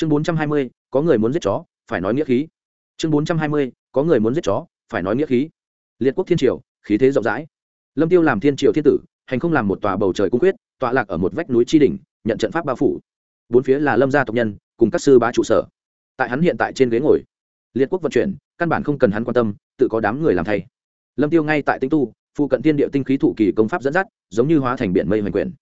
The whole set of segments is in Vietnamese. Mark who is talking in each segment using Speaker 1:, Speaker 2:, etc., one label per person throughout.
Speaker 1: chương bốn trăm hai mươi, có người muốn giết chó, phải nói nghĩa khí. Chương bốn trăm hai mươi, có người muốn giết chó, phải nói nghĩa khí. Liệt quốc thiên triều, khí thế rộng rãi. Lâm tiêu làm thiên triều thiên tử, hành không làm một tòa bầu trời cung quyết, tọa lạc ở một vách núi tri đỉnh, nhận trận pháp bao phủ. Bốn phía là lâm gia tộc nhân, cùng các sư bá trụ sở. Tại hắn hiện tại trên ghế ngồi, liệt quốc vận chuyển, căn bản không cần hắn quan tâm, tự có đám người làm thay. Lâm tiêu ngay tại tinh tu, phụ cận thiên địa tinh khí thụ kỳ công pháp dẫn dắt, giống như hóa thành biển mây hoành quyền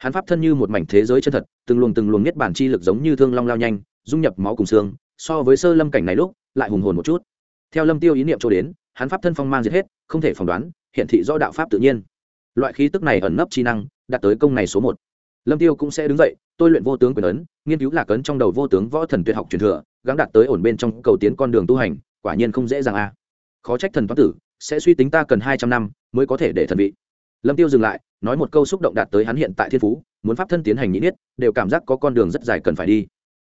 Speaker 1: hắn pháp thân như một mảnh thế giới chân thật, từng luồng từng luồng nhất bản chi lực giống như thương long lao nhanh, dung nhập máu cùng xương, so với sơ lâm cảnh này lúc, lại hùng hồn một chút. Theo lâm tiêu ý niệm cho đến, hắn pháp thân phong mang diệt hết, không thể phỏng đoán, hiện thị do đạo pháp tự nhiên. Loại khí tức này ẩn nấp chi năng, đạt tới công này số một. Lâm tiêu cũng sẽ đứng dậy, tôi luyện vô tướng quyền ấn, nghiên cứu lạc ấn trong đầu vô tướng võ thần tuyệt học truyền thừa, gắng đạt tới ổn bên trong cầu tiến con đường tu hành, quả nhiên không dễ dàng a. Khó trách thần toán tử, sẽ suy tính ta cần hai trăm năm mới có thể để thần vị lâm tiêu dừng lại, nói một câu xúc động đạt tới hắn hiện tại thiên phú, muốn pháp thân tiến hành nhĩ niết, đều cảm giác có con đường rất dài cần phải đi.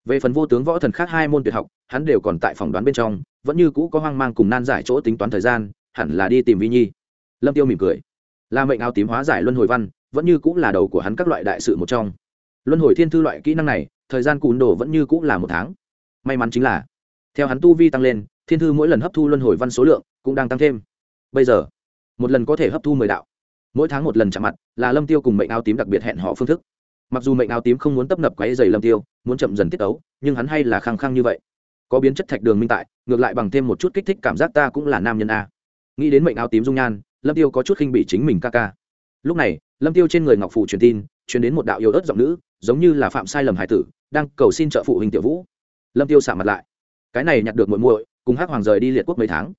Speaker 1: Về phần vô tướng võ thần khác hai môn tuyệt học, hắn đều còn tại phỏng đoán bên trong, vẫn như cũ có hoang mang cùng nan giải chỗ tính toán thời gian, hẳn là đi tìm vi nhi. Lâm tiêu mỉm cười. Là mệnh áo tím hóa giải luân hồi văn, vẫn như cũng là đầu của hắn các loại đại sự một trong. Luân hồi thiên thư loại kỹ năng này, thời gian cùn đồ vẫn như cũng là một tháng. May mắn chính là, theo hắn tu vi tăng lên, thiên thư mỗi lần hấp thu luân hồi văn số lượng cũng đang tăng thêm. Bây giờ, một lần có thể hấp thu mười đạo mỗi tháng một lần chạm mặt là lâm tiêu cùng mệnh áo tím đặc biệt hẹn họ phương thức mặc dù mệnh áo tím không muốn tấp nập quáy dày lâm tiêu muốn chậm dần tiết ấu nhưng hắn hay là khăng khăng như vậy có biến chất thạch đường minh tại ngược lại bằng thêm một chút kích thích cảm giác ta cũng là nam nhân a nghĩ đến mệnh áo tím dung nhan lâm tiêu có chút khinh bị chính mình ca ca lúc này lâm tiêu trên người ngọc phủ truyền tin truyền đến một đạo yêu ớt giọng nữ giống như là phạm sai lầm hải tử đang cầu xin trợ phụ huynh tiểu vũ lâm tiêu xả mặt lại cái này nhặt được muội muội cùng hắc hoàng rời đi liệt quốc mấy tháng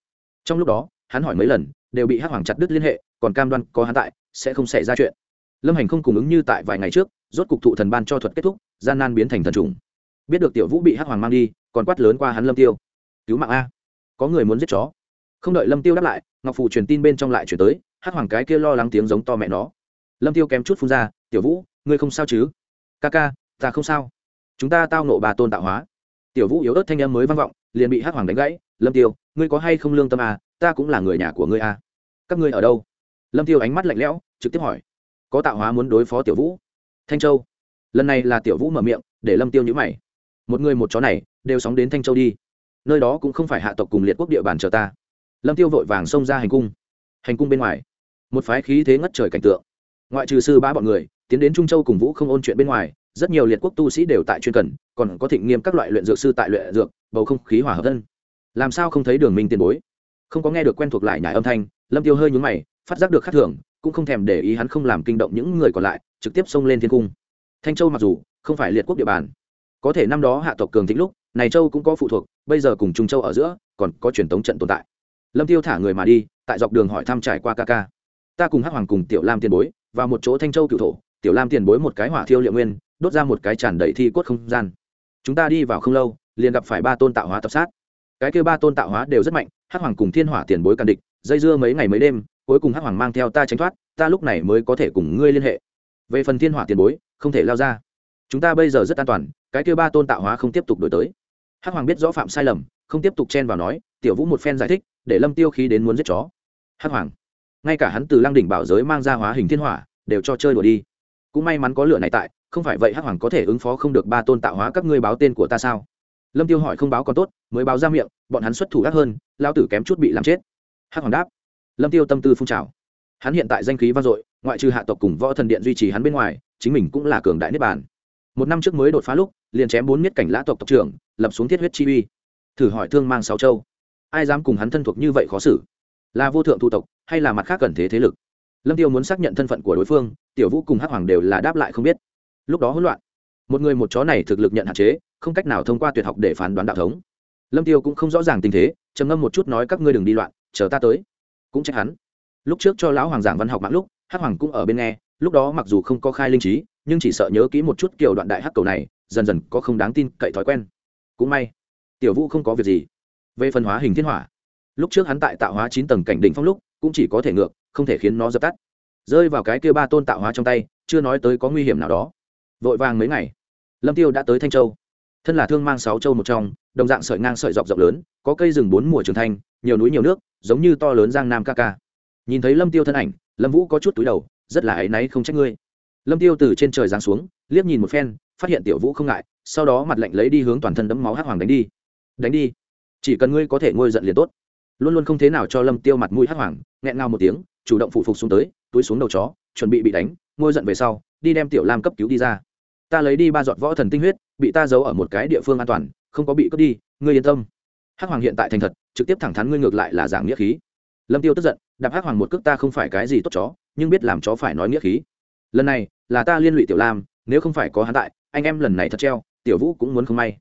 Speaker 1: trong lúc đó hắn hỏi mấy lần đều bị hắc hoàng chặt đứt liên hệ còn cam đoan có hắn tại, sẽ không xảy ra chuyện. Lâm hành không cùng ứng như tại vài ngày trước, rốt cục thụ thần ban cho thuật kết thúc, gian nan biến thành thần trùng. Biết được tiểu vũ bị hắc hoàng mang đi, còn quát lớn qua hắn lâm tiêu. Cứu mạng a, có người muốn giết chó. Không đợi lâm tiêu đáp lại, ngọc phủ truyền tin bên trong lại chuyển tới, hắc hoàng cái kia lo lắng tiếng giống to mẹ nó. Lâm tiêu kém chút phun ra, tiểu vũ, ngươi không sao chứ? Ca ca, ta không sao. Chúng ta tao nộ bà tôn tạo hóa. Tiểu vũ yếu ớt thanh em mới vang vọng, liền bị hắc hoàng đánh gãy. Lâm tiêu, ngươi có hay không lương tâm à ta cũng là người nhà của ngươi à các ngươi ở đâu? Lâm tiêu ánh mắt lạnh lẽo, trực tiếp hỏi, có tạo hóa muốn đối phó tiểu vũ? Thanh châu. Lần này là tiểu vũ mở miệng, để lâm tiêu nhữ mày. Một người một chó này, đều sóng đến thanh châu đi. Nơi đó cũng không phải hạ tộc cùng liệt quốc địa bàn chờ ta. Lâm tiêu vội vàng xông ra hành cung. Hành cung bên ngoài, một phái khí thế ngất trời cảnh tượng. Ngoại trừ sư ba bọn người, tiến đến trung châu cùng vũ không ôn chuyện bên ngoài, rất nhiều liệt quốc tu sĩ đều tại chuyên cần, còn có thịnh nghiêm các loại luyện dược sư tại luyện dược, bầu không khí hòa hợp thân làm sao không thấy đường minh tiền bối? Không có nghe được quen thuộc lại nhải âm thanh, lâm tiêu hơi nhúng mày phát giác được khắc thường, cũng không thèm để ý hắn không làm kinh động những người còn lại, trực tiếp xông lên thiên cung. Thanh châu mặc dù không phải liệt quốc địa bàn, có thể năm đó hạ tộc cường thịnh lúc, này châu cũng có phụ thuộc, bây giờ cùng trung châu ở giữa, còn có truyền thống trận tồn tại. Lâm tiêu thả người mà đi, tại dọc đường hỏi thăm trải qua ca ca. Ta cùng hắc hoàng cùng tiểu lam tiền bối, vào một chỗ thanh châu cựu thổ, tiểu lam tiền bối một cái hỏa thiêu liệu nguyên, đốt ra một cái tràn đầy thi cốt không gian. Chúng ta đi vào không lâu, liền gặp phải ba tôn tạo hóa tập sát. Cái kêu ba tôn tạo hóa đều rất mạnh, hắc hoàng cùng thiên hỏa tiền bối càn địch, dây dưa mấy ngày mấy đêm cuối cùng hắc hoàng mang theo ta tránh thoát, ta lúc này mới có thể cùng ngươi liên hệ. Về phần thiên hỏa tiền bối, không thể lao ra. Chúng ta bây giờ rất an toàn, cái kêu ba tôn tạo hóa không tiếp tục đổi tới. Hắc hoàng biết rõ phạm sai lầm, không tiếp tục chen vào nói, tiểu vũ một phen giải thích, để lâm tiêu khí đến muốn giết chó. Hắc hoàng. Ngay cả hắn từ lăng đỉnh bảo giới mang ra hóa hình thiên hỏa, đều cho chơi đùa đi. Cũng may mắn có lửa này tại, không phải vậy hắc hoàng có thể ứng phó không được ba tôn tạo hóa các ngươi báo tên của ta sao? Lâm tiêu hỏi không báo còn tốt, mới báo ra miệng, bọn hắn xuất thủ gắt hơn lao tử kém chút bị làm chết. Hắc hoàng đáp lâm tiêu tâm tư phun trào. Hắn hiện tại danh khí vang dội, ngoại trừ hạ tộc cùng võ thần điện duy trì hắn bên ngoài, chính mình cũng là cường đại niết bàn. Một năm trước mới đột phá lúc, liền chém bốn miết cảnh lã tộc tộc trưởng, lập xuống thiết huyết chi uy. Thử hỏi thương mang sáu châu. Ai dám cùng hắn thân thuộc như vậy khó xử? Là vô thượng thu tộc, hay là mặt khác cần thế thế lực? Lâm tiêu muốn xác nhận thân phận của đối phương, tiểu vũ cùng hắc hoàng đều là đáp lại không biết. Lúc đó hỗn loạn. Một người một chó này thực lực nhận hạn chế, không cách nào thông qua tuyệt học để phán đoán đạo thống. Lâm tiêu cũng không rõ ràng tình thế, trầm ngâm một chút nói các ngươi đừng đi loạn, chờ ta tới cũng trách hắn. Lúc trước cho lão hoàng giảng văn học mạng lúc, hắc hoàng cũng ở bên nghe, lúc đó mặc dù không có khai linh trí, nhưng chỉ sợ nhớ kỹ một chút kiểu đoạn đại hắc cầu này, dần dần có không đáng tin cậy thói quen. Cũng may, tiểu vũ không có việc gì. Về phần hóa hình thiên hỏa, lúc trước hắn tại tạo hóa chín tầng cảnh đỉnh phong lúc, cũng chỉ có thể ngược, không thể khiến nó dập tắt. Rơi vào cái kia ba tôn tạo hóa trong tay, chưa nói tới có nguy hiểm nào đó. Vội vàng mấy ngày, lâm tiêu đã tới thanh châu. Thân là thương mang sáu châu một trong đồng dạng sợi ngang sợi dọc rộng lớn có cây rừng bốn mùa trưởng thành, nhiều núi nhiều nước giống như to lớn giang nam ca ca. Nhìn thấy lâm tiêu thân ảnh lâm vũ có chút túi đầu rất là áy náy không trách ngươi. Lâm tiêu từ trên trời giáng xuống liếc nhìn một phen phát hiện tiểu vũ không ngại sau đó mặt lạnh lấy đi hướng toàn thân đấm máu hắc hoàng đánh đi. Đánh đi? Chỉ cần ngươi có thể ngôi giận liền tốt. Luôn luôn không thế nào cho lâm tiêu mặt mũi hắc hoàng nghẹn ngào một tiếng chủ động phụ phục xuống tới túi xuống đầu chó chuẩn bị bị đánh ngôi giận về sau đi đem tiểu lam cấp cứu đi ra. Ta lấy đi ba giọt võ thần tinh huyết bị ta giấu ở một cái địa phương an toàn không có bị cướp đi, ngươi yên tâm. Hắc hoàng hiện tại thành thật, trực tiếp thẳng thắn ngươi ngược lại là giảng nghĩa khí. Lâm tiêu tức giận, đạp hắc hoàng một cước ta không phải cái gì tốt chó, nhưng biết làm chó phải nói nghĩa khí. Lần này, là ta liên lụy tiểu lam, nếu không phải có hắn tại, anh em lần này thật treo, tiểu vũ cũng muốn không may.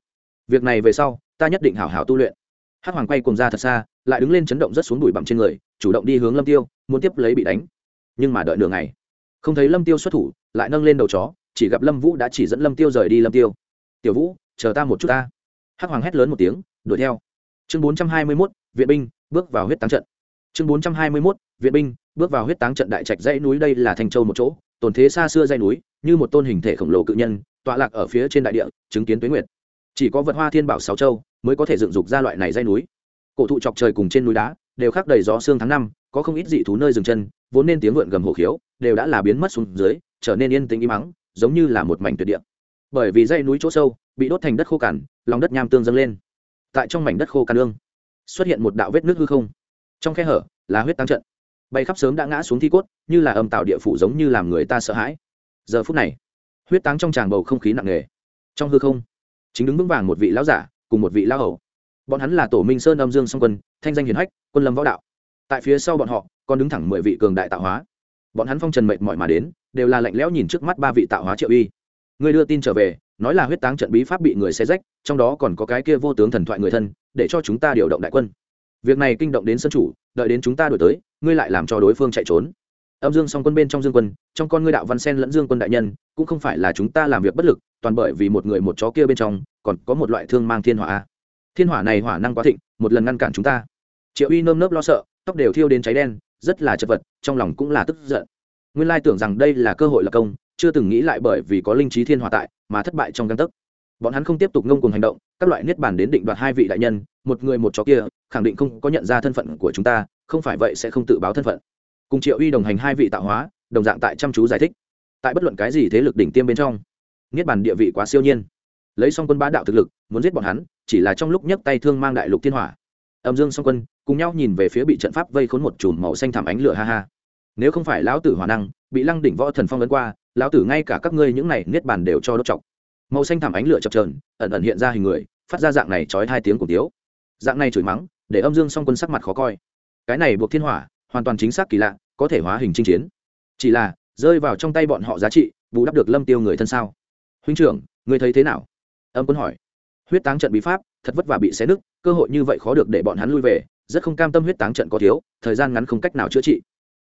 Speaker 1: Việc này về sau, ta nhất định hảo hảo tu luyện. Hắc hoàng quay cùng ra thật xa, lại đứng lên chấn động rất xuống đùi bặm trên người, chủ động đi hướng lâm tiêu, muốn tiếp lấy bị đánh. Nhưng mà đợi nửa ngày, không thấy lâm tiêu xuất thủ, lại nâng lên đầu chó, chỉ gặp lâm vũ đã chỉ dẫn lâm tiêu rời đi lâm tiêu. Tiểu vũ, chờ ta một chút ta hắc hoàng hét lớn một tiếng đuổi theo. Chương bốn trăm hai mươi 421, viện binh bước vào huyết táng trận. Chương bốn trăm hai mươi 421, viện binh bước vào huyết táng trận đại trạch dãy núi đây là thành châu một chỗ tồn thế xa xưa dãy núi như một tôn hình thể khổng lồ cự nhân tọa lạc ở phía trên đại địa chứng kiến tuế nguyệt. Chỉ có vật hoa thiên bảo sáu châu mới có thể dựng dục ra loại này dãy núi. Cổ thụ chọc trời cùng trên núi đá đều khắc đầy gió xương tháng năm có không ít dị thú nơi dừng chân vốn nên tiếng vượn gầm hổ khiếu đều đã là biến mất xuống dưới trở nên yên tĩnh im mắng giống như là một mảnh tuyệt địa bởi vì dãy núi chỗ sâu bị đốt thành đất khô cằn, lòng đất nham tương dâng lên. Tại trong mảnh đất khô cằn ương, xuất hiện một đạo vết nước hư không. Trong khe hở là huyết tăng trận. Bay khắp sớm đã ngã xuống thi cốt, như là âm tạo địa phủ giống như làm người ta sợ hãi. Giờ phút này, huyết táng trong tràng bầu không khí nặng nề. Trong hư không, chính đứng vững vàng một vị lão giả cùng một vị lão hầu. Bọn hắn là tổ minh sơn âm dương song quân, thanh danh hiền hách, quân lâm võ đạo. Tại phía sau bọn họ, còn đứng thẳng mười vị cường đại tạo hóa. Bọn hắn phong trần mệnh mọi mà đến, đều là lạnh lẽo nhìn trước mắt ba vị tạo hóa triệu uy người đưa tin trở về, nói là huyết táng trận bí pháp bị người xe rách, trong đó còn có cái kia vô tướng thần thoại người thân, để cho chúng ta điều động đại quân. Việc này kinh động đến sân chủ, đợi đến chúng ta đổi tới, ngươi lại làm cho đối phương chạy trốn. Âm dương song quân bên trong dương quân, trong con ngươi đạo văn sen lẫn dương quân đại nhân, cũng không phải là chúng ta làm việc bất lực, toàn bởi vì một người một chó kia bên trong, còn có một loại thương mang thiên hỏa thiên hỏa này hỏa năng quá thịnh, một lần ngăn cản chúng ta. Triệu uy nơm nớp lo sợ, tóc đều thiêu đến cháy đen, rất là chật vật, trong lòng cũng là tức giận. Nguyên lai tưởng rằng đây là cơ hội lập công chưa từng nghĩ lại bởi vì có linh trí thiên hòa tại mà thất bại trong găng tấc. Bọn hắn không tiếp tục ngông cùng hành động, các loại niết bàn đến định đoạt hai vị đại nhân, một người một chó kia, khẳng định không có nhận ra thân phận của chúng ta, không phải vậy sẽ không tự báo thân phận. Cùng triệu uy đồng hành hai vị tạo hóa, đồng dạng tại chăm chú giải thích. Tại bất luận cái gì thế lực đỉnh tiêm bên trong, niết bàn địa vị quá siêu nhiên. Lấy xong quân bá đạo thực lực, muốn giết bọn hắn, chỉ là trong lúc nhấc tay thương mang đại lục thiên hỏa âm dương song quân, cùng nhau nhìn về phía bị trận pháp vây khốn một chùm màu xanh thảm ánh lửa, ha ha. Nếu không phải lão tử hỏa năng, bị lăng đỉnh võ thần phong ấn qua lão tử ngay cả các ngươi những này niết bàn đều cho đốt chọc. Màu xanh thảm ánh lửa chập trờn ẩn ẩn hiện ra hình người, phát ra dạng này trói hai tiếng cùng tiếu. Dạng này chửi mắng, để âm dương song quân sắc mặt khó coi. Cái này buộc thiên hỏa, hoàn toàn chính xác kỳ lạ, có thể hóa hình chinh chiến. Chỉ là, rơi vào trong tay bọn họ giá trị, bù đắp được lâm tiêu người thân sao? Huynh trưởng, ngươi thấy thế nào? Âm quân hỏi. Huyết táng trận bí pháp, thật vất vả bị xé nứt, cơ hội như vậy khó được để bọn hắn lui về, rất không cam tâm huyết táng trận có thiếu, thời gian ngắn không cách nào chữa trị.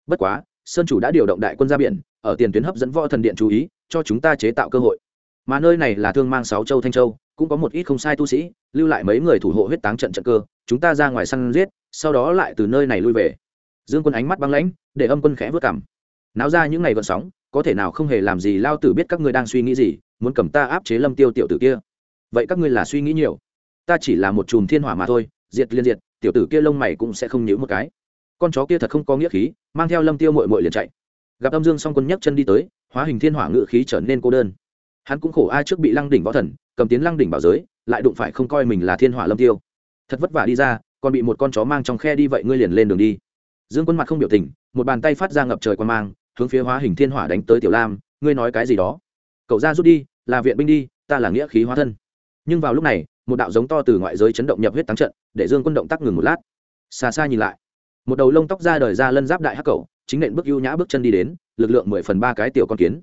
Speaker 1: Bất quá sơn chủ đã điều động đại quân ra biển, ở tiền tuyến hấp dẫn võ thần điện chú ý, cho chúng ta chế tạo cơ hội. Mà nơi này là thương mang sáu châu thanh châu, cũng có một ít không sai tu sĩ, lưu lại mấy người thủ hộ huyết táng trận trận cơ, chúng ta ra ngoài săn giết, sau đó lại từ nơi này lui về. Dương quân ánh mắt băng lãnh, để âm quân khẽ vớt cảm náo ra những ngày gợn sóng, có thể nào không hề làm gì lao tử biết các ngươi đang suy nghĩ gì, muốn cầm ta áp chế lâm tiêu tiểu tử kia. Vậy các ngươi là suy nghĩ nhiều. Ta chỉ là một chùm thiên hỏa mà thôi, diệt liên diệt, tiểu tử kia lông mày cũng sẽ không nhíu một cái con chó kia thật không có nghĩa khí, mang theo lâm tiêu mội mội liền chạy. Gặp âm dương song quân nhấc chân đi tới, hóa hình thiên hỏa ngự khí trở nên cô đơn. Hắn cũng khổ ai trước bị lăng đỉnh võ thần, cầm tiến lăng đỉnh bảo giới, lại đụng phải không coi mình là thiên hỏa lâm tiêu. Thật vất vả đi ra, còn bị một con chó mang trong khe đi vậy ngươi liền lên đường đi. Dương quân mặt không biểu tình, một bàn tay phát ra ngập trời quan mang, hướng phía hóa hình thiên hỏa đánh tới tiểu lam, ngươi nói cái gì đó? Cậu ra rút đi, là viện binh đi, ta là nghĩa khí hóa thân. Nhưng vào lúc này, một đạo giống to từ ngoại giới chấn động nhập huyết tăng trận, để dương quân động tác ngừng một lát. Xa xa nhìn lại một đầu lông tóc ra đời ra lân giáp đại hắc cầu chính nện bước ưu nhã bước chân đi đến, lực lượng mười phần ba cái tiểu con kiến.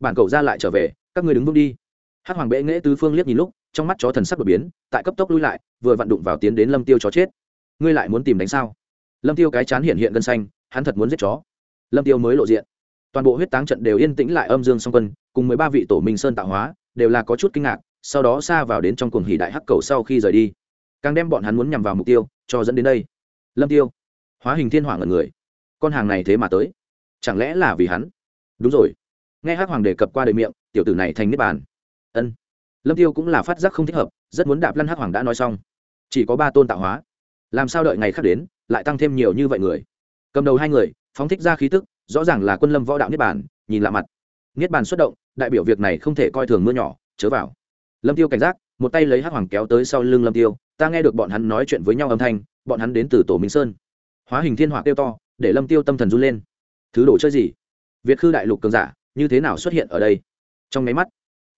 Speaker 1: Bản cầu ra lại trở về, các người đứng vững đi. Hắc hoàng bệ nghễ tứ phương liếc nhìn lúc, trong mắt chó thần sắc đột biến, tại cấp tốc lui lại, vừa vặn đụng vào tiến đến lâm tiêu chó chết. Ngươi lại muốn tìm đánh sao? Lâm tiêu cái chán hiện hiện gân xanh, hắn thật muốn giết chó. Lâm tiêu mới lộ diện. Toàn bộ huyết táng trận đều yên tĩnh lại âm dương song quân, cùng mười ba vị tổ minh sơn tạo hóa, đều là có chút kinh ngạc, sau đó xa vào đến trong cuồng hỉ đại hắc cầu sau khi rời đi. Càng đem bọn hắn muốn nhằm vào mục tiêu, cho dẫn đến đây. Lâm tiêu hóa hình thiên hoàng ở người. Con hàng này thế mà tới. Chẳng lẽ là vì hắn? Đúng rồi. Nghe hắc hoàng đề cập qua đời miệng, tiểu tử này thành niết bàn. Ân. Lâm tiêu cũng là phát giác không thích hợp, rất muốn đạp lăn hắc hoàng đã nói xong. Chỉ có ba tôn tạo hóa. Làm sao đợi ngày khác đến, lại tăng thêm nhiều như vậy người? Cầm đầu hai người, phóng thích ra khí tức, rõ ràng là quân lâm võ đạo niết bàn, nhìn lạ mặt. Niết bàn xuất động, đại biểu việc này không thể coi thường mưa nhỏ, chớ vào. Lâm tiêu cảnh giác, một tay lấy hắc hoàng kéo tới sau lưng lâm tiêu, ta nghe được bọn hắn nói chuyện với nhau âm thanh, bọn hắn đến từ tổ minh sơn hóa hình thiên hỏa tiêu to, để lâm tiêu tâm thần run lên. Thứ đồ chơi gì? Việt khư đại lục cường giả, như thế nào xuất hiện ở đây? Trong máy mắt,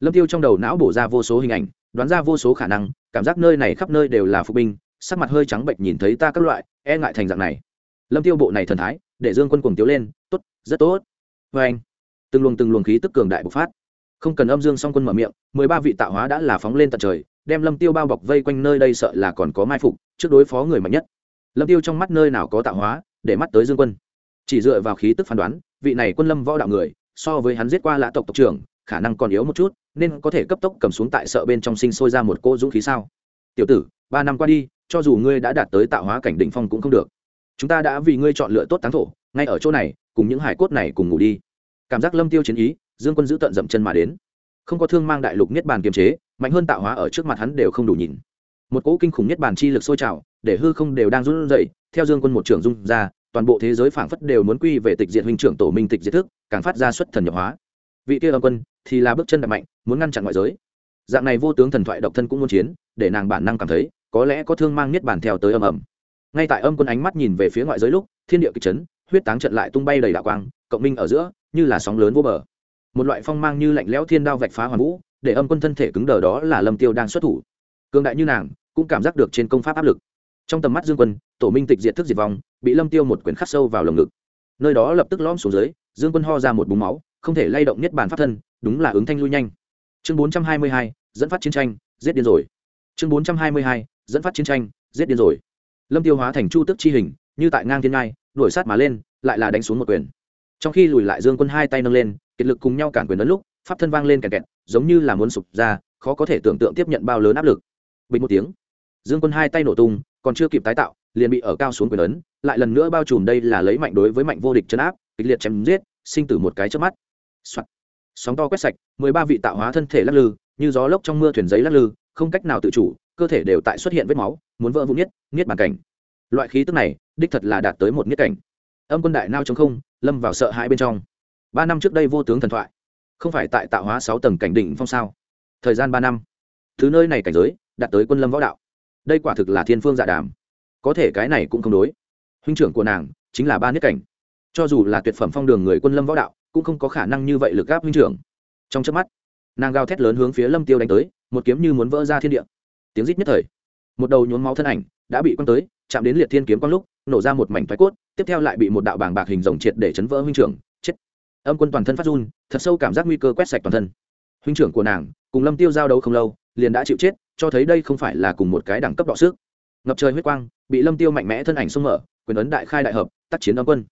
Speaker 1: lâm tiêu trong đầu não bổ ra vô số hình ảnh, đoán ra vô số khả năng, cảm giác nơi này khắp nơi đều là phục binh, sắc mặt hơi trắng bệnh nhìn thấy ta các loại e ngại thành dạng này. Lâm tiêu bộ này thần thái, để dương quân cuồng tiếu lên, tốt, rất tốt. Vê anh, từng luồng từng luồng khí tức cường đại bộc phát. Không cần âm dương song quân mở miệng, mười ba vị tạo hóa đã là phóng lên tận trời, đem lâm tiêu bao bọc vây quanh nơi đây sợ là còn có mai phục, trước đối phó người mạnh nhất lâm tiêu trong mắt nơi nào có tạo hóa, để mắt tới dương quân. Chỉ dựa vào khí tức phán đoán, vị này quân lâm võ đạo người, so với hắn giết qua lã tộc tộc trưởng, khả năng còn yếu một chút, nên có thể cấp tốc cầm xuống tại sợ bên trong sinh sôi ra một cô dũng khí sao? Tiểu tử, ba năm qua đi, cho dù ngươi đã đạt tới tạo hóa cảnh đỉnh phong cũng không được. Chúng ta đã vì ngươi chọn lựa tốt táng thổ, ngay ở chỗ này, cùng những hải cốt này cùng ngủ đi. Cảm giác lâm tiêu chiến ý, dương quân giữ tận dậm chân mà đến. Không có thương mang đại lục niết bàn kiềm chế, mạnh hơn tạo hóa ở trước mặt hắn đều không đủ nhìn một cỗ kinh khủng nhất bản chi lực sôi trào, để hư không đều đang run rẩy, theo dương quân một trưởng dung ra, toàn bộ thế giới phảng phất đều muốn quy về tịch diệt huynh trưởng tổ minh tịch diệt thức, càng phát ra xuất thần nhập hóa. Vị kia âm quân thì là bước chân đập mạnh, muốn ngăn chặn ngoại giới. Dạng này vô tướng thần thoại độc thân cũng muốn chiến, để nàng bản năng cảm thấy, có lẽ có thương mang niết bản theo tới âm ầm. Ngay tại âm quân ánh mắt nhìn về phía ngoại giới lúc, thiên địa kịch chấn, huyết táng trận lại tung bay đầy đạo quang, cộng minh ở giữa, như là sóng lớn vô bờ. Một loại phong mang như lạnh lẽo thiên đao vạch phá hoàn vũ, để âm quân thân thể cứng đờ đó là lâm tiêu đang xuất thủ cường đại như nàng cũng cảm giác được trên công pháp áp lực. Trong tầm mắt dương quân tổ minh tịch diệt thức diệt vong bị lâm tiêu một quyển khắc sâu vào lồng ngực. Nơi đó lập tức lõm xuống dưới dương quân ho ra một búng máu không thể lay động nhất bản pháp thân đúng là ứng thanh lui nhanh. Chương 422, dẫn phát chiến tranh giết điên rồi. Chương 422, dẫn phát chiến tranh giết điên rồi. Lâm tiêu hóa thành chu tức chi hình như tại ngang thiên ngai đuổi sát mà lên lại là đánh xuống một quyền. Trong khi lùi lại dương quân hai tay nâng lên kiệt lực cùng nhau cản quyền đến lúc pháp thân vang lên kẹt kẹt giống như là muốn sụp ra khó có thể tưởng tượng tiếp nhận bao lớn áp lực bình một tiếng. Dương quân hai tay nổ tung, còn chưa kịp tái tạo, liền bị ở cao xuống quyền ấn, lại lần nữa bao trùm đây là lấy mạnh đối với mạnh vô địch chấn áp, kịch liệt chém giết, sinh tử một cái trước mắt、Soạn. Sóng to quét sạch, mười ba vị tạo hóa thân thể lắc lư, như gió lốc trong mưa thuyền giấy lắc lư, không cách nào tự chủ, cơ thể đều tại xuất hiện vết máu, muốn vỡ vụn nhất niết bàn cảnh. Loại khí tức này, đích thật là đạt tới một niết cảnh. Âm quân đại nao trong không, lâm vào sợ hãi bên trong. Ba năm trước đây vô tướng thần thoại. Không phải tại tạo hóa sáu tầng cảnh đỉnh phong sao? Thời gian ba năm. Thứ nơi này cảnh giới đạt tới quân lâm võ đạo. Đây quả thực là thiên phương dạ đàm. Có thể cái này cũng không đối. Huynh trưởng của nàng chính là ba nhất cảnh. Cho dù là tuyệt phẩm phong đường người quân lâm võ đạo, cũng không có khả năng như vậy lực gáp huynh trưởng. Trong chớp mắt, nàng gào thét lớn hướng phía lâm tiêu đánh tới, một kiếm như muốn vỡ ra thiên địa. Tiếng rít nhất thời, một đầu nhốn máu thân ảnh đã bị quăng tới, chạm đến liệt thiên kiếm quang lúc, nổ ra một mảnh thoái cốt, tiếp theo lại bị một đạo bảng bạc hình rồng triệt để chấn vỡ huynh trưởng. Chết. Âm quân toàn thân phát run, thật sâu cảm giác nguy cơ quét sạch toàn thân. Huynh trưởng của nàng cùng lâm tiêu giao đấu không lâu, liền đã chịu chết cho thấy đây không phải là cùng một cái đẳng cấp đọ sức. Ngập trời huyết quang, bị lâm tiêu mạnh mẽ thân ảnh xông mở, quyền ấn đại khai đại hợp, tác chiến âm quân.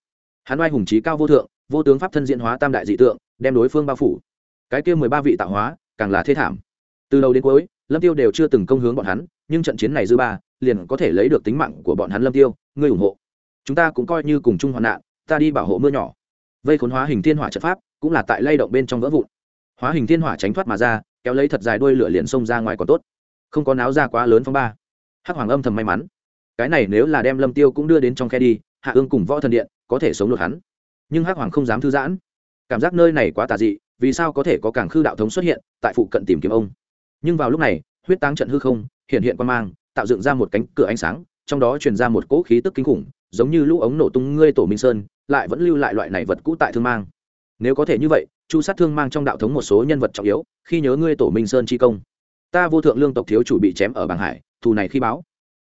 Speaker 1: Hắn oai hùng trí cao vô thượng, vô tướng pháp thân diễn hóa tam đại dị tượng, đem đối phương bao phủ. Cái kia mười ba vị tạo hóa, càng là thế thảm. Từ đầu đến cuối, lâm tiêu đều chưa từng công hướng bọn hắn, nhưng trận chiến này dư ba, liền có thể lấy được tính mạng của bọn hắn lâm tiêu, ngươi ủng hộ. Chúng ta cũng coi như cùng chung hoạn nạn, ta đi bảo hộ mưa nhỏ. Vây khốn hóa hình thiên hỏa trận pháp, cũng là tại lay động bên trong vỡ vụn. Hóa hình thiên hỏa tránh thoát mà ra, kéo lấy thật dài đuôi lửa liền xông ra ngoài còn tốt không có náo ra quá lớn phong ba. Hắc hoàng âm thầm may mắn. Cái này nếu là đem lâm tiêu cũng đưa đến trong khe đi, hạ ương cùng võ thần điện có thể sống được hắn. Nhưng hắc hoàng không dám thư giãn. Cảm giác nơi này quá tà dị, vì sao có thể có cảng khư đạo thống xuất hiện tại phụ cận tìm kiếm ông? Nhưng vào lúc này, huyết táng trận hư không, hiện hiện quan mang, tạo dựng ra một cánh cửa ánh sáng, trong đó truyền ra một cỗ khí tức kinh khủng, giống như lũ ống nổ tung ngươi tổ minh sơn, lại vẫn lưu lại loại này vật cũ tại thương mang. Nếu có thể như vậy, chu sát thương mang trong đạo thống một số nhân vật trọng yếu, khi nhớ ngươi tổ minh sơn chi công ta vô thượng lương tộc thiếu chủ bị chém ở bảng hải, thù này khi báo.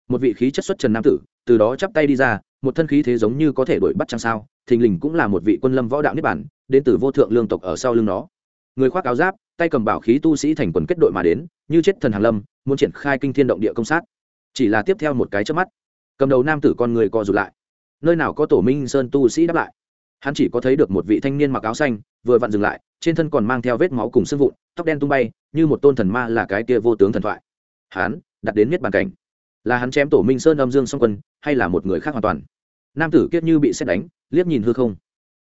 Speaker 1: Một vị khí chất xuất trần nam tử, từ đó chắp tay đi ra, một thân khí thế giống như có thể đuổi bắt chăng sao, thình lình cũng là một vị quân lâm võ đạo niết bản đến từ vô thượng lương tộc ở sau lưng nó. Người khoác áo giáp, tay cầm bảo khí tu sĩ thành quần kết đội mà đến, như chết thần hàn lâm, muốn triển khai kinh thiên động địa công sát. Chỉ là tiếp theo một cái trước mắt, cầm đầu nam tử con người co rụt lại. Nơi nào có tổ minh sơn tu sĩ đáp lại? Hắn chỉ có thấy được một vị thanh niên mặc áo xanh, vừa vặn dừng lại trên thân còn mang theo vết máu cùng sưng vụn, tóc đen tung bay, như một tôn thần ma là cái kia vô tướng thần thoại. Hắn đặt đến miết bàn cảnh. Là hắn chém tổ minh sơn âm dương song quân, hay là một người khác hoàn toàn? Nam tử kiết như bị xét đánh, liếc nhìn hư không.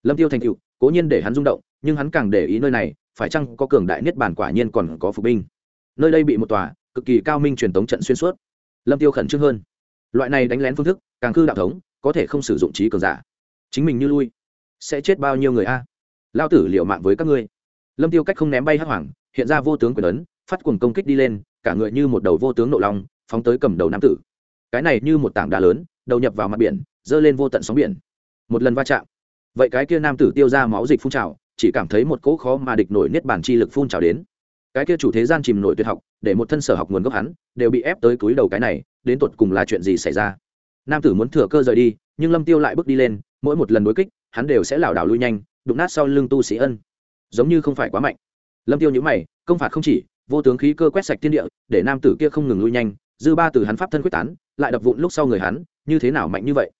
Speaker 1: Lâm tiêu thành cựu cố nhiên để hắn rung động, nhưng hắn càng để ý nơi này, phải chăng có cường đại niết bàn quả nhiên còn có phục binh? Nơi đây bị một tòa, cực kỳ cao minh truyền thống trận xuyên suốt. Lâm tiêu khẩn trương hơn. Loại này đánh lén phương thức, càng cư đạo thống, có thể không sử dụng trí cường giả. Chính mình như lui, sẽ chết bao nhiêu người a? Lao tử liệu mạng với các ngươi. Lâm tiêu cách không ném bay hắc hoàng, hiện ra vô tướng quyền ấn, phát cuồng công kích đi lên, cả người như một đầu vô tướng nộ long, phóng tới cầm đầu nam tử. Cái này như một tảng đá lớn, đầu nhập vào mặt biển, dơ lên vô tận sóng biển. Một lần va chạm. Vậy cái kia nam tử tiêu ra máu dịch phun trào, chỉ cảm thấy một cỗ khó mà địch nổi niết bàn chi lực phun trào đến. Cái kia chủ thế gian chìm nổi tuyệt học, để một thân sở học nguồn gốc hắn, đều bị ép tới túi đầu cái này, đến tột cùng là chuyện gì xảy ra? Nam tử muốn thừa cơ rời đi, nhưng lâm tiêu lại bước đi lên, mỗi một lần đối kích, hắn đều sẽ lảo đảo lui nhanh đụng nát sau lưng tu sĩ ân. Giống như không phải quá mạnh. Lâm tiêu nhíu mày, công phạt không chỉ, vô tướng khí cơ quét sạch thiên địa, để nam tử kia không ngừng lui nhanh, dư ba từ hắn pháp thân quyết tán, lại đập vụn lúc sau người hắn, như thế nào mạnh như vậy?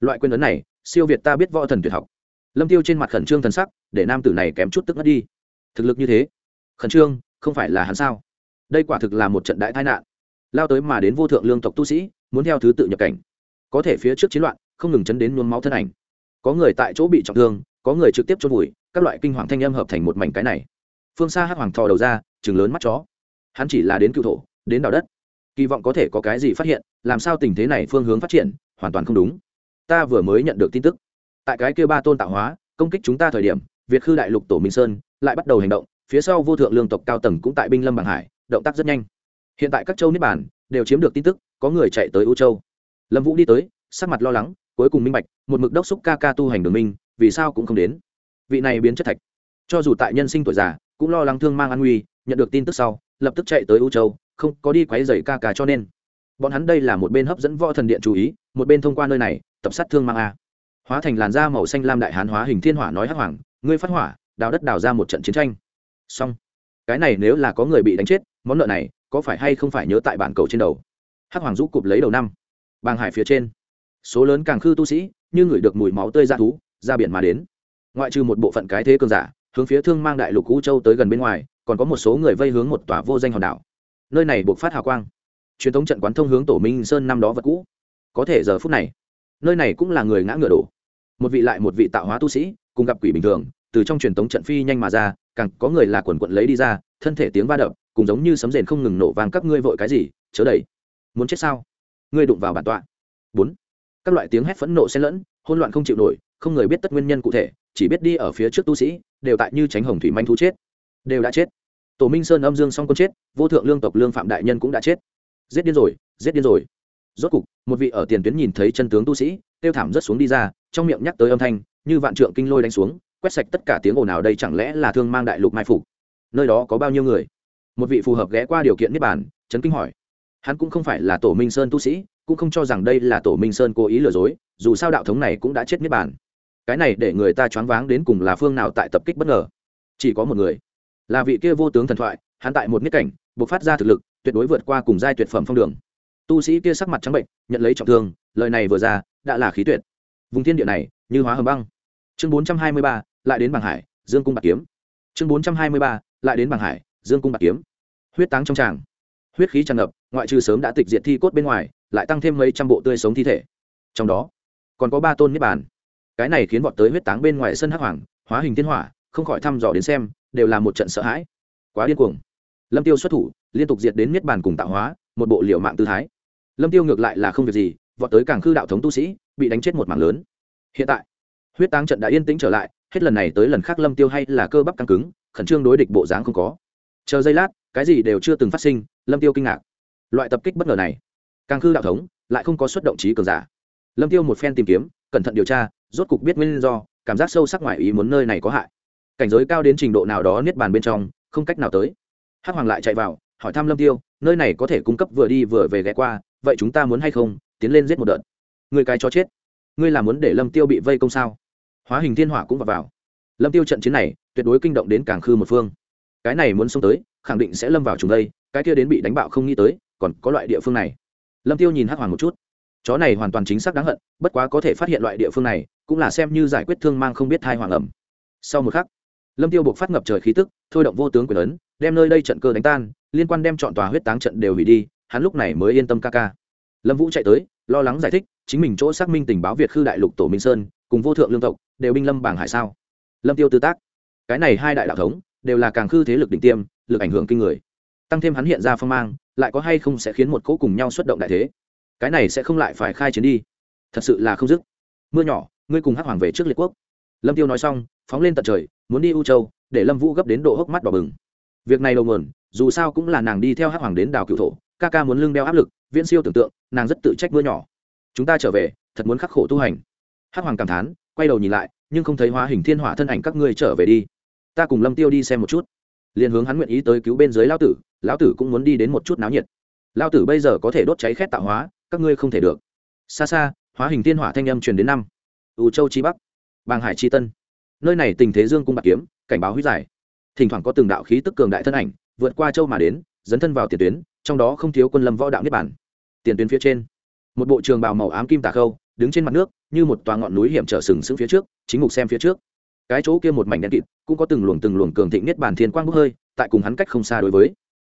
Speaker 1: Loại quyền ấn này, siêu việt ta biết võ thần tuyệt học. Lâm tiêu trên mặt khẩn trương thần sắc, để nam tử này kém chút tức ngất đi. Thực lực như thế, khẩn trương, không phải là hắn sao? Đây quả thực là một trận đại tai nạn. Lao tới mà đến vô thượng lương tộc tu sĩ, muốn theo thứ tự nhập cảnh. Có thể phía trước chiến loạn, không ngừng chấn đến nhuốm máu thân ảnh. Có người tại chỗ bị trọng thương có người trực tiếp chôn vùi, các loại kinh hoàng thanh âm hợp thành một mảnh cái này. Phương xa hắc hoàng thò đầu ra chừng lớn mắt chó. Hắn chỉ là đến cựu thổ, đến đào đất. Kỳ vọng có thể có cái gì phát hiện, làm sao tình thế này phương hướng phát triển, hoàn toàn không đúng. Ta vừa mới nhận được tin tức. Tại cái kia ba tôn tạo hóa, công kích chúng ta thời điểm, việt khư đại lục tổ minh sơn lại bắt đầu hành động, phía sau vô thượng lương tộc cao tầng cũng tại binh lâm bằng hải, động tác rất nhanh. Hiện tại các châu niết bản đều chiếm được tin tức, có người chạy tới u châu. Lâm vũ đi tới, sắc mặt lo lắng, cuối cùng minh bạch, một mực đốc xúc ca ca tu hành đường minh vì sao cũng không đến. Vị này biến chất thạch. Cho dù tại nhân sinh tuổi già, cũng lo lắng thương mang an nguy, nhận được tin tức sau, lập tức chạy tới u châu, không có đi quấy dày ca ca cho nên. Bọn hắn đây là một bên hấp dẫn võ thần điện chú ý, một bên thông qua nơi này, tập sát thương mang a. Hóa thành làn da màu xanh lam đại hán hóa hình thiên hỏa nói hắc hoàng, ngươi phát hỏa, đào đất đào ra một trận chiến tranh. Xong. Cái này nếu là có người bị đánh chết, món nợ này, có phải hay không phải nhớ tại bản cầu trên đầu? Hắc hoàng rũ cụp lấy đầu năm. Bàng hải phía trên. Số lớn càng khư tu sĩ, như người được mùi máu tươi ra thú ra biển mà đến. Ngoại trừ một bộ phận cái thế cường giả, hướng phía thương mang đại lục cũ châu tới gần bên ngoài, còn có một số người vây hướng một tòa vô danh hòn đảo. Nơi này buộc phát hào quang. Truyền thống trận quán thông hướng tổ minh sơn năm đó vật cũ. Có thể giờ phút này, nơi này cũng là người ngã ngựa đổ. Một vị lại một vị tạo hóa tu sĩ, cùng gặp quỷ bình thường, từ trong truyền thống trận phi nhanh mà ra, càng có người là quần quận lấy đi ra, thân thể tiếng va đập, cùng giống như sấm rền không ngừng nổ vàng các ngươi vội cái gì, chớ đầy muốn chết sao? Ngươi đụng vào bản tọa. Bốn. Các loại tiếng hét phẫn nộ xen lẫn hôn loạn không chịu nổi, không người biết tất nguyên nhân cụ thể, chỉ biết đi ở phía trước tu sĩ, đều tại như tránh hồng thủy manh thú chết. Đều đã chết. Tổ minh sơn âm dương song quân chết, vô thượng lương tộc lương phạm đại nhân cũng đã chết. Giết điên rồi, giết điên rồi. Rốt cục, một vị ở tiền tuyến nhìn thấy chân tướng tu sĩ tiêu thảm rất xuống đi ra, trong miệng nhắc tới âm thanh, như vạn trượng kinh lôi đánh xuống, quét sạch tất cả tiếng ồn nào đây chẳng lẽ là thương mang đại lục mai phục? Nơi đó có bao nhiêu người? Một vị phù hợp ghé qua điều kiện niết bàn, chấn kinh hỏi. Hắn cũng không phải là tổ minh sơn tu sĩ cũng không cho rằng đây là tổ minh sơn cố ý lừa dối, dù sao đạo thống này cũng đã chết niết bàn. Cái này để người ta choáng váng đến cùng là phương nào tại tập kích bất ngờ. Chỉ có một người, là vị kia vô tướng thần thoại, hắn tại một niết cảnh, buộc phát ra thực lực, tuyệt đối vượt qua cùng giai tuyệt phẩm phong đường. Tu sĩ kia sắc mặt trắng bệnh, nhận lấy trọng thương, lời này vừa ra, đã là khí tuyệt. Vùng thiên địa này, như hóa hầm băng. Chương bốn trăm hai mươi ba, lại đến bằng hải, dương cung bạc kiếm. Chương bốn trăm hai mươi ba, lại đến bằng hải, dương cung bạc kiếm. Huyết táng trong tràng. Huyết khí tràn ngập, ngoại trừ sớm đã tịch diệt thi cốt bên ngoài lại tăng thêm mấy trăm bộ tươi sống thi thể. Trong đó, còn có ba tôn niết bàn. Cái này khiến bọn tới huyết táng bên ngoài sân hắc hoàng, hóa hình thiên hỏa, không khỏi thăm dò đến xem, đều là một trận sợ hãi. Quá điên cuồng. Lâm tiêu xuất thủ, liên tục diệt đến niết bàn cùng tạo hóa, một bộ liệu mạng tư thái. Lâm tiêu ngược lại là không việc gì, vọt tới càng khư đạo thống tu sĩ, bị đánh chết một mảng lớn. Hiện tại, huyết táng trận đã yên tĩnh trở lại, hết lần này tới lần khác lâm tiêu hay là cơ bắp căng cứng, khẩn trương đối địch bộ dáng không có. Chờ giây lát, cái gì đều chưa từng phát sinh, lâm tiêu kinh ngạc. Loại tập kích bất ngờ này càng khư đạo thống, lại không có xuất động trí cường giả. Lâm tiêu một phen tìm kiếm, cẩn thận điều tra, rốt cục biết nguyên do, cảm giác sâu sắc ngoài ý muốn nơi này có hại. Cảnh giới cao đến trình độ nào đó niết bàn bên trong, không cách nào tới. Hắc hoàng lại chạy vào, hỏi thăm lâm tiêu, nơi này có thể cung cấp vừa đi vừa về ghé qua, vậy chúng ta muốn hay không, tiến lên giết một đợt. Người cái cho chết. Ngươi là muốn để lâm tiêu bị vây công sao? Hóa hình thiên hỏa cũng vào vào. Lâm tiêu trận chiến này, tuyệt đối kinh động đến càng khư một phương. Cái này muốn xông tới, khẳng định sẽ lâm vào trùng đây, cái kia đến bị đánh bạo không nghĩ tới, còn có loại địa phương này lâm tiêu nhìn hắc hoàng một chút. Chó này hoàn toàn chính xác đáng hận, bất quá có thể phát hiện loại địa phương này, cũng là xem như giải quyết thương mang không biết thai hoàng ẩm. Sau một khắc, lâm tiêu buộc phát ngập trời khí tức, thôi động vô tướng quyền ấn, đem nơi đây trận cơ đánh tan, liên quan đem chọn tòa huyết táng trận đều hủy đi, hắn lúc này mới yên tâm ca ca. Lâm vũ chạy tới, lo lắng giải thích, chính mình chỗ xác minh tình báo việt khư đại lục, tổ minh sơn, cùng vô thượng lương tộc, đều binh lâm bảng hải sao? Lâm tiêu tư tác, cái này hai đại đạo thống, đều là càng khư thế lực đỉnh tiêm, lực ảnh hưởng kinh người. Tăng thêm hắn hiện ra phong mang lại có hay không sẽ khiến một cỗ cùng nhau xuất động đại thế? Cái này sẽ không lại phải khai chiến đi. Thật sự là không dứt. Mưa nhỏ, ngươi cùng hắc hoàng về trước liệt quốc. Lâm tiêu nói xong, phóng lên tận trời, muốn đi u châu, để lâm vũ gấp đến độ hốc mắt đỏ bừng. Việc này đầu nguồn dù sao cũng là nàng đi theo hắc hoàng đến đảo cựu thổ, ca ca muốn lưng đeo áp lực, viễn siêu tưởng tượng, nàng rất tự trách mưa nhỏ. Chúng ta trở về, thật muốn khắc khổ tu hành. Hắc hoàng cảm thán, quay đầu nhìn lại, nhưng không thấy hóa hình thiên hỏa thân ảnh các ngươi trở về đi. Ta cùng lâm tiêu đi xem một chút. Liền hướng hắn nguyện ý tới cứu bên dưới lao tử lão tử cũng muốn đi đến một chút náo nhiệt. Lão tử bây giờ có thể đốt cháy khét tạo hóa, các ngươi không thể được. Xa xa, hóa hình thiên hỏa thanh âm truyền đến năm. Ủ châu chi bắc, bàng hải chi tân. Nơi này tình thế dương cung bạc kiếm, cảnh báo huy giải. Thỉnh thoảng có từng đạo khí tức cường đại thân ảnh, vượt qua châu mà đến, dấn thân vào tiền tuyến, trong đó không thiếu quân lâm võ đạo niết bản tiền tuyến phía trên, một bộ trường bào màu ám kim tà khâu, đứng trên mặt nước, như một tòa ngọn núi hiểm trở sừng sững phía trước, chính mục xem phía trước. Cái chỗ kia một mảnh đen kịt, cũng có từng luồng từng luồng cường thịnh niết bản thiên quang bốc hơi, tại cùng hắn cách không xa đối với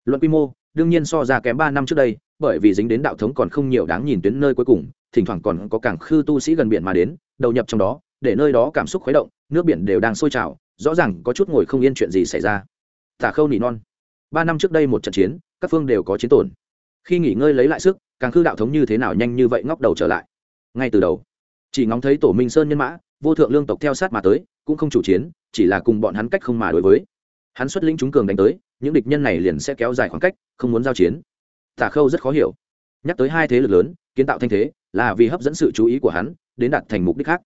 Speaker 1: luận quy mô, đương nhiên so ra kém ba năm trước đây, bởi vì dính đến đạo thống còn không nhiều đáng nhìn tuyến nơi cuối cùng, thỉnh thoảng còn có cảng khư tu sĩ gần biển mà đến, đầu nhập trong đó, để nơi đó cảm xúc khuấy động, nước biển đều đang sôi trào, rõ ràng có chút ngồi không yên chuyện gì xảy ra. Tả khâu nỉ non. Ba năm trước đây một trận chiến, các phương đều có chiến tổn. Khi nghỉ ngơi lấy lại sức, càng khư đạo thống như thế nào nhanh như vậy ngóc đầu trở lại. Ngay từ đầu, chỉ ngóng thấy tổ minh sơn nhân mã, vô thượng lương tộc theo sát mà tới, cũng không chủ chiến, chỉ là cùng bọn hắn cách không mà đối với. Hắn xuất lĩnh chúng cường đánh tới những địch nhân này liền sẽ kéo dài khoảng cách, không muốn giao chiến. Tả khâu rất khó hiểu. Nhắc tới hai thế lực lớn, kiến tạo thanh thế, là vì hấp dẫn sự chú ý của hắn, đến đạt thành mục đích khác.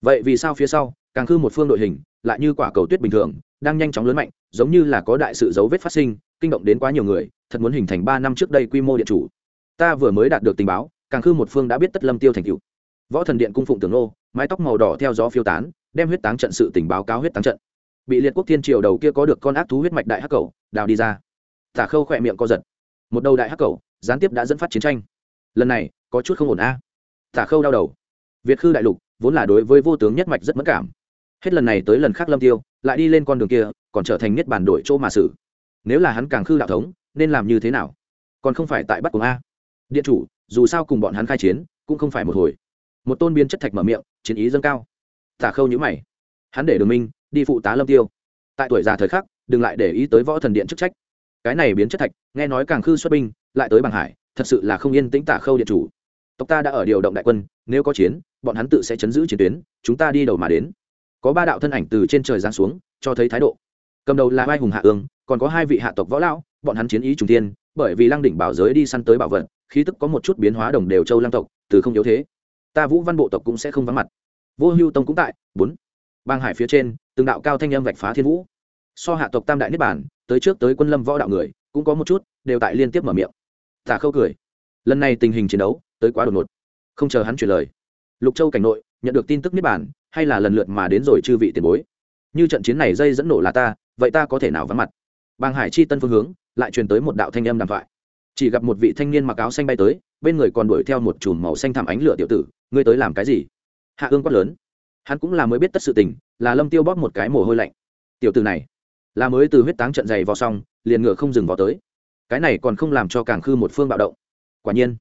Speaker 1: Vậy vì sao phía sau, càng khư một phương đội hình, lại như quả cầu tuyết bình thường, đang nhanh chóng lớn mạnh, giống như là có đại sự dấu vết phát sinh, kinh động đến quá nhiều người, thật muốn hình thành ba năm trước đây quy mô điện chủ. Ta vừa mới đạt được tình báo, càng khư một phương đã biết tất lâm tiêu thành cựu võ thần điện cung phụng tường nô, mái tóc màu đỏ theo gió phiêu tán, đem huyết táng trận sự tình báo cáo huyết táng trận bị liệt quốc thiên triều đầu kia có được con ác thú huyết mạch đại hắc cầu, đào đi ra. Tả khâu khỏe miệng co giật. Một đầu đại hắc cầu, gián tiếp đã dẫn phát chiến tranh. Lần này, có chút không ổn a. À. tả khâu đau đầu. Việt khư đại lục, vốn là đối với vô tướng nhất mạch rất mất cảm. Hết lần này tới lần khác lâm tiêu, lại đi lên con đường kia, còn trở thành niết bản đổi chỗ mà xử. Nếu là hắn càng khư đạo thống, nên làm như thế nào? Còn không phải tại bắt cùng a. Điện chủ, dù sao cùng bọn hắn khai chiến, cũng không phải một hồi. Một tôn biên chất thạch mở miệng, chiến ý dâng cao. Tả khâu nhữ mày. Hắn để đường minh đi phụ tá lâm tiêu. Tại tuổi già thời khắc, đừng lại để ý tới võ thần điện chức trách. Cái này biến chất thạch, nghe nói càng khư xuất binh, lại tới bằng hải, thật sự là không yên tĩnh tả khâu điện chủ. Tộc ta đã ở điều động đại quân, nếu có chiến, bọn hắn tự sẽ chấn giữ chiến tuyến, chúng ta đi đầu mà đến. Có ba đạo thân ảnh từ trên trời giáng xuống, cho thấy thái độ. Cầm đầu là vai hùng hạ ương, còn có hai vị hạ tộc võ lão, bọn hắn chiến ý trùng tiên bởi vì lăng đỉnh bảo giới đi săn tới bảo vật, khí tức có một chút biến hóa đồng đều châu lăng tộc, từ không yếu thế. Ta vũ văn bộ tộc cũng sẽ không vắng mặt. Vô hưu tông cũng tại, bốn bang hải phía trên, từng đạo cao thanh âm vạch phá thiên vũ. So hạ tộc tam đại niết bản tới trước tới quân lâm võ đạo người, cũng có một chút, đều tại liên tiếp mở miệng. Tả khâu cười. Lần này tình hình chiến đấu, tới quá đột ngột. Không chờ hắn chuyển lời, lục châu cảnh nội, nhận được tin tức niết bản hay là lần lượt mà đến rồi chư vị tiền bối. Như trận chiến này dây dẫn nổ là ta, vậy ta có thể nào vắng mặt? Bang hải chi tân phương hướng, lại truyền tới một đạo thanh âm đàm thoại. Chỉ gặp một vị thanh niên mặc áo xanh bay tới, bên người còn đuổi theo một chùm màu xanh thảm ánh lửa tiểu tử, ngươi tới làm cái gì? Hạ ương quát lớn hắn cũng là mới biết tất sự tình, là lâm tiêu bóp một cái mồ hôi lạnh. Tiểu tử này, là mới từ huyết táng trận dày vào xong, liền ngựa không dừng vào tới. Cái này còn không làm cho càng khư một phương bạo động. Quả nhiên,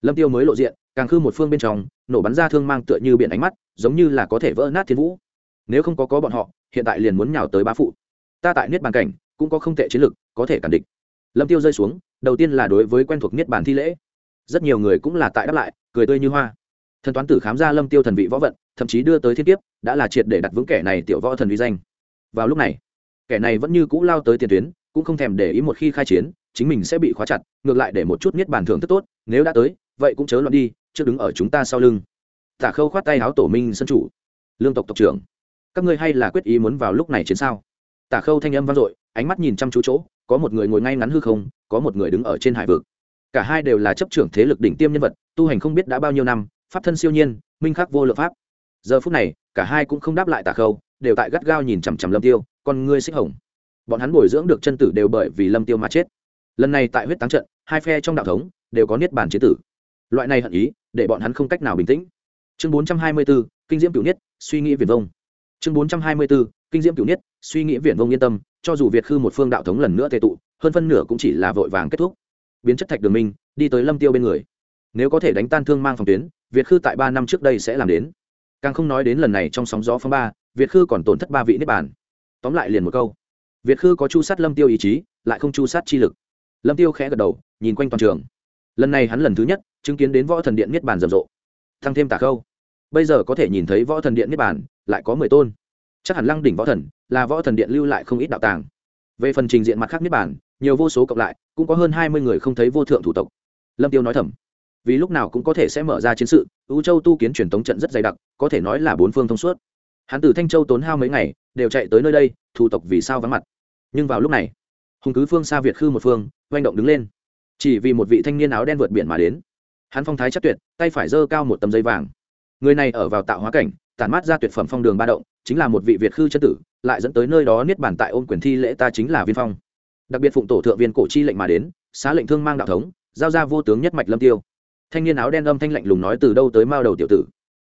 Speaker 1: lâm tiêu mới lộ diện, càng khư một phương bên trong, nổ bắn ra thương mang tựa như biển ánh mắt, giống như là có thể vỡ nát thiên vũ. Nếu không có có bọn họ, hiện tại liền muốn nhào tới bá phụ. Ta tại niết bàn cảnh, cũng có không tệ chiến lực, có thể cản địch. Lâm tiêu rơi xuống, đầu tiên là đối với quen thuộc niết bàn thi lễ. Rất nhiều người cũng là tại đáp lại, cười tươi như hoa thần toán tử khám ra lâm tiêu thần vị võ vận, thậm chí đưa tới thiên tiếp đã là triệt để đặt vững kẻ này tiểu võ thần vi danh. Vào lúc này, kẻ này vẫn như cũ lao tới tiền tuyến, cũng không thèm để ý một khi khai chiến, chính mình sẽ bị khóa chặt, ngược lại để một chút niết bàn thưởng thức tốt, nếu đã tới, vậy cũng chớ loạn đi chưa đứng ở chúng ta sau lưng. Tả khâu khoát tay áo tổ minh sân chủ. Lương tộc tộc trưởng, các ngươi hay là quyết ý muốn vào lúc này chiến sao? Tả khâu thanh âm vang dội, ánh mắt nhìn chăm chú chỗ, có một người ngồi ngay ngắn hư không, có một người đứng ở trên hải vực. Cả hai đều là chấp trưởng thế lực đỉnh tiêm nhân vật, tu hành không biết đã bao nhiêu năm pháp thân siêu nhiên minh khắc vô lượng pháp. Giờ phút này cả hai cũng không đáp lại tà khâu đều tại gắt gao nhìn chằm chằm lâm tiêu còn ngươi xích hồng. Bọn hắn bồi dưỡng được chân tử đều bởi vì lâm tiêu mà chết. Lần này tại huyết táng trận hai phe trong đạo thống đều có niết bàn chế tử. Loại này hận ý để bọn hắn không cách nào bình tĩnh. Chương 424, kinh diễm cửu niết suy nghĩ viển vông. Chương 424, kinh diễm cửu niết suy nghĩ viển vông yên tâm cho dù việt khư một phương đạo thống lần nữa tề tụ hơn phân nửa cũng chỉ là vội vàng kết thúc. Biến chất thạch đường minh đi tới lâm tiêu bên người. Nếu có thể đánh tan thương mang phòng tuyến việt khư tại ba năm trước đây sẽ làm đến. Càng không nói đến lần này trong sóng gió phong ba, việt khư còn tổn thất ba vị niết bàn. Tóm lại liền một câu. Việt khư có chu sát lâm tiêu ý chí, lại không chu sát chi lực. Lâm tiêu khẽ gật đầu, nhìn quanh toàn trường. Lần này hắn lần thứ nhất chứng kiến đến võ thần điện niết bàn rầm rộ. Thăng thêm tả khâu. Bây giờ có thể nhìn thấy võ thần điện niết bàn, lại có mười tôn. Chắc hẳn lăng đỉnh võ thần, là võ thần điện lưu lại không ít đạo tàng. Về phần trình diện mặt khác niết bàn, nhiều vô số cộng lại, cũng có hơn hai mươi người không thấy vô thượng thủ tộc. Lâm tiêu nói thầm vì lúc nào cũng có thể sẽ mở ra chiến sự ưu châu tu kiến truyền thống trận rất dày đặc, có thể nói là bốn phương thông suốt. Hắn từ thanh châu tốn hao mấy ngày, đều chạy tới nơi đây thủ tộc vì sao vắng mặt. Nhưng vào lúc này, hùng cứ phương xa việt khư một phương, oanh động đứng lên. Chỉ vì một vị thanh niên áo đen vượt biển mà đến. Hắn phong thái chắc tuyệt, tay phải giơ cao một tấm dây vàng. Người này ở vào tạo hóa cảnh, tản mát ra tuyệt phẩm phong đường ba động, chính là một vị việt khư chân tử, lại dẫn tới nơi đó niết bản tại ôn quyền thi lễ ta chính là viên phong. Đặc biệt phụng tổ thượng viên cổ chi lệnh mà đến, xá lệnh thương mang đạo thống, giao ra vô tướng nhất mạch lâm tiêu thanh niên áo đen âm thanh lạnh lùng nói từ đâu tới mao đầu tiểu tử?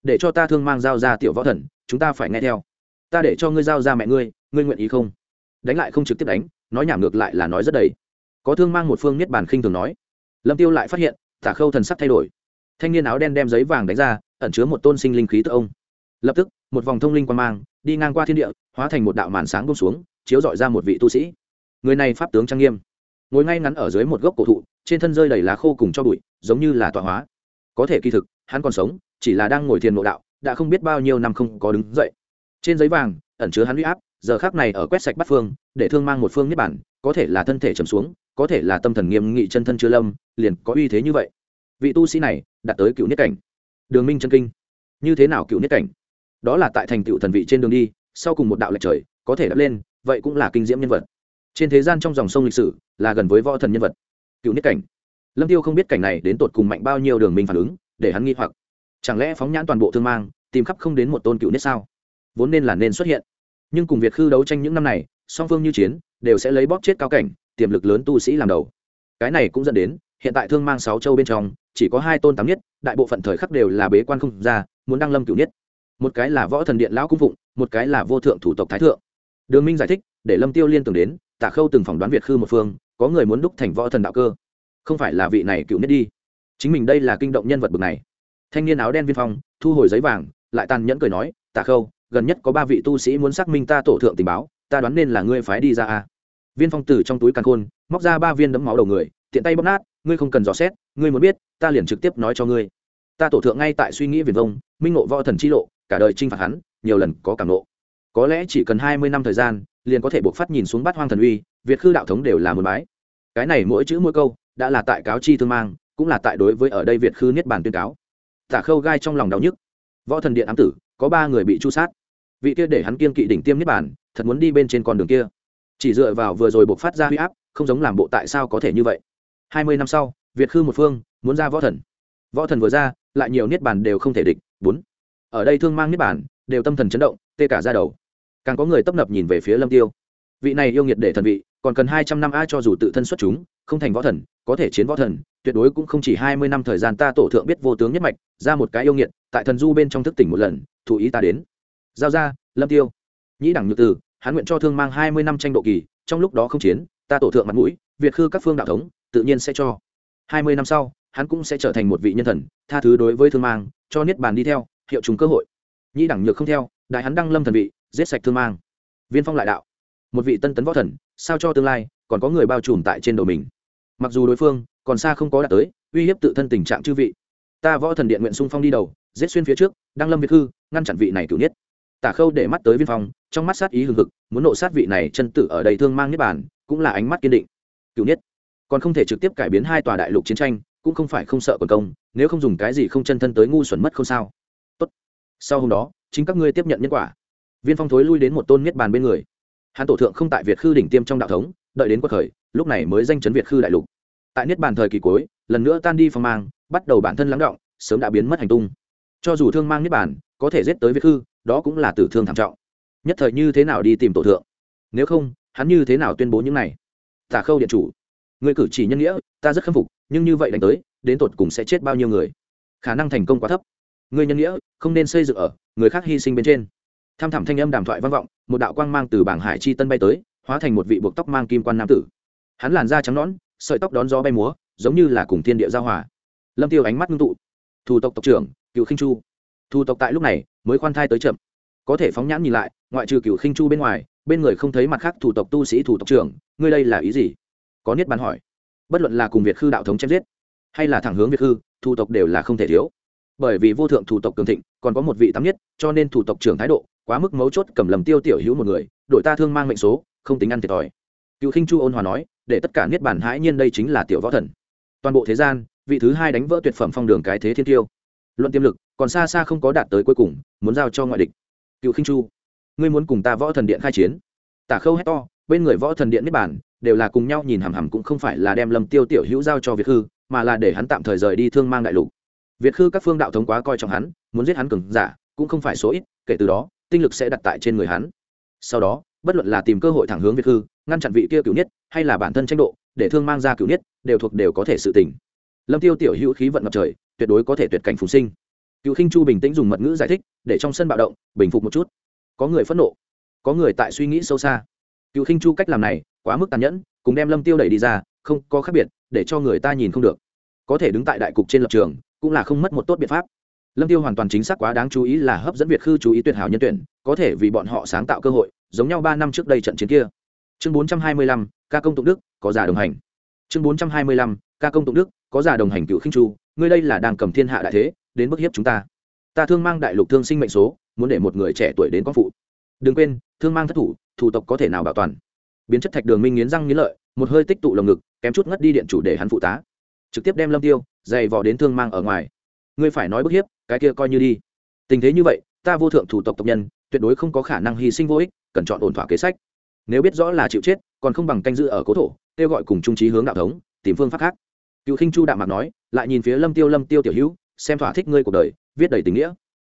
Speaker 1: Để cho ta thương mang giao ra tiểu võ thần, chúng ta phải nghe theo. Ta để cho ngươi giao ra mẹ ngươi ngươi nguyện ý không? Đánh lại không trực tiếp đánh, nói nhảm ngược lại là nói rất đầy. Có thương mang một phương niết bàn khinh thường nói. Lâm tiêu lại phát hiện, tả khâu thần sắc thay đổi. Thanh niên áo đen đem giấy vàng đánh ra, ẩn chứa một tôn sinh linh khí tự ông. Lập tức, một vòng thông linh quan mang, đi ngang qua thiên địa, hóa thành một đạo màn sáng bông xuống, chiếu dọi ra một vị tu sĩ. Người này pháp tướng trang nghiêm. Ngồi ngay ngắn ở dưới một gốc cổ thụ, trên thân rơi đầy lá khô cùng cho bụi giống như là tọa hóa. Có thể kỳ thực, hắn còn sống, chỉ là đang ngồi thiền nội đạo, đã không biết bao nhiêu năm không có đứng dậy. Trên giấy vàng, ẩn chứa hắn huy áp, giờ khác này ở quét sạch bắt phương, để thương mang một phương niết bản có thể là thân thể trầm xuống, có thể là tâm thần nghiêm nghị chân thân chưa lâm, liền có uy thế như vậy. Vị tu sĩ này, đạt tới cựu niết cảnh. Đường minh chân kinh. Như thế nào cựu niết cảnh? Đó là tại thành tựu thần vị trên đường đi, sau cùng một đạo lệch trời, có thể đắp lên, vậy cũng là kinh diễm nhân vật. Trên thế gian trong dòng sông lịch sử, là gần với võ thần nhân vật. Cựu niết cảnh lâm tiêu không biết cảnh này đến tột cùng mạnh bao nhiêu đường minh phản ứng, để hắn nghi hoặc. Chẳng lẽ phóng nhãn toàn bộ thương mang, tìm khắp không đến một tôn cựu niết sao? Vốn nên là nên xuất hiện. Nhưng cùng việt khư đấu tranh những năm này, song phương như chiến, đều sẽ lấy bóp chết cao cảnh, tiềm lực lớn tu sĩ làm đầu. Cái này cũng dẫn đến, hiện tại thương mang sáu châu bên trong, chỉ có hai tôn tám nhất đại bộ phận thời khắc đều là bế quan không ra, muốn đăng lâm Cựu nhất một cái là võ thần điện lão cung phụng, một cái là vô thượng thủ tộc thái thượng. Đường minh giải thích, để lâm tiêu liên tưởng đến tả khâu từng phỏng đoán việt khư một phương, có người muốn đúc thành võ thần đạo cơ không phải là vị này cựu nhất đi. Chính mình đây là kinh động nhân vật bực này. Thanh niên áo đen viên phong thu hồi giấy vàng lại tàn nhẫn cười nói tạ khâu gần nhất có ba vị tu sĩ muốn xác minh ta tổ thượng tình báo ta đoán nên là ngươi phái đi ra a. Viên phong tử trong túi càn khôn móc ra ba viên đấm máu đầu người tiện tay bóp nát ngươi không cần dò xét ngươi muốn biết ta liền trực tiếp nói cho ngươi. Ta tổ thượng ngay tại suy nghĩ viền vông minh ngộ võ thần chi lộ cả đời chinh phạt hắn nhiều lần có cảm nộ, có lẽ chỉ cần hai mươi năm thời gian liền có thể buộc phát nhìn xuống bát hoang thần uy việt khư đạo thống đều là một bái. Cái này mỗi chữ mỗi câu đã là tại cáo chi thương mang, cũng là tại đối với ở đây việt khư niết bàn tuyên cáo. Tả khâu gai trong lòng đau nhức. Võ thần điện ám tử, có ba người bị chu sát. Vị kia để hắn kiên kỵ đỉnh tiêm niết bàn, thật muốn đi bên trên con đường kia. Chỉ dựa vào vừa rồi buộc phát ra huy áp, không giống làm bộ tại sao có thể như vậy. Hai mươi năm sau, việt khư một phương, muốn ra võ thần. Võ thần vừa ra, lại nhiều niết bàn đều không thể địch. Bốn. Ở đây thương mang niết bàn, đều tâm thần chấn động, tê cả ra đầu. Càng có người tấp nập nhìn về phía lâm tiêu. Vị này yêu nghiệt để thần vị còn cần hai trăm năm a cho dù tự thân xuất chúng, không thành võ thần, có thể chiến võ thần, tuyệt đối cũng không chỉ hai mươi năm thời gian ta tổ thượng biết vô tướng nhất mạch, ra một cái yêu nghiệt, tại thần du bên trong thức tỉnh một lần thủ ý ta đến. Giao ra, lâm tiêu. Nhĩ đẳng nhược từ hắn nguyện cho thương mang hai mươi năm tranh độ kỳ, trong lúc đó không chiến, ta tổ thượng mặt mũi, việt khư các phương đạo thống, tự nhiên sẽ cho. Hai mươi năm sau, hắn cũng sẽ trở thành một vị nhân thần, tha thứ đối với thương mang, cho niết bàn đi theo, hiệu chúng cơ hội. Nhĩ đẳng nhược không theo, đại hắn đăng lâm thần vị, giết sạch thương mang. Viên phong lại đạo một vị tân tấn võ thần, sao cho tương lai còn có người bao trùm tại trên đầu mình? Mặc dù đối phương còn xa không có đạt tới, uy hiếp tự thân tình trạng chư vị. Ta võ thần điện nguyện sung phong đi đầu, giết xuyên phía trước, đăng lâm việt hư, ngăn chặn vị này cửu nhất tả khâu để mắt tới viên phong, trong mắt sát ý hừng hực, muốn nộ sát vị này chân tử ở đây thương mang niết bàn, cũng là ánh mắt kiên định. Cửu nhất còn không thể trực tiếp cải biến hai tòa đại lục chiến tranh, cũng không phải không sợ quần công, nếu không dùng cái gì không chân thân tới ngu xuẩn mất không sao. Tốt. Sau hôm đó, chính các ngươi tiếp nhận nhân quả. Viên phong thối lui đến một tôn niết bàn bên người hắn tổ thượng không tại việt khư đỉnh tiêm trong đạo thống, đợi đến quật khởi, lúc này mới danh chấn việt khư đại lục. Tại niết bàn thời kỳ cuối, lần nữa tan đi phong mang, bắt đầu bản thân lắng động, sớm đã biến mất hành tung. Cho dù thương mang niết bàn, có thể giết tới việt khư, đó cũng là tử thương thảm trọng. Nhất thời như thế nào đi tìm tổ thượng? Nếu không, hắn như thế nào tuyên bố những này? Tả khâu điện chủ người cử chỉ nhân nghĩa, ta rất khâm phục, nhưng như vậy đánh tới, đến tột cùng sẽ chết bao nhiêu người? Khả năng thành công quá thấp. Người nhân nghĩa, không nên xây dựng ở người khác hy sinh bên trên tham thảm thanh âm đàm thoại vang vọng, một đạo quang mang từ bảng hải chi tân bay tới, hóa thành một vị buộc tóc mang kim quan nam tử. Hắn làn da trắng nõn, sợi tóc đón gió bay múa, giống như là cùng thiên địa giao hòa. Lâm tiêu ánh mắt ngưng tụ. Thủ tộc tộc trưởng cựu khinh chu. Thủ tộc tại lúc này mới khoan thai tới chậm. Có thể phóng nhãn nhìn lại, ngoại trừ cựu khinh chu bên ngoài, bên người không thấy mặt khác thủ tộc tu sĩ thủ tộc trưởng, ngươi đây là ý gì? Có niết bàn hỏi. Bất luận là cùng việt khư đạo thống chém giết, hay là thẳng hướng việt khư, thủ tộc đều là không thể thiếu. Bởi vì vô thượng thủ tộc cường thịnh, còn có một vị tám nhất cho nên thủ tộc trưởng thái độ quá mức mấu chốt cầm lầm tiêu tiểu hữu một người đội ta thương mang mệnh số, không tính ăn thiệt thòi. Cựu khinh chu ôn hòa nói, để tất cả niết bản hãi nhiên đây chính là tiểu võ thần. Toàn bộ thế gian, vị thứ hai đánh vỡ tuyệt phẩm phong đường cái thế thiên tiêu. Luận tiềm lực, còn xa xa không có đạt tới cuối cùng, muốn giao cho ngoại địch. Cựu khinh chu, ngươi muốn cùng ta võ thần điện khai chiến? Tả khâu hét to, bên người võ thần điện niết bản đều là cùng nhau nhìn hằm hằm cũng không phải là đem lầm tiêu tiểu hữu giao cho việt hư mà là để hắn tạm thời rời đi thương mang đại lục. Việt khư các phương đạo thống quá coi trọng hắn, muốn giết hắn cường giả, cũng không phải số ít, kể từ đó tinh lực sẽ đặt tại trên người hắn. Sau đó, bất luận là tìm cơ hội thẳng hướng việt hư, ngăn chặn vị kia cửu nhất hay là bản thân tranh độ, để thương mang ra cửu nhất đều thuộc đều có thể sự tình. lâm tiêu tiểu hữu khí vận ngập trời, tuyệt đối có thể tuyệt cảnh phùng sinh. Cựu khinh chu bình tĩnh dùng mật ngữ giải thích, để trong sân bạo động, bình phục một chút. Có người phẫn nộ, có người tại suy nghĩ sâu xa. Cựu khinh chu cách làm này, quá mức tàn nhẫn, cùng đem lâm tiêu đẩy đi ra, không có khác biệt, để cho người ta nhìn không được. Có thể đứng tại đại cục trên lập trường, cũng là không mất một tốt biện pháp lâm tiêu hoàn toàn chính xác quá đáng chú ý là hấp dẫn việt khư chú ý tuyệt hảo nhân tuyển, có thể vì bọn họ sáng tạo cơ hội, giống nhau ba năm trước đây trận chiến kia. Chương bốn trăm hai mươi lăm, ca công tụng đức, có giả đồng hành. Chương bốn trăm hai mươi lăm, ca công tụng đức, có giả đồng hành cựu khinh chu, ngươi đây là đang cầm thiên hạ đại thế, đến bức hiếp chúng ta. Ta thương mang đại lục thương sinh mệnh số, muốn để một người trẻ tuổi đến con phụ. Đừng quên, thương mang thất thủ thủ tộc có thể nào bảo toàn. Biến chất thạch đường minh nghiến răng nghiến lợi, một hơi tích tụ lồng ngực, kém chút ngất đi điện chủ để hắn phụ tá. Trực tiếp đem lâm tiêu dày vò đến thương mang ở ngoài ngươi phải nói bức hiếp, cái kia coi như đi. Tình thế như vậy, ta vô thượng thủ tộc tộc nhân, tuyệt đối không có khả năng hy sinh vô ích cần chọn ổn thỏa kế sách. Nếu biết rõ là chịu chết, còn không bằng canh giữ ở cố thổ, kêu gọi cùng trung trí hướng đạo thống, tìm phương pháp khác. Cựu khinh chu đạm mạc nói, lại nhìn phía lâm tiêu lâm tiêu tiểu hữu, xem thỏa thích ngươi cuộc đời, viết đầy tình nghĩa.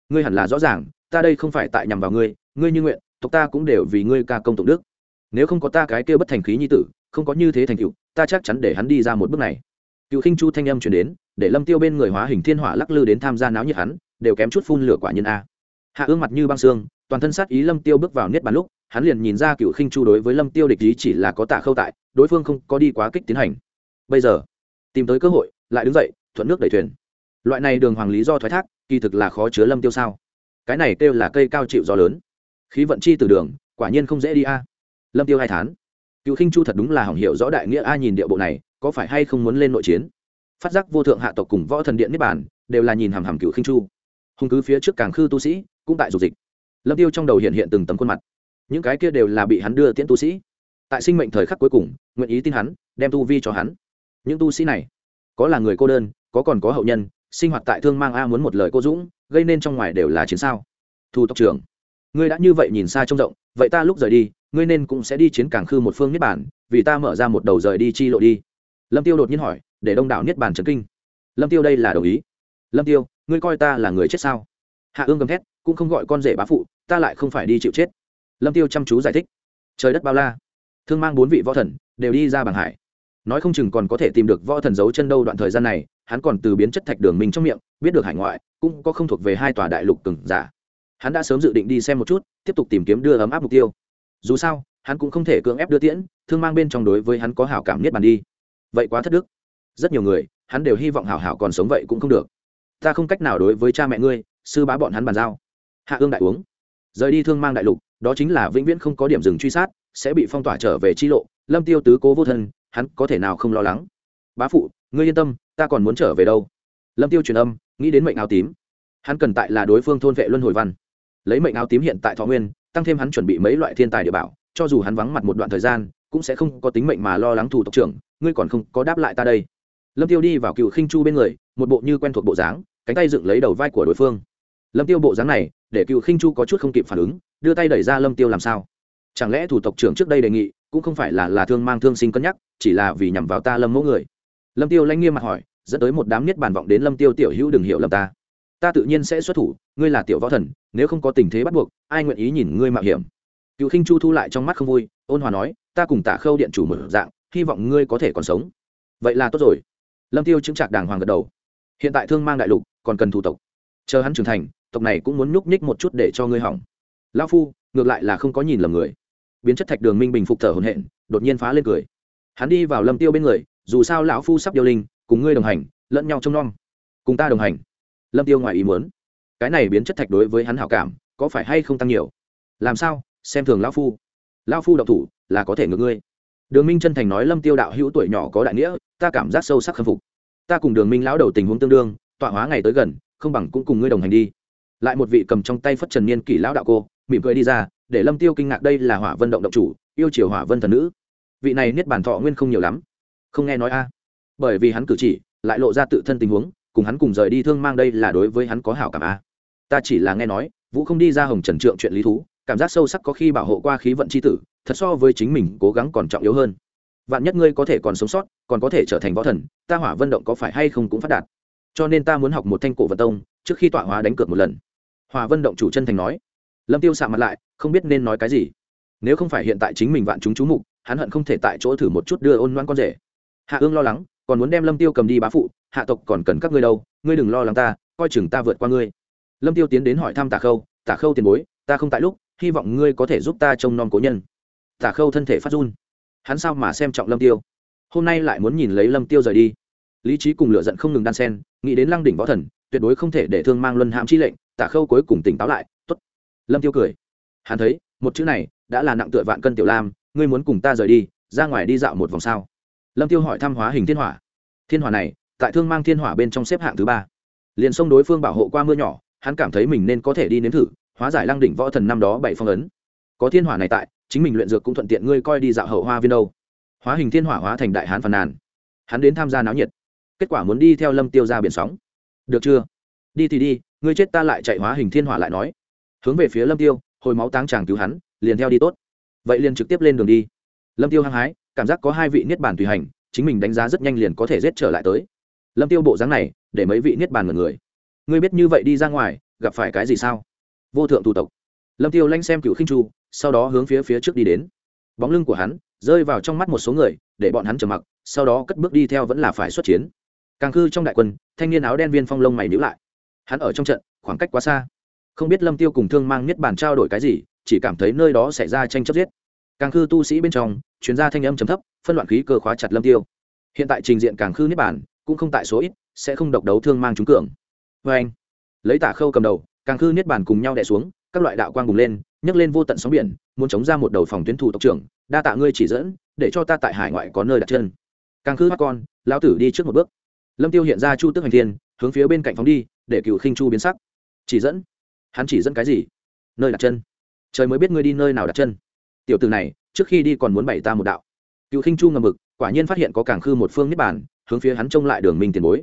Speaker 1: Ngươi hẳn là rõ ràng, ta đây không phải tại nhằm vào ngươi ngươi như nguyện, tộc ta cũng đều vì ngươi ca công tụng đức. Nếu không có ta cái kia bất thành khí nhi tử, không có như thế thành cựu ta chắc chắn để hắn đi ra một bước này. Cựu khinh chu thanh âm chuyển đến để lâm tiêu bên người hóa hình thiên hỏa lắc lư đến tham gia náo nhiệt hắn, đều kém chút phun lửa quả nhân a. Hạ ương mặt như băng xương, toàn thân sát ý lâm tiêu bước vào niết bàn lúc, hắn liền nhìn ra cựu khinh chu đối với lâm tiêu địch ý chỉ là có tạ khâu tại, đối phương không có đi quá kích tiến hành. Bây giờ, tìm tới cơ hội, lại đứng dậy, thuận nước đẩy thuyền. Loại này đường hoàng lý do thoái thác, kỳ thực là khó chứa lâm tiêu sao. Cái này kêu là cây cao chịu gió lớn. Khí vận chi từ đường, quả nhiên không dễ đi a. Lâm tiêu hai thán. Cựu khinh chu thật đúng là hỏng hiểu rõ đại nghĩa a nhìn địa bộ này, có phải hay không muốn lên nội chiến? Phát giác vô thượng hạ tộc cùng võ thần điện niết bản đều là nhìn hàm hàm cựu khinh chu. Hùng cứ phía trước càng khư tu sĩ cũng tại dục dịch. Lâm tiêu trong đầu hiện hiện từng tấm khuôn mặt. Những cái kia đều là bị hắn đưa tiễn tu sĩ. Tại sinh mệnh thời khắc cuối cùng, nguyện ý tin hắn, đem tu vi cho hắn. Những tu sĩ này, có là người cô đơn, có còn có hậu nhân, sinh hoạt tại thương mang a muốn một lời cô dũng, gây nên trong ngoài đều là chiến sao. Thu tộc trưởng, ngươi đã như vậy nhìn xa trông rộng, vậy ta lúc rời đi, ngươi nên cũng sẽ đi chiến cảng khư một phương niết bản vì ta mở ra một đầu rời đi chi lộ đi lâm tiêu đột nhiên hỏi, để đông đảo niết bàn trấn kinh. Lâm tiêu đây là đồng ý. Lâm tiêu, ngươi coi ta là người chết sao? Hạ ương gầm thét, cũng không gọi con rể bá phụ, ta lại không phải đi chịu chết. Lâm tiêu chăm chú giải thích. Trời đất bao la. Thương mang bốn vị võ thần, đều đi ra bằng hải. Nói không chừng còn có thể tìm được võ thần giấu chân đâu đoạn thời gian này, hắn còn từ biến chất thạch đường mình trong miệng, biết được hải ngoại, cũng có không thuộc về hai tòa đại lục cừng giả. Hắn đã sớm dự định đi xem một chút, tiếp tục tìm kiếm đưa ấm áp mục tiêu. Dù sao, hắn cũng không thể cưỡng ép đưa tiễn, thương mang bên trong đối với hắn có hảo cảm niết bàn đi vậy quá thất đức. Rất nhiều người, hắn đều hy vọng hảo hảo còn sống vậy cũng không được. Ta không cách nào đối với cha mẹ ngươi, sư bá bọn hắn bàn giao. Hạ ương đại uống. Rời đi thương mang đại lục, đó chính là vĩnh viễn không có điểm dừng truy sát, sẽ bị phong tỏa trở về chi lộ, lâm tiêu tứ cố vô thân, hắn có thể nào không lo lắng? Bá phụ, ngươi yên tâm, ta còn muốn trở về đâu? Lâm tiêu truyền âm, nghĩ đến mệnh áo tím. Hắn cần tại là đối phương thôn vệ luân hồi văn. Lấy mệnh áo tím hiện tại thọ nguyên, tăng thêm hắn chuẩn bị mấy loại thiên tài địa bảo, cho dù hắn vắng mặt một đoạn thời gian cũng sẽ không có tính mệnh mà lo lắng thủ tộc trưởng, ngươi còn không có đáp lại ta đây. Lâm tiêu đi vào cựu khinh chu bên người, một bộ như quen thuộc bộ dáng, cánh tay dựng lấy đầu vai của đối phương. Lâm tiêu bộ dáng này, để cựu khinh chu có chút không kịp phản ứng, đưa tay đẩy ra lâm tiêu làm sao? Chẳng lẽ thủ tộc trưởng trước đây đề nghị, cũng không phải là là thương mang thương sinh cân nhắc, chỉ là vì nhằm vào ta lâm mẫu người? Lâm tiêu lãnh nghiêm mặt hỏi, dẫn tới một đám niết bàn vọng đến lâm tiêu tiểu hữu đừng hiểu lầm ta. Ta tự nhiên sẽ xuất thủ, ngươi là tiểu võ thần, nếu không có tình thế bắt buộc, ai nguyện ý nhìn ngươi mạo hiểm? Cựu khinh chu thu lại trong mắt không vui, ôn hòa nói ta cùng tả khâu điện chủ mở dạng, hy vọng ngươi có thể còn sống. Vậy là tốt rồi. Lâm tiêu chứng trạc đàng hoàng gật đầu. Hiện tại thương mang đại lục, còn cần thủ tộc. Chờ hắn trưởng thành, tộc này cũng muốn nhúc nhích một chút để cho ngươi hỏng. Lão phu, ngược lại là không có nhìn lầm người. Biến chất thạch đường minh bình phục thở hồn hện đột nhiên phá lên cười. Hắn đi vào lâm tiêu bên người, dù sao lão phu sắp điêu linh, cùng ngươi đồng hành, lẫn nhau trông nom. Cùng ta đồng hành. Lâm tiêu ngoài ý muốn. Cái này biến chất thạch đối với hắn hảo cảm, có phải hay không tăng nhiều? Làm sao? Xem thường lão phu. Lão phu độc thủ là có thể ngược ngươi. Đường minh chân thành nói lâm tiêu đạo hữu tuổi nhỏ có đại nghĩa, ta cảm giác sâu sắc khâm phục. Ta cùng đường minh lão đầu tình huống tương đương, tọa hóa ngày tới gần, không bằng cũng cùng ngươi đồng hành đi. Lại một vị cầm trong tay phất trần niên kỷ lão đạo cô, mỉm cười đi ra, để lâm tiêu kinh ngạc đây là hỏa vân động động chủ, yêu chiều hỏa vân thần nữ. Vị này niết bàn thọ nguyên không nhiều lắm. Không nghe nói a. Bởi vì hắn cử chỉ, lại lộ ra tự thân tình huống, cùng hắn cùng rời đi thương mang đây là đối với hắn có hảo cảm a. Ta chỉ là nghe nói, vũ không đi ra hồng trần trượng chuyện lý thú, cảm giác sâu sắc có khi bảo hộ qua khí vận c h i tử thật so với chính mình cố gắng còn trọng yếu hơn. Vạn nhất ngươi có thể còn sống sót, còn có thể trở thành võ thần, ta hỏa vận động có phải hay không cũng phát đạt. Cho nên ta muốn học một thanh cổ vận tông, trước khi tọa hóa đánh cược một lần. Hòa vân động chủ chân thành nói. Lâm tiêu sạ mặt lại, không biết nên nói cái gì. Nếu không phải hiện tại chính mình vạn chúng chú mục, hắn hận không thể tại chỗ thử một chút đưa ôn loan con rể. Hạ ương lo lắng, còn muốn đem lâm tiêu cầm đi bá phụ, hạ tộc còn cần các ngươi đâu, ngươi đừng lo lắng ta, coi chừng ta vượt qua ngươi. Lâm tiêu tiến đến hỏi thăm tả khâu tả khâu tiền bối, ta không tại lúc, hy vọng ngươi có thể giúp ta trông nom cố nhân tả khâu thân thể phát run. Hắn sao mà xem trọng lâm tiêu? Hôm nay lại muốn nhìn lấy lâm tiêu rời đi. Lý trí cùng lửa giận không ngừng đan sen nghĩ đến lăng đỉnh võ thần, tuyệt đối không thể để thương mang luân hãm chi lệnh tả khâu cuối cùng tỉnh táo lại, tốt. Lâm tiêu cười. Hắn thấy, một chữ này đã là nặng tựa vạn cân tiểu lam, ngươi muốn cùng ta rời đi, ra ngoài đi dạo một vòng sao? Lâm tiêu hỏi thăm hóa hình thiên hỏa. Thiên hỏa này, tại thương mang thiên hỏa bên trong xếp hạng thứ ba. Liền sông đối phương bảo hộ qua mưa nhỏ, hắn cảm thấy mình nên có thể đi nếm thử, hóa giải lăng đỉnh võ thần năm đó bảy phong ấn. Có thiên hỏa này tại chính mình luyện dược cũng thuận tiện ngươi coi đi dạo hậu hoa viên đâu. Hóa hình thiên hỏa hóa thành đại hán phàn nàn. Hắn đến tham gia náo nhiệt. Kết quả muốn đi theo lâm tiêu ra biển sóng. Được chưa? Đi thì đi, ngươi chết ta lại chạy hóa hình thiên hỏa lại nói. Hướng về phía lâm tiêu, hồi máu táng chàng cứu hắn, liền theo đi tốt. Vậy liền trực tiếp lên đường đi. Lâm tiêu hăng hái, cảm giác có hai vị niết bàn tùy hành, chính mình đánh giá rất nhanh liền có thể giết trở lại tới. Lâm tiêu bộ dáng này, để mấy vị niết bàn ngần người. Ngươi biết như vậy đi ra ngoài, gặp phải cái gì sao? Vô thượng thủ tộc lâm tiêu lanh xem cựu khinh chu, sau đó hướng phía phía trước đi đến. Bóng lưng của hắn rơi vào trong mắt một số người, để bọn hắn trầm mặc, sau đó cất bước đi theo vẫn là phải xuất chiến. Càng cư trong đại quân, thanh niên áo đen viên phong lông mày nhữ lại. Hắn ở trong trận, khoảng cách quá xa. Không biết lâm tiêu cùng thương mang niết bàn trao đổi cái gì, chỉ cảm thấy nơi đó xảy ra tranh chấp giết. Càng khư tu sĩ bên trong, chuyên gia thanh âm trầm thấp, phân loạn khí cơ khóa chặt lâm tiêu. Hiện tại trình diện càng khư niết bàn, cũng không tại số ít, sẽ không độc đấu thương mang trúng cường. Vê anh. Lấy tả khâu cầm đầu, càng khư niết bàn cùng nhau đè xuống các loại đạo quang bùng lên, nhấc lên vô tận sóng biển, muốn chống ra một đầu phòng tuyến thủ tộc trưởng, đa tạ ngươi chỉ dẫn, để cho ta tại hải ngoại có nơi đặt chân. Càng khư mắt con, lão tử đi trước một bước. Lâm tiêu hiện ra chu tức hành thiên, hướng phía bên cạnh phóng đi, để cựu khinh chu biến sắc. Chỉ dẫn? Hắn chỉ dẫn cái gì? Nơi đặt chân. Trời mới biết ngươi đi nơi nào đặt chân. Tiểu từ này, trước khi đi còn muốn bày ta một đạo. Cựu khinh chu ngầm mực quả nhiên phát hiện có càng khư một phương niết bản hướng phía hắn trông lại đường minh tiền bối.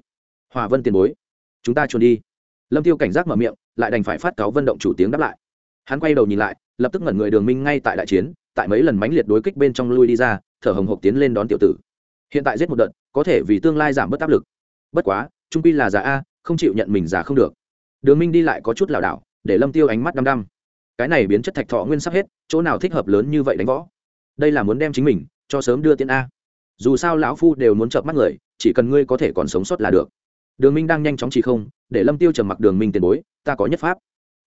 Speaker 1: Hòa vân tiền bối, chúng ta chuồn đi. Lâm tiêu cảnh giác mở miệng lại đành phải phát cáo vân động chủ tiếng đáp lại. Hắn quay đầu nhìn lại, lập tức ngẩn người đường minh ngay tại đại chiến, tại mấy lần mãnh liệt đối kích bên trong lui đi ra, thở hồng hộc tiến lên đón tiểu tử. Hiện tại giết một đợt, có thể vì tương lai giảm bớt áp lực. Bất quá, trung pi là già a, không chịu nhận mình già không được. Đường minh đi lại có chút lảo đảo, để lâm tiêu ánh mắt đăm đăm. Cái này biến chất thạch thọ nguyên sắp hết, chỗ nào thích hợp lớn như vậy đánh võ? Đây là muốn đem chính mình cho sớm đưa tiến a. Dù sao lão phu đều muốn chợp mắt người, chỉ cần ngươi có thể còn sống sót là được đường minh đang nhanh chóng chỉ không để lâm tiêu trầm mặc đường minh tiền bối ta có nhất pháp.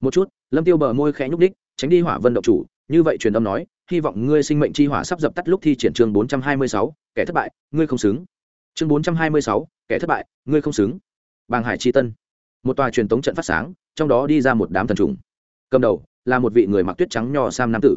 Speaker 1: Một chút. Lâm tiêu bờ môi khẽ nhúc đích tránh đi hỏa vân động chủ như vậy truyền âm nói hy vọng ngươi sinh mệnh chi hỏa sắp dập tắt lúc thi triển chương 426, kẻ thất bại ngươi không xứng. Chương 426, kẻ thất bại ngươi không xứng. Bàng hải chi tân. Một tòa truyền tống trận phát sáng trong đó đi ra một đám thần trùng. Cầm đầu là một vị người mặc tuyết trắng nho sam nam tử.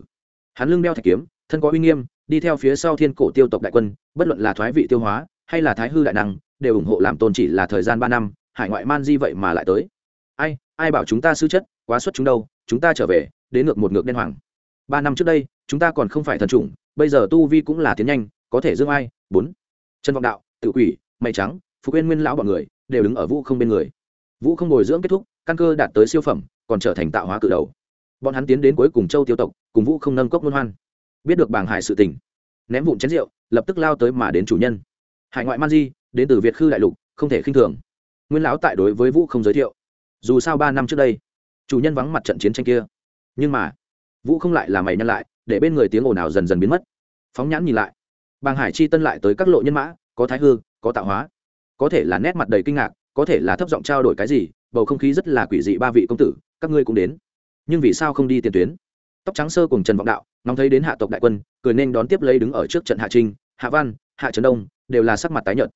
Speaker 1: Hắn lưng đeo thạch kiếm thân có uy nghiêm đi theo phía sau thiên cổ tiêu tộc đại quân bất luận là thoái vị tiêu hóa hay là thái hư đại năng đều ủng hộ làm tôn chỉ là thời gian ba năm, hải ngoại man di vậy mà lại tới. Ai ai bảo chúng ta sư chất, quá xuất chúng đâu, chúng ta trở về, đến ngược một ngược đen hoàng. Ba năm trước đây, chúng ta còn không phải thần trùng bây giờ tu vi cũng là tiến nhanh, có thể dương ai? Bốn. Chân vọng đạo, tự quỷ, mây trắng phụ quên nguyên lão bọn người, đều đứng ở vũ không bên người. Vũ không bồi dưỡng kết thúc, căn cơ đạt tới siêu phẩm, còn trở thành tạo hóa cự đầu. Bọn hắn tiến đến cuối cùng châu tiêu tộc, cùng vũ không nâng cốc luân hoan. Biết được bàng hải sự tình. Ném vụn chén rượu, lập tức lao tới mà đến chủ nhân. Hải ngoại man di đến từ việt khư đại lục, không thể khinh thường. Nguyên lão tại đối với vũ không giới thiệu. Dù sao ba năm trước đây, chủ nhân vắng mặt trận chiến tranh kia. Nhưng mà, vũ không lại là mày nhân lại, để bên người tiếng ồn ào dần dần biến mất. Phóng nhãn nhìn lại, bàng hải chi tân lại tới các lộ nhân mã, có thái hư, có tạo hóa. Có thể là nét mặt đầy kinh ngạc, có thể là thấp giọng trao đổi cái gì, bầu không khí rất là quỷ dị ba vị công tử, các ngươi cũng đến. Nhưng vì sao không đi tiền tuyến? Tóc trắng sơ cùng trần vọng đạo nóng thấy đến hạ tộc đại quân, cười nên đón tiếp lấy đứng ở trước trận hạ trinh, hạ văn, hạ trấn đông, đều là sắc mặt tái nhợt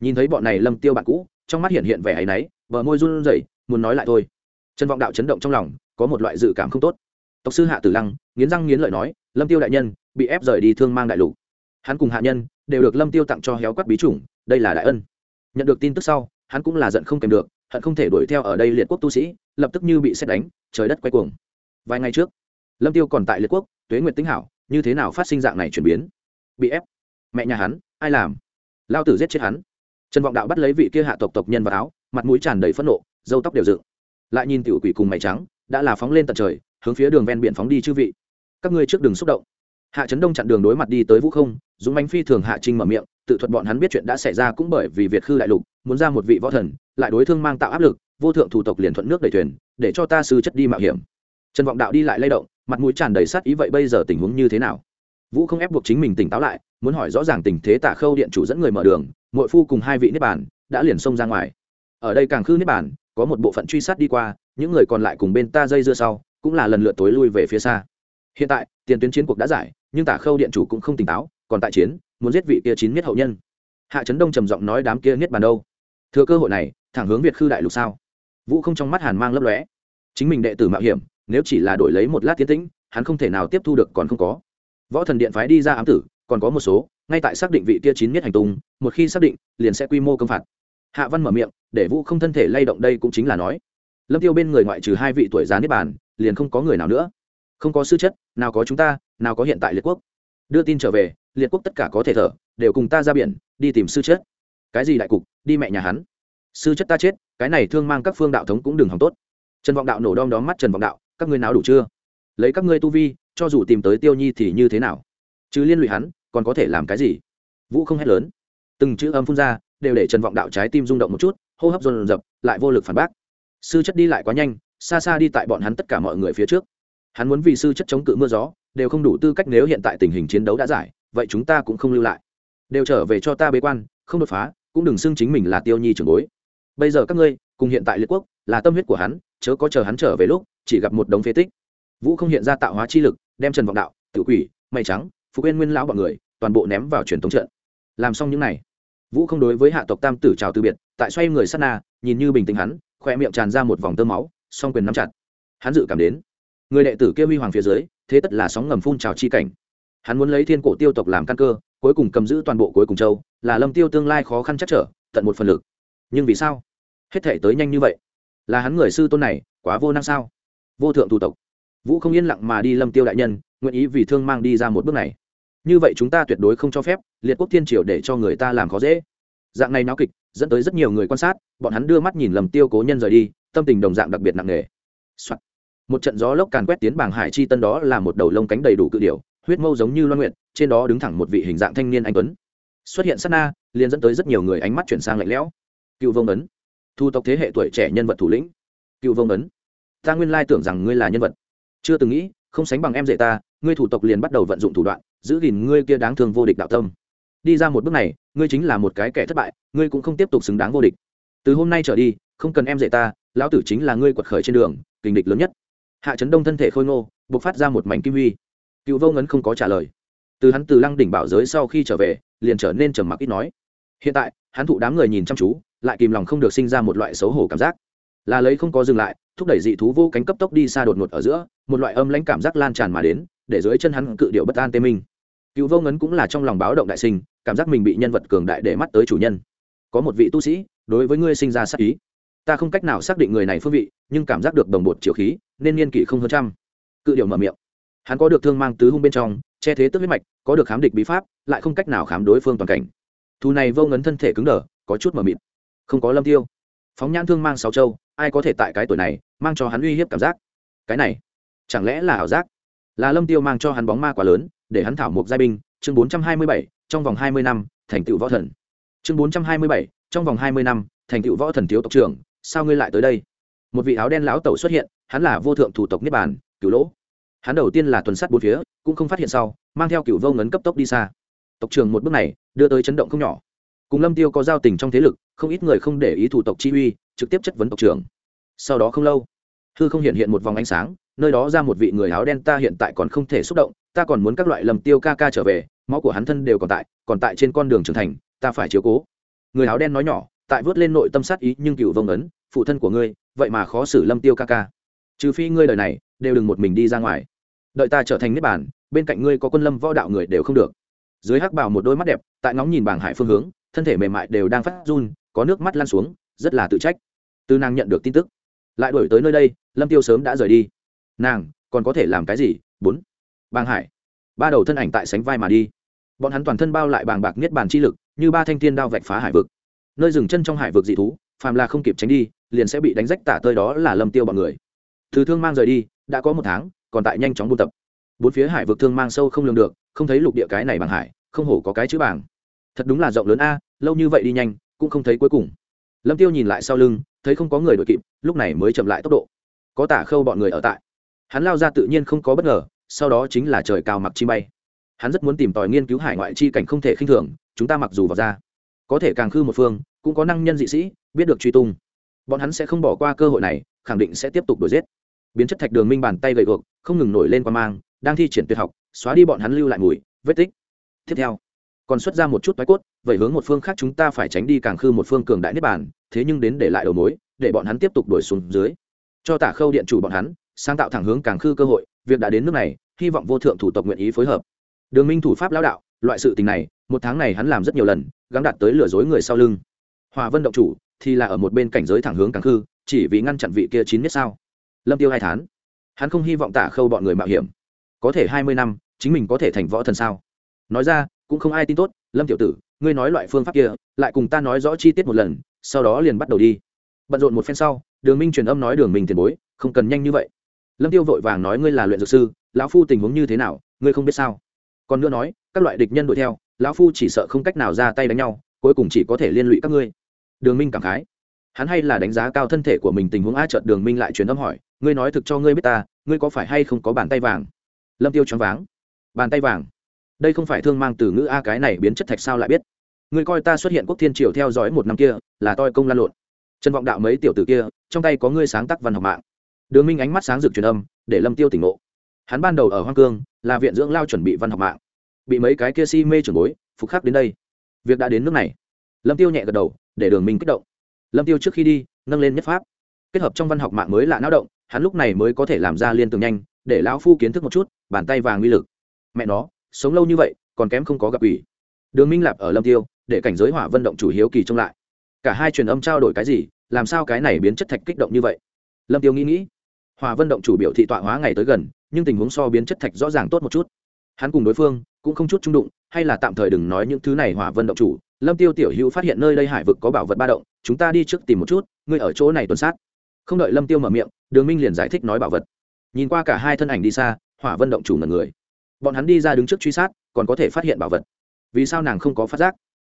Speaker 1: nhìn thấy bọn này lâm tiêu bạn cũ, trong mắt hiện hiện vẻ áy náy vợ môi run rẩy, muốn nói lại thôi. Trần vọng đạo chấn động trong lòng, có một loại dự cảm không tốt. Tộc sư hạ tử lăng, nghiến răng nghiến lợi nói, lâm tiêu đại nhân, bị ép rời đi thương mang đại lục. Hắn cùng hạ nhân đều được lâm tiêu tặng cho héo quát bí chủng, đây là đại ân. Nhận được tin tức sau, hắn cũng là giận không kèm được, hận không thể đuổi theo ở đây liệt quốc tu sĩ, lập tức như bị xét đánh, trời đất quay cuồng. Vài ngày trước, lâm tiêu còn tại liệt quốc, tuế nguyệt tính hảo, như thế nào phát sinh dạng này chuyển biến? Bị ép. Mẹ nhà hắn, ai làm? Lao tử giết chết hắn trần vọng đạo bắt lấy vị kia hạ tộc tộc nhân vào áo, mặt mũi tràn đầy phẫn nộ dâu tóc đều dựng. Lại nhìn tiểu quỷ cùng mày trắng, đã là phóng lên tận trời, hướng phía đường ven biển phóng đi chư vị. Các ngươi trước đường xúc động. Hạ trấn đông chặn đường đối mặt đi tới vũ không, dũng bánh phi thường hạ trinh mở miệng, tự thuật bọn hắn biết chuyện đã xảy ra cũng bởi vì việt khư đại lục, muốn ra một vị võ thần, lại đối thương mang tạo áp lực, vô thượng thủ tộc liền thuận nước đẩy thuyền, để cho ta sư chất đi mạo hiểm. Trần vọng đạo đi lại lay động, mặt mũi tràn đầy sát ý vậy bây giờ tình huống như thế nào? Vũ không ép buộc chính mình tỉnh táo lại, muốn hỏi rõ ràng tình thế tả khâu điện chủ dẫn người mở đường mội phu cùng hai vị niết bàn đã liền xông ra ngoài. Ở đây càng khư niết bàn, có một bộ phận truy sát đi qua, những người còn lại cùng bên ta dây dưa sau, cũng là lần lượt tối lui về phía xa. Hiện tại, tiền tuyến chiến cuộc đã giải, nhưng tả khâu điện chủ cũng không tỉnh táo, còn tại chiến, muốn giết vị kia chín miết hậu nhân. Hạ trấn đông trầm giọng nói đám kia niết bàn đâu? Thừa cơ hội này, thẳng hướng việt khư đại lục sao? Vũ không trong mắt hàn mang lấp lóe. Chính mình đệ tử mạo hiểm, nếu chỉ là đổi lấy một lát tiến tĩnh, hắn không thể nào tiếp thu được còn không có võ thần điện phái đi ra ám tử, còn có một số, ngay tại xác định vị tia chín miết hành tung, một khi xác định, liền sẽ quy mô công phạt. Hạ văn mở miệng, để vũ không thân thể lay động đây cũng chính là nói. Lâm tiêu bên người ngoại trừ hai vị tuổi già niết bàn, liền không có người nào nữa. Không có sư chất, nào có chúng ta, nào có hiện tại liệt quốc. Đưa tin trở về, liệt quốc tất cả có thể thở, đều cùng ta ra biển, đi tìm sư chất. Cái gì đại cục, đi mẹ nhà hắn. Sư chất ta chết, cái này thương mang các phương đạo thống cũng đừng hỏng tốt. Trần vọng đạo nổ đom đóm mắt trần vọng đạo, các ngươi nào đủ chưa? Lấy các ngươi tu vi cho dù tìm tới tiêu nhi thì như thế nào? Chứ liên lụy hắn, còn có thể làm cái gì? Vũ không hét lớn. Từng chữ âm phun ra, đều để trần vọng đạo trái tim rung động một chút, hô hấp dồn dập, lại vô lực phản bác. Sư chất đi lại quá nhanh, xa xa đi tại bọn hắn tất cả mọi người phía trước. Hắn muốn vì sư chất chống cự mưa gió, đều không đủ tư cách nếu hiện tại tình hình chiến đấu đã giải, vậy chúng ta cũng không lưu lại. Đều trở về cho ta bế quan, không đột phá, cũng đừng xưng chính mình là tiêu nhi trưởng bối. Bây giờ các ngươi, cùng hiện tại liệt quốc, là tâm huyết của hắn, chớ có chờ hắn trở về lúc, chỉ gặp một đống phế tích. Vũ không hiện ra tạo hóa chi lực đem trần vọng đạo tự quỷ, mây trắng, phú quên nguyên lão bọn người toàn bộ ném vào truyền thống trận. Làm xong những này, vũ không đối với hạ tộc tam tử chào từ biệt, tại xoay người sát na, nhìn như bình tĩnh hắn khoe miệng tràn ra một vòng tơ máu, song quyền nắm chặt. Hắn dự cảm đến, người đệ tử kia huy hoàng phía dưới, thế tất là sóng ngầm phun trào chi cảnh. Hắn muốn lấy thiên cổ tiêu tộc làm căn cơ, cuối cùng cầm giữ toàn bộ cuối cùng châu, là lâm tiêu tương lai khó khăn chắc trở, tận một phần lực. Nhưng vì sao? Hết thể tới nhanh như vậy. Là hắn người sư tôn này, quá vô năng sao? Vô thượng thủ tộc vũ không yên lặng mà đi lâm tiêu đại nhân, nguyện ý vì thương mang đi ra một bước này. Như vậy chúng ta tuyệt đối không cho phép, liệt quốc thiên triều để cho người ta làm khó dễ. Dạng này náo kịch, dẫn tới rất nhiều người quan sát, bọn hắn đưa mắt nhìn lầm tiêu cố nhân rời đi, tâm tình đồng dạng đặc biệt nặng nề、Soạn. một trận gió lốc càn quét tiến bảng hải chi tân đó là một đầu lông cánh đầy đủ cự điểu, huyết mâu giống như loan nguyện trên đó đứng thẳng một vị hình dạng thanh niên anh tuấn. Xuất hiện sát na, liền dẫn tới rất nhiều người ánh mắt chuyển sang lạnh lẽo. Cựu vông ấn. Thu tộc thế hệ tuổi trẻ nhân vật thủ lĩnh. Cựu vông ấn. Ta nguyên lai tưởng rằng ngươi là nhân vật chưa từng nghĩ, không sánh bằng em dạy ta, ngươi thủ tộc liền bắt đầu vận dụng thủ đoạn, giữ gìn ngươi kia đáng thương vô địch đạo tâm. Đi ra một bước này, ngươi chính là một cái kẻ thất bại, ngươi cũng không tiếp tục xứng đáng vô địch. Từ hôm nay trở đi, không cần em dạy ta, lão tử chính là ngươi quật khởi trên đường, kình địch lớn nhất. Hạ chấn đông thân thể khôi ngô buộc phát ra một mảnh kim huy. Cựu vô ngấn không có trả lời. Từ hắn từ lăng đỉnh bảo giới sau khi trở về, liền trở nên trầm mặc ít nói. Hiện tại, hắn thụ đám người nhìn chăm chú, lại kìm lòng không được sinh ra một loại xấu hổ cảm giác. Là lấy không có dừng lại thúc đẩy dị thú vô cánh cấp tốc đi xa đột ngột ở giữa, một loại âm lãnh cảm giác lan tràn mà đến, để dưới chân hắn cự điệu bất an tê minh. Cựu vô ngấn cũng là trong lòng báo động đại sinh, cảm giác mình bị nhân vật cường đại để mắt tới chủ nhân. Có một vị tu sĩ, đối với ngươi sinh ra sắc ý. Ta không cách nào xác định người này phương vị, nhưng cảm giác được đồng bột chiều khí, nên niên kỷ không hơn trăm. Cự điệu mở miệng. Hắn có được thương mang tứ hung bên trong, che thế tức huyết mạch, có được khám địch bí pháp, lại không cách nào khám đối phương toàn cảnh. Thù này vô ngấn thân thể cứng đờ, có chút mờ mịt. Không có lâm tiêu. Phóng nhãn thương mang sáu châu ai có thể tại cái tuổi này mang cho hắn uy hiếp cảm giác? Cái này, chẳng lẽ là ảo giác? Là lâm tiêu mang cho hắn bóng ma quá lớn, để hắn thảo một giai binh, chương bốn trăm hai mươi bảy, trong vòng hai mươi năm, thành tựu võ thần. Chương bốn trăm hai mươi bảy, trong vòng hai mươi năm, thành tựu võ thần thiếu tộc trưởng, sao ngươi lại tới đây? Một vị áo đen lão tẩu xuất hiện, hắn là vô thượng thủ tộc niết bàn, cửu lỗ. Hắn đầu tiên là tuần sát bốn phía, cũng không phát hiện sau, mang theo cửu vô ngấn cấp tốc đi xa. Tộc trưởng một bước này, đưa tới chấn động không nhỏ cùng lâm tiêu có giao tình trong thế lực không ít người không để ý thủ tộc chi uy trực tiếp chất vấn tộc trưởng. Sau đó không lâu hư không hiện hiện một vòng ánh sáng nơi đó ra một vị người áo đen ta hiện tại còn không thể xúc động ta còn muốn các loại lầm tiêu ca ca trở về máu của hắn thân đều còn tại còn tại trên con đường trưởng thành ta phải chiếu cố. Người áo đen nói nhỏ tại vớt lên nội tâm sát ý nhưng cựu vông ấn phụ thân của ngươi vậy mà khó xử lâm tiêu ca ca. Trừ phi ngươi đời này đều đừng một mình đi ra ngoài. Đợi ta trở thành niết bàn, bên cạnh ngươi có quân lâm võ đạo người đều không được. Dưới hắc bảo một đôi mắt đẹp tại ngóng nhìn bảng hải phương hướng thân thể mềm mại đều đang phát run, có nước mắt lan xuống, rất là tự trách. Tư nàng nhận được tin tức, lại đổi tới nơi đây, lâm tiêu sớm đã rời đi. Nàng, còn có thể làm cái gì? Bốn. Bang hải. Ba đầu thân ảnh tại sánh vai mà đi. Bọn hắn toàn thân bao lại bàng bạc niết bàn chi lực, như ba thanh thiên đao vạch phá hải vực. Nơi dừng chân trong hải vực dị thú, phàm là không kịp tránh đi, liền sẽ bị đánh rách tả tơi đó là lâm tiêu bọn người. Thứ thương mang rời đi, đã có một tháng, còn tại nhanh chóng buôn tập. Bốn phía hải vực thương mang sâu không lường được, không thấy lục địa cái này bằng hải, không hổ có cái chữ bảng thật đúng là rộng lớn a lâu như vậy đi nhanh, cũng không thấy cuối cùng. Lâm tiêu nhìn lại sau lưng, thấy không có người đuổi kịp, lúc này mới chậm lại tốc độ. Có tả khâu bọn người ở tại. Hắn lao ra tự nhiên không có bất ngờ, sau đó chính là trời cao mặc chi bay. Hắn rất muốn tìm tòi nghiên cứu hải ngoại chi cảnh không thể khinh thường, chúng ta mặc dù vào ra. Có thể càng khư một phương, cũng có năng nhân dị sĩ, biết được truy tung. Bọn hắn sẽ không bỏ qua cơ hội này, khẳng định sẽ tiếp tục đuổi giết. Biến chất thạch đường minh bàn tay gậy gộc không ngừng nổi lên qua mang, đang thi triển tuyệt học, xóa đi bọn hắn lưu lại mùi, vết tích. Tiếp theo, còn xuất ra một chút toái cốt vậy hướng một phương khác chúng ta phải tránh đi càng khư một phương cường đại niết bàn, thế nhưng đến để lại đầu mối, để bọn hắn tiếp tục đuổi xuống dưới. Cho tả khâu điện chủ bọn hắn, sáng tạo thẳng hướng càng khư cơ hội, việc đã đến nước này, hy vọng vô thượng thủ tộc nguyện ý phối hợp. Đường minh thủ pháp lão đạo, loại sự tình này, một tháng này hắn làm rất nhiều lần, gắng đạt tới lừa dối người sau lưng. Hòa vân động chủ, thì là ở một bên cảnh giới thẳng hướng càng khư, chỉ vì ngăn chặn vị kia chín biết sao. Lâm tiêu hai tháng. Hắn không hy vọng tả khâu bọn người mạo hiểm. Có thể hai mươi năm, chính mình có thể thành võ thần sao? Nói ra, cũng không ai tin tốt, lâm tiểu tử ngươi nói loại phương pháp kia, lại cùng ta nói rõ chi tiết một lần, sau đó liền bắt đầu đi. Bận rộn một phen sau, đường minh truyền âm nói đường mình tiền bối, không cần nhanh như vậy. Lâm tiêu vội vàng nói ngươi là luyện dược sư, lão phu tình huống như thế nào, ngươi không biết sao? Còn nữa nói, các loại địch nhân đuổi theo, lão phu chỉ sợ không cách nào ra tay đánh nhau, cuối cùng chỉ có thể liên lụy các ngươi. Đường minh cảm khái. Hắn hay là đánh giá cao thân thể của mình tình huống a trợt đường minh lại truyền âm hỏi, ngươi nói thực cho ngươi biết ta, ngươi có phải hay không có bàn tay vàng? Lâm tiêu choáng váng. Bàn tay vàng? Đây không phải thương mang từ ngữ a, cái này biến chất thạch sao lại biết? Ngươi coi ta xuất hiện quốc thiên triều theo dõi một năm kia, là toi công lan lộn. Trần vọng đạo mấy tiểu tử kia, trong tay có ngươi sáng tác văn học mạng. Đường minh ánh mắt sáng rực truyền âm, để lâm tiêu tỉnh ngộ. Hắn ban đầu ở hoang cương, là viện dưỡng lao chuẩn bị văn học mạng. Bị mấy cái kia si mê trưởng bối, phục khắc đến đây. Việc đã đến nước này. Lâm tiêu nhẹ gật đầu, để đường minh kích động. Lâm tiêu trước khi đi, nâng lên nhất pháp. Kết hợp trong văn học mạng mới lạ não động, hắn lúc này mới có thể làm ra liên tường nhanh, để lão phu kiến thức một chút, bàn tay vàng uy lực. Mẹ nó, sống lâu như vậy, còn kém không có gặp ủy. Đường minh lạp ở lâm tiêu để cảnh giới hỏa vận động chủ hiếu kỳ trông lại. Cả hai truyền âm trao đổi cái gì, làm sao cái này biến chất thạch kích động như vậy? Lâm tiêu nghĩ nghĩ. Hỏa vận động chủ biểu thị tọa hóa ngày tới gần, nhưng tình huống so biến chất thạch rõ ràng tốt một chút. Hắn cùng đối phương cũng không chút trung đụng, hay là tạm thời đừng nói những thứ này hỏa vân động chủ. Lâm tiêu tiểu hữu phát hiện nơi đây hải vực có bảo vật ba động, chúng ta đi trước tìm một chút, ngươi ở chỗ này tuần sát. Không đợi lâm tiêu mở miệng, đường minh liền giải thích nói bảo vật. Nhìn qua cả hai thân ảnh đi xa, hỏa vân động chủ ngần người. Bọn hắn đi ra đứng trước truy sát, còn có thể phát hiện bảo vật. Vì sao nàng không có phát giác?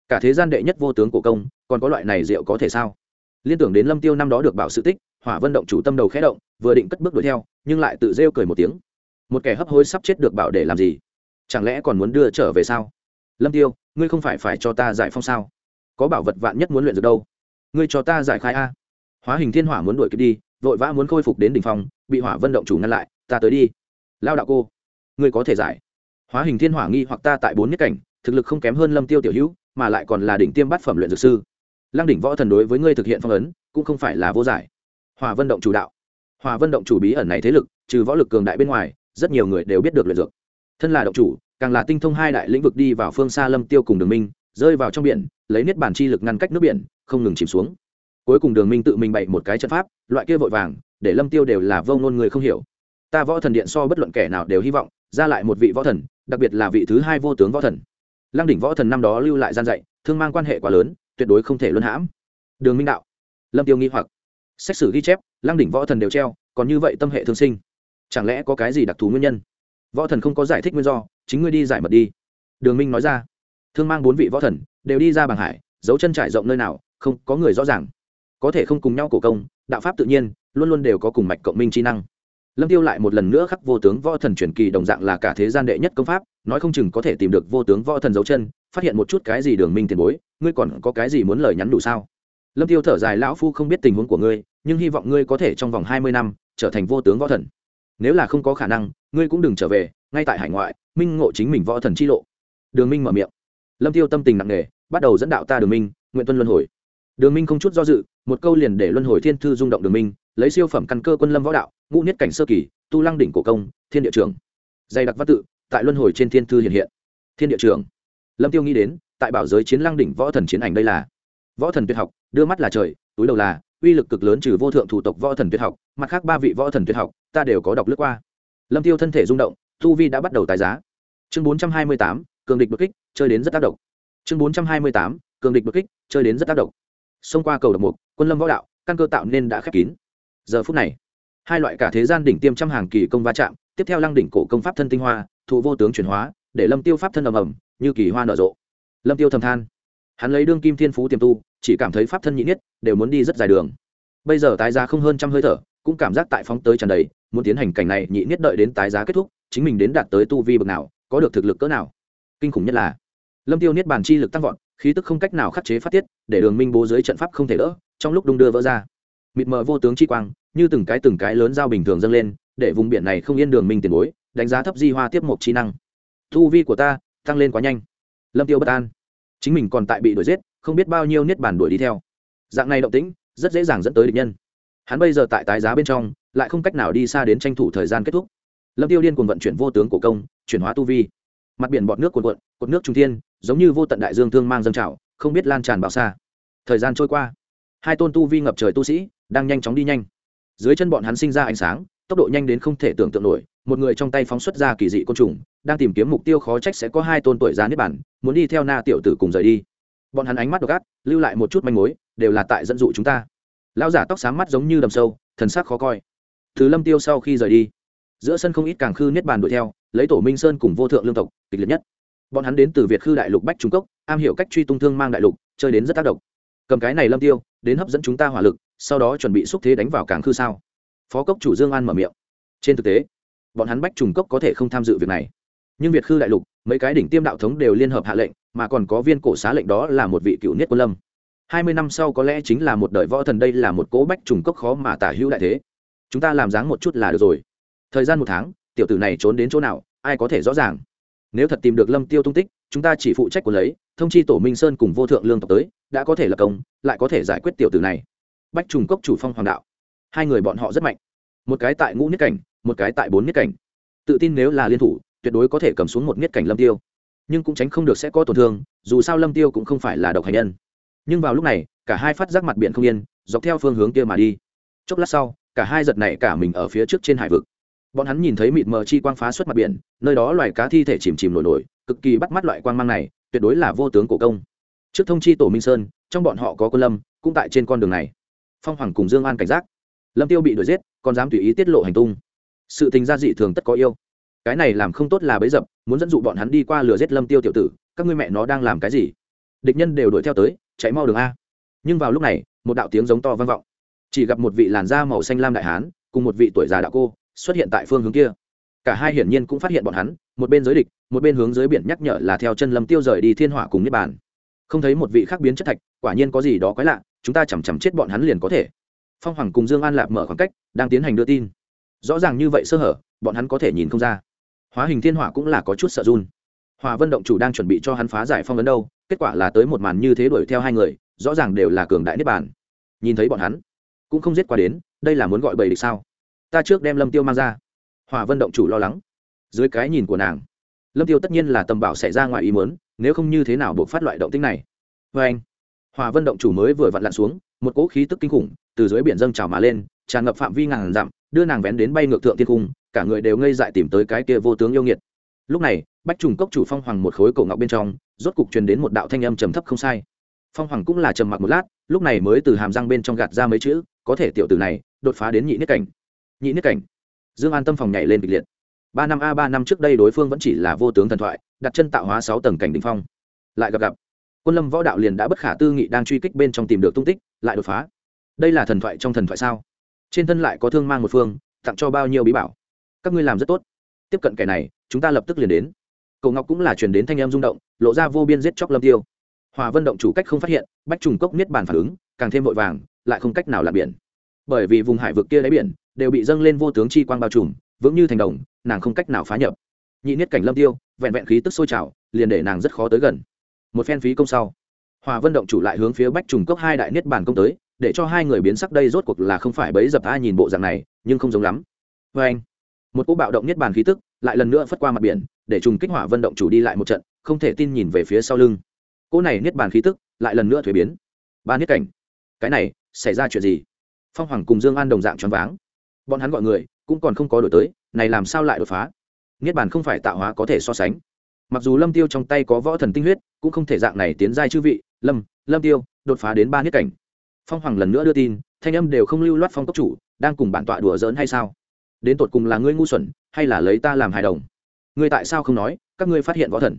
Speaker 1: Cả thế gian đệ nhất vô tướng cổ công, còn có loại này rượu có thể sao? Liên tưởng đến lâm tiêu năm đó được bảo sự tích, hỏa vân động chủ tâm đầu khẽ động, vừa định cất bước đuổi theo, nhưng lại tự rêu cười một tiếng. Một kẻ hấp hối sắp chết được bảo để làm gì? Chẳng lẽ còn muốn đưa trở về sao? Lâm tiêu, ngươi không phải phải cho ta giải phong sao? Có bảo vật vạn nhất muốn luyện được đâu? Ngươi cho ta giải khai a. Hóa hình thiên hỏa muốn đuổi kịp đi, vội vã muốn khôi phục đến đỉnh phong, bị hỏa vân động chủ ngăn lại, ta tới đi. Lao đạo cô, ngươi có thể giải. Hóa hình thiên hỏa nghi hoặc ta tại bốn nhất cảnh, thực lực không kém hơn lâm tiêu tiểu hữu mà lại còn là đỉnh tiêm bát phẩm luyện dược sư. Lăng đỉnh võ thần đối với ngươi thực hiện phong ấn, cũng không phải là vô giải. Hòa vân động chủ đạo. Hòa vân động chủ bí ẩn này thế lực, trừ võ lực cường đại bên ngoài, rất nhiều người đều biết được luyện dược. Thân là động chủ, càng là tinh thông hai đại lĩnh vực đi vào phương xa lâm tiêu cùng đường minh, rơi vào trong biển, lấy niết bản chi lực ngăn cách nước biển, không ngừng chìm xuống. Cuối cùng đường minh tự mình bày một cái trận pháp, loại kia vội vàng, để lâm tiêu đều là vô ngôn người không hiểu. Ta võ thần điện so bất luận kẻ nào đều hy vọng, ra lại một vị võ thần, đặc biệt là vị thứ hai vô tướng võ thần lăng đỉnh võ thần năm đó lưu lại gian dạy, thương mang quan hệ quá lớn, tuyệt đối không thể luân hãm. Đường minh đạo, lâm tiêu nghi hoặc. Xét xử ghi chép, lăng đỉnh võ thần đều treo, còn như vậy tâm hệ thương sinh. Chẳng lẽ có cái gì đặc thù nguyên nhân? Võ thần không có giải thích nguyên do, chính ngươi đi giải mật đi. Đường minh nói ra. Thương mang bốn vị võ thần, đều đi ra bằng hải, dấu chân trải rộng nơi nào, không có người rõ ràng. Có thể không cùng nhau cổ công, đạo pháp tự nhiên, luôn luôn đều có cùng mạch cộng minh trí năng. Lâm tiêu lại một lần nữa khắc vô tướng võ thần truyền kỳ đồng dạng là cả thế gian đệ nhất công pháp nói không chừng có thể tìm được vô tướng võ thần dấu chân, phát hiện một chút cái gì đường minh tiền bối, ngươi còn có cái gì muốn lời nhắn đủ sao? Lâm tiêu thở dài, lão phu không biết tình huống của ngươi, nhưng hy vọng ngươi có thể trong vòng hai mươi năm, trở thành vô tướng võ thần. Nếu là không có khả năng, ngươi cũng đừng trở về, ngay tại hải ngoại, minh ngộ chính mình võ thần chi lộ. Đường minh mở miệng. Lâm tiêu tâm tình nặng nề, bắt đầu dẫn đạo ta đường minh, nguyện tuân luân hồi. Đường minh không chút do dự, một câu liền để luân hồi thiên thư rung động đường minh, lấy siêu phẩm căn cơ quân lâm võ đạo, ngũ niết cảnh sơ kỳ, tu lăng đỉnh cổ công, thiên địa trường dày đặc văn tự tại luân hồi trên thiên thư hiện hiện. Thiên địa trường. Lâm tiêu nghĩ đến, tại bảo giới chiến lăng đỉnh võ thần chiến ảnh đây là võ thần tuyệt học, đưa mắt là trời, túi đầu là, uy lực cực lớn trừ vô thượng thủ tộc võ thần tuyệt học, mặt khác ba vị võ thần tuyệt học, ta đều có đọc lướt qua. Lâm tiêu thân thể rung động thu vi đã bắt đầu tái giá. Chương bốn trăm hai mươi tám, cường địch bực kích, chơi đến rất tác động. Chương bốn trăm hai mươi tám, cường địch bực kích, chơi đến rất tác động. Xông qua cầu độc mục, quân lâm võ đạo, căn cơ tạo nên đã khép kín. Giờ phút này, hai loại cả thế gian đỉnh tiêm trăm hàng kỳ công va chạm tiếp theo lăng đỉnh cổ công pháp thân tinh hoa, thụ vô tướng chuyển hóa, để lâm tiêu pháp thân ầm ầm, như kỳ hoa nở rộ. Lâm tiêu thầm than. Hắn lấy đương kim thiên phú tiềm tu, chỉ cảm thấy pháp thân nhị nhất, đều muốn đi rất dài đường. Bây giờ tái giá không hơn trăm hơi thở, cũng cảm giác tại phóng tới tràn đầy, muốn tiến hành cảnh này nhị nhất đợi đến tái giá kết thúc, chính mình đến đạt tới tu vi bậc nào, có được thực lực cỡ nào. Kinh khủng nhất là, lâm tiêu niết bàn chi lực tăng vọt, khí tức không cách nào khắc chế phát tiết, để đường minh bố dưới trận pháp không thể đỡ, trong lúc đung đưa vỡ ra mịt mờ vô tướng chi quang, như từng cái từng cái lớn dao bình thường dâng lên, để vùng biển này không yên đường minh tiền bối, đánh giá thấp di hoa tiếp một trí năng. Thu vi của ta tăng lên quá nhanh. Lâm tiêu bất an. Chính mình còn tại bị đuổi giết, không biết bao nhiêu niết bản đuổi đi theo. Dạng này động tĩnh, rất dễ dàng dẫn tới địch nhân. Hắn bây giờ tại tái giá bên trong, lại không cách nào đi xa đến tranh thủ thời gian kết thúc. Lâm tiêu điên cuồng vận chuyển vô tướng cổ công, chuyển hóa tu vi. Mặt biển bọt nước cuồn cuộn, cột nước trung thiên, giống như vô tận đại dương thương mang dâng trào, không biết lan tràn bao xa. Thời gian trôi qua hai tôn tu vi ngập trời tu sĩ đang nhanh chóng đi nhanh. Dưới chân bọn hắn sinh ra ánh sáng, tốc độ nhanh đến không thể tưởng tượng nổi, một người trong tay phóng xuất ra kỳ dị côn trùng, đang tìm kiếm mục tiêu khó trách sẽ có hai tôn tuổi già niết bản muốn đi theo na tiểu tử cùng rời đi. Bọn hắn ánh mắt độc ác, lưu lại một chút manh mối, đều là tại dẫn dụ chúng ta. Lão giả tóc sáng mắt giống như đầm sâu, thần sắc khó coi. Thứ lâm tiêu sau khi rời đi, giữa sân không ít càng khư niết bàn đuổi theo, lấy tổ minh sơn cùng vô thượng lương tộc, kịch liệt nhất. Bọn hắn đến từ việt khư đại lục bách trung cốc, am hiểu cách truy tung thương mang đại lục, chơi đến rất tác động. Cầm cái này lâm tiêu đến hấp dẫn chúng ta hỏa lực, sau đó chuẩn bị xúc thế đánh vào cảng khư sao. Phó cốc chủ dương an mở miệng. Trên thực tế, bọn hắn bách trùng cốc có thể không tham dự việc này. Nhưng việt khư đại lục, mấy cái đỉnh tiêm đạo thống đều liên hợp hạ lệnh, mà còn có viên cổ xá lệnh đó là một vị cựu niết quân lâm. Hai mươi năm sau có lẽ chính là một đời võ thần đây là một cố bách trùng cốc khó mà tả hữu đại thế. Chúng ta làm dáng một chút là được rồi. Thời gian một tháng, tiểu tử này trốn đến chỗ nào, ai có thể rõ ràng? Nếu thật tìm được lâm tiêu tung tích, chúng ta chỉ phụ trách của lấy, thông chi tổ minh sơn cùng vô thượng lương tộc tới, đã có thể lập công, lại có thể giải quyết tiểu tử này. Bách trùng cốc chủ phong hoàng đạo. Hai người bọn họ rất mạnh. Một cái tại ngũ niết cảnh, một cái tại bốn niết cảnh. Tự tin nếu là liên thủ, tuyệt đối có thể cầm xuống một niết cảnh lâm tiêu. Nhưng cũng tránh không được sẽ có tổn thương, dù sao lâm tiêu cũng không phải là độc hành nhân. Nhưng vào lúc này, cả hai phát giác mặt biển không yên, dọc theo phương hướng kia mà đi. Chốc lát sau, cả hai giật này cả mình ở phía trước trên hải vực. Bọn hắn nhìn thấy mịt mờ chi quang phá xuất mặt biển nơi đó loài cá thi thể chìm chìm nổi nổi, cực kỳ bắt mắt loại quang mang này, tuyệt đối là vô tướng cổ công. Trước thông chi tổ minh sơn, trong bọn họ có quân lâm, cũng tại trên con đường này. Phong hoàng cùng dương an cảnh giác. Lâm tiêu bị đuổi giết, còn dám tùy ý tiết lộ hành tung. Sự tình gia dị thường tất có yêu. Cái này làm không tốt là bấy dập, muốn dẫn dụ bọn hắn đi qua lừa giết lâm tiêu tiểu tử, các ngươi mẹ nó đang làm cái gì? Địch nhân đều đuổi theo tới, chạy mau đường a. Nhưng vào lúc này, một đạo tiếng giống to vang vọng. Chỉ gặp một vị làn da màu xanh lam đại hán, cùng một vị tuổi già đạo cô, xuất hiện tại phương hướng kia cả hai hiển nhiên cũng phát hiện bọn hắn, một bên giới địch, một bên hướng dưới biển nhắc nhở là theo chân lâm tiêu rời đi thiên hỏa cùng niết bàn. Không thấy một vị khác biến chất thạch, quả nhiên có gì đó quái lạ, chúng ta chằm chằm chết bọn hắn liền có thể. Phong hoàng cùng dương an lạp mở khoảng cách, đang tiến hành đưa tin. Rõ ràng như vậy sơ hở, bọn hắn có thể nhìn không ra. Hóa hình thiên hỏa cũng là có chút sợ run. Hòa vân động chủ đang chuẩn bị cho hắn phá giải phong ấn đâu, kết quả là tới một màn như thế đuổi theo hai người, rõ ràng đều là cường đại niết bàn. Nhìn thấy bọn hắn, cũng không giết qua đến, đây là muốn gọi bầy địch sao? Ta trước đem lâm tiêu mang ra hòa vân động chủ lo lắng. Dưới cái nhìn của nàng, lâm tiêu tất nhiên là tầm bảo xảy ra ngoài ý muốn, nếu không như thế nào buộc phát loại động tĩnh này. Vê anh hòa vân động chủ mới vừa vặn lặn xuống, một cỗ khí tức kinh khủng từ dưới biển dâng trào mà lên, tràn ngập phạm vi ngàn dặm, đưa nàng vén đến bay ngược thượng thiên cung, cả người đều ngây dại tìm tới cái kia vô tướng yêu nghiệt. Lúc này, bách trùng cốc chủ phong hoàng một khối cổ ngọc bên trong, rốt cục truyền đến một đạo thanh âm trầm thấp không sai. Phong hoàng cũng là trầm mặc một lát, lúc này mới từ hàm răng bên trong gạt ra mấy chữ, có thể tiểu tử này đột phá đến nhị niết cảnh. Nhị niết cảnh? Dương an tâm phòng nhảy lên kịch liệt. Ba năm a, ba năm trước đây đối phương vẫn chỉ là vô tướng thần thoại, đặt chân tạo hóa sáu tầng cảnh đ phong. Lại gặp gặp, quân lâm võ đạo liền đã bất khả tư nghị đang truy kích bên trong tìm được tung tích, lại đột phá. Đây là thần thoại trong thần thoại sao? Trên thân lại có thương mang một phương, tặng cho bao nhiêu bí bảo? Các ngươi làm rất tốt. Tiếp cận kẻ này, chúng ta lập tức liền đến. Cầu ngọc cũng là chuyển đến thanh em rung động, lộ ra vô biên giết chóc lâm tiêu. Hòa vân động chủ cách không phát hiện, bách trùng cốc niết bàn phản ứng, càng thêm vội vàng, lại không cách nào làm biển. Bởi vì vùng hải vực kia đáy biển đều bị dâng lên vô tướng chi quang bao trùm, vững như thành đồng, nàng không cách nào phá nhập. Nhị niết cảnh lâm tiêu, vẹn vẹn khí tức sôi trào, liền để nàng rất khó tới gần. Một phen phí công sau hòa vân động chủ lại hướng phía bách trùng cốc hai đại niết bản công tới, để cho hai người biến sắc đây rốt cuộc là không phải bấy dập ai nhìn bộ dạng này, nhưng không giống lắm. Vê anh, một cú bạo động niết bàn khí tức lại lần nữa phất qua mặt biển, để trùng kích hỏa vân động chủ đi lại một trận, không thể tin nhìn về phía sau lưng. Cỗ này niết bàn khí tức lại lần nữa thuế biến. Ba niết cảnh, cái này xảy ra chuyện gì? Phong hoàng cùng dương an đồng dạng choáng váng bọn hắn gọi người, cũng còn không có đổi tới, này làm sao lại đột phá? Niết bàn không phải tạo hóa có thể so sánh. Mặc dù lâm tiêu trong tay có võ thần tinh huyết, cũng không thể dạng này tiến giai chư vị, lâm lâm tiêu, đột phá đến ba niết cảnh. Phong hoàng lần nữa đưa tin, thanh âm đều không lưu loát phong cốc chủ, đang cùng bản tọa đùa giỡn hay sao? Đến tột cùng là ngươi ngu xuẩn, hay là lấy ta làm hài đồng? Ngươi tại sao không nói, các ngươi phát hiện võ thần?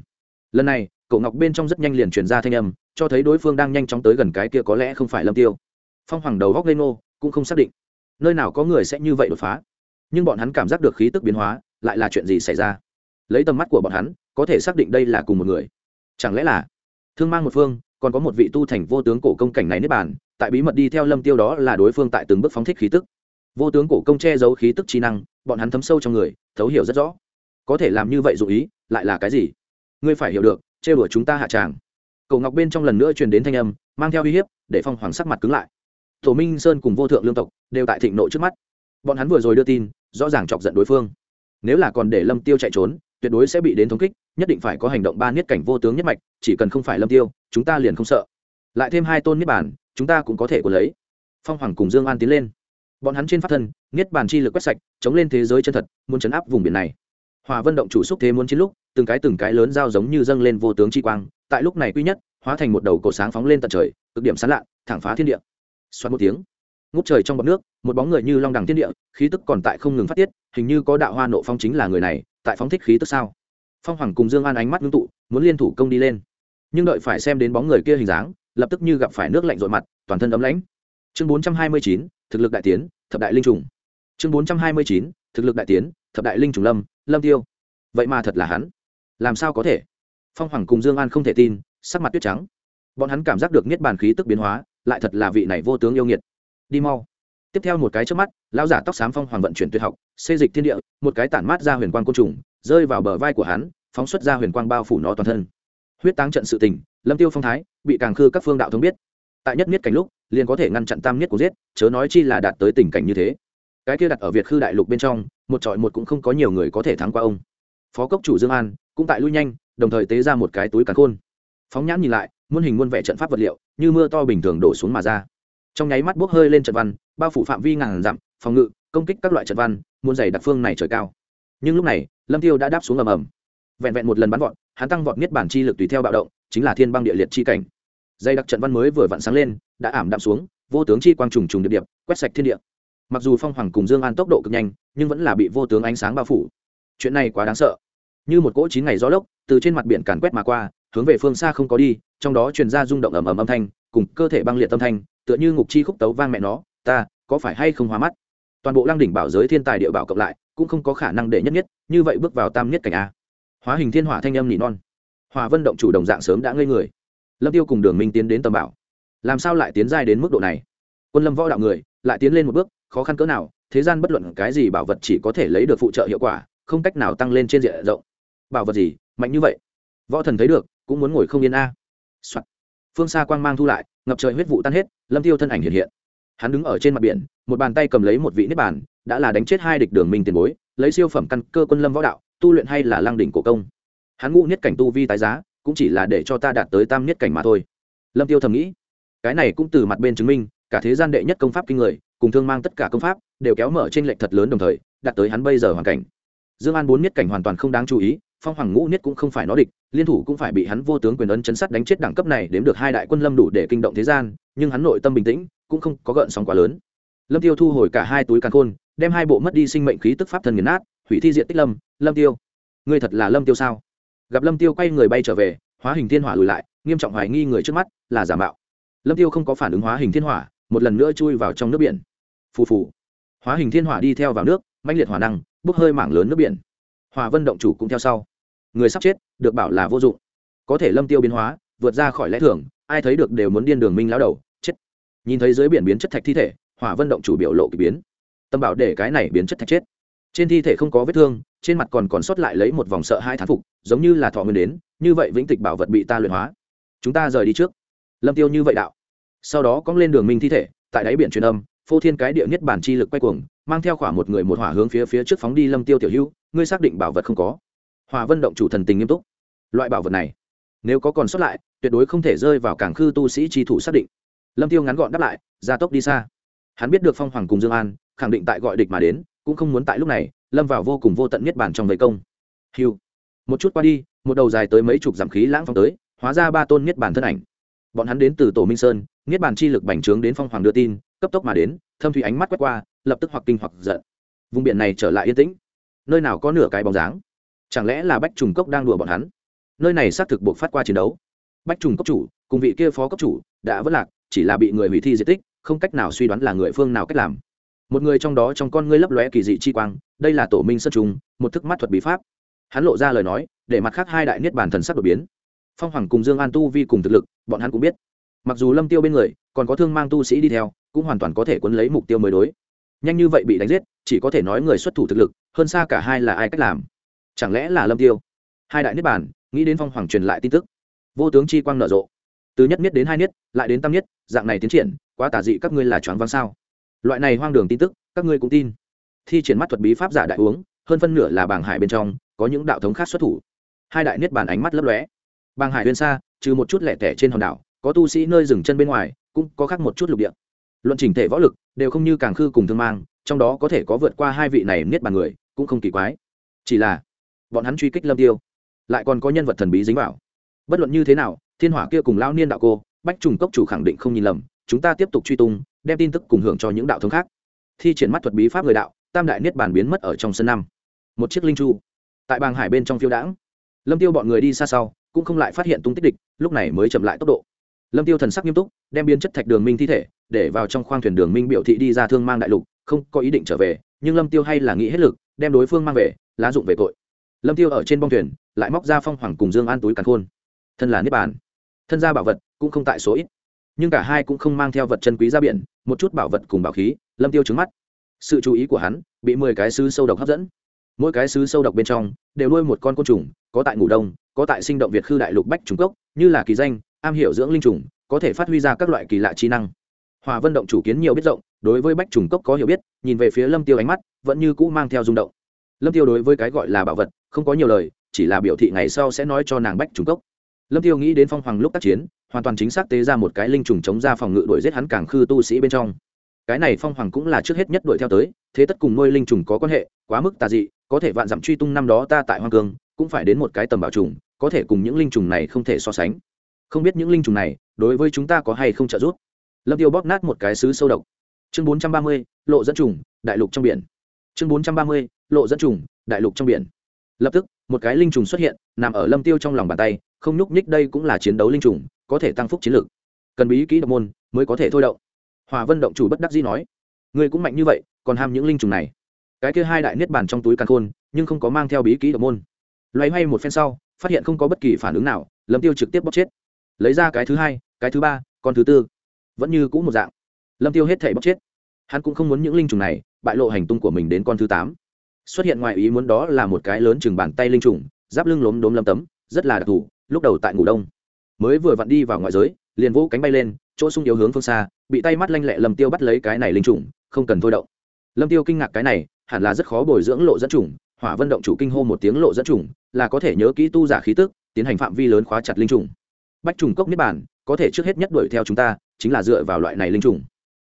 Speaker 1: Lần này cậu ngọc bên trong rất nhanh liền truyền ra thanh âm, cho thấy đối phương đang nhanh chóng tới gần cái kia có lẽ không phải lâm tiêu. Phong hoàng đầu góc lên ngô, cũng không xác định nơi nào có người sẽ như vậy đột phá. Nhưng bọn hắn cảm giác được khí tức biến hóa, lại là chuyện gì xảy ra? Lấy tầm mắt của bọn hắn, có thể xác định đây là cùng một người. Chẳng lẽ là thương mang một phương, còn có một vị tu thành vô tướng cổ công cảnh này nếp bàn, tại bí mật đi theo lâm tiêu đó là đối phương tại từng bước phóng thích khí tức. Vô tướng cổ công che giấu khí tức trí năng, bọn hắn thấm sâu trong người, thấu hiểu rất rõ. Có thể làm như vậy dụ ý, lại là cái gì? Ngươi phải hiểu được chê đùa chúng ta hạ tràng. Cầu ngọc bên trong lần nữa truyền đến thanh âm, mang theo uy hiếp, để phong hoàng sắc mặt cứng lại tổ minh sơn cùng vô thượng lương tộc đều tại thịnh nộ trước mắt bọn hắn vừa rồi đưa tin rõ ràng chọc giận đối phương nếu là còn để lâm tiêu chạy trốn tuyệt đối sẽ bị đến thống kích nhất định phải có hành động ba niết cảnh vô tướng nhất mạch chỉ cần không phải lâm tiêu chúng ta liền không sợ lại thêm hai tôn niết bản chúng ta cũng có thể của lấy phong hoàng cùng dương an tiến lên bọn hắn trên pháp thân niết bàn chi lực quét sạch chống lên thế giới chân thật muốn chấn áp vùng biển này hòa vân động chủ xúc thế muốn chiến lúc từng cái từng cái lớn dao giống như dâng lên vô tướng chi quang tại lúc này quy nhất hóa thành một đầu cổ sáng phóng lên tận trời cực điểm sán lạ thẳng phá thiên địa xoắn một tiếng. Ngút trời trong bọc nước, một bóng người như long đằng thiên địa, khí tức còn tại không ngừng phát tiết, hình như có đạo hoa nộ phong chính là người này, tại phóng thích khí tức sao? Phong hoàng cùng dương an ánh mắt ngưng tụ, muốn liên thủ công đi lên. Nhưng đợi phải xem đến bóng người kia hình dáng, lập tức như gặp phải nước lạnh rội mặt, toàn thân ấm lãnh. Chương bốn trăm hai mươi chín, thực lực đại tiến, thập đại linh trùng. Chương bốn trăm hai mươi chín, thực lực đại tiến, thập đại linh trùng lâm lâm tiêu. Vậy mà thật là hắn. Làm sao có thể? Phong hoàng cùng dương an không thể tin, sắc mặt tuyết trắng. Bọn hắn cảm giác được niết bàn khí tức biến hóa lại thật là vị này vô tướng yêu nghiệt. Đi mau. Tiếp theo một cái trước mắt, lão giả tóc xám phong hoàng vận chuyển tuyệt học xê dịch thiên địa, một cái tản mát ra huyền quang côn trùng, rơi vào bờ vai của hắn, phóng xuất ra huyền quang bao phủ nó toàn thân. Huyết táng trận sự tình, lâm tiêu phong thái, bị càng khư các phương đạo thống biết. Tại nhất miết cảnh lúc, liền có thể ngăn chặn tam nhất của giết, chớ nói chi là đạt tới tình cảnh như thế. Cái kia đặt ở việt khư đại lục bên trong, một trọi một cũng không có nhiều người có thể thắng qua ông. Phó cốc chủ dương an, cũng tại lui nhanh, đồng thời tế ra một cái túi càn khôn. Phóng nhãn nhìn lại muôn hình muôn vẻ trận pháp vật liệu, như mưa to bình thường đổ xuống mà ra. Trong nháy mắt bốc hơi lên trận văn, bao phủ phạm vi ngàn dặm, phòng ngự, công kích các loại trận văn muôn giày đặc phương này trời cao. Nhưng lúc này, lâm tiêu đã đáp xuống ầm ầm. Vẹn vẹn một lần bắn vọt, hắn tăng vọt niết bản chi lực tùy theo bạo động, chính là thiên băng địa liệt chi cảnh. Dây đặc trận văn mới vừa vặn sáng lên, đã ảm đạm xuống, vô tướng chi quang trùng trùng điệp điệp, quét sạch thiên địa. Mặc dù phong hoàng cùng dương an tốc độ cực nhanh, nhưng vẫn là bị vô tướng ánh sáng bao phủ. Chuyện này quá đáng sợ. Như một cỗ chín ngày gió lốc, từ trên mặt biển càn quét mà qua hướng về phương xa không có đi, trong đó truyền ra rung động ầm ầm âm thanh, cùng cơ thể băng liệt âm thanh, tựa như ngục chi khúc tấu vang mẹ nó, ta, có phải hay không hóa mắt? Toàn bộ lăng đỉnh bảo giới thiên tài địa bảo cộng lại, cũng không có khả năng để nhất nhất, như vậy bước vào tam nhất cảnh a. Hóa hình thiên hỏa thanh âm nỉ non. Hòa vân động chủ đồng dạng sớm đã ngây người. Lâm tiêu cùng đường minh tiến đến tầm bảo. Làm sao lại tiến giai đến mức độ này? Quân lâm võ đạo người, lại tiến lên một bước, khó khăn cỡ nào, thế gian bất luận cái gì bảo vật chỉ có thể lấy được phụ trợ hiệu quả, không cách nào tăng lên trên diện rộng. Bảo vật gì? Mạnh như vậy. Võ thần thấy được cũng muốn ngồi không yên a. Soạn. phương xa quang mang thu lại, ngập trời huyết vụ tan hết, lâm tiêu thân ảnh hiện hiện. Hắn đứng ở trên mặt biển, một bàn tay cầm lấy một vị niết bàn, đã là đánh chết hai địch đường minh tiền bối, lấy siêu phẩm căn cơ quân lâm võ đạo, tu luyện hay là lăng đỉnh cổ công. Hắn ngũ nhất cảnh tu vi tái giá, cũng chỉ là để cho ta đạt tới tam nhất cảnh mà thôi. Lâm tiêu thầm nghĩ, cái này cũng từ mặt bên chứng minh, cả thế gian đệ nhất công pháp kinh người, cùng thương mang tất cả công pháp, đều kéo mở trên lệnh thật lớn đồng thời, đạt tới hắn bây giờ hoàn cảnh. Dương an bốn nhất cảnh hoàn toàn không đáng chú ý phong hoàng ngũ niết cũng không phải nó địch, liên thủ cũng phải bị hắn vô tướng quyền ấn chấn sát đánh chết đẳng cấp này đếm được hai đại quân lâm đủ để kinh động thế gian, nhưng hắn nội tâm bình tĩnh, cũng không có gợn sóng quá lớn. Lâm tiêu thu hồi cả hai túi càn khôn, đem hai bộ mất đi sinh mệnh khí tức pháp thần nghiền nát, hủy thi diện tích lâm lâm tiêu. Ngươi thật là lâm tiêu sao? Gặp lâm tiêu quay người bay trở về, hóa hình thiên hỏa lùi lại, nghiêm trọng hoài nghi người trước mắt là giả mạo. Lâm tiêu không có phản ứng hóa hình thiên hỏa, một lần nữa chui vào trong nước biển. Phù phù. Hóa hình thiên hỏa đi theo vào nước, mãnh liệt hỏa năng, bốc hơi mảng lớn nước biển hòa vân động chủ cũng theo sau. Người sắp chết, được bảo là vô dụng. Có thể lâm tiêu biến hóa, vượt ra khỏi lẽ thường, ai thấy được đều muốn điên đường minh lão đầu, chết. Nhìn thấy dưới biển biến chất thạch thi thể hỏa vân động chủ biểu lộ kỳ biến. Tâm bảo để cái này biến chất thạch chết. Trên thi thể không có vết thương, trên mặt còn còn sót lại lấy một vòng sợ hai thán phục, giống như là thọ nguyên đến, như vậy vĩnh tịch bảo vật bị ta luyện hóa. Chúng ta rời đi trước. Lâm tiêu như vậy đạo. Sau đó cong lên đường minh thi thể, tại đáy biển truyền âm phô thiên cái địa nhất bản chi lực quay cuồng, mang theo khoảng một người một hỏa hướng phía phía trước phóng đi lâm tiêu tiểu hữu, ngươi xác định bảo vật không có. Hòa vân động chủ thần tình nghiêm túc. Loại bảo vật này, nếu có còn sót lại, tuyệt đối không thể rơi vào cảng khư tu sĩ tri thủ xác định. Lâm tiêu ngắn gọn đáp lại, gia tốc đi xa. Hắn biết được phong hoàng cùng dương an, khẳng định tại gọi địch mà đến, cũng không muốn tại lúc này, lâm vào vô cùng vô tận nhất bản trong vây công. Hiu một chút qua đi, một đầu dài tới mấy chục dặm khí lãng phong tới, hóa ra ba tôn niết bản thân ảnh. Bọn hắn đến từ tổ minh sơn, niết bản chi lực bành trướng đến phong hoàng đưa tin cấp tốc mà đến, thâm thủy ánh mắt quét qua, lập tức hoặc kinh hoặc giận. Vùng biển này trở lại yên tĩnh. Nơi nào có nửa cái bóng dáng? Chẳng lẽ là bách trùng cốc đang đùa bọn hắn? Nơi này xác thực buộc phát qua chiến đấu. Bách trùng cốc chủ, cùng vị kia phó cốc chủ, đã vất lạc, chỉ là bị người hủy thi di tích, không cách nào suy đoán là người phương nào cách làm. Một người trong đó trong con ngươi lấp lóe kỳ dị chi quang, đây là tổ minh sơn trung, một thức mắt thuật bí pháp. Hắn lộ ra lời nói, để mặt khác hai đại niết bàn thần sắc đột biến. Phong hoàng cùng dương an tu vi cùng thực lực, bọn hắn cũng biết. Mặc dù lâm tiêu bên người, còn có thương mang tu sĩ đi theo cũng hoàn toàn có thể quấn lấy mục tiêu mới đối. Nhanh như vậy bị đánh giết, chỉ có thể nói người xuất thủ thực lực, hơn xa cả hai là ai cách làm? Chẳng lẽ là lâm tiêu? Hai đại niết bàn, nghĩ đến phong hoàng truyền lại tin tức. Vô tướng chi quang nở rộ. Từ nhất niết đến hai niết, lại đến tam niết, dạng này tiến triển, quá tả dị các ngươi là choáng váng sao? Loại này hoang đường tin tức, các ngươi cũng tin. Thi triển mắt thuật bí pháp giả đại uống, hơn phân nửa là bảng hải bên trong, có những đạo thống khác xuất thủ. Hai đại niết bàn ánh mắt lấp lóe. Bàng hải bên xa, trừ một chút lẻ tẻ trên hòn đảo, có tu sĩ nơi dừng chân bên ngoài, cũng có khác một chút lục địa luận trình thể võ lực, đều không như càng khư cùng thương mang, trong đó có thể có vượt qua hai vị này niết bàn người, cũng không kỳ quái. Chỉ là, bọn hắn truy kích lâm tiêu, lại còn có nhân vật thần bí dính vào. Bất luận như thế nào, thiên hỏa kia cùng lao niên đạo cô, bách trùng cốc chủ khẳng định không nhìn lầm, chúng ta tiếp tục truy tung, đem tin tức cùng hưởng cho những đạo thống khác. Thi triển mắt thuật bí pháp người đạo, tam đại niết bàn biến mất ở trong sân năm. Một chiếc linh chu, tại bàng hải bên trong phiêu đãng. Lâm tiêu bọn người đi xa sau, cũng không lại phát hiện tung tích địch, lúc này mới chậm lại tốc độ lâm tiêu thần sắc nghiêm túc, đem biến chất thạch đường minh thi thể, để vào trong khoang thuyền đường minh biểu thị đi ra thương mang đại lục, không có ý định trở về, nhưng lâm tiêu hay là nghĩ hết lực, đem đối phương mang về, lá dụng về tội. Lâm tiêu ở trên bong thuyền, lại móc ra phong hoàng cùng dương an túi càn khôn. Thân là niết bàn. Thân gia bảo vật cũng không tại số ít. Nhưng cả hai cũng không mang theo vật chân quý ra biển, một chút bảo vật cùng bảo khí, lâm tiêu trứng mắt. Sự chú ý của hắn bị mười cái sứ sâu độc hấp dẫn. Mỗi cái sứ sâu độc bên trong đều nuôi một con côn trùng, có tại ngủ đông, có tại sinh động việt khư đại lục bách trùng cốc như là kỳ danh am hiểu dưỡng linh trùng, có thể phát huy ra các loại kỳ lạ trí năng. Hòa vân động chủ kiến nhiều biết rộng, đối với bách trùng cốc có hiểu biết, nhìn về phía lâm tiêu ánh mắt, vẫn như cũ mang theo rung động. Lâm tiêu đối với cái gọi là bảo vật, không có nhiều lời, chỉ là biểu thị ngày sau sẽ nói cho nàng bách trùng cốc. Lâm tiêu nghĩ đến phong hoàng lúc tác chiến, hoàn toàn chính xác tế ra một cái linh trùng chống ra phòng ngự đuổi giết hắn càng khư tu sĩ bên trong. Cái này phong hoàng cũng là trước hết nhất đuổi theo tới, thế tất cùng nuôi linh trùng có quan hệ, quá mức tà dị, có thể vạn dặm truy tung năm đó ta tại hoang cương, cũng phải đến một cái tầm bảo trùng, có thể cùng những linh trùng này không thể so sánh không biết những linh trùng này đối với chúng ta có hay không trợ giúp? Lâm tiêu bóp nát một cái xứ sâu độc. Chương bốn trăm ba mươi, lộ dẫn trùng, đại lục trong biển. Chương bốn trăm ba mươi, lộ dẫn trùng, đại lục trong biển. Lập tức, một cái linh trùng xuất hiện, nằm ở lâm tiêu trong lòng bàn tay, không nhúc nhích đây cũng là chiến đấu linh trùng, có thể tăng phúc chiến lược. Cần bí kỹ độc môn mới có thể thôi động. Hòa vân động chủ bất đắc dĩ nói, ngươi cũng mạnh như vậy, còn ham những linh trùng này. Cái kia hai đại niết bàn trong túi càn khôn, nhưng không có mang theo bí kỹ độc môn. Loay hoay một phen sau, phát hiện không có bất kỳ phản ứng nào, lâm tiêu trực tiếp bóc chết lấy ra cái thứ hai, cái thứ ba, con thứ tư. Vẫn như cũ một dạng. Lâm tiêu hết thể bóc chết. Hắn cũng không muốn những linh trùng này bại lộ hành tung của mình đến con thứ tám. Xuất hiện ngoài ý muốn đó là một cái lớn chừng bàn tay linh trùng, giáp lưng lốm đốm lâm tấm, rất là đặc thù, lúc đầu tại ngủ đông. Mới vừa vặn đi vào ngoại giới, liền vỗ cánh bay lên, chỗ sung yếu hướng phương xa, bị tay mắt lanh lẹ lâm tiêu bắt lấy cái này linh trùng, không cần thôi động. Lâm tiêu kinh ngạc cái này, hẳn là rất khó bồi dưỡng lộ dẫn trùng, hỏa vân động chủ kinh hô một tiếng lộ dẫn trùng, là có thể nhớ kỹ tu giả khí tức, tiến hành phạm vi lớn khóa chặt linh trùng bách trùng cốc niết bản có thể trước hết nhất đuổi theo chúng ta, chính là dựa vào loại này linh trùng.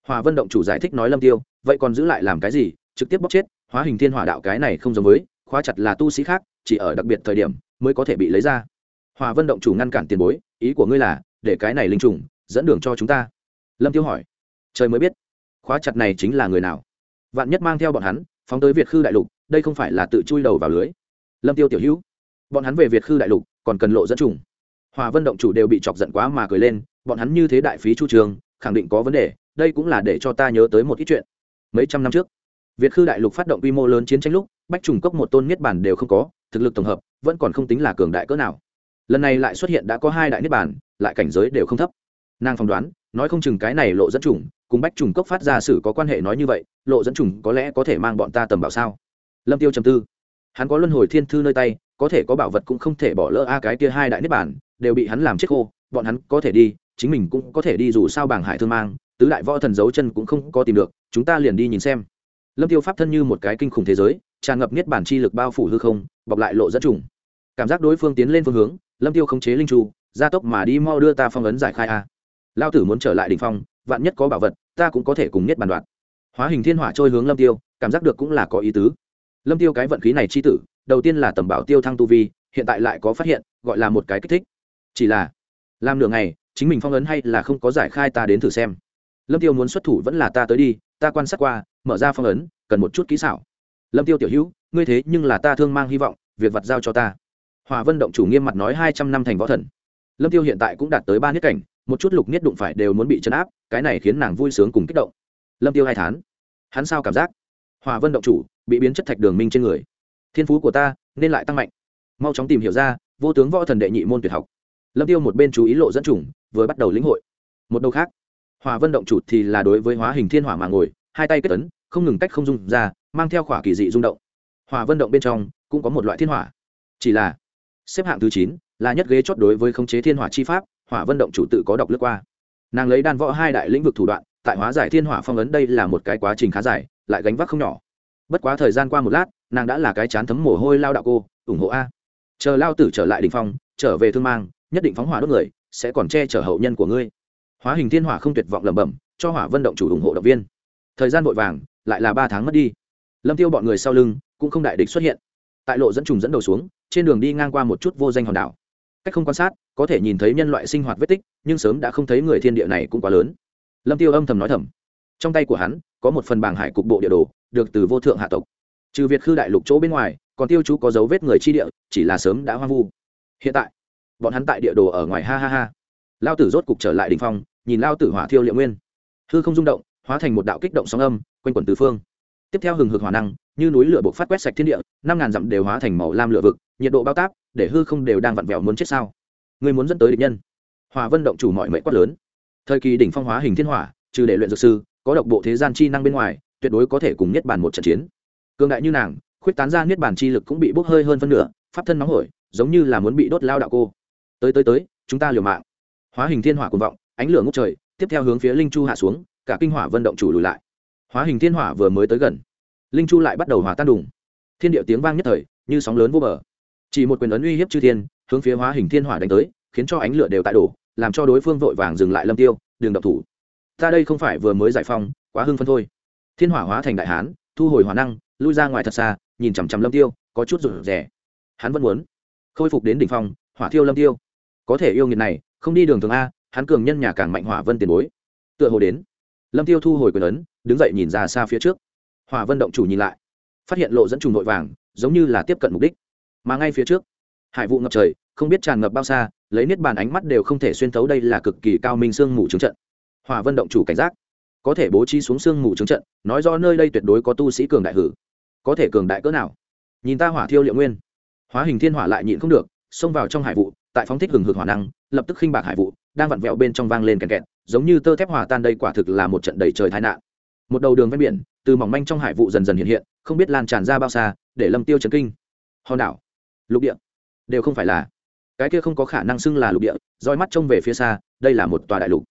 Speaker 1: Hòa vân động chủ giải thích nói lâm tiêu, vậy còn giữ lại làm cái gì? Trực tiếp bóc chết, hóa hình thiên hỏa đạo cái này không giống với, khóa chặt là tu sĩ khác, chỉ ở đặc biệt thời điểm mới có thể bị lấy ra. Hòa vân động chủ ngăn cản tiền bối, ý của ngươi là, để cái này linh trùng dẫn đường cho chúng ta. Lâm tiêu hỏi. Trời mới biết, khóa chặt này chính là người nào? Vạn nhất mang theo bọn hắn, phóng tới việt khư đại lục, đây không phải là tự chui đầu vào lưới. Lâm tiêu tiểu hữu, bọn hắn về việt khư đại lục, còn cần lộ dẫn trùng hòa vân động chủ đều bị chọc giận quá mà cười lên, bọn hắn như thế đại phí chu trường, khẳng định có vấn đề, đây cũng là để cho ta nhớ tới một ít chuyện. Mấy trăm năm trước, việt khư đại lục phát động quy mô lớn chiến tranh lúc, bách trùng cốc một tôn niết bản đều không có, thực lực tổng hợp vẫn còn không tính là cường đại cỡ nào. Lần này lại xuất hiện đã có hai đại niết bản lại cảnh giới đều không thấp. Nàng phỏng đoán, nói không chừng cái này lộ dẫn trùng cùng bách trùng cốc phát ra sử có quan hệ nói như vậy, lộ dẫn trùng có lẽ có thể mang bọn ta tầm bảo sao? Lâm tiêu trầm tư. Hắn có luân hồi thiên thư nơi tay, có thể có bảo vật cũng không thể bỏ lỡ a cái kia hai đại niết bản đều bị hắn làm chết khô, bọn hắn có thể đi, chính mình cũng có thể đi dù sao bảng hải thương mang, tứ đại võ thần giấu chân cũng không có tìm được, chúng ta liền đi nhìn xem. Lâm tiêu pháp thân như một cái kinh khủng thế giới, tràn ngập niết bản chi lực bao phủ hư không, bọc lại lộ dẫn trùng. Cảm giác đối phương tiến lên phương hướng, lâm tiêu khống chế linh chu gia tốc mà đi mau đưa ta phong ấn giải khai a. Lao tử muốn trở lại đỉnh phong, vạn nhất có bảo vật, ta cũng có thể cùng nhất bàn đoạn. Hóa hình thiên hỏa trôi hướng lâm tiêu, cảm giác được cũng là có ý tứ. Lâm tiêu cái vận khí này chi tử, đầu tiên là tầm bảo tiêu thăng tu vi, hiện tại lại có phát hiện, gọi là một cái kích thích chỉ là, làm nửa ngày, chính mình phong ấn hay là không có giải khai ta đến thử xem. Lâm tiêu muốn xuất thủ vẫn là ta tới đi, ta quan sát qua, mở ra phong ấn, cần một chút kỹ xảo. Lâm tiêu tiểu hữu, ngươi thế nhưng là ta thương mang hy vọng, việc vặt giao cho ta. Hòa vân động chủ nghiêm mặt nói hai trăm năm thành võ thần. Lâm tiêu hiện tại cũng đạt tới ba niết cảnh, một chút lục niết đụng phải đều muốn bị chấn áp, cái này khiến nàng vui sướng cùng kích động. Lâm tiêu hai thán. Hắn sao cảm giác? Hòa vân động chủ, bị biến chất thạch đường minh trên người. Thiên phú của ta, nên lại tăng mạnh. Mau chóng tìm hiểu ra, vô tướng võ thần đệ nhị môn tuyệt học lâm tiêu một bên chú ý lộ dẫn chủng vừa bắt đầu lĩnh hội. Một đầu khác hòa vân động chủ thì là đối với hóa hình thiên hỏa mà ngồi, hai tay kết tấn không ngừng cách không dung ra, mang theo khỏa kỳ dị rung động. Hòa vân động bên trong cũng có một loại thiên hỏa. Chỉ là xếp hạng thứ chín là nhất ghế chót đối với khống chế thiên hỏa chi pháp, hỏa vân động chủ tự có đọc lướt qua. Nàng lấy đan võ hai đại lĩnh vực thủ đoạn, tại hóa giải thiên hỏa phong ấn đây là một cái quá trình khá dài, lại gánh vác không nhỏ. Bất quá thời gian qua một lát, nàng đã là cái chán thấm mồ hôi lao đạo cô, ủng hộ a. Chờ lao tử trở lại đình phong, trở về thương mang nhất định phóng hỏa đốt người, sẽ còn che chở hậu nhân của ngươi. Hóa hình thiên hỏa không tuyệt vọng lẩm bẩm, cho hỏa vân động chủ ủng hộ động viên. Thời gian vội vàng, lại là ba tháng mất đi. Lâm tiêu bọn người sau lưng, cũng không đại địch xuất hiện. Tại lộ dẫn trùng dẫn đầu xuống, trên đường đi ngang qua một chút vô danh hòn đảo. Cách không quan sát, có thể nhìn thấy nhân loại sinh hoạt vết tích, nhưng sớm đã không thấy người thiên địa này cũng quá lớn. Lâm tiêu âm thầm nói thầm. Trong tay của hắn, có một phần bảng hải cục bộ địa đồ, được từ vô thượng hạ tộc. Trừ việt khư đại lục chỗ bên ngoài, còn tiêu chú có dấu vết người chi địa, chỉ là sớm đã hoang vu. Hiện tại bọn hắn tại địa đồ ở ngoài, ha ha ha. Lao tử rốt cục trở lại đình phong, nhìn lao tử hỏa thiêu liệu nguyên. Hư không rung động, hóa thành một đạo kích động sóng âm, quanh quẩn tứ phương. Tiếp theo hừng hực hỏa năng, như núi lửa bộc phát quét sạch thiên địa, năm ngàn dặm đều hóa thành màu lam lửa vực, nhiệt độ bao táp, để hư không đều đang vặn vẹo muốn chết sao? Người muốn dẫn tới địch nhân? Hòa vân động chủ mọi mệnh quát lớn. Thời kỳ đỉnh phong hóa hình thiên hỏa, trừ để luyện dược sư, có độc bộ thế gian chi năng bên ngoài, tuyệt đối có thể cùng niết bàn một trận chiến. Cường đại như nàng, khuyết tán ra niết bàn chi lực cũng bị bốc hơi hơn phân nửa, pháp thân nóng hổi, giống như là muốn bị đốt lao đạo cô tới tới tới, chúng ta liều mạng. Hóa hình thiên hỏa cuồng vọng, ánh lửa ngút trời, tiếp theo hướng phía linh chu hạ xuống, cả kinh hỏa vận động chủ lùi lại. Hóa hình thiên hỏa vừa mới tới gần, linh chu lại bắt đầu hòa tan đùng. Thiên điệu tiếng vang nhất thời, như sóng lớn vô bờ. Chỉ một quyền ấn uy hiếp chư thiên, hướng phía hóa hình thiên hỏa đánh tới, khiến cho ánh lửa đều tại đổ, làm cho đối phương vội vàng dừng lại lâm tiêu đường độc thủ. Ta đây không phải vừa mới giải phong quá hưng phân thôi. Thiên hỏa hóa thành đại hán, thu hồi hỏa năng, lui ra ngoài thật xa, nhìn chằm chằm lâm tiêu, có chút rụt rè. Hắn vẫn muốn khôi phục đến đỉnh phong, hỏa thiêu lâm tiêu có thể yêu nghiệt này, không đi đường thường a, hắn cường nhân nhà càng mạnh hỏa vân tiền bối. Tựa hồ đến. Lâm tiêu thu hồi quyền ấn, đứng dậy nhìn ra xa phía trước. Hỏa vân động chủ nhìn lại. Phát hiện lộ dẫn trùng nội vàng, giống như là tiếp cận mục đích. Mà ngay phía trước, hải vụ ngập trời, không biết tràn ngập bao xa, lấy niết bàn ánh mắt đều không thể xuyên thấu đây là cực kỳ cao minh sương mù trướng trận. Hỏa vân động chủ cảnh giác. Có thể bố trí xuống sương mù trướng trận, nói do nơi đây tuyệt đối có tu sĩ cường đại hử. Có thể cường đại cỡ nào? Nhìn ta hỏa thiêu liệu nguyên. Hóa hình thiên hỏa lại nhịn không được, xông vào trong hải vụ tại phóng thích hừng hực hỏa năng lập tức khinh bạc hải vụ đang vặn vẹo bên trong vang lên kèn kẹt giống như tơ thép hòa tan đây quả thực là một trận đầy trời tai nạn. Một đầu đường ven biển từ mỏng manh trong hải vụ dần dần hiện hiện không biết lan tràn ra bao xa để lâm tiêu chấn kinh. Hòn đảo lục địa đều không phải là. Cái kia không có khả năng xưng là lục địa roi mắt trông về phía xa đây là một tòa đại lục.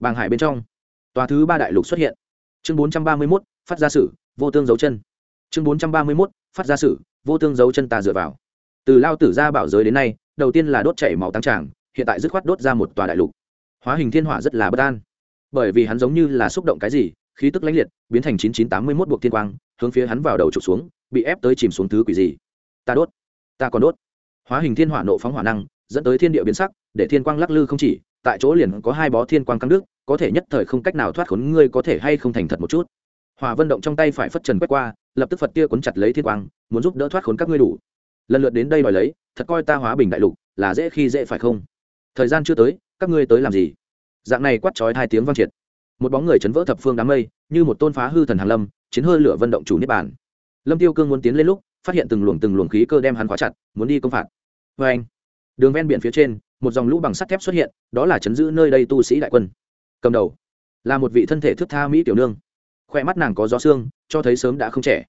Speaker 1: Bàng hải bên trong tòa thứ ba đại lục xuất hiện. Chương bốn trăm ba mươi 431, phát ra sử vô tương dấu chân. Chương bốn trăm ba mươi 431, phát ra sử vô tương dấu chân ta dựa vào. Từ lao tử ra bảo giới đến nay đầu tiên là đốt chảy máu tăng tràng, hiện tại dứt khoát đốt ra một tòa đại lục. Hóa hình thiên hỏa rất là bất an. Bởi vì hắn giống như là xúc động cái gì, khí tức lãnh liệt, biến thành chín chín tám mươi mốt buộc thiên quang, hướng phía hắn vào đầu trục xuống, bị ép tới chìm xuống thứ quỷ gì. Ta đốt. Ta còn đốt. Hóa hình thiên hỏa nộ phóng hỏa năng, dẫn tới thiên địa biến sắc, để thiên quang lắc lư không chỉ, tại chỗ liền có hai bó thiên quang căng đức có thể nhất thời không cách nào thoát khốn ngươi có thể hay không thành thật một chút. Hòa vân động trong tay phải phất trần quét qua, lập tức phật tia cuốn chặt lấy thiên quang, muốn giúp đỡ thoát khốn các ngươi đủ. Lần lượt đến đây đòi lấy thật coi ta hóa bình đại lục, là dễ khi dễ phải không? Thời gian chưa tới, các ngươi tới làm gì? Dạng này quát trói hai tiếng vang triệt. Một bóng người chấn vỡ thập phương đám mây, như một tôn phá hư thần hàn lâm, chiến hơi lửa vận động chủ niết bàn. Lâm tiêu cương muốn tiến lên lúc, phát hiện từng luồng từng luồng khí cơ đem hắn khóa chặt, muốn đi công phạt. Vê anh, đường ven biển phía trên, một dòng lũ bằng sắt thép xuất hiện, đó là chấn giữ nơi đây tu sĩ đại quân. Cầm đầu, là một vị thân thể thức tha mỹ tiểu nương. Khoe mắt nàng có gió xương cho thấy sớm đã không trẻ.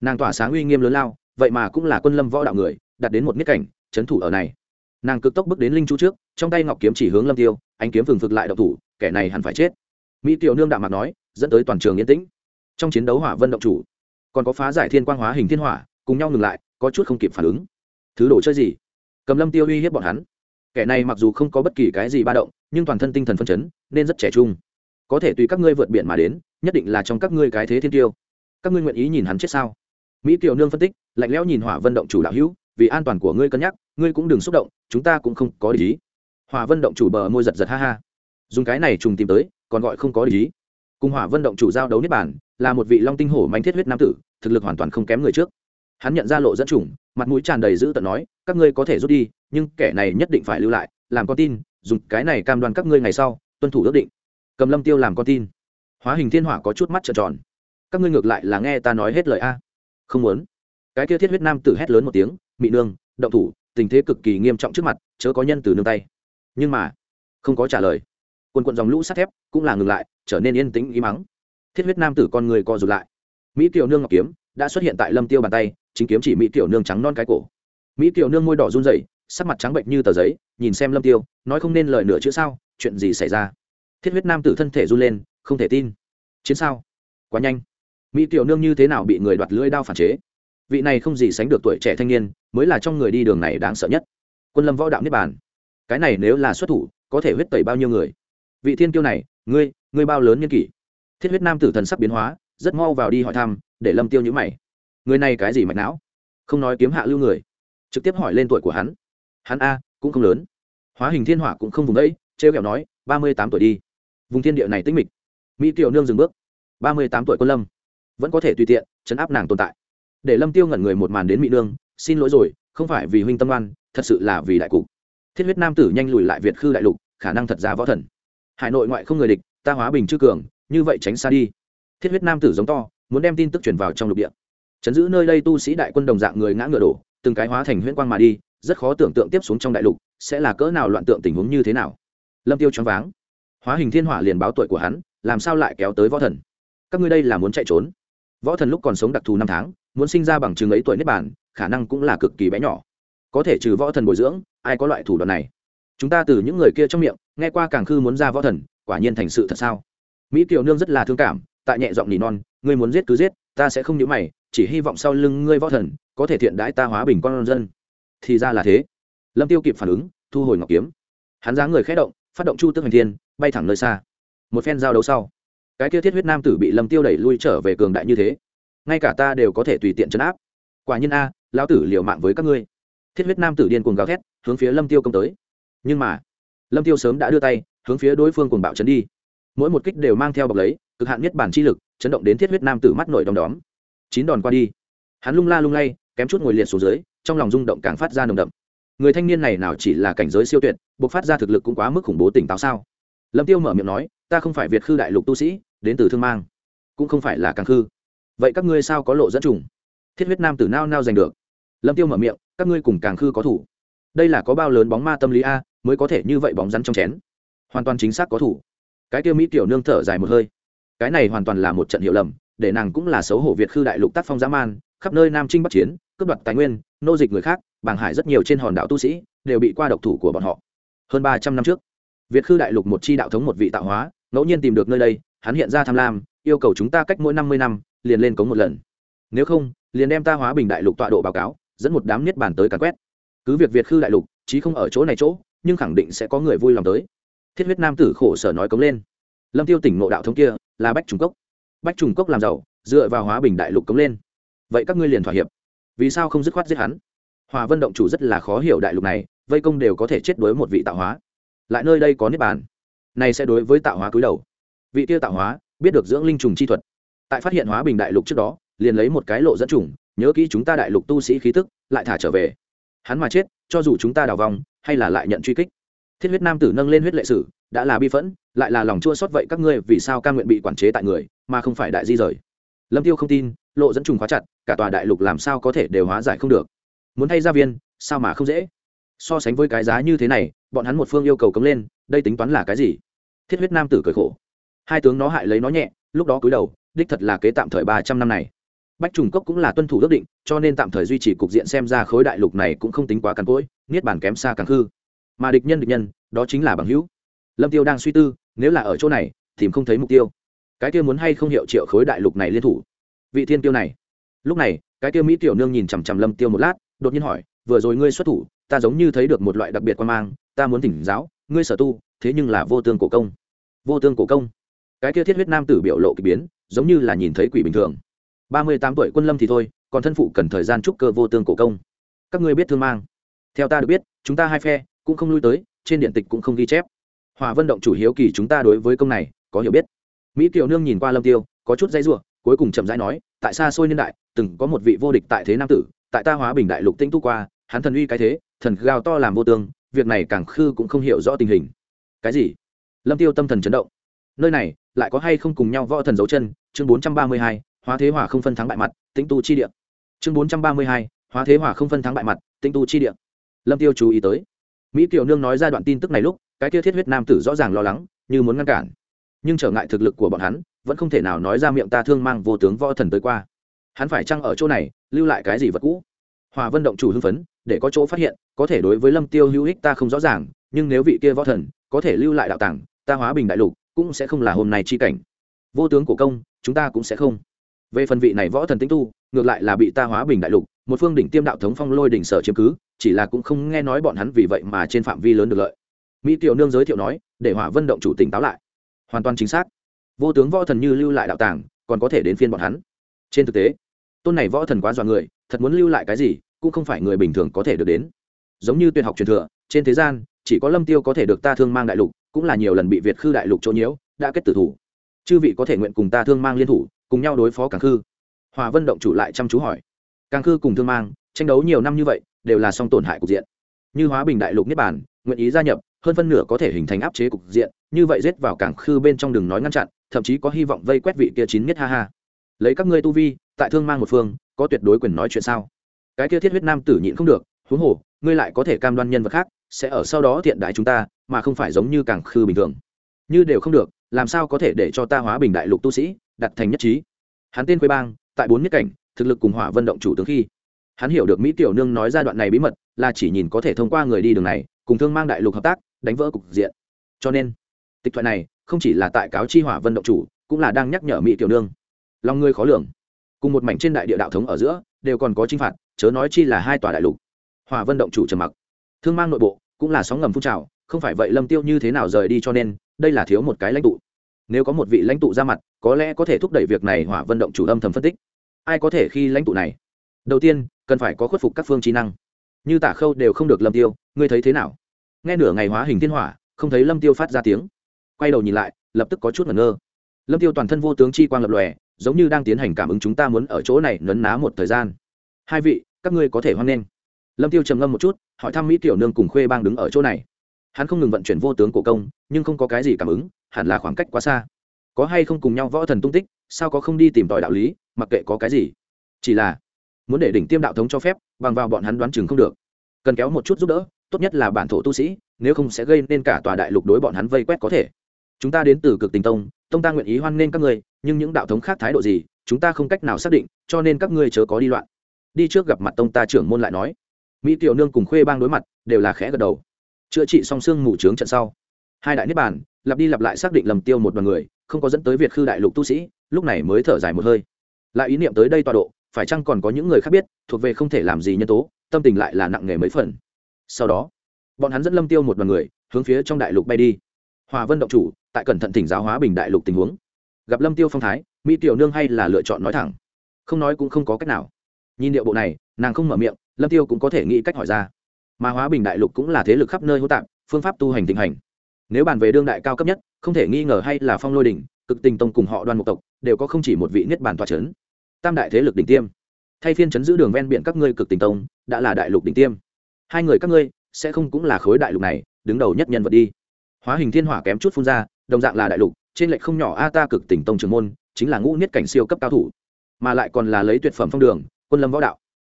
Speaker 1: Nàng tỏa sáng uy nghiêm lớn lao, vậy mà cũng là quân lâm võ đạo người đặt đến một miết cảnh trấn thủ ở này. Nàng cực tốc bước đến linh chu trước, trong tay ngọc kiếm chỉ hướng lâm tiêu anh kiếm phừng phực lại độc thủ, kẻ này hẳn phải chết. Mỹ tiểu nương đạm mặt nói, dẫn tới toàn trường yên tĩnh. Trong chiến đấu hỏa vân động chủ, còn có phá giải thiên quang hóa hình thiên hỏa, cùng nhau ngừng lại, có chút không kịp phản ứng. Thứ đồ chơi gì? Cầm lâm tiêu uy hiếp bọn hắn. Kẻ này mặc dù không có bất kỳ cái gì ba động, nhưng toàn thân tinh thần phân chấn, nên rất trẻ trung. Có thể tùy các ngươi vượt biển mà đến, nhất định là trong các ngươi cái thế thiên tiêu. Các ngươi nguyện ý nhìn hắn chết sao? Mỹ tiểu nương phân tích, lạnh lẽo nhìn hỏa vân động chủ đạo hữu vì an toàn của ngươi cân nhắc, ngươi cũng đừng xúc động, chúng ta cũng không có lý hòa vân động chủ bờ môi giật giật ha ha. Dùng cái này trùng tìm tới, còn gọi không có lý cùng hỏa vân động chủ giao đấu niết bản là một vị long tinh hổ manh thiết huyết nam tử, thực lực hoàn toàn không kém người trước. Hắn nhận ra lộ dẫn chủng mặt mũi tràn đầy dữ tợn nói, các ngươi có thể rút đi, nhưng kẻ này nhất định phải lưu lại, làm con tin, dùng cái này cam đoan các ngươi ngày sau, tuân thủ ước định. Cầm lâm tiêu làm con tin. Hóa hình thiên hỏa có chút mắt trợn tròn. Các ngươi ngược lại là nghe ta nói hết lời a. Không muốn. Cái kia thiết huyết nam tử hét lớn một tiếng mị nương, động thủ, tình thế cực kỳ nghiêm trọng trước mặt, chớ có nhân từ nương tay. Nhưng mà, không có trả lời. Quần quận dòng lũ sắt thép cũng là ngừng lại, trở nên yên tĩnh ý mắng thiết huyết nam tử con người co rụt lại. Mỹ kiều nương ngọc kiếm đã xuất hiện tại lâm tiêu bàn tay, chính kiếm chỉ mỹ kiều nương trắng non cái cổ. Mỹ kiều nương môi đỏ run rẩy, sắc mặt trắng bệnh như tờ giấy, nhìn xem lâm tiêu, nói không nên lời nửa chữ sao, chuyện gì xảy ra? Thiết huyết nam tử thân thể run lên, không thể tin. Chiến sao? Quá nhanh. Mỹ Tiểu nương như thế nào bị người đoạt lưỡi đao phản chế? Vị này không gì sánh được tuổi trẻ thanh niên, mới là trong người đi đường này đáng sợ nhất. Quân lâm võ đạo niết bàn. Cái này nếu là xuất thủ, có thể huyết tẩy bao nhiêu người? Vị thiên kiêu này, ngươi ngươi bao lớn nhân kỷ? Thiết huyết nam tử thần sắc biến hóa, rất mau vào đi hỏi thăm, để lâm tiêu nhữ mày. Người này cái gì mạch não? Không nói kiếm hạ lưu người. Trực tiếp hỏi lên tuổi của hắn. Hắn a, cũng không lớn. Hóa hình thiên hỏa cũng không vùng đấy, trêu kẹo nói, ba mươi tám tuổi đi. Vùng thiên địa này tĩnh mịch. Mỹ kiều nương dừng bước. ba mươi tám tuổi quân lâm. Vẫn có thể tùy tiện, chấn áp nàng tồn tại để lâm tiêu ngẩn người một màn đến mỹ nương, xin lỗi rồi, không phải vì huynh tâm oan, thật sự là vì đại cục. Thiết huyết nam tử nhanh lùi lại việt khư đại lục, khả năng thật ra võ thần. Hải nội ngoại không người địch, ta hóa bình chư cường, như vậy tránh xa đi. Thiết huyết nam tử giống to, muốn đem tin tức truyền vào trong lục địa. Chấn giữ nơi đây tu sĩ đại quân đồng dạng người ngã ngựa đổ, từng cái hóa thành huyễn quang mà đi, rất khó tưởng tượng tiếp xuống trong đại lục sẽ là cỡ nào loạn tượng tình huống như thế nào. Lâm tiêu choáng váng. Hóa hình thiên hỏa liền báo tuổi của hắn, làm sao lại kéo tới võ thần? Các ngươi đây là muốn chạy trốn? Võ thần lúc còn sống đặc thù năm tháng muốn sinh ra bằng chứng ấy tuổi nếp bản khả năng cũng là cực kỳ bé nhỏ. Có thể trừ võ thần bồi dưỡng, ai có loại thủ đoạn này? Chúng ta từ những người kia trong miệng, nghe qua càng khư muốn ra võ thần, quả nhiên thành sự thật sao? Mỹ kiều nương rất là thương cảm, tại nhẹ giọng nỉ non, ngươi muốn giết cứ giết, ta sẽ không nhớ mày, chỉ hy vọng sau lưng ngươi võ thần có thể thiện đãi ta hóa bình con dân. Thì ra là thế. Lâm tiêu kịp phản ứng, thu hồi ngọc kiếm. Hắn giá người khẽ động, phát động chu tức hành thiên, bay thẳng nơi xa. Một phen giao đấu sau, cái kia thiết huyết nam tử bị lâm tiêu đẩy lui trở về cường đại như thế ngay cả ta đều có thể tùy tiện chấn áp. Quả nhiên a, lão tử liều mạng với các ngươi. Thiết huyết nam tử điên cuồng gào thét, hướng phía lâm tiêu công tới. Nhưng mà, lâm tiêu sớm đã đưa tay, hướng phía đối phương cuồng bạo chấn đi. Mỗi một kích đều mang theo bọc lấy, cực hạn nhất bản chi lực, chấn động đến thiết huyết nam tử mắt nổi đom đóm. Chín đòn qua đi, hắn lung la lung lay, kém chút ngồi liệt xuống dưới, trong lòng rung động càng phát ra nồng đậm. Người thanh niên này nào chỉ là cảnh giới siêu tuyệt buộc phát ra thực lực cũng quá mức khủng bố tỉnh táo sao? Lâm tiêu mở miệng nói, ta không phải việt khư đại lục tu sĩ, đến từ thương mang, cũng không phải là càng khư vậy các ngươi sao có lộ dẫn trùng? Thiết huyết nam tử nao nao giành được. Lâm tiêu mở miệng, các ngươi cùng càng khư có thủ. Đây là có bao lớn bóng ma tâm lý a, mới có thể như vậy bóng rắn trong chén. Hoàn toàn chính xác có thủ. Cái tiêu mỹ tiểu nương thở dài một hơi. Cái này hoàn toàn là một trận hiểu lầm, để nàng cũng là xấu hổ việt khư đại lục tác phong dã man, khắp nơi nam trinh bắc chiến, cướp đoạt tài nguyên, nô dịch người khác bảng hải rất nhiều trên hòn đảo tu sĩ, đều bị qua độc thủ của bọn họ. Hơn ba trăm năm trước, việt khư đại lục một chi đạo thống một vị tạo hóa, ngẫu nhiên tìm được nơi đây, hắn hiện ra tham lam, yêu cầu chúng ta cách mỗi năm mươi năm liền lên cống một lần. Nếu không, liền đem ta hóa bình đại lục tọa độ báo cáo, dẫn một đám niết bàn tới càn quét. Cứ việc việt khư đại lục, chí không ở chỗ này chỗ, nhưng khẳng định sẽ có người vui lòng tới. Thiết huyết nam tử khổ sở nói cống lên. Lâm tiêu tỉnh ngộ đạo thống kia, là bách trùng cốc. Bách trùng cốc làm giàu, dựa vào hóa bình đại lục cống lên. Vậy các ngươi liền thỏa hiệp. Vì sao không dứt khoát giết hắn? Hòa vân động chủ rất là khó hiểu đại lục này, vây công đều có thể chết đối một vị tạo hóa. Lại nơi đây có niết bàn, này sẽ đối với tạo hóa cúi đầu. Vị tiêu tạo hóa, biết được dưỡng linh trùng chi thuật tại phát hiện hóa bình đại lục trước đó, liền lấy một cái lộ dẫn trùng, nhớ kỹ chúng ta đại lục tu sĩ khí tức, lại thả trở về. Hắn mà chết, cho dù chúng ta đào vòng hay là lại nhận truy kích. Thiết huyết nam tử nâng lên huyết lệ sử, đã là bi phẫn, lại là lòng chua xót vậy các ngươi vì sao ca nguyện bị quản chế tại người, mà không phải đại di rời. Lâm tiêu không tin, lộ dẫn trùng khóa chặt, cả tòa đại lục làm sao có thể đều hóa giải không được. Muốn thay gia viên, sao mà không dễ? So sánh với cái giá như thế này, bọn hắn một phương yêu cầu cấm lên, đây tính toán là cái gì? Thiết huyết nam tử cười khổ. Hai tướng nó hại lấy nó nhẹ, lúc đó cúi đầu đích thật là kế tạm thời ba trăm năm này. Bách trùng cốc cũng là tuân thủ ước định, cho nên tạm thời duy trì cục diện xem ra khối đại lục này cũng không tính quá cằn cỗi, niết bàn kém xa càng hư mà địch nhân địch nhân, đó chính là bằng hữu. Lâm tiêu đang suy tư, nếu là ở chỗ này, tìm không thấy mục tiêu. Cái kia muốn hay không hiệu triệu khối đại lục này liên thủ? Vị thiên tiêu này. Lúc này, cái tiêu mỹ tiểu nương nhìn chằm chằm lâm tiêu một lát, đột nhiên hỏi, vừa rồi ngươi xuất thủ, ta giống như thấy được một loại đặc biệt quan mang, ta muốn thỉnh giáo, ngươi sở tu, thế nhưng là vô tương cổ công. Vô tương cổ công. Cái kia thiết huyết nam tử biểu lộ k ỳ biến giống như là nhìn thấy quỷ bình thường. Ba mươi tám tuổi quân lâm thì thôi, còn thân phụ cần thời gian trúc cơ vô tương cổ công. Các ngươi biết thương mang. Theo ta được biết, chúng ta hai phe cũng không lui tới, trên điện tịch cũng không ghi chép. Hòa vân động chủ hiếu kỳ chúng ta đối với công này, có hiểu biết. Mỹ kiều nương nhìn qua lâm tiêu, có chút dây ruộng cuối cùng chậm rãi nói, tại xa xôi niên đại, từng có một vị vô địch tại thế nam tử, tại ta hóa bình đại lục tĩnh tu qua, hắn thần uy cái thế, thần gào to làm vô tương, việc này càng khư cũng không hiểu rõ tình hình. Cái gì? Lâm tiêu tâm thần chấn động nơi này lại có hay không cùng nhau võ thần dấu chân? Chương bốn trăm ba mươi hai, hóa thế hỏa không phân thắng bại mặt, tĩnh tu chi địa. Chương bốn trăm ba mươi hai, hóa thế hỏa không phân thắng bại mặt, tĩnh tu chi địa. Lâm tiêu chú ý tới. Mỹ tiểu nương nói ra đoạn tin tức này lúc, cái kia thiết huyết nam tử rõ ràng lo lắng, như muốn ngăn cản. Nhưng trở ngại thực lực của bọn hắn, vẫn không thể nào nói ra miệng ta thương mang vô tướng võ thần tới qua. Hắn phải chăng ở chỗ này, lưu lại cái gì vật cũ? Hòa vân động chủ hưng phấn, để có chỗ phát hiện, có thể đối với lâm tiêu hữu ích ta không rõ ràng, nhưng nếu vị kia võ thần có thể lưu lại đạo tàng, ta hóa bình đại lục cũng sẽ không là hôm nay chi cảnh. Vô tướng của công, chúng ta cũng sẽ không. Về phần vị này võ thần tĩnh tu, ngược lại là bị ta hóa bình đại lục, một phương đỉnh tiêm đạo thống phong lôi đỉnh sở chiếm cứ, chỉ là cũng không nghe nói bọn hắn vì vậy mà trên phạm vi lớn được lợi. Mỹ tiểu nương giới thiệu nói, để hỏa vân động chủ tỉnh táo lại. Hoàn toàn chính xác. Vô tướng võ thần như lưu lại đạo tàng, còn có thể đến phiên bọn hắn. Trên thực tế, tôn này võ thần quá dọa người, thật muốn lưu lại cái gì, cũng không phải người bình thường có thể được đến. Giống như tuyệt học truyền thừa, trên thế gian, chỉ có lâm tiêu có thể được ta thương mang đại lục cũng là nhiều lần bị việt khư đại lục chỗ nhiễu, đã kết tử thủ. Chư vị có thể nguyện cùng ta thương mang liên thủ, cùng nhau đối phó càng khư. Hòa vân động chủ lại chăm chú hỏi. Càng khư cùng thương mang, tranh đấu nhiều năm như vậy, đều là song tổn hại cục diện. Như hóa bình đại lục niết bản nguyện ý gia nhập, hơn phân nửa có thể hình thành áp chế cục diện, như vậy giết vào cảng khư bên trong đường nói ngăn chặn, thậm chí có hy vọng vây quét vị kia chín nhất ha ha. Lấy các ngươi tu vi, tại thương mang một phương, có tuyệt đối quyền nói chuyện sao? Cái kia thiết huyết nam tử nhịn không được, huống hồ, ngươi lại có thể cam đoan nhân vật khác sẽ ở sau đó thiện đại chúng ta, mà không phải giống như cảng khư bình thường. Như đều không được, làm sao có thể để cho ta hóa bình đại lục tu sĩ, đặt thành nhất trí? Hắn tên quê bang, tại bốn nhất cảnh, thực lực cùng hỏa vận động chủ tướng khi, hắn hiểu được mỹ tiểu nương nói ra đoạn này bí mật, là chỉ nhìn có thể thông qua người đi đường này, cùng thương mang đại lục hợp tác, đánh vỡ cục diện. Cho nên, tịch thoại này, không chỉ là tại cáo chi hỏa vận động chủ, cũng là đang nhắc nhở mỹ tiểu nương. Lòng người khó lường. Cùng một mảnh trên đại địa đạo thống ở giữa, đều còn có chinh phạt, chớ nói chi là hai tòa đại lục. Hỏa vận động chủ trầm mặc thương mang nội bộ cũng là sóng ngầm phun trào, không phải vậy lâm tiêu như thế nào rời đi cho nên, đây là thiếu một cái lãnh tụ. Nếu có một vị lãnh tụ ra mặt, có lẽ có thể thúc đẩy việc này hỏa vận động chủ âm thầm phân tích. Ai có thể khi lãnh tụ này? Đầu tiên, cần phải có khuất phục các phương trí năng. Như tả khâu đều không được lâm tiêu, ngươi thấy thế nào? Nghe nửa ngày hóa hình thiên hỏa, không thấy lâm tiêu phát ra tiếng. Quay đầu nhìn lại, lập tức có chút ngẩn ngơ. Lâm tiêu toàn thân vô tướng chi quang lập lòe, giống như đang tiến hành cảm ứng chúng ta muốn ở chỗ này nấn ná một thời gian. Hai vị, các ngươi có thể hoan nghênh lâm tiêu trầm ngâm một chút, hỏi thăm mỹ tiểu nương cùng khuê bang đứng ở chỗ này. Hắn không ngừng vận chuyển vô tướng cổ công, nhưng không có cái gì cảm ứng, hẳn là khoảng cách quá xa. Có hay không cùng nhau võ thần tung tích, sao có không đi tìm tòi đạo lý, mặc kệ có cái gì. Chỉ là, muốn để đỉnh tiêm đạo thống cho phép, bằng vào bọn hắn đoán chừng không được. Cần kéo một chút giúp đỡ, tốt nhất là bản thổ tu sĩ, nếu không sẽ gây nên cả tòa đại lục đối bọn hắn vây quét có thể. Chúng ta đến từ cực tình tông tông ta nguyện ý hoan nghênh các ngươi, nhưng những đạo thống khác thái độ gì, chúng ta không cách nào xác định, cho nên các ngươi chớ có đi loạn. Đi trước gặp mặt tông ta trưởng môn lại nói mỹ tiểu nương cùng khuê bang đối mặt, đều là khẽ gật đầu. Chữa trị song xương mù trướng trận sau, hai đại niết bàn, lặp đi lặp lại xác định lầm tiêu một đoàn người, không có dẫn tới việt khư đại lục tu sĩ, lúc này mới thở dài một hơi. Lại ý niệm tới đây tọa độ, phải chăng còn có những người khác biết, thuộc về không thể làm gì nhân tố, tâm tình lại là nặng nề mấy phần. Sau đó, bọn hắn dẫn lâm tiêu một đoàn người, hướng phía trong đại lục bay đi. Hòa vân động chủ, tại cẩn thận thỉnh giáo hóa bình đại lục tình huống. Gặp lâm tiêu phong thái, mỹ tiểu nương hay là lựa chọn nói thẳng. Không nói cũng không có cách nào. Nhìn điệu bộ này, nàng không mở miệng lâm tiêu cũng có thể nghĩ cách hỏi ra. Mà hóa bình đại lục cũng là thế lực khắp nơi hô tạp, phương pháp tu hành tình hành. Nếu bàn về đương đại cao cấp nhất, không thể nghi ngờ hay là phong lôi đỉnh, cực tình tông cùng họ đoan mục tộc, đều có không chỉ một vị niết bàn tòa chấn. Tam đại thế lực đỉnh tiêm. Thay phiên chấn giữ đường ven biển các ngươi cực tình tông, đã là đại lục đỉnh tiêm. Hai người các ngươi, sẽ không cũng là khối đại lục này, đứng đầu nhất nhân vật đi. Hóa hình thiên hỏa kém chút phun ra, đồng dạng là đại lục, trên lệch không nhỏ a ta cực tỉnh tông trường môn, chính là ngũ niết cảnh siêu cấp cao thủ. Mà lại còn là lấy tuyệt phẩm phong đường, quân lâm võ đạo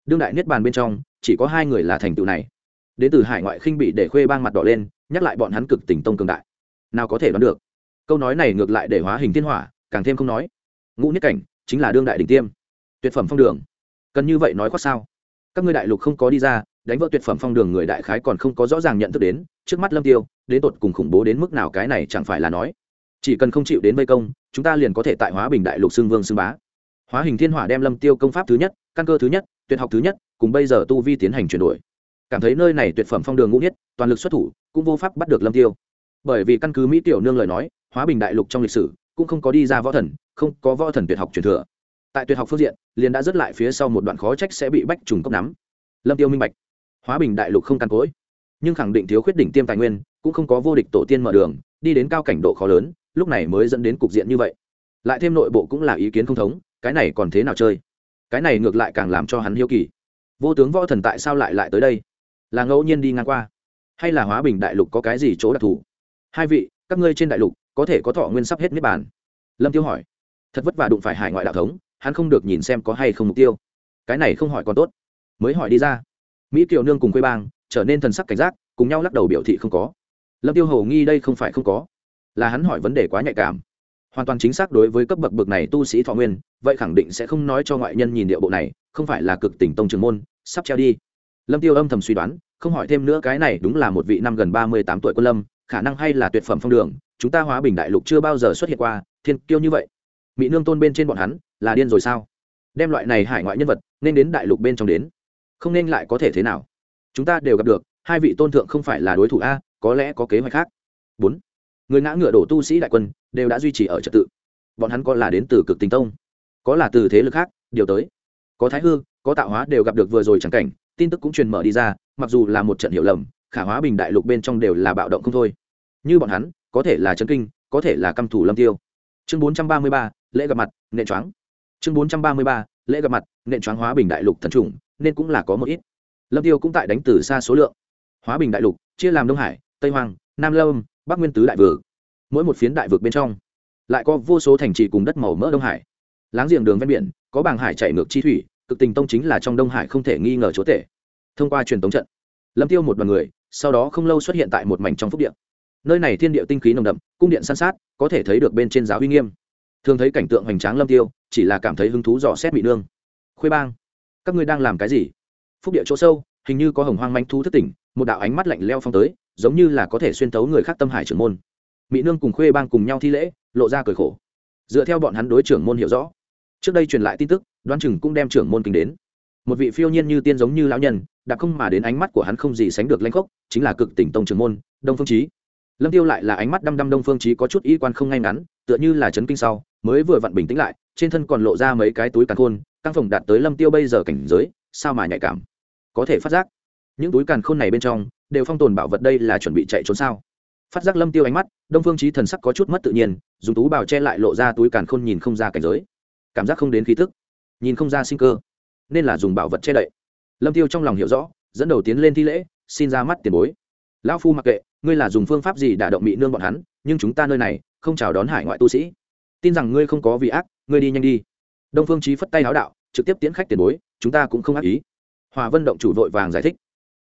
Speaker 1: đương đại niết bàn bên trong, chỉ có hai người là thành tựu này. Đến từ hải ngoại khinh bị để khuê bang mặt đỏ lên, nhắc lại bọn hắn cực tỉnh tông cường đại. Nào có thể đoán được. Câu nói này ngược lại để hóa hình thiên hỏa, càng thêm không nói. Ngũ niết cảnh chính là đương đại đỉnh tiêm. Tuyệt phẩm phong đường. Cần như vậy nói khoác sao? Các ngươi đại lục không có đi ra, đánh vỡ tuyệt phẩm phong đường người đại khái còn không có rõ ràng nhận thức đến, trước mắt lâm tiêu, đến tột cùng khủng bố đến mức nào cái này chẳng phải là nói. Chỉ cần không chịu đến vây công, chúng ta liền có thể tại hóa bình đại lục xưng vương xưng bá. Hóa hình thiên hỏa đem lâm tiêu công pháp thứ nhất căn cơ thứ nhất, tuyệt học thứ nhất, cùng bây giờ tu vi tiến hành chuyển đổi. Cảm thấy nơi này tuyệt phẩm phong đường ngũ nhất toàn lực xuất thủ, cũng vô pháp bắt được lâm tiêu. Bởi vì căn cứ mỹ tiểu nương lời nói, hóa bình đại lục trong lịch sử, cũng không có đi ra võ thần, không có võ thần tuyệt học truyền thừa. Tại tuyệt học phương diện, liền đã dứt lại phía sau một đoạn khó trách sẽ bị bách trùng cốc nắm. Lâm tiêu minh bạch, hóa bình đại lục không căn cỗi. Nhưng khẳng định thiếu khuyết đỉnh tiêm tài nguyên, cũng không có vô địch tổ tiên mở đường, đi đến cao cảnh độ khó lớn, lúc này mới dẫn đến cục diện như vậy. Lại thêm nội bộ cũng là ý kiến không thống, cái này còn thế nào chơi? Cái này ngược lại càng làm cho hắn hiếu kỳ. Vô tướng võ thần tại sao lại lại tới đây? Là ngẫu nhiên đi ngang qua, hay là hóa bình đại lục có cái gì chỗ đặc thù? Hai vị, các ngươi trên đại lục, có thể có thọ nguyên sắp hết niết bàn? Lâm tiêu hỏi. Thật vất vả đụng phải hải ngoại đạo thống, hắn không được nhìn xem có hay không mục tiêu. Cái này không hỏi còn tốt. Mới hỏi đi ra. Mỹ kiều nương cùng quê bang, trở nên thần sắc cảnh giác, cùng nhau lắc đầu biểu thị không có. Lâm tiêu hầu nghi đây không phải không có. Là hắn hỏi vấn đề quá nhạy cảm hoàn toàn chính xác đối với cấp bậc bậc này tu sĩ thọ nguyên, vậy khẳng định sẽ không nói cho ngoại nhân nhìn địa bộ này, không phải là cực tỉnh tông trường môn, sắp treo đi. Lâm tiêu âm thầm suy đoán, không hỏi thêm nữa cái này đúng là một vị năm gần ba mươi tám tuổi quân lâm, khả năng hay là tuyệt phẩm phong đường, chúng ta hóa bình đại lục chưa bao giờ xuất hiện qua, thiên kiêu như vậy. Mỹ nương tôn bên trên bọn hắn, là điên rồi sao? Đem loại này hải ngoại nhân vật, nên đến đại lục bên trong đến. Không nên lại có thể thế nào? Chúng ta đều gặp được, hai vị tôn thượng không phải là đối thủ a, có lẽ có kế hoạch khác. Bốn người ngã ngựa đổ tu sĩ đại quân đều đã duy trì ở trật tự. Bọn hắn có là đến từ cực tinh tông, có là từ thế lực khác, điều tới. Có thái hư, có tạo hóa đều gặp được vừa rồi chẳng cảnh, tin tức cũng truyền mở đi ra, mặc dù là một trận hiểu lầm, khả hóa bình đại lục bên trong đều là bạo động không thôi. Như bọn hắn, có thể là trấn kinh, có thể là căm thủ lâm tiêu. Chương bốn trăm ba mươi ba, lễ gặp mặt, nện choáng. Chương bốn trăm ba mươi ba, lễ gặp mặt, nện choáng hóa bình đại lục thần trùng nên cũng là có một ít. Lâm tiêu cũng tại đánh từ xa số lượng. Hóa bình đại lục, chia làm đông hải, tây hoàng nam lâm bắc nguyên tứ đại vực. Mỗi một phiến đại vực bên trong, lại có vô số thành trì cùng đất màu mỡ đông hải. Láng giềng đường ven biển, có bàng hải chạy ngược chi thủy, cực tình tông chính là trong đông hải không thể nghi ngờ chúa tể. Thông qua truyền tống trận, lâm tiêu một đoàn người, sau đó không lâu xuất hiện tại một mảnh trong phúc điện nơi này thiên địa tinh khí nồng đậm, cung điện san sát, có thể thấy được bên trên giáo uy nghiêm. Thường thấy cảnh tượng hoành tráng lâm tiêu, chỉ là cảm thấy hứng thú dò xét bị nương. Khuê bang, các ngươi đang làm cái gì? Phúc địa chỗ sâu hình như có hồng hoang manh thu thức tỉnh, một đạo ánh mắt lạnh leo phong tới, giống như là có thể xuyên tấu người khác tâm hải trưởng môn. Mỹ nương cùng khuê bang cùng nhau thi lễ, lộ ra cười khổ. Dựa theo bọn hắn đối trưởng môn hiểu rõ, trước đây truyền lại tin tức, đoán chừng cũng đem trưởng môn kinh đến. Một vị phiêu nhiên như tiên giống như lão nhân đã không mà đến ánh mắt của hắn không gì sánh được lanh khốc, chính là cực tỉnh tông trưởng môn, đông phương trí lâm tiêu lại là ánh mắt đăm đăm đông phương trí có chút y quan không ngay ngắn, tựa như là chấn kinh sau, mới vừa vặn bình tĩnh lại, trên thân còn lộ ra mấy cái túi càn khôn, căng phòng đạt tới lâm tiêu bây giờ cảnh giới, sao mà nhạy cảm có thể phát giác. Những túi càn khôn này bên trong, đều phong tồn bảo vật đây là chuẩn bị chạy trốn sao? Phát giác lâm tiêu ánh mắt, đông phương trí thần sắc có chút mất tự nhiên, dùng tú bào che lại lộ ra túi càn khôn nhìn không ra cảnh giới. Cảm giác không đến khí tức, nhìn không ra sinh cơ, nên là dùng bảo vật che đậy. Lâm tiêu trong lòng hiểu rõ, dẫn đầu tiến lên thi lễ, xin ra mắt tiền bối. Lão phu mặc kệ, ngươi là dùng phương pháp gì đả động mỹ nương bọn hắn, nhưng chúng ta nơi này, không chào đón hải ngoại tu sĩ. Tin rằng ngươi không có vị ác, ngươi đi nhanh đi. Đông phương trí phất tay háo đạo, trực tiếp tiến khách tiền bối, chúng ta cũng không ác ý hòa vân động chủ vội vàng giải thích.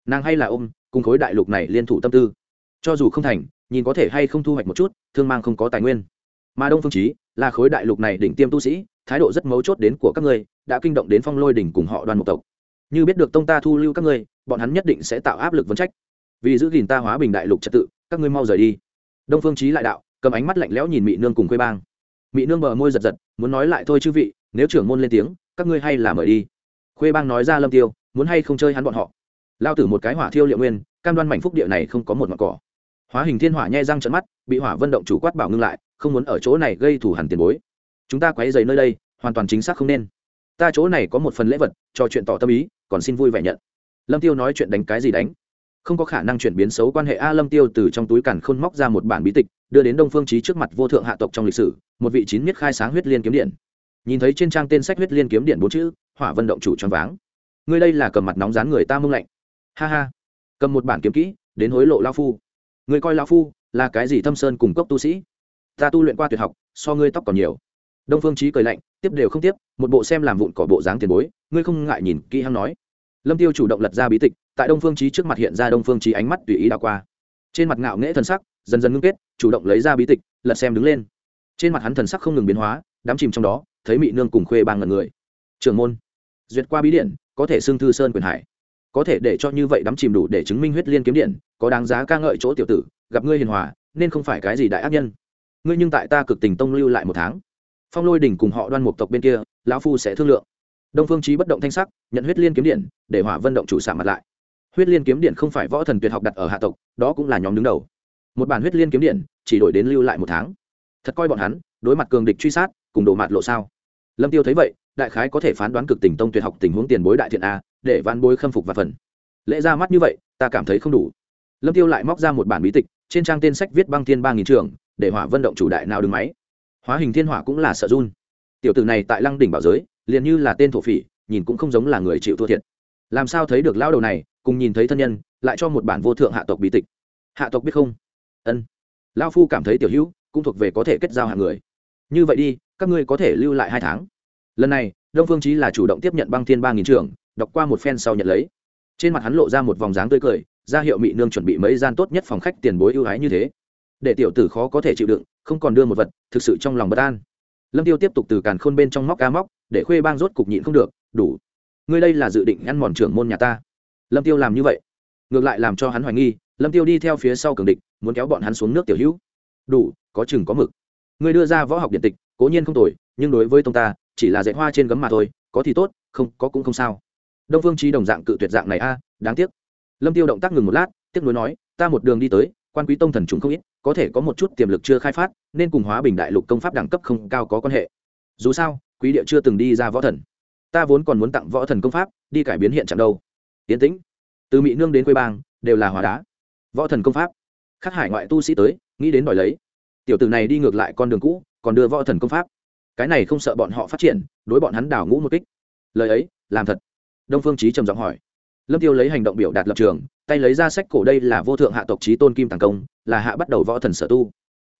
Speaker 1: Nàng hay là ôm, cùng khối đại lục này liên thủ tâm tư. Cho dù không thành, nhìn có thể hay không thu hoạch một chút, thương mang không có tài nguyên. Mà đông phương trí là khối đại lục này đỉnh tiêm tu sĩ, thái độ rất mấu chốt đến của các ngươi, đã kinh động đến phong lôi đỉnh cùng họ đoàn một tộc. Như biết được tông ta thu lưu các ngươi, bọn hắn nhất định sẽ tạo áp lực vấn trách. Vì giữ gìn ta hóa bình đại lục trật tự, các ngươi mau rời đi. Đông phương trí lại đạo, cầm ánh mắt lạnh lẽo nhìn mị nương cùng quê bang. Mị nương bờ môi giật giật, muốn nói lại thôi chư vị, nếu trưởng môn lên tiếng, các ngươi hay là mời đi. Khuê bang nói ra lâm tiêu muốn hay không chơi hắn bọn họ. Lao tử một cái hỏa thiêu liệu nguyên, cam đoan mảnh phúc địa này không có một mặt cỏ. Hóa hình thiên hỏa nhai răng trận mắt, bị hỏa vân động chủ quát bảo ngưng lại, không muốn ở chỗ này gây thủ hẳn tiền bối. Chúng ta quấy dày nơi đây, hoàn toàn chính xác không nên. Ta chỗ này có một phần lễ vật, cho chuyện tỏ tâm ý, còn xin vui vẻ nhận. Lâm tiêu nói chuyện đánh cái gì đánh? Không có khả năng chuyển biến xấu quan hệ a lâm tiêu từ trong túi càn khôn móc ra một bản bí tịch, đưa đến đông phương trí trước mặt vô thượng hạ tộc trong lịch sử, một vị chín miết khai sáng huyết liên kiếm điện. Nhìn thấy trên trang tên sách huyết liên kiếm điện bốn chữ, hỏa vân động chủ choáng váng ngươi đây là cầm mặt nóng dán người ta mông lạnh. Ha ha. Cầm một bản kiếm kỹ, đến hối lộ lao phu. Ngươi coi lao phu là cái gì thâm sơn cùng cốc tu sĩ? Ta tu luyện qua tuyệt học, so ngươi tóc còn nhiều. Đông phương trí cười lạnh, tiếp đều không tiếp, một bộ xem làm vụn cỏ bộ dáng tiền bối, ngươi không ngại nhìn kỹ hăng nói. Lâm tiêu chủ động lật ra bí tịch, tại đông phương trí trước mặt hiện ra đông phương trí ánh mắt tùy ý đảo qua. Trên mặt ngạo nghễ thần sắc, dần dần ngưng kết, chủ động lấy ra bí tịch, lật xem đứng lên. Trên mặt hắn thần sắc không ngừng biến hóa đám chìm trong đó, thấy mị nương cùng khuê bang ngần người. Trưởng môn, duyệt qua bí điện có thể xưng thư sơn quyền hải. Có thể để cho như vậy đắm chìm đủ để chứng minh huyết liên kiếm điện, có đáng giá ca ngợi chỗ tiểu tử, gặp ngươi hiền hòa, nên không phải cái gì đại ác nhân. Ngươi nhưng tại ta cực tình tông lưu lại một tháng. Phong lôi đỉnh cùng họ đoan một tộc bên kia, lão phu sẽ thương lượng. Đông phương trí bất động thanh sắc, nhận huyết liên kiếm điện, để hỏa vân động chủ xả mặt lại. Huyết liên kiếm điện không phải võ thần tuyệt học đặt ở hạ tộc, đó cũng là nhóm đứng đầu. Một bản huyết liên kiếm điện, chỉ đổi đến lưu lại một tháng. Thật coi bọn hắn, đối mặt cường địch truy sát, cùng đổ mạt lộ sao? Lâm tiêu thấy vậy đại khái có thể phán đoán cực tình tông tuyệt học tình huống tiền bối đại thiện a, để văn bối khâm phục và phần. Lễ ra mắt như vậy, ta cảm thấy không đủ. Lâm tiêu lại móc ra một bản bí tịch, trên trang tên sách viết băng thiên ba nghìn trường, để hỏa vận động chủ đại nào đứng máy. Hóa hình thiên hỏa cũng là sợ run. Tiểu tử này tại lăng đỉnh bảo giới, liền như là tên thổ phỉ, nhìn cũng không giống là người chịu thua thiệt. Làm sao thấy được lão đầu này, cùng nhìn thấy thân nhân, lại cho một bản vô thượng hạ tộc bí tịch. Hạ tộc biết không? Ân. Lão phu cảm thấy tiểu hữu, cũng thuộc về có thể kết giao hạng người. Như vậy đi, các ngươi có thể lưu lại hai tháng lần này, đông phương chí là chủ động tiếp nhận băng thiên ba nghìn trường đọc qua một phen sau nhận lấy. Trên mặt hắn lộ ra một vòng dáng tươi cười, ra hiệu mỹ nương chuẩn bị mấy gian tốt nhất phòng khách tiền bối ưu ái như thế. Để tiểu tử khó có thể chịu đựng, không còn đưa một vật, thực sự trong lòng bất an. Lâm tiêu tiếp tục từ càn khôn bên trong móc ca móc, để khuê bang rốt cục nhịn không được, đủ. Ngươi đây là dự định ăn mòn trưởng môn nhà ta. Lâm tiêu làm như vậy. Ngược lại làm cho hắn hoài nghi, lâm tiêu đi theo phía sau cường địch, muốn kéo bọn hắn xuống nước tiểu hữu. Đủ, có chừng có mực. Ngươi đưa ra võ học điện tịch, cố nhiên không tồi, nhưng đối với tông ta chỉ là dạy hoa trên gấm mà thôi, có thì tốt, không, có cũng không sao. Đông phương trí đồng dạng cự tuyệt dạng này a à, đáng tiếc. Lâm tiêu động tác ngừng một lát, tiếc nuối nói, ta một đường đi tới, quan quý tông thần chúng không ít, có thể có một chút tiềm lực chưa khai phát, nên cùng hóa bình đại lục công pháp đẳng cấp không cao có quan hệ. Dù sao, quý địa chưa từng đi ra võ thần. Ta vốn còn muốn tặng võ thần công pháp, đi cải biến hiện trạng đâu. Tiến tĩnh, từ mỹ nương đến quê bang, đều là hóa đá. Võ thần công pháp. Khắc hải ngoại tu sĩ tới, nghĩ đến đòi lấy. Tiểu tử này đi ngược lại con đường cũ, còn đưa võ thần công pháp cái này không sợ bọn họ phát triển, đối bọn hắn đào ngũ một kích. Lời ấy, làm thật. Đông phương trí trầm giọng hỏi. Lâm tiêu lấy hành động biểu đạt lập trường, tay lấy ra sách cổ đây là vô thượng hạ tộc trí tôn kim tàng công, là hạ bắt đầu võ thần sở tu.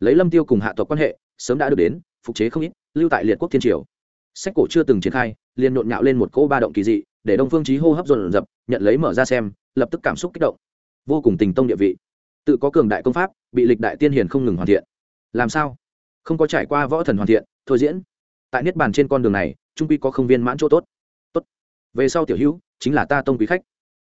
Speaker 1: Lấy lâm tiêu cùng hạ tộc quan hệ, sớm đã được đến, phục chế không ít, lưu tại liệt quốc thiên triều. Sách cổ chưa từng triển khai, liền nhộn nhạo lên một cỗ ba động kỳ dị, để đông phương trí hô hấp dồn dập, nhận lấy mở ra xem, lập tức cảm xúc kích động. Vô cùng tình tông địa vị. Tự có cường đại công pháp, bị lịch đại tiên hiền không ngừng hoàn thiện. Làm sao? Không có trải qua võ thần hoàn thiện thôi diễn. Tại niết bàn trên con đường này, trung quy có không viên mãn chỗ tốt. Tốt. Về sau tiểu hữu, chính là ta tông quý khách.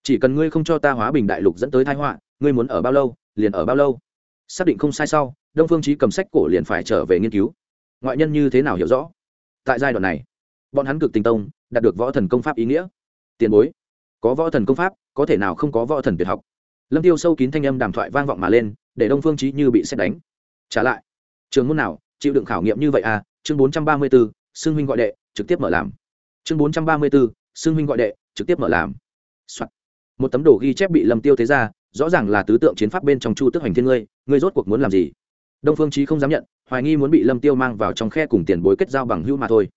Speaker 1: Chỉ cần ngươi không cho ta hóa bình đại lục dẫn tới thái họa, ngươi muốn ở bao lâu, liền ở bao lâu. Xác định không sai sau, đông phương trí cầm sách cổ liền phải trở về nghiên cứu. Ngoại nhân như thế nào hiểu rõ? Tại giai đoạn này, bọn hắn cực tình tông, đạt được võ thần công pháp ý nghĩa. Tiền bối, có võ thần công pháp, có thể nào không có võ thần tuyệt học? Lâm tiêu sâu kín thanh âm đàm thoại vang vọng mà lên, để đông phương trí như bị xét đánh. Trả lại, trường môn nào, chịu đựng khảo nghiệm như vậy à chương bốn trăm ba mươi 434, xưng huynh gọi đệ trực tiếp mở làm. Chương bốn trăm ba mươi 434, xưng huynh gọi đệ trực tiếp mở làm、Soạn. một tấm đồ ghi chép bị lâm tiêu thế ra rõ ràng là tứ tượng chiến pháp bên trong chu tức hành thiên ngươi ngươi rốt cuộc muốn làm gì? Đông phương trí không dám nhận hoài nghi muốn bị lâm tiêu mang vào trong khe cùng tiền bối kết giao bằng hữu mà thôi.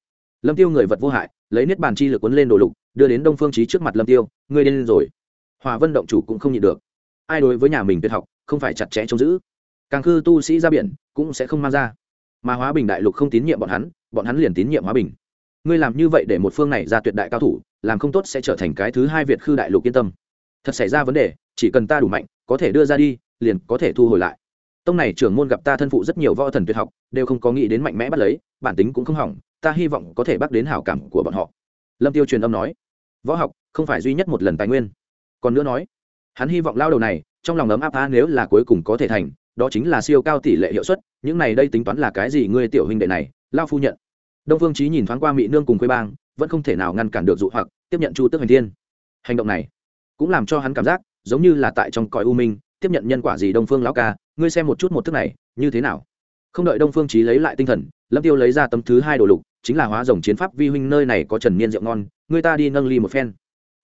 Speaker 1: Lâm tiêu người vật vô hại lấy niết bàn chi lực cuốn lên đồ lục đưa đến đông phương trí trước mặt lâm tiêu ngươi lên rồi. Hòa vân động chủ cũng không nhịn được. Ai đối với nhà mình tuyệt học không phải chặt chẽ trông giữ. Càng khư tu sĩ ra biển cũng sẽ không mang ra mà hóa bình đại lục không tín nhiệm bọn hắn bọn hắn liền tín nhiệm hóa bình. Ngươi làm như vậy để một phương này ra tuyệt đại cao thủ, làm không tốt sẽ trở thành cái thứ hai việt khư đại lục yên tâm. Thật xảy ra vấn đề, chỉ cần ta đủ mạnh, có thể đưa ra đi, liền có thể thu hồi lại. Tông này trưởng môn gặp ta thân phụ rất nhiều võ thần tuyệt học, đều không có nghĩ đến mạnh mẽ bắt lấy, bản tính cũng không hỏng, ta hy vọng có thể bắt đến hảo cảm của bọn họ. Lâm tiêu truyền âm nói, võ học không phải duy nhất một lần tài nguyên. Còn nữa nói, hắn hy vọng lao đầu này, trong lòng ấm áp a nếu là cuối cùng có thể thành đó chính là siêu cao tỷ lệ hiệu suất, những này đây tính toán là cái gì ngươi tiểu huynh đệ này, lao phu nhận. Đông phương trí nhìn thoáng qua mỹ nương cùng quê bang, vẫn không thể nào ngăn cản được dụ hoặc, tiếp nhận chu tước hành thiên. Hành động này cũng làm cho hắn cảm giác giống như là tại trong cõi u minh, tiếp nhận nhân quả gì đông phương lão ca, ngươi xem một chút một thức này, như thế nào? Không đợi đông phương trí lấy lại tinh thần, lâm tiêu lấy ra tấm thứ hai đồ lục, chính là hóa rồng chiến pháp vi huynh nơi này có trần niên rượu ngon ngươi ta đi nâng ly một phen.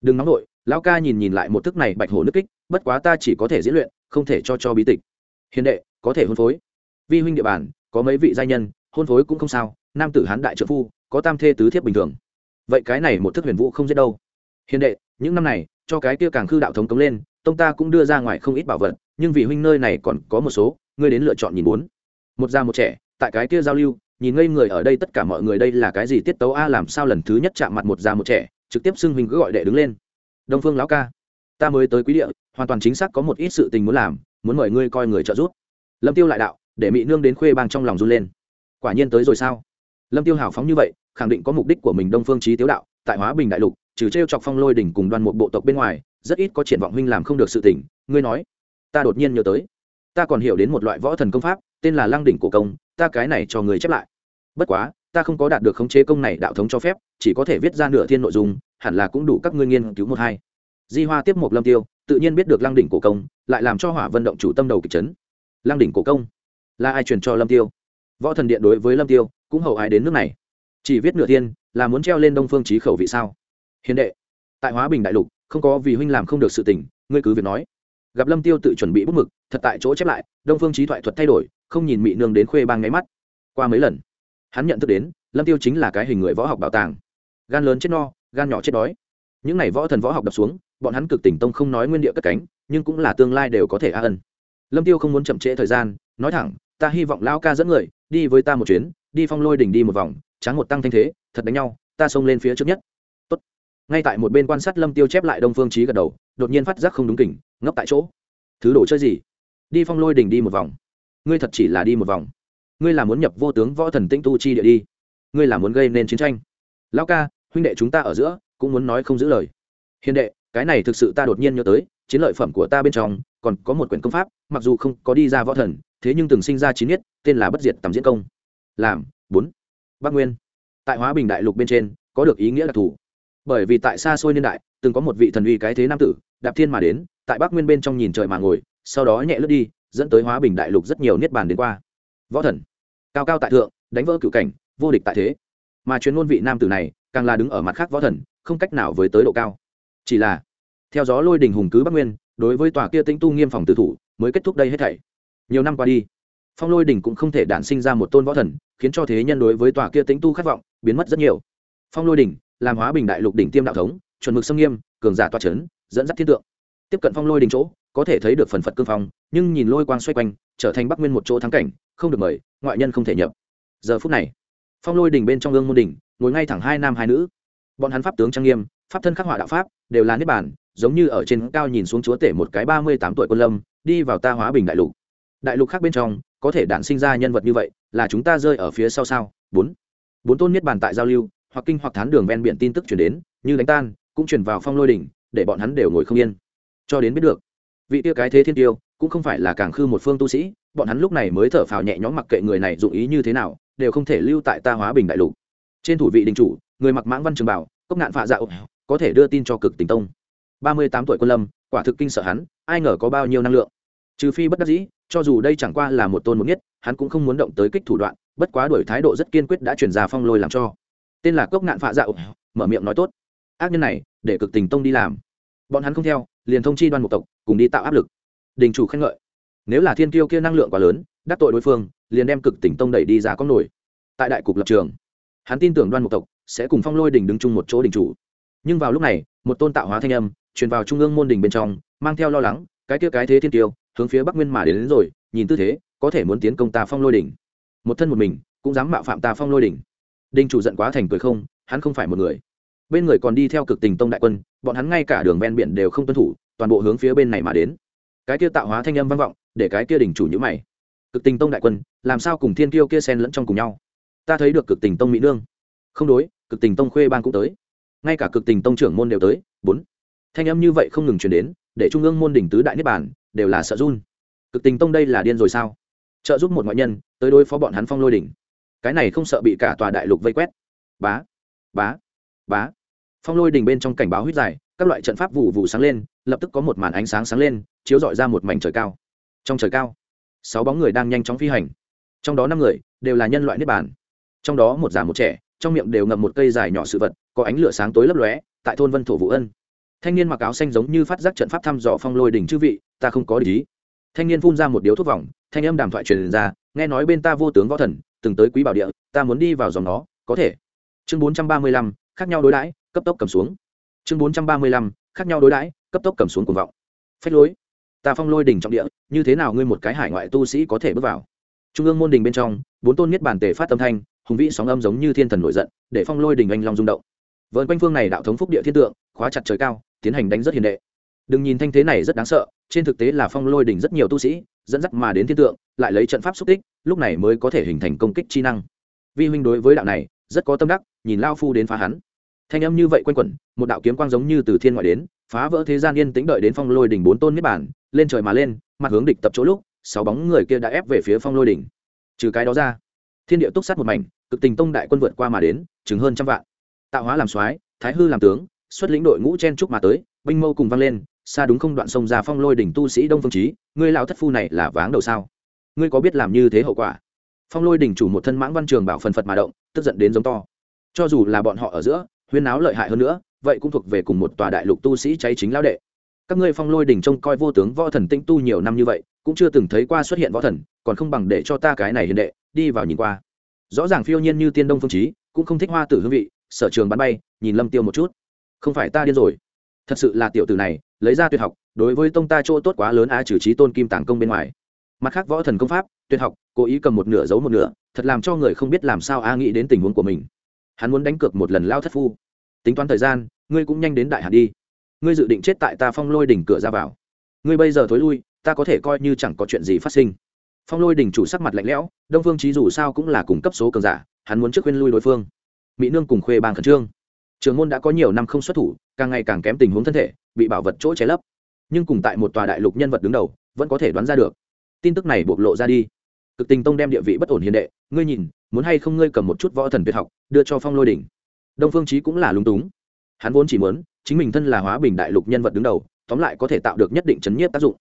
Speaker 1: Đừng nóng nổi lão ca nhìn nhìn lại một thức này bạch hổ nước kích, bất quá ta chỉ có thể diễn luyện, không thể cho cho bí tịch hiền đệ, có thể hôn phối. Vi huynh địa bàn, có mấy vị giai nhân, hôn phối cũng không sao, nam tử hán đại trợ phu, có tam thê tứ thiếp bình thường. Vậy cái này một thức huyền vũ không giết đâu. Hiền đệ, những năm này, cho cái kia càng khư đạo thống cống lên, tông ta cũng đưa ra ngoài không ít bảo vật, nhưng vì huynh nơi này còn có một số, ngươi đến lựa chọn nhìn bốn. Một già một trẻ, tại cái kia giao lưu, nhìn ngây người ở đây tất cả mọi người đây là cái gì tiết tấu a, làm sao lần thứ nhất chạm mặt một già một trẻ, trực tiếp xưng huynh cứ gọi đệ đứng lên. Đông phương lão ca, ta mới tới quý địa, hoàn toàn chính xác có một ít sự tình muốn làm muốn mời ngươi coi người trợ giúp. Lâm tiêu lại đạo, để mỹ nương đến khuê bang trong lòng run lên. Quả nhiên tới rồi sao? Lâm tiêu hào phóng như vậy, khẳng định có mục đích của mình đông phương trí tiếu đạo, tại hóa bình đại lục, trừ trêu chọc phong lôi đỉnh cùng đoàn một bộ tộc bên ngoài, rất ít có triển vọng huynh làm không được sự tỉnh. ngươi nói, ta đột nhiên nhớ tới, ta còn hiểu đến một loại võ thần công pháp, tên là lăng đỉnh cổ công, ta cái này cho người chép lại. Bất quá, ta không có đạt được khống chế công này đạo thống cho phép, chỉ có thể viết ra nửa thiên nội dung, hẳn là cũng đủ các ngươi nghiên cứu một hai di hoa tiếp một lâm tiêu, tự nhiên biết được lăng đỉnh cổ công, lại làm cho hỏa vận động chủ tâm đầu kịch chấn. Lăng đỉnh cổ công? Là ai truyền cho lâm tiêu? Võ thần điện đối với lâm tiêu, cũng hậu ai đến nước này. Chỉ viết nửa thiên, là muốn treo lên đông phương trí khẩu vị sao? Hiền đệ, tại hóa bình đại lục, không có vì huynh làm không được sự tình, ngươi cứ việc nói. Gặp lâm tiêu tự chuẩn bị bút mực, thật tại chỗ chép lại, đông phương trí thoại thuật thay đổi, không nhìn mị nương đến khuê bang ngáy mắt. Qua mấy lần, hắn nhận thức đến, lâm tiêu chính là cái hình người võ học bảo tàng. Gan lớn chết no, gan nhỏ chết đói những này võ thần võ học đập xuống, bọn hắn cực tỉnh tông không nói nguyên địa cất cánh, nhưng cũng là tương lai đều có thể a ân. Lâm tiêu không muốn chậm trễ thời gian, nói thẳng, ta hy vọng lão ca dẫn người, đi với ta một chuyến, đi phong lôi đỉnh đi một vòng, tráng một tăng thanh thế, thật đánh nhau, ta xông lên phía trước nhất. Tốt. ngay tại một bên quan sát lâm tiêu chép lại đông phương trí gật đầu, đột nhiên phát giác không đúng kỉnh ngốc tại chỗ. Thứ đồ chơi gì? Đi phong lôi đỉnh đi một vòng. Ngươi thật chỉ là đi một vòng. Ngươi là muốn nhập vô tướng võ thần tinh tu chi địa đi. Ngươi là muốn gây nên chiến tranh. Lão ca, huynh đệ chúng ta ở giữa cũng muốn nói không giữ lời. Hiền đệ, cái này thực sự ta đột nhiên nhớ tới, chiến lợi phẩm của ta bên trong, còn có một quyển công pháp, mặc dù không có đi ra võ thần, thế nhưng từng sinh ra chín nhất tên là bất diệt tầm diễn công. Làm, bốn. Bắc nguyên. Tại hóa bình đại lục bên trên, có được ý nghĩa đặc thù. Bởi vì tại xa xôi niên đại, từng có một vị thần uy cái thế nam tử, đạp thiên mà đến, tại bắc nguyên bên trong nhìn trời mà ngồi, sau đó nhẹ lướt đi, dẫn tới hóa bình đại lục rất nhiều niết bàn đến qua. Võ thần. Cao cao tại thượng, đánh vỡ cựu cảnh, vô địch tại thế. Mà chuyên luôn vị nam tử này, càng là đứng ở mặt khác võ thần không cách nào với tới độ cao. Chỉ là, theo gió lôi đình hùng cứ bắc nguyên, đối với tòa kia tĩnh tu nghiêm phòng tử thủ, mới kết thúc đây hết thảy. Nhiều năm qua đi, phong lôi đình cũng không thể đản sinh ra một tôn võ thần, khiến cho thế nhân đối với tòa kia tĩnh tu khát vọng biến mất rất nhiều. Phong lôi đình, làm hóa bình đại lục đỉnh tiêm đạo thống, chuẩn mực xâm nghiêm, cường giả toa c h ấ n dẫn dắt thiên tượng. Tiếp cận phong lôi đình chỗ, có thể thấy được phần phật cương phong, nhưng nhìn lôi quang xoay quanh, trở thành bắc nguyên một chỗ thắng cảnh, không được mời, ngoại nhân không thể nhập. Giờ phút này, phong lôi đình bên trong gương môn đình ngồi ngay thẳng hai nam hai nữ bọn hắn pháp tướng trang nghiêm, pháp thân khắc họa đạo pháp, đều là niết bản giống như ở trên cao nhìn xuống chúa tể một cái ba mươi tám tuổi quân lâm, đi vào ta hóa bình đại lục. Đại lục khác bên trong, có thể đản sinh ra nhân vật như vậy, là chúng ta rơi ở phía sau sao? Bốn. Bốn tôn niết bàn tại giao lưu, hoặc kinh hoặc thán đường ven biển tin tức chuyển đến, như đánh tan, cũng chuyển vào phong lôi đỉnh, để bọn hắn đều ngồi không yên. Cho đến biết được, vị tiêu cái thế thiên tiêu, cũng không phải là càng khư một phương tu sĩ, bọn hắn lúc này mới thở phào nhẹ nhõm mặc kệ người này dụng ý như thế nào, đều không thể lưu tại ta hóa bình đại lục. Trên thủ vị đình chủ người mặc mãng văn trường bảo, cốc ngạn phạ dạo có thể đưa tin cho cực tình tông. Ba mươi tám tuổi quân lâm, quả thực kinh sợ hắn, ai ngờ có bao nhiêu năng lượng. Trừ phi bất đắc dĩ, cho dù đây chẳng qua là một tôn một nhất hắn cũng không muốn động tới kích thủ đoạn, bất quá đổi thái độ rất kiên quyết đã chuyển ra phong lôi làm cho. Tên là cốc ngạn phạ dạo mở miệng nói tốt. Ác nhân này, để cực tình tông đi làm. Bọn hắn không theo, liền thông chi đoan một tộc, cùng đi tạo áp lực. Đình chủ khen ngợi. Nếu là thiên kiêu kia năng lượng quá lớn, đắc tội đối phương, liền đem cực tỉnh tông đẩy đi ra con nổi. Tại đại cục lập trường, hắn tin tưởng đoan mục tộc sẽ cùng phong lôi đình đứng chung một chỗ đình chủ. Nhưng vào lúc này một tôn tạo hóa thanh âm truyền vào trung ương môn đình bên trong mang theo lo lắng cái kia cái thế thiên tiêu hướng phía bắc nguyên mà đến, đến rồi nhìn tư thế có thể muốn tiến công ta phong lôi đỉnh một thân một mình cũng dám mạo phạm ta phong lôi đỉnh đình chủ giận quá thành cười không hắn không phải một người. Bên người còn đi theo cực tình tông đại quân bọn hắn ngay cả đường ven biển đều không tuân thủ toàn bộ hướng phía bên này mà đến. Cái kia tạo hóa thanh âm vang vọng để cái kia đỉnh chủ nhữ mày. Cực tình tông đại quân làm sao cùng thiên tiêu kia xen lẫn trong cùng nhau? Ta thấy được cực tình tông mỹ nương. Không đối cực tình tông khuê bang cũng tới. Ngay cả cực tình tông trưởng môn đều tới, bốn. Thanh âm như vậy không ngừng chuyển đến, để trung ương môn đỉnh tứ đại niết bản đều là sợ run. Cực tình tông đây là điên rồi sao? Trợ giúp một ngoại nhân, tới đối phó bọn hắn phong lôi đỉnh. Cái này không sợ bị cả tòa đại lục vây quét. Bá bá bá. Phong lôi đỉnh bên trong cảnh báo huyết dài, các loại trận pháp vụ vụ sáng lên, lập tức có một màn ánh sáng sáng lên, chiếu dọi ra một mảnh trời cao. Trong trời cao, sáu bóng người đang nhanh chóng phi hành. Trong đó năm người đều là nhân loại niết bản trong đó một già một trẻ trong miệng đều ngậm một cây dài nhỏ sự vật, có ánh lửa sáng tối lấp lóe, tại thôn vân thổ vũ ân. Thanh niên mặc áo xanh giống như phát giác trận pháp thăm dò phong lôi đỉnh chư vị, ta không có lý thanh niên phun ra một điếu thuốc vòng, thanh âm đàm thoại truyền ra, nghe nói bên ta vô tướng võ thần, từng tới quý bảo địa, ta muốn đi vào dòng nó có thể. Chương bốn trăm ba mươi lăm, khác nhau đối đãi, cấp tốc cầm xuống. Chương bốn trăm ba mươi lăm, khác nhau đối đãi, cấp tốc cầm xuống cuồng vọng. Phách lối, ta phong lôi đỉnh trọng địa, như thế nào ngươi một cái hải ngoại tu sĩ có thể bước vào? Trung ương môn đình bên trong, bốn tôn niết bàn tề phát âm thanh hùng vĩ sóng âm giống như thiên thần nổi giận, để phong lôi đình anh long rung động. Vợn quanh phương này đạo thống phúc địa thiên tượng, khóa chặt trời cao, tiến hành đánh rất hiền đệ. Đừng nhìn thanh thế này rất đáng sợ, trên thực tế là phong lôi đỉnh rất nhiều tu sĩ, dẫn dắt mà đến thiên tượng, lại lấy trận pháp xúc tích, lúc này mới có thể hình thành công kích chi năng. Vi huynh đối với đạo này, rất có tâm đắc, nhìn lao phu đến phá hắn. Thanh âm như vậy quanh quẩn, một đạo kiếm quang giống như từ thiên ngoại đến, phá vỡ thế gian yên tĩnh đợi đến phong lôi đỉnh bốn tôn niết bản lên trời mà lên, mặt hướng địch tập chỗ lúc, sáu bóng người kia đã ép về phía phong lôi đỉnh trừ cái đó ra, thiên địa túc sát một mảnh cực tình tông đại quân vượt qua mà đến chứng hơn trăm vạn. Tạo hóa làm soái, thái hư làm tướng, xuất lĩnh đội ngũ chen trúc mà tới, binh mâu cùng vang lên, xa đúng không đoạn sông ra phong lôi đỉnh tu sĩ đông phương trí ngươi lão thất phu này là váng đầu sao? Ngươi có biết làm như thế hậu quả? Phong lôi đỉnh chủ một thân mãng văn trường bảo phần phật mà động, tức giận đến giống to. Cho dù là bọn họ ở giữa, huyên náo lợi hại hơn nữa, vậy cũng thuộc về cùng một tòa đại lục tu sĩ cháy chính lão đệ. Các ngươi phong lôi đỉnh trông coi vô tướng võ thần tinh tu nhiều năm như vậy, cũng chưa từng thấy qua xuất hiện võ thần, còn không bằng để cho ta cái này hiền đệ, đi vào nhìn qua rõ ràng phiêu nhiên như tiên đông phương trí cũng không thích hoa tử hương vị, sở trường bắn bay, nhìn lâm tiêu một chút. Không phải ta điên rồi. Thật sự là tiểu tử này, lấy ra tuyệt học, đối với tông ta chỗ tốt quá lớn a trừ trí tôn kim tàng công bên ngoài. Mặt khác võ thần công pháp, tuyệt học, cố ý cầm một nửa giấu một nửa, thật làm cho người không biết làm sao a nghĩ đến tình huống của mình. Hắn muốn đánh cược một lần lao thất phu. Tính toán thời gian, ngươi cũng nhanh đến đại hạt đi. Ngươi dự định chết tại ta phong lôi đỉnh cửa ra vào. Ngươi bây giờ thối lui, ta có thể coi như chẳng có chuyện gì phát sinh phong lôi đỉnh chủ sắc mặt lạnh lẽo, đông phương trí dù sao cũng là cùng cấp số cường giả, hắn muốn trước khuyên lui đối phương. Mỹ nương cùng khuê bang khẩn trương. Trường môn đã có nhiều năm không xuất thủ, càng ngày càng kém tình huống thân thể, bị bảo vật chỗ cháy lấp. Nhưng cùng tại một tòa đại lục nhân vật đứng đầu, vẫn có thể đoán ra được. Tin tức này bộc lộ ra đi. Cực tình tông đem địa vị bất ổn hiền đệ, ngươi nhìn, muốn hay không ngươi cầm một chút võ thần tuyệt học, đưa cho phong lôi đỉnh đông phương trí cũng là lúng túng. Hắn vốn chỉ muốn, chính mình thân là hóa bình đại lục nhân vật đứng đầu, tóm lại có thể tạo được nhất định chấn nhiếp tác dụng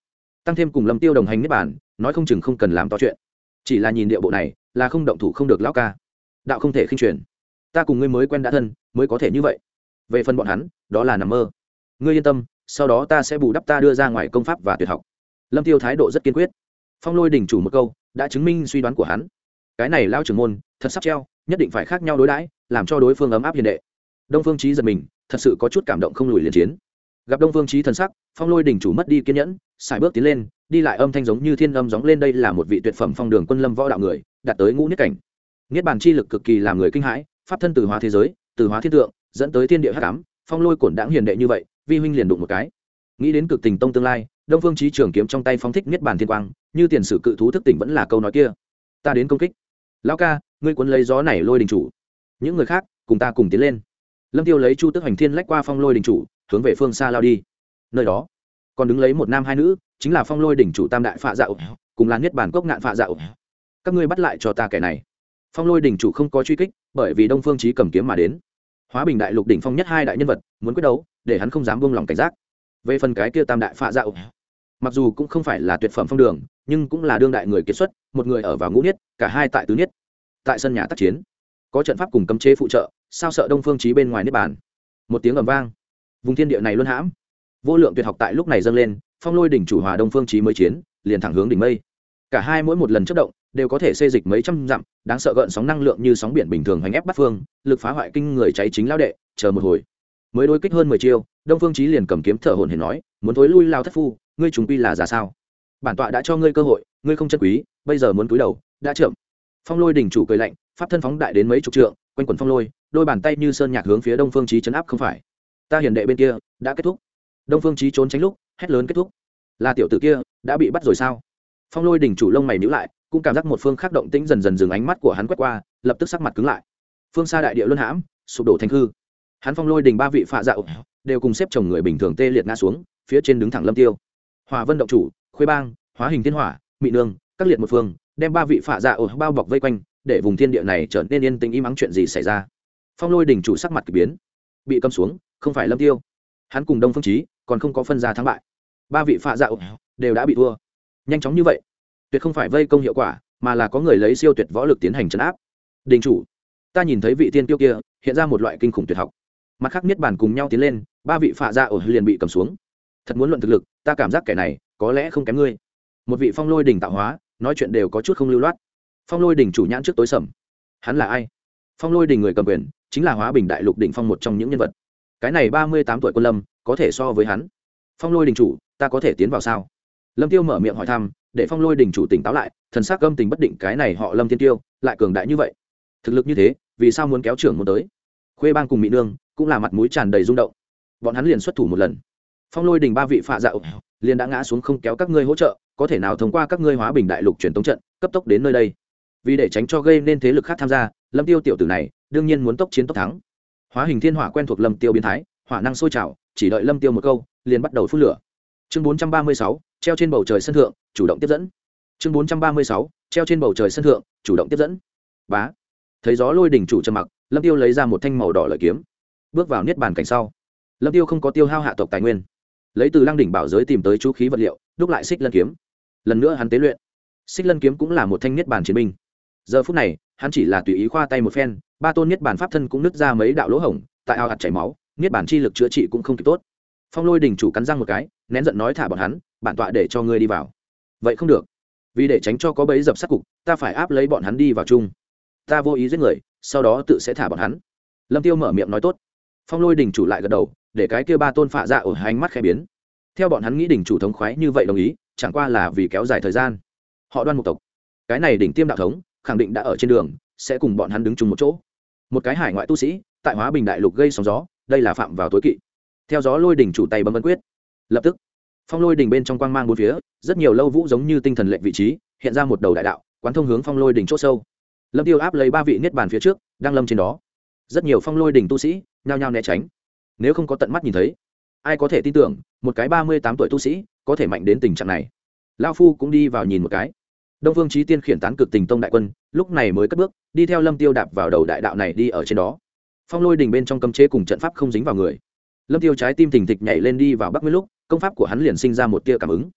Speaker 1: tăng thêm cùng lâm tiêu đồng hành niết bản nói không chừng không cần làm to chuyện. Chỉ là nhìn địa bộ này, là không động thủ không được lão ca. Đạo không thể khinh truyền. Ta cùng ngươi mới quen đã thân, mới có thể như vậy. Về phần bọn hắn, đó là nằm mơ. Ngươi yên tâm, sau đó ta sẽ bù đắp ta đưa ra ngoài công pháp và tuyệt học. Lâm tiêu thái độ rất kiên quyết. Phong lôi đỉnh chủ một câu, đã chứng minh suy đoán của hắn. Cái này lao trưởng môn, thật sắp treo, nhất định phải khác nhau đối đãi, làm cho đối phương ấm áp hiền đệ. Đông phương trí giật mình, thật sự có chút cảm động không lùi liền chiến gặp đông phương trí thần sắc, phong lôi đỉnh chủ mất đi kiên nhẫn xài bước tiến lên, đi lại âm thanh giống như thiên âm gióng lên đây là một vị tuyệt phẩm phong đường quân lâm võ đạo người, đạt tới ngũ nhất cảnh. Niết bàn chi lực cực kỳ làm người kinh hãi, pháp thân từ hóa thế giới, từ hóa thiên tượng, dẫn tới thiên địa hắc ám, phong lôi cổn đãng hiền đệ như vậy, vi huynh liền đụng một cái. Nghĩ đến cực tình tông tương lai, đông phương trí trường kiếm trong tay phong thích niết bàn thiên quang, như tiền sử cự thú thức tỉnh vẫn là câu nói kia. Ta đến công kích. Lão ca, ngươi cuốn lấy gió này lôi đình chủ. Những người khác, cùng ta cùng tiến lên. Lâm tiêu lấy chu tức hành thiên lách qua phong lôi đình chủ hướng về phương xa lao đi. Nơi đó, còn đứng lấy một nam hai nữ, chính là phong lôi đỉnh chủ tam đại phạ dạo cùng là niết bàn cốc ngạn phạ dạo các ngươi bắt lại cho ta kẻ này. Phong lôi đỉnh chủ không có truy kích, bởi vì đông phương trí cầm kiếm mà đến. Hóa bình đại lục đỉnh phong nhất hai đại nhân vật, muốn quyết đấu, để hắn không dám buông lòng cảnh giác. Về phần cái kia tam đại phạ dạo mặc dù cũng không phải là tuyệt phẩm phong đường, nhưng cũng là đương đại người kiệt xuất, một người ở vào ngũ niết, cả hai tại tứ niết. Tại sân nhà tác chiến, có trận pháp cùng cấm chế phụ trợ, sao sợ đông phương trí bên ngoài niết bàn? Một tiếng ầm vang vùng thiên địa này luôn hãm. Vô lượng tuyệt học tại lúc này dâng lên, phong lôi đỉnh chủ hòa đông phương trí mới chiến, liền thẳng hướng đỉnh mây. Cả hai mỗi một lần chất động, đều có thể xê dịch mấy trăm dặm, đáng sợ gợn sóng năng lượng như sóng biển bình thường hành ép bắt phương, lực phá hoại kinh người cháy chính lao đệ, chờ một hồi. Mới đối kích hơn mười chiêu, đông phương trí liền cầm kiếm thở hồn hển nói, muốn thối lui lao thất phu, ngươi chúng quy là giả sao? Bản tọa đã cho ngươi cơ hội, ngươi không chân quý, bây giờ muốn cúi đầu, đã chậm. Phong lôi đỉnh chủ cười lạnh, pháp thân phóng đại đến mấy chục trượng, quanh quần phong lôi, đôi bàn tay như sơn nhạc hướng phía đông phương trí chấn áp không phải ta hiền đệ bên kia, đã kết thúc. Đông phương trí trốn tránh lúc, hét lớn kết thúc. Là tiểu tử kia, đã bị bắt rồi sao? Phong lôi đỉnh chủ lông mày nhữ lại, cũng cảm giác một phương khác động tĩnh dần dần dừng ánh mắt của hắn quét qua, lập tức sắc mặt cứng lại. Phương xa đại địa luân hãm, sụp đổ thành hư. Hắn phong lôi đình ba vị phạ dạo đều cùng xếp chồng người bình thường tê liệt ngã xuống, phía trên đứng thẳng lâm tiêu. Hòa vân động chủ, khuê bang, hóa hình thiên hỏa, mị nương, các liệt một phương, đem ba vị phạ dạo bao bọc vây quanh, để vùng thiên địa này trở nên yên tĩnh im ắng chuyện gì xảy ra. Phong lôi đỉnh chủ sắc mặt k ỳ biến, bị cầm xuống không phải lâm tiêu. Hắn cùng đông phương trí còn không có phân ra thắng bại. Ba vị phạ dạo đều đã bị thua. Nhanh chóng như vậy, tuyệt không phải vây công hiệu quả, mà là có người lấy siêu tuyệt võ lực tiến hành chấn áp. Đình chủ, ta nhìn thấy vị tiên tiêu kia, hiện ra một loại kinh khủng tuyệt học. Mặt khác niết bàn cùng nhau tiến lên, ba vị phạ dạ ở liền bị cầm xuống. Thật muốn luận thực lực, ta cảm giác kẻ này có lẽ không kém ngươi. Một vị phong lôi đỉnh tạo hóa, nói chuyện đều có chút không lưu loát. Phong lôi đỉnh chủ nhãn trước tối sầm. Hắn là ai? Phong lôi đỉnh người cầm quyền, chính là hóa bình đại lục đỉnh phong một trong những nhân vật cái này ba mươi tám tuổi quân lâm, có thể so với hắn. Phong lôi đình chủ, ta có thể tiến vào sao? Lâm tiêu mở miệng hỏi thăm, để phong lôi đình chủ tỉnh táo lại, thần s ắ c gâm tình bất định cái này họ lâm thiên tiêu, lại cường đại như vậy. Thực lực như thế, vì sao muốn kéo trưởng muốn tới? Khuê bang cùng mỹ nương cũng là mặt mũi tràn đầy rung động. Bọn hắn liền xuất thủ một lần. Phong lôi đình ba vị phạ dạo liền đã ngã xuống không kéo các ngươi hỗ trợ, có thể nào thông qua các ngươi hóa bình đại lục truyền tống trận, cấp tốc đến nơi đây. Vì để tránh cho gây nên thế lực khác tham gia, lâm tiêu tiểu tử này đương nhiên muốn tốc chiến tốc thắng hóa hình thiên hỏa quen thuộc lâm tiêu biến thái hỏa năng sôi trào chỉ đợi lâm tiêu một câu liền bắt đầu phun lửa. Chương 436, treo trên bầu trời sân thượng chủ động tiếp dẫn. Chương 436, treo trên bầu trời sân thượng chủ động tiếp dẫn. Bá. Thấy gió lôi đỉnh chủ trầm mặc lâm tiêu lấy ra một thanh màu đỏ lợi kiếm bước vào niết bàn cảnh sau. Lâm tiêu không có tiêu hao hạ tộc tài nguyên. Lấy từ lăng đỉnh bảo giới tìm tới chú khí vật liệu đúc lại xích lân kiếm. Lần nữa hắn tế luyện. Xích lân kiếm cũng là một thanh niết bàn chiến binh. Giờ phút này hắn chỉ là tùy ý khoa tay một phen, ba tôn niết bàn pháp thân cũng nứt ra mấy đạo lỗ hổng, tại ao hạt chảy máu, niết bản chi lực chữa trị cũng không kịp tốt. Phong lôi đình chủ cắn răng một cái, nén giận nói thả bọn hắn, bản tọa để cho ngươi đi vào. Vậy không được. Vì để tránh cho có bẫy dập sát cục, ta phải áp lấy bọn hắn đi vào chung. Ta vô ý giết người, sau đó tự sẽ thả bọn hắn. Lâm tiêu mở miệng nói tốt. Phong lôi đình chủ lại gật đầu, để cái kia ba tôn phạ dạ ở hai ánh mắt khẽ biến. Theo bọn hắn nghĩ đỉnh chủ thống khoái như vậy đồng ý, chẳng qua là vì kéo dài thời gian. Họ đoan mục tộc. Cái này đỉnh tiêm đạo thống khẳng định đã ở trên đường, sẽ cùng bọn hắn đứng chung một chỗ. Một cái hải ngoại tu sĩ, tại hóa bình đại lục gây sóng gió, đây là phạm vào tối kỵ. Theo gió lôi đỉnh chủ tay bấm ấn quyết. Lập tức, phong lôi đỉnh bên trong quang mang bốn phía, rất nhiều lâu vũ giống như tinh thần lệnh vị trí, hiện ra một đầu đại đạo, quán thông hướng phong lôi đỉnh c h ỗ sâu. Lâm tiêu áp lấy ba vị niết bàn phía trước, đang lâm trên đó. Rất nhiều phong lôi đỉnh tu sĩ, nhao nhao né tránh. Nếu không có tận mắt nhìn thấy, ai có thể tin tưởng, một cái ba mươi tám tuổi tu sĩ, có thể mạnh đến tình trạng này. Lao phu cũng đi vào nhìn một cái. Đông phương trí tiên khiển tán cực tình tông đại quân lúc này mới cất bước, đi theo lâm tiêu đạp vào đầu đại đạo này đi ở trên đó. Phong lôi đình bên trong cấm chế cùng trận pháp không dính vào người. Lâm tiêu trái tim thình thịch nhảy lên đi vào bắc nguyên lúc, công pháp của hắn liền sinh ra một tia cảm ứng.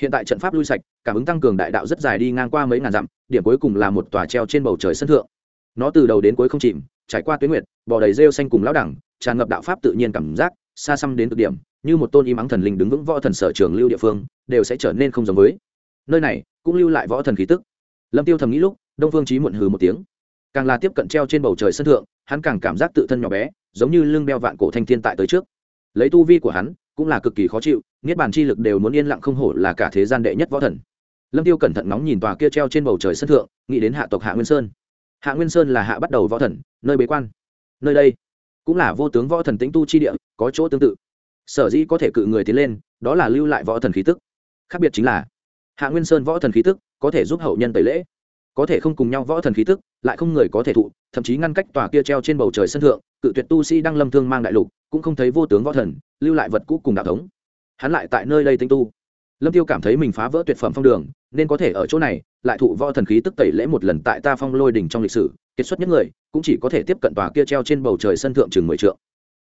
Speaker 1: Hiện tại trận pháp lui sạch, cảm ứng tăng cường đại đạo rất dài đi ngang qua mấy ngàn dặm, điểm cuối cùng là một tòa treo trên bầu trời sân thượng. Nó từ đầu đến cuối không chìm, trải qua tuyến nguyệt, bò đầy rêu xanh cùng lão đẳng, tràn ngập đạo pháp tự nhiên cảm giác, xa xăm đến cực điểm, như một tôn im ắng thần linh đứng vững võ thần sở trường lưu địa phương, đều sẽ trở nên không giống với. Nơi này cũng lưu lại võ thần khí tức. Lâm tiêu thầm nghĩ lúc đông phương trí muộn hừ một tiếng. Càng là tiếp cận treo trên bầu trời sân thượng, hắn càng cảm giác tự thân nhỏ bé, giống như lưng beo vạn cổ thanh thiên tại tới trước. Lấy tu vi của hắn, cũng là cực kỳ khó chịu, niết bàn chi lực đều muốn yên lặng không hổ là cả thế gian đệ nhất võ thần. Lâm tiêu cẩn thận nóng nhìn tòa kia treo trên bầu trời sân thượng, nghĩ đến hạ tộc hạ nguyên sơn. Hạ nguyên sơn là hạ bắt đầu võ thần, nơi bế quan. Nơi đây, cũng là vô tướng võ thần tĩnh tu chi địa, có chỗ tương tự. Sở dĩ có thể cự người tiến lên, đó là lưu lại võ thần khí tức. Khác biệt chính là, hạ nguyên sơn võ thần khí tức có thể giúp hậu nhân tẩy lễ có thể không cùng nhau võ thần khí tức, lại không người có thể thụ, thậm chí ngăn cách tòa kia treo trên bầu trời sân thượng, cự tuyệt tu sĩ đang lâm thương mang đại lục, cũng không thấy vô tướng võ thần, lưu lại vật cũ cùng đạo thống. Hắn lại tại nơi đây tinh tu. Lâm tiêu cảm thấy mình phá vỡ tuyệt phẩm phong đường, nên có thể ở chỗ này, lại thụ võ thần khí tức tẩy lễ một lần tại ta phong lôi đỉnh trong lịch sử kết xuất nhất người, cũng chỉ có thể tiếp cận tòa kia treo trên bầu trời sân thượng chừng mười trượng.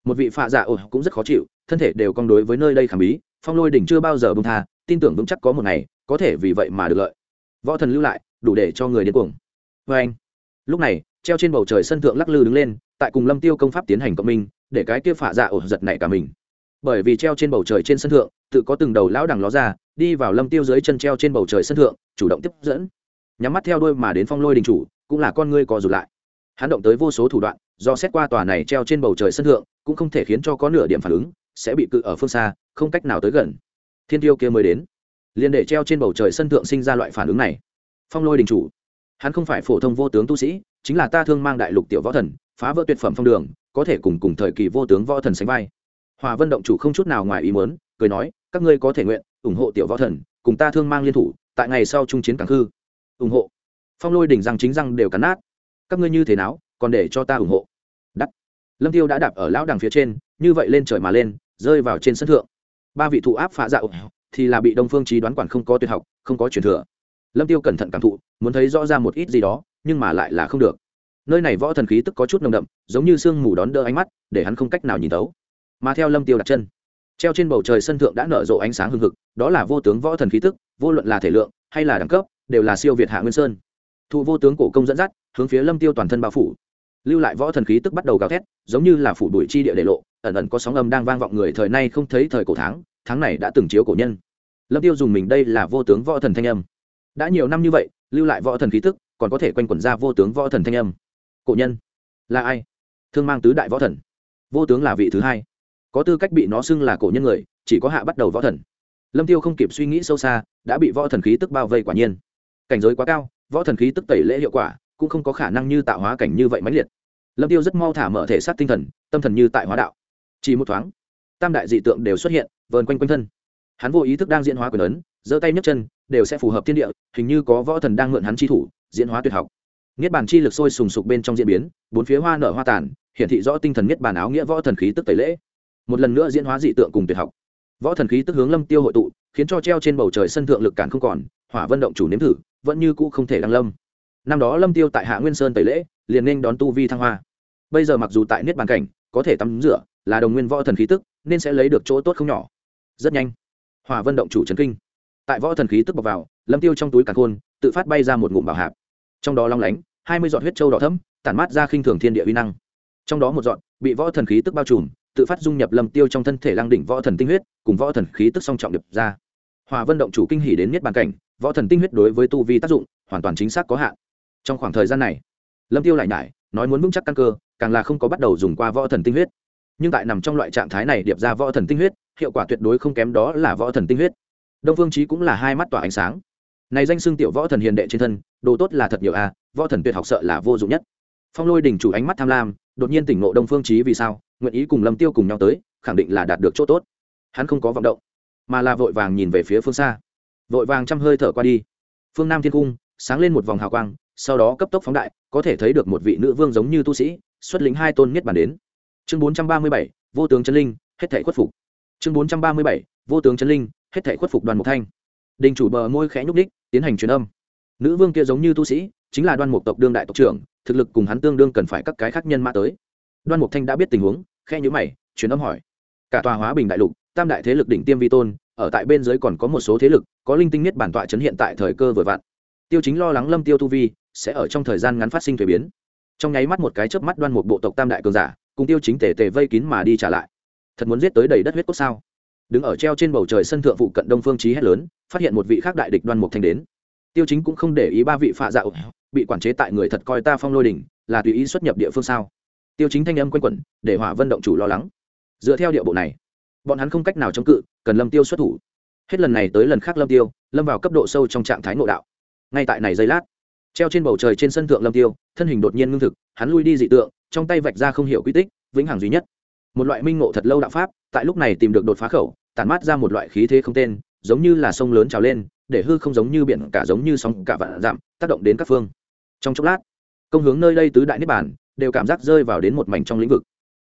Speaker 1: Một vị phạ giả ồ, cũng rất khó chịu, thân thể đều cong đối với nơi đây khảm bí, phong lôi đỉnh chưa bao giờ bông tha, tin tưởng vững chắc có một ngày, có thể vì vậy mà được lợi. Võ thần lưu lại đủ để cho người đến cuồng. Vê anh, lúc này, treo trên bầu trời sân thượng lắc lư đứng lên, tại cùng lâm tiêu công pháp tiến hành cộng minh, để cái kia phả dạ ổ giật nảy cả mình. Bởi vì treo trên bầu trời trên sân thượng, tự có từng đầu lão đằng ló ra, đi vào lâm tiêu dưới chân treo trên bầu trời sân thượng, chủ động tiếp dẫn. Nhắm mắt theo đuôi mà đến phong lôi đình chủ, cũng là con ngươi co rụt lại. Hắn động tới vô số thủ đoạn, do xét qua tòa này treo trên bầu trời sân thượng, cũng không thể khiến cho có nửa điểm phản ứng, sẽ bị cự ở phương xa, không cách nào tới gần. Thiên tiêu kia mới đến. Liền để treo trên bầu trời sân thượng sinh ra loại phản ứng này phong lôi đình chủ. Hắn không phải phổ thông vô tướng tu sĩ, chính là ta thương mang đại lục tiểu võ thần, phá vỡ tuyệt phẩm phong đường, có thể cùng cùng thời kỳ vô tướng võ thần sánh vai. Hòa vân động chủ không chút nào ngoài ý muốn, cười nói, các ngươi có thể nguyện ủng hộ tiểu võ thần, cùng ta thương mang liên thủ, tại ngày sau trung chiến càng hư ủng hộ. Phong lôi đỉnh răng chính răng đều cắn nát. Các ngươi như thế nào, còn để cho ta ủng hộ? Đắt lâm tiêu đã đạp ở lão đằng phía trên, như vậy lên trời mà lên, rơi vào trên sân thượng. Ba vị thụ áp phá dạo thì là bị đông phương trí đoán quản không có tuyệt học, không có truyền thừa lâm tiêu cẩn thận cảm thụ, muốn thấy rõ ra một ít gì đó, nhưng mà lại là không được. Nơi này võ thần khí tức có chút nồng đậm, giống như sương mù đón đỡ ánh mắt, để hắn không cách nào nhìn tấu mà theo lâm tiêu đặt chân, treo trên bầu trời sân thượng đã nở rộ ánh sáng hừng hực, đó là vô tướng võ thần khí tức, vô luận là thể lượng hay là đẳng cấp, đều là siêu việt hạ nguyên sơn. Thụ vô tướng cổ công dẫn dắt, hướng phía lâm tiêu toàn thân bao phủ. Lưu lại võ thần khí tức bắt đầu gào thét, giống như là phủ đuổi chi địa để lộ, ẩn ẩn có sóng âm đang vang vọng người thời nay không thấy thời cổ tháng tháng này đã từng chiếu cổ nhân. Lâm tiêu dùng mình đây là vô tướng võ thần thanh âm đã nhiều năm như vậy, lưu lại võ thần khí tức, còn có thể quanh quẩn ra vô tướng võ thần thanh âm. Cổ nhân, là ai? Thương mang tứ đại võ thần. Vô tướng là vị thứ hai. Có tư cách bị nó xưng là cổ nhân người, chỉ có hạ bắt đầu võ thần. Lâm tiêu không kịp suy nghĩ sâu xa, đã bị võ thần khí tức bao vây quả nhiên. Cảnh giới quá cao, võ thần khí tức tẩy lễ hiệu quả, cũng không có khả năng như tạo hóa cảnh như vậy mãnh liệt. Lâm tiêu rất mau thả mở thể xác tinh thần, tâm thần như tại hóa đạo. Chỉ một thoáng, tam đại dị tượng đều xuất hiện, vờn quanh quanh thân. Hắn vô ý thức đang diễn hóa quyền ấn, giơ tay nhấc chân đều sẽ phù hợp thiên địa, hình như có võ thần đang mượn hắn chi thủ, diễn hóa tuyệt học. Niết bàn chi lực sôi sùng sục bên trong diễn biến, bốn phía hoa nở hoa tàn, hiển thị rõ tinh thần niết bàn áo nghĩa võ thần khí tức tẩy lễ. Một lần nữa diễn hóa dị tượng cùng tuyệt học. Võ thần khí tức hướng lâm tiêu hội tụ, khiến cho treo trên bầu trời sân thượng lực cản không còn, hỏa vân động chủ nếm thử, vẫn như cũ không thể đăng lâm. Năm đó lâm tiêu tại hạ nguyên sơn tẩy lễ, liền nên đón tu vi thăng hoa. Bây giờ mặc dù tại niết bàn cảnh, có thể tắm rửa, là đồng nguyên võ thần khí tức, nên sẽ lấy được chỗ tốt không nhỏ. Rất nhanh. Hỏa vân động chủ trấn kinh tại võ thần khí tức bọc vào, lâm tiêu trong túi càn khôn, tự phát bay ra một ngụm bảo hạp. Trong đó long lánh, hai mươi giọt huyết châu đỏ thấm tản mát ra khinh thường thiên địa uy năng. Trong đó một giọt bị võ thần khí tức bao trùm, tự phát dung nhập lâm tiêu trong thân thể lăng đỉnh võ thần tinh huyết, cùng võ thần khí tức song trọng điệp ra. Hòa vân động chủ kinh hỉ đến miết bàn cảnh, võ thần tinh huyết đối với tu vi tác dụng hoàn toàn chính xác có hạn. Trong khoảng thời gian này, lâm tiêu lại nhải, nói muốn vững chắc căn cơ, càng là không có bắt đầu dùng qua võ thần tinh huyết. Nhưng tại nằm trong loại trạng thái này điệp ra võ thần tinh huyết, hiệu quả tuyệt đối không kém đó là võ thần tinh huyết đông phương trí cũng là hai mắt tỏa ánh sáng. Này danh xưng tiểu võ thần hiền đệ trên thân, đồ tốt là thật nhiều a võ thần tuyệt học sợ là vô dụng nhất. Phong lôi đỉnh chủ ánh mắt tham lam, đột nhiên tỉnh ngộ đông phương trí vì sao, nguyện ý cùng lâm tiêu cùng nhau tới, khẳng định là đạt được chỗ tốt. Hắn không có vọng động, mà là vội vàng nhìn về phía phương xa. Vội vàng chăm hơi thở qua đi. Phương nam thiên cung, sáng lên một vòng hào quang, sau đó cấp tốc phóng đại, có thể thấy được một vị nữ vương giống như tu sĩ, xuất lĩnh hai tôn nhất bản đến. Chương bốn trăm ba mươi bảy, vô tướng chân linh, hết thể khuất phục. Chương bốn trăm ba mươi bảy, vô tướng chân linh hết thể khuất phục đoàn mục thanh. Đình chủ bờ môi khẽ nhúc đích tiến hành truyền âm. Nữ vương kia giống như tu sĩ, chính là đoan mục tộc đương đại tộc trưởng, thực lực cùng hắn tương đương cần phải các cái khác nhân mã tới. Đoan mục thanh đã biết tình huống khe nhữ mày, truyền âm hỏi. Cả tòa hóa bình đại lục, tam đại thế lực đỉnh tiêm vi tôn, ở tại bên dưới còn có một số thế lực, có linh tinh nhất bản tọa chấn hiện tại thời cơ vừa vặn. Tiêu chính lo lắng lâm tiêu tu vi, sẽ ở trong thời gian ngắn phát sinh thuế biến. Trong nháy mắt một cái chớp mắt đoan một bộ tộc tam đại cường giả, cùng tiêu chính tề tề vây kín mà đi trả lại. Thật muốn giết tới đầy đất huyết cốt sao? Đứng ở treo trên bầu trời sân thượng phụ cận đông phương trí hét lớn, phát hiện một vị khác đại địch đoan mục thanh đến. Tiêu chính cũng không để ý ba vị phạ dạo, bị quản chế tại người thật coi ta phong lôi đỉnh, là tùy ý xuất nhập địa phương sao? Tiêu chính thanh âm quanh quẩn, để hỏa vân động chủ lo lắng. Dựa theo địa bộ này, bọn hắn không cách nào chống cự, cần lâm tiêu xuất thủ. Hết lần này tới lần khác lâm tiêu, lâm vào cấp độ sâu trong trạng thái ngộ đạo. Ngay tại này giây lát, treo trên bầu trời trên sân thượng lâm tiêu, thân hình đột nhiên ngưng thực, hắn lui đi dị tượng, trong tay vạch ra không hiểu quy tích, vĩnh hằng duy nhất một loại minh ngộ thật lâu đạo pháp tại lúc này tìm được đột phá khẩu tản mát ra một loại khí thế không tên giống như là sông lớn trào lên để hư không giống như biển cả giống như sóng cả vạn giảm, tác động đến các phương. Trong chốc lát công hướng nơi đây tứ đại niết bản đều cảm giác rơi vào đến một mảnh trong lĩnh vực.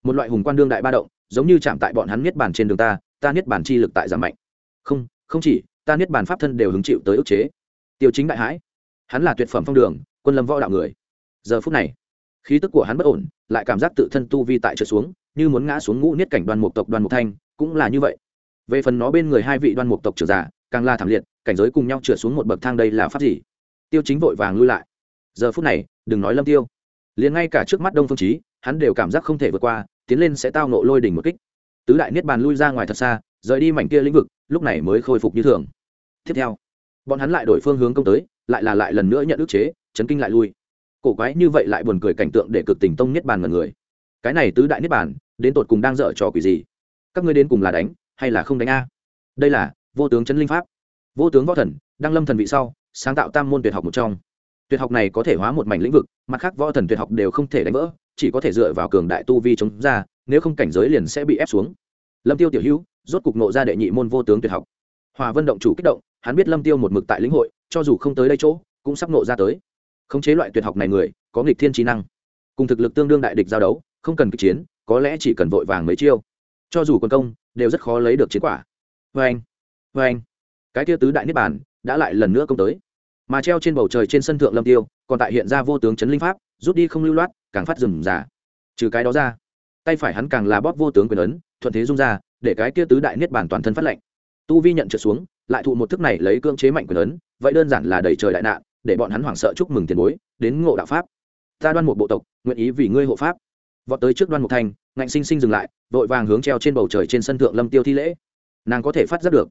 Speaker 1: Một loại hùng quan đương đại ba động giống như chạm tại bọn hắn niết bàn trên đường ta ta niết bàn chi lực tại giảm mạnh. Không không chỉ ta niết bàn pháp thân đều hứng chịu tới ức chế. Tiêu chính đại hãi. Hắn là tuyệt phẩm phong đường quân lâm võ đạo người. Giờ phút này khí tức của hắn bất ổn lại cảm giác tự thân tu vi tại trượt xuống như muốn ngã xuống ngũ niết cảnh đoàn mục tộc đoàn mục thanh, cũng là như vậy. Về phần nó bên người hai vị đoan mục tộc trưởng giả, càng là thảm liệt, cảnh giới cùng nhau trượt xuống một bậc thang đây là pháp gì? Tiêu chính vội vàng lui lại. Giờ phút này, đừng nói lâm tiêu. Liền ngay cả trước mắt đông phương trí hắn đều cảm giác không thể vượt qua, tiến lên sẽ tao nộ lôi đỉnh một kích. Tứ đại niết bàn lui ra ngoài thật xa, rời đi mảnh kia lĩnh vực, lúc này mới khôi phục như thường. Tiếp theo, bọn hắn lại đổi phương hướng công tới, lại là lại lần nữa nhận ức chế, chấn kinh lại lui. Cổ quái như vậy lại buồn cười cảnh tượng để cực tình tông niết bàn mật người. Cái này tứ đại niết bàn đến tột cùng đang dở trò quỷ gì? Các ngươi đến cùng là đánh hay là không đánh a? Đây là vô tướng chấn linh pháp. Vô tướng võ thần đang lâm thần vị sau, sáng tạo tam môn tuyệt học một trong. Tuyệt học này có thể hóa một mảnh lĩnh vực, mặt khác võ thần tuyệt học đều không thể đánh vỡ, chỉ có thể dựa vào cường đại tu vi chống ra, nếu không cảnh giới liền sẽ bị ép xuống. Lâm tiêu tiểu hữu, rốt cục nộ ra đệ nhị môn vô tướng tuyệt học. Hòa vân động chủ kích động, hắn biết lâm tiêu một mực tại lĩnh hội, cho dù không tới đây chỗ, cũng sắp nộ ra tới. Khống chế loại tuyệt học này người, có nghịch thiên trí năng. Cùng thực lực tương đương đại địch giao đấu, không cần kịch chiến có lẽ chỉ cần vội vàng mấy chiêu, cho dù quân công, đều rất khó lấy được chiến quả. Vê anh vê anh. Cái tia tứ đại niết bàn đã lại lần nữa công tới. Mà treo trên bầu trời trên sân thượng lâm tiêu, còn tại hiện ra vô tướng chấn linh pháp, rút đi không lưu loát, càng phát rừng giả trừ cái đó ra, tay phải hắn càng là bóp vô tướng quyền ấn, thuận thế dung ra, để cái kia tứ đại niết bàn toàn thân phát lệnh tu vi nhận trượt xuống, lại thụ một thức này lấy cưỡng chế mạnh quyền ấn, vậy đơn giản là đẩy trời đại nạn, để bọn hắn hoảng sợ chúc mừng tiền bối, đến ngộ đạo pháp. Ta đoan một bộ tộc, nguyện ý vì ngươi hộ pháp vọt tới trước đoan mục thanh ngạnh sinh sinh dừng lại, vội vàng hướng treo trên bầu trời trên sân thượng lâm tiêu thi lễ. Nàng có thể phát giác được.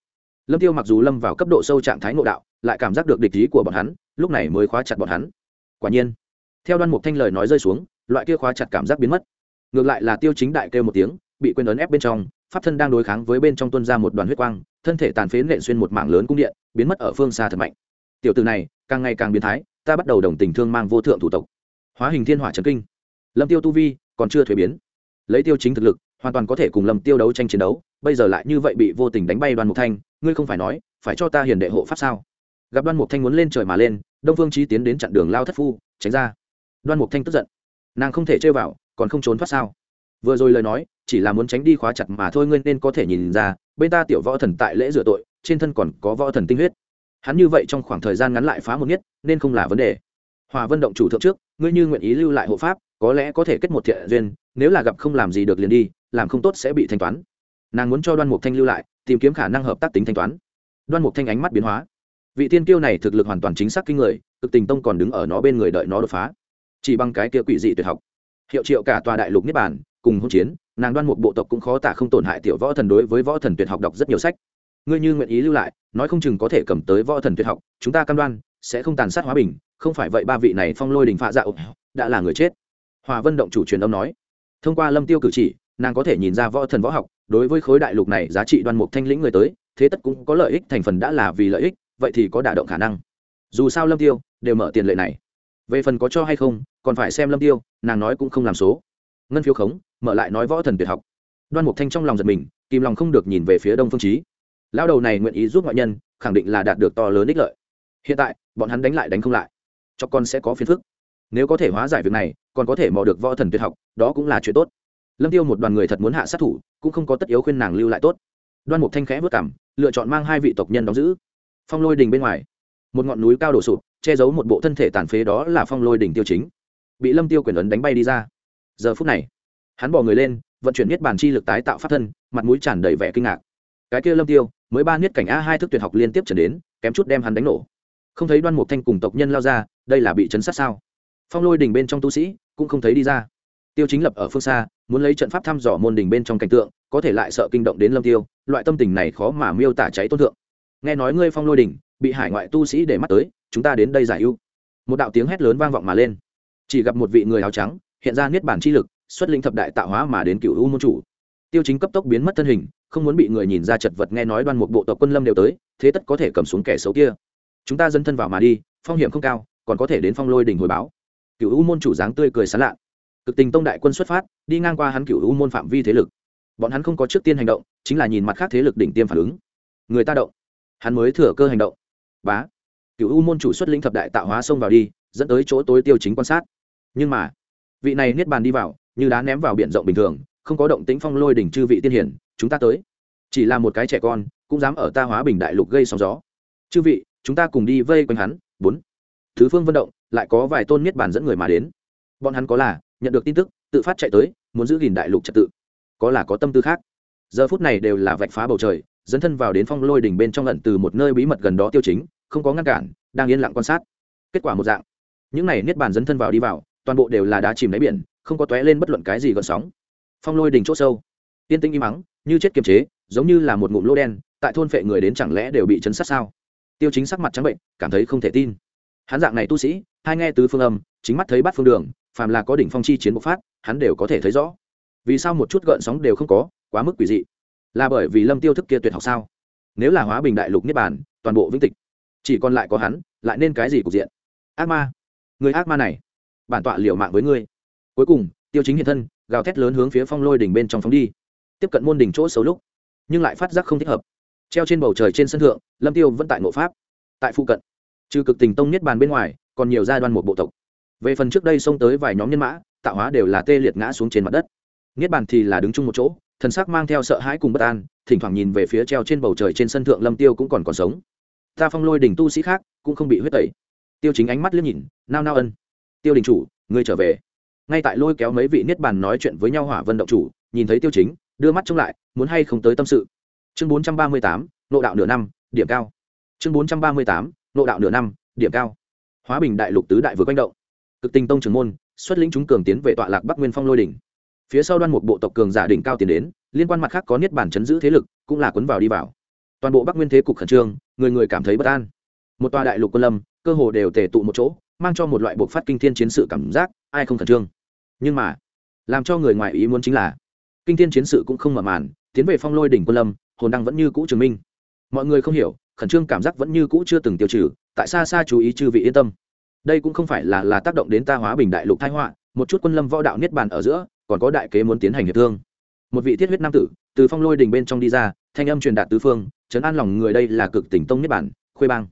Speaker 1: Lâm tiêu mặc dù lâm vào cấp độ sâu trạng thái ngộ đạo, lại cảm giác được địch ý của bọn hắn, lúc này mới khóa chặt bọn hắn. Quả nhiên, theo đoan mục thanh lời nói rơi xuống, loại kia khóa chặt cảm giác biến mất. Ngược lại là tiêu chính đại kêu một tiếng, bị quên ấn ép bên trong, pháp thân đang đối kháng với bên trong tuân ra một đoàn huyết quang, thân thể tàn phế nện xuyên một mảng lớn cung điện, biến mất ở phương xa thật mạnh. Tiểu từ này, càng ngày càng biến thái, ta bắt đầu đồng tình thương mang vô thượng thủ tộc. Hóa hình thiên hỏa trấn kinh. Lâm tiêu tu vi còn chưa thuế biến. Lấy tiêu chính thực lực, hoàn toàn có thể cùng lâm tiêu đấu tranh chiến đấu, bây giờ lại như vậy bị vô tình đánh bay đoàn mục thanh, ngươi không phải nói, phải cho ta hiền đệ hộ pháp sao? Gặp đoan mục thanh muốn lên trời mà lên, đông phương trí tiến đến chặn đường lao thất phu, tránh ra. Đoan mục thanh tức giận. Nàng không thể chơi vào, còn không trốn thoát sao? Vừa rồi lời nói, chỉ là muốn tránh đi khóa chặt mà thôi, ngươi nên có thể nhìn ra, bên ta tiểu võ thần tại lễ rửa tội, trên thân còn có võ thần tinh huyết. Hắn như vậy trong khoảng thời gian ngắn lại phá một nhất nên không là vấn đề hòa vân động chủ thượng trước, ngươi như nguyện ý lưu lại hộ pháp, có lẽ có thể kết một thiện duyên, nếu là gặp không làm gì được liền đi, làm không tốt sẽ bị thanh toán. Nàng muốn cho đoan mục thanh lưu lại, tìm kiếm khả năng hợp tác tính thanh toán. Đoan mục thanh ánh mắt biến hóa. Vị tiên kiêu này thực lực hoàn toàn chính xác kinh người, cực tình tông còn đứng ở nó bên người đợi nó đột phá. Chỉ bằng cái kia quỷ dị tuyệt học. Hiệu triệu cả tòa đại lục niết bản cùng hỗn chiến, nàng đoan Mục bộ tộc cũng khó tả không tổn hại tiểu võ thần đối với võ thần tuyệt học đọc rất nhiều sách. Ngươi như nguyện ý lưu lại, nói không chừng có thể cầm tới võ thần tuyệt học, chúng ta cam đoan, sẽ không tàn sát hóa bình không phải vậy ba vị này phong lôi đình phạ dạo đã là người chết. Hòa vân động chủ truyền âm nói, thông qua lâm tiêu cử chỉ, nàng có thể nhìn ra võ thần võ học, đối với khối đại lục này giá trị đoan mục thanh lĩnh người tới, thế tất cũng có lợi ích, thành phần đã là vì lợi ích, vậy thì có đả động khả năng. Dù sao lâm tiêu đều mở tiền lệ này. Về phần có cho hay không, còn phải xem lâm tiêu, nàng nói cũng không làm số. Ngân phiếu khống, mở lại nói võ thần tuyệt học. Đoan mục thanh trong lòng giật mình, kìm lòng không được nhìn về phía đông phương trí lão đầu này nguyện ý giúp ngoại nhân, khẳng định là đạt được to lớn ích lợi. Hiện tại, bọn hắn đánh lại đánh không lại cho con sẽ có phiền phức. Nếu có thể hóa giải việc này, còn có thể mò được võ thần tuyệt học, đó cũng là chuyện tốt. Lâm tiêu một đoàn người thật muốn hạ sát thủ, cũng không có tất yếu khuyên nàng lưu lại tốt. Đoan mục thanh khẽ vất cảm, lựa chọn mang hai vị tộc nhân đóng giữ. Phong lôi đình bên ngoài, một ngọn núi cao đổ sụp, che giấu một bộ thân thể tàn phế đó là phong lôi đình tiêu chính. Bị lâm tiêu quyền ấn đánh bay đi ra. Giờ phút này, hắn bỏ người lên, vận chuyển niết bàn chi lực tái tạo pháp thân, mặt mũi tràn đầy vẻ kinh ngạc. Cái kia lâm tiêu, mới ba niết cảnh a hai thức tuyệt học liên tiếp trở đến, kém chút đem hắn đánh nổ không thấy đoan mục thanh cùng tộc nhân lao ra, đây là bị chấn sát sao? Phong lôi đình bên trong tu sĩ cũng không thấy đi ra. Tiêu chính lập ở phương xa, muốn lấy trận pháp thăm dò môn đình bên trong cảnh tượng, có thể lại sợ kinh động đến lâm tiêu, loại tâm tình này khó mà miêu tả cháy tôn thượng. Nghe nói ngươi phong lôi đình bị hải ngoại tu sĩ để mắt tới, chúng ta đến đây giải ưu. Một đạo tiếng hét lớn vang vọng mà lên. Chỉ gặp một vị người áo trắng, hiện ra niết bản chi lực, xuất linh thập đại tạo hóa mà đến cựu u môn chủ. Tiêu chính cấp tốc biến mất thân hình, không muốn bị người nhìn ra chật vật nghe nói đoan một bộ tộc quân lâm đều tới, thế tất có thể cầm xuống kẻ xấu kia chúng ta dân thân vào mà đi, phong hiểm không cao, còn có thể đến phong lôi đỉnh hồi báo. Cựu u môn chủ dáng tươi cười sán lạ. Cực tình tông đại quân xuất phát, đi ngang qua hắn cựu u môn phạm vi thế lực. Bọn hắn không có trước tiên hành động, chính là nhìn mặt khác thế lực đỉnh tiêm phản ứng. Người ta động. Hắn mới thừa cơ hành động. Bá. Cựu u môn chủ xuất lĩnh thập đại tạo hóa xông vào đi, dẫn tới chỗ tối tiêu chính quan sát. Nhưng mà, vị này niết bàn đi vào, như đá ném vào biển rộng bình thường, không có động tĩnh phong lôi đỉnh chư vị tiên hiển, chúng ta tới. Chỉ là một cái trẻ con, cũng dám ở ta hóa bình đại lục gây sóng gió. Chư vị chúng ta cùng đi vây quanh hắn, bốn. Thứ phương vận động, lại có vài tôn niết bàn dẫn người mà đến. Bọn hắn có là, nhận được tin tức, tự phát chạy tới, muốn giữ gìn đại lục trật tự. Có là có tâm tư khác. Giờ phút này đều là vạch phá bầu trời dẫn thân vào đến phong lôi đỉnh bên trong lận từ một nơi bí mật gần đó tiêu chính, không có ngăn cản, đang yên lặng quan sát. Kết quả một dạng. Những này niết bàn dẫn thân vào đi vào, toàn bộ đều là đá chìm đáy biển, không có tóe lên bất luận cái gì gợn sóng. Phong lôi đỉnh chỗ sâu. Tiên tinh im mắng như chết kiềm chế, giống như là một ngụm lô đen, tại thôn phệ người đến chẳng lẽ đều bị chấn sát sao? Tiêu chính sắc mặt trắng bệnh, cảm thấy không thể tin. Hắn dạng này tu sĩ, hai nghe tứ phương âm, chính mắt thấy bắt phương đường, phàm là có đỉnh phong chi chiến bộc phát, hắn đều có thể thấy rõ. Vì sao một chút gợn sóng đều không có, quá mức quỷ dị? Là bởi vì lâm tiêu thức kia tuyệt học sao? Nếu là hóa bình đại lục niết bàn, toàn bộ vĩnh tịch, chỉ còn lại có hắn, lại nên cái gì cục diện? Ác ma. Người ác ma này, bản tọa liều mạng với ngươi. Cuối cùng, tiêu chính hiện thân, gào thét lớn hướng phía phong lôi đỉnh bên trong phóng đi. Tiếp cận môn đỉnh chỗ xấu lúc, nhưng lại phát giác không thích hợp treo trên bầu trời trên sân thượng, lâm tiêu vẫn tại ngộ pháp, tại phụ cận. Trừ cực tình tông niết bàn bên ngoài, còn nhiều gia đoan một bộ tộc. Về phần trước đây xông tới vài nhóm nhân mã, tạo hóa đều là tê liệt ngã xuống trên mặt đất. Niết bàn thì là đứng chung một chỗ, thần sắc mang theo sợ hãi cùng bất an, thỉnh thoảng nhìn về phía treo trên bầu trời trên sân thượng lâm tiêu cũng còn còn sống. Ta phong lôi đỉnh tu sĩ khác, cũng không bị huyết tẩy. Tiêu chính ánh mắt liếc nhìn, nao nao ân. Tiêu đình chủ, ngươi trở về. Ngay tại lôi kéo mấy vị niết bàn nói chuyện với nhau hỏa vân động chủ, nhìn thấy tiêu chính, đưa mắt trông lại, muốn hay không tới tâm sự chương bốn trăm ba mươi tám, nộ đạo nửa năm, điểm cao. Chương bốn trăm ba mươi tám, nộ đạo nửa năm, điểm cao. Hóa bình đại lục tứ đại vừa quanh động. Cực tinh tông trường môn, xuất lĩnh chúng cường tiến về tọa lạc bắc nguyên phong lôi đỉnh. Phía sau đoan một bộ tộc cường giả đỉnh cao tiến đến, liên quan mặt khác có niết bản chấn giữ thế lực, cũng là cuốn vào đi vào. Toàn bộ bắc nguyên thế cục khẩn trương, người người cảm thấy bất an. Một tòa đại lục quân lâm, cơ hồ đều tề tụ một chỗ, mang cho một loại buộc phát kinh thiên chiến sự cảm giác, ai không khẩn trương. Nhưng mà, làm cho người ngoài ý muốn chính là, kinh thiên chiến sự cũng không mở màn, tiến về phong lôi đỉnh quân lâm hồn đăng vẫn như cũ chứng minh. Mọi người không hiểu, khẩn trương cảm giác vẫn như cũ chưa từng tiêu trừ, tại xa xa chú ý chư vị yên tâm. Đây cũng không phải là là tác động đến ta hóa bình đại lục thái họa, một chút quân lâm võ đạo niết bàn ở giữa, còn có đại kế muốn tiến hành hiệp thương. Một vị thiết huyết nam tử, từ phong lôi đình bên trong đi ra, thanh âm truyền đạt tứ phương chấn an lòng người đây là cực tỉnh tông niết bản khuê bang.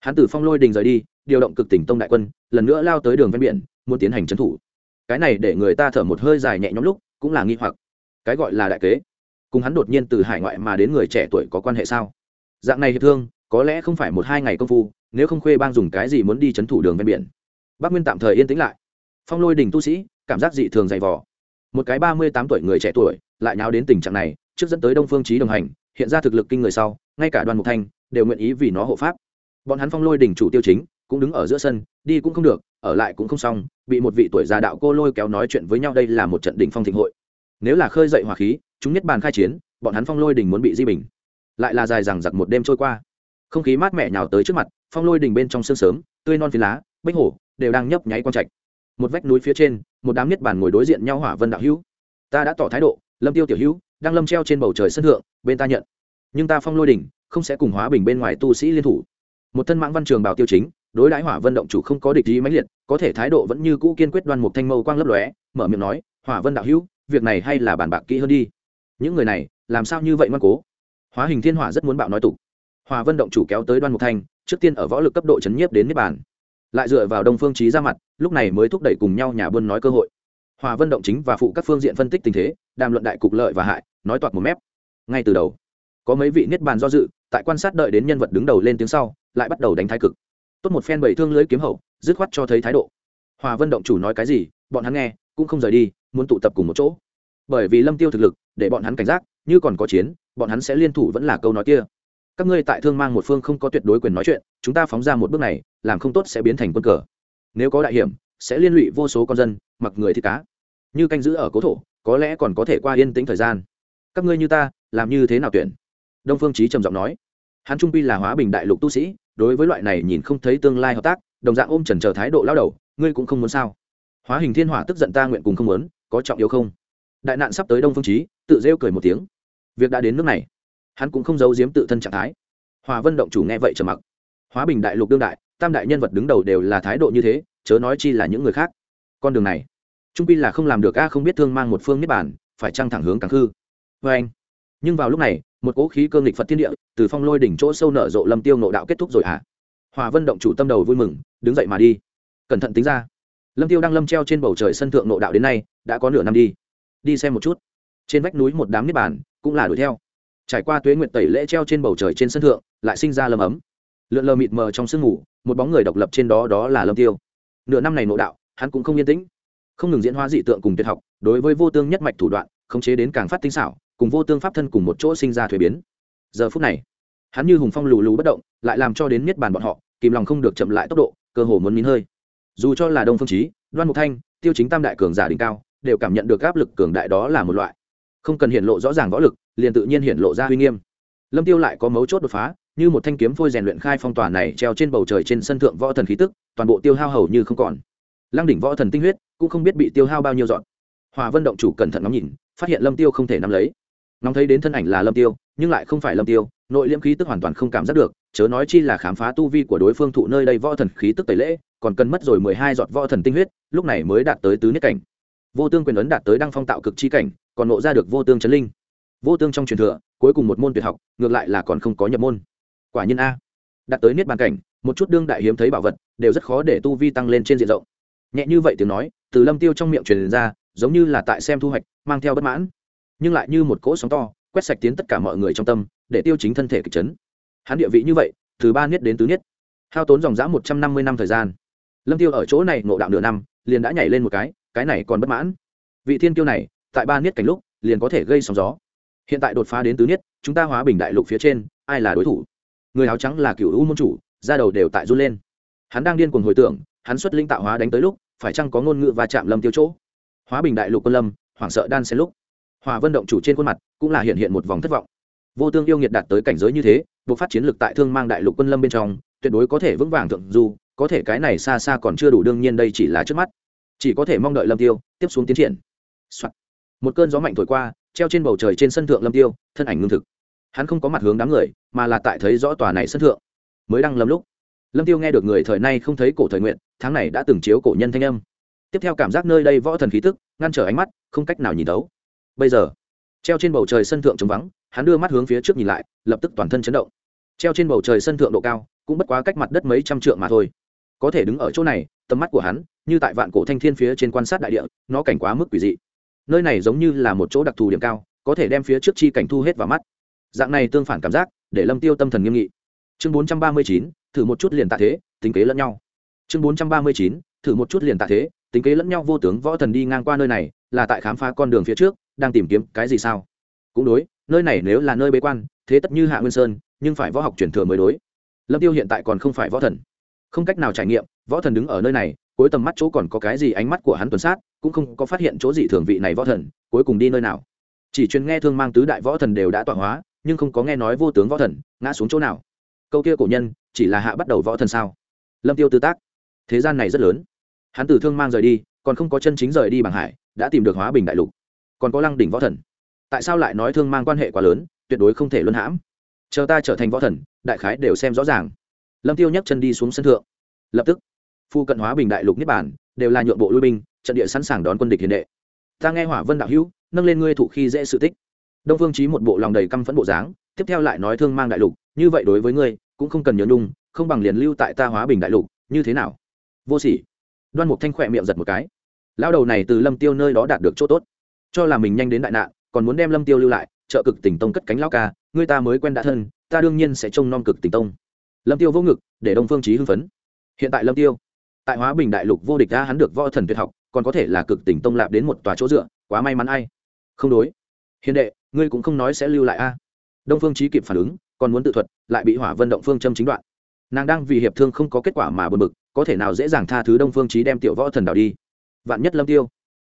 Speaker 1: Hắn từ phong lôi đình rời đi, điều động cực tỉnh tông đại quân, lần nữa lao tới đường ven biển, muốn tiến hành trấn thủ. Cái này để người ta thở một hơi dài nhẹ nhõm lúc, cũng là nghi hoặc. Cái gọi là đại kế cùng hắn đột nhiên từ hải ngoại mà đến người trẻ tuổi có quan hệ sao? Dạng này hiệp thương, có lẽ không phải một hai ngày công phu, nếu không khuê bang dùng cái gì muốn đi c h ấ n thủ đường ven biển. Bắc nguyên tạm thời yên tĩnh lại. Phong lôi đình tu sĩ, cảm giác dị thường dày vò. Một cái ba mươi tám tuổi người trẻ tuổi, lại nháo đến tình trạng này, trước dẫn tới đông phương trí đồng hành, hiện ra thực lực kinh người sau, ngay cả đoàn mục thanh đều nguyện ý vì nó hộ pháp. Bọn hắn phong lôi đình chủ tiêu chính, cũng đứng ở giữa sân, đi cũng không được, ở lại cũng không xong, bị một vị tuổi già đạo cô lôi kéo nói chuyện với nhau đây là một trận đình phong thịnh hội. Nếu là khơi dậy hỏa khí chúng nhất bàn khai chiến, bọn hắn phong lôi đình muốn bị di bình. Lại là dài rằng giặc một đêm trôi qua. Không khí mát mẻ nhào tới trước mặt, phong lôi đình bên trong sương sớm, tươi non phi lá, bích hổ, đều đang nhấp nháy quang trạch. Một vách núi phía trên, một đám niết bàn ngồi đối diện nhau hỏa vân đạo hữu. Ta đã tỏ thái độ, lâm tiêu tiểu hữu, đang lâm treo trên bầu trời sân thượng, bên ta nhận. Nhưng ta phong lôi đỉnh không sẽ cùng hóa bình bên ngoài tu sĩ liên thủ. Một thân mãng văn trường bảo tiêu chính, đối đãi hỏa vân động chủ không có địch ý mãnh liệt, có thể thái độ vẫn như cũ kiên quyết đoan một thanh mâu quang lấp lóe, mở miệng nói, hỏa vân đạo hữu, việc này hay là bàn bạc kỹ hơn đi những người này, làm sao như vậy ngoan cố? Hóa hình thiên hỏa rất muốn bạo nói tục. Hòa vân động chủ kéo tới đoan mục thanh, trước tiên ở võ lực cấp độ chấn nhiếp đến niết bàn. Lại dựa vào đông phương trí ra mặt, lúc này mới thúc đẩy cùng nhau nhà buôn nói cơ hội. Hòa vân động chính và phụ các phương diện phân tích tình thế, đàm luận đại cục lợi và hại, nói toạc một mép. Ngay từ đầu, có mấy vị niết bàn do dự, tại quan sát đợi đến nhân vật đứng đầu lên tiếng sau, lại bắt đầu đánh thái cực. Tốt một phen bảy thương lưới kiếm hậu, dứt khoát cho thấy thái độ. Hòa vân động chủ nói cái gì, bọn hắn nghe, cũng không rời đi, muốn tụ tập cùng một chỗ. Bởi vì lâm tiêu thực lực để bọn hắn cảnh giác, như còn có chiến, bọn hắn sẽ liên thủ vẫn là câu nói kia. Các ngươi tại thương mang một phương không có tuyệt đối quyền nói chuyện, chúng ta phóng ra một bước này, làm không tốt sẽ biến thành quân cờ. Nếu có đại hiểm, sẽ liên lụy vô số con dân, mặc người thì cá. Như canh giữ ở cố thổ, có lẽ còn có thể qua yên tĩnh thời gian. Các ngươi như ta, làm như thế nào tuyển? Đông phương trí trầm giọng nói. Hắn trung pi là hóa bình đại lục tu sĩ, đối với loại này nhìn không thấy tương lai hợp tác, đồng dạng ôm trần chờ thái độ lao đầu, ngươi cũng không muốn sao? Hóa hình thiên hỏa tức giận ta nguyện cùng không muốn, có trọng yếu không? Đại nạn sắp tới đông phương trí tự rêu cười một tiếng. Việc đã đến nước này, hắn cũng không giấu giếm tự thân trạng thái. Hòa vân động chủ nghe vậy trầm mặc. Hóa bình đại lục đương đại, tam đại nhân vật đứng đầu đều là thái độ như thế, chớ nói chi là những người khác. Con đường này, trung pi là không làm được a, không biết thương mang một phương niết bản phải trăng thẳng hướng càng khư. Vê anh, nhưng vào lúc này, một cỗ khí cơ nghịch phật thiên địa, từ phong lôi đỉnh chỗ sâu nở rộ lâm tiêu nộ đạo kết thúc rồi hả à? hòa vân động chủ tâm đầu vui mừng, đứng dậy mà đi. Cẩn thận tính ra, lâm tiêu đang lâm treo trên bầu trời sân thượng nộ đạo đến nay, đã có nửa năm đi đi xem một chút. Trên vách núi một đám niết bàn cũng là đuổi theo. Trải qua tuế nguyệt tẩy lễ treo trên bầu trời trên sân thượng, lại sinh ra lâm ấm. Lượn lờ mịt mờ trong sương ngủ, một bóng người độc lập trên đó đó là lâm tiêu. Nửa năm này nộ đạo, hắn cũng không yên tĩnh. Không ngừng diễn hóa dị tượng cùng tuyệt học, đối với vô tương nhất mạch thủ đoạn, khống chế đến càng phát tinh xảo, cùng vô tương pháp thân cùng một chỗ sinh ra thuế biến. Giờ phút này, hắn như hùng phong lù lù bất động, lại làm cho đến miết bàn bọn họ, kìm lòng không được chậm lại tốc độ, cơ hồ muốn nín hơi. Dù cho là đông phương trí đoan mục thanh, tiêu chính tam đại cường giả đỉnh cao đều cảm nhận được áp lực cường đại đó là một loại. Không cần hiện lộ rõ ràng võ lực, liền tự nhiên hiện lộ ra uy nghiêm. Lâm tiêu lại có mấu chốt đột phá, như một thanh kiếm phôi rèn luyện khai phong tỏa này treo trên bầu trời trên sân thượng võ thần khí tức, toàn bộ tiêu hao hầu như không còn. Lăng đỉnh võ thần tinh huyết cũng không biết bị tiêu hao bao nhiêu dọn. Hòa vân động chủ cẩn thận ngắm nhìn, phát hiện lâm tiêu không thể nắm lấy. Ngóng thấy đến thân ảnh là lâm tiêu, nhưng lại không phải lâm tiêu, nội liễm khí tức hoàn toàn không cảm giác được, chớ nói chi là khám phá tu vi của đối phương thụ nơi đây võ thần khí tức tẩy lễ, còn cần mất rồi mười hai giọt võ thần tinh huyết, lúc này mới đạt tới tứ niết cảnh vô tương quyền ấn đạt tới đăng phong tạo cực chi cảnh, còn nộ ra được vô tương chấn linh. Vô tương trong truyền thừa, cuối cùng một môn tuyệt học, ngược lại là còn không có nhập môn. Quả nhiên a. Đạt tới niết bàn cảnh, một chút đương đại hiếm thấy bảo vật, đều rất khó để tu vi tăng lên trên diện rộng. Nhẹ như vậy tiếng nói, từ lâm tiêu trong miệng truyền ra, giống như là tại xem thu hoạch, mang theo bất mãn. Nhưng lại như một cỗ sóng to, quét sạch tiến tất cả mọi người trong tâm, để tiêu chính thân thể kịch chấn. Hắn địa vị như vậy, từ ba niết đến tứ niết, hao tốn dòng dã một trăm năm mươi năm thời gian. Lâm tiêu ở chỗ này ngộ đạo nửa năm, liền đã nhảy lên một cái cái này còn bất mãn. Vị thiên kiêu này, tại ba niết cảnh lúc, liền có thể gây sóng gió. Hiện tại đột phá đến tứ niết, chúng ta hóa bình đại lục phía trên, ai là đối thủ? Người áo trắng là cựu u môn chủ ra đầu đều tại run lên. Hắn đang điên cuồng hồi tưởng, hắn xuất linh tạo hóa đánh tới lúc, phải chăng có ngôn ngữ và chạm lâm tiêu chỗ? Hóa bình đại lục quân lâm, hoảng sợ đan xen lúc. Hòa vân động chủ trên khuôn mặt cũng là hiện hiện một vòng thất vọng. Vô tương yêu nghiệt đạt tới cảnh giới như thế buộc phát chiến lực tại thương mang đại lục quân lâm bên trong, tuyệt đối có thể vững vàng thượng du, có thể cái này xa xa còn chưa đủ, đương nhiên đây chỉ là trước mắt chỉ có thể mong đợi lâm tiêu tiếp xuống tiến triển、Soạn. một cơn gió mạnh thổi qua, treo trên bầu trời trên sân thượng lâm tiêu, thân ảnh ngưng thực. Hắn không có mặt hướng đám người, mà là tại thấy rõ tòa này sân thượng. Mới đăng lâm lúc, lâm tiêu nghe được người thời nay không thấy cổ thời nguyện, tháng này đã từng chiếu cổ nhân thanh âm. Tiếp theo cảm giác nơi đây võ thần khí tức, ngăn trở ánh mắt, không cách nào nhìn thấu. Bây giờ, treo trên bầu trời sân thượng trống vắng, hắn đưa mắt hướng phía trước nhìn lại, lập tức toàn thân chấn động. Treo trên bầu trời sân thượng độ cao, cũng bất quá cách mặt đất mấy trăm trượng mà thôi. Có thể đứng ở chỗ này, tầm mắt của hắn như tại vạn cổ thanh thiên phía trên quan sát đại địa, nó cảnh quá mức quỷ dị. Nơi này giống như là một chỗ đặc thù điểm cao, có thể đem phía trước chi cảnh thu hết vào mắt. Dạng này tương phản cảm giác, để lâm tiêu tâm thần nghiêm nghị. Chương bốn trăm ba mươi chín, thử một chút liền tạ thế, tính kế lẫn nhau. Chương bốn trăm ba mươi chín, thử một chút liền tạ thế, tính kế lẫn nhau vô tướng võ thần đi ngang qua nơi này, là tại khám phá con đường phía trước, đang tìm kiếm cái gì sao? Cũng đối, nơi này nếu là nơi bế quan, thế tất như hạ nguyên sơn, nhưng phải võ học truyền thừa mới đối. Lâm tiêu hiện tại còn không phải võ thần. Không cách nào trải nghiệm, võ thần đứng ở nơi này cuối tầm mắt chỗ còn có cái gì ánh mắt của hắn tuần sát, cũng không có phát hiện chỗ gì thường vị này võ thần, cuối cùng đi nơi nào. Chỉ chuyên nghe thương mang tứ đại võ thần đều đã tọa hóa, nhưng không có nghe nói vô tướng võ thần, ngã xuống chỗ nào. Câu kia cổ nhân, chỉ là hạ bắt đầu võ thần sao? Lâm tiêu tư tác. Thế gian này rất lớn. Hắn từ thương mang rời đi, còn không có chân chính rời đi bằng hải, đã tìm được hóa bình đại lục. Còn có lăng đỉnh võ thần. Tại sao lại nói thương mang quan hệ quá lớn, tuyệt đối không thể luân hãm? Chờ ta trở thành võ thần, đại khái đều xem rõ ràng. Lâm tiêu nhấc chân đi xuống sân thượng. Lập tức phu cận hóa bình đại lục niết bản đều là nhượng bộ lui binh, trận địa sẵn sàng đón quân địch hiền đệ. Ta nghe hỏa vân đạo hữu, nâng lên ngươi thụ khi dễ sự tích. Đông phương chí một bộ lòng đầy căm phẫn bộ dáng, tiếp theo lại nói thương mang đại lục, như vậy đối với ngươi, cũng không cần nhớ nhung, không bằng liền lưu tại ta hóa bình đại lục, như thế nào? Vô sỉ. Đoan mục thanh khỏe miệng giật một cái. Lao đầu này từ lâm tiêu nơi đó đạt được chỗ tốt. Cho là mình nhanh đến đại nạn, còn muốn đem lâm tiêu lưu lại, trợ cực tỉnh tông cất cánh lao ca, ngươi ta mới quen đã thân, ta đương nhiên sẽ trông nom cực tỉnh tông. Lâm tiêu vô ngực, để đông phương trí hưng phấn. Hiện tại lâm tiêu tại hóa bình đại lục vô địch đã hắn được võ thần tuyệt học, còn có thể là cực tỉnh tông lạp đến một tòa chỗ dựa, quá may mắn ai. Không đối. Hiền đệ, ngươi cũng không nói sẽ lưu lại a. Đông phương trí kịp phản ứng, còn muốn tự thuật, lại bị hỏa vân động phương châm chính đoạn. Nàng đang vì hiệp thương không có kết quả mà bật bực, có thể nào dễ dàng tha thứ đông phương trí đem tiểu võ thần đào đi. Vạn nhất lâm tiêu,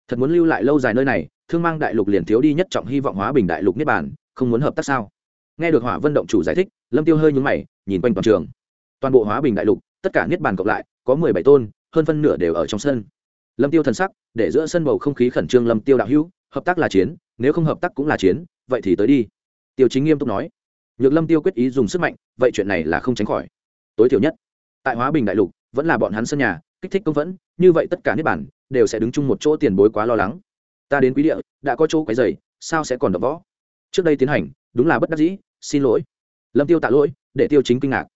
Speaker 1: thật muốn lưu lại lâu dài nơi này, thương mang đại lục liền thiếu đi nhất trọng hy vọng hóa bình đại lục niết bàn, không muốn hợp tác sao? Nghe được hỏa vân động chủ giải thích, lâm tiêu hơi nhúng mày, nhìn quanh toàn trường. Toàn bộ hóa bình đại lục, tất cả niết bàn cộng lại có mười bảy tôn, hơn phân nửa đều ở trong sân. Lâm tiêu thần sắc, để giữa sân bầu không khí khẩn trương lâm tiêu đạo hữu, hợp tác là chiến, nếu không hợp tác cũng là chiến, vậy thì tới đi. Tiêu chính nghiêm túc nói. Nhược lâm tiêu quyết ý dùng sức mạnh, vậy chuyện này là không tránh khỏi. Tối thiểu nhất, tại hóa bình đại lục, vẫn là bọn hắn sân nhà, kích thích công vẫn như vậy tất cả niết bản đều sẽ đứng chung một chỗ tiền bối quá lo lắng. Ta đến quý địa, đã có chỗ cái giày sao sẽ còn đập võ? Trước đây tiến hành, đúng là bất đắc dĩ, xin lỗi. Lâm tiêu tạ lỗi, để tiêu chính kinh ngạc.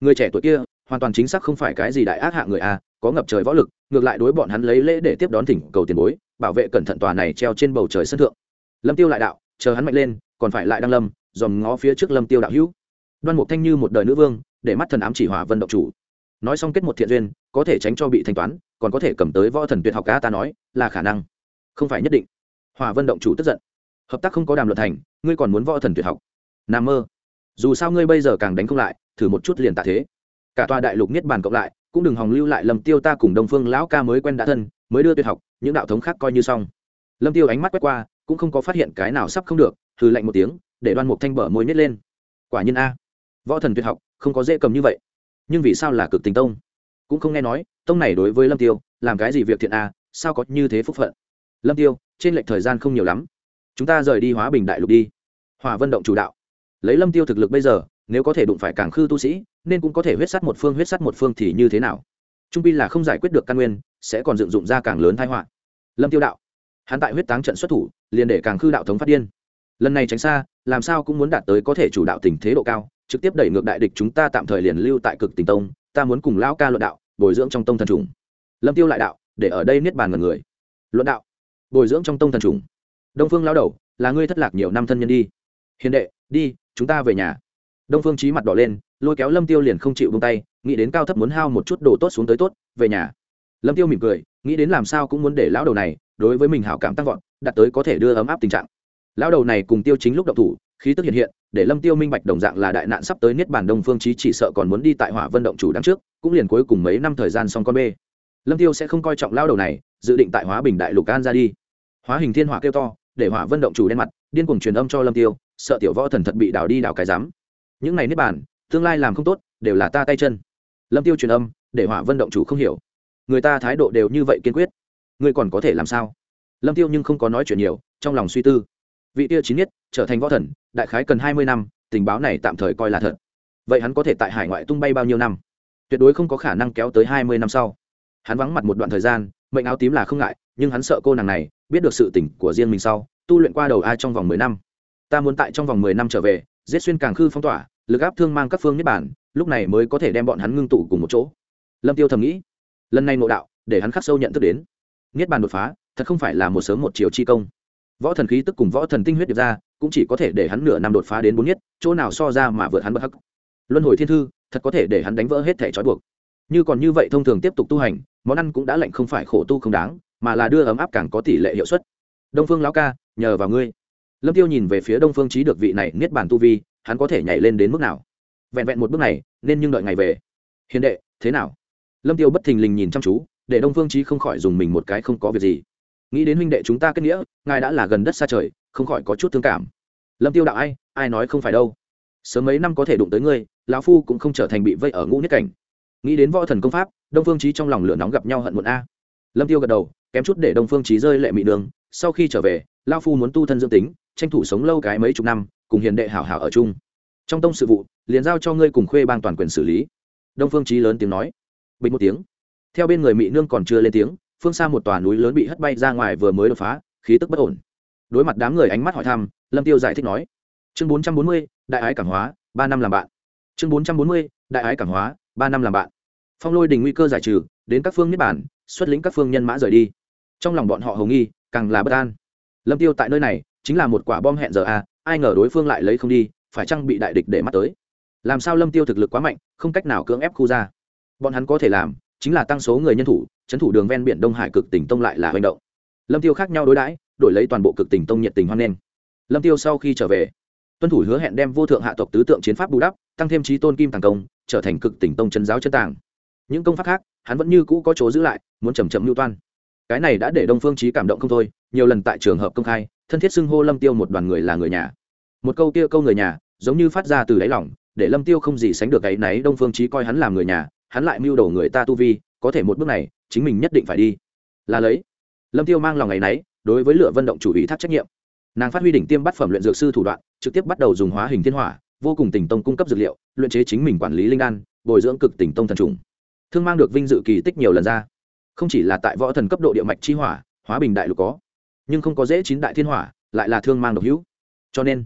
Speaker 1: Người trẻ tuổi kia hoàn toàn chính xác không phải cái gì đại ác hạ người a, có ngập trời võ lực, ngược lại đối bọn hắn lấy lễ để tiếp đón thỉnh cầu tiền bối, bảo vệ cẩn thận tòa này treo trên bầu trời sân thượng. Lâm tiêu lại đạo, chờ hắn mạnh lên, còn phải lại đăng lâm, dòm ngó phía trước lâm tiêu đạo hữu. Đoan mục thanh như một đời nữ vương, để mắt thần ám chỉ hòa vân động chủ. Nói xong kết một thiện duyên, có thể tránh cho bị thanh toán, còn có thể cầm tới võ thần tuyệt học cá ta nói, là khả năng. Không phải nhất định. Hòa vân động chủ tức giận. Hợp tác không có đàm luận thành, ngươi còn muốn võ thần tuyệt học. Nam mơ. Dù sao ngươi bây giờ càng đánh không lại, thử một chút liền tạ thế cả tòa đại lục niết bàn cộng lại, cũng đừng hòng lưu lại lâm tiêu ta cùng đông phương lão ca mới quen đã thân, mới đưa tuyệt học, những đạo thống khác coi như xong. Lâm tiêu ánh mắt quét qua, cũng không có phát hiện cái nào sắp không được, hừ lạnh một tiếng, để đoan mục thanh bở môi nhét lên. Quả nhiên a, võ thần tuyệt học, không có dễ cầm như vậy. Nhưng vì sao là cực tình tông? Cũng không nghe nói, tông này đối với lâm tiêu, làm cái gì việc thiện a, sao có như thế phúc phận? Lâm tiêu, trên lệch thời gian không nhiều lắm. Chúng ta rời đi hóa bình đại lục đi. Hòa vân động chủ đạo. Lấy lâm tiêu thực lực bây giờ, nếu có thể đụng phải càng khư tu sĩ nên cũng có thể huyết sắt một phương, huyết sắt một phương thì như thế nào? Trung pi là không giải quyết được căn nguyên, sẽ còn dựng dụng ra càng lớn thái họa. Lâm tiêu đạo. Hắn tại huyết táng trận xuất thủ, liền để càng khư đạo thống phát điên. Lần này tránh xa, làm sao cũng muốn đạt tới có thể chủ đạo tình thế độ cao, trực tiếp đẩy ngược đại địch chúng ta tạm thời liền lưu tại cực tình tông, ta muốn cùng lão ca luận đạo, bồi dưỡng trong tông thần trùng lâm tiêu lại đạo, để ở đây niết bàn ngần người. Luận đạo, bồi dưỡng trong tông thần trùng đông phương lao đầu, là ngươi thất lạc nhiều năm thân nhân đi. Hiền đệ, đi, chúng ta về nhà đông phương trí mặt đỏ lên, lôi kéo lâm tiêu liền không chịu buông tay, nghĩ đến cao thấp muốn hao một chút đồ tốt xuống tới tốt, về nhà. Lâm tiêu mỉm cười, nghĩ đến làm sao cũng muốn để lão đầu này, đối với mình hảo cảm tăng vọt, đạt tới có thể đưa ấm áp tình trạng. Lão đầu này cùng tiêu chính lúc đậu thủ, khí tức hiện hiện, để lâm tiêu minh bạch đồng dạng là đại nạn sắp tới niết bàn đông phương trí chỉ sợ còn muốn đi tại hỏa vân động chủ đằng trước, cũng liền cuối cùng mấy năm thời gian xong con bê. Lâm tiêu sẽ không coi trọng lão đầu này, dự định tại hóa bình đại lục an ra đi. Hóa hình thiên hỏa kêu to, để hỏa vân động chủ đen mặt, điên cuồng truyền âm cho lâm tiêu, sợ tiểu võ thần thật bị đào đi đào cái dám những này niết bàn, tương lai làm không tốt, đều là ta tay chân. Lâm tiêu truyền âm, để hỏa vân động chủ không hiểu. Người ta thái độ đều như vậy kiên quyết. Ngươi còn có thể làm sao? Lâm tiêu nhưng không có nói chuyện nhiều, trong lòng suy tư. Vị tiêu chín nhất, trở thành võ thần, đại khái cần hai mươi năm, tình báo này tạm thời coi là thật. Vậy hắn có thể tại hải ngoại tung bay bao nhiêu năm? Tuyệt đối không có khả năng kéo tới hai mươi năm sau. Hắn vắng mặt một đoạn thời gian, mệnh áo tím là không ngại, nhưng hắn sợ cô nàng này biết được sự tỉnh của riêng mình sau, tu luyện qua đầu ai trong vòng mười năm. Ta muốn tại trong vòng mười năm trở về giết xuyên càng khư phong tỏa, lực áp thương mang các phương niết bản lúc này mới có thể đem bọn hắn ngưng tụ cùng một chỗ. Lâm tiêu thầm nghĩ, lần này ngộ đạo, để hắn khắc sâu nhận thức đến. Niết bàn đột phá, thật không phải là một sớm một chiều chi công. Võ thần khí tức cùng võ thần tinh huyết được ra, cũng chỉ có thể để hắn nửa năm đột phá đến bốn nhất chỗ nào so ra mà vượt hắn bất hắc. Luân hồi thiên thư, thật có thể để hắn đánh vỡ hết thể trói buộc. Như còn như vậy thông thường tiếp tục tu hành, món ăn cũng đã lạnh không phải khổ tu không đáng, mà là đưa ấm áp càng có tỷ lệ hiệu suất. Đông phương lão ca, nhờ vào ngươi lâm tiêu nhìn về phía đông phương trí được vị này niết bàn tu vi, hắn có thể nhảy lên đến mức nào? Vẹn vẹn một bước này, nên nhưng đợi ngày về. Hiền đệ, thế nào? Lâm tiêu bất thình lình nhìn chăm chú, để đông phương trí không khỏi dùng mình một cái không có việc gì. Nghĩ đến huynh đệ chúng ta kết nghĩa, ngài đã là gần đất xa trời, không khỏi có chút thương cảm. Lâm tiêu đạo ai ai nói không phải đâu. Sớm mấy năm có thể đụng tới ngươi, lão phu cũng không trở thành bị vây ở ngũ nhất cảnh. Nghĩ đến võ thần công pháp, đông phương trí trong lòng lửa nóng gặp nhau hận muộn a. Lâm tiêu gật đầu, kém chút để đông phương trí rơi lệ mị đường, sau khi trở về lao phu muốn tu thân dương tính tranh thủ sống lâu cái mấy chục năm, cùng hiền đệ hảo hảo ở chung. Trong tông sự vụ, liền giao cho ngươi cùng khuê bang toàn quyền xử lý. Đông phương trí lớn tiếng nói. Bình một tiếng. Theo bên người mỹ nương còn chưa lên tiếng, phương xa một tòa núi lớn bị hất bay ra ngoài vừa mới đột phá, khí tức bất ổn. Đối mặt đám người ánh mắt hỏi thăm, lâm tiêu giải thích nói. Chương bốn trăm bốn mươi, đại ái cảm hóa, ba năm làm bạn. Chương bốn trăm bốn mươi, đại ái cảm hóa, ba năm làm bạn. Phong lôi đình nguy cơ giải trừ, đến các phương niết bản xuất lĩnh các phương nhân mã rời đi. Trong lòng bọn họ hầu nghi, càng là bất an. Lâm tiêu tại nơi này chính là một quả bom hẹn giờ a à, ai ngờ đối phương lại lấy không đi phải chăng bị đại địch để mắt tới? Làm sao lâm tiêu thực lực quá mạnh không cách nào cưỡng ép khu ra? Bọn hắn có thể làm chính là tăng số người nhân thủ trấn thủ đường ven biển đông hải cực tỉnh tông lại là hành động. Lâm tiêu khác nhau đối đãi đổi lấy toàn bộ cực tỉnh tông nhiệt tình hoan nghênh. Lâm tiêu sau khi trở về tuân thủ hứa hẹn đem vô thượng hạ tộc tứ tượng chiến pháp bù đắp tăng thêm trí tôn kim tàng công trở thành cực tỉnh tông chân giáo chân tàng. Những công pháp khác hắn vẫn như cũ có chỗ giữ lại muốn chầm chậm lưu toan. Cái này đã để đông phương trí cảm động không thôi nhiều lần tại trường hợp công khai, thân thiết xưng hô lâm tiêu một đoàn người là người nhà. Một câu kia câu người nhà, giống như phát ra từ đáy lòng, để lâm tiêu không gì sánh được cái náy đông phương trí coi hắn làm người nhà, hắn lại mưu đồ người ta tu vi, có thể một bước này, chính mình nhất định phải đi. Là lấy. Lâm tiêu mang lòng ngày náy đối với lựa vận động chủ ý thác trách nhiệm. Nàng phát huy đỉnh tiêm bắt phẩm luyện dược sư thủ đoạn, trực tiếp bắt đầu dùng hóa hình thiên hỏa, vô cùng tỉnh tông cung cấp dược liệu, luyện chế chính mình quản lý linh đan, bồi dưỡng cực tỉnh tông thần trùng. Thương mang được vinh dự kỳ tích nhiều lần ra. Không chỉ là tại võ thần cấp độ địa mạch chi hỏa, hóa bình đại lục có nhưng không có dễ chín đại thiên hỏa, lại là thương mang độc hữu. Cho nên,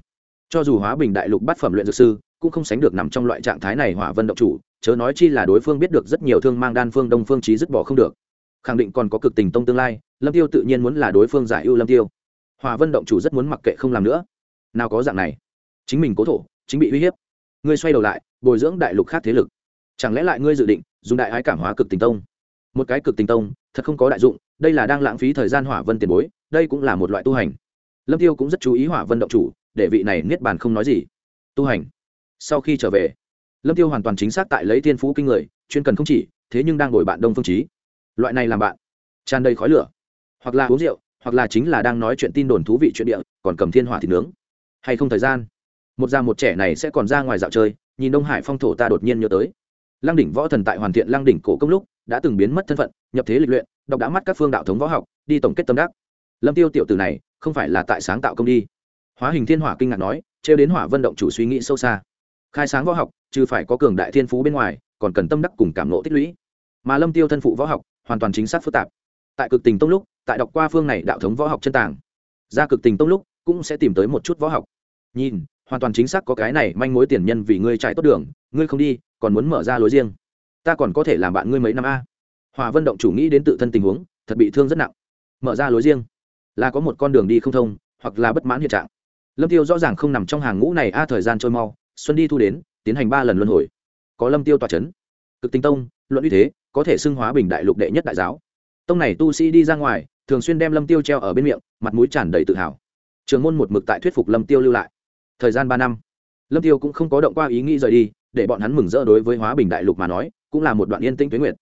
Speaker 1: cho dù hóa bình đại lục bắt phẩm luyện dược sư, cũng không sánh được nằm trong loại trạng thái này hỏa vân động chủ, chớ nói chi là đối phương biết được rất nhiều thương mang đan phương đông phương trí dứt bỏ không được. Khẳng định còn có cực tình tông tương lai, lâm tiêu tự nhiên muốn là đối phương giải ưu lâm tiêu. Hỏa vân động chủ rất muốn mặc kệ không làm nữa. Nào có dạng này. Chính mình cố thổ, chính bị uy hiếp. Ngươi xoay đầu lại, bồi dưỡng đại lục khác thế lực. Chẳng lẽ lại ngươi dự định dùng đại ái cảm hóa cực tình tông? Một cái cực tình tông, thật không có đại dụng đây là đang lãng phí thời gian hỏa vân tiền bối, đây cũng là một loại tu hành. Lâm tiêu cũng rất chú ý hỏa vân động chủ, để vị này niết bàn không nói gì. Tu hành. Sau khi trở về, lâm tiêu hoàn toàn chính xác tại lấy thiên phú kinh người, chuyên cần không chỉ, thế nhưng đang ngồi bạn đông phương trí loại này làm bạn, tràn đầy khói lửa. Hoặc là uống rượu, hoặc là chính là đang nói chuyện tin đồn thú vị chuyện địa, còn cầm thiên hỏa thịt nướng. Hay không thời gian? Một già một trẻ này sẽ còn ra ngoài dạo chơi, nhìn đông hải phong thổ ta đột nhiên nhớ tới. Lăng đỉnh võ thần tại hoàn thiện lăng đỉnh cổ công lúc, đã từng biến mất thân phận, nhập thế lịch luyện đọc đã mắt các phương đạo thống võ học, đi tổng kết tâm đắc. Lâm tiêu tiểu tử này, không phải là tại sáng tạo công đi. Hóa hình thiên hỏa kinh ngạc nói, trêu đến hỏa vận động chủ suy nghĩ sâu xa. Khai sáng võ học chứ phải có cường đại thiên phú bên ngoài, còn cần tâm đắc cùng cảm nộ tích lũy. Mà lâm tiêu thân phụ võ học, hoàn toàn chính xác phức tạp. Tại cực tình tông lúc, tại đọc qua phương này đạo thống võ học chân tàng, ra cực tình tông lúc, cũng sẽ tìm tới một chút võ học. Nhìn, hoàn toàn chính xác có cái này manh mối tiền nhân vì ngươi chạy tốt đường, ngươi không đi, còn muốn mở ra lối riêng. Ta còn có thể làm bạn ngươi mấy năm a hòa vân động chủ nghĩ đến tự thân tình huống thật bị thương rất nặng. Mở ra lối riêng. Là có một con đường đi không thông hoặc là bất mãn hiện trạng. Lâm tiêu rõ ràng không nằm trong hàng ngũ này a thời gian trôi mau xuân đi thu đến tiến hành ba lần luân hồi. Có lâm tiêu tòa chấn, cực tinh tông luận uy thế có thể xưng hóa bình đại lục đệ nhất đại giáo. Tông này tu sĩ đi ra ngoài thường xuyên đem lâm tiêu treo ở bên miệng mặt mũi tràn đầy tự hào. Trường môn một mực tại thuyết phục lâm tiêu lưu lại. Thời gian ba năm lâm tiêu cũng không có động qua ý nghĩ rời đi để bọn hắn mừng rỡ đối với hóa bình đại lục mà nói cũng là một đoạn yên tĩnh tuyến nguyện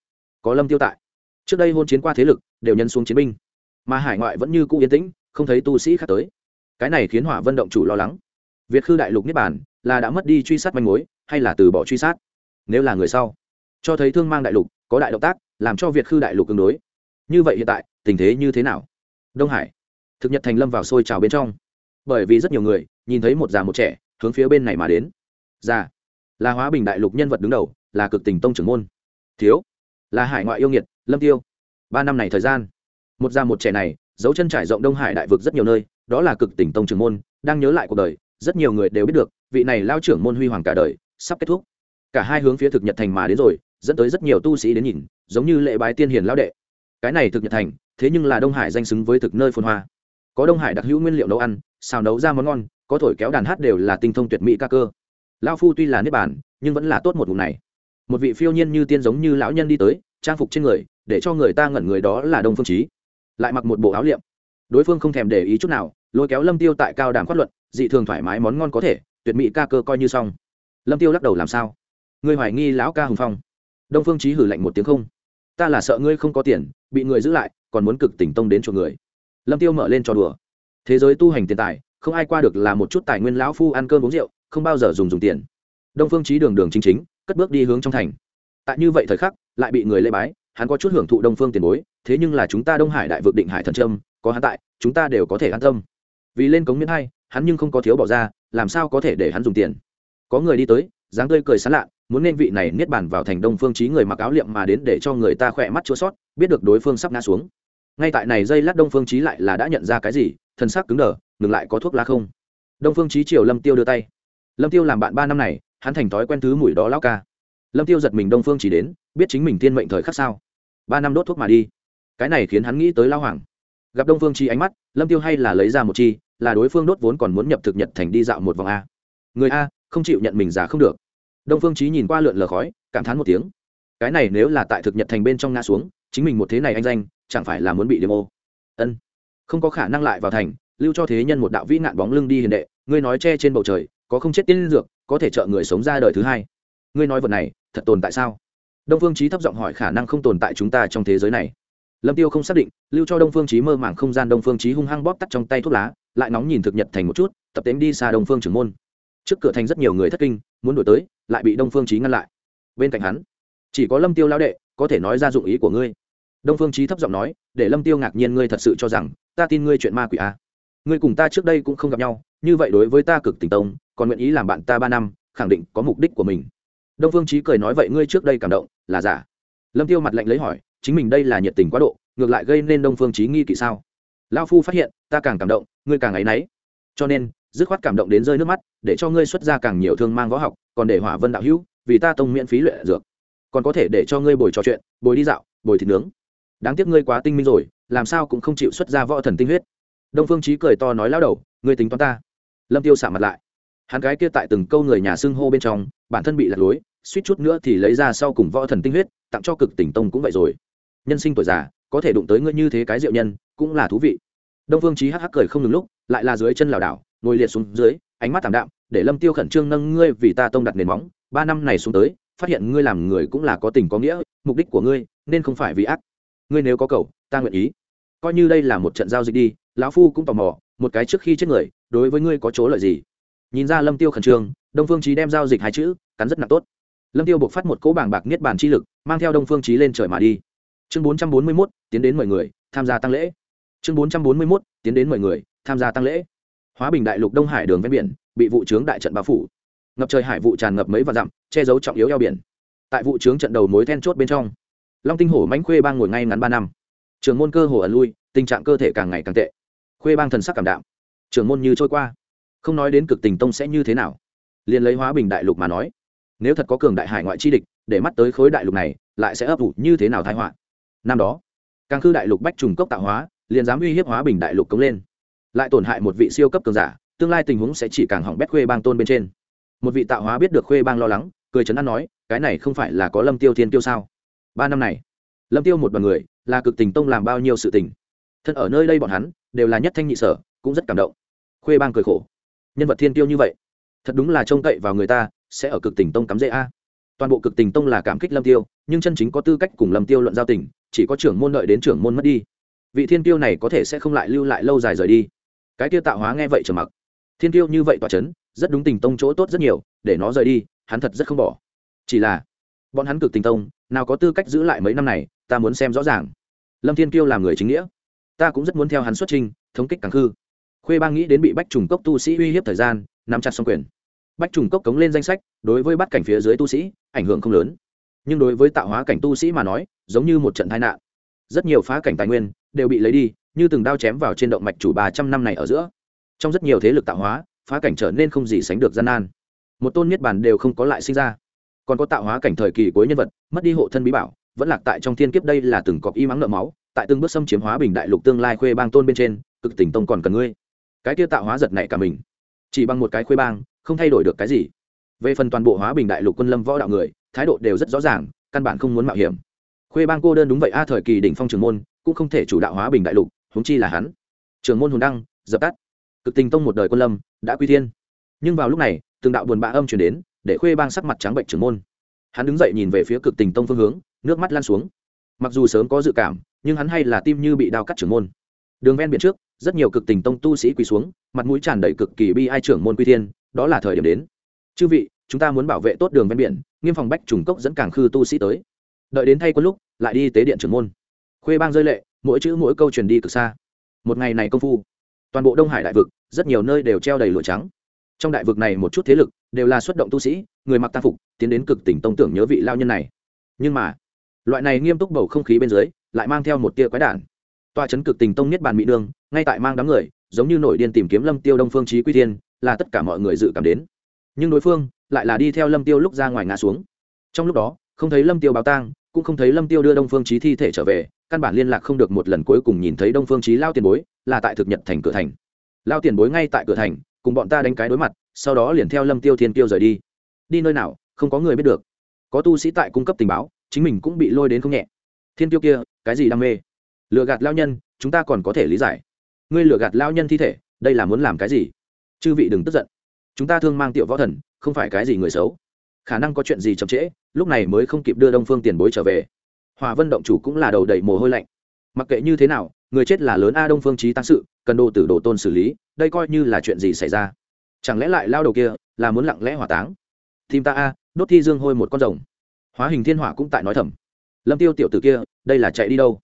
Speaker 1: có lâm tiêu tại. Trước đây hôn chiến qua thế lực, đều nhân xuống chiến binh. Mà hải ngoại vẫn như cũ yên tĩnh, không thấy tu sĩ khác tới. Cái này khiến hỏa vân động chủ lo lắng. Việt khư đại lục niết bản là đã mất đi truy sát manh mối, hay là từ bỏ truy sát? Nếu là người sau, cho thấy thương mang đại lục, có đại động tác, làm cho việt khư đại lục tương đối. Như vậy hiện tại, tình thế như thế nào? Đông hải, thực nhật thành lâm vào sôi trào bên trong. Bởi vì rất nhiều người, nhìn thấy một già một trẻ, hướng phía bên này mà đến. Già, là hóa bình đại lục nhân vật đứng đầu, là cực tình tông trưởng môn. Thiếu là hải ngoại yêu nghiệt, lâm tiêu. Ba năm này thời gian, một già một trẻ này, dấu chân trải rộng đông hải đại vực rất nhiều nơi, đó là cực tỉnh tông trưởng môn, đang nhớ lại cuộc đời, rất nhiều người đều biết được, vị này lao trưởng môn huy hoàng cả đời, sắp kết thúc. Cả hai hướng phía thực nhật thành mà đến rồi, dẫn tới rất nhiều tu sĩ đến nhìn, giống như lễ bái tiên hiền lao đệ. Cái này thực nhật thành, thế nhưng là đông hải danh xứng với thực nơi phồn hoa. Có đông hải đặc hữu nguyên liệu nấu ăn, xào nấu ra món ngon, có thổi kéo đàn hát đều là tinh thông tuyệt mỹ ca cơ. Lao phu tuy là niết bản nhưng vẫn là tốt một vùng này một vị phiêu nhiên như tiên giống như lão nhân đi tới, trang phục trên người, để cho người ta ngẩn người đó là đông phương trí lại mặc một bộ áo liệm. Đối phương không thèm để ý chút nào, lôi kéo lâm tiêu tại cao đàm phát luận, dị thường thoải mái món ngon có thể, tuyệt mỹ ca cơ coi như xong. Lâm tiêu lắc đầu làm sao? Người hoài nghi lão ca hùng phong. Đông phương trí hử lạnh một tiếng không. Ta là sợ ngươi không có tiền, bị người giữ lại, còn muốn cực tỉnh tông đến chuộc người. Lâm tiêu mở lên trò đùa. Thế giới tu hành tiền tài, không ai qua được là một chút tài nguyên lão phu ăn cơm uống rượu, không bao giờ dùng dùng tiền. Đông phương trí đường đường chính chính cất bước đi hướng trong thành. Tại như vậy thời khắc, lại bị người lê bái, hắn có chút hưởng thụ đông phương tiền bối, thế nhưng là chúng ta đông hải đại vực định hải thần trâm, có hắn tại, chúng ta đều có thể an tâm. Vì lên cống miễn hay hắn nhưng không có thiếu bỏ ra, làm sao có thể để hắn dùng tiền? Có người đi tới, dáng tươi cười sán lạ, muốn nên vị này niết bàn vào thành đông phương trí người mặc áo liệm mà đến để cho người ta khỏe mắt chua sót, biết được đối phương sắp ngã xuống. Ngay tại này dây lát đông phương trí lại là đã nhận ra cái gì thân xác cứng đờ, ngừng lại có thuốc lá không. Đông phương trí triều lâm tiêu đưa tay. Lâm tiêu làm bạn ba năm này hắn thành thói quen thứ mùi đó lao ca. Lâm tiêu giật mình đông phương chỉ đến, biết chính mình thiên mệnh thời khắc sao? Ba năm đốt thuốc mà đi. Cái này khiến hắn nghĩ tới lao hoàng. Gặp đông phương chi ánh mắt, lâm tiêu hay là lấy ra một chi, là đối phương đốt vốn còn muốn nhập thực nhật thành đi dạo một vòng a. Người a, không chịu nhận mình già không được. Đông phương chí nhìn qua lượn lờ khói, cảm thán một tiếng. Cái này nếu là tại thực nhật thành bên trong ngã xuống, chính mình một thế này anh danh, chẳng phải là muốn bị demo ân. Không có khả năng lại vào thành, lưu cho thế nhân một đạo vĩ nạn bóng lưng đi hiền đệ, ngươi nói che trên bầu trời, có không chết tiên dược có thể trợ người sống ra đời thứ hai. Ngươi nói vật này, thật tồn tại sao? Đông phương trí thấp giọng hỏi khả năng không tồn tại chúng ta trong thế giới này. Lâm tiêu không xác định, lưu cho đông phương trí mơ màng không gian đông phương trí hung hăng bóp tắt trong tay thuốc lá, lại nóng nhìn thực nhật thành một chút, tập tễnh đi xa đông phương trưởng môn. Trước cửa thành rất nhiều người thất kinh, muốn đổi tới, lại bị đông phương trí ngăn lại. Bên cạnh hắn, chỉ có lâm tiêu lao đệ, có thể nói ra dụng ý của ngươi. Đông phương trí thấp giọng nói, để lâm tiêu ngạc nhiên ngươi thật sự cho rằng, ta tin ngươi chuyện ma quỷ à. ngươi cùng ta trước đây cũng không gặp nhau như vậy đối với ta cực tình tông, còn nguyện ý làm bạn ta ba năm, khẳng định có mục đích của mình. Đông phương trí cười nói vậy ngươi trước đây cảm động, là giả. Lâm tiêu mặt lạnh lấy hỏi, chính mình đây là nhiệt tình quá độ, ngược lại gây nên đông phương trí nghi kỵ sao? Lao phu phát hiện, ta càng cảm động, ngươi càng áy náy. Cho nên, dứt khoát cảm động đến rơi nước mắt, để cho ngươi xuất ra càng nhiều thương mang võ học, còn để hỏa vân đạo hữu, vì ta tông miễn phí luyện dược. Còn có thể để cho ngươi bồi trò chuyện, bồi đi dạo, bồi thịt nướng. Đáng tiếc ngươi quá tinh minh rồi, làm sao cũng không chịu xuất ra võ thần tinh huyết. Đông phương trí cười to nói lao đầu, ngươi tính toán ta lâm tiêu xả mặt lại. Hắn gái kia tại từng câu người nhà xưng hô bên trong, bản thân bị lạc lối, suýt chút nữa thì lấy ra sau cùng võ thần tinh huyết, tặng cho cực tỉnh tông cũng vậy rồi. Nhân sinh tuổi già, có thể đụng tới ngươi như thế cái diệu nhân, cũng là thú vị. Đông phương trí hắc hắc cười không ngừng lúc, lại là dưới chân lảo đảo, ngồi liệt xuống dưới, ánh mắt thảm đạm, để lâm tiêu khẩn trương nâng ngươi vì ta tông đặt nền móng, ba năm này xuống tới, phát hiện ngươi làm người cũng là có tình có nghĩa, mục đích của ngươi, nên không phải vì ác. Ngươi nếu có cầu, ta nguyện ý. Coi như đây là một trận giao dịch đi, lão phu cũng tò mò, một cái trước khi chết người đối với ngươi có chỗ lợi gì? Nhìn ra lâm tiêu khẩn trương, đông phương trí đem giao dịch hai chữ, cắn rất nặng tốt. Lâm tiêu buộc phát một cỗ bảng bạc niết bàn chi lực, mang theo đông phương trí lên trời mà đi. Chương bốn trăm bốn mươi mốt, tiến đến mười người, tham gia tăng lễ. Chương bốn trăm bốn mươi mốt, tiến đến mười người, tham gia tăng lễ. Hóa bình đại lục đông hải đường ven biển, bị vụ trướng đại trận bao phủ. Ngập trời hải vụ tràn ngập mấy và dặm, che giấu trọng yếu eo biển. Tại vụ trướng trận đầu mối then chốt bên trong, long tinh hổ mánh khuê bang ngồi ngay ngắn ba năm. Trường môn cơ hồ ẩn lui, tình trạng cơ thể càng ngày càng tệ. Khuê bang thần sắc cảm đạm trường môn như trôi qua. Không nói đến cực tình tông sẽ như thế nào. Liền lấy hóa bình đại lục mà nói, nếu thật có cường đại hải ngoại chi địch, để mắt tới khối đại lục này, lại sẽ ấp ủ như thế nào thái họa? Năm đó, càng khư đại lục bách trùng cốc tạo hóa, liền dám uy hiếp hóa bình đại lục cống lên. Lại tổn hại một vị siêu cấp cường giả, tương lai tình huống sẽ chỉ càng hỏng bét khuê bang tôn bên trên. Một vị tạo hóa biết được khuê bang lo lắng, cười chấn an nói, cái này không phải là có lâm tiêu thiên tiêu sao? Ba năm này, lâm tiêu một bằng người, là cực tình tông làm bao nhiêu sự tình? Thân ở nơi đây bọn hắn, đều là nhất thanh nhị sở, cũng rất cảm động khuê bang cười khổ. Nhân vật thiên tiêu như vậy, thật đúng là trông cậy vào người ta, sẽ ở cực tình tông cắm dễ a. Toàn bộ cực tình tông là cảm kích lâm tiêu, nhưng chân chính có tư cách cùng lâm tiêu luận giao tình, chỉ có trưởng môn đợi đến trưởng môn mất đi. Vị thiên tiêu này có thể sẽ không lại lưu lại lâu dài rời đi. Cái tiêu tạo hóa nghe vậy trở mặc. Thiên tiêu như vậy tỏa chấn, rất đúng tình tông chỗ tốt rất nhiều, để nó rời đi, hắn thật rất không bỏ. Chỉ là, bọn hắn cực tình tông, nào có tư cách giữ lại mấy năm này, ta muốn xem rõ ràng. Lâm thiên kiêu làm người chính nghĩa. Ta cũng rất muốn theo hắn xuất trình, thống kích càng khư khuê bang nghĩ đến bị bách trùng cốc tu sĩ uy hiếp thời gian, nắm chặt xong quyền. Bách trùng cốc cống lên danh sách, đối với bắt cảnh phía dưới tu sĩ, ảnh hưởng không lớn. Nhưng đối với tạo hóa cảnh tu sĩ mà nói, giống như một trận tai nạn. Rất nhiều phá cảnh tài nguyên đều bị lấy đi, như từng đao chém vào trên động mạch chủ ba trăm năm này ở giữa. Trong rất nhiều thế lực tạo hóa, phá cảnh trở nên không gì sánh được gian nan. Một tôn niết bàn đều không có lại sinh ra. Còn có tạo hóa cảnh thời kỳ cuối nhân vật, mất đi hộ thân bí bảo, vẫn lạc tại trong thiên kiếp đây là từng cọc y mắng nợ máu, tại từng bước xâm chiếm hóa bình đại lục tương lai khuê bang tôn bên trên, cực tỉnh tông còn cần ngươi cái kia tạo hóa giật này cả mình. Chỉ bằng một cái khuê bang, không thay đổi được cái gì. Về phần toàn bộ hóa bình đại lục quân lâm võ đạo người, thái độ đều rất rõ ràng, căn bản không muốn mạo hiểm. Khuê bang cô đơn đúng vậy a, thời kỳ đỉnh phong trường môn, cũng không thể chủ đạo hóa bình đại lục, huống chi là hắn. Trường môn hồn đăng, dập tắt. Cực tình tông một đời quân lâm, đã quy thiên. Nhưng vào lúc này, từng đạo buồn bã âm chuyển đến, để khuê bang sắc mặt trắng bệnh trưởng môn. Hắn đứng dậy nhìn về phía cực tình tông phương hướng, nước mắt lan xuống. Mặc dù sớm có dự cảm, nhưng hắn hay là tim như bị đao cắt trưởng môn. Đường ven biển trước rất nhiều cực tình tông tu sĩ quỳ xuống, mặt mũi tràn đầy cực kỳ bi ai trưởng môn quy thiên, đó là thời điểm đến. Chư vị, chúng ta muốn bảo vệ tốt đường ven biển, nghiêm phòng bách trùng cốc dẫn cảng khư tu sĩ tới. Đợi đến thay quân lúc, lại đi tế điện trưởng môn. Khuê bang rơi lệ, mỗi chữ mỗi câu truyền đi cực xa. Một ngày này công phu, toàn bộ đông hải đại vực, rất nhiều nơi đều treo đầy lụa trắng. Trong đại vực này một chút thế lực, đều là xuất động tu sĩ, người mặc ta phục, tiến đến cực tỉnh tông tưởng nhớ vị lao nhân này. Nhưng mà, loại này nghiêm túc bầu không khí bên dưới, lại mang theo một tia quái đản tòa chấn cực tình tông niết bàn mỹ nương, ngay tại mang đám người, giống như nổi điên tìm kiếm lâm tiêu đông phương trí quy thiên, là tất cả mọi người dự cảm đến. Nhưng đối phương lại là đi theo lâm tiêu lúc ra ngoài ngã xuống. Trong lúc đó, không thấy lâm tiêu báo tang, cũng không thấy lâm tiêu đưa đông phương trí thi thể trở về, căn bản liên lạc không được một lần cuối cùng nhìn thấy đông phương trí lao tiền bối, là tại thực nhật thành cửa thành. Lao tiền bối ngay tại cửa thành, cùng bọn ta đánh cái đối mặt, sau đó liền theo lâm tiêu thiên tiêu rời đi. Đi nơi nào, không có người biết được. Có tu sĩ tại cung cấp tình báo, chính mình cũng bị lôi đến không nhẹ. Thiên tiêu kia, cái gì đam mê? Lừa gạt lao nhân, chúng ta còn có thể lý giải. Ngươi lừa gạt lao nhân thi thể, đây là muốn làm cái gì? Chư vị đừng tức giận. Chúng ta thương mang tiểu võ thần, không phải cái gì người xấu. Khả năng có chuyện gì chậm trễ, lúc này mới không kịp đưa đông phương tiền bối trở về. Hòa vân động chủ cũng là đầu đầy mồ hôi lạnh. Mặc kệ như thế nào, người chết là lớn a đông phương trí tăng sự, cần đồ tử đồ tôn xử lý, đây coi như là chuyện gì xảy ra? Chẳng lẽ lại lao đầu kia là muốn lặng lẽ hỏa táng? Tìm ta a, đốt thi dương hôi một con rồng. Hóa hình thiên hỏa cũng tại nói thầm. Lâm tiêu tiểu tử kia, đây là chạy đi đâu?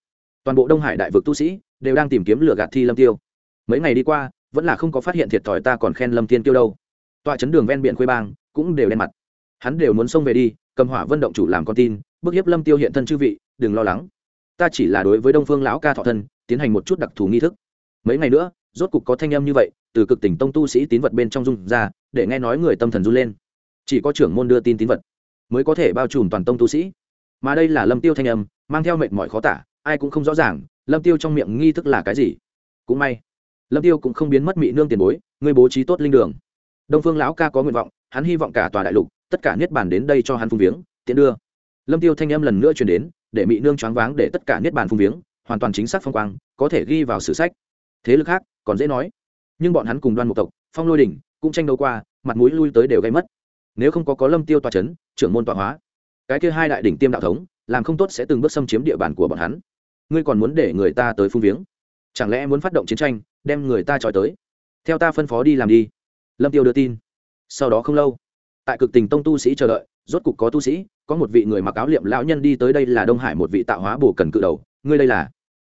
Speaker 1: Toàn bộ đông hải đại vực tu sĩ đều đang tìm kiếm lửa gạt thi lâm tiêu. Mấy ngày đi qua, vẫn là không có phát hiện thiệt thòi ta còn khen lâm Thiên tiêu đâu. Tọa chấn đường ven biển khuê bang cũng đều đen mặt. Hắn đều muốn xông về đi, cầm hỏa vân động chủ làm con tin, bức hiếp lâm tiêu hiện thân chư vị, đừng lo lắng. Ta chỉ là đối với đông phương lão ca thọ thân, tiến hành một chút đặc thù nghi thức. Mấy ngày nữa, rốt cục có thanh âm như vậy, từ cực tỉnh tông tu sĩ tín vật bên trong dung ra, để nghe nói người tâm thần run lên. Chỉ có trưởng môn đưa tin tín vật, mới có thể bao trùm toàn tông tu sĩ. Mà đây là lâm tiêu thanh âm, mang theo mệt mỏi khó tả ai cũng không rõ ràng, lâm tiêu trong miệng nghi thức là cái gì. Cũng may, lâm tiêu cũng không biến mất mị nương tiền bối người bố trí tốt linh đường. Đông phương lão ca có nguyện vọng, hắn hy vọng cả tòa đại lục, tất cả niết bàn đến đây cho hắn phung viếng, tiện đưa. Lâm tiêu thanh âm lần nữa truyền đến, để mị nương choáng váng để tất cả niết bàn phung viếng, hoàn toàn chính xác phong quang, có thể ghi vào sử sách. Thế lực khác, còn dễ nói. Nhưng bọn hắn cùng đoan một tộc, phong lôi đỉnh, cũng tranh đấu qua, mặt mũi lui tới đều gây mất. Nếu không có có lâm tiêu tòa chấn, trưởng môn tọa hóa, cái kia hai đại đỉnh tiêm đạo thống, làm không tốt sẽ từng bước xâm chiếm địa bàn của bọn hắn ngươi còn muốn để người ta tới phung viếng? Chẳng lẽ muốn phát động chiến tranh, đem người ta trói tới? Theo ta phân phó đi làm đi. Lâm tiêu đưa tin. Sau đó không lâu, tại cực tình tông tu sĩ chờ đợi, rốt cục có tu sĩ, có một vị người mặc áo liệm lão nhân đi tới đây là đông hải một vị tạo hóa bổ cần cự đầu. Ngươi đây là?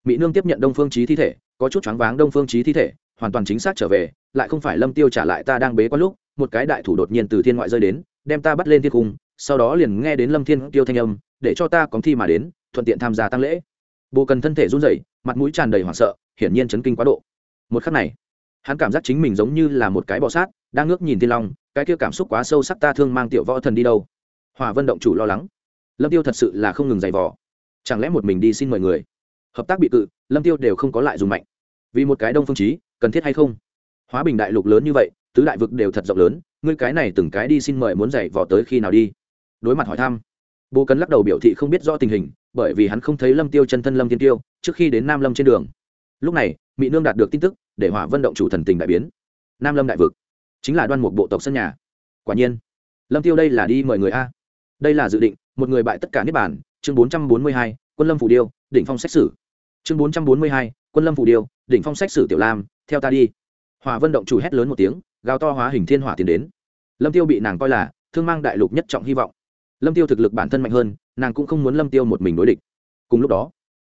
Speaker 1: Mỹ nương tiếp nhận đông phương trí thi thể, có chút choáng váng đông phương trí thi thể, hoàn toàn chính xác trở về, lại không phải lâm tiêu trả lại ta đang bế quan lúc, một cái đại thủ đột nhiên từ thiên ngoại rơi đến, đem ta bắt lên thiên cung, sau đó liền nghe đến lâm thiên tiêu thanh âm, để cho ta có thi mà đến, thuận tiện tham gia tăng lễ bồ cần thân thể run rẩy, mặt mũi tràn đầy hoảng sợ, hiển nhiên chấn kinh quá độ. Một khắc này, hắn cảm giác chính mình giống như là một cái bọ sát, đang ngước nhìn thiên long, cái kia cảm xúc quá sâu sắc ta thương mang tiểu võ thần đi đâu? Hòa vân động chủ lo lắng. Lâm tiêu thật sự là không ngừng giày vò. Chẳng lẽ một mình đi xin mời người? Hợp tác bị cự, lâm tiêu đều không có lại dùng mạnh. Vì một cái đông phương trí cần thiết hay không? Hóa bình đại lục lớn như vậy, tứ đại vực đều thật rộng lớn, ngươi cái này từng cái đi xin mời muốn giày vò tới khi nào đi? Đối mặt hỏi thăm bố cấn lắc đầu biểu thị không biết rõ tình hình, bởi vì hắn không thấy lâm tiêu chân thân lâm tiên tiêu, trước khi đến nam lâm trên đường. Lúc này mỹ nương đạt được tin tức, để hỏa vân động chủ thần tình đại biến. Nam lâm đại vực, chính là đoan một bộ tộc sân nhà. Quả nhiên, lâm tiêu đây là đi mời người a. Đây là dự định, một người bại tất cả niết bản chương bốn trăm bốn mươi hai, quân lâm phủ điêu, đỉnh phong xét xử. Chương bốn trăm bốn mươi hai, quân lâm phủ điêu, đỉnh phong xét xử tiểu lam, theo ta đi. Hòa vân động chủ hét lớn một tiếng, gào to hóa hình thiên hỏa tiến đến. Lâm tiêu bị nàng coi là thương mang đại lục nhất trọng hy vọng lâm tiêu thực lực bản thân mạnh hơn, nàng cũng không muốn lâm tiêu một mình đối địch. Cùng lúc đó,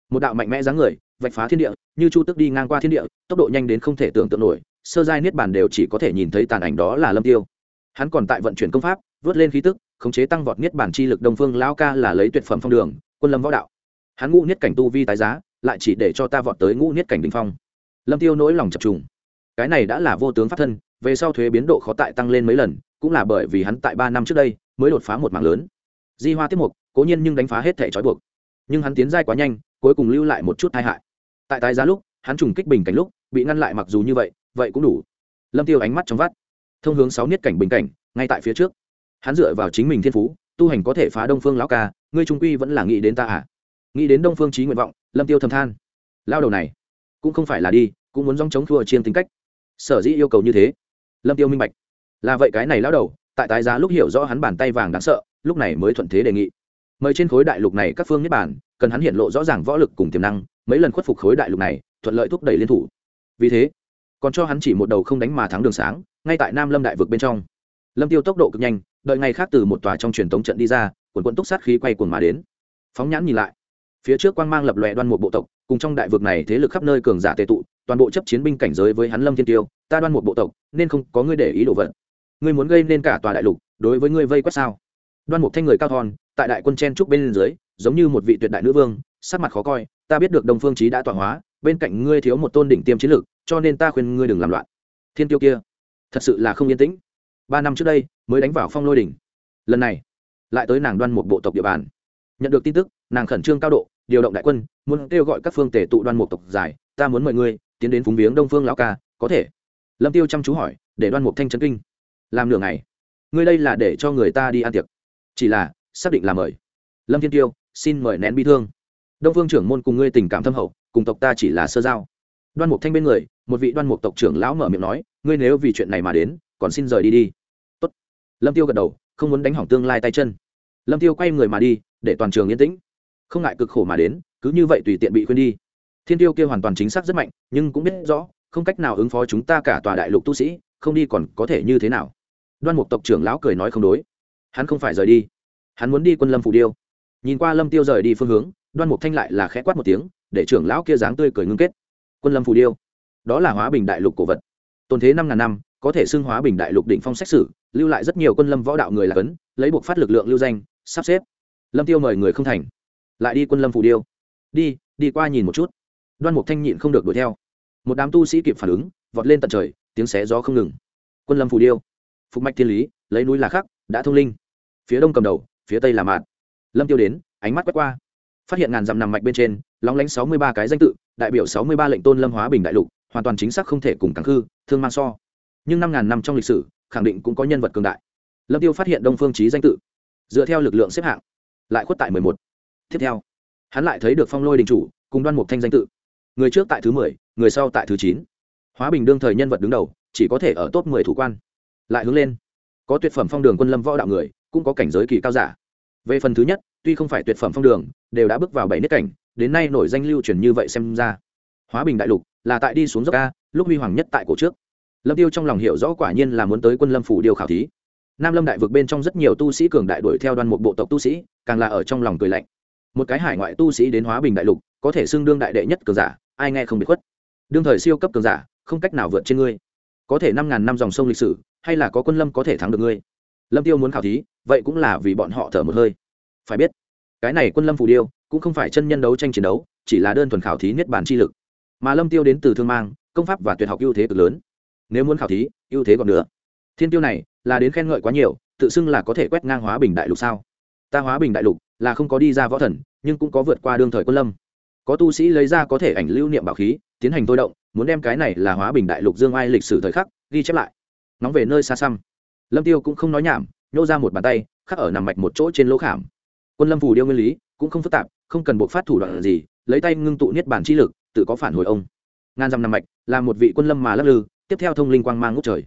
Speaker 1: một đạo mạnh mẽ dáng người, vạch phá thiên địa, như chu tức đi ngang qua thiên địa, tốc độ nhanh đến không thể tưởng tượng nổi, sơ giai niết bàn đều chỉ có thể nhìn thấy tàn ảnh đó là lâm tiêu. Hắn còn tại vận chuyển công pháp, vớt lên khí tức, khống chế tăng vọt niết Bàn chi lực đông phương lão ca là lấy tuyệt phẩm phong đường, quân lâm võ đạo. Hắn ngũ niết cảnh tu vi tái giá, lại chỉ để cho ta vọt tới ngũ niết cảnh đỉnh phong. Lâm tiêu nỗi lòng chập trùng. Cái này đã là vô tướng pháp thân, về sau thuế biến độ khó tại tăng lên mấy lần, cũng là bởi vì hắn tại ba năm trước đây, mới đột phá một mảng lớn di hoa tiếp mục, cố nhiên nhưng đánh phá hết thể trói buộc. Nhưng hắn tiến giai quá nhanh, cuối cùng lưu lại một chút tai hại. Tại tái giá lúc, hắn trùng kích bình cảnh lúc, bị ngăn lại mặc dù như vậy vậy cũng đủ. Lâm tiêu ánh mắt trong vắt. Thông hướng sáu niết cảnh bình cảnh, ngay tại phía trước. Hắn dựa vào chính mình thiên phú, tu hành có thể phá đông phương lão ca, ngươi trung quy vẫn là nghĩ đến ta à? Nghĩ đến đông phương trí nguyện vọng, lâm tiêu thầm than. Lao đầu này, cũng không phải là đi, cũng muốn dòng chống thua chiên tính cách. Sở dĩ yêu cầu như thế. Lâm tiêu minh bạch. Là vậy cái này lao đầu, tại tái giá lúc hiểu rõ hắn bàn tay vàng đáng sợ lúc này mới thuận thế đề nghị. Mời trên khối đại lục này các phương nhất bản cần hắn hiện lộ rõ ràng võ lực cùng tiềm năng, mấy lần khuất phục khối đại lục này, thuận lợi thúc đẩy liên thủ. Vì thế, còn cho hắn chỉ một đầu không đánh mà thắng đường sáng, ngay tại nam lâm đại vực bên trong. Lâm tiêu tốc độ cực nhanh, đợi ngày khác từ một tòa trong truyền thống trận đi ra, quần quân túc sát khí quay cuồng mà đến. Phóng nhãn nhìn lại, phía trước quang mang lập lòe đoan một bộ tộc, cùng trong đại vực này thế lực khắp nơi cường giả tệ tụ, toàn bộ chấp chiến binh cảnh giới với hắn lâm thiên tiêu, ta đoan một bộ tộc, nên không có ngươi để ý đồ vật. Ngươi muốn gây nên cả tòa đại lục, đối với ngươi vây quét sao? Đoan một thanh người cao thon, tại đại quân chen trúc bên dưới, giống như một vị tuyệt đại nữ vương, sắc mặt khó coi, ta biết được đồng phương trí đã tọa hóa, bên cạnh ngươi thiếu một tôn đỉnh tiêm chiến lược cho nên ta khuyên ngươi đừng làm loạn. Thiên tiêu kia, thật sự là không yên tĩnh. Ba năm trước đây, mới đánh vào phong lôi đỉnh. Lần này, lại tới nàng đoan một bộ tộc địa bàn. Nhận được tin tức, nàng khẩn trương cao độ, điều động đại quân, muốn kêu gọi các phương tể tụ đoan một tộc giải, ta muốn mời ngươi, tiến đến phúng viếng đông phương lão ca, có thể? Lâm tiêu chăm chú hỏi, để đoan mục thanh chấn kinh. Làm nửa ngày, ngươi đây là để cho người ta đi ăn tiệc chỉ là, xác định là mời. Lâm thiên tiêu, xin mời nén bi thương. Đông phương trưởng môn cùng ngươi tình cảm thâm hậu, cùng tộc ta chỉ là sơ giao. Đoan mục thanh bên người, một vị đoan mục tộc trưởng lão mở miệng nói, ngươi nếu vì chuyện này mà đến, còn xin rời đi đi. Tốt. lâm tiêu gật đầu, không muốn đánh hỏng tương lai tay chân. Lâm tiêu quay người mà đi, để toàn trường yên tĩnh. Không ngại cực khổ mà đến, cứ như vậy tùy tiện bị khuyên đi. Thiên tiêu kia hoàn toàn chính xác rất mạnh, nhưng cũng biết rõ, không cách nào ứng phó chúng ta cả tòa đại lục tu sĩ, không đi còn có thể như thế nào. Đoan mục tộc trưởng lão cười nói không đối hắn không phải rời đi. Hắn muốn đi quân lâm phủ điêu. Nhìn qua lâm tiêu rời đi phương hướng, đoan mục thanh lại là khẽ quát một tiếng, để trưởng lão kia dáng tươi cười ngưng kết. Quân lâm phủ điêu. Đó là hóa bình đại lục cổ vật. Tồn thế năm ngàn năm, có thể xưng hóa bình đại lục đỉnh phong xét xử lưu lại rất nhiều quân lâm võ đạo người là cấn, lấy buộc phát lực lượng lưu danh, sắp xếp. Lâm tiêu mời người không thành. Lại đi quân lâm phủ điêu. Đi đi qua nhìn một chút. Đoan mục thanh nhịn không được đuổi theo. Một đám tu sĩ kịp phản ứng, vọt lên tận trời, tiếng xé gió không ngừng. Quân lâm phủ điêu. Phục mạch thiên lý, lấy núi là khắc đã thông linh. Phía đông cầm đầu, phía tây là mạn lâm tiêu đến, ánh mắt quét qua. Phát hiện ngàn dặm nằm mạch bên trên, lóng lánh sáu mươi ba cái danh tự, đại biểu sáu mươi ba lệnh tôn lâm hóa bình đại lục, hoàn toàn chính xác không thể cùng càng khư, thương mang so. Nhưng năm ngàn năm trong lịch sử, khẳng định cũng có nhân vật cường đại. Lâm tiêu phát hiện đông phương trí danh tự, dựa theo lực lượng xếp hạng, lại khuất tại mười một. Tiếp theo, hắn lại thấy được phong lôi đình chủ, cùng đoan mục thanh danh tự. Người trước tại thứ mười, người sau tại thứ chín. Hóa bình đương thời nhân vật đứng đầu, chỉ có thể ở top mười thủ quan. Lại hướng lên có tuyệt phẩm phong đường quân lâm võ đạo người, cũng có cảnh giới kỳ cao giả. Về phần thứ nhất, tuy không phải tuyệt phẩm phong đường, đều đã bước vào bảy nết cảnh, đến nay nổi danh lưu truyền như vậy xem ra. Hóa bình đại lục là tại đi xuống dốc ca lúc huy hoàng nhất tại cổ trước. Lâm tiêu trong lòng hiểu rõ quả nhiên là muốn tới quân lâm phủ điều khảo thí. Nam lâm đại vực bên trong rất nhiều tu sĩ cường đại đuổi theo đoàn một bộ tộc tu sĩ, càng là ở trong lòng cười lạnh. Một cái hải ngoại tu sĩ đến hóa bình đại lục, có thể xưng đương đại đệ nhất cường giả, ai nghe không bị khuất. Đương thời siêu cấp cường giả, không cách nào vượt trên ngươi. Có thể năm ngàn năm dòng sông lịch sử hay là có quân lâm có thể thắng được ngươi? Lâm tiêu muốn khảo thí, vậy cũng là vì bọn họ thở một hơi. Phải biết, cái này quân lâm phù điêu cũng không phải chân nhân đấu tranh chiến đấu, chỉ là đơn thuần khảo thí niết bàn chi lực. Mà lâm tiêu đến từ thương mang, công pháp và tuyệt học ưu thế cực lớn. Nếu muốn khảo thí, ưu thế còn nữa. Thiên tiêu này là đến khen ngợi quá nhiều, tự xưng là có thể quét ngang hóa bình đại lục sao? Ta hóa bình đại lục là không có đi ra võ thần, nhưng cũng có vượt qua đương thời quân lâm. Có tu sĩ lấy ra có thể ảnh lưu niệm bảo khí, tiến hành thôi động, muốn đem cái này là hóa bình đại lục dương ai lịch sử thời khắc, ghi chép lại nóng về nơi xa xăm. Lâm tiêu cũng không nói nhảm, nhô ra một bàn tay, khắc ở nằm mạch một chỗ trên lỗ khảm. Quân lâm phù điêu nguyên lý, cũng không phức tạp, không cần buộc phát thủ đoạn gì, lấy tay ngưng tụ niết bản chi lực, tự có phản hồi ông. Ngàn dặm nằm mạch, là một vị quân lâm mà lắc lư, tiếp theo thông linh quang mang ngút trời.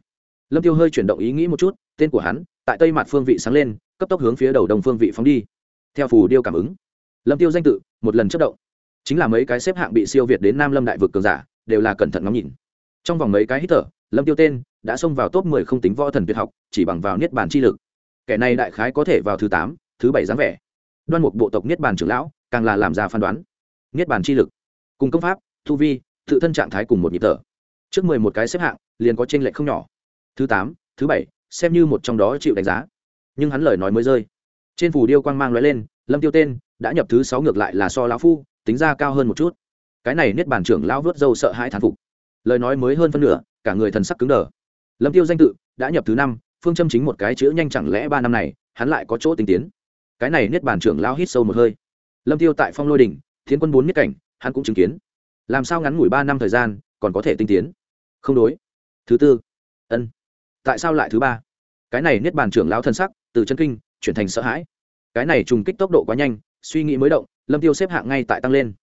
Speaker 1: Lâm tiêu hơi chuyển động ý nghĩ một chút, tên của hắn, tại tây mặt phương vị sáng lên, cấp tốc hướng phía đầu đồng phương vị phóng đi. Theo phù điêu cảm ứng, lâm tiêu danh tự, một lần chất động. Chính là mấy cái xếp hạng bị siêu việt đến nam lâm đại vực cường giả, đều là cẩn thận ngắm nhìn. Trong vòng mấy cái hít thở lâm tiêu tên, đã xông vào top 10 không tính võ thần tuyệt học, chỉ bằng vào niết bàn chi lực. Kẻ này đại khái có thể vào thứ tám, thứ bảy dáng vẻ. Đoan mục bộ tộc niết bàn trưởng lão, càng là làm ra phán đoán. Niết bàn chi lực. Cùng công pháp thu vi, tự thân trạng thái cùng một nhịp thở. Trước mười một cái xếp hạng, liền có tranh lệch không nhỏ. Thứ tám, thứ bảy, xem như một trong đó chịu đánh giá. Nhưng hắn lời nói mới rơi. Trên phù điêu quang mang lóe lên, lâm tiêu tên, đã nhập thứ sáu ngược lại là so lão phu, tính ra cao hơn một chút. Cái này niết bàn trưởng lão vớt dâu sợ hai thán phục. Lời nói mới hơn phân nửa cả người thần sắc cứng đờ. Lâm tiêu danh tự đã nhập thứ năm, phương châm chính một cái chữ nhanh chẳng lẽ ba năm này, hắn lại có chỗ tinh tiến. Cái này niết bàn trưởng lão hít sâu một hơi. Lâm tiêu tại phong lôi đỉnh, thiên quân bốn nhất cảnh, hắn cũng chứng kiến. Làm sao ngắn ngủi ba năm thời gian, còn có thể tinh tiến? Không đối. Thứ tư. Ân. Tại sao lại thứ ba? Cái này niết bàn trưởng lão thân sắc, từ chân kinh, chuyển thành sợ hãi. Cái này trùng kích tốc độ quá nhanh, suy nghĩ mới động, lâm tiêu xếp hạng ngay tại tăng lên.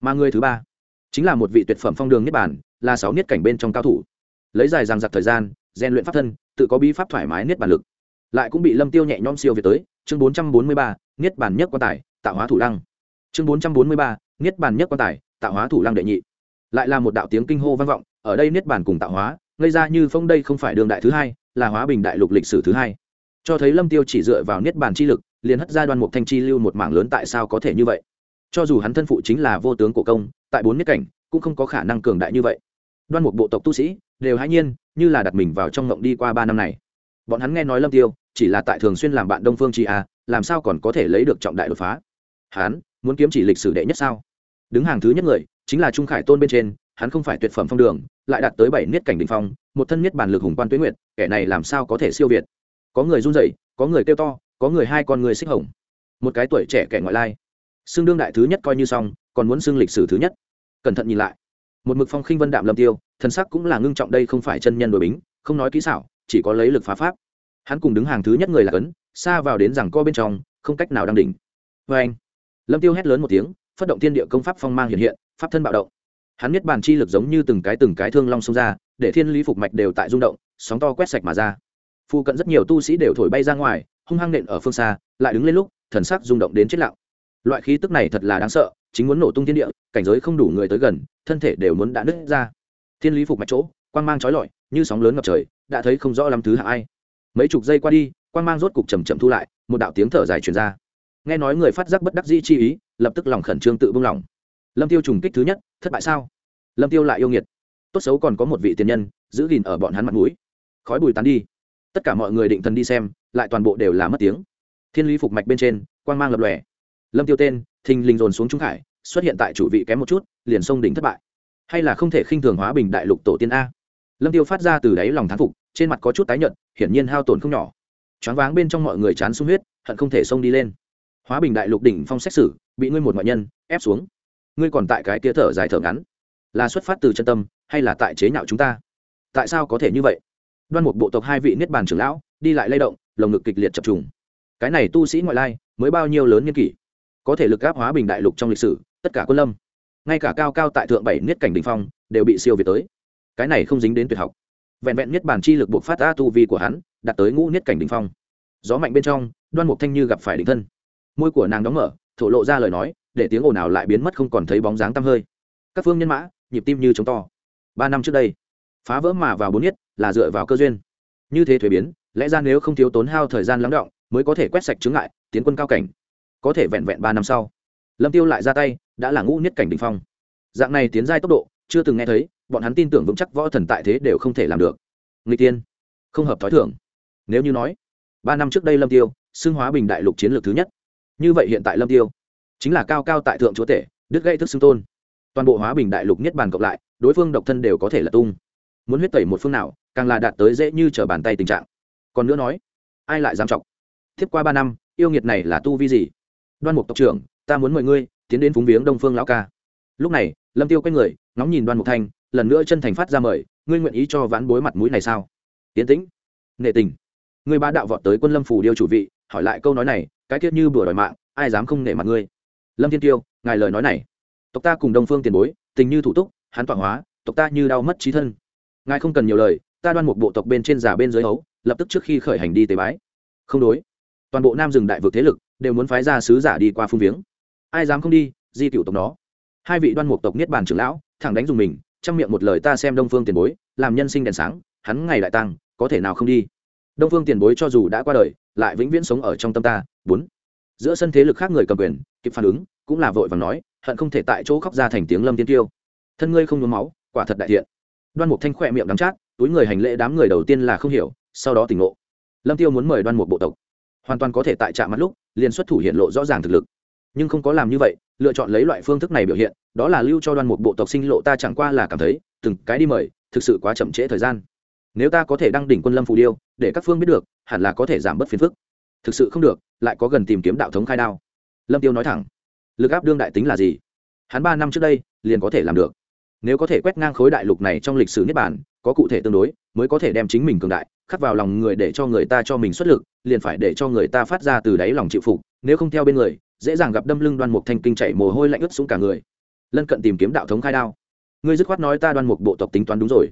Speaker 1: Mà người thứ ba, chính là một vị tuyệt phẩm phong đường niết bàn, là sáu niết cảnh bên trong cao thủ lấy dài dằng giặc thời gian, rèn luyện pháp thân, tự có bí pháp thoải mái niết bàn lực. Lại cũng bị lâm tiêu nhẹ nhõm siêu việt tới, chương bốn trăm bốn mươi ba, niết bàn nhất quan tài, tạo hóa thủ lăng. Chương bốn trăm bốn mươi ba, niết bàn nhất quan tài, tạo hóa thủ lăng đệ nhị. Lại là một đạo tiếng kinh hô vang vọng, ở đây niết bàn cùng tạo hóa, ngây ra như phong đây không phải đường đại thứ hai, là hóa bình đại lục lịch sử thứ hai. Cho thấy lâm tiêu chỉ dựa vào niết bàn chi lực, liền hất ra đoan mục thanh chi lưu một mảng lớn tại sao có thể như vậy. Cho dù hắn thân phụ chính là vô tướng cổ công, tại bốn niết cảnh, cũng không có khả năng cường đại như vậy đoan mục bộ tộc tu sĩ đều hãy nhiên, như là đặt mình vào trong ngộng đi qua ba năm này. Bọn hắn nghe nói lâm tiêu chỉ là tại thường xuyên làm bạn đông phương chi a, làm sao còn có thể lấy được trọng đại đột phá? Hắn muốn kiếm chỉ lịch sử đệ nhất sao? Đứng hàng thứ nhất người chính là trung khải tôn bên trên, hắn không phải tuyệt phẩm phong đường, lại đạt tới bảy niết cảnh đỉnh phong, một thân niết bản lực hùng quan tuyến nguyệt, kẻ này làm sao có thể siêu việt? Có người run rẩy, có người kêu to, có người hai con người xích hồng. Một cái tuổi trẻ kẻ ngoại lai, xưng đương đại thứ nhất coi như xong, còn muốn xưng lịch sử thứ nhất. Cẩn thận nhìn lại một mực phong khinh vân đạm lâm tiêu, thần sắc cũng là ngưng trọng đây không phải chân nhân đội bính, không nói kỹ xảo, chỉ có lấy lực phá pháp. Hắn cùng đứng hàng thứ nhất người là cấn xa vào đến rằng co bên trong, không cách nào đăng đỉnh. Vê anh, lâm tiêu hét lớn một tiếng, phát động thiên địa công pháp phong mang hiện hiện, pháp thân bạo động. Hắn biết bàn chi lực giống như từng cái từng cái thương long xông ra, để thiên lý phục mạch đều tại rung động, sóng to quét sạch mà ra. Phụ cận rất nhiều tu sĩ đều thổi bay ra ngoài, hung hăng nện ở phương xa, lại đứng lên lúc, thần sắc rung động đến chết lặng. Loại khí tức này thật là đáng sợ chính muốn nổ tung thiên địa, cảnh giới không đủ người tới gần, thân thể đều muốn đã nứt ra. Thiên lý phục mạch chỗ, quang mang trói lọi, như sóng lớn ngập trời, đã thấy không rõ lắm thứ hạ ai. Mấy chục giây qua đi, quang mang rốt cục chầm chậm thu lại, một đạo tiếng thở dài truyền ra. Nghe nói người phát giác bất đắc dĩ chi ý, lập tức lòng khẩn trương tự buông lòng. lâm tiêu trùng kích thứ nhất, thất bại sao? Lâm tiêu lại yêu nghiệt. Tốt xấu còn có một vị tiền nhân, giữ gìn ở bọn hắn mặt mũi. Khói bùi tán đi. Tất cả mọi người định thần đi xem, lại toàn bộ đều là mất tiếng. Thiên lý phục mạch bên trên, quang mang lập lòe lâm tiêu tên thình lình dồn xuống trung hải, xuất hiện tại chủ vị kém một chút liền sông đỉnh thất bại. Hay là không thể khinh thường hóa bình đại lục tổ tiên a? Lâm tiêu phát ra từ đáy lòng thán phục trên mặt có chút tái nhợt hiển nhiên hao tổn không nhỏ. Choáng váng bên trong mọi người chán sung huyết hận không thể xông đi lên. Hóa bình đại lục đỉnh phong xét xử bị ngươi một ngoại nhân ép xuống. Ngươi còn tại cái kia thở dài thở ngắn. Là xuất phát từ chân tâm hay là tại chế nhạo chúng ta? Tại sao có thể như vậy? Đoan một bộ tộc hai vị niết bàn trưởng lão đi lại lay động lồng ngực kịch liệt chập trùng. Cái này tu sĩ ngoại lai mới bao nhiêu lớn nhân kỷ? Có thể lực áp hóa bình đại lục trong lịch sử, tất cả quân lâm, ngay cả cao cao tại thượng bảy niết cảnh đình phong, đều bị siêu việt tới. Cái này không dính đến tuyệt học. Vẹn vẹn niết bàn chi lực buộc phát a tu vi của hắn, đạt tới ngũ niết cảnh đình phong. Gió mạnh bên trong, đoan mục thanh như gặp phải đỉnh thân. Môi của nàng đóng mở, thổ lộ ra lời nói, để tiếng ồn ào lại biến mất không còn thấy bóng dáng tăm hơi. Các phương nhân mã, nhịp tim như chống to. Ba năm trước đây, phá vỡ mà vào bốn nhất là dựa vào cơ duyên. Như thế thuế biến, lẽ ra nếu không thiếu tốn hao thời gian lắng động, mới có thể quét sạch chứng ngại, tiến quân cao cảnh có thể vẹn vẹn ba năm sau. Lâm tiêu lại ra tay, đã là ngũ nhất cảnh đ ỉ n h phong. Dạng này tiến giai tốc độ, chưa từng nghe thấy, bọn hắn tin tưởng vững chắc võ thần tại thế đều không thể làm được. Người tiên, không hợp t h ó i thưởng nếu như nói, ba năm trước đây lâm tiêu, xưng hóa bình đại lục chiến lược thứ nhất. Như vậy hiện tại lâm tiêu, chính là cao cao tại thượng chúa tể, đứt gây thức xưng tôn. Toàn bộ hóa bình đại lục niết bàn cộng lại, đối phương độc thân đều có thể là tung. Muốn huyết tẩy một phương nào, càng là đạt tới dễ như trở bàn tay tình trạng. Còn nữa nói, ai lại dám trọng tiếp qua ba năm, yêu nghiệt này là tu vi gì? Đoan mục tộc trưởng, ta muốn mời ngươi tiến đến phúng viếng đông phương lão ca. Lúc này, lâm tiêu quay người, ngóng nhìn đoan mục thanh, lần nữa chân thành phát ra mời, ngươi nguyện ý cho vãn bối mặt mũi này sao? Tiến tĩnh, nệ tình. Ngươi ba đạo vọt tới quân lâm phủ điêu chủ vị, hỏi lại câu nói này, cái tiết như bừa đòi mạng, ai dám không nể mặt ngươi? Lâm thiên tiêu, ngài lời nói này. Tộc ta cùng đông phương tiền bối, tình như thủ túc, hắn tọa hóa, tộc ta như đau mất trí thân. Ngài không cần nhiều lời, ta đoan một bộ tộc bên trên giả bên dưới hấu, lập tức trước khi khởi hành đi tế bái. Không đối. Toàn bộ nam rừng đại vực thế lực đều muốn phái ra sứ giả đi qua phung viếng. Ai dám không đi, di cựu tộc đó hai vị đoan mục tộc niết bàn trưởng lão, thẳng đánh dùng mình trong miệng một lời ta xem đông phương tiền bối, làm nhân sinh đèn sáng, hắn ngày lại tăng, có thể nào không đi? Đông phương tiền bối cho dù đã qua đời, lại vĩnh viễn sống ở trong tâm ta. Bốn. Giữa sân thế lực khác người cầm quyền, kịp phản ứng, cũng là vội và nói, hận không thể tại chỗ khóc ra thành tiếng lâm tiên tiêu. Thân ngươi không nhuốm máu, quả thật đại thiện. Đoan mục thanh khỏe miệng đắng chát, túi người hành lễ đám người đầu tiên là không hiểu, sau đó tỉnh ngộ. Lâm tiêu muốn mời đoan mục bộ tộc. Hoàn toàn có thể tại trạm mắt lúc liền xuất thủ hiện lộ rõ ràng thực lực. Nhưng không có làm như vậy, lựa chọn lấy loại phương thức này biểu hiện, đó là lưu cho đoan một bộ tộc sinh lộ ta chẳng qua là cảm thấy, từng cái đi mời, thực sự quá chậm trễ thời gian. Nếu ta có thể đăng đỉnh quân lâm phù điêu, để các phương biết được, hẳn là có thể giảm bớt phiền phức. Thực sự không được, lại có gần tìm kiếm đạo thống khai đao. Lâm tiêu nói thẳng, lực áp đương đại tính là gì? Hắn ba năm trước đây, liền có thể làm được. Nếu có thể quét ngang khối đại lục này trong lịch sử niết bản có cụ thể tương đối, mới có thể đem chính mình cường đại khắc vào lòng người để cho người ta cho mình xuất lực, liền phải để cho người ta phát ra từ đáy lòng chịu phục, nếu không theo bên người, dễ dàng gặp đâm lưng đoan mục thanh kinh chảy mồ hôi lạnh ướt xuống cả người. Lân cận tìm kiếm đạo thống khai đao. Ngươi dứt khoát nói ta đoan mục bộ tộc tính toán đúng rồi.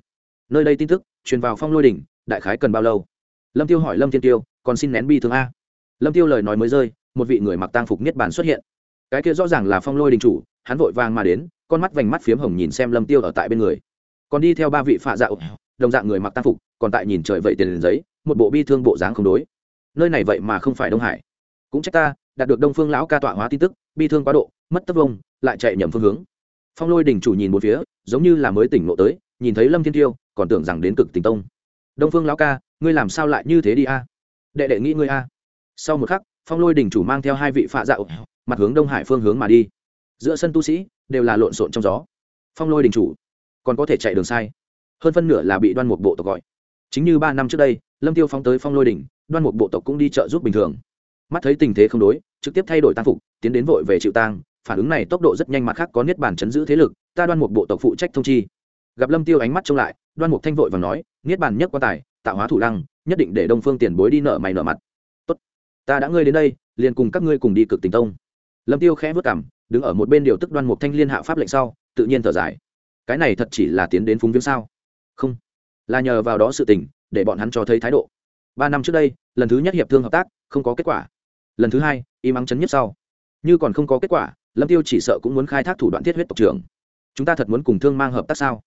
Speaker 1: Nơi đây tin tức, truyền vào phong lôi đỉnh, đại khái cần bao lâu? Lâm tiêu hỏi lâm thiên tiêu, còn xin nén bi thương a. Lâm tiêu lời nói mới rơi, một vị người mặc tang phục niết bàn xuất hiện. Cái kia rõ ràng là phong lôi đình chủ, hắn vội vàng mà đến, con mắt vành mắt phiếm hồng nhìn xem lâm tiêu ở tại bên người. Còn đi theo ba vị phạ dạo đồng dạng người mặc tăng phục, còn tại nhìn trời vậy tiền giấy, một bộ bi thương bộ dáng không đối. Nơi này vậy mà không phải đông hải. Cũng trách ta, đạt được đông phương lão ca tọa hóa tin tức, bi thương quá độ, mất tập vông, lại chạy nhầm phương hướng. Phong lôi đình chủ nhìn một phía, giống như là mới tỉnh ngộ tới, nhìn thấy lâm thiên tiêu, còn tưởng rằng đến cực tình tông. Đông phương lão ca, ngươi làm sao lại như thế đi a? Đệ đệ nghĩ ngươi a. Sau một khắc, phong lôi đình chủ mang theo hai vị phạ dạo, mặt hướng đông hải phương hướng mà đi. Giữa sân tu sĩ, đều là lộn xộn trong gió. Phong lôi đình chủ, còn có thể chạy đường sai hơn phân nửa là bị đoan mục bộ tộc gọi. Chính như ba năm trước đây, lâm tiêu phóng tới phong lôi đỉnh, đoan mục bộ tộc cũng đi trợ giúp bình thường. Mắt thấy tình thế không đối, trực tiếp thay đổi tăng phục, tiến đến vội về chịu tang, phản ứng này tốc độ rất nhanh mặt khác có niết bàn chấn giữ thế lực, ta đoan mục bộ tộc phụ trách thông chi. Gặp lâm tiêu ánh mắt trông lại, đoan mục thanh vội và nói, niết bàn nhất quan tài, tạo hóa thủ lăng, nhất định để đông phương tiền bối đi nợ mày nợ mặt. Tốt, ta đã ngươi đến đây, liền cùng các ngươi cùng đi cực tình tông. Lâm tiêu khẽ vất cảm đứng ở một bên điều tức đoan mục thanh liên hạ pháp lệnh sau, tự nhiên thở dài. Cái này thật chỉ là tiến đến phúng viếng sao? Không. Là nhờ vào đó sự tình, để bọn hắn cho thấy thái độ. Ba năm trước đây, lần thứ nhất hiệp thương hợp tác, không có kết quả. Lần thứ hai im ắng chấn nhất sau. Như còn không có kết quả, lâm tiêu chỉ sợ cũng muốn khai thác thủ đoạn thiết huyết tộc trưởng. Chúng ta thật muốn cùng thương mang hợp tác sao?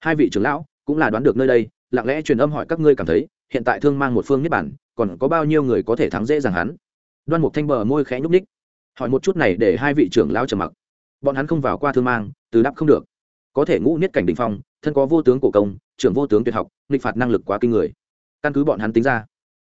Speaker 1: Hai vị trưởng lão cũng là đoán được nơi đây, lặng lẽ truyền âm hỏi các ngươi cảm thấy, hiện tại thương mang một phương nhất bản còn có bao nhiêu người có thể thắng dễ dàng hắn? Đoan mục thanh bờ môi khẽ nhúc ních hỏi một chút này để hai vị trưởng lão trầm mặc. Bọn hắn không vào qua thương mang, từ đáp không được. Có thể ngũ niết cảnh đình phong thân có vô tướng cổ công, trưởng vô tướng tuyệt học, nghịch phạt năng lực quá kinh người. Căn cứ bọn hắn tính ra,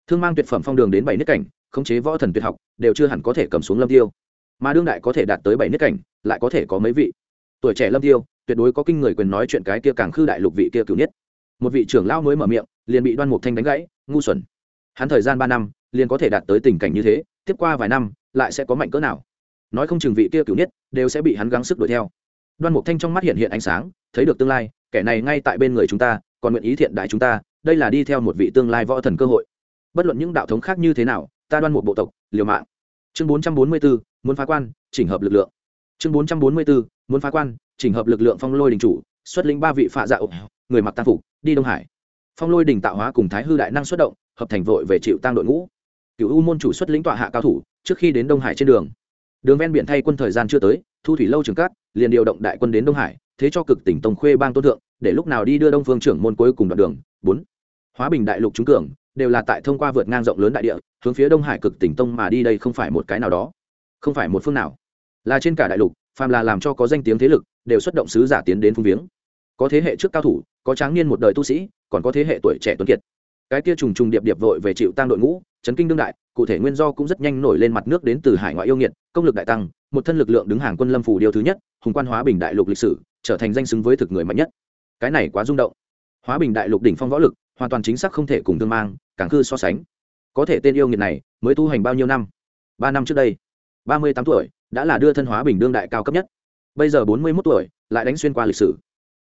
Speaker 1: thương mang tuyệt phẩm phong đường đến bảy nước cảnh, khống chế võ thần tuyệt học, đều chưa hẳn có thể cầm xuống lâm tiêu. Mà đương đại có thể đạt tới bảy nước cảnh, lại có thể có mấy vị. Tuổi trẻ lâm tiêu, tuyệt đối có kinh người quyền nói chuyện cái kia càng khư đại lục vị kia cửu nhất một vị trưởng lão mới mở miệng, liền bị đoan mục thanh đánh gãy, ngu xuẩn. Hắn thời gian ba năm, liền có thể đạt tới tình cảnh như thế, tiếp qua vài năm, lại sẽ có mạnh cỡ nào. Nói không chừng vị kia cửu nhất đều sẽ bị hắn gắng sức đuổi theo đoan mục thanh trong mắt hiện hiện ánh sáng, thấy được tương lai, kẻ này ngay tại bên người chúng ta, còn nguyện ý thiện đại chúng ta, đây là đi theo một vị tương lai võ thần cơ hội. Bất luận những đạo thống khác như thế nào, ta đoan một bộ tộc, liều mạng. Chương bốn trăm bốn mươi bốn muốn phá quan, chỉnh hợp lực lượng. Chương bốn trăm bốn mươi bốn muốn phá quan, chỉnh hợp lực lượng phong lôi đình chủ, xuất lĩnh ba vị phạ dạ người mặc tam phục, đi đông hải. Phong lôi đình tạo hóa cùng thái hư đại năng xuất động, hợp thành vội về chịu tăng đội ngũ. Cựu u môn chủ xuất lĩnh tọa hạ cao thủ, trước khi đến đông hải trên đường đường ven biển thay quân thời gian chưa tới, thu thủy lâu trường cát, liền điều động đại quân đến đông hải, thế cho cực tỉnh tông khuê bang tôn thượng, để lúc nào đi đưa đông phương trưởng môn cuối cùng đoạn đường. Bốn, hóa bình đại lục trúng cường, đều là tại thông qua vượt ngang rộng lớn đại địa, hướng phía đông hải cực tỉnh tông mà đi đây không phải một cái nào đó, không phải một phương nào. Là trên cả đại lục, phàm là làm cho có danh tiếng thế lực, đều xuất động sứ giả tiến đến phung viếng. Có thế hệ trước cao thủ, có tráng niên một đời tu sĩ, còn có thế hệ tuổi trẻ tuấn kiệt cái kia trùng trùng điệp điệp vội về chịu tăng đội ngũ, chấn kinh đương đại, cụ thể nguyên do cũng rất nhanh nổi lên mặt nước đến từ hải ngoại yêu nghiệt, công lực đại tăng, một thân lực lượng đứng hàng quân lâm phủ điều thứ nhất, hùng quan hóa bình đại lục lịch sử, trở thành danh xứng với thực người mạnh nhất. Cái này quá rung động. Hóa bình đại lục đỉnh phong võ lực, hoàn toàn chính xác không thể cùng tương mang, càng cư so sánh. Có thể tên yêu nghiệt này mới tu hành bao nhiêu năm? Ba năm trước đây. Ba mươi tám tuổi, đã là đưa thân hóa bình đương đại cao cấp nhất. Bây giờ bốn mươi mốt tuổi, lại đánh xuyên qua lịch sử.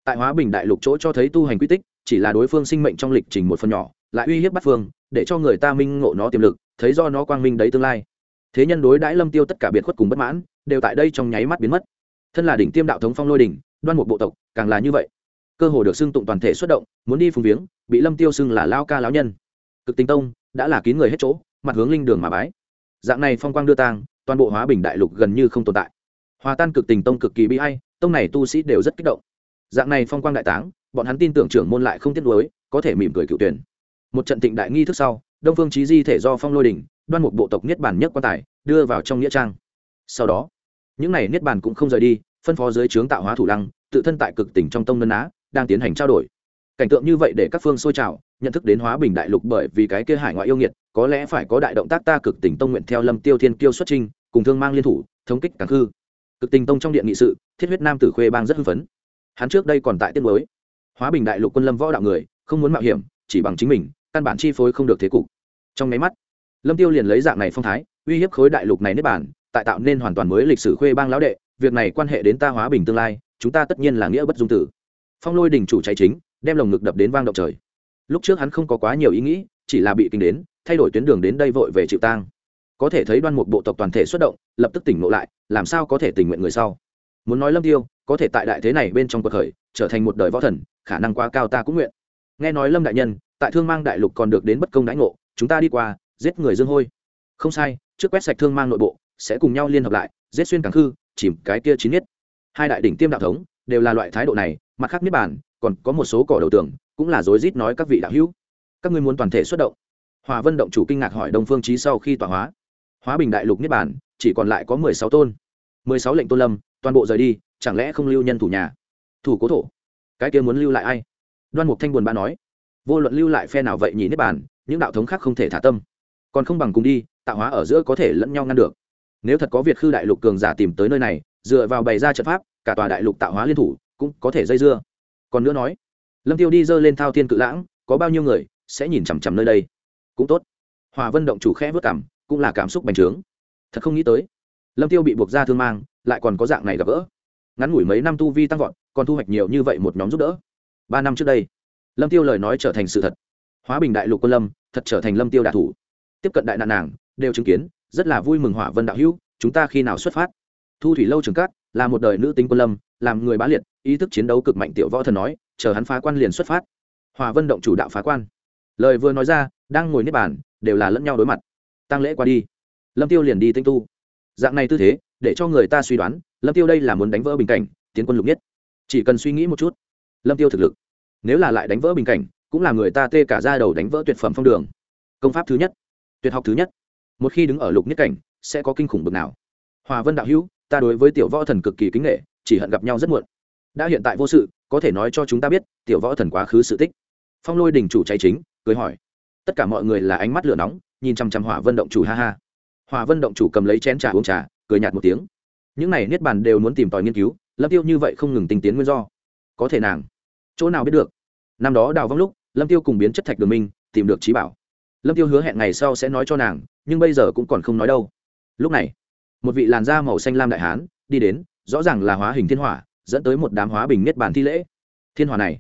Speaker 1: Tại hóa bình đại lục chỗ cho thấy tu hành quy tích chỉ là đối phương sinh mệnh trong lịch trình một phần nhỏ, lại uy hiếp bắt phương, để cho người ta minh ngộ nó tiềm lực, thấy do nó quang minh đấy tương lai. Thế nhân đối đãi lâm tiêu tất cả biệt khuất cùng bất mãn, đều tại đây trong nháy mắt biến mất. Thân là đỉnh tiêm đạo thống phong lôi đỉnh, đoan một bộ tộc, càng là như vậy. Cơ hồ được xưng tụng toàn thể xuất động, muốn đi phùng viếng, bị lâm tiêu xưng là lao ca lão nhân. Cực tinh tông đã là kín người hết chỗ, mặt hướng linh đường mà bái. Dạng này phong quang đưa tang, toàn bộ hóa bình đại lục gần như không tồn tại. Hòa tan cực tình tông cực kỳ bi hay tông này tu sĩ đều rất kích động dạng này phong quang đại táng, bọn hắn tin tưởng trưởng môn lại không tiếc nuối, có thể mỉm cười cựu tuyển. Một trận tịnh đại nghi thức sau, đông phương trí di thể do phong lôi đình đoan một bộ tộc niết bàn nhất quan tài, đưa vào trong nghĩa trang. Sau đó, những này niết bàn cũng không rời đi, phân phó dưới trướng tạo hóa thủ lăng, tự thân tại cực tỉnh trong tông nân á, đang tiến hành trao đổi. Cảnh tượng như vậy để các phương xôi trào, nhận thức đến hóa bình đại lục bởi vì cái kia hải ngoại yêu nghiệt, có lẽ phải có đại động tác ta cực tỉnh tông nguyện theo lâm tiêu thiên kiêu xuất trinh cùng thương mang liên thủ, thống kích càng khư. Cực tình tông trong điện nghị sự, thiết huyết nam tử khuê bang rất hưng phấn hắn trước đây còn tại tiết mới. Hóa bình đại lục quân lâm võ đạo người, không muốn mạo hiểm, chỉ bằng chính mình, căn bản chi phối không được thế cục. Trong nháy mắt, lâm tiêu liền lấy dạng này phong thái, uy hiếp khối đại lục này nếp bản tại tạo nên hoàn toàn mới lịch sử khuê bang lão đệ, việc này quan hệ đến ta hóa bình tương lai, chúng ta tất nhiên là nghĩa bất dung tử. Phong lôi đình chủ cháy chính, đem lồng ngực đập đến vang động trời. Lúc trước hắn không có quá nhiều ý nghĩ, chỉ là bị kinh đến, thay đổi tuyến đường đến đây vội về chịu tang. Có thể thấy đoan một bộ tộc toàn thể xuất động, lập tức tỉnh ngộ lại, làm sao có thể tình nguyện người sau? Muốn nói lâm tiêu có thể tại đại thế này bên trong cuộc khởi, trở thành một đời võ thần, khả năng quá cao ta cũng nguyện. Nghe nói lâm đại nhân, tại thương mang đại lục còn được đến bất công đãi ngộ, chúng ta đi qua, giết người dương hôi. Không sai, trước quét sạch thương mang nội bộ, sẽ cùng nhau liên hợp lại, giết xuyên càng khư, chìm cái kia chín nhất hai đại đỉnh tiêm đạo thống, đều là loại thái độ này, mặt khác niết bàn, còn có một số cỏ đầu tường, cũng là rối rít nói các vị đạo hữu. Các ngươi muốn toàn thể xuất động. Hòa vân động chủ kinh ngạc hỏi đông phương trí sau khi tỏa hóa. Hóa bình đại lục niết bàn, chỉ còn lại có mười sáu tôn. mười sáu lệnh tôn lâm, toàn bộ rời đi chẳng lẽ không lưu nhân thủ nhà? Thủ cố thổ? Cái kia muốn lưu lại ai? Đoan mục thanh buồn bã nói. Vô luận lưu lại phe nào vậy nhỉ nếp bàn, những đạo thống khác không thể thả tâm. Còn không bằng cùng đi, tạo hóa ở giữa có thể lẫn nhau ngăn được. Nếu thật có việt khư đại lục cường giả tìm tới nơi này, dựa vào bày ra trận pháp, cả tòa đại lục tạo hóa liên thủ, cũng có thể dây dưa. Còn nữa nói, lâm tiêu đi dơ lên thao thiên cự lãng, có bao nhiêu người sẽ nhìn chằm chằm nơi đây? Cũng tốt. Hòa vân động chủ khẽ vớt cảm, cũng là cảm xúc bành trướng. Thật không nghĩ tới, lâm tiêu bị buộc ra thương mang, lại còn có dạng này gặp gỡ ngắn ngủi mấy năm tu vi tăng vọt, còn thu hoạch nhiều như vậy một nhóm giúp đỡ. Ba năm trước đây, lâm tiêu lời nói trở thành sự thật. Hóa bình đại lục quân lâm, thật trở thành lâm tiêu đạ thủ. Tiếp cận đại nạn nàng, đều chứng kiến, rất là vui mừng hỏa vân đạo hữu, chúng ta khi nào xuất phát? Thu thủy lâu trường cát, là một đời nữ tính quân lâm, làm người bá liệt, ý thức chiến đấu cực mạnh tiểu võ thần nói, chờ hắn phá quan liền xuất phát. Hòa vân động chủ đạo phá quan. Lời vừa nói ra, đang ngồi nếp bàn, đều là lẫn nhau đối mặt. Tăng lễ qua đi. Lâm tiêu liền đi tinh tu. Dạng này tư thế, để cho người ta suy đoán lâm tiêu đây là muốn đánh vỡ bình cảnh, tiến quân lục nhất. Chỉ cần suy nghĩ một chút, lâm tiêu thực lực, nếu là lại đánh vỡ bình cảnh, cũng là người ta tê cả ra đầu đánh vỡ tuyệt phẩm phong đường. Công pháp thứ nhất, tuyệt học thứ nhất. Một khi đứng ở lục nhất cảnh, sẽ có kinh khủng bực nào. Hòa vân đạo hữu, ta đối với tiểu võ thần cực kỳ kính nghệ chỉ hận gặp nhau rất muộn. Đã hiện tại vô sự, có thể nói cho chúng ta biết, tiểu võ thần quá khứ sự tích. Phong lôi đình chủ cháy chính, cười hỏi. Tất cả mọi người là ánh mắt lửa nóng, nhìn chăm chăm hỏa vân động chủ ha ha. Hòa vân động chủ cầm lấy chén trà uống trà, cười nhạt một tiếng những này niết bàn đều muốn tìm tòi nghiên cứu, lâm tiêu như vậy không ngừng tinh tiến nguyên do. Có thể nàng, chỗ nào biết được? Năm đó đào vong lúc, lâm tiêu cùng biến chất thạch đường minh, tìm được trí bảo. Lâm tiêu hứa hẹn ngày sau sẽ nói cho nàng, nhưng bây giờ cũng còn không nói đâu. Lúc này, một vị làn da màu xanh lam đại hán đi đến, rõ ràng là hóa hình thiên hỏa, dẫn tới một đám hóa bình niết bàn thi lễ. Thiên hỏa này,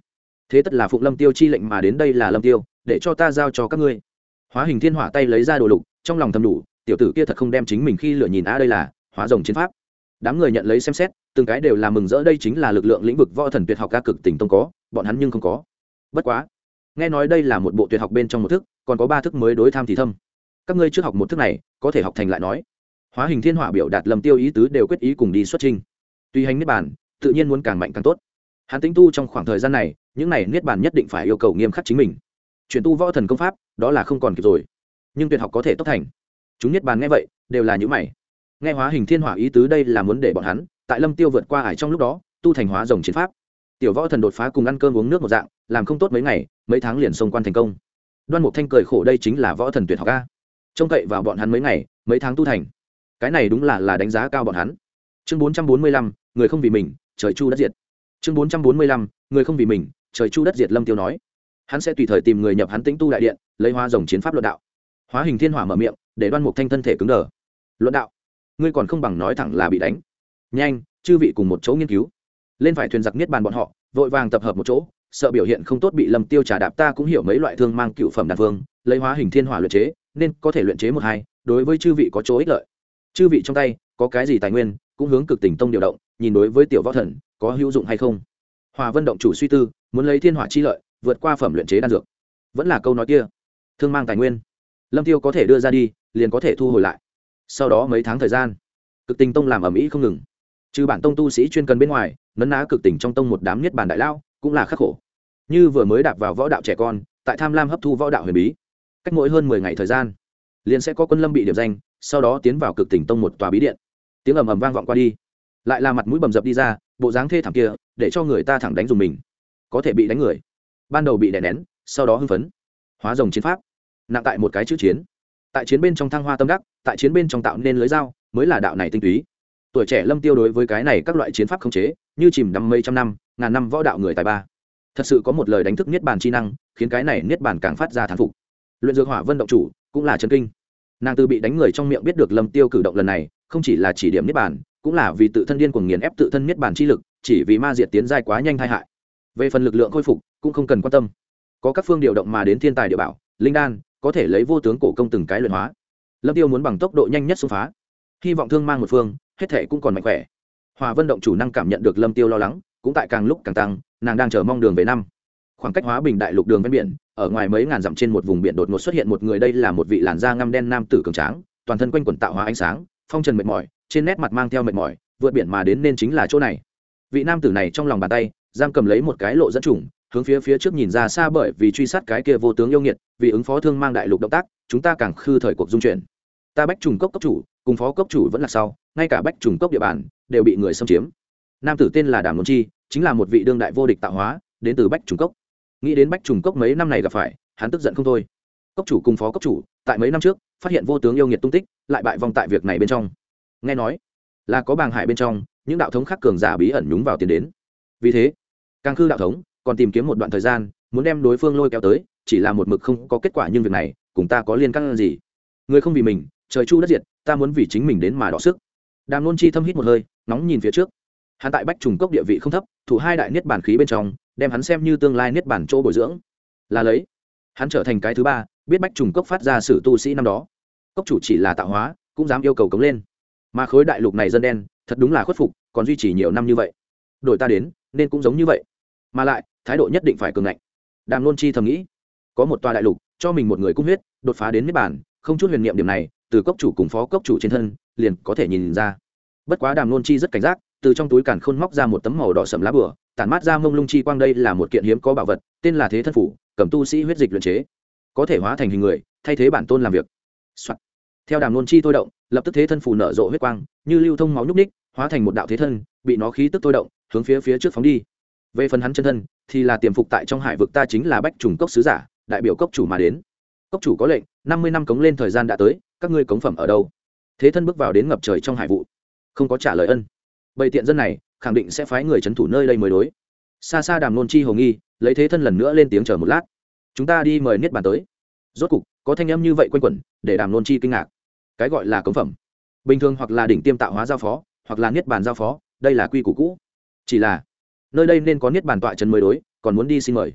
Speaker 1: thế tất là phụng lâm tiêu chi lệnh mà đến đây là lâm tiêu, để cho ta giao cho các ngươi. Hóa hình thiên hỏa tay lấy ra đồ lục, trong lòng thầm đủ, tiểu tử kia thật không đem chính mình khi lựa nhìn á đây là, hóa rồng chiến pháp đám người nhận lấy xem xét, từng cái đều là mừng rỡ, đây chính là lực lượng lĩnh vực võ thần tuyệt học ca cực tỉnh tông có, bọn hắn nhưng không có. Bất quá, nghe nói đây là một bộ tuyệt học bên trong một thức, còn có ba thức mới đối tham thì thâm. Các ngươi trước học một thức này, có thể học thành lại nói. Hóa hình thiên hỏa biểu đạt lầm tiêu ý tứ đều quyết ý cùng đi xuất trình. Tuy hành niết bàn, tự nhiên muốn càng mạnh càng tốt. Hắn tính tu trong khoảng thời gian này, những này niết bàn nhất định phải yêu cầu nghiêm khắc chính mình. Chuyển tu võ thần công pháp, đó là không còn kịp rồi. Nhưng tuyệt học có thể tốt thành. Chúng niết bàn nghe vậy, đều là những mày nghe hóa hình thiên hỏa ý tứ đây là muốn để bọn hắn, tại lâm tiêu vượt qua ải trong lúc đó, tu thành hóa rồng chiến pháp. Tiểu võ thần đột phá cùng ăn cơm uống nước một dạng, làm không tốt mấy ngày, mấy tháng liền xông quan thành công. Đoan mục thanh cười khổ đây chính là võ thần tuyệt học a. Trông cậy vào bọn hắn mấy ngày, mấy tháng tu thành. Cái này đúng là là đánh giá cao bọn hắn. Chương bốn trăm bốn mươi lăm, người không vì mình, trời chu đất diệt. Chương bốn trăm bốn mươi lăm, người không vì mình, trời chu đất diệt lâm tiêu nói. Hắn sẽ tùy thời tìm người nhập hắn tĩnh tu đại điện, lấy hoa rồng chiến pháp luận đạo. Hóa hình thiên hỏa mở miệng, để đoan mục thanh thân thể cứng đờ. Luận đạo ngươi còn không bằng nói thẳng là bị đánh. Nhanh, chư vị cùng một chỗ nghiên cứu. Lên phải thuyền giặc niết bàn bọn họ, vội vàng tập hợp một chỗ, sợ biểu hiện không tốt bị lâm tiêu trả đạp ta cũng hiểu mấy loại thương mang cựu phẩm đàn vương, lấy hóa hình thiên hỏa luyện chế, nên có thể luyện chế một hai, đối với chư vị có chỗ ích lợi. Chư vị trong tay, có cái gì tài nguyên, cũng hướng cực tỉnh tông điều động, nhìn đối với tiểu võ thần, có hữu dụng hay không. Hòa vân động chủ suy tư, muốn lấy thiên hỏa chi lợi, vượt qua phẩm luyện chế đan dược. Vẫn là câu nói kia. Thương mang tài nguyên. Lâm tiêu có thể đưa ra đi, liền có thể thu hồi lại sau đó mấy tháng thời gian, cực tình tông làm ở mỹ không ngừng. Trừ bản tông tu sĩ chuyên cần bên ngoài, nấn ná cực tình trong tông một đám niết bàn đại lao cũng là khắc khổ. Như vừa mới đạp vào võ đạo trẻ con, tại tham lam hấp thu võ đạo huyền bí, cách mỗi hơn mười ngày thời gian, liền sẽ có quân lâm bị điểm danh, sau đó tiến vào cực tỉnh tông một tòa bí điện. Tiếng ầm ầm vang vọng qua đi, lại là mặt mũi bầm dập đi ra, bộ dáng thê thảm kia, để cho người ta thẳng đánh dùng mình. Có thể bị đánh người, ban đầu bị đè nén, sau đó hưng phấn, hóa rồng chiến pháp, nặng tại một cái chữ chiến tại chiến bên trong thăng hoa tâm đắc, tại chiến bên trong tạo nên lưới dao, mới là đạo này tinh túy. Tuổi trẻ lâm tiêu đối với cái này các loại chiến pháp không chế, như chìm đắm mấy trăm năm, ngàn năm võ đạo người tài ba. Thật sự có một lời đánh thức niết bàn chi năng, khiến cái này niết bàn càng phát ra thán phục. Luyện dược hỏa vân động chủ, cũng là chân kinh. Nàng từ bị đánh người trong miệng biết được lâm tiêu cử động lần này, không chỉ là chỉ điểm niết bàn, cũng là vì tự thân điên cuồng nghiền ép tự thân niết bàn chi lực, chỉ vì ma diệt tiến giai quá nhanh tai hại. Về phần lực lượng khôi phục, cũng không cần quan tâm. Có các phương điều động mà đến thiên tài địa bảo, linh đan có thể lấy vô tướng cổ công từng cái luyện hóa. Lâm tiêu muốn bằng tốc độ nhanh nhất xung phá. Hy vọng thương mang một phương, hết thể cũng còn mạnh khỏe. Hòa vân động chủ năng cảm nhận được lâm tiêu lo lắng, cũng tại càng lúc càng tăng, nàng đang chờ mong đường về năm. Khoảng cách hóa bình đại lục đường ven biển, ở ngoài mấy ngàn dặm trên một vùng biển đột ngột xuất hiện một người, đây là một vị làn da ngăm đen nam tử cường tráng, toàn thân quanh quần tạo hóa ánh sáng, phong trần mệt mỏi, trên nét mặt mang theo mệt mỏi, vượt biển mà đến nên chính là chỗ này. Vị nam tử này trong lòng bàn tay, giam cầm lấy một cái lộ dẫn trùng hướng phía phía trước nhìn ra xa bởi vì truy sát cái kia vô tướng yêu nghiệt, vì ứng phó thương mang đại lục động tác, chúng ta càng khư thời cuộc dung chuyển. Ta bách trùng cốc cốc chủ, cùng phó cốc chủ vẫn là sau, ngay cả bách trùng cốc địa bàn, đều bị người xâm chiếm. Nam tử tên là đàm môn chi, chính là một vị đương đại vô địch tạo hóa, đến từ bách trùng cốc. Nghĩ đến bách trùng cốc mấy năm này gặp phải, hắn tức giận không thôi. Cốc chủ cùng phó cốc chủ, tại mấy năm trước, phát hiện vô tướng yêu nghiệt tung tích, lại bại vong tại việc này bên trong. Nghe nói, là có bàng hại bên trong, những đạo thống khác cường giả bí ẩn nhúng vào tiền đến. Vì thế, càng khư đạo thống còn tìm kiếm một đoạn thời gian, muốn đem đối phương lôi kéo tới, chỉ là một mực không có kết quả nhưng việc này, cùng ta có liên căn gì? Người không vì mình, trời chu đất diệt, ta muốn vì chính mình đến mà đọ sức. Đàm nôn chi thâm hít một hơi nóng nhìn phía trước. Hắn tại bách trùng cốc địa vị không thấp, thủ hai đại niết bản khí bên trong, đem hắn xem như tương lai niết bản chỗ bồi dưỡng. Là lấy, hắn trở thành cái thứ ba, biết bách trùng cốc phát ra sử tu sĩ năm đó. Cốc chủ chỉ là tạo hóa, cũng dám yêu cầu cống lên. Mà khối đại lục này dân đen, thật đúng là khuất phục, còn duy trì nhiều năm như vậy. Đổi ta đến, nên cũng giống như vậy. Mà lại thái độ nhất định phải cường ngạnh. Đàm nôn chi thầm nghĩ, có một tòa đại lục, cho mình một người cung huyết, đột phá đến niết bản không chút huyền niệm điểm này, từ cốc chủ cùng phó cốc chủ trên thân, liền có thể nhìn ra. Bất quá đàm nôn chi rất cảnh giác, từ trong túi càn khôn móc ra một tấm màu đỏ sầm lá bửa tản mát ra mông lung chi quang đây là một kiện hiếm có bảo vật, tên là thế thân phủ, cầm tu sĩ huyết dịch luyện chế. Có thể hóa thành hình người, thay thế bản tôn làm việc、Soạn. theo đàm nôn chi thôi động, lập tức thế thân phủ nở rộ huyết quang, như lưu thông máu nhúc ních hóa thành một đạo thế thân, bị nó khí tức thôi động, hướng phía phía trước phóng đi về phần hắn chân thân, thì là tiềm phục tại trong hải vực ta chính là bách trùng cốc sứ giả, đại biểu cốc chủ mà đến. Cốc chủ có lệnh, năm mươi năm cống lên thời gian đã tới, các ngươi cống phẩm ở đâu? Thế thân bước vào đến ngập trời trong hải vụ. Không có trả lời ân. Bầy tiện dân này, khẳng định sẽ phái người c h ấ n thủ nơi đây mới đối. Xa xa đàm nôn chi hồ nghi, lấy thế thân lần nữa lên tiếng chờ một lát. Chúng ta đi mời niết bàn tới. Rốt cục, có thanh em như vậy quanh quẩn, để đàm nôn chi kinh ngạc. Cái gọi là cống phẩm. Bình thường hoặc là đỉnh tiêm tạo hóa giao phó, hoặc là niết bàn giao phó, đây là quy củ cũ. Chỉ là nơi đây nên có niết bàn tọa trấn mới đối, còn muốn đi xin mời.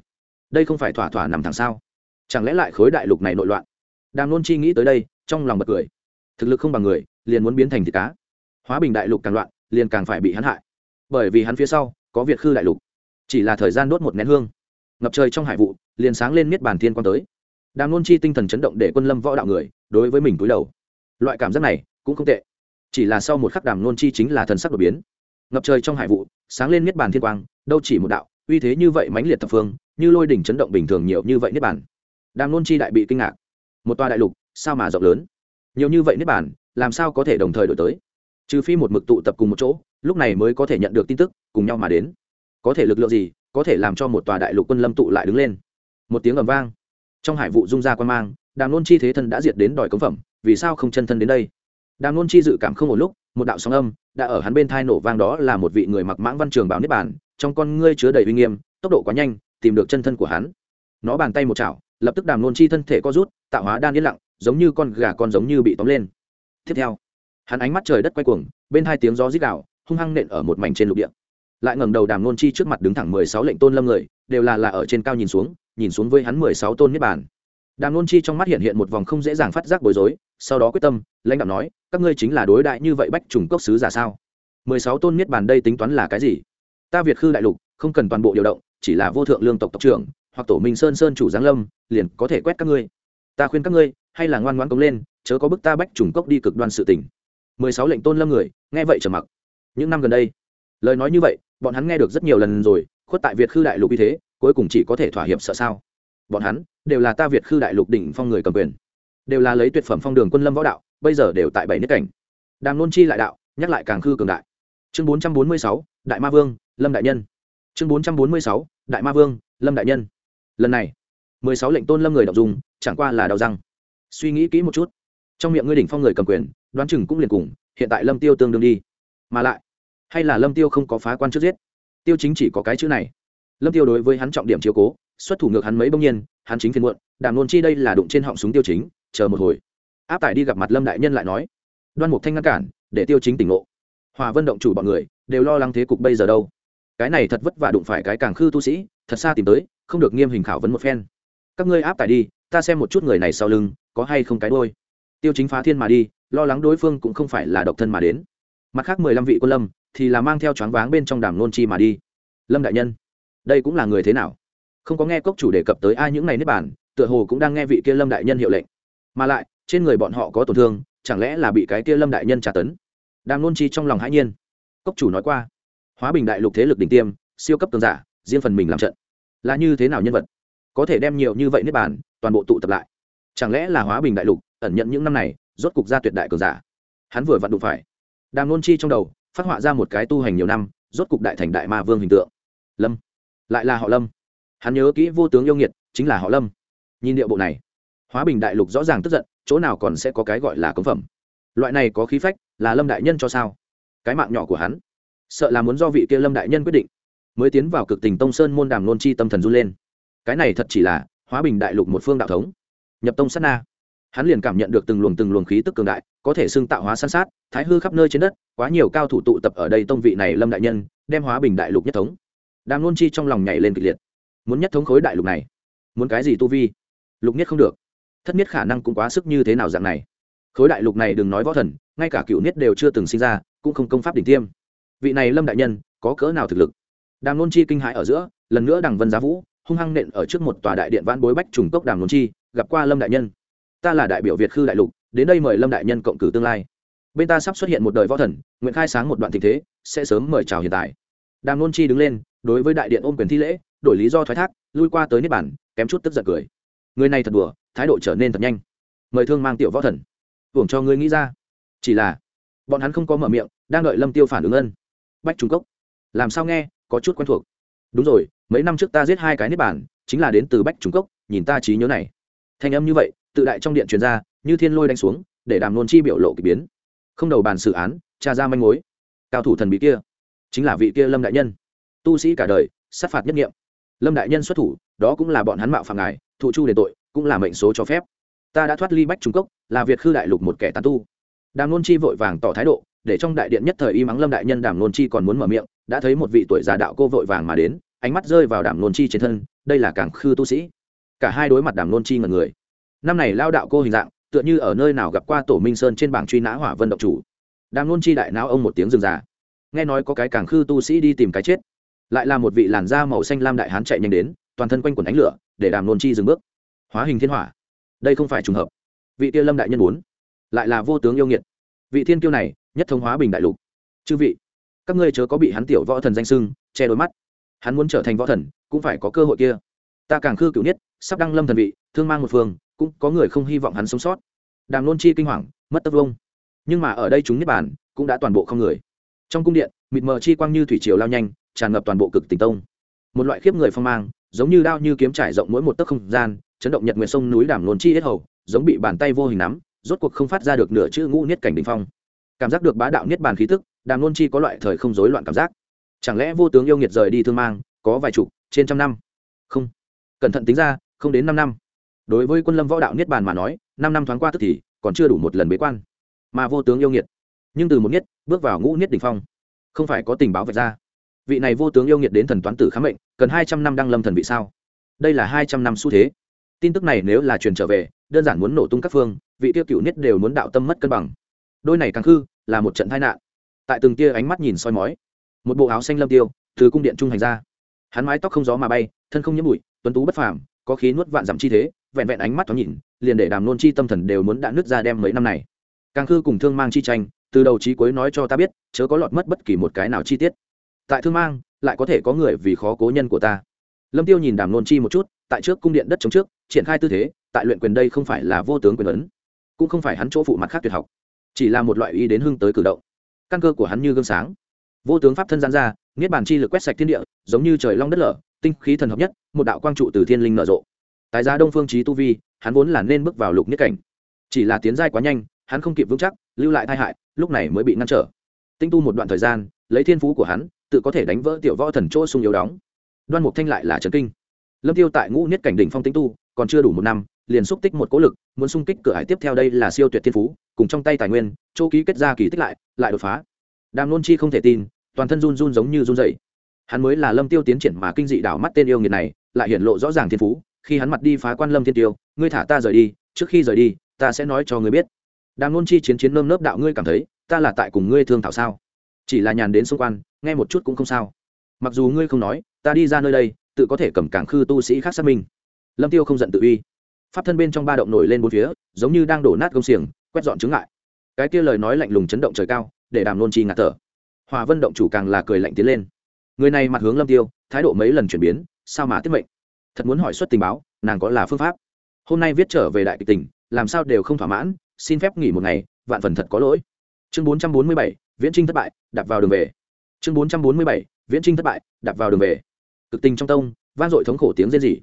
Speaker 1: Đây không phải thỏa thỏa nằm thẳng sao? Chẳng lẽ lại khối đại lục này nội loạn? Đàm nôn chi nghĩ tới đây, trong lòng bật cười. Thực lực không bằng người, liền muốn biến thành thịt cá. Hóa bình đại lục càng loạn, liền càng phải bị hắn hại. Bởi vì hắn phía sau, có việt khư đại lục. Chỉ là thời gian đốt một nén hương. Ngập trời trong hải vụ, liền sáng lên miết bàn thiên quan tới. Đàm nôn chi tinh thần chấn động để quân lâm võ đạo người, đối với mình cúi đầu. Loại cảm giác này, cũng không tệ. Chỉ là sau một khắc đàm nôn chi chính là thần sắc đột biến ngập trời trong hải vụ, sáng lên miết bàn thiên quang, đâu chỉ một đạo, uy thế như vậy mãnh liệt thập phương, như lôi đỉnh chấn động bình thường nhiều như vậy niết bàn. Đàm nôn chi đại bị kinh ngạc. Một tòa đại lục, sao mà rộng lớn? Nhiều như vậy niết bàn, làm sao có thể đồng thời đổi tới? Trừ phi một mực tụ tập cùng một chỗ, lúc này mới có thể nhận được tin tức, cùng nhau mà đến. Có thể lực lượng gì, có thể làm cho một tòa đại lục quân lâm tụ lại đứng lên? Một tiếng ầm vang. Trong hải vụ dung ra quan mang, đàm nôn chi thế thân đã diệt đến đòi cống phẩm, vì sao không chân thân đến đây? Đàm nôn chi dự cảm không một lúc một đạo sóng âm đã ở hắn bên thai nổ vang đó là một vị người mặc mãng văn trường bảo niết bản trong con ngươi chứa đầy uy nghiêm, tốc độ quá nhanh, tìm được chân thân của hắn. Nó bàn tay một chảo, lập tức đàm nôn chi thân thể co rút, tạo hóa đan yên lặng, giống như con gà con giống như bị tóm lên. Tiếp theo, hắn ánh mắt trời đất quay cuồng, bên hai tiếng gió rít đạo hung hăng nện ở một mảnh trên lục địa. Lại ngẩng đầu đàm nôn chi trước mặt đứng thẳng mười sáu lệnh tôn lâm người, đều là là ở trên cao nhìn xuống nhìn xuống với hắn mười sáu tôn niết bàn đàm nôn chi trong mắt hiện hiện một vòng không dễ dàng phát giác bối rối, sau đó quyết tâm, lãnh đạo nói, các ngươi chính là đối đại như vậy bách trùng cốc sứ giả sao? Mười sáu tôn niết bàn đây tính toán là cái gì? Ta việt khư đại lục, không cần toàn bộ điều động, chỉ là vô thượng lương tộc tộc trưởng, hoặc tổ minh sơn sơn chủ giáng lâm, liền có thể quét các ngươi. Ta khuyên các ngươi, hay là ngoan ngoãn cống lên, chớ có bức ta bách trùng cốc đi cực đoan sự tình. Mười sáu lệnh tôn lâm người, nghe vậy trầm mặc. Những năm gần đây, lời nói như vậy, bọn hắn nghe được rất nhiều lần rồi, khuất tại việt khư đại lục như thế, cuối cùng chỉ có thể thỏa hiệp sợ sao? Bọn hắn đều là ta việt khư đại lục đỉnh phong người cầm quyền. Đều là lấy tuyệt phẩm phong đường quân lâm võ đạo, bây giờ đều tại bảy nước cảnh. Đàm nôn chi lại đạo, nhắc lại càng khư cường đại. Chương bốn trăm bốn mươi sáu, đại ma vương, lâm đại nhân. Chương bốn trăm bốn mươi sáu, đại ma vương, lâm đại nhân. Lần này, mười sáu lệnh tôn lâm người đọc dùng chẳng qua là đau răng. Suy nghĩ kỹ một chút. Trong miệng ngươi đỉnh phong người cầm quyền, đoán chừng cũng liền cùng, hiện tại lâm tiêu tương đương đi. Mà lại, hay là lâm tiêu không có phá quan trước giết? Tiêu chính chỉ có cái chữ này. Lâm tiêu đối với hắn trọng điểm chiếu cố xuất thủ ngược hắn mấy bỗng nhiên, hắn chính phiền muộn, đàm nôn chi đây là đụng trên họng súng tiêu chính, chờ một hồi. Áp tải đi gặp mặt lâm đại nhân lại nói, đoan mục thanh ngăn cản, để tiêu chính tỉnh ngộ. Hòa vân động chủ bọn người, đều lo lắng thế cục bây giờ đâu. Cái này thật vất vả đụng phải cái càng khư tu sĩ, thật xa tìm tới, không được nghiêm hình khảo vấn một phen. Các ngươi áp tải đi, ta xem một chút người này sau lưng, có hay không cái đôi tiêu chính phá thiên mà đi, lo lắng đối phương cũng không phải là độc thân mà đến. Mặt khác mười lăm vị quân lâm, thì là mang theo choáng váng bên trong đàm nôn chi mà đi. Lâm đại nhân, đây cũng là người thế nào? Không có nghe cốc chủ đề cập tới ai những ngày nếp bản tựa hồ cũng đang nghe vị kia lâm đại nhân hiệu lệnh. Mà lại, trên người bọn họ có tổn thương, chẳng lẽ là bị cái kia lâm đại nhân trả tấn? Đàm nôn chi trong lòng hãi nhiên. Cốc chủ nói qua, hóa bình đại lục thế lực đỉnh tiêm, siêu cấp cường giả, riêng phần mình làm trận. Là như thế nào nhân vật? Có thể đem nhiều như vậy nếp bàn, toàn bộ tụ tập lại. Chẳng lẽ là hóa bình đại lục, ẩn nhận những năm này, rốt cục ra tuyệt đại cường giả? Hắn vừa vặn đụng phải. Đàm nôn chi trong đầu, phát họa ra một cái tu hành nhiều năm, rốt cục đại thành đại ma vương hình tượng. Lâm. Lại là họ lâm hắn nhớ kỹ vô tướng yêu nghiệt, chính là họ lâm. Nhìn địa bộ này, hóa bình đại lục rõ ràng tức giận, chỗ nào còn sẽ có cái gọi là cống phẩm? Loại này có khí phách, là lâm đại nhân cho sao? Cái mạng nhỏ của hắn, sợ là muốn do vị kia lâm đại nhân quyết định. Mới tiến vào cực tình tông sơn môn đàm nôn chi tâm thần run lên. Cái này thật chỉ là hóa bình đại lục một phương đạo thống. Nhập tông sát na. Hắn liền cảm nhận được từng luồng từng luồng khí tức cường đại, có thể xưng tạo hóa san sát, thái hư khắp nơi trên đất, quá nhiều cao thủ tụ tập ở đây tông vị này lâm đại nhân, đem hóa bình đại lục nhất thống. Đàm nôn chi trong lòng nhảy lên kịch liệt muốn nhất thống khối đại lục này. Muốn cái gì tu vi? Lục nhất không được. Thất nhất khả năng cũng quá sức như thế nào dạng này? Khối đại lục này đừng nói võ thần, ngay cả cựu niết đều chưa từng sinh ra, cũng không công pháp đỉnh tiêm. Vị này lâm đại nhân, có cỡ nào thực lực? Đàm nôn chi kinh hãi ở giữa, lần nữa đằng vân giá vũ, hung hăng nện ở trước một tòa đại điện vãn bối bách trùng cốc đàm nôn chi, gặp qua lâm đại nhân. Ta là đại biểu việt khư đại lục, đến đây mời lâm đại nhân cộng cử tương lai. Bên ta sắp xuất hiện một đời võ thần, nguyện khai sáng một đoạn tình thế, sẽ sớm mời chào hiện tại. Đàm nôn chi đứng lên, đối với đại điện ôm quyền thi lễ đổi lý do thoái thác, lui qua tới nếp bản kém chút tức giận cười. Người này thật đùa, thái độ trở nên thật nhanh. Mời thương mang tiểu võ thần. Hưởng cho ngươi nghĩ ra. Chỉ là, bọn hắn không có mở miệng, đang đợi lâm tiêu phản ứng ân. Bách trung cốc. Làm sao nghe, có chút quen thuộc. Đúng rồi, mấy năm trước ta giết hai cái nếp bản chính là đến từ bách trung cốc, nhìn ta trí nhớ này. Thanh âm như vậy, tự đại trong điện truyền ra, như thiên lôi đánh xuống, để đàm nôn chi biểu lộ k ỳ biến. Không đầu bàn xử án, tra ra manh mối. Cao thủ thần bí kia, chính là vị kia lâm đại nhân. Tu sĩ cả đời, sát phạt nhất nghiệm lâm đại nhân xuất thủ, đó cũng là bọn hắn mạo phạm ngài, thụ chu đền tội, cũng là mệnh số cho phép. Ta đã thoát ly bách trung cốc, là việt khư đại lục một kẻ tàn tu. Đàm nôn chi vội vàng tỏ thái độ, để trong đại điện nhất thời y mắng lâm đại nhân đàm nôn chi còn muốn mở miệng, đã thấy một vị tuổi già đạo cô vội vàng mà đến, ánh mắt rơi vào đàm nôn chi trên thân, đây là cảng khư tu sĩ. Cả hai đối mặt đàm nôn chi ngần người. Năm này lao đạo cô hình dạng, tựa như ở nơi nào gặp qua tổ minh sơn trên bảng truy nã hỏa vân động chủ. Đàm nôn chi đại não ông một tiếng rừng già nghe nói có cái cảng khư tu sĩ đi tìm cái chết lại là một vị làn da màu xanh lam đại hán chạy nhanh đến, toàn thân quanh quần ánh lửa, để đàm nôn chi dừng bước. Hóa hình thiên hỏa. Đây không phải trùng hợp. Vị tiêu lâm đại nhân bốn lại là vô tướng yêu nghiệt. Vị thiên kiêu này, nhất thống hóa bình đại lục. Chư vị, các ngươi chớ có bị hắn tiểu võ thần danh sưng che đôi mắt. Hắn muốn trở thành võ thần, cũng phải có cơ hội kia. Ta càng khư cựu nhất sắp đăng lâm thần vị, thương mang một phương, cũng có người không hy vọng hắn sống sót. Đàm nôn chi kinh hoàng, mất tất vông. Nhưng mà ở đây chúng niết bàn, cũng đã toàn bộ không người. Trong cung điện, mịt mờ chi quang như thủy triều lao nhanh tràn ngập toàn bộ cực tỉnh tông. Một loại khiếp người phong mang, giống như đao như kiếm trải rộng mỗi một tấc không gian, chấn động nhật nguyệt sông núi đàm nôn chi hết hầu, giống bị bàn tay vô hình nắm, rốt cuộc không phát ra được nửa chữ ngũ niết cảnh đình phong. Cảm giác được bá đạo niết bàn khí tức, đàm nôn chi có loại thời không rối loạn cảm giác. Chẳng lẽ vô tướng yêu nghiệt rời đi thương mang, có vài chục, trên trăm năm? Không. Cẩn thận tính ra, không đến năm năm. Đối với quân lâm võ đạo niết bàn mà nói, năm năm thoáng qua tức thì, còn chưa đủ một lần bế quan. Mà vô tướng yêu nghiệt, nhưng từ một niết, bước vào ngũ niết đ ỉ n h phong, không phải có tình báo vạch ra vị này vô tướng yêu nghiệt đến thần toán tử khám mệnh, cần hai trăm năm đăng lâm thần vị sao? Đây là hai trăm năm xu thế. Tin tức này nếu là truyền trở về, đơn giản muốn nổ tung các phương, vị tiêu cựu nhất đều muốn đạo tâm mất cân bằng. Đôi này càng khư, là một trận tai nạn. Tại từng tia ánh mắt nhìn soi mói, một bộ áo xanh lâm tiêu, từ cung điện trung hành ra. Hắn mái tóc không gió mà bay, thân không nhiễm bụi, tuấn tú bất phàm, có khí nuốt vạn dặm chi thế, vẹn vẹn ánh mắt thoáng nhìn, liền để đàm nôn chi tâm thần đều muốn đã nứt ra đem mấy năm này. Càng khư cùng thương mang chi tranh, từ đầu chí cuối nói cho ta biết, chớ có lọt mất bất kỳ một cái nào chi tiết tại thương mang, lại có thể có người vì khó cố nhân của ta. Lâm tiêu nhìn đàm nôn chi một chút, tại trước cung điện đất chống trước, triển khai tư thế, tại luyện quyền đây không phải là vô tướng quyền ấn, cũng không phải hắn chỗ phụ mặt khác tuyệt học, chỉ là một loại ý đến hưng tới cử động. Căn cơ của hắn như gương sáng. Vô tướng pháp thân gian ra, niết bàn chi lực quét sạch thiên địa, giống như trời long đất lở, tinh khí thần hợp nhất, một đạo quang trụ từ thiên linh nở rộ. Tái giá đông phương trí tu vi, hắn vốn là nên bước vào lục nhất cảnh. Chỉ là tiến giai quá nhanh, hắn không kịp vững chắc, lưu lại tai hại, lúc này mới bị ngăn trở. Tinh tu một đoạn thời gian, lấy thiên phú của hắn tự có thể đánh vỡ tiểu võ thần chỗ sung yếu đóng. Đoan mục thanh lại là trần kinh. Lâm tiêu tại ngũ niết cảnh đỉnh phong tĩnh tu, còn chưa đủ một năm, liền xúc tích một cố lực, muốn xung kích cửa hải tiếp theo đây là siêu tuyệt thiên phú, cùng trong tay tài nguyên, chỗ ký kết ra kỳ tích lại lại đột phá. Đàm nôn chi không thể tin, toàn thân run run giống như run dậy hắn mới là lâm tiêu tiến triển mà kinh dị đảo mắt tên yêu nghiệt này, lại hiển lộ rõ ràng thiên phú, khi hắn mặt đi phá quan lâm thiên tiêu, ngươi thả ta rời đi, trước khi rời đi, ta sẽ nói cho ngươi biết. Đàm nôn chi chiến chiến nơm nớp đạo ngươi cảm thấy, ta là tại cùng ngươi thương thảo sao? Chỉ là nhàn đến xung quanh nghe một chút cũng không sao. Mặc dù ngươi không nói ta đi ra nơi đây tự có thể cầm cảng khư tu sĩ khác xác minh. Lâm tiêu không giận tự uy. Pháp thân bên trong ba động nổi lên bốn phía giống như đang đổ nát công xiềng quét dọn chứng ngại. cái kia lời nói lạnh lùng chấn động trời cao để đàm nôn chi ngạt thở. Hòa vân động chủ càng là cười lạnh tiến lên. Người này mặt hướng lâm tiêu thái độ mấy lần chuyển biến sao mà tiết mệnh? Thật muốn hỏi xuất tình báo nàng có là phương pháp? Hôm nay viết trở về đại kịch tỉnh, làm sao đều không thỏa mãn xin phép nghỉ một ngày vạn phần thật có lỗi. Chương bốn trăm bốn mươi bảy viễn trinh thất bại đặt vào đường về chương bốn trăm bốn mươi bảy, viễn trinh thất bại, đạp vào đường về. Cực tình trong tông, vang dội thống khổ tiếng rên rỉ.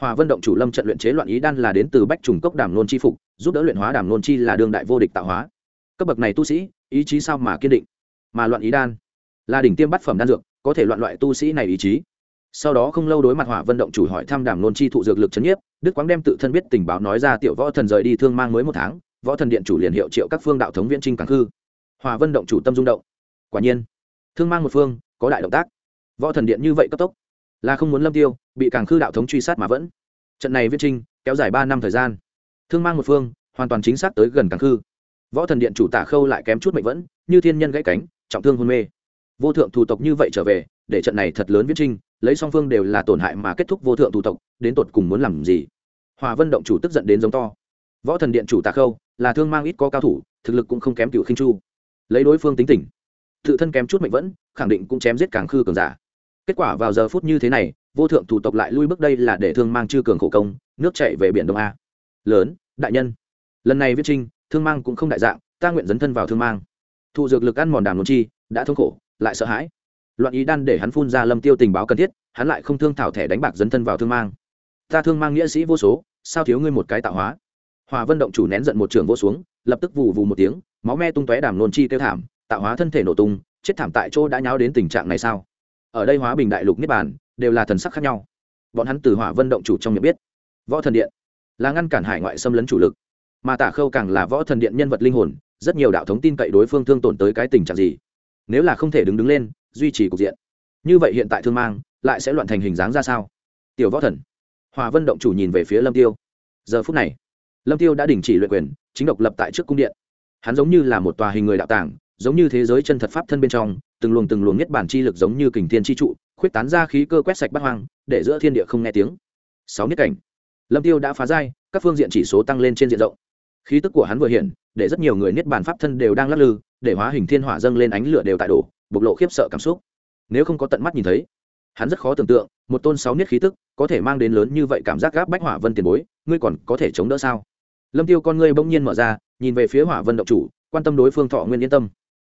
Speaker 1: Hòa vân động chủ lâm trận luyện chế loạn ý đan là đến từ bách trùng cốc đàm nôn chi phục, giúp đỡ luyện hóa đàm nôn chi là đương đại vô địch tạo hóa. Cấp bậc này tu sĩ, ý chí sao mà kiên định? Mà loạn ý đan là đỉnh tiêm bát phẩm đan dược, có thể loạn loại tu sĩ này ý chí. Sau đó không lâu đối mặt hỏa vân động chủ hỏi thăm đàm nôn chi thụ dược lực chấn nhiếp, đức quang đem tự thân biết tình báo nói ra tiểu võ thần rời đi thương mang mới một tháng, võ thần điện chủ liền hiệu triệu các phương đạo thống viễn trinh càng khư hòa vân động chủ tâm rung động. Quả nhiên thương mang một phương, có đại động tác. Võ thần điện như vậy cấp tốc, là không muốn lâm tiêu bị càng khư đạo thống truy sát mà vẫn. Trận này viết trinh kéo dài ba năm thời gian. Thương mang một phương, hoàn toàn chính xác tới gần càng khư. Võ thần điện chủ tả khâu lại kém chút mệnh vẫn, như thiên nhân gãy cánh, trọng thương hôn mê. Vô thượng thủ tộc như vậy trở về, để trận này thật lớn viết trinh lấy song phương đều là tổn hại mà kết thúc vô thượng thủ tộc, đến tột cùng muốn làm gì? Hòa vân động chủ tức giận đến giống to. Võ thần điện chủ tà khâu, là thương mang ít có cao thủ, thực lực cũng không kém cựu khinh chu. Lấy đối phương tính tỉnh tự thân kém chút mệnh vẫn, khẳng định cũng chém giết càng khư cường giả. Kết quả vào giờ phút như thế này, vô thượng thủ tộc lại lui bước đây là để thương mang chư cường khổ công, nước chạy về biển đông a. Lớn, đại nhân. Lần này viết trinh, thương mang cũng không đại dạng, ta nguyện dấn thân vào thương mang. Thụ dược lực ăn mòn đàm nôn chi, đã thống khổ, lại sợ hãi. Loạn ý đan để hắn phun ra lâm tiêu tình báo cần thiết, hắn lại không thương thảo thẻ đánh bạc dấn thân vào thương mang. Ta thương mang nghĩa sĩ vô số, sao thiếu ngươi một cái tạo hóa? Hòa vân động chủ nén giận một trường vô xuống, lập tức vù vù một tiếng, máu me tung tóe đàm nôn chi kêu thảm tạo hóa thân thể nổ tung, chết thảm tại chỗ đã nháo đến tình trạng này sao? Ở đây hóa bình đại lục niết bàn, đều là thần sắc khác nhau. Bọn hắn từ hỏa vân động chủ trong miệng biết, võ thần điện là ngăn cản hải ngoại xâm lấn chủ lực, mà tả khâu càng là võ thần điện nhân vật linh hồn, rất nhiều đạo thống tin cậy đối phương thương tổn tới cái tình trạng gì? Nếu là không thể đứng đứng lên, duy trì cục diện, như vậy hiện tại thương mang lại sẽ loạn thành hình dáng ra sao? Tiểu võ thần hòa vân động chủ nhìn về phía lâm tiêu. Giờ phút này, lâm tiêu đã đình chỉ luyện quyền, chính độc lập tại trước cung điện. Hắn giống như là một tòa hình người đạo tàng giống như thế giới chân thật pháp thân bên trong, từng luồng từng luồng nhất bản chi lực giống như kình thiên chi trụ, khuyết tán ra khí cơ quét sạch bát hoang, để giữa thiên địa không nghe tiếng. Sáu nhất cảnh. Lâm tiêu đã phá giai, các phương diện chỉ số tăng lên trên diện rộng. Khí tức của hắn vừa hiện, để rất nhiều người niết bàn pháp thân đều đang lắc lư, để hóa hình thiên hỏa dâng lên ánh lửa đều tại đổ, bộc lộ khiếp sợ cảm xúc. Nếu không có tận mắt nhìn thấy, hắn rất khó tưởng tượng, một tôn sáu niết khí tức có thể mang đến lớn như vậy cảm giác gáp bách hỏa vân tiền bối, ngươi còn có thể chống đỡ sao? Lâm tiêu con ngươi bỗng nhiên mở ra, nhìn về phía hỏa vân động chủ, quan tâm đối phương thọ nguyên yên tâm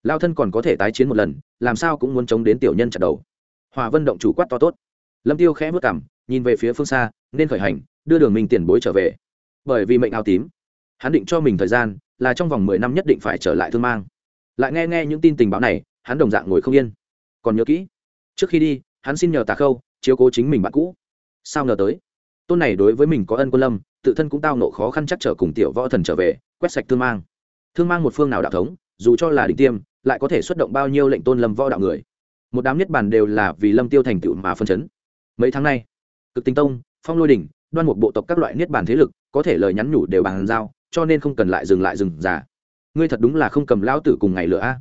Speaker 1: lao thân còn có thể tái chiến một lần, làm sao cũng muốn chống đến tiểu nhân chặt đầu. Hòa vân động chủ quát to tốt. Lâm tiêu khẽ vất cảm nhìn về phía phương xa, nên khởi hành, đưa đường mình tiền bối trở về. Bởi vì mệnh áo tím, hắn định cho mình thời gian, là trong vòng mười năm nhất định phải trở lại thương mang. Lại nghe nghe những tin tình báo này, hắn đồng dạng ngồi không yên. Còn nhớ kỹ, trước khi đi, hắn xin nhờ tà khâu chiếu cố chính mình bạn cũ. Sao ngờ tới, tôn này đối với mình có ân quân lâm, tự thân cũng tao nộ khó khăn chắc trở cùng tiểu võ thần trở về, quét sạch thương mang. Thương mang một phương nào đạo thống, dù cho là đỉnh tiêm lại có thể xuất động bao nhiêu lệnh tôn lâm võ đạo người. Một đám nhất bản đều là vì lâm tiêu thành tựu mà phân chấn. Mấy tháng nay, cực tinh tông, phong lôi đỉnh, đoan một bộ tộc các loại niết bản thế lực, có thể lời nhắn nhủ đều bàn giao, cho nên không cần lại dừng lại dừng giả. Ngươi thật đúng là không cầm lão tử cùng ngày lửa a.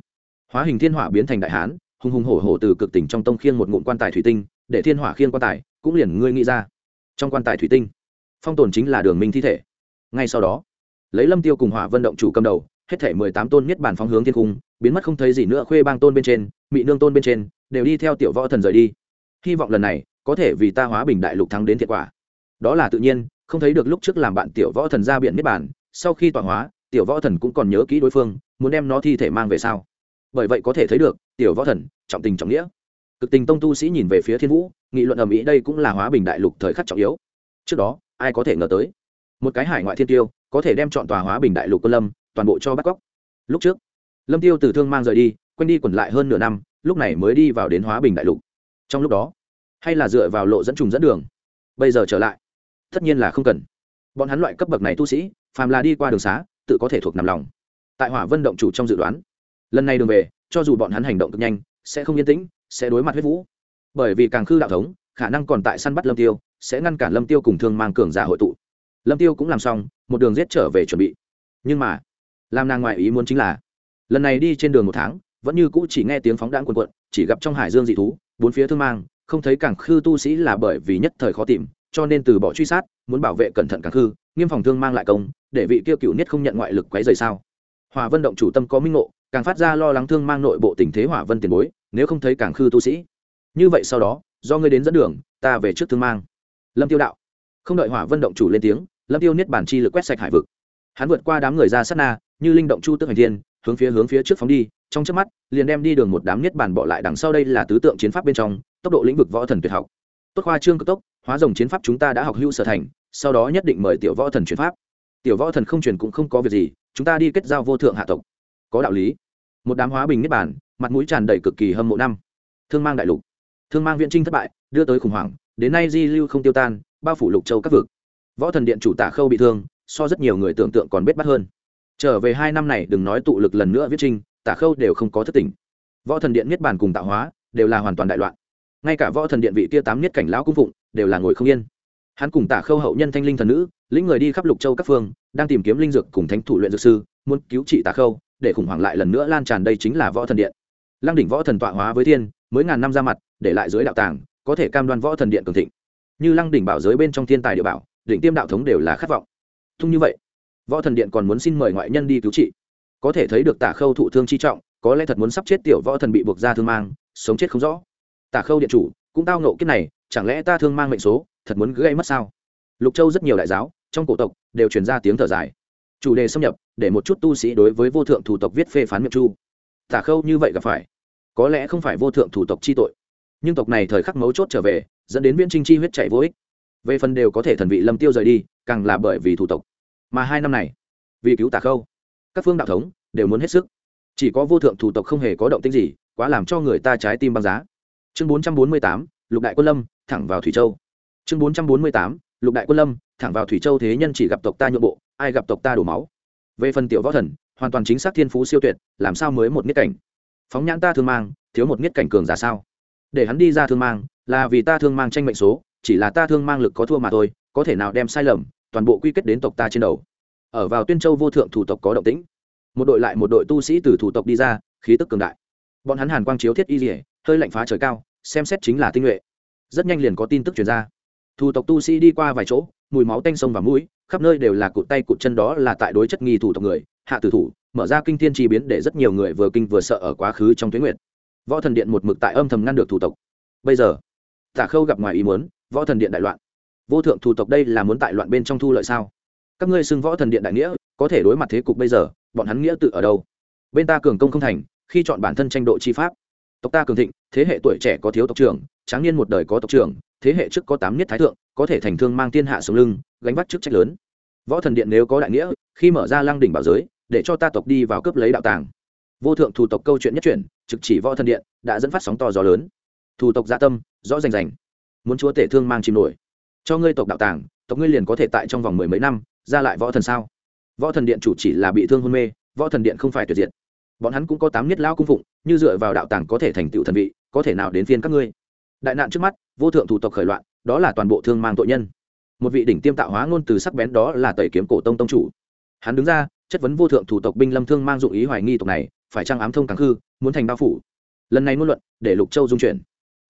Speaker 1: Hóa hình thiên hỏa biến thành đại hán, hùng hùng hổ hổ từ cực tỉnh trong tông khiên một ngụm quan tài thủy tinh, để thiên hỏa khiên quan tài, cũng liền ngươi nghĩ ra. Trong quan tài thủy tinh, phong tồn chính là đường minh thi thể. Ngay sau đó, lấy lâm tiêu cùng hỏa vân động chủ cầm đầu, hết thể mười tám tôn niết bàn phóng hướng thiên cung biến mất không thấy gì nữa khuê bang tôn bên trên mị nương tôn bên trên đều đi theo tiểu võ thần rời đi. Hy vọng lần này có thể vì ta hóa bình đại lục thắng đến thiệt quả. Đó là tự nhiên không thấy được lúc trước làm bạn tiểu võ thần ra biển niết bản, sau khi tọa hóa tiểu võ thần cũng còn nhớ kỹ đối phương muốn đem nó thi thể mang về sao. Bởi vậy có thể thấy được tiểu võ thần trọng tình trọng nghĩa. Cực tình tông tu sĩ nhìn về phía thiên vũ nghị luận ầm ĩ đây cũng là hóa bình đại lục thời khắc trọng yếu. Trước đó ai có thể ngờ tới? Một cái hải ngoại thiên tiêu có thể đem chọn tòa hóa bình đại lục quân lâm toàn bộ cho bắt cóc. Lúc trước lâm tiêu từ thương mang rời đi, quanh đi quẩn lại hơn nửa năm, lúc này mới đi vào đến hóa bình đại lục. Trong lúc đó, hay là dựa vào lộ dẫn trùng dẫn đường? Bây giờ trở lại, tất nhiên là không cần. Bọn hắn loại cấp bậc này tu sĩ, phàm là đi qua đường xá, tự có thể thuộc nằm lòng. Tại hỏa vân động chủ trong dự đoán, lần này đường về, cho dù bọn hắn hành động cực nhanh, sẽ không yên tĩnh, sẽ đối mặt huyết vũ. Bởi vì càng khư đạo thống, khả năng còn tại săn bắt lâm tiêu, sẽ ngăn cản lâm tiêu cùng thương mang cường giả hội tụ. Lâm tiêu cũng làm xong, một đường giết trở về chuẩn bị. Nhưng mà, làm nàng ngoại ý muốn chính là lần này đi trên đường một tháng, vẫn như cũ chỉ nghe tiếng phóng đạn quần quận chỉ gặp trong hải dương dị thú, bốn phía thương mang, không thấy càng khư tu sĩ là bởi vì nhất thời khó tìm, cho nên từ bỏ truy sát, muốn bảo vệ cẩn thận càng khư, nghiêm phòng thương mang lại công, để vị kia cựu niết không nhận ngoại lực quấy rời sao. Hòa vân động chủ tâm có minh ngộ, càng phát ra lo lắng thương mang nội bộ tình thế hỏa vân tiền bối, nếu không thấy càng khư tu sĩ. Như vậy sau đó, do ngươi đến dẫn đường, ta về trước thương mang. Lâm tiêu đạo. Không đợi hỏa vân động chủ lên tiếng, lâm tiêu niết bản chi lực quét sạch hải vực. Hắn vượt qua đám người ra sát na, như linh động chu tức hành thiên hướng phía hướng phía trước phóng đi, trong chớp mắt, liền đem đi đường một đám niết bàn bỏ lại đằng sau đây là tứ tượng chiến pháp bên trong, tốc độ lĩnh vực võ thần tuyệt học. Tốt khoa trương cực tốc, hóa rồng chiến pháp chúng ta đã học hữu sở thành, sau đó nhất định mời tiểu võ thần chuyển pháp. Tiểu võ thần không truyền cũng không có việc gì, chúng ta đi kết giao vô thượng hạ tộc. Có đạo lý. Một đám hóa bình niết bàn, mặt mũi tràn đầy cực kỳ hâm mộ năm. Thương mang đại lục. Thương mang viện trinh thất bại, đưa tới khủng hoảng, đến nay di lưu không tiêu tan, bao phủ lục châu các vực. Võ thần điện chủ tả khâu bị thương, so rất nhiều người tưởng tượng còn bết bắt hơn trở về hai năm này đừng nói tụ lực lần nữa viết trinh tả khâu đều không có thất tình, võ thần điện niết bàn cùng tạo hóa đều là hoàn toàn đại loạn. Ngay cả võ thần điện vị tia tám niết cảnh lão cung phụng đều là ngồi không yên. Hắn cùng tả khâu hậu nhân thanh linh thần nữ lĩnh người đi khắp lục châu các phương đang tìm kiếm linh dược cùng thánh thủ luyện dược sư muốn cứu trị tả khâu để khủng hoảng lại lần nữa lan tràn đây chính là võ thần điện. Lăng đỉnh võ thần tọa hóa với thiên mới ngàn năm ra mặt để lại dưới đạo tàng có thể cam đoan võ thần điện cường thịnh. Như lăng đỉnh bảo giới bên trong thiên tài địa bảo định tiêm đạo thống đều là khát vọng. Thung như vậy võ thần điện còn muốn xin mời ngoại nhân đi cứu trị. Có thể thấy được tả khâu thụ thương chi trọng, có lẽ thật muốn sắp chết tiểu võ thần bị buộc ra thương mang, sống chết không rõ. Tả khâu điện chủ, cũng tao nộ kiếp này, chẳng lẽ ta thương mang mệnh số, thật muốn gây mất sao? Lục châu rất nhiều đại giáo, trong cổ tộc, đều truyền ra tiếng thở dài. Chủ đề xâm nhập, để một chút tu sĩ đối với vô thượng thủ tộc viết phê phán miệng chu. Tả khâu như vậy gặp phải, có lẽ không phải vô thượng thủ tộc chi tội. Nhưng tộc này thời khắc mấu chốt trở về, dẫn đến viễn trinh chi huyết chạy vô ích. Về phần đều có thể thần vị lâm tiêu rời đi, càng là bởi vì thủ tộc mà hai năm này, vì cứu tả khâu, các phương đạo thống đều muốn hết sức. Chỉ có vô thượng thủ tộc không hề có động tĩnh gì, quá làm cho người ta trái tim băng giá. Chương bốn trăm bốn mươi tám, lục đại quân lâm, thẳng vào thủy châu. Chương bốn trăm bốn mươi tám, lục đại quân lâm, thẳng vào thủy châu thế nhân chỉ gặp tộc ta nhượng bộ, ai gặp tộc ta đổ máu. Về phần tiểu võ thần, hoàn toàn chính xác thiên phú siêu tuyệt, làm sao mới một nghiết cảnh? Phóng nhãn ta thương mang, thiếu một nghiết cảnh cường giả sao? Để hắn đi ra thương mang, là vì ta thương mang tranh mệnh số, chỉ là ta thương mang lực có thua mà thôi, có thể nào đem sai lầm toàn bộ quy kết đến tộc ta trên đầu. Ở vào tuyên châu vô thượng thủ tộc có động tĩnh. Một đội lại một đội tu sĩ từ thủ tộc đi ra, khí tức cường đại. Bọn hắn hàn quang chiếu thiết y dỉa hơi lạnh phá trời cao, xem xét chính là tinh nhuệ. Rất nhanh liền có tin tức chuyển ra. Thủ tộc tu sĩ đi qua vài chỗ, mùi máu tanh sông và mũi, khắp nơi đều là cụt tay cụt chân đó là tại đối chất nghi thủ tộc người, hạ tử thủ, mở ra kinh thiên chi biến để rất nhiều người vừa kinh vừa sợ ở quá khứ trong tuyến nguyệt. Võ thần điện một mực tại âm thầm ngăn được thủ tộc. Bây giờ, tả khâu gặp ngoài ý muốn, võ thần điện đại loạn vô thượng thủ tộc đây là muốn tại loạn bên trong thu lợi sao? Các ngươi xưng võ thần điện đại nghĩa, có thể đối mặt thế cục bây giờ, bọn hắn nghĩa tự ở đâu? Bên ta cường công không thành, khi chọn bản thân tranh độ chi pháp. Tộc ta cường thịnh, thế hệ tuổi trẻ có thiếu tộc trưởng, tráng niên một đời có tộc trưởng, thế hệ trước có tám niết thái thượng, có thể thành thương mang thiên hạ sống lưng, gánh vác chức trách lớn. Võ thần điện nếu có đại nghĩa, khi mở ra lăng đỉnh bảo giới, để cho ta tộc đi vào cướp lấy đạo tàng. Vô thượng thủ tộc câu chuyện nhất chuyển, trực chỉ võ thần điện, đã dẫn phát sóng to gió lớn. Thủ tộc gia dạ tâm, rõ rành rành. Muốn chúa tể thương mang chìm nổi cho ngươi tộc đạo tàng, tộc ngươi liền có thể tại trong vòng mười mấy năm, ra lại võ thần sao? Võ thần điện chủ chỉ là bị thương hôn mê, võ thần điện không phải tuyệt diệt. Bọn hắn cũng có tám nhất lao cung phụng, như dựa vào đạo tàng có thể thành tựu thần vị, có thể nào đến phiên các ngươi? Đại nạn trước mắt, vô thượng thủ tộc khởi loạn, đó là toàn bộ thương mang tội nhân. Một vị đỉnh tiêm tạo hóa ngôn từ sắc bén đó là tẩy kiếm cổ tông tông chủ. Hắn đứng ra, chất vấn vô thượng thủ tộc binh lâm thương mang dụng ý hoài nghi tộc này, phải trang ám thông càng khư, muốn thành bao phủ? Lần này ngôn luận, để lục châu dung chuyển.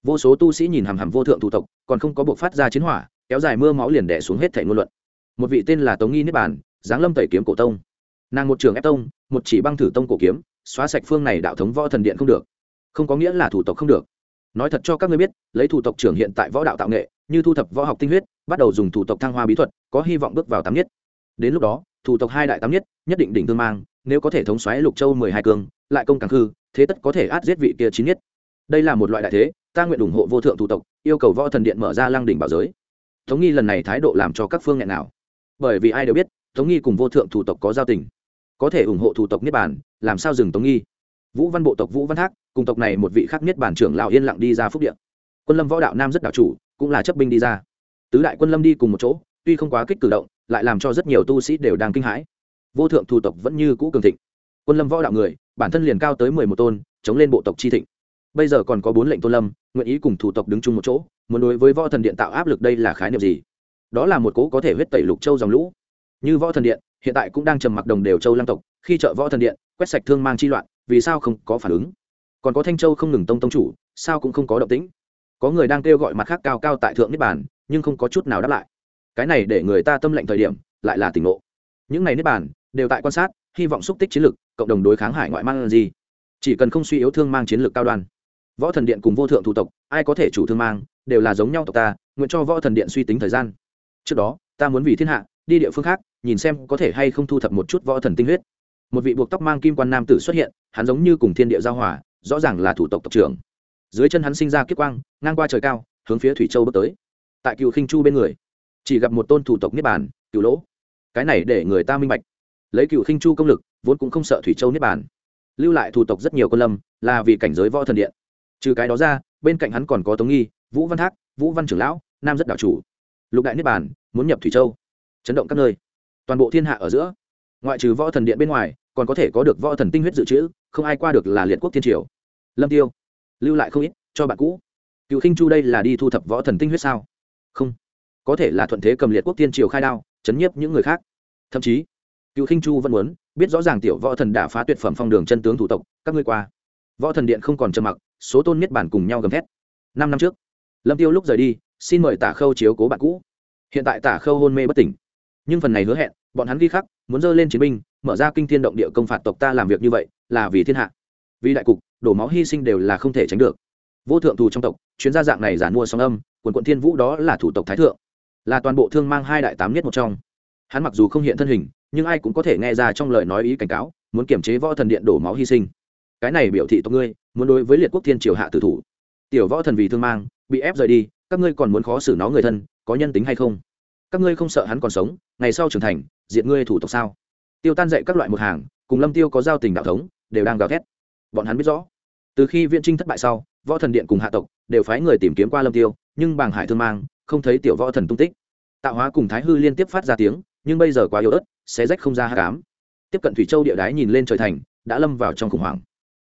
Speaker 1: Vô số tu sĩ nhìn hàm hàm vô thượng thủ tộc, còn không có buộc phát ra chiến hỏa kéo dài mưa máu liền đẻ xuống hết thảy ngôn luận. Một vị tên là tống nghi niết bàn giáng lâm tẩy kiếm cổ tông. Nàng một trường ép tông, một chỉ băng thử tông cổ kiếm, xóa sạch phương này đạo thống võ thần điện không được. Không có nghĩa là thủ tộc không được. Nói thật cho các ngươi biết, lấy thủ tộc trưởng hiện tại võ đạo tạo nghệ, như thu thập võ học tinh huyết, bắt đầu dùng thủ tộc thăng hoa bí thuật, có hy vọng bước vào tám nhất. Đến lúc đó, thủ tộc hai đại tám nhất nhất định đỉnh tương mang, nếu có thể thống xoáy lục châu mười hai cương lại công càng hư thế tất có thể át giết vị kia chín nhất. Đây là một loại đại thế, ta nguyện ủng hộ vô thượng thủ tộc, yêu cầu võ thần điện mở ra lăng đỉnh bảo giới tống nghi lần này thái độ làm cho các phương nghẹn nào. Bởi vì ai đều biết, tống nghi cùng vô thượng thủ tộc có giao tình. Có thể ủng hộ thủ tộc niết bàn, làm sao dừng tống nghi? Vũ văn bộ tộc vũ văn thác cùng tộc này một vị khác niết bàn trưởng lão yên lặng đi ra phúc điện quân lâm võ đạo nam rất đạo chủ, cũng là chấp binh đi ra. Tứ đại quân lâm đi cùng một chỗ, tuy không quá kích cử động, lại làm cho rất nhiều tu sĩ đều đang kinh hãi. Vô thượng thủ tộc vẫn như cũ cường thịnh. Quân lâm võ đạo người, bản thân liền cao tới mười một tôn, chống lên bộ tộc chi thịnh. Bây giờ còn có bốn lệnh tôn lâm nguyện ý cùng thủ tộc đứng chung một chỗ, muốn đối với võ thần điện tạo áp lực đây là khái niệm gì? Đó là một cố có thể huyết tẩy lục châu dòng lũ. Như võ thần điện, hiện tại cũng đang trầm mặc đồng đều châu lang tộc, khi trợ võ thần điện, quét sạch thương mang chi loạn, vì sao không có phản ứng? Còn có thanh châu không ngừng tông tông chủ, sao cũng không có động tĩnh? Có người đang kêu gọi mặt khác cao cao tại thượng niết bàn, nhưng không có chút nào đáp lại. Cái này để người ta tâm lệnh thời điểm, lại là tỉnh ngộ. Những này niết bàn, đều tại quan sát, hy vọng xúc tích chiến lược cộng đồng đối kháng hải ngoại mang gì. Chỉ cần không suy yếu thương mang chiến lược cao đoàn võ thần điện cùng vô thượng thủ tộc, ai có thể chủ thương mang, đều là giống nhau tộc ta, nguyện cho võ thần điện suy tính thời gian. Trước đó, ta muốn vì thiên hạ, đi địa phương khác, nhìn xem có thể hay không thu thập một chút võ thần tinh huyết. Một vị buộc tóc mang kim quan nam tử xuất hiện, hắn giống như cùng thiên địa giao hòa, rõ ràng là thủ tộc tộc trưởng. Dưới chân hắn sinh ra kiếp quang, ngang qua trời cao, hướng phía thủy châu bước tới. Tại cựu khinh chu bên người, chỉ gặp một tôn thủ tộc niết bàn, cựu lỗ. Cái này để người ta minh bạch. Lấy cựu khinh chu công lực, vốn cũng không sợ thủy châu niết bàn. Lưu lại thủ tộc rất nhiều quân lâm, là vì cảnh giới võ thần điện trừ cái đó ra, bên cạnh hắn còn có tống nghi, vũ văn thác, vũ văn trưởng lão, nam rất đạo chủ, lục đại niết bàn, muốn nhập thủy châu. Chấn động các nơi. Toàn bộ thiên hạ ở giữa. Ngoại trừ võ thần điện bên ngoài, còn có thể có được võ thần tinh huyết dự trữ, không ai qua được là liệt quốc thiên triều. Lâm tiêu, lưu lại không ít, cho bạn cũ. Cựu khinh chu đây là đi thu thập võ thần tinh huyết sao? Không. Có thể là thuận thế cầm liệt quốc thiên triều khai đao, chấn nhiếp những người khác. Thậm chí, cựu khinh chu vẫn muốn biết rõ ràng tiểu võ thần đã phá tuyệt phẩm phong đường chân tướng thủ tộc, các ngươi qua. Võ thần điện không còn trầm mặc số tôn miết bản cùng nhau gầm thét. Năm năm trước, lâm tiêu lúc rời đi, xin mời tả khâu chiếu cố bạn cũ. Hiện tại tả khâu hôn mê bất tỉnh. Nhưng phần này hứa hẹn, bọn hắn ghi khắc, muốn dơ lên chiến binh, mở ra kinh thiên động địa công phạt tộc ta làm việc như vậy, là vì thiên hạ. Vì đại cục, đổ máu hy sinh đều là không thể tránh được. Vô thượng thù trong tộc chuyến gia dạng này giản mua song âm, quần quận thiên vũ đó là thủ tộc thái thượng. Là toàn bộ thương mang hai đại tám nhất một trong. Hắn mặc dù không hiện thân hình, nhưng ai cũng có thể nghe ra trong lời nói ý cảnh cáo, muốn kiểm chế võ thần điện đổ máu hy sinh cái này biểu thị tộc ngươi, muốn đối với liệt quốc thiên triều hạ tử thủ. Tiểu võ thần vì thương mang, bị ép rời đi, các ngươi còn muốn khó xử nó người thân, có nhân tính hay không? Các ngươi không sợ hắn còn sống, ngày sau trưởng thành diện ngươi thủ tộc sao? Tiêu tan dạy các loại một hàng, cùng lâm tiêu có giao tình đạo thống, đều đang gào thét. Bọn hắn biết rõ, từ khi viện trinh thất bại sau, võ thần điện cùng hạ tộc đều phái người tìm kiếm qua lâm tiêu, nhưng bàng hải thương mang, không thấy tiểu võ thần tung tích. Tạo hóa cùng thái hư liên tiếp phát ra tiếng, nhưng bây giờ quá yếu ớt, xé rách không ra hạ cám tiếp cận thủy châu địa đái nhìn lên trời thành, đã lâm vào trong khủng hoảng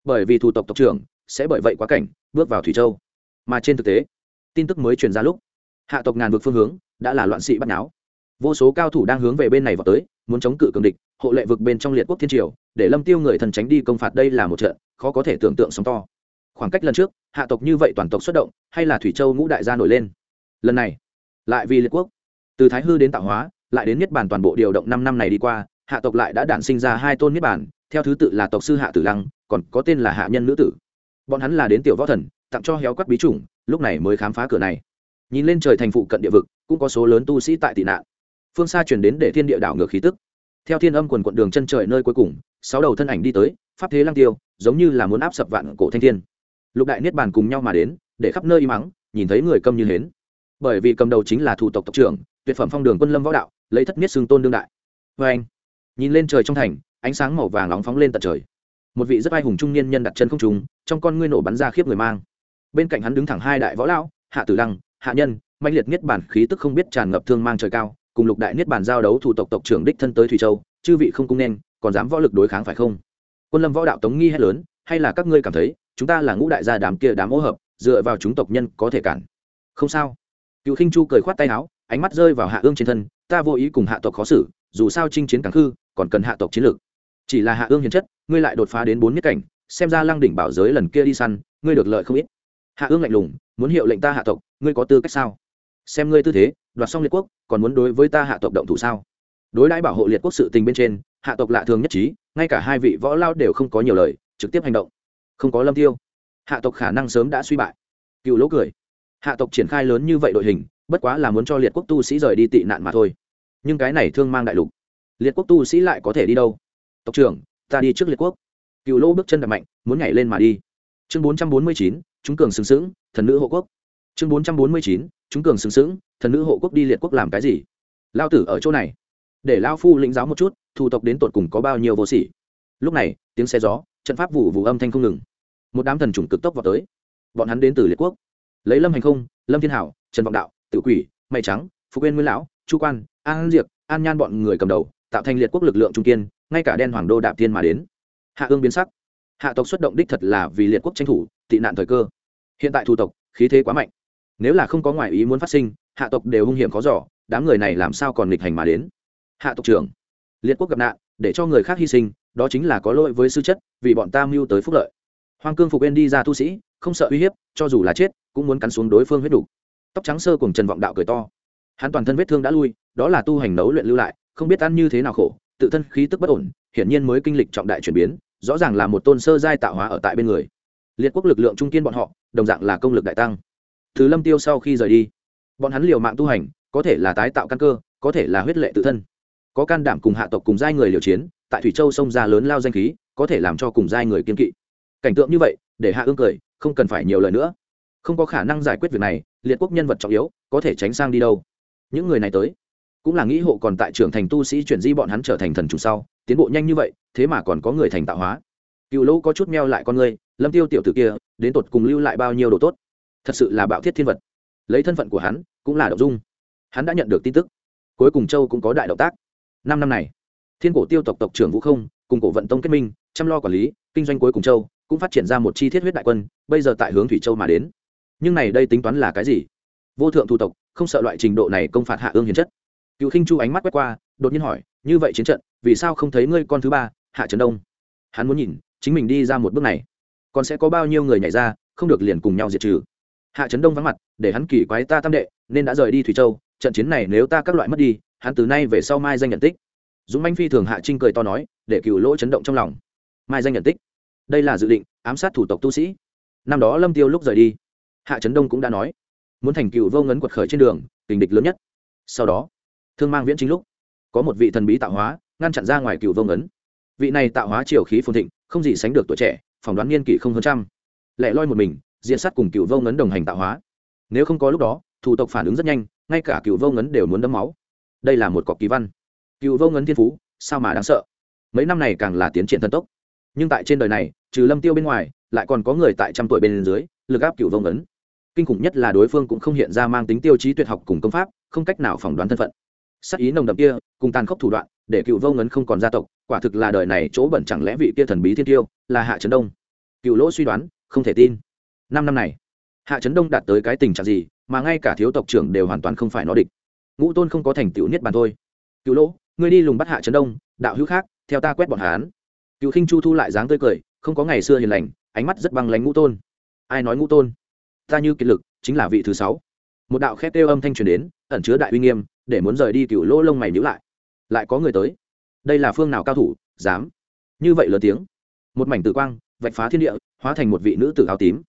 Speaker 1: bởi vì thủ tộc tộc trưởng sẽ bởi vậy quá cảnh, bước vào thủy châu. Mà trên thực tế, tin tức mới truyền ra lúc, hạ tộc ngàn vực phương hướng đã là loạn sĩ bắt náo vô số cao thủ đang hướng về bên này vào tới, muốn chống cự cường địch, hộ lệ vực bên trong liệt quốc thiên triều, để lâm tiêu người thần tránh đi công phạt đây là một trận khó có thể tưởng tượng sóng to. Khoảng cách lần trước, hạ tộc như vậy toàn tộc xuất động, hay là thủy châu ngũ đại gia nổi lên? Lần này, lại vì liệt quốc, từ thái hư đến tạo hóa, lại đến nhất bản toàn bộ điều động năm năm này đi qua hạ tộc lại đã đản sinh ra hai tôn niết bàn, theo thứ tự là tộc sư hạ tử lăng, còn có tên là hạ nhân nữ tử. Bọn hắn là đến tiểu võ thần, tặng cho héo quắc bí chủng, lúc này mới khám phá cửa này. Nhìn lên trời thành phụ cận địa vực, cũng có số lớn tu sĩ tại tị nạn. Phương xa chuyển đến để thiên địa đảo ngược khí tức. Theo thiên âm quần quận đường chân trời nơi cuối cùng, sáu đầu thân ảnh đi tới, pháp thế lăng tiêu, giống như là muốn áp sập vạn cổ thanh thiên. Lục đại niết bàn cùng nhau mà đến, để khắp nơi im mắng, nhìn thấy người câm như hến. Bởi vì cầm đầu chính là thủ tộc tộc trưởng, tuyệt phẩm phong đường quân lâm võ đạo, lấy thất niết xương tôn đương đại. Vê anh nhìn lên trời trong thành, ánh sáng màu vàng nóng phóng lên tận trời. Một vị rất ai hùng trung niên nhân đặt chân không trùng trong con ngươi nổ bắn ra khiếp người mang. Bên cạnh hắn đứng thẳng hai đại võ lão, hạ tử lăng hạ nhân mạnh liệt niết bản khí tức không biết tràn ngập thương mang trời cao, cùng lục đại niết bản giao đấu thủ tộc tộc trưởng đích thân tới thủy châu, chư vị không cung nên, còn dám võ lực đối kháng phải không? Quân lâm võ đạo tống nghi hay lớn, hay là các ngươi cảm thấy, chúng ta là ngũ đại gia đám kia đám ô hợp, dựa vào chúng tộc nhân có thể cản? Không sao. Cựu khinh chu cười khoát tay áo, ánh mắt rơi vào hạ ương trên thân, ta vô ý cùng hạ tộc khó xử, dù sao chinh chiến càng khư còn cần hạ tộc chiến lược. Chỉ là hạ ương hiền chất, ngươi lại đột phá đến bốn nhất cảnh, xem ra lăng đỉnh bảo giới lần kia đi săn, ngươi được lợi không ít. Hạ ương lạnh lùng, muốn hiệu lệnh ta hạ tộc, ngươi có tư cách sao? Xem ngươi tư thế, đoạt xong liệt quốc, còn muốn đối với ta hạ tộc động thủ sao? Đối đãi bảo hộ liệt quốc sự tình bên trên, hạ tộc lạ thường nhất trí, ngay cả hai vị võ lao đều không có nhiều lời, trực tiếp hành động. Không có lâm tiêu. Hạ tộc khả năng sớm đã suy bại. Cựu lỗ cười. Hạ tộc triển khai lớn như vậy đội hình, bất quá là muốn cho liệt quốc tu sĩ rời đi tị nạn mà thôi. Nhưng cái này thương mang đại lục liệt quốc tu sĩ lại có thể đi đâu? Tộc trưởng, ta đi trước liệt quốc. Cựu lỗ bước chân đập mạnh, muốn nhảy lên mà đi. Chương bốn trăm bốn mươi chín, chúng cường xứng xứng thần nữ hộ quốc. Chương bốn trăm bốn mươi chín, chúng cường xứng xứng thần nữ hộ quốc đi liệt quốc làm cái gì? Lao tử ở chỗ này. Để lao phu lĩnh giáo một chút, thu tộc đến tột cùng có bao nhiêu vô sỉ. Lúc này, tiếng xe gió, trận pháp vụ vụ âm thanh không ngừng. Một đám thần chủng cực tốc vào tới. Bọn hắn đến từ liệt quốc. Lấy lâm hành không, lâm thiên hảo, trần vọng đạo tự quỷ mày trắng phục uyên nguyên lão, chu quan, an diệp an nhan bọn người cầm đầu tạo thành liệt quốc lực lượng trung kiên, ngay cả đen hoàng đô đạp tiên mà đến. Hạ ương biến sắc. Hạ tộc xuất động đích thật là vì liệt quốc tranh thủ, tị nạn thời cơ. Hiện tại thủ tộc, khí thế quá mạnh. Nếu là không có ngoại ý muốn phát sinh, hạ tộc đều hung hiểm khó giỏ đám người này làm sao còn nghịch hành mà đến? Hạ tộc trưởng, liệt quốc gặp nạn, để cho người khác hy sinh, đó chính là có lỗi với sư chất, vì bọn ta mưu tới phúc lợi. Hoàng cương phục bên đi ra tu sĩ, không sợ uy hiếp, cho dù là chết, cũng muốn cắn xuống đối phương huyết đủ. tóc trắng sơ cùng trần vọng đạo cười to. Hắn toàn thân vết thương đã lui, đó là tu hành nấu luyện lưu lại không biết ăn như thế nào khổ, tự thân khí tức bất ổn, hiển nhiên mới kinh lịch trọng đại chuyển biến, rõ ràng là một tôn sơ giai tạo hóa ở tại bên người. Liệt quốc lực lượng trung kiên bọn họ, đồng dạng là công lực đại tăng. Thứ lâm tiêu sau khi rời đi, bọn hắn liều mạng tu hành, có thể là tái tạo căn cơ, có thể là huyết lệ tự thân. Có can đảm cùng hạ tộc cùng giai người liều chiến, tại thủy châu sông ra lớn lao danh khí, có thể làm cho cùng giai người kiên kỵ. Cảnh tượng như vậy, để hạ ương cười, không cần phải nhiều lời nữa. Không có khả năng giải quyết việc này, liệt quốc nhân vật trọng yếu, có thể tránh sang đi đâu. Những người này tới cũng là nghĩ hộ còn tại trưởng thành tu sĩ chuyển di bọn hắn trở thành thần chủ sau, tiến bộ nhanh như vậy, thế mà còn có người thành tạo hóa. Cựu lỗ có chút meo lại con người lâm tiêu tiểu tử kia, đến tột cùng lưu lại bao nhiêu đồ tốt? Thật sự là bạo thiết thiên vật. Lấy thân phận của hắn, cũng là đậu dung. Hắn đã nhận được tin tức. Cuối cùng châu cũng có đại động tác. Năm năm này, thiên cổ tiêu tộc tộc trưởng vũ không, cùng cổ vận tông kết minh, chăm lo quản lý, kinh doanh cuối cùng châu, cũng phát triển ra một chi tiết huyết đại quân, bây giờ tại hướng thủy châu mà đến. Nhưng này đây tính toán là cái gì? Vô thượng thủ tộc, không sợ loại trình độ này công phạt hạ ương hiền chất cựu khinh chu ánh mắt quét qua, đột nhiên hỏi, như vậy chiến trận, vì sao không thấy ngươi con thứ ba, hạ trấn đông? Hắn muốn nhìn, chính mình đi ra một bước này, còn sẽ có bao nhiêu người nhảy ra, không được liền cùng nhau diệt trừ. Hạ trấn đông vắng mặt, để hắn kỳ quái ta tam đệ, nên đã rời đi thủy châu, trận chiến này nếu ta các loại mất đi, hắn từ nay về sau mai danh nhận tích. Dũng manh phi thường hạ trinh cười to nói, để cựu lỗ chấn động trong lòng. Mai danh nhận tích. Đây là dự định, ám sát thủ tộc tu sĩ. Năm đó lâm tiêu lúc rời đi, hạ trấn đông cũng đã nói, muốn thành cựu vô ngấn quật khởi trên đường tình địch lớn nhất. Sau đó thương mang viễn chính lúc, có một vị thần bí tạo hóa, ngăn chặn ra ngoài cựu vông ấn. Vị này tạo hóa triều khí phồn thịnh, không gì sánh được tuổi trẻ, phỏng đoán niên kỷ không hơn trăm. Lẻ loi một mình, diện sát cùng cựu vông ấn đồng hành tạo hóa. Nếu không có lúc đó, thủ tộc phản ứng rất nhanh, ngay cả cựu vông ấn đều muốn đấm máu. Đây là một cọc kỳ văn. Cựu vông ấn thiên phú, sao mà đáng sợ? Mấy năm này càng là tiến triển thần tốc. Nhưng tại trên đời này, trừ lâm tiêu bên ngoài, lại còn có người tại trăm tuổi bên dưới, lực áp cựu vông ấn. Kinh khủng nhất là đối phương cũng không hiện ra mang tính tiêu chí tuyệt học cùng công pháp, không cách nào phỏng đoán thân phận sắc ý nồng đậm kia, cùng tàn khốc thủ đoạn, để cựu vô ngấn không còn gia tộc, quả thực là đời này chỗ bẩn chẳng lẽ vị kia thần bí thiên tiêu, là hạ trấn đông. Cựu lỗ suy đoán, không thể tin. Năm năm này, hạ trấn đông đạt tới cái tình trạng gì, mà ngay cả thiếu tộc trưởng đều hoàn toàn không phải nó địch. Ngũ tôn không có thành tựu niết bàn thôi. Cựu lỗ, ngươi đi lùng bắt hạ trấn đông, đạo hữu khác, theo ta quét bọn hán cựu khinh chu thu lại dáng tươi cười, không có ngày xưa hiền lành, ánh mắt rất băng lánh ngũ tôn. Ai nói ngũ tôn? Ta như kiệt lực, chính là vị thứ sáu một đạo khét kêu âm thanh truyền đến, ẩn chứa đại uy nghiêm, để muốn rời đi cựu lỗ lông mày nhữ lại. Lại có người tới. Đây là phương nào cao thủ, dám? Như vậy lớn tiếng. Một mảnh tử quang, vạch phá thiên địa, hóa thành một vị nữ tử áo tím.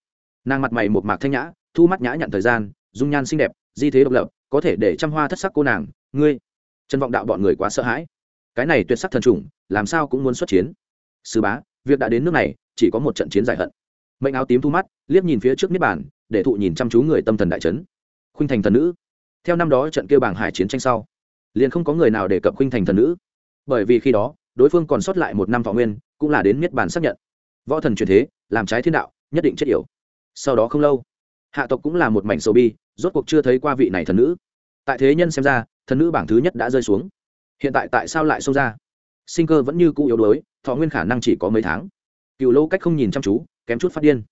Speaker 1: Nàng mặt mày một mạc thanh nhã, thu mắt nhã nhận thời gian, dung nhan xinh đẹp, di thế độc lập, có thể để trăm hoa thất sắc cô nàng, ngươi. Chân vọng đạo bọn người quá sợ hãi. Cái này tuyệt sắc thần trùng, làm sao cũng muốn xuất chiến. Sư bá, việc đã đến nước này, chỉ có một trận chiến giải hận. Mệnh áo tím thu mắt, liếc nhìn phía trước niết bàn, để thụ nhìn chăm chú người tâm thần đại trấn khuynh thành thần nữ. Theo năm đó trận kêu bảng hải chiến tranh sau, liền không có người nào đề cập khuynh thành thần nữ. Bởi vì khi đó, đối phương còn sót lại một năm thọ nguyên, cũng là đến miết bàn xác nhận. Võ thần truyền thế, làm trái thiên đạo, nhất định chết yểu. Sau đó không lâu, hạ tộc cũng là một mảnh sầu bi, rốt cuộc chưa thấy qua vị này thần nữ. Tại thế nhân xem ra, thần nữ bảng thứ nhất đã rơi xuống. Hiện tại tại sao lại xông ra? Sinh cơ vẫn như cũ yếu đuối, thọ nguyên khả năng chỉ có mấy tháng. Cựu lâu cách không nhìn chăm chú, kém chút phát điên.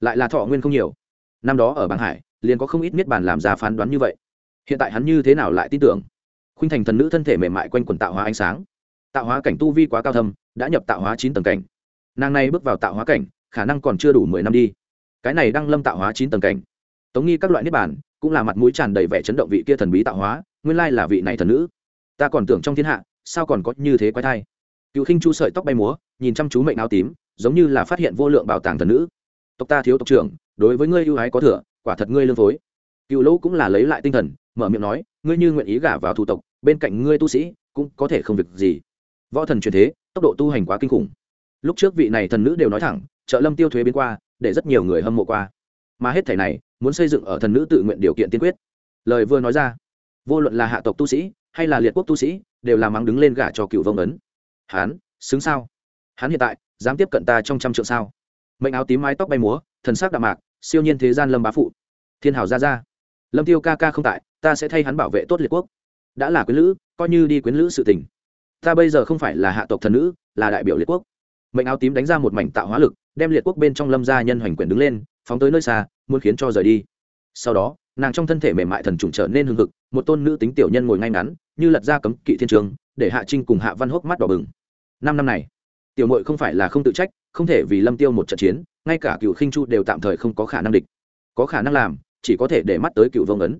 Speaker 1: Lại là thọ nguyên không nhiều. Năm đó ở bảng hải liền có không ít miết bàn làm ra phán đoán như vậy. Hiện tại hắn như thế nào lại tin tưởng? Khuynh thành thần nữ thân thể mềm mại quanh quần tạo hóa ánh sáng. Tạo hóa cảnh tu vi quá cao thâm, đã nhập tạo hóa chín tầng cảnh. Nàng này bước vào tạo hóa cảnh, khả năng còn chưa đủ mười năm đi. Cái này đang lâm tạo hóa chín tầng cảnh. Tống nghi các loại niết bàn, cũng là mặt mũi tràn đầy vẻ chấn động vị kia thần bí tạo hóa, nguyên lai là vị này thần nữ. Ta còn tưởng trong thiên hạ, sao còn có như thế quái thai? Cựu khinh chu sợi tóc bay múa, nhìn chăm chú mệnh áo tím, giống như là phát hiện vô lượng bảo tàng thần nữ. Tộc ta thiếu tộc trưởng đối với ngươi ưu ái có thừa, quả thật ngươi lương phối. Cựu lỗ cũng là lấy lại tinh thần, mở miệng nói, ngươi như nguyện ý gả vào thủ tộc, bên cạnh ngươi tu sĩ, cũng có thể không việc gì. Võ thần truyền thế, tốc độ tu hành quá kinh khủng. Lúc trước vị này thần nữ đều nói thẳng, trợ lâm tiêu thuế biến qua, để rất nhiều người hâm mộ qua. Mà hết thảy này, muốn xây dựng ở thần nữ tự nguyện điều kiện tiên quyết. Lời vừa nói ra, vô luận là hạ tộc tu sĩ, hay là liệt quốc tu sĩ, đều làm mắng đứng lên gả cho cựu vông ấn. Hán, xứng sao? Hắn hiện tại, dám tiếp cận ta trong trăm trượng sao? Mệnh áo tím mái tóc bay múa, thần sắc đạm mạc siêu nhiên thế gian lâm bá phụ. Thiên hào ra ra lâm tiêu ca ca không tại, ta sẽ thay hắn bảo vệ tốt liệt quốc. Đã là quyến lữ, coi như đi quyến lữ sự tình. Ta bây giờ không phải là hạ tộc thần nữ, là đại biểu liệt quốc. Mệnh áo tím đánh ra một mảnh tạo hóa lực, đem liệt quốc bên trong lâm gia nhân hoành quyền đứng lên, phóng tới nơi xa, muốn khiến cho rời đi. Sau đó, nàng trong thân thể mềm mại thần trùng trở nên hưng hực, một tôn nữ tính tiểu nhân ngồi ngay ngắn, như lật ra cấm kỵ thiên trường, để hạ trinh cùng hạ văn hốc mắt đỏ bừng. Năm năm này, tiểu mội không phải là không tự trách, không thể vì lâm tiêu một trận chiến ngay cả cựu khinh chu đều tạm thời không có khả năng địch. Có khả năng làm, chỉ có thể để mắt tới cựu vông ấn.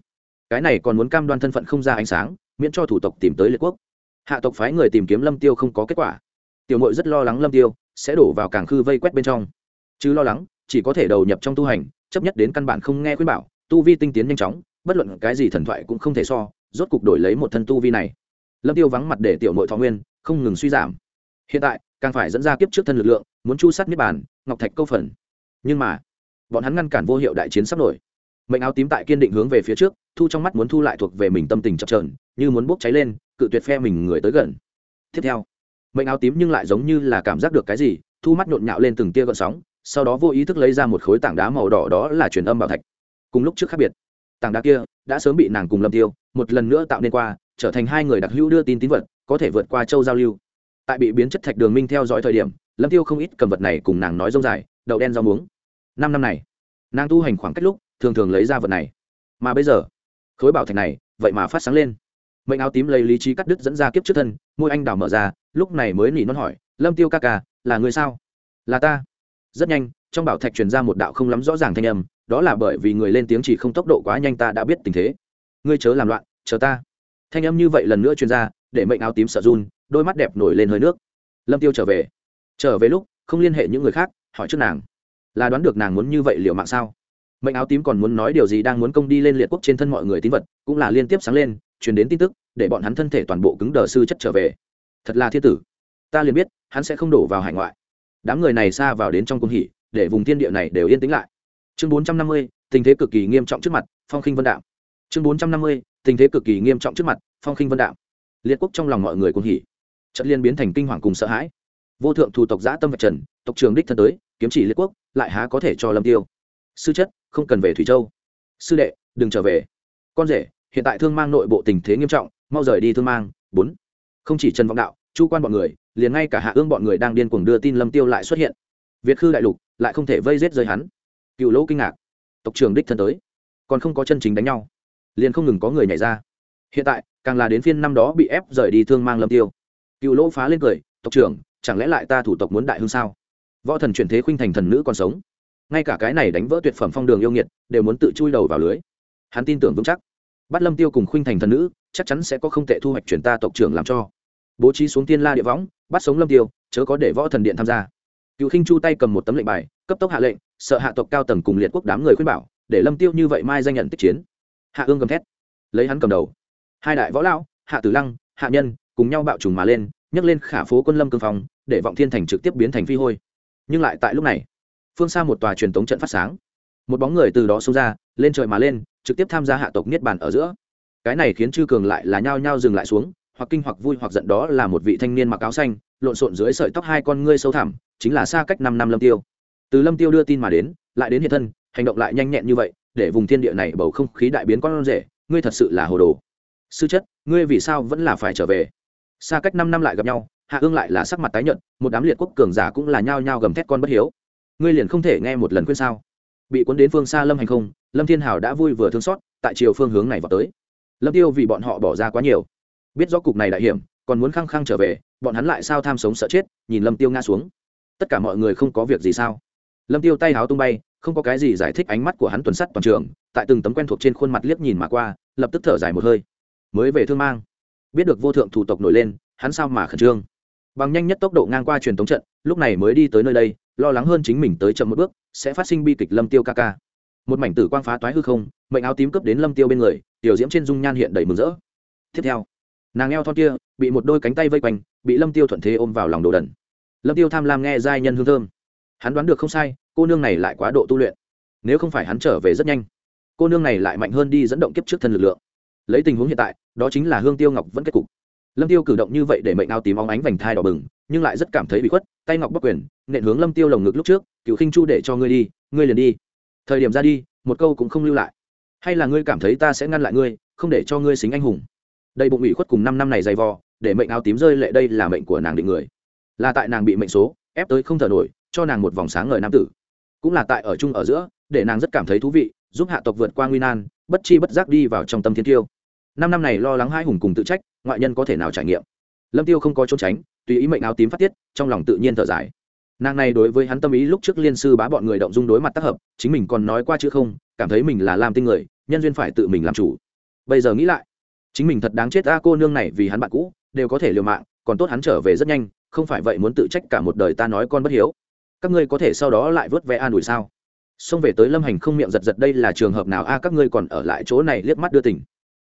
Speaker 1: Cái này còn muốn cam đoan thân phận không ra ánh sáng, miễn cho thủ tộc tìm tới liệt quốc. Hạ tộc phái người tìm kiếm lâm tiêu không có kết quả. Tiểu mội rất lo lắng lâm tiêu sẽ đổ vào càng khư vây quét bên trong. Chứ lo lắng, chỉ có thể đầu nhập trong tu hành, chấp nhất đến căn bản không nghe khuyên bảo, tu vi tinh tiến nhanh chóng, bất luận cái gì thần thoại cũng không thể so, rốt cục đổi lấy một thân tu vi này. Lâm tiêu vắng mặt để tiểu mội thọ nguyên, không ngừng suy giảm. Hiện tại, càng phải dẫn ra kiếp trước thân lực lượng, muốn chu sát niết bàn ngọc thạch câu phần. Nhưng mà, bọn hắn ngăn cản vô hiệu đại chiến sắp nổi. Mệnh áo tím tại kiên định hướng về phía trước, thu trong mắt muốn thu lại thuộc về mình tâm tình chập trờn như muốn bốc cháy lên, cự tuyệt phe mình người tới gần. Tiếp theo, mệnh áo tím nhưng lại giống như là cảm giác được cái gì, thu mắt nhộn nhạo lên từng tia gợn sóng, sau đó vô ý thức lấy ra một khối tảng đá màu đỏ đó là truyền âm bảo thạch. Cùng lúc trước khác biệt, tảng đá kia đã sớm bị nàng cùng lâm tiêu một lần nữa tạo nên qua, trở thành hai người đặc hữu đưa tin tín vật, có thể vượt qua châu giao lưu tại bị biến chất thạch đường minh theo dõi thời điểm, lâm tiêu không ít cầm vật này cùng nàng nói rông dài, đậu đen rau muống. Năm năm này, nàng tu hành khoảng cách lúc, thường thường lấy ra vật này. Mà bây giờ, khối bảo thạch này, vậy mà phát sáng lên. Mệnh áo tím lấy lý trí cắt đứt dẫn ra kiếp trước thân, môi anh đào mở ra, lúc này mới nỉ non hỏi, lâm tiêu ca ca, là người sao? Là ta. Rất nhanh, trong bảo thạch truyền ra một đạo không lắm rõ ràng thanh âm, đó là bởi vì người lên tiếng chỉ không tốc độ quá nhanh ta đã biết tình thế. Ngươi chớ làm loạn, chờ ta. Thanh âm như vậy lần nữa truyền ra, để mệnh áo tím sợ run đôi mắt đẹp nổi lên hơi nước. Lâm tiêu trở về. Trở về lúc, không liên hệ những người khác, hỏi trước nàng. Là đoán được nàng muốn như vậy liệu mạng sao? Mệnh áo tím còn muốn nói điều gì đang muốn công đi lên liệt quốc trên thân mọi người tín vật, cũng là liên tiếp sáng lên, truyền đến tin tức, để bọn hắn thân thể toàn bộ cứng đờ sư chất trở về. Thật là thiên tử. Ta liền biết, hắn sẽ không đổ vào hải ngoại. Đám người này xa vào đến trong cung hỉ, để vùng thiên địa này đều yên tĩnh lại. Chương bốn trăm năm mươi, tình thế cực kỳ nghiêm trọng trước mặt, phong khinh vân đạo. Chương bốn trăm năm mươi, tình thế cực kỳ nghiêm trọng trước mặt, phong khinh vân đạo. Liệt quốc trong lòng mọi người cung hỉ trận liên biến thành kinh hoàng cùng sợ hãi. Vô thượng thủ tộc giã tâm vạch trần, tộc trường đích thân tới, kiếm chỉ liệt quốc, lại há có thể cho lâm tiêu. Sư chất, không cần về thủy châu. Sư đệ, đừng trở về. Con rể, hiện tại thương mang nội bộ tình thế nghiêm trọng, mau rời đi thương mang. Bốn. Không chỉ trần vọng đạo, chu quan bọn người, liền ngay cả hạ ương bọn người đang điên cuồng đưa tin lâm tiêu lại xuất hiện. Việt khư đại lục, lại không thể vây giết rơi hắn. Cựu lỗ kinh ngạc. Tộc trưởng đích thân tới. Còn không có chân chính đánh nhau. Liền không ngừng có người nhảy ra. Hiện tại, càng là đến phiên năm đó bị ép rời đi thương mang lâm tiêu cựu lỗ phá lên cười, tộc trưởng, chẳng lẽ lại ta thủ tộc muốn đại hương sao? Võ thần chuyển thế khuynh thành thần nữ còn sống. Ngay cả cái này đánh vỡ tuyệt phẩm phong đường yêu nghiệt, đều muốn tự chui đầu vào lưới. Hắn tin tưởng vững chắc. Bắt lâm tiêu cùng khuynh thành thần nữ, chắc chắn sẽ có không tệ thu hoạch chuyển ta tộc trưởng làm cho. Bố trí xuống tiên la địa võng, bắt sống lâm tiêu, chớ có để võ thần điện tham gia. Cựu khinh chu tay cầm một tấm lệnh bài, cấp tốc hạ lệnh, sợ hạ tộc cao tầng cùng liệt quốc đám người khuyên bảo, để lâm tiêu như vậy mai danh nhận tích chiến. Hạ ương gầm thét. Lấy hắn cầm đầu. Hai đại võ lão, hạ tử lăng, hạ nhân cùng nhau bạo trùng mà lên, nhấc lên khả phố quân lâm cương phòng để vọng thiên thành trực tiếp biến thành phi hôi. Nhưng lại tại lúc này, phương xa một tòa truyền tống trận phát sáng. Một bóng người từ đó xông ra, lên trời mà lên, trực tiếp tham gia hạ tộc niết bàn ở giữa. Cái này khiến chư cường lại là nhao nhao dừng lại xuống, hoặc kinh hoặc vui hoặc giận đó là một vị thanh niên mặc áo xanh, lộn xộn dưới sợi tóc hai con ngươi sâu thẳm, chính là xa cách năm năm lâm tiêu. Từ lâm tiêu đưa tin mà đến, lại đến hiện thân, hành động lại nhanh nhẹn như vậy, để vùng thiên địa này bầu không khí đại biến con rể, ngươi thật sự là hồ đồ. Sư chất, ngươi vì sao vẫn là phải trở về? Xa cách năm năm lại gặp nhau, hạ ương lại là sắc mặt tái nhợt, một đám liệt quốc cường giả cũng là nhao nhao gầm thét con bất hiếu. Ngươi liền không thể nghe một lần khuyên sao? Bị cuốn đến phương xa lâm hành không, lâm thiên hào đã vui vừa thương xót, tại chiều phương hướng này vào tới. Lâm tiêu vì bọn họ bỏ ra quá nhiều. Biết rõ cục này đại hiểm, còn muốn khăng khăng trở về, bọn hắn lại sao tham sống sợ chết, nhìn lâm tiêu ngã xuống. Tất cả mọi người không có việc gì sao? Lâm tiêu tay háo tung bay, không có cái gì giải thích ánh mắt của hắn tuần sắt toàn trường, tại từng tấm quen thuộc trên khuôn mặt liếc nhìn mà qua, lập tức thở dài một hơi. Mới về thương mang biết được vô thượng thủ tộc nổi lên, hắn sao mà khẩn trương? Bằng nhanh nhất tốc độ ngang qua truyền thống trận, lúc này mới đi tới nơi đây, lo lắng hơn chính mình tới chậm một bước, sẽ phát sinh bi kịch lâm tiêu ca ca. Một mảnh tử quang phá toái hư không, mệnh áo tím cướp đến lâm tiêu bên người, tiểu diễm trên dung nhan hiện đầy mừng rỡ. Tiếp theo, nàng eo thon kia, bị một đôi cánh tay vây quanh, bị lâm tiêu thuận thế ôm vào lòng đồ đần. Lâm tiêu tham lam nghe giai nhân hương thơm. Hắn đoán được không sai, cô nương này lại quá độ tu luyện. Nếu không phải hắn trở về rất nhanh, cô nương này lại mạnh hơn đi dẫn động kiếp trước thân lực lượng lấy tình huống hiện tại, đó chính là hương tiêu ngọc vẫn kết cục. Lâm tiêu cử động như vậy để mệnh áo tím óng ánh vành thai đỏ bừng, nhưng lại rất cảm thấy bị khuất, tay ngọc bất quyền, nện hướng lâm tiêu lồng ngực lúc trước, cựu khinh chu để cho ngươi đi, ngươi liền đi. Thời điểm ra đi, một câu cũng không lưu lại. Hay là ngươi cảm thấy ta sẽ ngăn lại ngươi, không để cho ngươi xính anh hùng? Đây bụng ủy khuất cùng năm năm này dày vò, để mệnh áo tím rơi lệ đây là mệnh của nàng định người. Là tại nàng bị mệnh số, ép tới không thở nổi, cho nàng một vòng sáng ngời nam tử. Cũng là tại ở chung ở giữa, để nàng rất cảm thấy thú vị, giúp hạ tộc vượt qua nguy nan, bất chi bất giác đi vào trong tâm thiên tiêu năm năm này lo lắng hai hùng cùng tự trách, ngoại nhân có thể nào trải nghiệm? Lâm tiêu không có trốn tránh, tùy ý mệnh áo tím phát tiết, trong lòng tự nhiên thở dài. Nàng này đối với hắn tâm ý lúc trước liên sư bá bọn người động dung đối mặt tác hợp, chính mình còn nói qua chứ không, cảm thấy mình là làm tinh người, nhân duyên phải tự mình làm chủ. Bây giờ nghĩ lại, chính mình thật đáng chết a cô nương này vì hắn bạn cũ, đều có thể liều mạng, còn tốt hắn trở về rất nhanh, không phải vậy muốn tự trách cả một đời ta nói con bất hiếu. Các ngươi có thể sau đó lại vớt vẽ an ủi sao? Xông về tới lâm hành không miệng giật giật đây là trường hợp nào? A, các ngươi còn ở lại chỗ này liếc mắt đưa tỉnh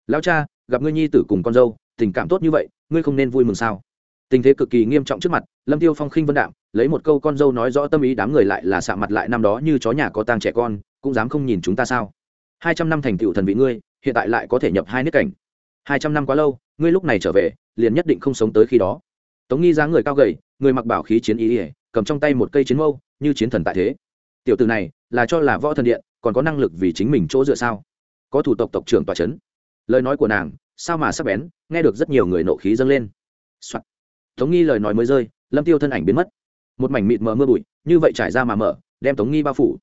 Speaker 1: lão cha, gặp ngươi nhi tử cùng con dâu, tình cảm tốt như vậy, ngươi không nên vui mừng sao? Tình thế cực kỳ nghiêm trọng trước mặt, lâm tiêu phong khinh vân đạm, lấy một câu con dâu nói rõ tâm ý đám người lại là xạ mặt lại năm đó như chó nhà có tang trẻ con, cũng dám không nhìn chúng ta sao? Hai trăm năm thành tựu thần vị ngươi, hiện tại lại có thể nhập hai nước cảnh. Hai trăm năm quá lâu, ngươi lúc này trở về, liền nhất định không sống tới khi đó. Tống nghi dáng người cao gầy, người mặc bảo khí chiến ý ỉa cầm trong tay một cây chiến mâu, như chiến thần tại thế. Tiểu từ này, là cho là võ thần điện, còn có năng lực vì chính mình chỗ dựa sao? Có thủ tộc tộc trưởng tòa c lời nói của nàng, sao mà sắp bén, nghe được rất nhiều người nộ khí dâng lên、Soạn. tống nghi lời nói mới rơi, lâm tiêu thân ảnh biến mất. Một mảnh mịt mờ mưa bụi, như vậy trải ra mà mở, đem tống nghi bao phủ.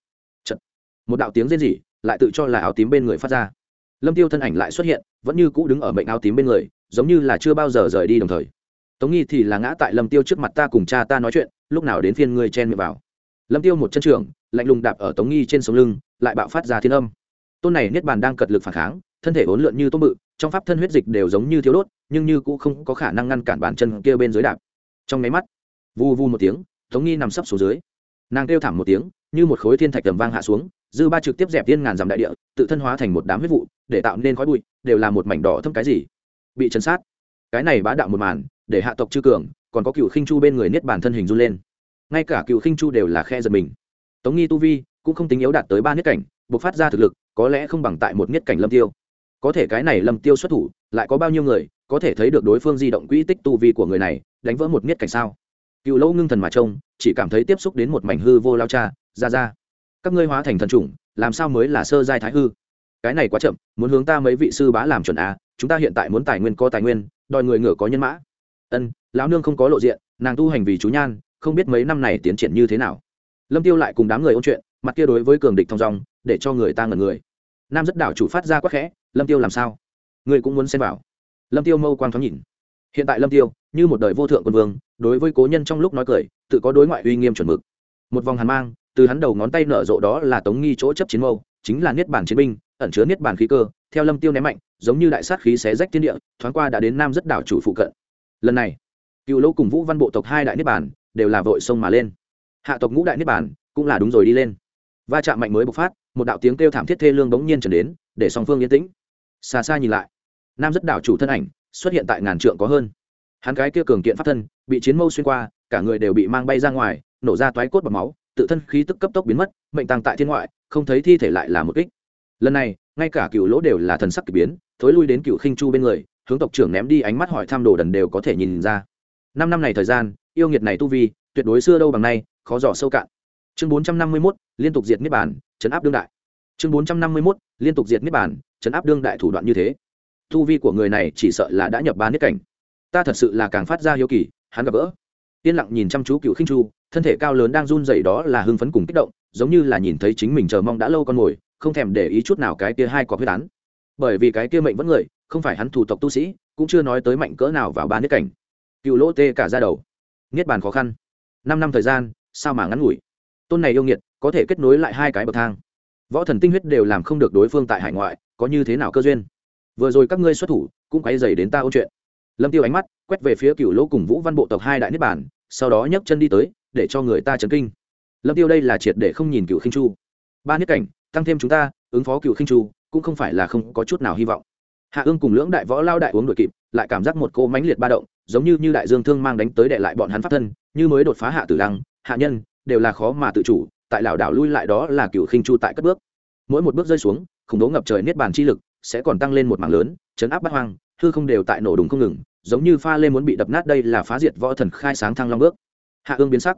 Speaker 1: Chật. một đạo tiếng rên rỉ lại tự cho là áo tím bên người phát ra. Lâm tiêu thân ảnh lại xuất hiện, vẫn như cũ đứng ở mệnh áo tím bên người, giống như là chưa bao giờ rời đi đồng thời. Tống nghi thì là ngã tại lâm tiêu trước mặt ta cùng cha ta nói chuyện, lúc nào đến phiên ngươi chen miệng vào. Lâm tiêu một chân trường, lạnh lùng đạp ở tống nghi trên sống lưng, lại bạo phát ra thiên âm. Tôn này niết bàn đang cật lực phản kháng thân thể uốn lượn như tôm bự, trong pháp thân huyết dịch đều giống như thiếu đốt, nhưng như cũng không có khả năng ngăn cản bàn chân kia bên dưới đạp. Trong máy mắt vu vu một tiếng, tống nghi nằm sấp xuống dưới. Nàng kêu thảm một tiếng, như một khối thiên thạch tầm vang hạ xuống, dư ba trực tiếp dẹp tiên ngàn dặm đại địa, tự thân hóa thành một đám huyết vụ, để tạo nên khói bụi, đều là một mảnh đỏ thâm cái gì. Bị chấn sát. Cái này bá đạo một màn, để hạ tộc chư cường, còn có cựu khinh chu bên người niết bàn thân hình run lên. Ngay cả cựu khinh chu đều là khe giật mình. Tống nghi tu vi cũng không tính yếu đạt tới ba niết cảnh buộc phát ra thực lực, có lẽ không bằng tại một niết cảnh lâm tiêu có thể cái này lâm tiêu xuất thủ, lại có bao nhiêu người, có thể thấy được đối phương di động quỹ tích tu vi của người này, đánh vỡ một miết cảnh sao? Cựu lâu ngưng thần mà trông, chỉ cảm thấy tiếp xúc đến một mảnh hư vô lao cha, ra ra. Các ngươi hóa thành thần chủng, làm sao mới là sơ giai thái hư? Cái này quá chậm, muốn hướng ta mấy vị sư bá làm chuẩn à? chúng ta hiện tại muốn tài nguyên có tài nguyên, đòi người ngựa có nhân mã. Ân, lão nương không có lộ diện, nàng tu hành vì chú nhan, không biết mấy năm này tiến triển như thế nào. Lâm tiêu lại cùng đám người ôn chuyện, mặt kia đối với cường địch thong dong, để cho người ta ngẩn người nam rất đảo chủ phát ra quắc khẽ, lâm tiêu làm sao? Người cũng muốn xem vào? Lâm tiêu mâu quang thoáng nhìn. Hiện tại lâm tiêu, như một đời vô thượng quân vương, đối với cố nhân trong lúc nói cười, tự có đối ngoại uy nghiêm chuẩn mực. Một vòng hàn mang, từ hắn đầu ngón tay nở rộ đó là tống nghi chỗ chấp chiến mâu, chính là niết bản chiến binh, ẩn chứa niết bản khí cơ, theo lâm tiêu ném mạnh, giống như đại sát khí xé rách thiên địa, thoáng qua đã đến nam rất đảo chủ phụ cận. Lần này, cựu lỗ cùng vũ văn bộ tộc hai đại niết bản đều là vội sông mà lên. Hạ tộc ngũ đại niết bản cũng là đúng rồi đi lên. Va chạm mạnh mới bộc phát một đạo tiếng kêu thảm thiết thê lương bỗng nhiên trở đến, để song phương yên tĩnh. Xa xa nhìn lại, nam rất đảo chủ thân ảnh, xuất hiện tại ngàn trượng có hơn. Hắn cái kia cường kiện pháp thân, bị chiến mâu xuyên qua, cả người đều bị mang bay ra ngoài, nổ ra toái cốt bọc máu, tự thân khí tức cấp tốc biến mất, mệnh tăng tại thiên ngoại, không thấy thi thể lại là một kích. Lần này, ngay cả cựu lỗ đều là thần sắc k ỳ biến, thối lui đến cựu khinh chu bên người, hướng tộc trưởng ném đi ánh mắt hỏi thăm đồ đần đều có thể nhìn ra. Năm năm này thời gian, yêu nghiệt này tu vi, tuyệt đối xưa đâu bằng nay, khó dò sâu cạn chương bốn trăm năm mươi mốt, liên tục diệt niết bản chấn áp đương đại. Chương bốn trăm năm mươi mốt, liên tục diệt niết bản chấn áp đương đại thủ đoạn như thế. Tu vi của người này chỉ sợ là đã nhập ba niết cảnh. Ta thật sự là càng phát ra hiếu kỳ, hắn gặp gỡ. Yên lặng nhìn chăm chú cựu khinh chu, thân thể cao lớn đang run rẩy đó là hưng phấn cùng kích động, giống như là nhìn thấy chính mình chờ mong đã lâu con ngồi không thèm để ý chút nào cái kia hai có huyết án. Bởi vì cái kia mệnh vẫn người, không phải hắn thủ tộc tu sĩ, cũng chưa nói tới mạnh cỡ nào vào ba niết cảnh. Cựu lỗ tê cả ra đầu. Niết bàn khó khăn. Năm năm thời gian, sao mà ngắn ngủi? Tôn này yêu nghiệt, có thể kết nối lại hai cái bậc thang. Võ thần tinh huyết đều làm không được đối phương tại hải ngoại, có như thế nào cơ duyên? Vừa rồi các ngươi xuất thủ, cũng quay dày đến ta ôn chuyện. Lâm tiêu ánh mắt quét về phía cựu lỗ cùng vũ văn bộ tộc hai đại niết bản sau đó nhấc chân đi tới, để cho người ta chấn kinh. Lâm tiêu đây là triệt để không nhìn cựu khinh chu. Ba niết cảnh, tăng thêm chúng ta, ứng phó cựu khinh chu, cũng không phải là không có chút nào hy vọng. Hạ ương cùng lưỡng đại võ lao đại uống đội kịp, lại cảm giác một cô mãnh liệt ba động, giống như như đại dương thương mang đánh tới đệ lại bọn hắn pháp thân, như mới đột phá hạ tử lăng, hạ nhân đều là khó mà tự chủ, tại lảo đảo lui lại đó là cựu khinh chu tại cất bước. Mỗi một bước rơi xuống, khủng bố ngập trời niết bàn chi lực sẽ còn tăng lên một mảng lớn, chấn áp bắt hoang, hư không đều tại nổ đùng không ngừng, giống như pha lên muốn bị đập nát đây là phá diệt võ thần khai sáng thăng long bước. Hạ ương biến sắc.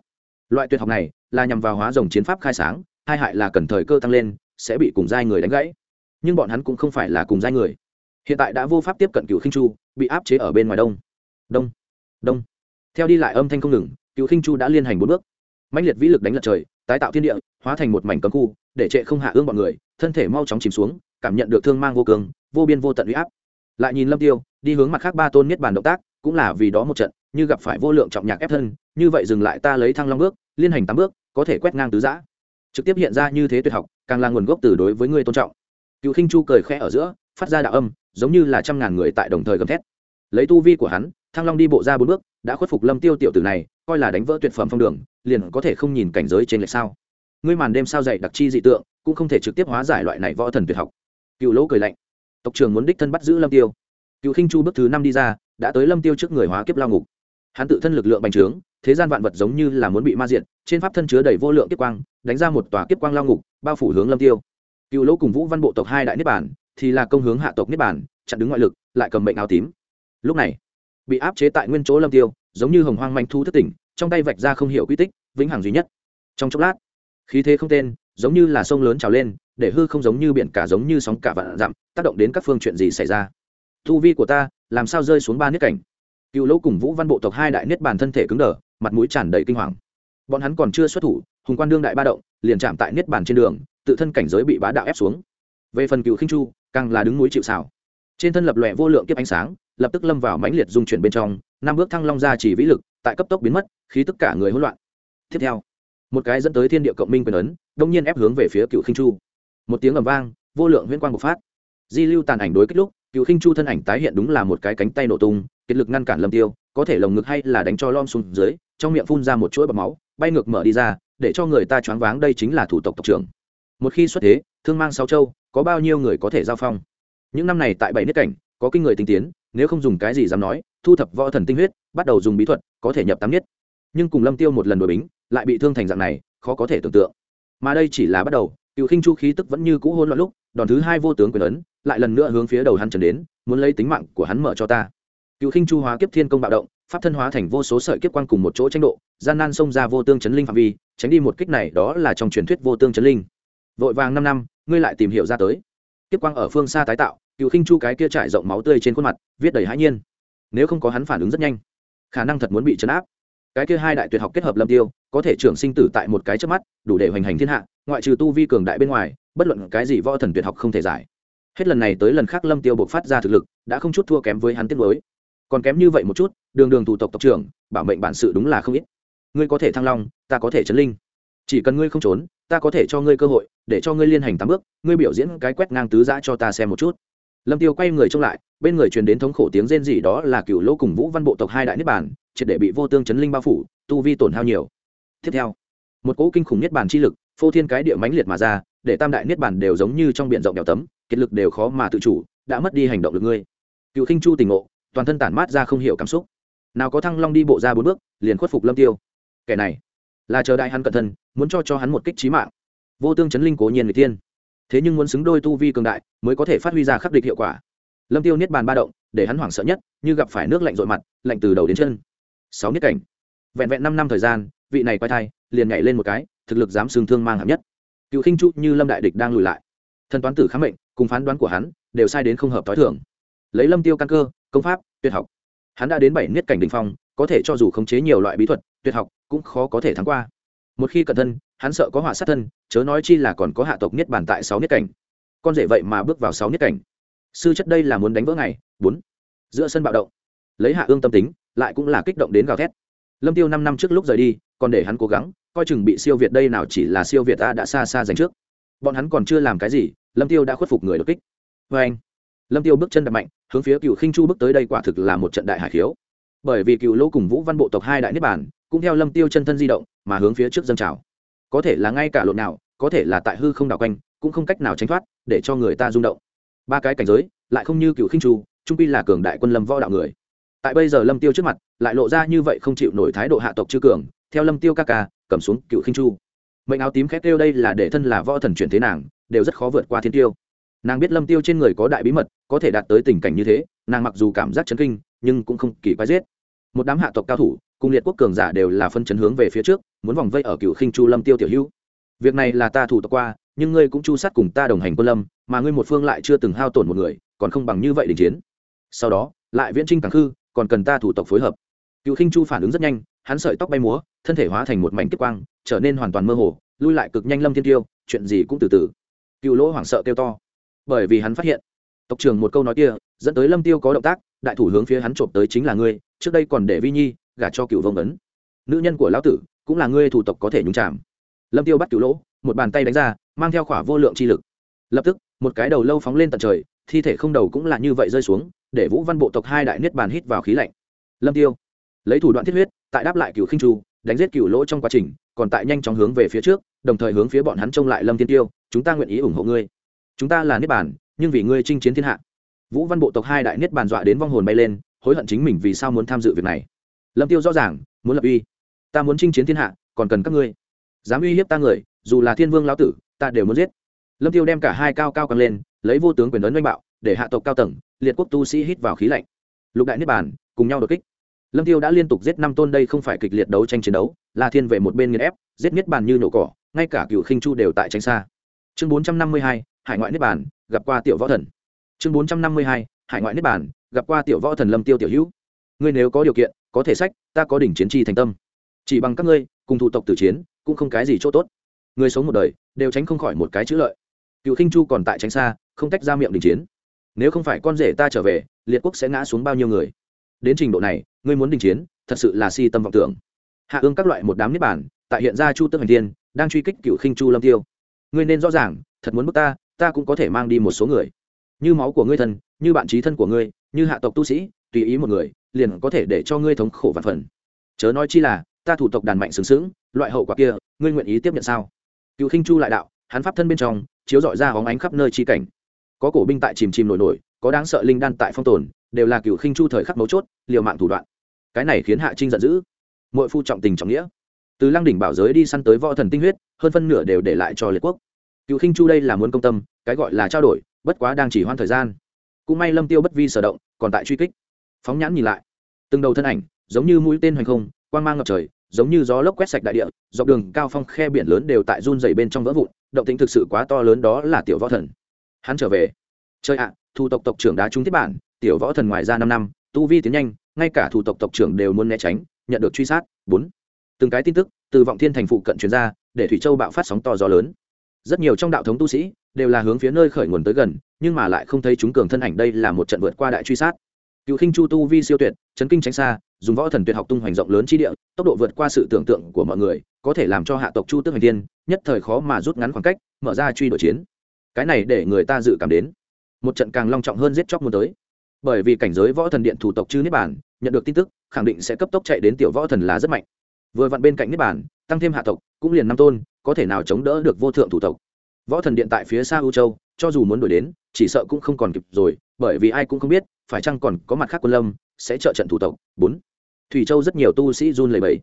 Speaker 1: Loại tuyệt học này là nhằm vào hóa rồng chiến pháp khai sáng, hai hại là cần thời cơ tăng lên, sẽ bị cùng giai người đánh gãy. Nhưng bọn hắn cũng không phải là cùng giai người. Hiện tại đã vô pháp tiếp cận cựu khinh chu, bị áp chế ở bên ngoài đông. Đông. Đông. Theo đi lại âm thanh không ngừng, cựu khinh chu đã liên hành bốn bước mạnh liệt vĩ lực đánh lật trời, tái tạo thiên địa, hóa thành một mảnh cấm khu, để trệ không hạ ương bọn người, thân thể mau chóng chìm xuống, cảm nhận được thương mang vô cường, vô biên vô tận uy áp. Lại nhìn lâm tiêu, đi hướng mặt khác ba tôn niết bàn động tác, cũng là vì đó một trận, như gặp phải vô lượng trọng nhạc ép thân, như vậy dừng lại ta lấy thăng long bước, liên hành tám bước, có thể quét ngang tứ giã. Trực tiếp hiện ra như thế tuyệt học, càng là nguồn gốc từ đối với người tôn trọng. Cựu khinh chu cười khẽ ở giữa, phát ra đạo âm, giống như là trăm ngàn người tại đồng thời gầm thét. Lấy tu vi của hắn thăng long đi bộ ra bốn bước, đã khuất phục lâm tiêu tiểu tử này, coi là đánh vỡ tuyệt phẩm phong đường, liền có thể không nhìn cảnh giới trên lệch sao? Ngươi màn đêm sao dậy đặc chi dị tượng, cũng không thể trực tiếp hóa giải loại này võ thần tuyệt học. Cựu lỗ cười lạnh. Tộc trưởng muốn đích thân bắt giữ lâm tiêu. Cựu khinh chu bước thứ năm đi ra, đã tới lâm tiêu trước người hóa kiếp lao ngục. Hắn tự thân lực lượng bành trướng, thế gian vạn vật giống như là muốn bị ma diện trên pháp thân chứa đầy vô lượng kiếp quang, đánh ra một tòa kiếp quang lao ngục, bao phủ hướng lâm tiêu. Cựu lỗ cùng vũ văn bộ tộc hai đại niết bản thì là công hướng hạ tộc niết bản chặn đứng ngoại lực, lại cầm bệnh áo tím. Lúc này bị áp chế tại nguyên chỗ lâm tiêu, giống như hồng hoang manh thu thất tỉnh, trong tay vạch ra không hiểu quy tích, vĩnh hằng duy nhất. Trong chốc lát, khí thế không tên, giống như là sông lớn trào lên, để hư không giống như biển cả giống như sóng cả vạn dặm, tác động đến các phương chuyện gì xảy ra? Thu vi của ta, làm sao rơi xuống ba niết cảnh? Cựu lỗ cùng vũ văn bộ tộc hai đại niết bàn thân thể cứng đờ, mặt mũi tràn đầy kinh hoàng. Bọn hắn còn chưa xuất thủ, hùng quan đương đại ba động, liền chạm tại niết bàn trên đường, tự thân cảnh giới bị bá đạo ép xuống. Về phần cựu khinh chu, càng là đứng núi chịu xảo trên thân lập lòe vô lượng kiếp ánh sáng lập tức lâm vào mãnh liệt dung chuyển bên trong, năm bước thăng long ra chỉ vĩ lực, tại cấp tốc biến mất, khí tất cả người hỗn loạn. Tiếp theo, một cái dẫn tới thiên địa cộng minh quyền ấn, đông nhiên ép hướng về phía cựu khinh chu. Một tiếng ầm vang, vô lượng huyễn quang bộc phát. Di lưu tàn ảnh đối kích lúc, cựu khinh chu thân ảnh tái hiện đúng là một cái cánh tay nổ tung, kiệt lực ngăn cản lâm tiêu, có thể lồng ngực hay là đánh cho lom xuống dưới, trong miệng phun ra một chuỗi bọt máu, bay ngược mở đi ra, để cho người ta choáng váng đây chính là thủ tộc tộc trưởng. Một khi xuất thế, thương mang sáu châu, có bao nhiêu người có thể giao phong? Những năm này tại bảy nước cảnh, có kinh người tinh tiến nếu không dùng cái gì dám nói, thu thập võ thần tinh huyết, bắt đầu dùng bí thuật, có thể nhập tám nhất nhưng cùng lâm tiêu một lần đổi bính, lại bị thương thành dạng này, khó có thể tưởng tượng. Mà đây chỉ là bắt đầu, cựu khinh chu khí tức vẫn như cũ hôn loạn lúc, đòn thứ hai vô tướng quyền ấn, lại lần nữa hướng phía đầu hắn trần đến, muốn lấy tính mạng của hắn mở cho ta. Cựu khinh chu hóa kiếp thiên công bạo động, pháp thân hóa thành vô số sợi kiếp quang cùng một chỗ tranh độ, gian nan xông ra vô tương chấn linh phạm vi, tránh đi một kích này, đó là trong truyền thuyết vô tương chấn linh. Vội vàng năm năm, ngươi lại tìm hiểu ra tới. Kiếp quang ở phương xa tái tạo cựu khinh chu cái kia trải rộng máu tươi trên khuôn mặt, viết đầy hãi nhiên. Nếu không có hắn phản ứng rất nhanh, khả năng thật muốn bị chấn áp. Cái kia hai đại tuyệt học kết hợp lâm tiêu, có thể trưởng sinh tử tại một cái trước mắt, đủ để hoành hành thiên hạ, ngoại trừ tu vi cường đại bên ngoài, bất luận cái gì võ thần tuyệt học không thể giải. Hết lần này tới lần khác lâm tiêu buộc phát ra thực lực, đã không chút thua kém với hắn tiết mới còn kém như vậy một chút, đường đường thủ tộc tộc trưởng, bảo mệnh bản sự đúng là không ít. Ngươi có thể thăng long, ta có thể chấn linh. Chỉ cần ngươi không trốn, ta có thể cho ngươi cơ hội, để cho ngươi liên hành tám bước, ngươi biểu diễn cái quét ngang tứ giã cho ta xem một chút lâm tiêu quay người trông lại, bên người truyền đến thống khổ tiếng rên rỉ đó là cựu lỗ cùng vũ văn bộ tộc hai đại niết bản triệt để bị vô tương chấn linh bao phủ, tu vi tổn hao nhiều. Tiếp theo, một cỗ kinh khủng niết bản chi lực, phô thiên cái địa mãnh liệt mà ra, để tam đại niết bản đều giống như trong biển rộng đèo tấm, kiệt lực đều khó mà tự chủ, đã mất đi hành động được ngươi. Cựu khinh chu tình ngộ, toàn thân tản mát ra không hiểu cảm xúc. Nào có thăng long đi bộ ra bốn bước, liền khuất phục lâm tiêu. Kẻ này, là chờ đại hắn cẩn thân, muốn cho cho hắn một kích trí mạng. Vô tương chấn linh cố nhiên người tiên thế nhưng muốn xứng đôi tu vi cường đại mới có thể phát huy ra khắc địch hiệu quả. Lâm tiêu niết bàn ba động, để hắn hoảng sợ nhất, như gặp phải nước lạnh rội mặt, lạnh từ đầu đến chân. Sáu niết cảnh. Vẹn vẹn năm năm thời gian, vị này quay thai liền nhảy lên một cái, thực lực dám xương thương mang hạng nhất. Cựu khinh trụ như lâm đại địch đang lùi lại. Thần toán tử khám mệnh, cùng phán đoán của hắn đều sai đến không hợp thói thường. lấy lâm tiêu căn cơ, công pháp, tuyệt học. Hắn đã đến bảy niết cảnh đình phong, có thể cho dù khống chế nhiều loại bí thuật, tuyệt học cũng khó có thể thắng qua một khi cẩn thân, hắn sợ có họa sát thân, chớ nói chi là còn có hạ tộc niết bàn tại sáu niết cảnh. Con rể vậy mà bước vào sáu niết cảnh. Sư chất đây là muốn đánh vỡ ngày. Bốn. Giữa sân bạo động. Lấy hạ ương tâm tính, lại cũng là kích động đến gào thét. Lâm tiêu năm năm trước lúc rời đi, còn để hắn cố gắng, coi chừng bị siêu việt đây nào chỉ là siêu việt ta đã xa xa dành trước. Bọn hắn còn chưa làm cái gì, lâm tiêu đã khuất phục người đột kích. Vê anh, lâm tiêu bước chân đập mạnh, hướng phía cựu khinh chu bước tới đây quả thực là một trận đại hải khiếu. Bởi vì cựu lỗ cùng vũ văn bộ tộc hai đại niết bản cũng theo lâm tiêu chân thân di động mà hướng phía trước dâng trào. Có thể là ngay cả lộn nào, có thể là tại hư không đảo quanh, cũng không cách nào tránh thoát, để cho người ta rung động. Ba cái cảnh giới, lại không như cựu khinh chu trung pi là cường đại quân lâm võ đạo người. Tại bây giờ lâm tiêu trước mặt, lại lộ ra như vậy không chịu nổi thái độ hạ tộc chư cường, theo lâm tiêu ca ca, cầm xuống cựu khinh chu mệnh áo tím khét kêu đây là để thân là võ thần chuyển thế nàng, đều rất khó vượt qua thiên tiêu. Nàng biết lâm tiêu trên người có đại bí mật, có thể đạt tới tình cảnh như thế, nàng mặc dù cảm giác chấn kinh, nhưng cũng không kỳ quái giết. Một đám hạ tộc cao thủ cùng liệt quốc cường giả đều là phân chấn hướng về phía trước, muốn vòng vây ở cựu khinh chu lâm tiêu tiểu hữu. Việc này là ta thủ tộc qua, nhưng ngươi cũng chu sát cùng ta đồng hành quân lâm, mà ngươi một phương lại chưa từng hao tổn một người, còn không bằng như vậy đình chiến. Sau đó, lại viễn trinh càng khư, còn cần ta thủ tộc phối hợp. Cựu khinh chu phản ứng rất nhanh, hắn sợi tóc bay múa, thân thể hóa thành một mảnh tiếp quang, trở nên hoàn toàn mơ hồ, lui lại cực nhanh lâm thiên tiêu, chuyện gì cũng từ từ. Cựu lỗ hoảng sợ kêu to. Bởi vì hắn phát hiện, tộc trưởng một câu nói kia, dẫn tới lâm tiêu có động tác, đại thủ hướng phía hắn trộm tới chính là ngươi, trước đây còn để vi nhi gả cho cựu vông ấn. Nữ nhân của lão tử, cũng là ngươi thủ tộc có thể nhúng chạm lâm tiêu bắt cựu lỗ, một bàn tay đánh ra, mang theo khỏa vô lượng chi lực. Lập tức, một cái đầu lâu phóng lên tận trời, thi thể không đầu cũng là như vậy rơi xuống, để vũ văn bộ tộc hai đại niết bàn hít vào khí lạnh. Lâm tiêu, lấy thủ đoạn thiết huyết, tại đáp lại cựu khinh chu đánh giết cựu lỗ trong quá trình, còn tại nhanh chóng hướng về phía trước, đồng thời hướng phía bọn hắn trông lại lâm tiên tiêu, chúng ta nguyện ý ủng hộ ngươi. Chúng ta là niết bàn, nhưng vì ngươi chinh chiến thiên hạ. Vũ văn bộ tộc hai đại niết bàn dọa đến vong hồn bay lên, hối hận chính mình vì sao muốn tham dự việc này lâm tiêu rõ ràng, muốn lập uy. Ta muốn chinh chiến thiên hạ, còn cần các ngươi. Dám uy hiếp ta người, dù là thiên vương lão tử, ta đều muốn giết. Lâm tiêu đem cả hai cao cao càng lên, lấy vô tướng quyền ấn oanh bạo, để hạ tộc cao tầng, liệt quốc tu sĩ hít vào khí lạnh. Lục đại niết bàn, cùng nhau đột kích. Lâm tiêu đã liên tục giết năm tôn đây không phải kịch liệt đấu tranh chiến đấu là thiên về một bên nghiền ép, giết niết bàn như nổ cỏ, ngay cả cựu khinh chu đều tại tránh xa. Chương bốn trăm năm mươi hai, hải ngoại niết bàn, gặp qua tiểu võ thần. Chương bốn trăm năm mươi hai, hải ngoại niết bàn, gặp qua tiểu võ thần lâm tiêu tiểu hữu. Ngươi nếu có điều kiện có thể sách, ta có đỉnh chiến tri thành tâm. Chỉ bằng các ngươi, cùng thủ tộc tử chiến, cũng không cái gì chỗ tốt. Người sống một đời, đều tránh không khỏi một cái chữ lợi. Cựu khinh chu còn tại tránh xa, không tách ra miệng đình chiến. Nếu không phải con rể ta trở về, liệt quốc sẽ ngã xuống bao nhiêu người? Đến trình độ này, ngươi muốn đình chiến, thật sự là si tâm vọng tưởng. Hạ ương các loại một đám niết bản tại hiện ra chu tức hành tiên đang truy kích cựu khinh chu lâm tiêu. Ngươi nên rõ ràng, thật muốn bước ta ta cũng có thể mang đi một số người. Như máu của ngươi thân, như bạn trí thân của ngươi, như hạ tộc tu sĩ, tùy ý một người liền có thể để cho ngươi thống khổ vạn phần. Chớ nói chi là, ta thủ tộc đàn mạnh sừng sững, loại hậu quả kia, ngươi nguyện ý tiếp nhận sao? Cựu khinh chu lại đạo, hắn pháp thân bên trong, chiếu dọi ra hóng ánh khắp nơi chi cảnh. Có cổ binh tại chìm chìm nổi nổi, có đáng sợ linh đan tại phong tồn, đều là cựu khinh chu thời khắc mấu chốt, liều mạng thủ đoạn. Cái này khiến hạ trinh giận dữ. Mỗi phu trọng tình trọng nghĩa. Từ lăng đỉnh bảo giới đi săn tới võ thần tinh huyết, hơn phân nửa đều để lại cho liệt quốc. Cựu khinh chu đây là muốn công tâm, cái gọi là trao đổi, bất quá đang chỉ hoan thời gian. Cũng may lâm tiêu bất vi sở động, còn tại truy kích phóng nhãn nhìn lại. Từng đầu thân ảnh, giống như mũi tên hoành không, quang mang ngập trời, giống như gió lốc quét sạch đại địa, dọc đường cao phong khe biển lớn đều tại run dày bên trong vỡ vụn, động tĩnh thực sự quá to lớn đó là tiểu võ thần. Hắn trở về. Chơi ạ, thủ tộc tộc trưởng đá trúng tiếp bản, tiểu võ thần ngoài ra năm năm, tu vi tiến nhanh, ngay cả thủ tộc tộc trưởng đều muốn né tránh, nhận được truy sát. Bốn. Từng cái tin tức từ vọng thiên thành phụ cận chuyên gia để thủy châu bạo phát sóng to gió lớn. Rất nhiều trong đạo thống tu sĩ đều là hướng phía nơi khởi nguồn tới gần, nhưng mà lại không thấy chúng cường thân ảnh đây là một trận vượt qua đại truy sát cựu khinh chu tu vi siêu tuyệt, chấn kinh tránh xa, dùng võ thần tuyệt học tung hoành rộng lớn chi địa, tốc độ vượt qua sự tưởng tượng của mọi người, có thể làm cho hạ tộc chu tước hành tiên nhất thời khó mà rút ngắn khoảng cách, mở ra truy đội chiến. Cái này để người ta dự cảm đến, một trận càng long trọng hơn giết chóc muốn tới. Bởi vì cảnh giới võ thần điện thủ tộc chư niết bản nhận được tin tức, khẳng định sẽ cấp tốc chạy đến tiểu võ thần là rất mạnh. Vừa vặn bên cạnh niết bản tăng thêm hạ tộc, cũng liền năm tôn, có thể nào chống đỡ được vô thượng thủ tộc. Võ thần điện tại phía xa ưu châu, cho dù muốn đuổi đến, chỉ sợ cũng không còn kịp rồi, bởi vì ai cũng không biết phải chăng còn có mặt khác quân lâm, sẽ trợ trận thủ tộc? Bốn. Thủy châu rất nhiều tu sĩ run lầy bẫy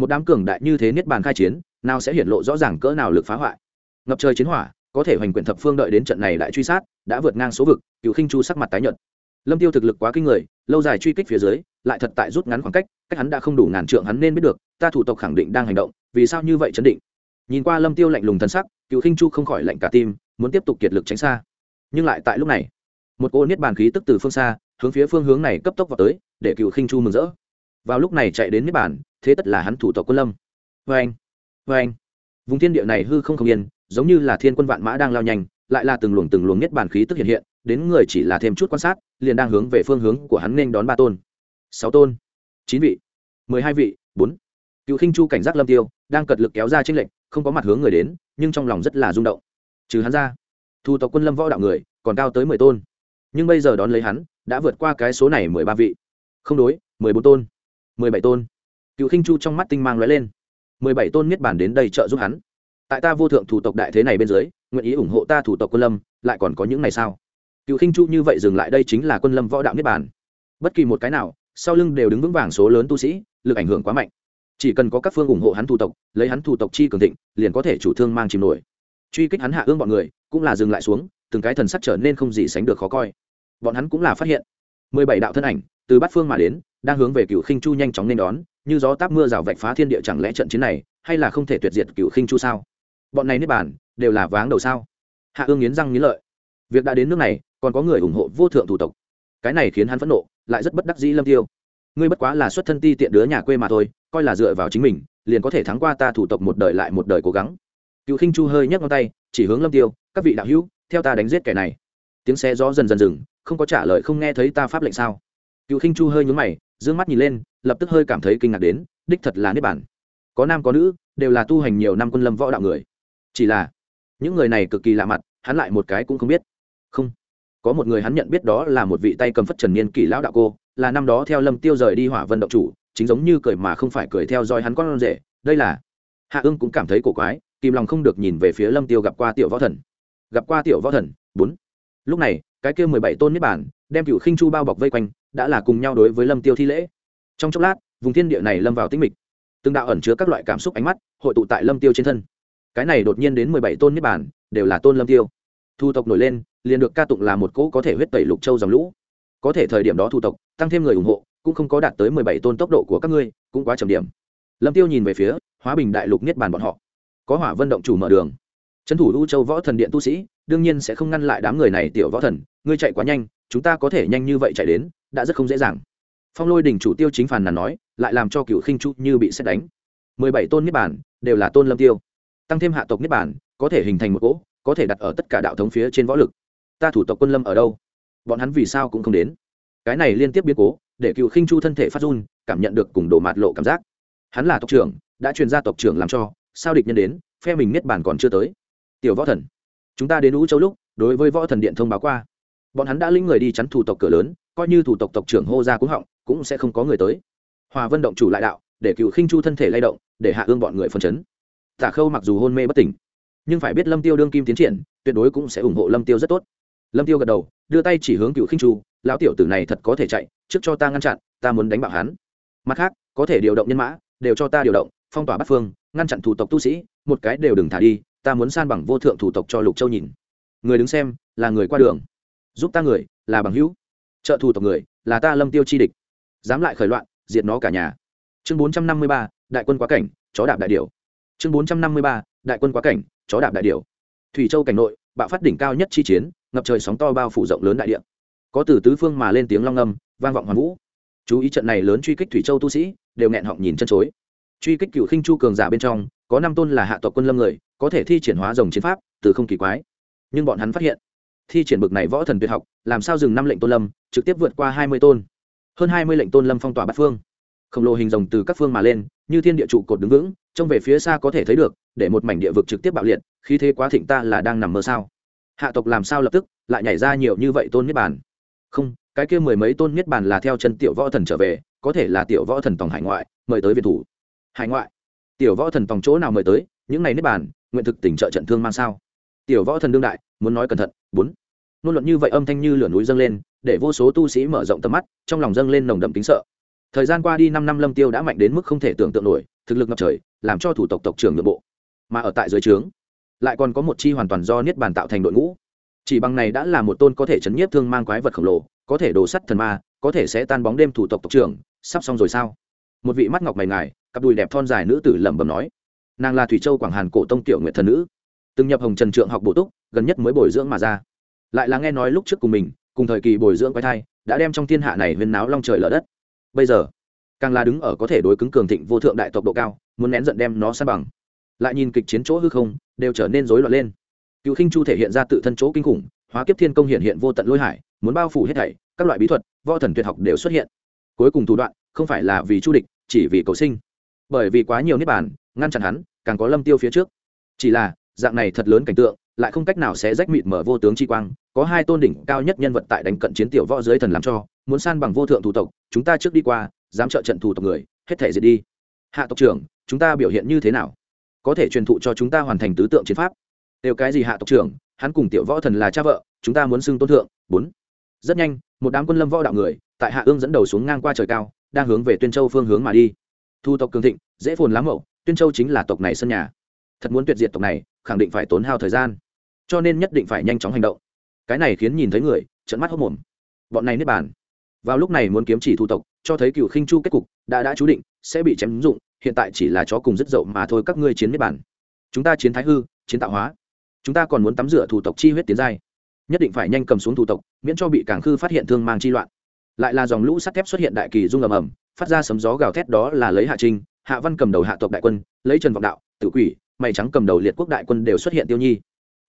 Speaker 1: một đám cường đại như thế niết bàn khai chiến, nào sẽ hiển lộ rõ ràng cỡ nào lực phá hoại? Ngập trời chiến hỏa, có thể hoành quyển thập phương đợi đến trận này lại truy sát, đã vượt ngang số vực cựu khinh chu sắc mặt tái nhợt. Lâm tiêu thực lực quá kinh người, lâu dài truy kích phía dưới, lại thật tại rút ngắn khoảng cách cách hắn đã không đủ ngàn trượng hắn nên biết được, ta thủ tộc khẳng định đang hành động, vì sao như vậy chấn định? Nhìn qua lâm tiêu lạnh lùng thân sắc cựu khinh chu không khỏi lạnh cả tim, muốn tiếp tục kiệt lực tránh xa. Nhưng lại tại lúc này, một cô niết bàn khí tức từ phương xa hướng phía phương hướng này cấp tốc vào tới, để cựu khinh chu mừng rỡ. Vào lúc này chạy đến niết bản thế tất là hắn thủ tộc quân lâm. Vê anh vê anh. Vùng thiên địa này hư không không yên, giống như là thiên quân vạn mã đang lao nhanh, lại là từng luồng từng luồng niết bản khí tức hiện hiện, đến người chỉ là thêm chút quan sát, liền đang hướng về phương hướng của hắn nên đón ba tôn. Sáu tôn, chín vị, mười hai vị, bốn. Cựu khinh chu cảnh giác lâm tiêu, đang cật lực kéo ra tranh lệnh, không có mặt hướng người đến, nhưng trong lòng rất là rung động. Trừ hắn ra thu tộc quân lâm võ đạo người, còn cao tới mười tôn nhưng bây giờ đón lấy hắn, đã vượt qua cái số này mười ba vị. Không đối, mười bốn tôn, mười bảy tôn. Cựu khinh chu trong mắt tinh mang lóe lên. mười bảy tôn miết bản đến đây trợ giúp hắn. Tại ta vô thượng thủ tộc đại thế này bên dưới, nguyện ý ủng hộ ta thủ tộc quân lâm, lại còn có những này sao? Cựu khinh chu như vậy dừng lại đây chính là quân lâm võ đạo niết bản bất kỳ một cái nào, sau lưng đều đứng vững vàng số lớn tu sĩ, lực ảnh hưởng quá mạnh. Chỉ cần có các phương ủng hộ hắn thủ tộc, lấy hắn thủ tộc chi cường thịnh, liền có thể chủ thương mang chìm nổi. Truy kích hắn hạ ương bọn người, cũng là dừng lại xuống, từng cái thần sắc trở nên không gì sánh được khó coi bọn hắn cũng là phát hiện. Mười bảy đạo thân ảnh từ bát phương mà đến đang hướng về cựu khinh chu nhanh chóng nên đón như gió táp mưa rào vạch phá thiên địa chẳng lẽ trận chiến này hay là không thể tuyệt diệt cựu khinh chu sao? Bọn này nếp bàn, đều là váng đầu sao? Hạ ương nghiến răng nghiến lợi. Việc đã đến nước này còn có người ủng hộ vô thượng thủ tộc. Cái này khiến hắn phẫn nộ lại rất bất đắc dĩ lâm tiêu. Ngươi bất quá là xuất thân ti tiện đứa nhà quê mà thôi coi là dựa vào chính mình liền có thể thắng qua ta thủ tộc một đời lại một đời cố gắng. Cựu khinh chu hơi nhấc ngón tay chỉ hướng lâm tiêu các vị đạo hữu theo ta đánh giết kẻ này. Tiếng xe gió dần dần dừng không có trả lời không nghe thấy ta pháp lệnh sao? Cựu khinh chu hơi nhúng mày d mắt nhìn lên, lập tức hơi cảm thấy kinh ngạc đến, đích thật là niết bản có nam có nữ, đều là tu hành nhiều năm quân lâm võ đạo người. Chỉ là, những người này cực kỳ lạ mặt, hắn lại một cái cũng không biết. Không, có một người hắn nhận biết đó là một vị tay cầm phất trần niên kỷ lão đạo cô, là năm đó theo lâm tiêu rời đi hỏa vân động chủ, chính giống như cười mà không phải cười theo dõi hắn con rể. Đây là, hạ ương cũng cảm thấy cổ quái, kìm lòng không được nhìn về phía lâm tiêu gặp qua tiểu võ thần. Gặp qua tiểu võ thần, bốn lúc này, cái kia mười bảy tôn niết bản đem cựu khinh chu bao bọc vây quanh, đã là cùng nhau đối với lâm tiêu thi lễ. Trong chốc lát, vùng thiên địa này lâm vào tĩnh mịch. Từng đạo ẩn chứa các loại cảm xúc ánh mắt, hội tụ tại lâm tiêu trên thân. Cái này đột nhiên đến mười bảy tôn niết bản đều là tôn lâm tiêu. Thu tộc nổi lên, liền được ca tụng là một cỗ có thể huyết tẩy lục châu dòng lũ. Có thể thời điểm đó thu tộc, tăng thêm người ủng hộ, cũng không có đạt tới mười bảy tôn tốc độ của các ngươi, cũng quá trầm điểm. Lâm tiêu nhìn về phía, hóa bình đại lục niết bàn bọn họ. Có hỏa vân động chủ mở đường. Trấn thủ u châu võ thần điện tu sĩ đương nhiên sẽ không ngăn lại đám người này, tiểu võ thần, ngươi chạy quá nhanh, chúng ta có thể nhanh như vậy chạy đến, đã rất không dễ dàng. Phong lôi đỉnh chủ tiêu chính phàn nàn nói, lại làm cho cựu khinh chu như bị xét đánh. Mười bảy tôn niết bản đều là tôn lâm tiêu. Tăng thêm hạ tộc niết bản có thể hình thành một cỗ, có thể đặt ở tất cả đạo thống phía trên võ lực. Ta thủ tộc quân lâm ở đâu? Bọn hắn vì sao cũng không đến. Cái này liên tiếp biến cố, để cựu khinh chu thân thể phát run, cảm nhận được cùng đổ mạt lộ cảm giác. Hắn là tộc trưởng, đã truyền ra tộc trưởng làm cho, sao địch nhân đến, phe mình niết bản còn chưa tới. Tiểu võ thần chúng ta đến ú châu lúc, đối với võ thần điện thông báo qua. Bọn hắn đã lĩnh người đi chắn thủ tộc cửa lớn, coi như thủ tộc tộc trưởng hô ra cũng họng, cũng sẽ không có người tới. Hòa vân động chủ lại đạo, để cựu khinh chu thân thể lay động, để hạ ương bọn người phân chấn. Tả khâu mặc dù hôn mê bất tỉnh, nhưng phải biết lâm tiêu đương kim tiến triển, tuyệt đối cũng sẽ ủng hộ lâm tiêu rất tốt. Lâm tiêu gật đầu, đưa tay chỉ hướng cựu khinh chu, lão tiểu tử này thật có thể chạy, trước cho ta ngăn chặn, ta muốn đánh bạo hắn. Mặt khác, có thể điều động nhân mã, đều cho ta điều động, phong tỏa bắt phương, ngăn chặn thủ tộc tu sĩ, một cái đều đừng thả đi ta muốn san bằng vô thượng thủ tộc cho lục châu nhìn. Người đứng xem, là người qua đường. Giúp ta người, là bằng hữu. Trợ thủ tộc người, là ta lâm tiêu chi địch. Dám lại khởi loạn, diệt nó cả nhà. Chương bốn trăm năm mươi ba, đại quân quá cảnh, chó đạp đại điều chương bốn trăm năm mươi ba, đại quân quá cảnh, chó đạp đại điều thủy châu cảnh nội, bạo phát đỉnh cao nhất chi chiến, ngập trời sóng to bao phủ rộng lớn đại địa. Có từ tứ phương mà lên tiếng long âm vang vọng hoàn vũ. Chú ý trận này lớn truy kích thủy châu tu sĩ, đều nghẹn họng nhìn chân chối. Truy kích cựu khinh chu cường giả bên trong có năm tôn là hạ tộc quân lâm người, có thể thi triển hóa rồng chiến pháp, từ không kỳ quái. Nhưng bọn hắn phát hiện, thi triển bực này võ thần tuyệt học, làm sao dừng năm lệnh tôn lâm, trực tiếp vượt qua hai mươi tôn. Hơn hai mươi lệnh tôn lâm phong tỏa bát phương. Khổng lồ hình rồng từ các phương mà lên, như thiên địa trụ cột đứng vững, trông về phía xa có thể thấy được, để một mảnh địa vực trực tiếp bạo liệt khi thế quá thịnh ta là đang nằm mơ sao? Hạ tộc làm sao lập tức lại nhảy ra nhiều như vậy tôn niết bàn? Không, cái kia mười mấy tôn niết bàn là theo chân tiểu võ thần trở về, có thể là tiểu võ thần tổng hải ngoại, mời tới việt thủ. Hải ngoại? Tiểu võ thần tòng chỗ nào mời tới, những này niết bàn, nguyện thực tỉnh trợ trận thương mang sao? Tiểu võ thần đương đại, muốn nói cẩn thận, bốn. Ngôn luận như vậy âm thanh như lửa núi dâng lên, để vô số tu sĩ mở rộng tầm mắt, trong lòng dâng lên nồng đậm tính sợ. Thời gian qua đi năm năm lâm tiêu đã mạnh đến mức không thể tưởng tượng nổi, thực lực ngập trời, làm cho thủ tộc tộc trưởng nội bộ. Mà ở tại dưới trướng, lại còn có một chi hoàn toàn do niết bàn tạo thành đội ngũ. Chỉ bằng này đã là một tôn có thể chấn nhiếp thương mang quái vật khổng lồ, có thể đổ sắt thần ma, có thể sẽ tan bóng đêm thủ tộc tộc trưởng, sắp xong rồi sao? Một vị mắt ngọc mày ngài cặp đùi đẹp thon dài nữ tử lẩm bẩm nói. Nàng là thủy châu quảng hàn cổ tông tiểu nguyện thần nữ, từng nhập hồng trần trượng học bổ túc, gần nhất mới bồi dưỡng mà ra. Lại là nghe nói lúc trước cùng mình, cùng thời kỳ bồi dưỡng quái thai, đã đem trong thiên hạ này huyên náo long trời lở đất. Bây giờ, càng là đứng ở có thể đối cứng cường thịnh vô thượng đại tộc độ cao, muốn nén giận đem nó san bằng. Lại nhìn kịch chiến chỗ hư không, đều trở nên rối loạn lên. Cựu khinh chu thể hiện ra tự thân chỗ kinh khủng, hóa kiếp thiên công hiện hiện vô tận lôi hải, muốn bao phủ hết thảy, các loại bí thuật, võ thần tuyệt học đều xuất hiện. Cuối cùng thủ đoạn, không phải là vì chu địch, chỉ vì cầu sinh bởi vì quá nhiều niết bàn, ngăn chặn hắn, càng có lâm tiêu phía trước. Chỉ là, dạng này thật lớn cảnh tượng, lại không cách nào sẽ rách mịt mở vô tướng chi quang, có hai tôn đỉnh cao nhất nhân vật tại đánh cận chiến tiểu võ dưới thần làm cho, muốn san bằng vô thượng thủ tộc, chúng ta trước đi qua, dám trợ trận thủ tộc người, hết thể diệt đi. Hạ tộc trưởng, chúng ta biểu hiện như thế nào? Có thể truyền thụ cho chúng ta hoàn thành tứ tượng chiến pháp. Đều cái gì hạ tộc trưởng, hắn cùng tiểu võ thần là cha vợ, chúng ta muốn xưng tôn thượng. Bốn. Rất nhanh, một đám quân lâm võ đạo người, tại hạ ương dẫn đầu xuống ngang qua trời cao, đang hướng về tuyên châu phương hướng mà đi thu tộc cường thịnh, dễ phồn lắm mậu, tuyên châu chính là tộc này sân nhà. Thật muốn tuyệt diệt tộc này, khẳng định phải tốn hao thời gian. Cho nên nhất định phải nhanh chóng hành động. Cái này khiến nhìn thấy người trận mắt hốc mồm bọn này niết bàn. Vào lúc này muốn kiếm chỉ thu tộc, cho thấy cựu khinh chu kết cục, đã đã chú định, sẽ bị chém dụng, hiện tại chỉ là chó cùng rất dậu mà thôi, các ngươi chiến niết bàn. Chúng ta chiến thái hư, chiến tạo hóa. Chúng ta còn muốn tắm rửa thủ tộc chi huyết tiến giai. Nhất định phải nhanh cầm xuống thủ tộc, miễn cho bị cảng khư phát hiện thương mang chi loạn. Lại là dòng lũ sắt thép xuất hiện đại kỳ dung ầm ầm phát ra sấm gió gào thét đó là lấy hạ trinh, hạ văn cầm đầu hạ tộc đại quân, lấy trần vọng đạo tự quỷ, mày trắng cầm đầu liệt quốc đại quân đều xuất hiện tiêu nhi.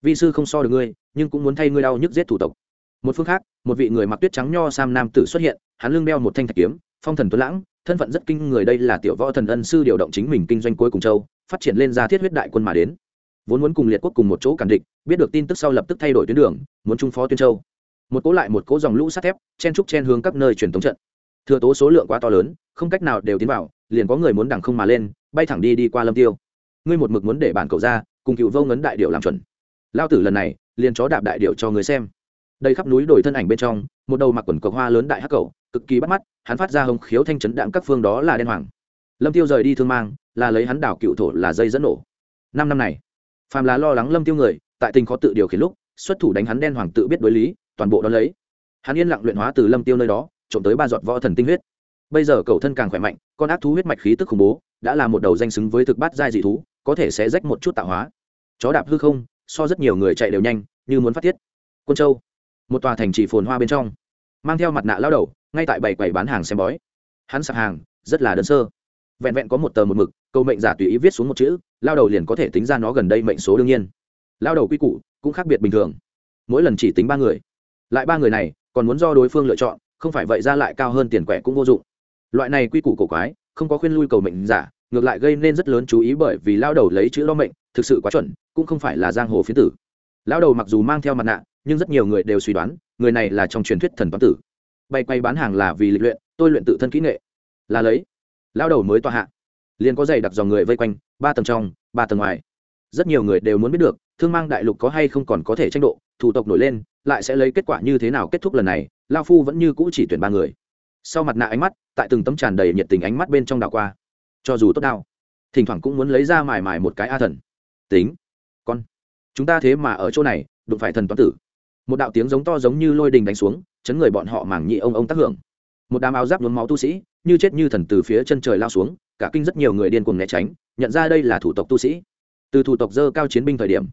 Speaker 1: Vi sư không so được ngươi, nhưng cũng muốn thay ngươi đau nhức giết thủ tộc. Một phương khác, một vị người mặc tuyết trắng nho sam nam tử xuất hiện, hắn lưng đeo một thanh thạch kiếm, phong thần tuấn lãng, thân phận rất kinh người đây là tiểu võ thần ân sư điều động chính mình kinh doanh cuối cùng châu, phát triển lên ra thiết huyết đại quân mà đến. Vốn muốn cùng liệt quốc cùng một chỗ cản địch, biết được tin tức sau lập tức thay đổi tuyến đường, muốn trung phó tuyên châu. Một cố lại một cố dòng lũ sắt thép, chen trúc chen hướng các nơi truyền thống trận thừa tố số lượng quá to lớn, không cách nào đều tiến vào, liền có người muốn đằng không mà lên, bay thẳng đi đi qua lâm tiêu. Ngươi một mực muốn để bản cậu ra, cùng cựu vô ngấn đại điệu làm chuẩn. Lao tử lần này, liền chó đạp đại điệu cho người xem. Đây khắp núi đồi thân ảnh bên trong, một đầu mặc quần cộc hoa lớn đại hắc cầu cực kỳ bắt mắt, hắn phát ra hồng khiếu thanh chấn đạm các phương đó là đen hoàng. Lâm tiêu rời đi thương mang, là lấy hắn đảo cựu thổ là dây dẫn nổ. Năm năm này, phàm là lo lắng lâm tiêu người, tại tình khó tự điều khiển lúc, xuất thủ đánh hắn đen hoàng tự biết đối lý, toàn bộ đón lấy. Hắn yên lặng luyện hóa từ lâm tiêu nơi đó trộm tới ba giọt võ thần tinh huyết. Bây giờ cầu thân càng khỏe mạnh, con ác thú huyết mạch khí tức khủng bố, đã là một đầu danh xứng với thực bát giai dị thú, có thể sẽ rách một chút tạo hóa. Chó đạp hư không, so rất nhiều người chạy đều nhanh, như muốn phát tiết. Quân châu, một tòa thành trì phồn hoa bên trong, mang theo mặt nạ lao đầu, ngay tại bảy quầy bán hàng xem bói. Hắn sạp hàng, rất là đơn sơ. Vẹn vẹn có một tờ một mực, câu mệnh giả tùy ý viết xuống một chữ, lao đầu liền có thể tính ra nó gần đây mệnh số đương nhiên. Lao đầu quy củ cũng khác biệt bình thường. Mỗi lần chỉ tính ba người, lại ba người này còn muốn do đối phương lựa chọn không phải vậy ra lại cao hơn tiền quẻ cũng vô dụng. Loại này quy củ cổ quái, không có khuyên lui cầu mệnh giả, ngược lại gây nên rất lớn chú ý bởi vì lao đầu lấy chữ lo mệnh, thực sự quá chuẩn, cũng không phải là giang hồ phiến tử. Lao đầu mặc dù mang theo mặt nạ, nhưng rất nhiều người đều suy đoán, người này là trong truyền thuyết thần toán tử. Bay quay bán hàng là vì lịch luyện, tôi luyện tự thân kỹ nghệ. Là lấy. Lao đầu mới tọa hạ. Liền có dày đặc dòng người vây quanh, ba tầng trong, ba tầng ngoài. Rất nhiều người đều muốn biết được, thương mang đại lục có hay không còn có thể tranh độ thủ tộc nổi lên, lại sẽ lấy kết quả như thế nào kết thúc lần này, lao phu vẫn như cũ chỉ tuyển ba người. Sau mặt nạ ánh mắt, tại từng tấm tràn đầy nhiệt tình ánh mắt bên trong đảo qua. Cho dù tốt đau, thỉnh thoảng cũng muốn lấy ra mài mài một cái a thần. Tính, con, chúng ta thế mà ở chỗ này, đụng phải thần toán tử. Một đạo tiếng giống to giống như lôi đình đánh xuống, chấn người bọn họ mảng nhị ông ông tác hưởng. Một đám áo giáp nhuốm máu tu sĩ, như chết như thần từ phía chân trời lao xuống, cả kinh rất nhiều người điên cuồng né tránh, nhận ra đây là thủ tộc tu sĩ. Từ thủ tộc dơ cao chiến binh thời điểm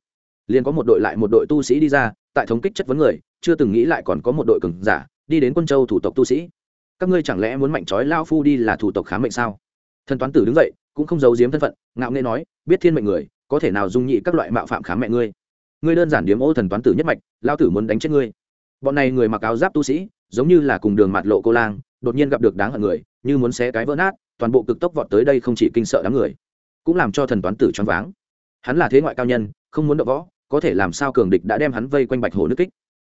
Speaker 1: liền có một đội lại một đội tu sĩ đi ra, tại thống kích chất vấn người, chưa từng nghĩ lại còn có một đội cường giả, đi đến quân châu thủ tộc tu sĩ. Các ngươi chẳng lẽ muốn mạnh trói lao phu đi là thủ tộc khám mệnh sao? Thần toán tử đứng dậy, cũng không giấu giếm thân phận, ngạo nghê nói, biết thiên mệnh người, có thể nào dung nhị các loại mạo phạm khám mẹ ngươi? Ngươi đơn giản điếm ô thần toán tử nhất mạch, lao tử muốn đánh chết ngươi. Bọn này người mặc áo giáp tu sĩ, giống như là cùng đường mạt lộ cô lang, đột nhiên gặp được đáng hận người, như muốn xé cái vỡ nát, toàn bộ cực tốc vọt tới đây không chỉ kinh sợ đám người, cũng làm cho thần toán tử choáng váng. Hắn là thế ngoại cao nhân, không muốn đọ võ có thể làm sao cường địch đã đem hắn vây quanh bạch hồ nước kích.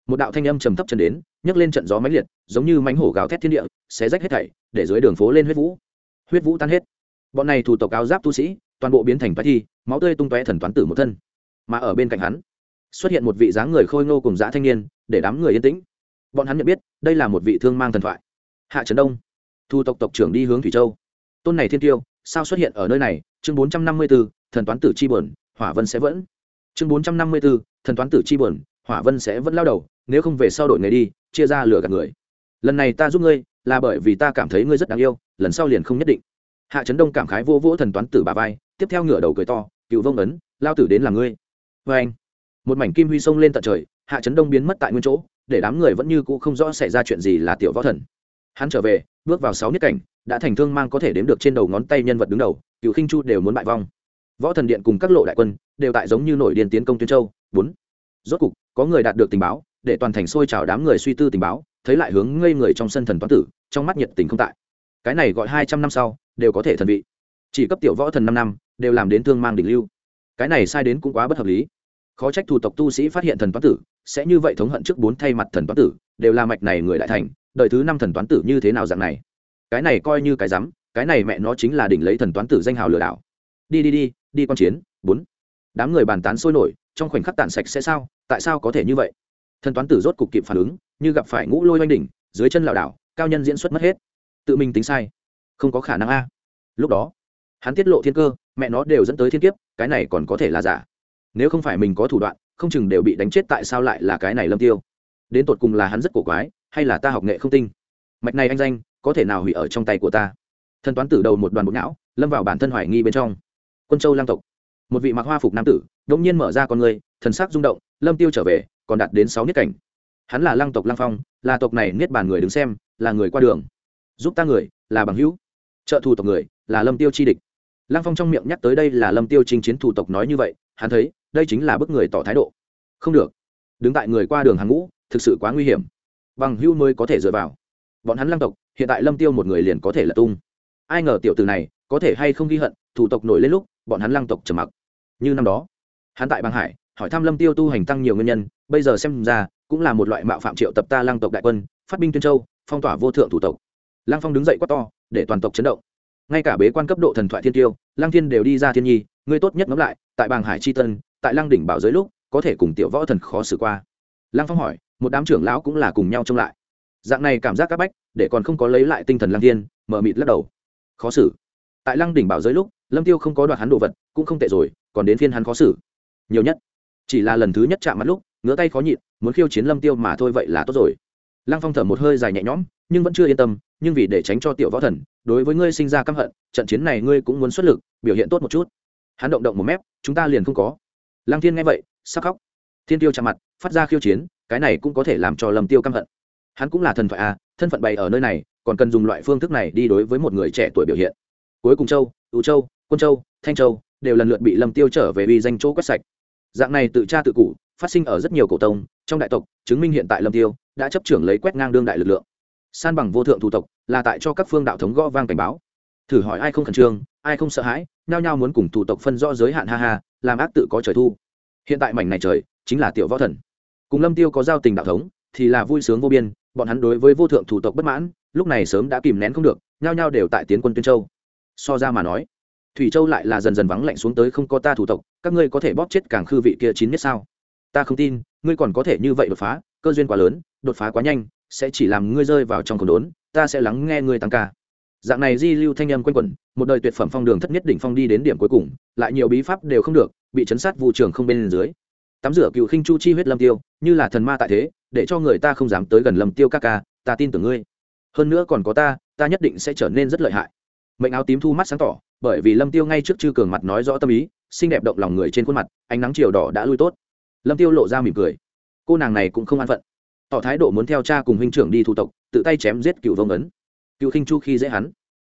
Speaker 1: Một đạo thanh âm trầm thấp chân đến, nhấc lên trận gió mãnh liệt, giống như mánh hổ gào thét thiên địa, xé rách hết thảy, để dưới đường phố lên huyết vũ. Huyết vũ tan hết. Bọn này thủ tộc áo giáp tu sĩ, toàn bộ biến thành bát thi, máu tươi tung tóe thần toán tử một thân. Mà ở bên cạnh hắn, xuất hiện một vị dáng người khôi ngô cùng dã thanh niên, để đám người yên tĩnh. Bọn hắn nhận biết, đây là một vị thương mang thần thoại. Hạ trấn đông, thu tộc tộc trưởng đi hướng thủy châu. Tôn này thiên tiêu, sao xuất hiện ở nơi này? Chương bốn trăm năm mươi b ố thần toán tử chi bờn hỏa vân sẽ vẫn chương bốn trăm năm mươi b thần toán tử chi bờn hỏa vân sẽ vẫn lao đầu, nếu không về sau đổi người đi, chia ra lửa gạt người. Lần này ta giúp ngươi, là bởi vì ta cảm thấy ngươi rất đáng yêu, lần sau liền không nhất định. Hạ trấn đông cảm khái vô vỗ thần toán tử bà vai, tiếp theo ngửa đầu cười to, cựu vông ấn, lao tử đến là ngươi. Vê anh, một mảnh kim huy sông lên tận trời, hạ trấn đông biến mất tại nguyên chỗ, để đám người vẫn như cũ không rõ xảy ra chuyện gì là tiểu võ thần. Hắn trở về, bước vào sáu nhất cảnh, đã thành thương mang có thể đếm được trên đầu ngón tay nhân vật đứng đầu, cựu khinh chu đều muốn bại vong võ thần điện cùng các lộ đại quân đều tại giống như nổi điên tiến công tuyên châu. Bốn, rốt cục, có người đạt được tình báo, để toàn thành sôi trào đám người suy tư tình báo, thấy lại hướng ngây người trong sân thần toán tử, trong mắt nhiệt tình không tại. Cái này gọi hai trăm năm sau, đều có thể thần vị. Chỉ cấp tiểu võ thần năm năm, đều làm đến thương mang đỉnh lưu. Cái này sai đến cũng quá bất hợp lý. Khó trách thủ tộc tu sĩ phát hiện thần toán tử, sẽ như vậy thống hận trước bốn thay mặt thần toán tử, đều là mạch này người đại thành đợi thứ năm thần toán tử như thế nào dạng này? Cái này coi như cái rắm, cái này mẹ nó chính là đỉnh lấy thần toán tử danh hào lừa đảo. Đi đi đi đi quan chiến, bốn. Đám người bàn tán sôi nổi, trong khoảnh khắc tàn sạch sẽ sao? Tại sao có thể như vậy? Thần toán tử rốt cục kịp phản ứng, như gặp phải ngũ lôi oanh đỉnh, dưới chân lảo đảo, cao nhân diễn xuất mất hết. Tự mình tính sai. Không có khả năng a. Lúc đó, hắn tiết lộ thiên cơ, mẹ nó đều dẫn tới thiên kiếp, cái này còn có thể là giả. Nếu không phải mình có thủ đoạn, không chừng đều bị đánh chết tại sao lại là cái này lâm tiêu? Đến tột cùng là hắn rất cổ quái, hay là ta học nghệ không tinh? Mạch này anh danh, có thể nào hủy ở trong tay của ta? Thần toán tử đầu một đoàn bộ não, lâm vào bản thân hoài nghi bên trong quân châu lang tộc. Một vị mặc hoa phục nam tử đông nhiên mở ra con người, thần sắc rung động, lâm tiêu trở về, còn đạt đến sáu niết cảnh. Hắn là lang tộc lang phong, là tộc này niết bàn người đứng xem, là người qua đường. Giúp ta người, là bằng hữu. Trợ thủ tộc người, là lâm tiêu chi địch. Lang phong trong miệng nhắc tới đây là lâm tiêu chinh chiến thủ tộc nói như vậy, hắn thấy, đây chính là bức người tỏ thái độ. Không được. Đứng tại người qua đường hàng ngũ, thực sự quá nguy hiểm. Bằng hưu mới có thể dựa vào. Bọn hắn lang tộc, hiện tại lâm tiêu một người liền có thể là tung. Ai ngờ tiểu từ này, có thể hay không ghi hận, thủ tộc nổi lên lúc bọn hắn lăng tộc trầm mặc. Như năm đó, hắn tại bang hải, hỏi thăm lâm tiêu tu hành tăng nhiều nguyên nhân, bây giờ xem ra, cũng là một loại mạo phạm triệu tập ta lăng tộc đại quân, phát binh tuyên châu, phong tỏa vô thượng thủ tộc. Lăng phong đứng dậy quát to, để toàn tộc chấn động. Ngay cả bế quan cấp độ thần thoại thiên tiêu, lăng thiên đều đi ra thiên nhi, ngươi tốt nhất ngẫm lại, tại bàng hải chi tân, tại lăng đỉnh bảo giới lúc, có thể cùng tiểu võ thần khó xử qua. Lăng phong hỏi, một đám trưởng lão cũng là cùng nhau trông lại. Dạng này cảm giác các bách, để còn không có lấy lại tinh thần lăng thiên, mở mịt lắc đầu. Khó xử tại lăng đỉnh bảo giới lúc, lâm tiêu không có đoạt hắn đồ vật, cũng không tệ rồi, còn đến phiên hắn khó xử. Nhiều nhất, chỉ là lần thứ nhất chạm mặt lúc ngứa tay khó nhịn, muốn khiêu chiến lâm tiêu mà thôi vậy là tốt rồi. Lăng phong thở một hơi dài nhẹ nhõm, nhưng vẫn chưa yên tâm, nhưng vì để tránh cho tiểu võ thần, đối với ngươi sinh ra căm hận, trận chiến này ngươi cũng muốn xuất lực, biểu hiện tốt một chút. Hắn động động một mép, chúng ta liền không có. Lăng thiên nghe vậy, sắc khóc. Thiên tiêu chạm mặt, phát ra khiêu chiến, cái này cũng có thể làm cho lâm tiêu căm hận. Hắn cũng là thần thoại à thân phận bày ở nơi này, còn cần dùng loại phương thức này đi đối với một người trẻ tuổi biểu hiện cuối cùng châu ưu châu, quân châu, thanh châu đều lần lượt bị lâm tiêu trở về uy danh chỗ quét sạch. Dạng này tự tra tự cụ phát sinh ở rất nhiều cổ tông, trong đại tộc, chứng minh hiện tại lâm tiêu đã chấp trưởng lấy quét ngang đương đại lực lượng. San bằng vô thượng thủ tộc là tại cho các phương đạo thống gõ vang cảnh báo. Thử hỏi ai không khẩn trương, ai không sợ hãi, nhao nhao muốn cùng thủ tộc phân rõ giới hạn ha ha, làm ác tự có trời thu. Hiện tại mảnh này trời chính là tiểu võ thần. Cùng lâm tiêu có giao tình đạo thống thì là vui sướng vô biên, bọn hắn đối với vô thượng thủ tộc bất mãn, lúc này sớm đã kìm nén không được, nhao nhao đều tại tiến quân tuyên châu so ra mà nói, thủy châu lại là dần dần vắng lạnh xuống tới không có ta thủ tộc, các ngươi có thể bóp chết càng khư vị kia chín nhất sao? Ta không tin, ngươi còn có thể như vậy đột phá, cơ duyên quá lớn, đột phá quá nhanh, sẽ chỉ làm ngươi rơi vào trong cổng đốn, ta sẽ lắng nghe ngươi tăng ca. Dạng này di lưu thanh âm quanh quẩn, một đời tuyệt phẩm phong đường thất nhất đỉnh phong đi đến điểm cuối cùng, lại nhiều bí pháp đều không được, bị chấn sát vụ trường không bên dưới. Tắm rửa cựu khinh chu chi huyết lâm tiêu, như là thần ma tại thế, để cho người ta không dám tới gần lâm tiêu các ca, ta tin tưởng ngươi. Hơn nữa còn có ta ta nhất định sẽ trở nên rất lợi hại mệnh áo tím thu mắt sáng tỏ, bởi vì lâm tiêu ngay trước chư cường mặt nói rõ tâm ý, xinh đẹp động lòng người trên khuôn mặt, ánh nắng chiều đỏ đã lui tốt. Lâm tiêu lộ ra mỉm cười. Cô nàng này cũng không an phận. Tỏ thái độ muốn theo cha cùng huynh trưởng đi thủ tộc, tự tay chém giết cựu vông ấn. Cựu khinh chu khi dễ hắn,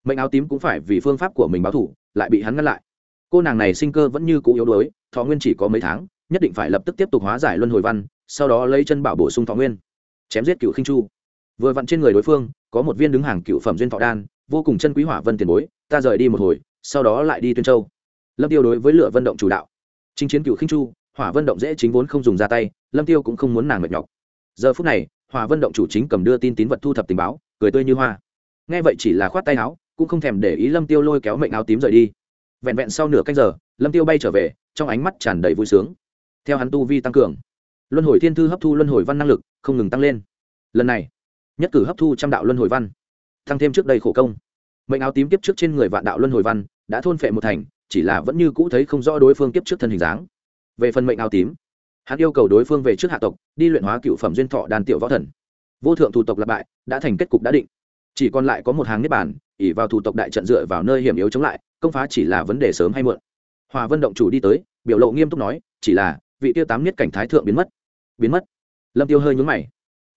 Speaker 1: mệnh áo tím cũng phải vì phương pháp của mình báo thủ, lại bị hắn ngăn lại. Cô nàng này sinh cơ vẫn như cũ yếu đuối, thọ nguyên chỉ có mấy tháng, nhất định phải lập tức tiếp tục hóa giải luân hồi văn, sau đó lấy chân bảo bổ sung thọ nguyên. Chém giết cựu khinh chu. Vừa vặn trên người đối phương, có một viên đứng hàng cựu phẩm duyên thọ đan vô cùng chân quý hỏa vân tiền bối, ta rời đi một hồi, sau đó lại đi tuyên châu. Lâm tiêu đối với lửa vận động chủ đạo. Chính chiến cựu khinh chu, hỏa vân động dễ chính vốn không dùng ra tay, lâm tiêu cũng không muốn nàng mệt nhọc. Giờ phút này, hỏa vân động chủ chính cầm đưa tin tín vật thu thập tình báo, cười tươi như hoa. Nghe vậy chỉ là khoát tay áo, cũng không thèm để ý lâm tiêu lôi kéo mệnh áo tím rời đi. Vẹn vẹn sau nửa canh giờ, lâm tiêu bay trở về, trong ánh mắt tràn đầy vui sướng. Theo hắn tu vi tăng cường, luân hồi thiên thư hấp thu luân hồi văn năng lực không ngừng tăng lên. Lần này, nhất cử hấp thu trăm đạo luân hồi văn tăng thêm trước đây khổ công. Mệnh áo tím kiếp trước trên người vạn đạo luân hồi văn đã thôn phệ một thành, chỉ là vẫn như cũ thấy không rõ đối phương kiếp trước thân hình dáng. Về phần mệnh áo tím, hắn yêu cầu đối phương về trước hạ tộc, đi luyện hóa cựu phẩm duyên thọ đàn tiểu võ thần. Vô thượng thủ tộc lập bại, đã thành kết cục đã định. Chỉ còn lại có một hàng niết bản ỉ vào thủ tộc đại trận dựa vào nơi hiểm yếu chống lại, công phá chỉ là vấn đề sớm hay muộn. Hòa vân động chủ đi tới, biểu lộ nghiêm túc nói, chỉ là, vị tiêu tám niết cảnh thái thượng biến mất. Biến mất. Lâm tiêu hơi nhướng mày.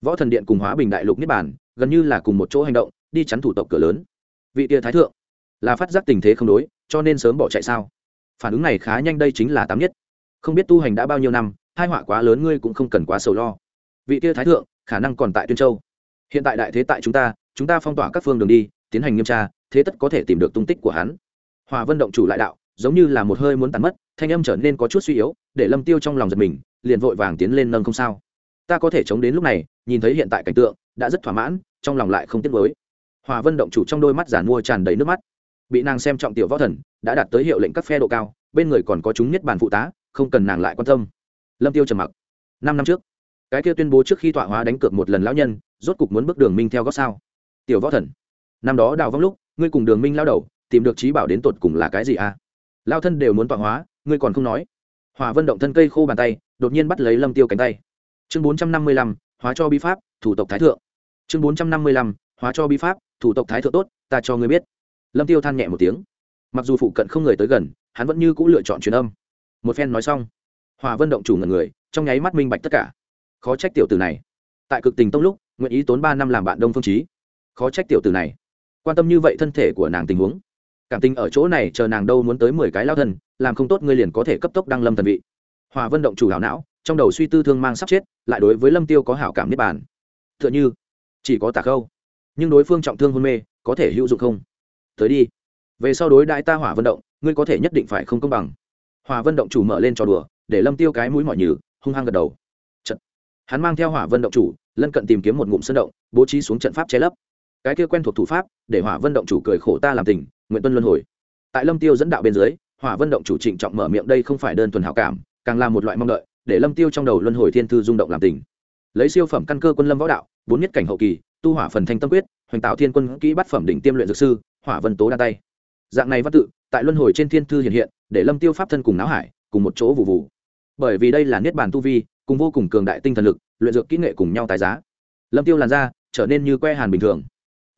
Speaker 1: Võ thần điện cùng hóa bình đại lục niết bản gần như là cùng một chỗ hành động đi chắn thủ tộc cửa lớn. Vị tia thái thượng, là phát giác tình thế không đối, cho nên sớm bỏ chạy sao? Phản ứng này khá nhanh đây chính là tám nhất. Không biết tu hành đã bao nhiêu năm, hai họa quá lớn ngươi cũng không cần quá sầu lo. Vị tia thái thượng, khả năng còn tại tuyên châu. Hiện tại đại thế tại chúng ta chúng ta phong tỏa các phương đường đi, tiến hành nghiêm tra, thế tất có thể tìm được tung tích của hắn. Hòa vân động chủ lại đạo, giống như là một hơi muốn tàn mất, thanh âm trở nên có chút suy yếu, để lâm tiêu trong lòng giật mình, liền vội vàng tiến lên nâng không sao. Ta có thể chống đến lúc này, nhìn thấy hiện tại cảnh tượng, đã rất thỏa mãn, trong lòng lại không tiếc với hòa vân động chủ trong đôi mắt giản mua tràn đầy nước mắt. Bị nàng xem trọng tiểu võ thần, đã đạt tới hiệu lệnh các phe độ cao, bên người còn có chúng nhất bản phụ tá, không cần nàng lại quan tâm. Lâm tiêu trầm mặc. Năm năm trước, cái kia tuyên bố trước khi tọa hóa đánh cược một lần lão nhân, rốt cục muốn bước đường minh theo gót sao? Tiểu võ thần, năm đó đào vong lúc, ngươi cùng đường minh lao đầu, tìm được trí bảo đến tột cùng là cái gì à? Lao thân đều muốn tọa hóa, ngươi còn không nói. Hòa vân động thân cây khô bàn tay, đột nhiên bắt lấy lâm tiêu cánh tay. Chương bốn trăm năm mươi lăm, hóa cho bi pháp, thủ tộc thái thượng. Chương bốn trăm năm mươi lăm hóa cho bi pháp, thủ tộc thái thượng tốt, ta cho ngươi biết. Lâm tiêu than nhẹ một tiếng. Mặc dù phụ cận không người tới gần, hắn vẫn như cũ lựa chọn truyền âm. Một phen nói xong hòa vân động chủ ngần người, trong nháy mắt minh bạch tất cả. Khó trách tiểu tử này. Tại cực tình tông lúc, nguyện ý tốn ba năm làm bạn đông phương trí khó trách tiểu tử này. Quan tâm như vậy thân thể của nàng tình huống. Cảm tình ở chỗ này chờ nàng đâu muốn tới mười cái lao thân làm không tốt ngươi liền có thể cấp tốc đăng lâm thần vị. Hòa vân động chủ hảo não, trong đầu suy tư thương mang sắp chết, lại đối với lâm tiêu có hảo cảm niết bàn. T h ư ợ n h ư chỉ có tà khâu nhưng đối phương trọng thương hôn mê, có thể hữu dụng không? Tới đi. Về sau đối đại ta hỏa vận động, ngươi có thể nhất định phải không công bằng. Hỏa vận động chủ mở lên trò đùa, để lâm tiêu cái mũi mỏi nhừ, hung hăng gật đầu. Trận hắn mang theo hỏa vận động chủ, lân cận tìm kiếm một ngụm sơn động, bố trí xuống trận pháp che lấp. Cái kia quen thuộc thủ pháp, để hỏa vân động chủ cười khổ ta làm tình, nguyện tuân luân hồi. Tại lâm tiêu dẫn đạo bên dưới, hỏa vân động chủ trịnh trọng mở miệng đây không phải đơn thuần hảo cảm, càng là một loại mong đợi, để lâm tiêu trong đầu luân hồi thiên thư rung động làm tình. Lấy siêu phẩm căn cơ quân lâm võ đạo, bốn nhất cảnh hậu kỳ tu hỏa phần thanh tâm quyết, hoành tạo thiên quân kỹ bát phẩm đỉnh tiêm luyện dược sư, hỏa vân tố đa tay. Dạng này văn tự, tại luân hồi trên thiên thư hiện hiện, để lâm tiêu pháp thân cùng náo hải, cùng một chỗ vụ vụ bởi vì đây là niết bàn tu vi, cùng vô cùng cường đại tinh thần lực, luyện dược kỹ nghệ cùng nhau tài giá. Lâm tiêu làn ra trở nên như que hàn bình thường.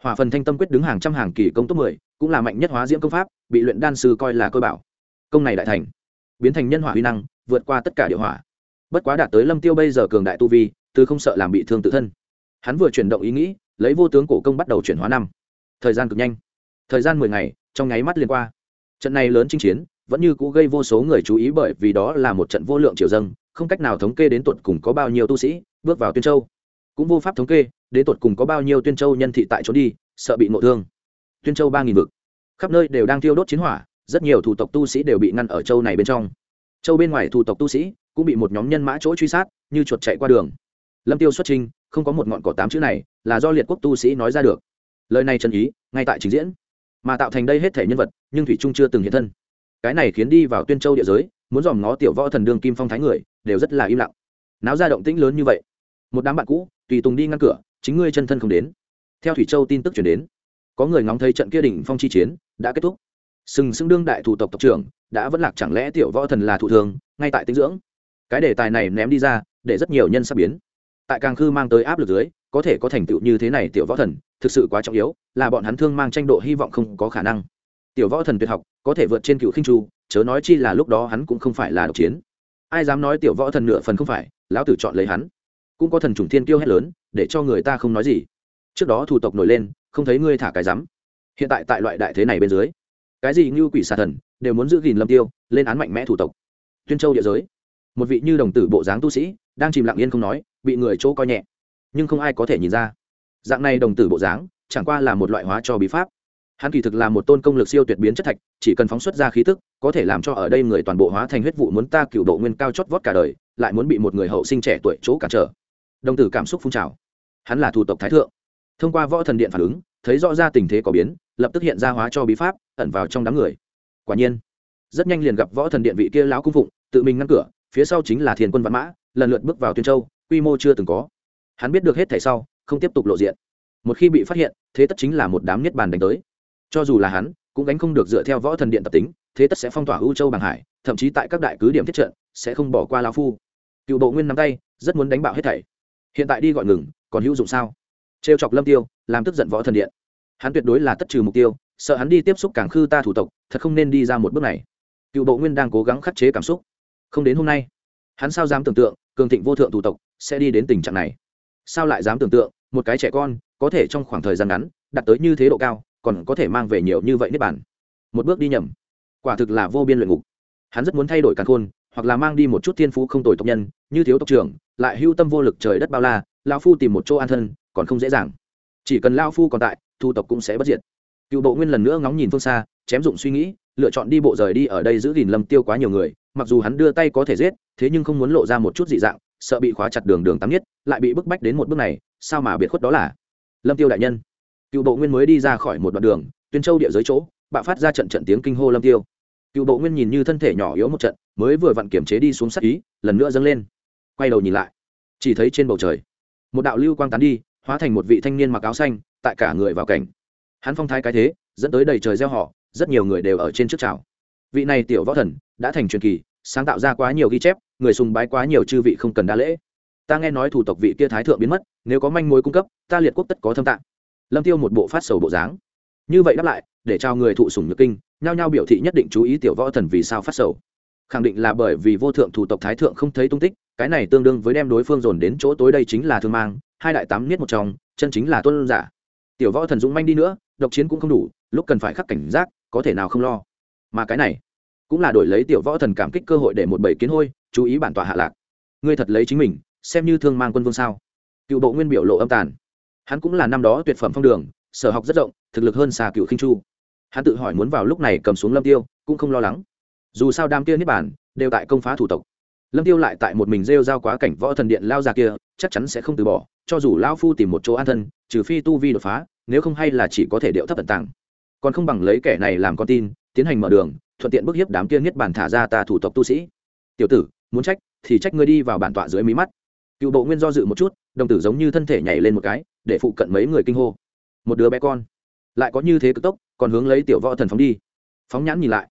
Speaker 1: Hỏa phần thanh tâm quyết đứng hàng trăm hàng kỳ công top mười, cũng là mạnh nhất hóa diễm công pháp, bị luyện đan sư coi là cơ bảo. Công này đại thành, biến thành nhân hỏa huy năng, vượt qua tất cả địa hỏa. Bất quá đạt tới lâm tiêu bây giờ cường đại tu vi, từ không sợ làm bị thương tự thân hắn vừa chuyển động ý nghĩ, lấy vô tướng cổ công bắt đầu chuyển hóa năm. Thời gian cực nhanh. Thời gian mười ngày, trong nháy mắt liên qua. Trận này lớn chinh chiến, vẫn như cũ gây vô số người chú ý bởi vì đó là một trận vô lượng triều dâng, không cách nào thống kê đến tột cùng có bao nhiêu tu sĩ, bước vào tuyên châu. Cũng vô pháp thống kê đến tột cùng có bao nhiêu tuyên châu nhân thị tại trốn đi, sợ bị ngộ thương. Tuyên châu ba nghìn vực. Khắp nơi đều đang thiêu đốt chiến hỏa, rất nhiều thủ tộc tu sĩ đều bị ngăn ở châu này bên trong. Châu bên ngoài thủ tộc tu sĩ cũng bị một nhóm nhân mã chỗ truy sát, như chuột chạy qua đường. Lâm tiêu xuất trình không có một ngọn cỏ tám chữ này là do liệt quốc tu sĩ nói ra được. Lời này chân ý, ngay tại trình diễn. Mà tạo thành đây hết thể nhân vật, nhưng thủy trung chưa từng hiện thân. Cái này khiến đi vào tuyên châu địa giới, muốn dòm ngó tiểu võ thần đương kim phong thái người, đều rất là im lặng. Náo ra động tĩnh lớn như vậy. Một đám bạn cũ, tùy tùng đi ngăn cửa, chính ngươi chân thân không đến. Theo thủy châu tin tức chuyển đến, có người ngóng thấy trận kia đỉnh phong chi chiến, đã kết thúc. Sừng sững đương đại thủ tộc tộc trưởng, đã vẫn lạc, chẳng lẽ tiểu võ thần là thủ thường, ngay tại tinh dưỡng. Cái đề tài này ném đi ra, để rất nhiều nhân sắp biến tại càng khư mang tới áp lực dưới, có thể có thành tựu như thế này tiểu võ thần, thực sự quá trọng yếu, là bọn hắn thương mang tranh độ hy vọng không có khả năng. Tiểu võ thần tuyệt học, có thể vượt trên cựu khinh chu, chớ nói chi là lúc đó hắn cũng không phải là độc chiến. Ai dám nói tiểu võ thần nửa phần không phải, lão tử chọn lấy hắn. Cũng có thần trùng thiên kiêu hét lớn, để cho người ta không nói gì. Trước đó thủ tộc nổi lên, không thấy ngươi thả cái rắm. Hiện tại tại loại đại thế này bên dưới, cái gì như quỷ xà thần, đều muốn giữ gìn lâm tiêu, lên án mạnh mẽ thủ tộc. Tuyên châu địa giới. Một vị như đồng tử bộ dáng tu sĩ, đang chìm lặng yên không nói bị người chỗ coi nhẹ. Nhưng không ai có thể nhìn ra. Dạng này đồng tử bộ dáng, chẳng qua là một loại hóa cho bí pháp. Hắn kỳ thực là một tôn công lực siêu tuyệt biến chất thạch, chỉ cần phóng xuất ra khí tức, có thể làm cho ở đây người toàn bộ hóa thành huyết vụ muốn ta cựu độ nguyên cao chót vót cả đời, lại muốn bị một người hậu sinh trẻ tuổi chỗ cản trở. Đồng tử cảm xúc phun trào. Hắn là thủ tộc thái thượng. Thông qua võ thần điện phản ứng, thấy rõ ra tình thế có biến, lập tức hiện ra hóa cho bí pháp, ẩn vào trong đám người. Quả nhiên, rất nhanh liền gặp võ thần điện vị kia lão cung phụng, tự mình ngăn cửa, phía sau chính là thiền quân văn mã, lần lượt bước vào tuyên châu quy mô chưa từng có. Hắn biết được hết thảy sau, không tiếp tục lộ diện. Một khi bị phát hiện, thế tất chính là một đám niết bàn đánh tới. Cho dù là hắn, cũng gánh không được dựa theo võ thần điện tập tính, thế tất sẽ phong tỏa ưu châu bằng hải, thậm chí tại các đại cứ điểm thiết trận, sẽ không bỏ qua lao phu. Cựu bộ nguyên nắm tay, rất muốn đánh bạo hết thảy. Hiện tại đi gọi ngừng, còn hữu dụng sao? Trêu chọc lâm tiêu, làm tức giận võ thần điện. Hắn tuyệt đối là tất trừ mục tiêu, sợ hắn đi tiếp xúc càng khư ta thủ tộc, thật không nên đi ra một bước này. Cựu bộ nguyên đang cố gắng khắc chế cảm xúc. Không đến hôm nay, hắn sao dám tưởng tượng cường thịnh vô thượng thủ tộc, sẽ đi đến tình trạng này. Sao lại dám tưởng tượng, một cái trẻ con, có thể trong khoảng thời gian ngắn, đạt tới như thế độ cao, còn có thể mang về nhiều như vậy niết bản một bước đi nhầm. Quả thực là vô biên luyện ngục. Hắn rất muốn thay đổi càn khôn, hoặc là mang đi một chút thiên phú không tồi tộc nhân, như thiếu tộc trưởng, lại hưu tâm vô lực trời đất bao la lao phu tìm một chỗ an thân, còn không dễ dàng. Chỉ cần lao phu còn tại, thu tộc cũng sẽ bất diệt. Cựu bộ nguyên lần nữa ngóng nhìn phương xa, chém dụng suy nghĩ lựa chọn đi bộ rời đi ở đây giữ gìn lâm tiêu quá nhiều người, mặc dù hắn đưa tay có thể giết, thế nhưng không muốn lộ ra một chút dị dạng, sợ bị khóa chặt đường đường tám nhất, lại bị bức bách đến một bước này, sao mà biệt khuất đó là? Lâm tiêu đại nhân, cựu bộ nguyên mới đi ra khỏi một đoạn đường, tuyên châu địa giới chỗ, bạo phát ra trận trận tiếng kinh hô lâm tiêu. Cựu bộ nguyên nhìn như thân thể nhỏ yếu một trận, mới vừa vặn kiểm chế đi xuống sắc ý, lần nữa dâng lên. Quay đầu nhìn lại, chỉ thấy trên bầu trời, một đạo lưu quang tán đi, hóa thành một vị thanh niên mặc áo xanh, tại cả người vào cảnh. Hắn phong thái cái thế, dẫn tới đầy trời gieo họ rất nhiều người đều ở trên trước chào vị này tiểu võ thần đã thành truyền kỳ, sáng tạo ra quá nhiều ghi chép, người sùng bái quá nhiều chư vị không cần đa lễ. Ta nghe nói thủ tộc vị kia thái thượng biến mất, nếu có manh mối cung cấp, ta liệt quốc tất có thâm tạng. Lâm tiêu một bộ phát sầu bộ dáng. Như vậy đáp lại, để trao người thụ sủng nhược kinh, nhao nhao biểu thị nhất định chú ý tiểu võ thần vì sao phát sầu. Khẳng định là bởi vì vô thượng thủ tộc thái thượng không thấy tung tích, cái này tương đương với đem đối phương dồn đến chỗ tối đây chính là thương mang, hai đại tám niết một trong, chân chính là tôn giả. Tiểu võ thần dũng manh đi nữa, độc chiến cũng không đủ, lúc cần phải khắc cảnh giác có thể nào không lo. Mà cái này cũng là đổi lấy tiểu võ thần cảm kích cơ hội để một bầy kiến hôi, chú ý bản tọa hạ lạc. Ngươi thật lấy chính mình, xem như thương mang quân vương sao? Cựu bộ nguyên biểu lộ âm tàn. Hắn cũng là năm đó tuyệt phẩm phong đường, sở học rất rộng, thực lực hơn xà cựu khinh chu. Hắn tự hỏi muốn vào lúc này cầm xuống lâm tiêu, cũng không lo lắng. Dù sao đam kia niết bản đều tại công phá thủ tộc. Lâm tiêu lại tại một mình rêu giao quá cảnh võ thần điện lao ra kia, chắc chắn sẽ không từ bỏ, cho dù lao phu tìm một chỗ an thân, trừ phi tu vi đột phá, nếu không hay là chỉ có thể điệu thấp tận tàng còn không bằng lấy kẻ này làm con tin, tiến hành mở đường, thuận tiện bức hiếp đám kia niết bàn thả ra ta thủ tộc tu sĩ. Tiểu tử, muốn trách, thì trách ngươi đi vào bản tọa dưới mí mắt. Cựu bộ nguyên do dự một chút, đồng tử giống như thân thể nhảy lên một cái, để phụ cận mấy người kinh hô. Một đứa bé con, lại có như thế cực tốc, còn hướng lấy tiểu võ thần phóng đi. Phóng nhãn nhìn lại,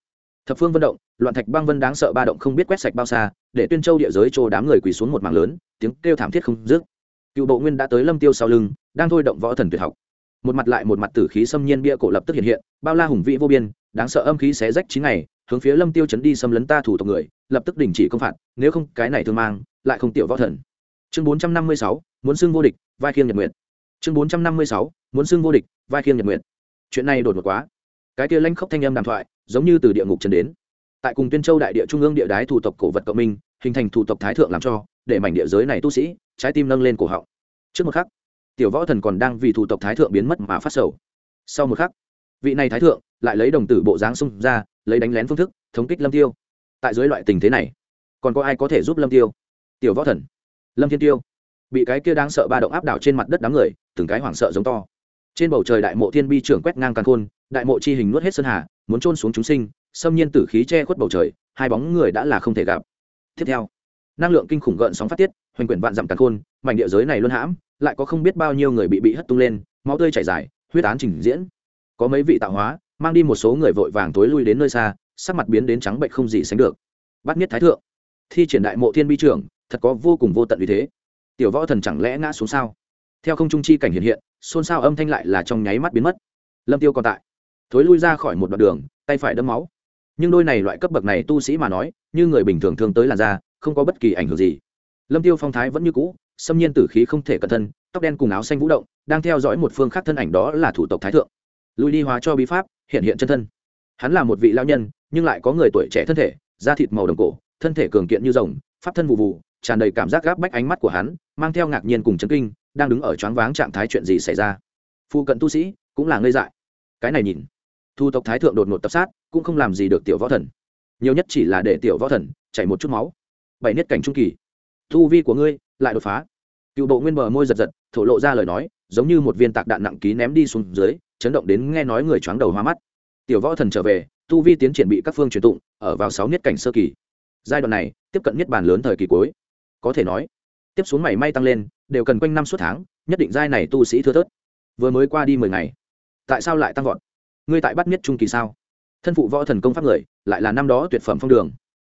Speaker 1: thập phương vận động, loạn thạch băng vân đáng sợ ba động không biết quét sạch bao xa, để tuyên châu địa giới trô đám người quỳ xuống một mảng lớn, tiếng kêu thảm thiết không dứt. Cựu bộ nguyên đã tới lâm tiêu sau lưng, đang thôi động võ thần tuyệt học một mặt lại một mặt tử khí xâm nhiên bia cổ lập tức hiện hiện, bao la hùng vĩ vô biên, đáng sợ âm khí xé rách chín ngày, hướng phía lâm tiêu chấn đi xâm lấn ta thủ tộc người, lập tức đình chỉ công phạt, nếu không cái này thương mang, lại không tiểu võ thần. Chương bốn trăm năm mươi sáu, muốn xưng vô địch, vai khiêng nhật nguyện chương bốn trăm năm mươi sáu, muốn xưng vô địch, vai khiêng nhật nguyện chuyện này đột ngột quá. Cái kia lanh khốc thanh âm đàm thoại, giống như từ địa ngục trần đến. Tại cùng tuyên châu đại địa trung ương địa đái thủ tộc cổ vật cộng minh, hình thành thủ tộc thái thượng làm cho, để mảnh địa giới này tu sĩ, trái tim nâng lên cổ họng. Trước một khắc tiểu võ thần còn đang vì thủ tộc thái thượng biến mất mà phát sầu. Sau một khắc, vị này thái thượng lại lấy đồng tử bộ dáng xung ra, lấy đánh lén phương thức thống kích lâm tiêu. Tại dưới loại tình thế này, còn có ai có thể giúp lâm tiêu? Tiểu võ thần, lâm thiên tiêu, bị cái kia đang sợ ba động áp đảo trên mặt đất đám người, từng cái hoảng sợ giống to. Trên bầu trời đại mộ thiên bi trưởng quét ngang càn khôn, đại mộ chi hình nuốt hết sơn hà, muốn trôn xuống chúng sinh, xâm nhiên tử khí che khuất bầu trời, hai bóng người đã là không thể gặp. Tiếp theo, năng lượng kinh khủng gợn sóng phát tiết, hoành quyển vạn dặm càn khôn, mảnh địa giới này luôn hãm lại có không biết bao nhiêu người bị bị hất tung lên, máu tươi chảy dài, huyết án trình diễn. Có mấy vị tạo hóa, mang đi một số người vội vàng tối lui đến nơi xa, sắc mặt biến đến trắng bệnh không gì sánh được. Bắt nhất thái thượng, thi triển đại mộ thiên bi trưởng, thật có vô cùng vô tận vì thế. Tiểu võ thần chẳng lẽ ngã xuống sao? Theo không trung chi cảnh hiện hiện, xôn xao âm thanh lại là trong nháy mắt biến mất. Lâm tiêu còn tại, thối lui ra khỏi một đoạn đường, tay phải đâm máu. Nhưng đôi này loại cấp bậc này tu sĩ mà nói, như người bình thường thường tới làn da, không có bất kỳ ảnh hưởng gì. Lâm tiêu phong thái vẫn như cũ xâm nhiên tử khí không thể cẩn thân, tóc đen cùng áo xanh vũ động, đang theo dõi một phương khác thân ảnh đó là thủ tộc thái thượng. Lui đi hóa cho bí pháp, hiện hiện chân thân. Hắn là một vị lao nhân, nhưng lại có người tuổi trẻ thân thể, da thịt màu đồng cổ, thân thể cường kiện như rồng, pháp thân vụ vụ tràn đầy cảm giác gáp bách ánh mắt của hắn, mang theo ngạc nhiên cùng chấn kinh, đang đứng ở choáng váng trạng thái chuyện gì xảy ra. Phụ cận tu sĩ cũng là ngây dại. Cái này nhìn, thu tộc thái thượng đột ngột tập sát, cũng không làm gì được tiểu võ thần. Nhiều nhất chỉ là để tiểu võ thần chảy một chút máu. Bảy niết cảnh trung kỳ. Thu vi của ngươi lại đột phá. Cựu bộ nguyên bờ môi giật giật, thổ lộ ra lời nói, giống như một viên tạc đạn nặng ký ném đi xuống dưới, chấn động đến nghe nói người choáng đầu hoa mắt. Tiểu võ thần trở về, tu vi tiến triển bị các phương truyền tụng, ở vào sáu niết cảnh sơ kỳ. Giai đoạn này, tiếp cận niết bàn lớn thời kỳ cuối. Có thể nói, tiếp xuống mảy may tăng lên, đều cần quanh năm suốt tháng, nhất định giai này tu sĩ thưa thớt. Vừa mới qua đi mười ngày, tại sao lại tăng vọt? Ngươi tại bắt niết trung kỳ sao? Thân phụ võ thần công pháp người, lại là năm đó tuyệt phẩm phong đường.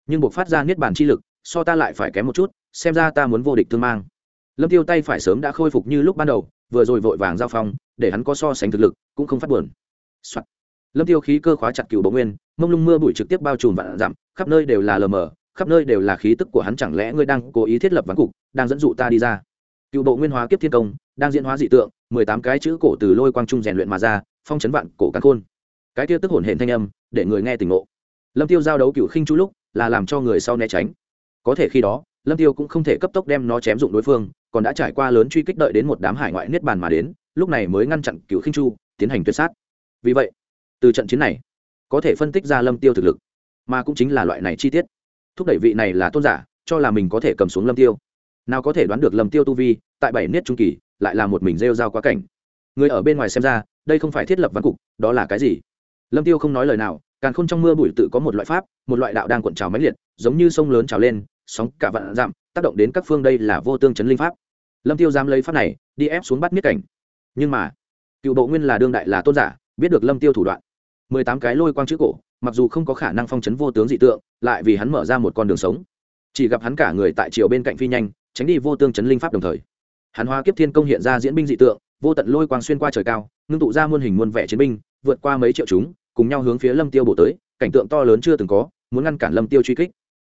Speaker 1: Nhưng buộc phát ra niết bàn chi lực so ta lại phải kém một chút, xem ra ta muốn vô địch thương mang. Lâm tiêu tay phải sớm đã khôi phục như lúc ban đầu, vừa rồi vội vàng giao phong, để hắn có so sánh thực lực, cũng không phát buồn、Soạn. lâm tiêu khí cơ khóa chặt cựu bộ nguyên, mông lung mưa bụi trực tiếp bao trùm vạn dặm, khắp nơi đều là lờ mờ, khắp nơi đều là khí tức của hắn chẳng lẽ ngươi đang cố ý thiết lập ván cục, đang dẫn dụ ta đi ra? Cựu bộ nguyên hóa kiếp thiên công, đang diễn hóa dị tượng, mười tám cái chữ cổ từ lôi quang trung rèn luyện mà ra, phong chấn vạn cổ cắn khôn. Cái kia tức hồn hển thanh âm, để người nghe tỉnh ngộ. Lâm tiêu giao đấu cựu khinh chú lúc, là làm cho người sau né tránh có thể khi đó, lâm tiêu cũng không thể cấp tốc đem nó chém dụng đối phương, còn đã trải qua lớn truy kích đợi đến một đám hải ngoại niết bàn mà đến, lúc này mới ngăn chặn cựu khinh chu, tiến hành tuyệt sát. Vì vậy, từ trận chiến này, có thể phân tích ra lâm tiêu thực lực, mà cũng chính là loại này chi tiết. Thúc đẩy vị này là tôn giả, cho là mình có thể cầm xuống lâm tiêu. Nào có thể đoán được lâm tiêu tu vi, tại bảy niết trung kỳ, lại là một mình rêu rao quá cảnh. Người ở bên ngoài xem ra, đây không phải thiết lập văn cục, đó là cái gì? Lâm tiêu không nói lời nào càng không trong mưa bụi tự có một loại pháp, một loại đạo đang cuộn trào mãnh liệt, giống như sông lớn trào lên, sóng cả vạn dặm, tác động đến các phương đây là vô tương chấn linh pháp. Lâm tiêu dám lấy pháp này, đi ép xuống bắt miết cảnh. Nhưng mà, cựu bộ nguyên là đương đại là tôn giả, biết được lâm tiêu thủ đoạn. Mười tám cái lôi quang chữ cổ, mặc dù không có khả năng phong chấn vô tướng dị tượng, lại vì hắn mở ra một con đường sống. Chỉ gặp hắn cả người tại chiều bên cạnh phi nhanh, tránh đi vô tương chấn linh pháp đồng thời. Hắn hoa kiếp thiên công hiện ra diễn binh dị tượng, vô tận lôi quang xuyên qua trời cao, ngưng tụ ra muôn hình muôn vẻ chiến binh, vượt qua mấy triệu chúng cùng nhau hướng phía lâm tiêu bổ tới, cảnh tượng to lớn chưa từng có, muốn ngăn cản lâm tiêu truy kích.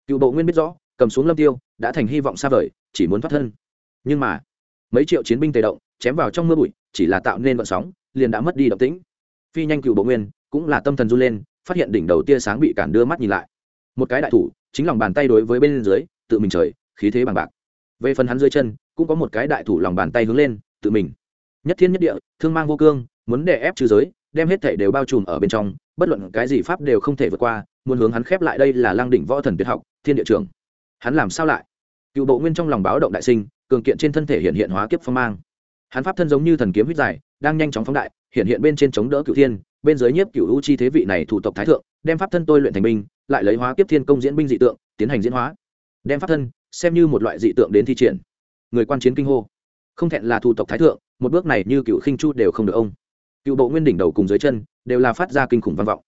Speaker 1: Cựu bộ nguyên biết rõ, cầm xuống lâm tiêu, đã thành hy vọng xa vời, chỉ muốn thoát thân. Nhưng mà, mấy triệu chiến binh tề động, chém vào trong mưa bụi, chỉ là tạo nên vận sóng, liền đã mất đi động tĩnh. Phi nhanh cựu bộ nguyên, cũng là tâm thần run lên, phát hiện đỉnh đầu tia sáng bị cản đưa mắt nhìn lại. Một cái đại thủ, chính lòng bàn tay đối với bên dưới, tự mình trời, khí thế bằng bạc. Về phần hắn dưới chân, cũng có một cái đại thủ lòng bàn tay hướng lên, tự mình. Nhất thiên nhất địa, thương mang vô cương, muốn đè ép trừ giới đem hết thể đều bao trùm ở bên trong, bất luận cái gì pháp đều không thể vượt qua, muốn hướng hắn khép lại đây là Lang đỉnh võ thần tuyệt học, thiên địa trường. Hắn làm sao lại? Cựu bộ nguyên trong lòng báo động đại sinh, cường kiện trên thân thể hiện hiện hóa kiếp phong mang. Hắn pháp thân giống như thần kiếm huyết dài, đang nhanh chóng phóng đại, hiện hiện bên trên chống đỡ cựu thiên, bên dưới nhiếp cựu u chi thế vị này thủ tộc thái thượng, đem pháp thân tôi luyện thành binh, lại lấy hóa kiếp thiên công diễn binh dị tượng, tiến hành diễn hóa. Đem pháp thân xem như một loại dị tượng đến thi triển. Người quan chiến kinh hô. Không thẹn là thủ tộc thái thượng, một bước này như cựu khinh chu đều không được ông cựu bộ nguyên đỉnh đầu cùng dưới chân, đều là phát ra kinh khủng văn vọng.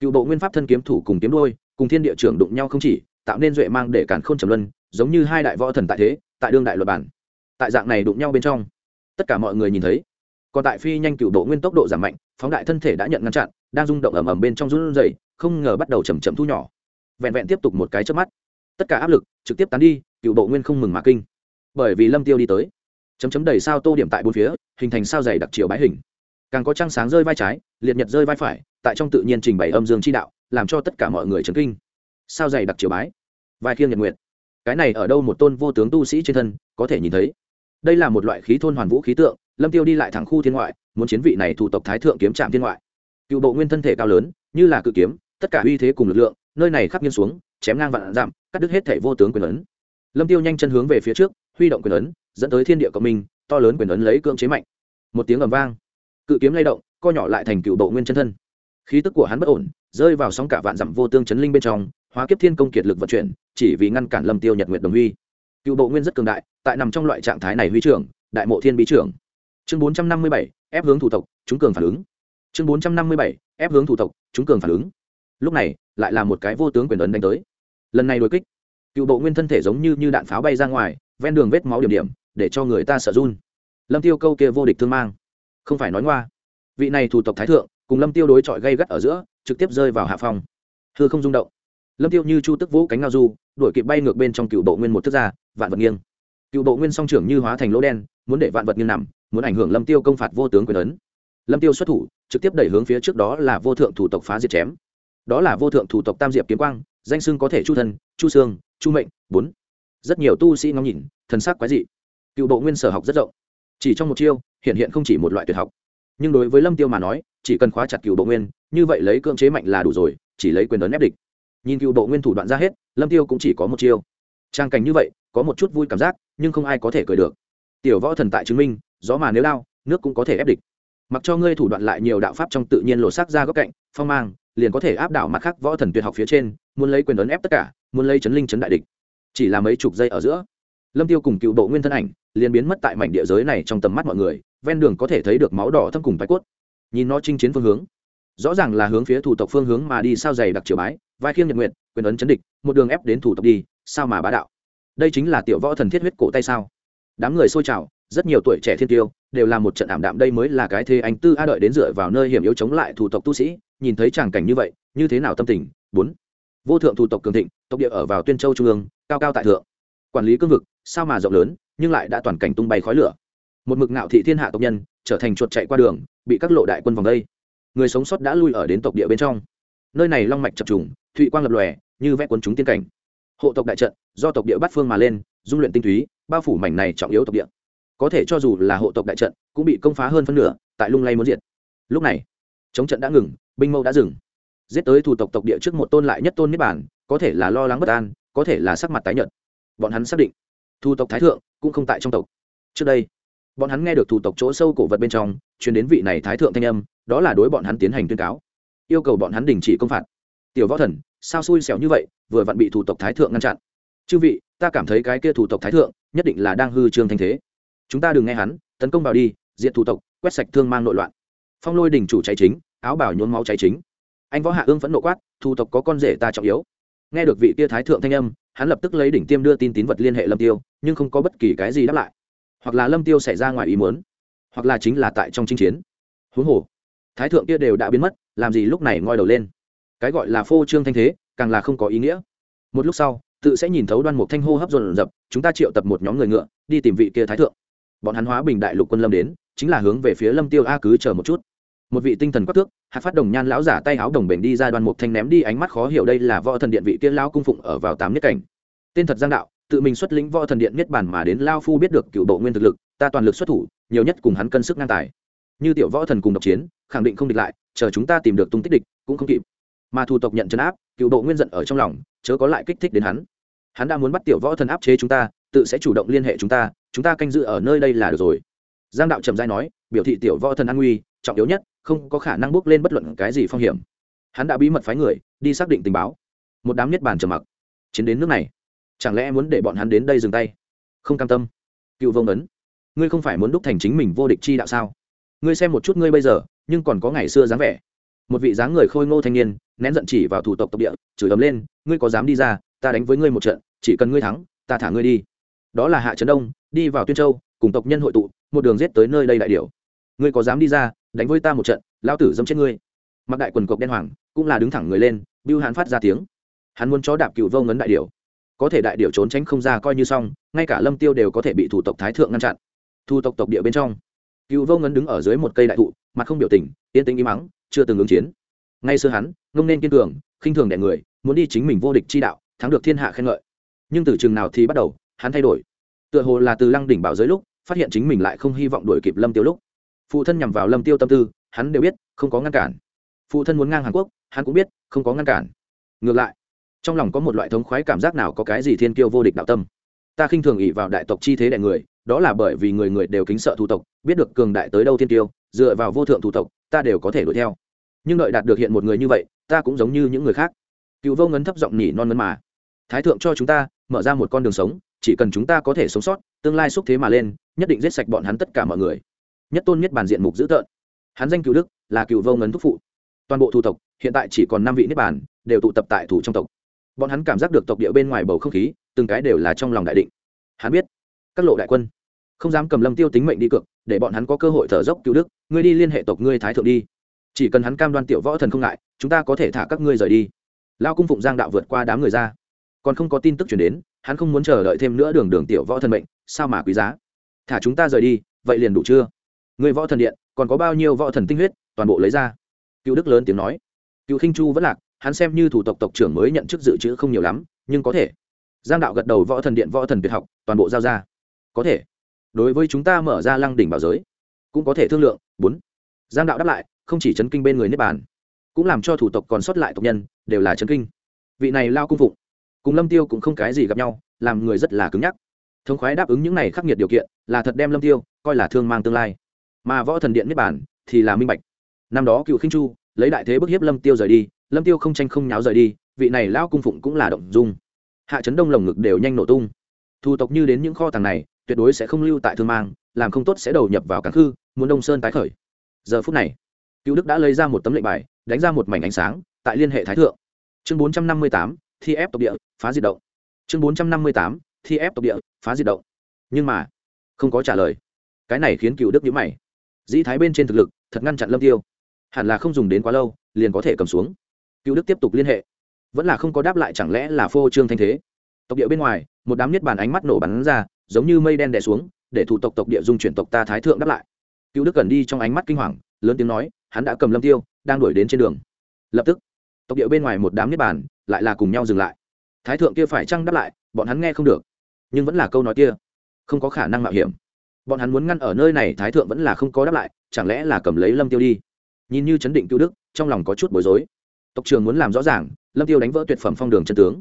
Speaker 1: Cựu bộ nguyên pháp thân kiếm thủ cùng kiếm đôi, cùng thiên địa trưởng đụng nhau không chỉ, tạo nên duệ mang để cản k h ô n trầm luân, giống như hai đại võ thần tại thế, tại đương đại luật bản. Tại dạng này đụng nhau bên trong, tất cả mọi người nhìn thấy. Còn tại phi nhanh cựu bộ nguyên tốc độ giảm mạnh, phóng đại thân thể đã nhận ngăn chặn, đang rung động ầm ầm bên trong run rẩy, không ngờ bắt đầu chầm chậm thu nhỏ. Vẹn vẹn tiếp tục một cái trước mắt, tất cả áp lực trực tiếp tán đi, cựu bộ nguyên không mừng mà kinh. Bởi vì lâm tiêu đi tới, chấm chấm đầy sao tô điểm tại bốn phía, hình thành sao dày đặc chiều bái hình càng có trăng sáng rơi vai trái liệt nhật rơi vai phải tại trong tự nhiên trình bày âm dương chi đạo làm cho tất cả mọi người chấn kinh. Sao dày đặc chiều bái? Vai khiêng nhật nguyện cái này ở đâu một tôn vô tướng tu sĩ trên thân có thể nhìn thấy? Đây là một loại khí thôn hoàn vũ khí tượng lâm tiêu đi lại thẳng khu thiên ngoại muốn chiến vị này thủ tộc thái thượng kiếm trạm thiên ngoại. Cựu bộ nguyên thân thể cao lớn như là cự kiếm tất cả uy thế cùng lực lượng nơi này khắp nghiêng xuống chém ngang vạn giảm, cắt đứt hết thể vô tướng quyền ấn. Lâm tiêu nhanh chân hướng về phía trước huy động quyền ấn dẫn tới thiên địa cộng minh to lớn quyền ấn lấy cưỡng chế mạnh. Một tiếng ầm vang cự kiếm lay động, co nhỏ lại thành cựu bộ nguyên chân thân. Khí tức của hắn bất ổn, rơi vào sóng cả vạn dặm vô tương chấn linh bên trong, hóa kiếp thiên công kiệt lực vận chuyển, chỉ vì ngăn cản lâm tiêu nhật nguyệt đồng huy. Cựu bộ nguyên rất cường đại, tại nằm trong loại trạng thái này huy trưởng, đại mộ thiên bí trưởng. Chương bốn trăm năm mươi bảy, ép hướng thủ tộc, chúng cường phản ứng. Chương bốn trăm năm mươi bảy, ép hướng thủ tộc, chúng cường phản ứng. Lúc này, lại là một cái vô tướng quyền ấn đánh tới. Lần này đối kích, cựu bộ nguyên thân thể giống như như đạn pháo bay ra ngoài, ven đường vết máu điểm điểm, để cho người ta sợ run. Lâm tiêu câu kia vô địch thương mang không phải nói ngoa. Vị này thủ tộc thái thượng, cùng lâm tiêu đối chọi gây gắt ở giữa, trực tiếp rơi vào hạ phòng thưa không rung động. Lâm tiêu như chu tức vũ cánh ngao du, đuổi kịp bay ngược bên trong cựu bộ nguyên một thức ra, vạn vật nghiêng. Cựu bộ nguyên song trưởng như hóa thành lỗ đen, muốn để vạn vật nghiêng nằm, muốn ảnh hưởng lâm tiêu công phạt vô tướng quyền ấn. Lâm tiêu xuất thủ, trực tiếp đẩy hướng phía trước đó là vô thượng thủ tộc phá diệt chém. Đó là vô thượng thủ tộc tam diệp kiếm quang, danh xưng có thể chu thân, chu xương, chu mệnh, bốn. Rất nhiều tu sĩ ngóng nhìn, thần sắc quái dị. Cựu bộ nguyên sở học rất rộng chỉ trong một chiêu, hiện hiện không chỉ một loại tuyệt học. Nhưng đối với lâm tiêu mà nói, chỉ cần khóa chặt cựu bộ nguyên, như vậy lấy cưỡng chế mạnh là đủ rồi, chỉ lấy quyền đấn ép địch. Nhìn cựu bộ nguyên thủ đoạn ra hết, lâm tiêu cũng chỉ có một chiêu. Trang cảnh như vậy, có một chút vui cảm giác, nhưng không ai có thể cười được. Tiểu võ thần tại chứng minh, gió mà nếu lao nước cũng có thể ép địch. Mặc cho ngươi thủ đoạn lại nhiều đạo pháp trong tự nhiên lộ sắc ra góc cạnh, phong mang, liền có thể áp đảo mặt khác võ thần tuyệt học phía trên, muốn lấy quyền đấn ép tất cả, muốn lấy chấn linh chấn đại địch. Chỉ là mấy chục giây ở giữa, lâm tiêu cùng cựu bộ nguyên thân ảnh liền biến mất tại mảnh địa giới này trong tầm mắt mọi người, ven đường có thể thấy được máu đỏ thâm cùng bạch cốt. Nhìn nó chinh chiến phương hướng, rõ ràng là hướng phía thủ tộc phương hướng mà đi sao dày đặc triều bái, vai khiêng nhật nguyện, quyền ấn chấn địch, một đường ép đến thủ tộc đi, sao mà bá đạo? Đây chính là tiểu võ thần thiết huyết cổ tay sao? Đám người xôi trào, rất nhiều tuổi trẻ thiên tiêu, đều là một trận ảm đạm đây mới là cái thế anh tư a đợi đến dựa vào nơi hiểm yếu chống lại thủ tộc tu sĩ, nhìn thấy tràng cảnh như vậy, như thế nào tâm tình? Bốn. Vô thượng thủ tộc cường thịnh, tộc địa ở vào tuyên châu trung ương, cao cao tại thượng. Quản lý cương vực sao mà rộng lớn, nhưng lại đã toàn cảnh tung bay khói lửa. Một mực ngạo thị thiên hạ tộc nhân, trở thành chuột chạy qua đường, bị các lộ đại quân vòng đây. Người sống sót đã lui ở đến tộc địa bên trong. Nơi này long mạch chập trùng, thụy quang lập lòe, như vẽ quân chúng tiên cảnh. Hộ tộc đại trận, do tộc địa bắt phương mà lên, dung luyện tinh túy, bao phủ mảnh này trọng yếu tộc địa. Có thể cho dù là hộ tộc đại trận, cũng bị công phá hơn phân nửa, tại lung lay muốn diệt. Lúc này, chống trận đã ngừng, binh mâu đã dừng. Giết tới thủ tộc tộc địa trước một tôn lại nhất tôn niết bản có thể là lo lắng bất an, có thể là sắc mặt tái nhợt. Bọn hắn xác định thu tộc thái thượng cũng không tại trong tộc. Trước đây, bọn hắn nghe được thủ tộc chỗ sâu cổ vật bên trong chuyển đến vị này thái thượng thanh âm, đó là đối bọn hắn tiến hành tuyên cáo. Yêu cầu bọn hắn đình chỉ công phạt. Tiểu võ thần, sao xui xẻo như vậy, vừa vặn bị thủ tộc thái thượng ngăn chặn. Chư vị, ta cảm thấy cái kia thủ tộc thái thượng nhất định là đang hư trương thanh thế. Chúng ta đừng nghe hắn, tấn công vào đi diện thủ tộc, quét sạch thương mang nội loạn. Phong lôi đình chủ cháy chính, áo bảo nhốn máu cháy chính. Anh võ hạ ương phẫn nộ quát, thủ tộc có con rể ta trọng yếu nghe được vị kia thái thượng thanh âm, hắn lập tức lấy đỉnh tiêm đưa tin tín vật liên hệ lâm tiêu, nhưng không có bất kỳ cái gì đáp lại. Hoặc là lâm tiêu xảy ra ngoài ý muốn, hoặc là chính là tại trong chinh chiến. Huống hồ, thái thượng kia đều đã biến mất, làm gì lúc này ngoi đầu lên? Cái gọi là phô trương thanh thế, càng là không có ý nghĩa. Một lúc sau, tự sẽ nhìn thấu đoan mục thanh hô hấp dồn dập, chúng ta triệu tập một nhóm người ngựa, đi tìm vị kia thái thượng. Bọn hắn hóa bình đại lục quân lâm đến, chính là hướng về phía lâm tiêu a cứ chờ một chút một vị tinh thần quắc tước hạt phát đồng nhan lão giả tay áo đồng bền đi ra đoàn mục thanh ném đi ánh mắt khó hiểu đây là võ thần điện vị kia lão cung phụng ở vào tám nhất cảnh. Tên thật giang đạo, tự mình xuất lĩnh võ thần điện niết bàn mà đến lao phu biết được cựu bộ nguyên thực lực, ta toàn lực xuất thủ, nhiều nhất cùng hắn cân sức ngang tài. Như tiểu võ thần cùng độc chiến, khẳng định không địch lại, chờ chúng ta tìm được tung tích địch, cũng không kịp. Mà thủ tộc nhận chấn áp, cựu bộ nguyên giận ở trong lòng, chớ có lại kích thích đến hắn. Hắn đã muốn bắt tiểu võ thần áp chế chúng ta, tự sẽ chủ động liên hệ chúng ta chúng ta canh giữ ở nơi đây là được rồi. Giang đạo trầm giai nói, biểu thị tiểu võ thần an nguy, trọng yếu nhất không có khả năng bước lên bất luận cái gì phong hiểm. Hắn đã bí mật phái người, đi xác định tình báo. Một đám niết bàn trầm mặc. Chiến đến nước này. Chẳng lẽ muốn để bọn hắn đến đây dừng tay? Không cam tâm. Cựu vông ấn. Ngươi không phải muốn đúc thành chính mình vô địch chi đạo sao? Ngươi xem một chút ngươi bây giờ, nhưng còn có ngày xưa dáng vẻ. Một vị dáng người khôi ngô thanh niên, nén giận chỉ vào thủ tộc tộc địa, chửi ấm lên, ngươi có dám đi ra, ta đánh với ngươi một trận, chỉ cần ngươi thắng, ta thả ngươi đi. Đó là hạ trấn đông, đi vào tuyên châu, cùng tộc nhân hội tụ, một đường giết tới nơi đây đại điểu. Ngươi có dám đi ra đánh với ta một trận lao tử dâm chết ngươi. Mặc đại quần cộc đen hoàng, cũng là đứng thẳng người lên, bưu hán phát ra tiếng. Hắn muốn chó đạp cựu vô ngấn đại điều có thể đại điều trốn tránh không ra coi như xong, ngay cả lâm tiêu đều có thể bị thủ tộc thái thượng ngăn chặn. Thu tộc tộc địa bên trong, cựu vô ngấn đứng ở dưới một cây đại thụ, mặt không biểu tình, yên tĩnh im mắng, chưa từng ứng chiến. Ngay xưa hắn, ngông nên kiên cường, khinh thường đẻ người, muốn đi chính mình vô địch chi đạo, thắng được thiên hạ khen ngợi. Nhưng từ chừng nào thì bắt đầu, hắn thay đổi. Tựa hồ là từ lăng đỉnh bảo giới lúc, phát hiện chính mình lại không hy vọng đuổi kịp lâm tiêu lúc phụ thân nhằm vào lâm tiêu tâm tư, hắn đều biết, không có ngăn cản. Phụ thân muốn ngang hàn quốc, hắn cũng biết, không có ngăn cản. Ngược lại, trong lòng có một loại thống khoái cảm giác nào có cái gì thiên kiêu vô địch đạo tâm. Ta khinh thường ỉ vào đại tộc chi thế đại người, đó là bởi vì người người đều kính sợ thủ tộc, biết được cường đại tới đâu thiên tiêu dựa vào vô thượng thủ tộc, ta đều có thể đuổi theo. Nhưng đợi đạt được hiện một người như vậy, ta cũng giống như những người khác. Cựu vô ngấn thấp giọng nhỉ non ngấn mà. Thái thượng cho chúng ta, mở ra một con đường sống, chỉ cần chúng ta có thể sống sót, tương lai xúc thế mà lên, nhất định giết sạch bọn hắn tất cả mọi người nhất tôn nhất bản diện mục dữ tợn. Hắn danh cựu đức, là cựu vô ngấn thúc phụ. Toàn bộ thủ tộc, hiện tại chỉ còn năm vị niết bàn, đều tụ tập tại thủ trong tộc. Bọn hắn cảm giác được tộc địa bên ngoài bầu không khí, từng cái đều là trong lòng đại định. Hắn biết, các lộ đại quân, không dám cầm lâm tiêu tính mệnh đi cược, để bọn hắn có cơ hội thở dốc cứu đức, ngươi đi liên hệ tộc ngươi thái thượng đi. Chỉ cần hắn cam đoan tiểu võ thần không ngại, chúng ta có thể thả các ngươi rời đi. Lao cung phụng giang đạo vượt qua đám người ra. Còn không có tin tức chuyển đến, hắn không muốn chờ đợi thêm nữa đường đường tiểu võ thần mệnh, sao mà quý giá? Thả chúng ta rời đi, vậy liền đủ chưa? Người võ thần điện, còn có bao nhiêu võ thần tinh huyết, toàn bộ lấy ra. Cựu đức lớn tiếng nói. Cựu khinh chu vẫn lạc, hắn xem như thủ tộc tộc trưởng mới nhận chức dự trữ không nhiều lắm, nhưng có thể. Giang đạo gật đầu võ thần điện, võ thần tuyệt học, toàn bộ giao ra. Có thể. Đối với chúng ta mở ra lăng đỉnh bảo giới, cũng có thể thương lượng. Bốn. Giang đạo đáp lại, không chỉ chấn kinh bên người nếp bàn, cũng làm cho thủ tộc còn sót lại tộc nhân, đều là chấn kinh. Vị này lao cung phụng, cùng lâm tiêu cũng không cái gì gặp nhau, làm người rất là cứng nhắc. Thống khoái đáp ứng những này khắc nghiệt điều kiện, là thật đem lâm tiêu coi là thương mang tương lai mà võ thần điện niết bàn thì là minh bạch. Năm đó cựu khinh chu lấy đại thế bức hiếp lâm tiêu rời đi, lâm tiêu không tranh không nháo rời đi, vị này lao cung phụng cũng là động dung. Hạ chấn đông lồng ngực đều nhanh nổ tung. Thu tộc như đến những kho tàng này, tuyệt đối sẽ không lưu tại thương mang, làm không tốt sẽ đầu nhập vào cảng khư, muốn đông sơn tái khởi. Giờ phút này, cựu đức đã lấy ra một tấm lệnh bài, đánh ra một mảnh ánh sáng, tại liên hệ thái thượng. Chương bốn trăm năm mươi tám, thi ép tộc địa, phá diệt động. Chương bốn trăm năm mươi tám, thi ép tộc địa, phá diệt động. Nhưng mà, không có trả lời. Cái này khiến cựu đức nhíu mày dĩ thái bên trên thực lực, thật ngăn chặn lâm tiêu. Hẳn là không dùng đến quá lâu, liền có thể cầm xuống. Cựu đức tiếp tục liên hệ. Vẫn là không có đáp lại chẳng lẽ là phô trương thanh thế. Tộc địa bên ngoài, một đám niết bàn ánh mắt nổ bắn ra, giống như mây đen đè xuống, để thủ tộc tộc địa dung chuyển tộc ta thái thượng đáp lại. Cựu đức cần đi trong ánh mắt kinh hoàng, lớn tiếng nói, hắn đã cầm lâm tiêu, đang đuổi đến trên đường. Lập tức, tộc địa bên ngoài một đám niết bàn lại là cùng nhau dừng lại. Thái thượng kia phải chăng đáp lại, bọn hắn nghe không được. Nhưng vẫn là câu nói kia, không có khả năng mạo hiểm bọn hắn muốn ngăn ở nơi này thái thượng vẫn là không có đáp lại, chẳng lẽ là cầm lấy lâm tiêu đi? Nhìn như chấn định cứu đức, trong lòng có chút bối rối. Tộc trường muốn làm rõ ràng, lâm tiêu đánh vỡ tuyệt phẩm phong đường chân tướng.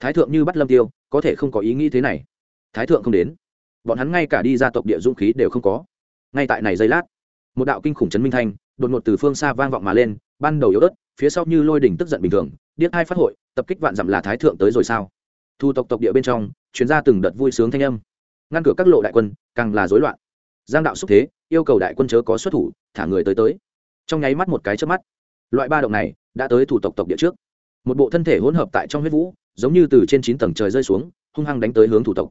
Speaker 1: Thái thượng như bắt lâm tiêu, có thể không có ý nghĩ thế này. Thái thượng không đến. Bọn hắn ngay cả đi ra tộc địa dũng khí đều không có. Ngay tại này giây lát, một đạo kinh khủng chấn minh thanh, đột ngột từ phương xa vang vọng mà lên, ban đầu yếu ớt, phía sau như lôi đỉnh tức giận bình thường, điếc hai phát hội, tập kích vạn dặm là thái thượng tới rồi sao? Thu tộc tộc địa bên trong chuyến ra từng đợt vui sướng thanh âm ngăn cửa các lộ đại quân, càng là rối loạn. Giang đạo xúc thế, yêu cầu đại quân chớ có xuất thủ, thả người tới tới. Trong nháy mắt một cái trước mắt, loại ba động này đã tới thủ tộc tộc địa trước. Một bộ thân thể hỗn hợp tại trong huyết vũ, giống như từ trên chín tầng trời rơi xuống, hung hăng đánh tới hướng thủ tộc.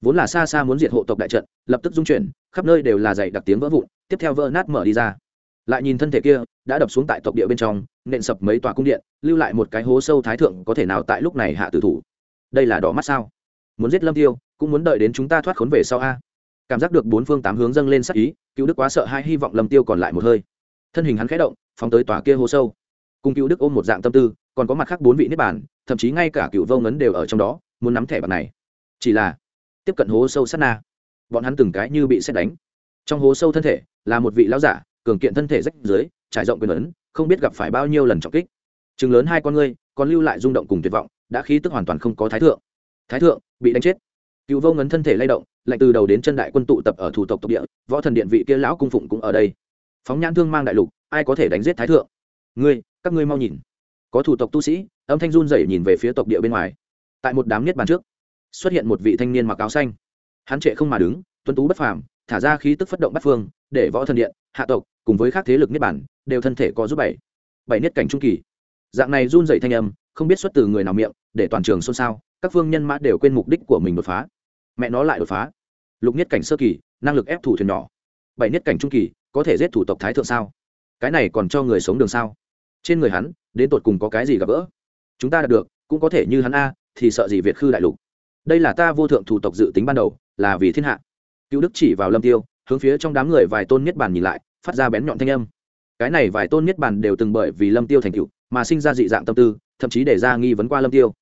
Speaker 1: Vốn là xa xa muốn diệt hộ tộc đại trận, lập tức dung chuyển, khắp nơi đều là dày đặc tiếng vỡ vụn, tiếp theo vỡ nát mở đi ra. Lại nhìn thân thể kia, đã đập xuống tại tộc địa bên trong, nện sập mấy tòa cung điện, lưu lại một cái hố sâu thái thượng có thể nào tại lúc này hạ tử thủ. Đây là đỏ mắt sao? Muốn giết lâm tiêu, cũng muốn đợi đến chúng ta thoát khốn về sau a. Cảm giác được bốn phương tám hướng dâng lên sắc ý cứu đức quá sợ hai, hy vọng lâm tiêu còn lại một hơi. Thân hình hắn khẽ động, phóng tới tòa kia hồ sâu. Cùng cứu đức ôm một dạng tâm tư, còn có mặt khác bốn vị niết bàn, thậm chí ngay cả cựu vô ngấn đều ở trong đó, muốn nắm thẻ bạc này. Chỉ là, tiếp cận hố sâu sát na, bọn hắn từng cái như bị xét đánh. Trong hố sâu thân thể, là một vị lão giả, cường kiện thân thể rách dưới, trải rộng quyền ấn, không biết gặp phải bao nhiêu lần trọng kích. Chừng lớn hai con ngươi, còn lưu lại rung động cùng tuyệt vọng, đã khí tức hoàn toàn không có thái thượng. Thái thượng bị đánh chết. Cựu vô ngấn thân thể lay động, lạnh từ đầu đến chân đại quân tụ tập ở thủ tộc tộc địa, võ thần điện vị kia lão cung phụng cũng ở đây. Phóng nhãn thương mang đại lục, ai có thể đánh giết thái thượng? Ngươi, các ngươi mau nhìn. Có thủ tộc tu sĩ, âm thanh run rẩy nhìn về phía tộc địa bên ngoài. Tại một đám nhất bàn trước, xuất hiện một vị thanh niên mặc áo xanh. Hắn trệ không mà đứng tuân tú bất phàm, thả ra khí tức phất động bắt phương, để võ thần điện, hạ tộc, cùng với các thế lực niết bản đều thân thể có giúp bảy. Bảy niết cảnh trung kỳ. Dạng này run rẩy thanh âm, không biết xuất từ người nào miệng, để toàn trường xôn xao các phương nhân mã đều quên mục đích của mình đột phá. Mẹ nó lại đột phá. Lục nhất cảnh sơ kỳ, năng lực ép thủ thuyền nhỏ. Bảy nhất cảnh trung kỳ, có thể giết thủ tộc thái thượng sao? Cái này còn cho người sống đường sao? Trên người hắn, đến tột cùng có cái gì gặp gỡ? Chúng ta đạt được, cũng có thể như hắn a, thì sợ gì việt khư đại lục? Đây là ta vô thượng thủ tộc dự tính ban đầu, là vì thiên hạ. Cựu đức chỉ vào lâm tiêu, hướng phía trong đám người vài tôn niết bàn nhìn lại, phát ra bén nhọn thanh âm. Cái này vài tôn niết bàn đều từng bởi vì lâm tiêu thành cựu mà sinh ra dị dạng tâm tư, thậm chí để ra nghi vấn qua lâm tiêu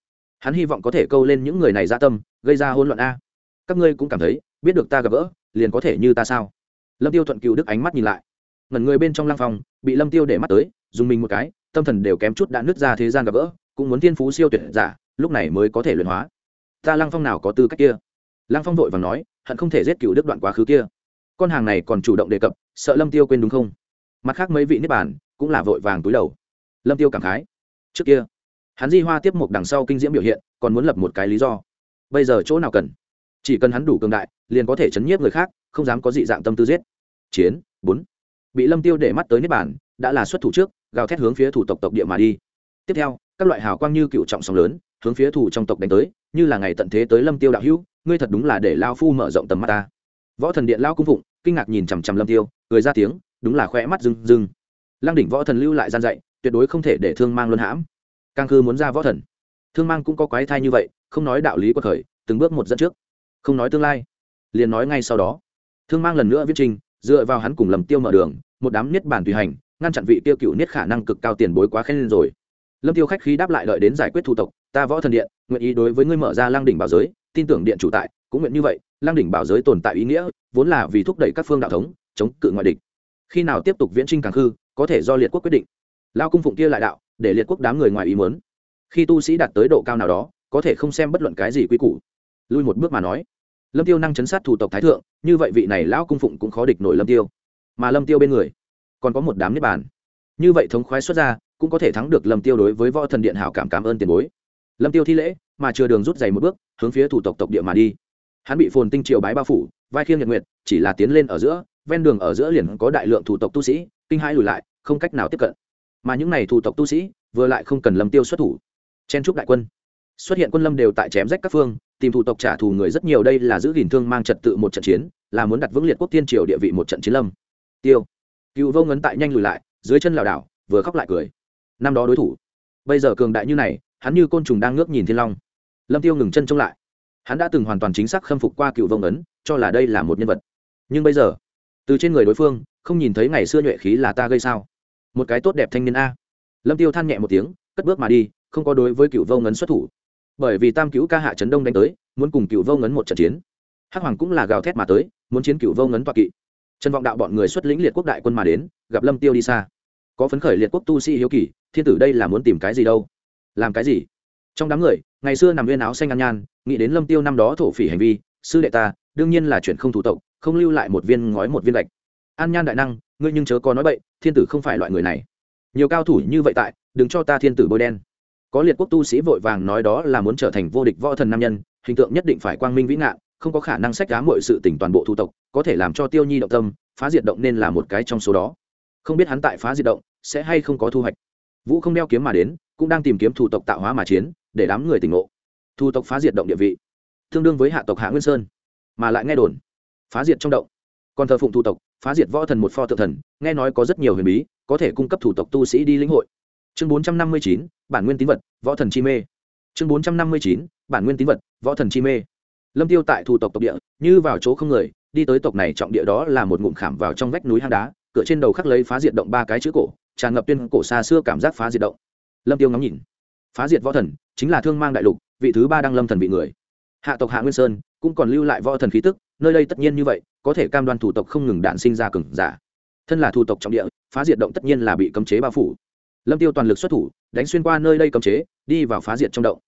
Speaker 1: hắn hy vọng có thể câu lên những người này ra tâm, gây ra hỗn loạn a. Các ngươi cũng cảm thấy, biết được ta gặp gỡ, liền có thể như ta sao? Lâm tiêu thuận cựu đức ánh mắt nhìn lại. Ngẩn người bên trong lăng phòng bị lâm tiêu để mắt tới, dùng mình một cái, tâm thần đều kém chút đã nứt ra thế gian gặp gỡ, cũng muốn thiên phú siêu tuyệt giả, lúc này mới có thể luyện hóa. Ta lăng phong nào có tư cách kia? Lăng phong vội và nói, hận không thể giết cựu đức đoạn quá khứ kia. Con hàng này còn chủ động đề cập, sợ lâm tiêu quên đúng không? Mặt khác mấy vị niết bàn, cũng là vội vàng túi đầu. Lâm tiêu cảm khái. Trước kia hắn di hoa tiếp mục đằng sau kinh diễm biểu hiện, còn muốn lập một cái lý do. Bây giờ chỗ nào cần? Chỉ cần hắn đủ cường đại, liền có thể chấn nhiếp người khác, không dám có dị dạng tâm tư giết. Chiến, bốn. Bị lâm tiêu để mắt tới nếp bản đã là xuất thủ trước, gào thét hướng phía thủ tộc tộc địa mà đi. Tiếp theo, các loại hào quang như cựu trọng sóng lớn, hướng phía thủ trong tộc đánh tới, như là ngày tận thế tới lâm tiêu đạo hữu, ngươi thật đúng là để lao phu mở rộng tầm mắt ta. Võ thần điện lao cung phụng, kinh ngạc nhìn chằm chằm lâm tiêu, cười ra tiếng, đúng là khoe mắt rưng rưng. Lăng đỉnh võ thần lưu lại gian dạy, tuyệt đối không thể để thương mang luân hãm càng Khư muốn ra võ thần. Thương mang cũng có quái thai như vậy, không nói đạo lý của thời, từng bước một dẫn trước. Không nói tương lai, liền nói ngay sau đó. Thương mang lần nữa viết trình, dựa vào hắn cùng lầm tiêu mở đường, một đám niết bản tùy hành, ngăn chặn vị tiêu cựu niết khả năng cực cao tiền bối quá khen lên rồi. Lâm tiêu khách khí đáp lại đợi đến giải quyết thủ tục, ta võ thần điện, nguyện ý đối với ngươi mở ra lang đỉnh bảo giới, tin tưởng điện chủ tại, cũng nguyện như vậy lang đỉnh bảo giới tồn tại ý nghĩa, vốn là vì thúc đẩy các phương đạo thống, chống cự ngoại địch. Khi nào tiếp tục viễn trinh càng khư, có thể do liệt quốc quyết định. Lao cung phụng kia lại đạo để liệt quốc đám người ngoài ý muốn. Khi tu sĩ đạt tới độ cao nào đó, có thể không xem bất luận cái gì quy củ. Lui một bước mà nói, lâm tiêu năng chấn sát thủ tộc thái thượng, như vậy vị này lão cung phụng cũng khó địch nổi lâm tiêu. Mà lâm tiêu bên người, còn có một đám niết bàn. Như vậy thống khoái xuất ra, cũng có thể thắng được lâm tiêu đối với võ thần điện hảo cảm cảm ơn tiền bối. Lâm tiêu thi lễ, mà chưa đường rút dày một bước, hướng phía thủ tộc tộc địa mà đi. Hắn bị phồn tinh triều bái bao phủ, vai khiêng nhật nguyệt, chỉ là tiến lên ở giữa, ven đường ở giữa liền có đại lượng thủ tộc tu sĩ, kinh hãi lùi lại, không cách nào tiếp cận mà những này thủ tộc tu sĩ vừa lại không cần lâm tiêu xuất thủ. Chen trúc đại quân. Xuất hiện quân lâm đều tại chém rách các phương, tìm thủ tộc trả thù người rất nhiều đây là giữ gìn thương mang trật tự một trận chiến, là muốn đặt vững liệt quốc tiên triều địa vị một trận chiến lâm. Tiêu. Cựu vô ngấn tại nhanh lùi lại, dưới chân lảo đảo, vừa khóc lại cười. Năm đó đối thủ. Bây giờ cường đại như này, hắn như côn trùng đang ngước nhìn thiên long. Lâm tiêu ngừng chân trông lại. Hắn đã từng hoàn toàn chính xác khâm phục qua cựu vông ấn cho là đây là một nhân vật. Nhưng bây giờ, từ trên người đối phương, không nhìn thấy ngày xưa nhuệ khí là ta gây sao? Một cái tốt đẹp thanh niên a. Lâm tiêu than nhẹ một tiếng, cất bước mà đi, không có đối với cựu vô ngấn xuất thủ. Bởi vì tam cứu ca hạ trấn đông đánh tới, muốn cùng cựu vô ngấn một trận chiến. Hắc hoàng cũng là gào thét mà tới, muốn chiến cựu vô ngấn toạc kỵ. Trần vọng đạo bọn người xuất lĩnh liệt quốc đại quân mà đến, gặp lâm tiêu đi xa. Có phấn khởi liệt quốc tu sĩ hiếu kỳ, thiên tử đây là muốn tìm cái gì đâu? Làm cái gì? Trong đám người, ngày xưa nằm viên áo xanh ăn nhan nghĩ đến lâm tiêu năm đó thổ phỉ hành vi, sư đệ ta, đương nhiên là chuyện không thủ tộc, không lưu lại một viên ngói một viên gạch. An nhan đại năng ngươi nhưng chớ có nói bậy, thiên tử không phải loại người này. Nhiều cao thủ như vậy tại, đừng cho ta thiên tử bôi đen. Có liệt quốc tu sĩ vội vàng nói đó là muốn trở thành vô địch võ thần nam nhân, hình tượng nhất định phải quang minh vĩ ngạn, không có khả năng sách giá mọi sự tỉnh toàn bộ thu tộc, có thể làm cho tiêu nhi động tâm, phá diệt động nên là một cái trong số đó. Không biết hắn tại phá diệt động, sẽ hay không có thu hoạch. Vũ không đeo kiếm mà đến, cũng đang tìm kiếm thủ tộc tạo hóa mà chiến, để đám người tỉnh ngộ. Thu tộc phá diệt động địa vị, tương đương với hạ tộc hạ nguyên sơn, mà lại nghe đồn, phá diệt trong động còn thờ phụng thủ tộc, phá diệt võ thần một pho tự thần, nghe nói có rất nhiều huyền bí, có thể cung cấp thủ tộc tu sĩ đi lĩnh hội. Chương bốn trăm năm mươi chín, bản nguyên tín vật, võ thần chi mê. Chương bốn trăm năm mươi chín, bản nguyên tín vật, võ thần chi mê. Lâm tiêu tại thủ tộc tộc địa, như vào chỗ không người, đi tới tộc này trọng địa đó là một ngụm khảm vào trong vách núi hang đá, cửa trên đầu khắc lấy phá diệt động ba cái chữ cổ, tràn ngập tuyên cổ xa xưa cảm giác phá diệt động. Lâm tiêu ngắm nhìn. Phá diệt võ thần, chính là thương mang đại lục, vị thứ ba đang lâm thần vị người. Hạ tộc hạ nguyên sơn, cũng còn lưu lại võ thần khí tức nơi đây tất nhiên như vậy, có thể cam đoan thủ tộc không ngừng đạn sinh ra cừng giả. Thân là thủ tộc trọng địa, phá diệt động tất nhiên là bị cấm chế bao phủ. Lâm tiêu toàn lực xuất thủ, đánh xuyên qua nơi đây cấm chế, đi vào phá diệt trong động.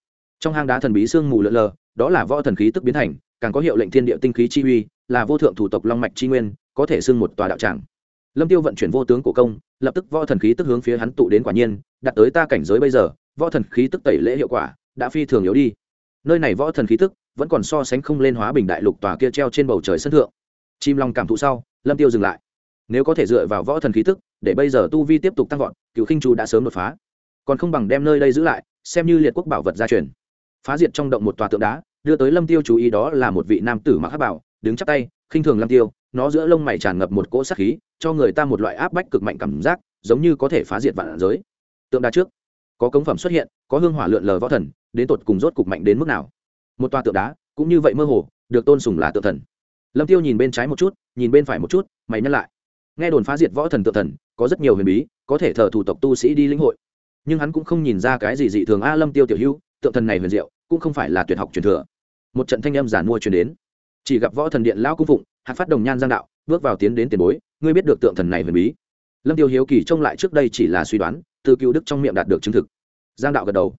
Speaker 1: Trong hang đá thần bí sương mù lợn lờ, đó là võ thần khí tức biến thành, càng có hiệu lệnh thiên địa tinh khí chi uy, là vô thượng thủ tộc long mạch chi nguyên, có thể xưng một tòa đạo tràng. Lâm tiêu vận chuyển vô tướng cổ công, lập tức võ thần khí tức hướng phía hắn tụ đến quả nhiên đặt tới ta cảnh giới bây giờ, võ thần khí tức tẩy lễ hiệu quả, đã phi thường yếu đi. Nơi này võ thần khí tức vẫn còn so sánh không lên hóa bình đại lục tòa kia treo trên bầu trời sân thượng. Chim long cảm thụ sau, lâm tiêu dừng lại. Nếu có thể dựa vào võ thần khí tức, để bây giờ tu vi tiếp tục tăng vọt, cựu khinh chu đã sớm đột phá. Còn không bằng đem nơi đây giữ lại, xem như liệt quốc bảo vật gia truyền. Phá diệt trong động một tòa tượng đá, đưa tới lâm tiêu chú ý đó là một vị nam tử mặc hắc bảo, đứng chắp tay, khinh thường lâm tiêu, nó giữa lông mày tràn ngập một cỗ sát khí, cho người ta một loại áp bách cực mạnh cảm giác, giống như có thể phá diệt vạn giới. Tượng đá trước, có cống phẩm xuất hiện, có hương hỏa lượn lờ võ thần, đến tột cùng rốt cục mạnh đến mức nào? Một tòa tượng đá, cũng như vậy mơ hồ, được tôn sùng là tượng thần. Lâm tiêu nhìn bên trái một chút, nhìn bên phải một chút, mày nhắc lại. Nghe đồn phá diệt võ thần tượng thần, có rất nhiều huyền bí, có thể thờ thủ tộc tu sĩ đi lĩnh hội. Nhưng hắn cũng không nhìn ra cái gì dị thường a, lâm tiêu tiểu hưu tượng thần này huyền diệu, cũng không phải là tuyệt học truyền thừa. Một trận thanh âm giản mua truyền đến. Chỉ gặp võ thần điện lão cung phụng, hạt phát đồng nhan giang đạo, bước vào tiến đến tiền bối, ngươi biết được tượng thần này huyền bí. Lâm tiêu hiếu kỳ trông lại trước đây chỉ là suy đoán, từ cựu đức trong miệng đạt được chứng thực. Giang đạo gật đầu.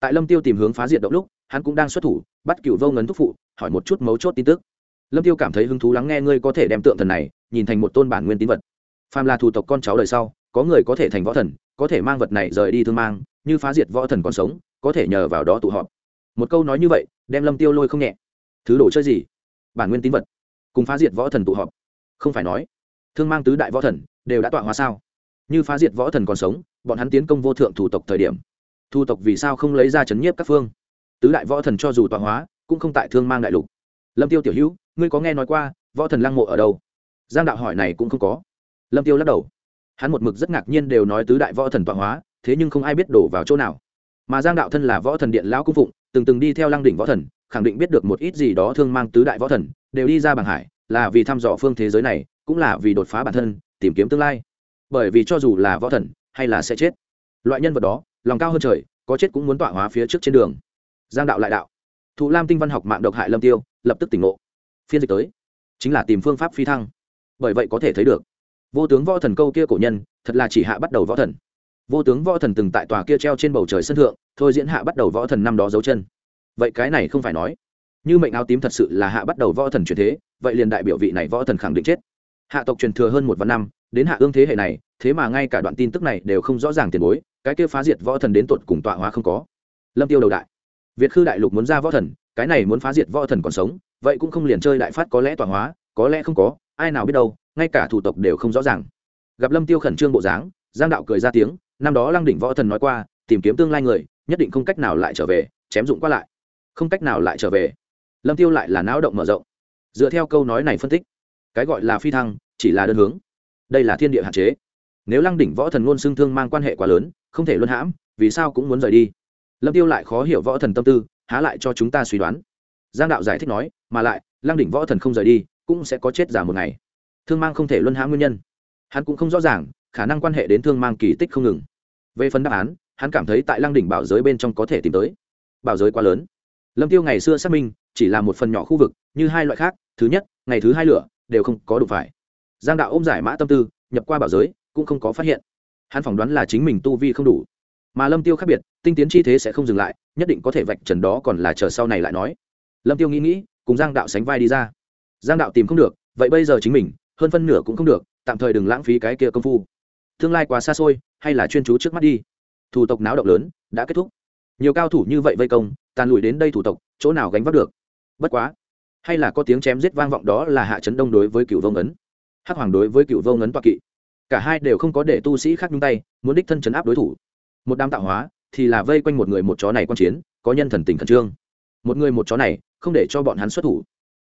Speaker 1: Tại lâm tiêu tìm hướng phá diệt động lúc, hắn cũng đang xuất thủ bắt cựu vô ngấn thúc phụ, hỏi một chút mấu chốt tin tức. Lâm tiêu cảm thấy hứng thú lắng nghe ngươi có thể đem tượng thần này nhìn thành một tôn bản nguyên tín vật. Phàm là thủ tộc con cháu đời sau, có người có thể thành võ thần, có thể mang vật này rời đi thương mang, như phá diệt võ thần còn sống, có thể nhờ vào đó tụ họp. Một câu nói như vậy, đem lâm tiêu lôi không nhẹ. Thứ đồ chơi gì? Bản nguyên tín vật. Cùng phá diệt võ thần tụ họp. Không phải nói, thương mang tứ đại võ thần đều đã tọa hóa sao? Như phá diệt võ thần còn sống, bọn hắn tiến công vô thượng thủ tộc thời điểm. Thu tộc vì sao không lấy ra chấn nhiếp các phương? Tứ đại võ thần cho dù tọa hóa, cũng không tại thương mang đại lục. Lâm tiêu tiểu hữu, ngươi có nghe nói qua võ thần lăng mộ ở đâu? Giang đạo hỏi này cũng không có. Lâm tiêu lắc đầu. Hắn một mực rất ngạc nhiên đều nói tứ đại võ thần tọa hóa, thế nhưng không ai biết đổ vào chỗ nào. Mà giang đạo thân là võ thần điện lão cung phụng, từng từng đi theo lăng đỉnh võ thần, khẳng định biết được một ít gì đó thương mang tứ đại võ thần, đều đi ra bằng hải, là vì thăm dò phương thế giới này, cũng là vì đột phá bản thân, tìm kiếm tương lai. Bởi vì cho dù là võ thần, hay là sẽ chết. Loại nhân vật đó, lòng cao hơn trời, có chết cũng muốn tọa hóa phía trước trên đường giang đạo lại đạo. Thụ lam tinh văn học mạng độc hại lâm tiêu, lập tức tỉnh ngộ. Phiên dịch tới, chính là tìm phương pháp phi thăng. Bởi vậy có thể thấy được, vô tướng võ thần câu kia cổ nhân, thật là chỉ hạ bắt đầu võ thần. Vô tướng võ thần từng tại tòa kia treo trên bầu trời sân thượng, thôi diễn hạ bắt đầu võ thần năm đó dấu chân. Vậy cái này không phải nói, như mệnh áo tím thật sự là hạ bắt đầu võ thần truyền thế, vậy liền đại biểu vị này võ thần khẳng định chết. Hạ tộc truyền thừa hơn một vạn năm, đến hạ ương thế hệ này, thế mà ngay cả đoạn tin tức này đều không rõ ràng tiền bối, cái kia phá diệt võ thần đến tột cùng tọa hóa không có. Lâm tiêu đầu đại việt khư đại lục muốn ra võ thần, cái này muốn phá diệt võ thần còn sống, vậy cũng không liền chơi đại phát có lẽ tọa hóa, có lẽ không có, ai nào biết đâu, ngay cả thủ tộc đều không rõ ràng. Gặp lâm tiêu khẩn trương bộ dáng, giang đạo cười ra tiếng, năm đó lăng đỉnh võ thần nói qua, tìm kiếm tương lai người, nhất định không cách nào lại trở về, chém dụng qua lại. Không cách nào lại trở về. Lâm tiêu lại là não động mở rộng. Dựa theo câu nói này phân tích, cái gọi là phi thăng, chỉ là đơn hướng. Đây là thiên địa hạn chế. Nếu lăng đỉnh võ thần luôn xưng thương mang quan hệ quá lớn, không thể luân hãm, vì sao cũng muốn rời đi? Lâm tiêu lại khó hiểu võ thần tâm tư, há lại cho chúng ta suy đoán. Giang đạo giải thích nói, mà lại, lăng đỉnh võ thần không rời đi, cũng sẽ có chết giả một ngày. Thương mang không thể luân hãm nguyên nhân. Hắn cũng không rõ ràng, khả năng quan hệ đến thương mang kỳ tích không ngừng. Về phần đáp án, hắn cảm thấy tại lăng đỉnh bảo giới bên trong có thể tìm tới. Bảo giới quá lớn. Lâm tiêu ngày xưa xác minh, chỉ là một phần nhỏ khu vực, như hai loại khác, thứ nhất, ngày thứ hai lửa, đều không có đủ phải. Giang đạo ôm giải mã tâm tư, nhập qua bảo giới, cũng không có phát hiện. Hắn phỏng đoán là chính mình tu vi không đủ mà lâm tiêu khác biệt tinh tiến chi thế sẽ không dừng lại nhất định có thể vạch trần đó còn là chờ sau này lại nói lâm tiêu nghĩ nghĩ cùng giang đạo sánh vai đi ra giang đạo tìm không được vậy bây giờ chính mình hơn phân nửa cũng không được tạm thời đừng lãng phí cái kia công phu tương lai quá xa xôi hay là chuyên chú trước mắt đi thủ tộc náo động lớn đã kết thúc nhiều cao thủ như vậy vây công tàn lùi đến đây thủ tộc chỗ nào gánh vác được bất quá hay là có tiếng chém giết vang vọng đó là hạ chấn đông đối với cựu vông ấn hắc hoàng đối với cựu vông ấn toa kỵ cả hai đều không có để tu sĩ khác nhung tay muốn đích thân chấn áp đối thủ một đám tạo hóa thì là vây quanh một người một chó này quan chiến, có nhân thần tình khẩn trương. Một người một chó này không để cho bọn hắn xuất thủ.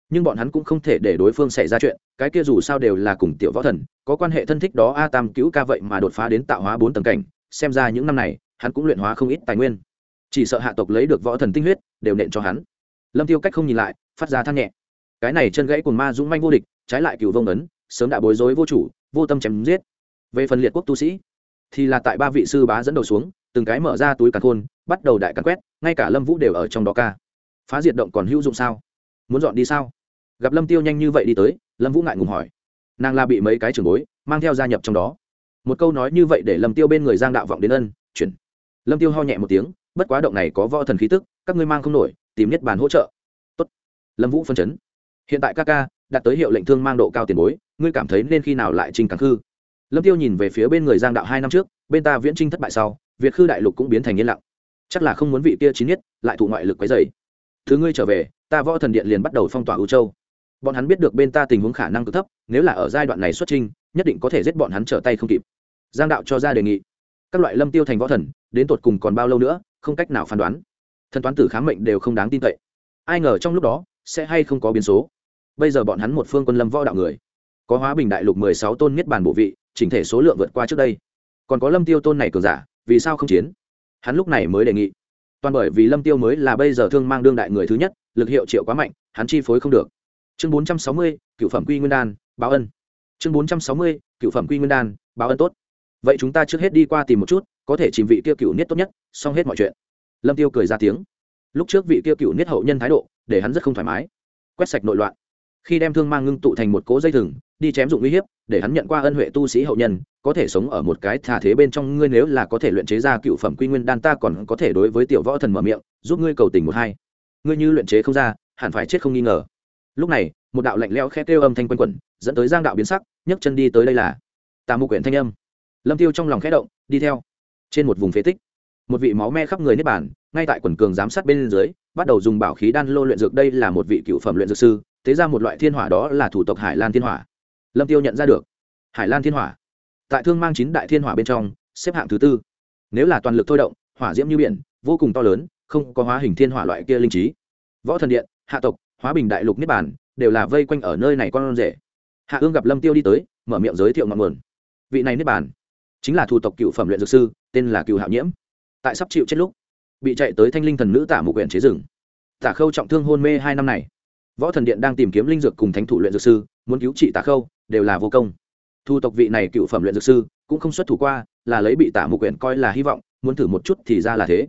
Speaker 1: Nhưng bọn hắn cũng không thể để đối phương xảy ra chuyện, cái kia dù sao đều là cùng tiểu võ thần, có quan hệ thân thích đó a tam cứu ca vậy mà đột phá đến tạo hóa bốn tầng cảnh, xem ra những năm này, hắn cũng luyện hóa không ít tài nguyên. Chỉ sợ hạ tộc lấy được võ thần tinh huyết, đều nện cho hắn. Lâm tiêu cách không nhìn lại, phát ra than nhẹ. Cái này chân gãy cùng ma dũng manh vô địch, trái lại cựu vông ấn, sớm đã bối rối vô chủ, vô tâm chém giết. Về phần liệt quốc tu sĩ thì là tại ba vị sư bá dẫn đầu xuống, từng cái mở ra túi càn khôn, bắt đầu đại càn quét, ngay cả lâm vũ đều ở trong đó ca. Phá diệt động còn hữu dụng sao? Muốn dọn đi sao? Gặp lâm tiêu nhanh như vậy đi tới, lâm vũ ngại ngùng hỏi. Nàng la bị mấy cái trường bối mang theo gia nhập trong đó. Một câu nói như vậy để lâm tiêu bên người giang đạo vọng đến ân, chuyển. Lâm tiêu ho nhẹ một tiếng, bất quá động này có võ thần khí tức, các ngươi mang không nổi, tìm nhất bàn hỗ trợ. Tốt. lâm vũ phân chấn. Hiện tại ca ca, đạt tới hiệu lệnh thương mang độ cao tiền bối, ngươi cảm thấy nên khi nào lại trình càng khư? Lâm tiêu nhìn về phía bên người giang đạo hai năm trước, bên ta viễn trinh thất bại sau, việt khư đại lục cũng biến thành yên lặng. Chắc là không muốn vị kia chín nhất, lại thụ ngoại lực quấy dày thứ ngươi trở về, ta võ thần điện liền bắt đầu phong tỏa ưu châu. Bọn hắn biết được bên ta tình huống khả năng cực thấp, nếu là ở giai đoạn này xuất trinh, nhất định có thể giết bọn hắn trở tay không kịp. Giang đạo cho ra đề nghị. Các loại lâm tiêu thành võ thần, đến tột cùng còn bao lâu nữa, không cách nào phán đoán. Thần toán tử khám mệnh đều không đáng tin cậy. Ai ngờ trong lúc đó, sẽ hay không có biến số. Bây giờ bọn hắn một phương quân lâm võ đạo người. Có hóa bình đại lục mười sáu tôn niết bàn bộ vị chỉnh thể số lượng vượt qua trước đây. Còn có lâm tiêu tôn này cường giả, vì sao không chiến? Hắn lúc này mới đề nghị. Toàn bởi vì lâm tiêu mới là bây giờ thương mang đương đại người thứ nhất, lực hiệu triệu quá mạnh, hắn chi phối không được. Chương bốn trăm sáu mươi, cựu phẩm quy nguyên đan, báo ân. Chương bốn trăm sáu mươi, cựu phẩm quy nguyên đan, báo ân tốt. Vậy chúng ta trước hết đi qua tìm một chút, có thể chìm vị kia cựu niết tốt nhất, xong hết mọi chuyện. Lâm tiêu cười ra tiếng. Lúc trước vị kia cựu niết hậu nhân thái độ, để hắn rất không thoải mái. Quét sạch nội loạn khi đem thương mang ngưng tụ thành một cố dây thừng, đi chém dụng uy hiếp, để hắn nhận qua ân huệ tu sĩ hậu nhân, có thể sống ở một cái thà thế bên trong ngươi nếu là có thể luyện chế ra cựu phẩm quy nguyên đan ta còn có thể đối với tiểu võ thần mở miệng, giúp ngươi cầu tình một hai. Ngươi như luyện chế không ra, hẳn phải chết không nghi ngờ. Lúc này, một đạo lạnh lẽo khẽ kêu âm thanh quanh quẩn, dẫn tới giang đạo biến sắc, nhấc chân đi tới đây là tà mục quyển thanh âm. Lâm tiêu trong lòng khẽ động, đi theo. Trên một vùng phế tích, một vị máu me khắp người nếp bản ngay tại quần cường giám sát bên dưới, bắt đầu dùng bảo khí đan lô luyện dược. Đây là một vị cựu phẩm luyện dược sư thế ra một loại thiên hỏa đó là thủ tộc hải lan thiên hỏa. Lâm tiêu nhận ra được. Hải lan thiên hỏa. Tại thương mang chín đại thiên hỏa bên trong, xếp hạng thứ tư. Nếu là toàn lực thôi động, hỏa diễm như biển, vô cùng to lớn, không có hóa hình thiên hỏa loại kia linh trí. Võ thần điện, hạ tộc, hóa bình đại lục niết bản đều là vây quanh ở nơi này con rể. Hạ ương gặp lâm tiêu đi tới, mở miệng giới thiệu ngọn nguồn. Vị này niết bản chính là thủ tộc cựu phẩm luyện dược sư, tên là cựu hạo nhiễm. Tại sắp chịu chết lúc, bị chạy tới thanh linh thần nữ tả mục quyển chế rừng tả khâu trọng thương hôn mê hai năm này võ thần điện đang tìm kiếm linh dược cùng thánh thủ luyện dược sư, muốn cứu trị tả khâu, đều là vô công. Thu tộc vị này cựu phẩm luyện dược sư, cũng không xuất thủ qua, là lấy bị tả mục quyển coi là hy vọng, muốn thử một chút thì ra là thế.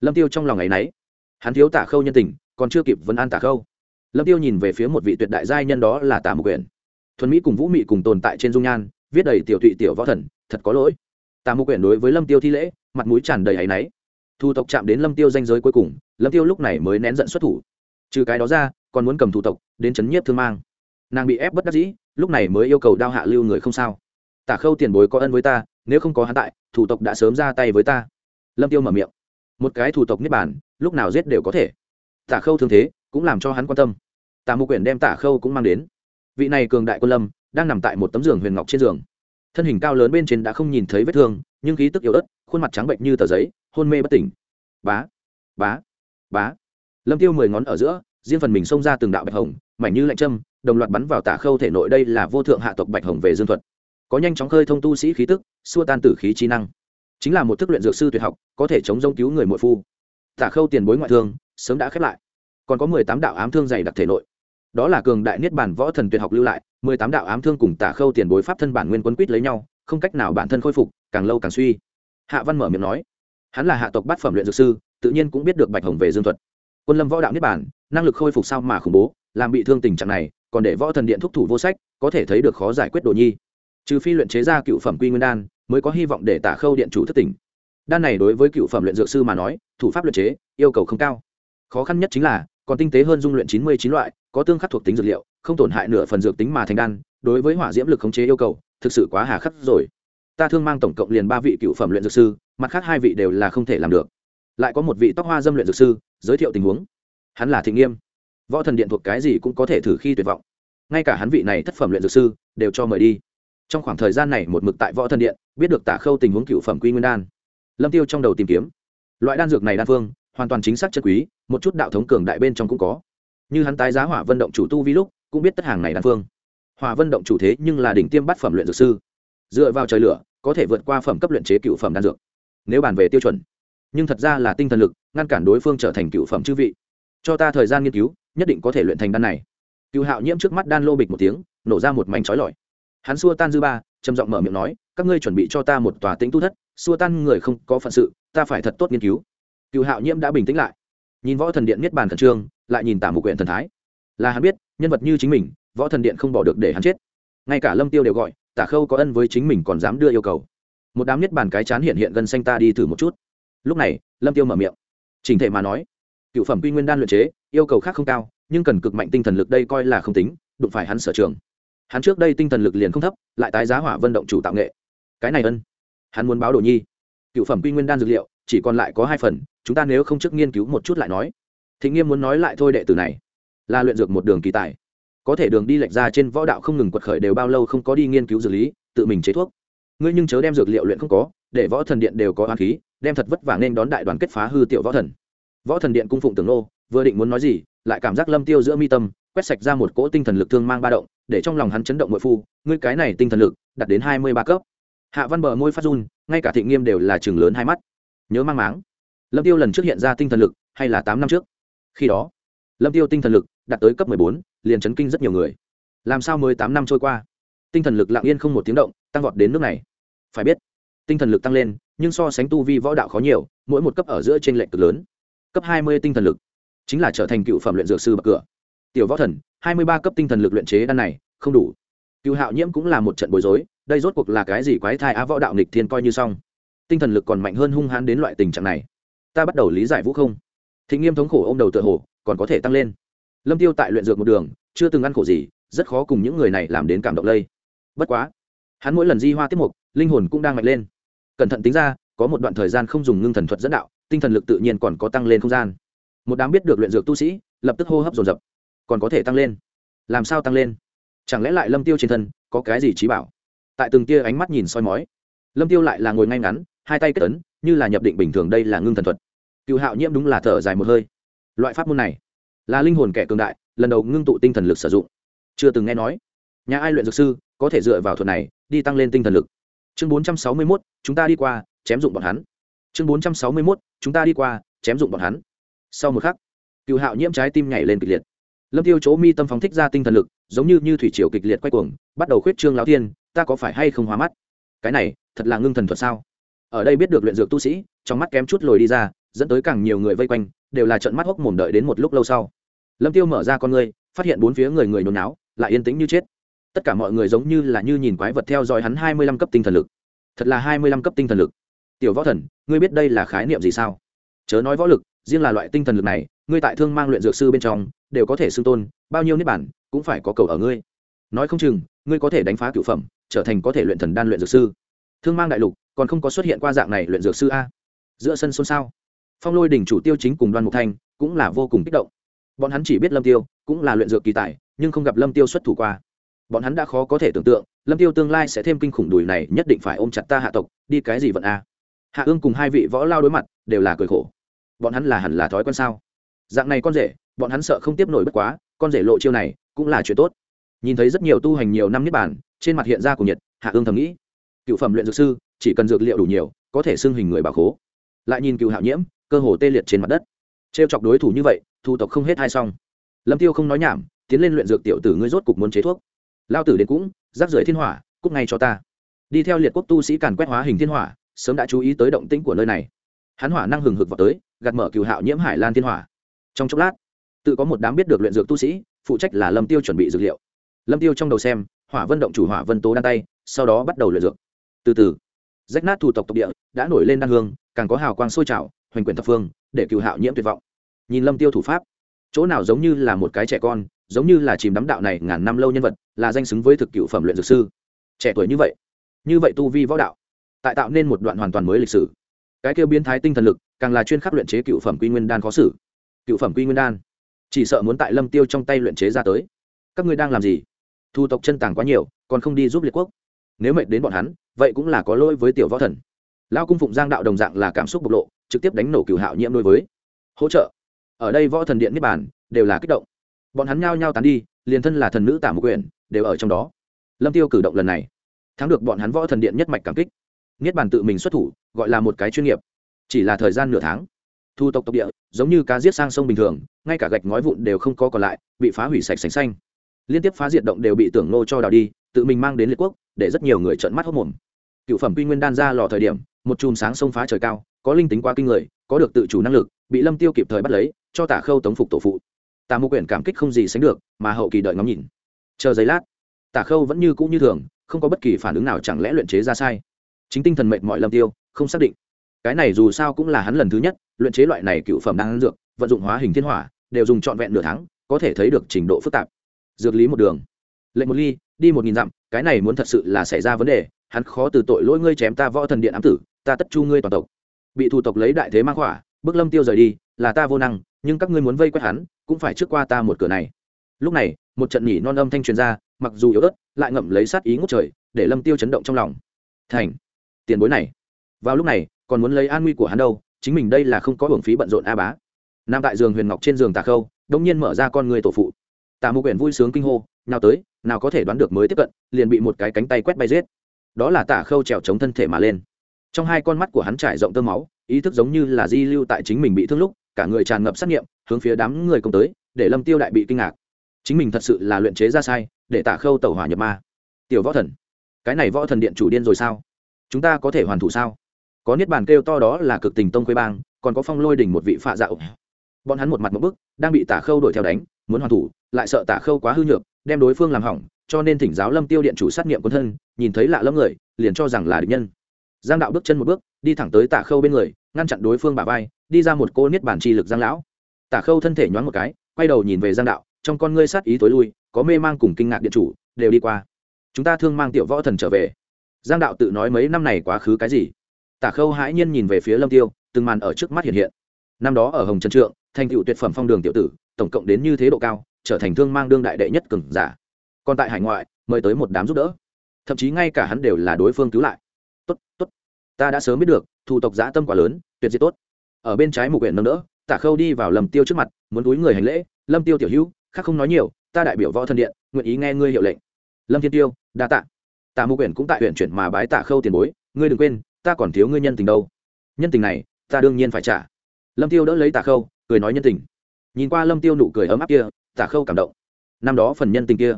Speaker 1: Lâm tiêu trong lòng ngày nấy. Hắn thiếu tả khâu nhân tình, còn chưa kịp vấn an tả khâu. Lâm tiêu nhìn về phía một vị tuyệt đại giai nhân đó là tả mục quyển thuần mỹ cùng vũ mị cùng tồn tại trên dung nhan, viết đầy tiểu thụy tiểu võ thần, thật có lỗi. Tả mục quyển đối với lâm tiêu thi lễ, mặt mũi tràn đầy áy náy thu tộc chạm đến lâm tiêu danh giới cuối cùng, lâm tiêu lúc này mới nén giận xuất thủ. Trừ cái đó ra còn muốn cầm thủ tộc, đến chấn nhiếp thương mang. Nàng bị ép bất đắc dĩ, lúc này mới yêu cầu đao hạ lưu người không sao. Tả khâu tiền bối có ân với ta, nếu không có hắn tại, thủ tộc đã sớm ra tay với ta. Lâm tiêu mở miệng. Một cái thủ tộc niết bản lúc nào giết đều có thể. Tả khâu thương thế, cũng làm cho hắn quan tâm. Tả mục quyển đem tả khâu cũng mang đến. Vị này cường đại quân lâm, đang nằm tại một tấm giường huyền ngọc trên giường. Thân hình cao lớn bên trên đã không nhìn thấy vết thương, nhưng khí tức yếu ớt, khuôn mặt trắng bệnh như tờ giấy, hôn mê bất tỉnh. Bá bá bá. Lâm tiêu mười ngón ở giữa riêng phần mình xông ra từng đạo bạch hồng, mảnh như lạnh châm, đồng loạt bắn vào tả khâu thể nội đây là vô thượng hạ tộc bạch hồng về dương thuật. Có nhanh chóng khơi thông tu sĩ khí tức, xua tan tử khí trí năng. Chính là một thức luyện dược sư tuyệt học, có thể chống dông cứu người muội phu. Tả khâu tiền bối ngoại thương, sớm đã khép lại. Còn có mười tám đạo ám thương dày đặc thể nội. Đó là cường đại niết bản võ thần tuyệt học lưu lại, mười tám đạo ám thương cùng tả khâu tiền bối pháp thân bản nguyên quân quýt lấy nhau, không cách nào bản thân khôi phục, càng lâu càng suy. Hạ văn mở miệng nói, hắn là hạ tộc bát phẩm luyện dược sư, tự nhiên cũng biết được bạch hồng về dương thuật. Quân lâm võ đạo niết bản năng lực khôi phục sao mà khủng bố, làm bị thương tình trạng này, còn để võ thần điện thúc thủ vô sách, có thể thấy được khó giải quyết đồ nhi. Trừ phi luyện chế ra cựu phẩm quy nguyên đan, mới có hy vọng để tả khâu điện chủ thất tỉnh. Đan này đối với cựu phẩm luyện dược sư mà nói, thủ pháp luyện chế, yêu cầu không cao. Khó khăn nhất chính là, còn tinh tế hơn dung luyện chín mươi chín loại, có tương khắc thuộc tính dược liệu, không tổn hại nửa phần dược tính mà thành đan, đối với hỏa diễm lực khống chế yêu cầu, thực sự quá hà khắc rồi. Ta thương mang tổng cộng liền ba vị cựu phẩm luyện dược sư, mặt khác hai vị đều là không thể làm được. Lại có một vị tóc hoa dâm luyện dược sư, giới thiệu tình huống hắn là thị nghiêm. Võ thần điện thuộc cái gì cũng có thể thử khi tuyệt vọng. Ngay cả hắn vị này thất phẩm luyện dược sư đều cho mời đi. Trong khoảng thời gian này một mực tại võ thần điện, biết được tả khâu tình huống cựu phẩm quy nguyên đan. Lâm tiêu trong đầu tìm kiếm. Loại đan dược này đan phương, hoàn toàn chính xác chất quý, một chút đạo thống cường đại bên trong cũng có. Như hắn tái giá hỏa vận động chủ tu vi lúc, cũng biết tất hàng này đan phương. Hỏa vận động chủ thế nhưng là đỉnh tiêm bát phẩm luyện dược sư. Dựa vào trời lửa, có thể vượt qua phẩm cấp luyện chế cựu phẩm đan dược. Nếu bàn về tiêu chuẩn, nhưng thật ra là tinh thần lực, ngăn cản đối phương trở thành cựu phẩm chư vị cho ta thời gian nghiên cứu, nhất định có thể luyện thành đan này. Cựu hạo nhiễm trước mắt đan lô bịch một tiếng, nổ ra một mảnh trói lọi. Hắn xua tan dư ba, trầm giọng mở miệng nói, các ngươi chuẩn bị cho ta một tòa tính tu thất, xua tan người không có phận sự, ta phải thật tốt nghiên cứu. Cựu hạo nhiễm đã bình tĩnh lại. Nhìn võ thần điện niết bàn thần trương, lại nhìn tả mục quyển thần thái. Là hắn biết, nhân vật như chính mình, võ thần điện không bỏ được để hắn chết. Ngay cả lâm tiêu đều gọi, tả khâu có ân với chính mình còn dám đưa yêu cầu. Một đám niết bàn cái chán hiện hiện gần xanh ta đi thử một chút. Lúc này, lâm tiêu mở miệng. Trình thể mà nói cựu phẩm quy nguyên đan luyện chế, yêu cầu khác không cao, nhưng cần cực mạnh tinh thần lực đây coi là không tính, đụng phải hắn sở trường. Hắn trước đây tinh thần lực liền không thấp, lại tái giá hỏa vận động chủ tạo nghệ. Cái này ân. Hắn muốn báo đồ nhi. Cựu phẩm quy nguyên đan dược liệu, chỉ còn lại có hai phần, chúng ta nếu không trước nghiên cứu một chút lại nói. Thịnh nghiêm muốn nói lại thôi đệ tử này. Là luyện dược một đường kỳ tài. Có thể đường đi lệch ra trên võ đạo không ngừng quật khởi đều bao lâu không có đi nghiên cứu dược lý, tự mình chế thuốc. Ngươi nhưng chớ đem dược liệu luyện không có, để võ thần điện đều có hoa khí, đem thật vất vả nên đón đại đoàn kết phá hư tiểu võ thần võ thần điện cung phụng tưởng nô, vừa định muốn nói gì, lại cảm giác lâm tiêu giữa mi tâm, quét sạch ra một cỗ tinh thần lực thương mang ba động, để trong lòng hắn chấn động nội phu, ngươi cái này tinh thần lực, đạt đến hai mươi ba cấp. Hạ văn bờ môi phát run, ngay cả thị nghiêm đều là chừng lớn hai mắt. Nhớ mang máng. Lâm tiêu lần trước hiện ra tinh thần lực, hay là tám năm trước? Khi đó, lâm tiêu tinh thần lực đạt tới cấp mười bốn, liền chấn kinh rất nhiều người. Làm sao mới tám năm trôi qua? Tinh thần lực lặng yên không một tiếng động, tăng vọt đến nước này. Phải biết, tinh thần lực tăng lên, nhưng so sánh tu vi võ đạo khó nhiều, mỗi một cấp ở giữa trên lệnh cực lớn cấp hai mươi tinh thần lực. Chính là trở thành cựu phẩm luyện dược sư bậc cửa. Tiểu võ thần, hai mươi ba cấp tinh thần lực luyện chế đan này, không đủ. Cựu hạo nhiễm cũng là một trận bối rối, đây rốt cuộc là cái gì quái thai á võ đạo nịch thiên coi như xong. Tinh thần lực còn mạnh hơn hung hãn đến loại tình trạng này. Ta bắt đầu lý giải vũ không? Thị nghiêm thống khổ ô m đầu tựa hồ, còn có thể tăng lên. Lâm tiêu tại luyện dược một đường, chưa từng ăn khổ gì, rất khó cùng những người này làm đến cảm động lây. Bất quá, hắn mỗi lần di hoa tiết mục, linh hồn cũng đang mạnh lên. Cẩn thận tính ra, có một đoạn thời gian không dùng ngưng thần thuật dẫn đạo tinh thần lực tự nhiên còn có tăng lên không gian. Một đám biết được luyện dược tu sĩ lập tức hô hấp dồn dập. Còn có thể tăng lên. Làm sao tăng lên? Chẳng lẽ lại lâm tiêu trên thân có cái gì trí bảo? Tại từng tia ánh mắt nhìn soi mói lâm tiêu lại là ngồi ngay ngắn hai tay kết ấn như là nhập định bình thường đây là ngưng thần thuật. Cựu hạo nhiễm đúng là thở dài một hơi. Loại pháp môn này là linh hồn kẻ cường đại lần đầu ngưng tụ tinh thần lực sử dụng. Chưa từng nghe nói. Nhà ai luyện dược sư có thể dựa vào thuật này đi tăng lên tinh thần lực? Chương 461, chúng ta đi qua chém dụng bọn hắn. Chương 461, chúng ta đi qua, chém dụng bọn hắn. Sau một khắc, cựu hạo nhiễm trái tim nhảy lên kịch liệt. Lâm tiêu chỗ mi tâm phóng thích ra tinh thần lực, giống như như thủy triều kịch liệt quay cuồng, bắt đầu khuyết trương lão thiên, ta có phải hay không hóa mắt? Cái này, thật là ngưng thần thuật sao? Ở đây biết được luyện dược tu sĩ, trong mắt kém chút lồi đi ra, dẫn tới càng nhiều người vây quanh, đều là trận mắt hốc mồm đợi đến một lúc lâu sau. Lâm tiêu mở ra con ngươi, phát hiện bốn phía người người nôn náo lại yên tĩnh như chết. Tất cả mọi người giống như là như nhìn quái vật theo dõi hắn hai mươi lăm cấp tinh thần lực. Thật là hai mươi lăm cấp tinh thần lực tiểu võ thần, ngươi biết đây là khái niệm gì sao? Chớ nói võ lực, riêng là loại tinh thần lực này, ngươi tại thương mang luyện dược sư bên trong, đều có thể xưng tôn, bao nhiêu niết bản cũng phải có cầu ở ngươi. Nói không chừng, ngươi có thể đánh phá cựu phẩm, trở thành có thể luyện thần đan luyện dược sư. Thương mang đại lục, còn không có xuất hiện qua dạng này luyện dược sư a. Giữa sân xôn xao. Phong lôi đỉnh chủ tiêu chính cùng đoan mục thanh cũng là vô cùng kích động. Bọn hắn chỉ biết lâm tiêu cũng là luyện dược kỳ tài, nhưng không gặp lâm tiêu xuất thủ qua. Bọn hắn đã khó có thể tưởng tượng, lâm tiêu tương lai sẽ thêm kinh khủng đùi này nhất định phải ôm chặt ta hạ tộc, đi cái gì vận a? Hạ ương cùng hai vị võ lao đối mặt, đều là cười khổ. Bọn hắn là hẳn là thói quen sao? Dạng này con rể, bọn hắn sợ không tiếp nổi bất quá, con rể lộ chiêu này cũng là chuyện tốt. Nhìn thấy rất nhiều tu hành nhiều năm niết bản trên mặt hiện ra của nhiệt, hạ ương thầm nghĩ, cựu phẩm luyện dược sư, chỉ cần dược liệu đủ nhiều, có thể xưng hình người bà khố. Lại nhìn cựu hạo nhiễm, cơ hồ tê liệt trên mặt đất. Trêu chọc đối thủ như vậy, thu tộc không hết hai xong lâm tiêu không nói nhảm, tiến lên luyện dược tiểu tử ngươi rốt cục muốn chế thuốc. Lao tử đến cũng rác rưởi thiên hỏa cúc ngay cho ta. Đi theo liệt quốc tu sĩ càn quét hóa hình thiên hỏa sớm đã chú ý tới động tĩnh của nơi này. Hắn hỏa năng hừng hực vào tới, gạt mở cựu hạo nhiễm hải lan thiên hỏa. Trong chốc lát, tự có một đám biết được luyện dược tu sĩ, phụ trách là lâm tiêu chuẩn bị dược liệu. Lâm tiêu trong đầu xem, hỏa vân động chủ hỏa vân tố đan tay, sau đó bắt đầu luyện dược. Từ từ, rách nát thủ tộc tộc địa, đã nổi lên đan hương, càng có hào quang sôi trào, hoành quyền thập phương, để cựu hạo nhiễm tuyệt vọng. Nhìn lâm tiêu thủ pháp, chỗ nào giống như là một cái trẻ con, giống như là chìm đắm đạo này ngàn năm lâu nhân vật, là danh xứng với thực cựu phẩm luyện dược sư. Trẻ tuổi như vậy như vậy tu vi võ đạo tại tạo nên một đoạn hoàn toàn mới lịch sử. Cái kêu biến thái tinh thần lực, càng là chuyên khắc luyện chế cựu phẩm quy nguyên đan khó xử. Cựu phẩm quy nguyên đan? Chỉ sợ muốn tại lâm tiêu trong tay luyện chế ra tới. Các ngươi đang làm gì? Thu tộc chân tàng quá nhiều, còn không đi giúp liệt quốc. Nếu mệt đến bọn hắn, vậy cũng là có lỗi với tiểu võ thần. Lao cung phụng giang đạo đồng dạng là cảm xúc bộc lộ, trực tiếp đánh nổ cửu hạo nhiễm đối với. Hỗ trợ. Ở đây võ thần điện niết bàn, đều là kích động. Bọn hắn nhao nhao tán đi, liền thân là thần nữ tả một quyền đều ở trong đó. Lâm tiêu cử động lần này, thắng được bọn hắn võ thần điện nhất mạch cảm kích niết bàn tự mình xuất thủ, gọi là một cái chuyên nghiệp. Chỉ là thời gian nửa tháng. Thu tộc tộc địa, giống như cá giết sang sông bình thường, ngay cả gạch ngói vụn đều không có còn lại, bị phá hủy sạch sành xanh. Liên tiếp phá diệt động đều bị tưởng nô cho đào đi, tự mình mang đến liệt quốc, để rất nhiều người trợn mắt hốc mồm cựu phẩm quy nguyên đan ra lò thời điểm, một chùm sáng sông phá trời cao, có linh tính quá kinh người, có được tự chủ năng lực, bị lâm tiêu kịp thời bắt lấy, cho tả khâu tống phục tổ phụ. Tà mục quyển cảm kích không gì sánh được, mà hậu kỳ đợi ngắm nhìn. Chờ giây lát, tả khâu vẫn như cũ như thường, không có bất kỳ phản ứng nào chẳng lẽ luyện chế ra sai chính tinh thần mệnh mọi lâm tiêu, không xác định. Cái này dù sao cũng là hắn lần thứ nhất, luyện chế loại này cựu phẩm đang dược, vận dụng hóa hình thiên hỏa, đều dùng trọn vẹn nửa tháng, có thể thấy được trình độ phức tạp. Dược lý một đường. Lệnh một ly, đi một nghìn dặm, cái này muốn thật sự là xảy ra vấn đề, hắn khó từ tội lỗi ngươi chém ta võ thần điện ám tử, ta tất chu ngươi toàn tộc. Bị thủ tộc lấy đại thế mang khỏa, bước lâm tiêu rời đi, là ta vô năng, nhưng các ngươi muốn vây quét hắn, cũng phải trước qua ta một cửa này. Lúc này, một trận nhỉ non âm thanh truyền ra, mặc dù yếu ớt, lại ngậm lấy sát ý ngút trời, để lâm tiêu chấn động trong lòng. Thành tiền bối này. Vào lúc này, còn muốn lấy an nguy của hắn đâu, chính mình đây là không có hưởng phí bận rộn a bá. Nam tại giường huyền ngọc trên giường tà khâu, đông nhiên mở ra con người tổ phụ. Tà mục quyển vui sướng kinh hô, nào tới, nào có thể đoán được mới tiếp cận, liền bị một cái cánh tay quét bay giết. Đó là tả khâu trèo chống thân thể mà lên. Trong hai con mắt của hắn trải rộng tơ máu, ý thức giống như là di lưu tại chính mình bị thương lúc, cả người tràn ngập sát nghiệm, hướng phía đám người công tới, để lâm tiêu đại bị kinh ngạc. Chính mình thật sự là luyện chế ra sai, để tả khâu tẩu hỏa nhập ma. Tiểu võ thần, cái này võ thần điện chủ điên rồi sao? Chúng ta có thể hoàn thủ sao? Có niết bàn kêu to đó là cực tình tông quê bang, còn có phong lôi đỉnh một vị phạ dạo bọn hắn một mặt một bức, đang bị tả khâu đuổi theo đánh, muốn hoàn thủ, lại sợ tả khâu quá hư nhược, đem đối phương làm hỏng, cho nên thỉnh giáo lâm tiêu điện chủ sát nghiệm quân thân, nhìn thấy lạ lâm người, liền cho rằng là địch nhân. Giang đạo bước chân một bước, đi thẳng tới tả khâu bên người, ngăn chặn đối phương bà vai, đi ra một cô niết bàn chi lực giang lão. Tả khâu thân thể nhoáng một cái, quay đầu nhìn về giang đạo, trong con ngươi sát ý tối lui, có mê mang cùng kinh ngạc điện chủ, đều đi qua. Chúng ta thương mang tiểu võ thần trở về giang đạo tự nói mấy năm này quá khứ cái gì? Tả khâu hãi nhiên nhìn về phía lâm tiêu, từng màn ở trước mắt hiện hiện. Năm đó ở hồng trần trượng, thành tựu tuyệt phẩm phong đường tiểu tử, tổng cộng đến như thế độ cao, trở thành thương mang đương đại đệ nhất cường giả. Còn tại hải ngoại, mời tới một đám giúp đỡ. Thậm chí ngay cả hắn đều là đối phương cứu lại. Tốt tốt, ta đã sớm biết được thủ tộc giã tâm quả lớn, tuyệt diệt tốt. Ở bên trái mục huyện nâng đỡ, tả khâu đi vào lầm tiêu trước mặt, muốn túi người hành lễ, lâm tiêu tiểu hữu, khác không nói nhiều, ta đại biểu võ thân điện, nguyện ý nghe ngươi hiệu lệnh. Lâm thiên tiêu, đa tạ tạ mục huyện cũng tại huyện chuyển mà bái tạ khâu tiền bối, ngươi đừng quên, ta còn thiếu ngươi nhân tình đâu. Nhân tình này, ta đương nhiên phải trả. Lâm tiêu đỡ lấy tạ khâu, cười nói nhân tình. Nhìn qua lâm tiêu nụ cười ấm áp kia tạ khâu cảm động. Năm đó phần nhân tình kia,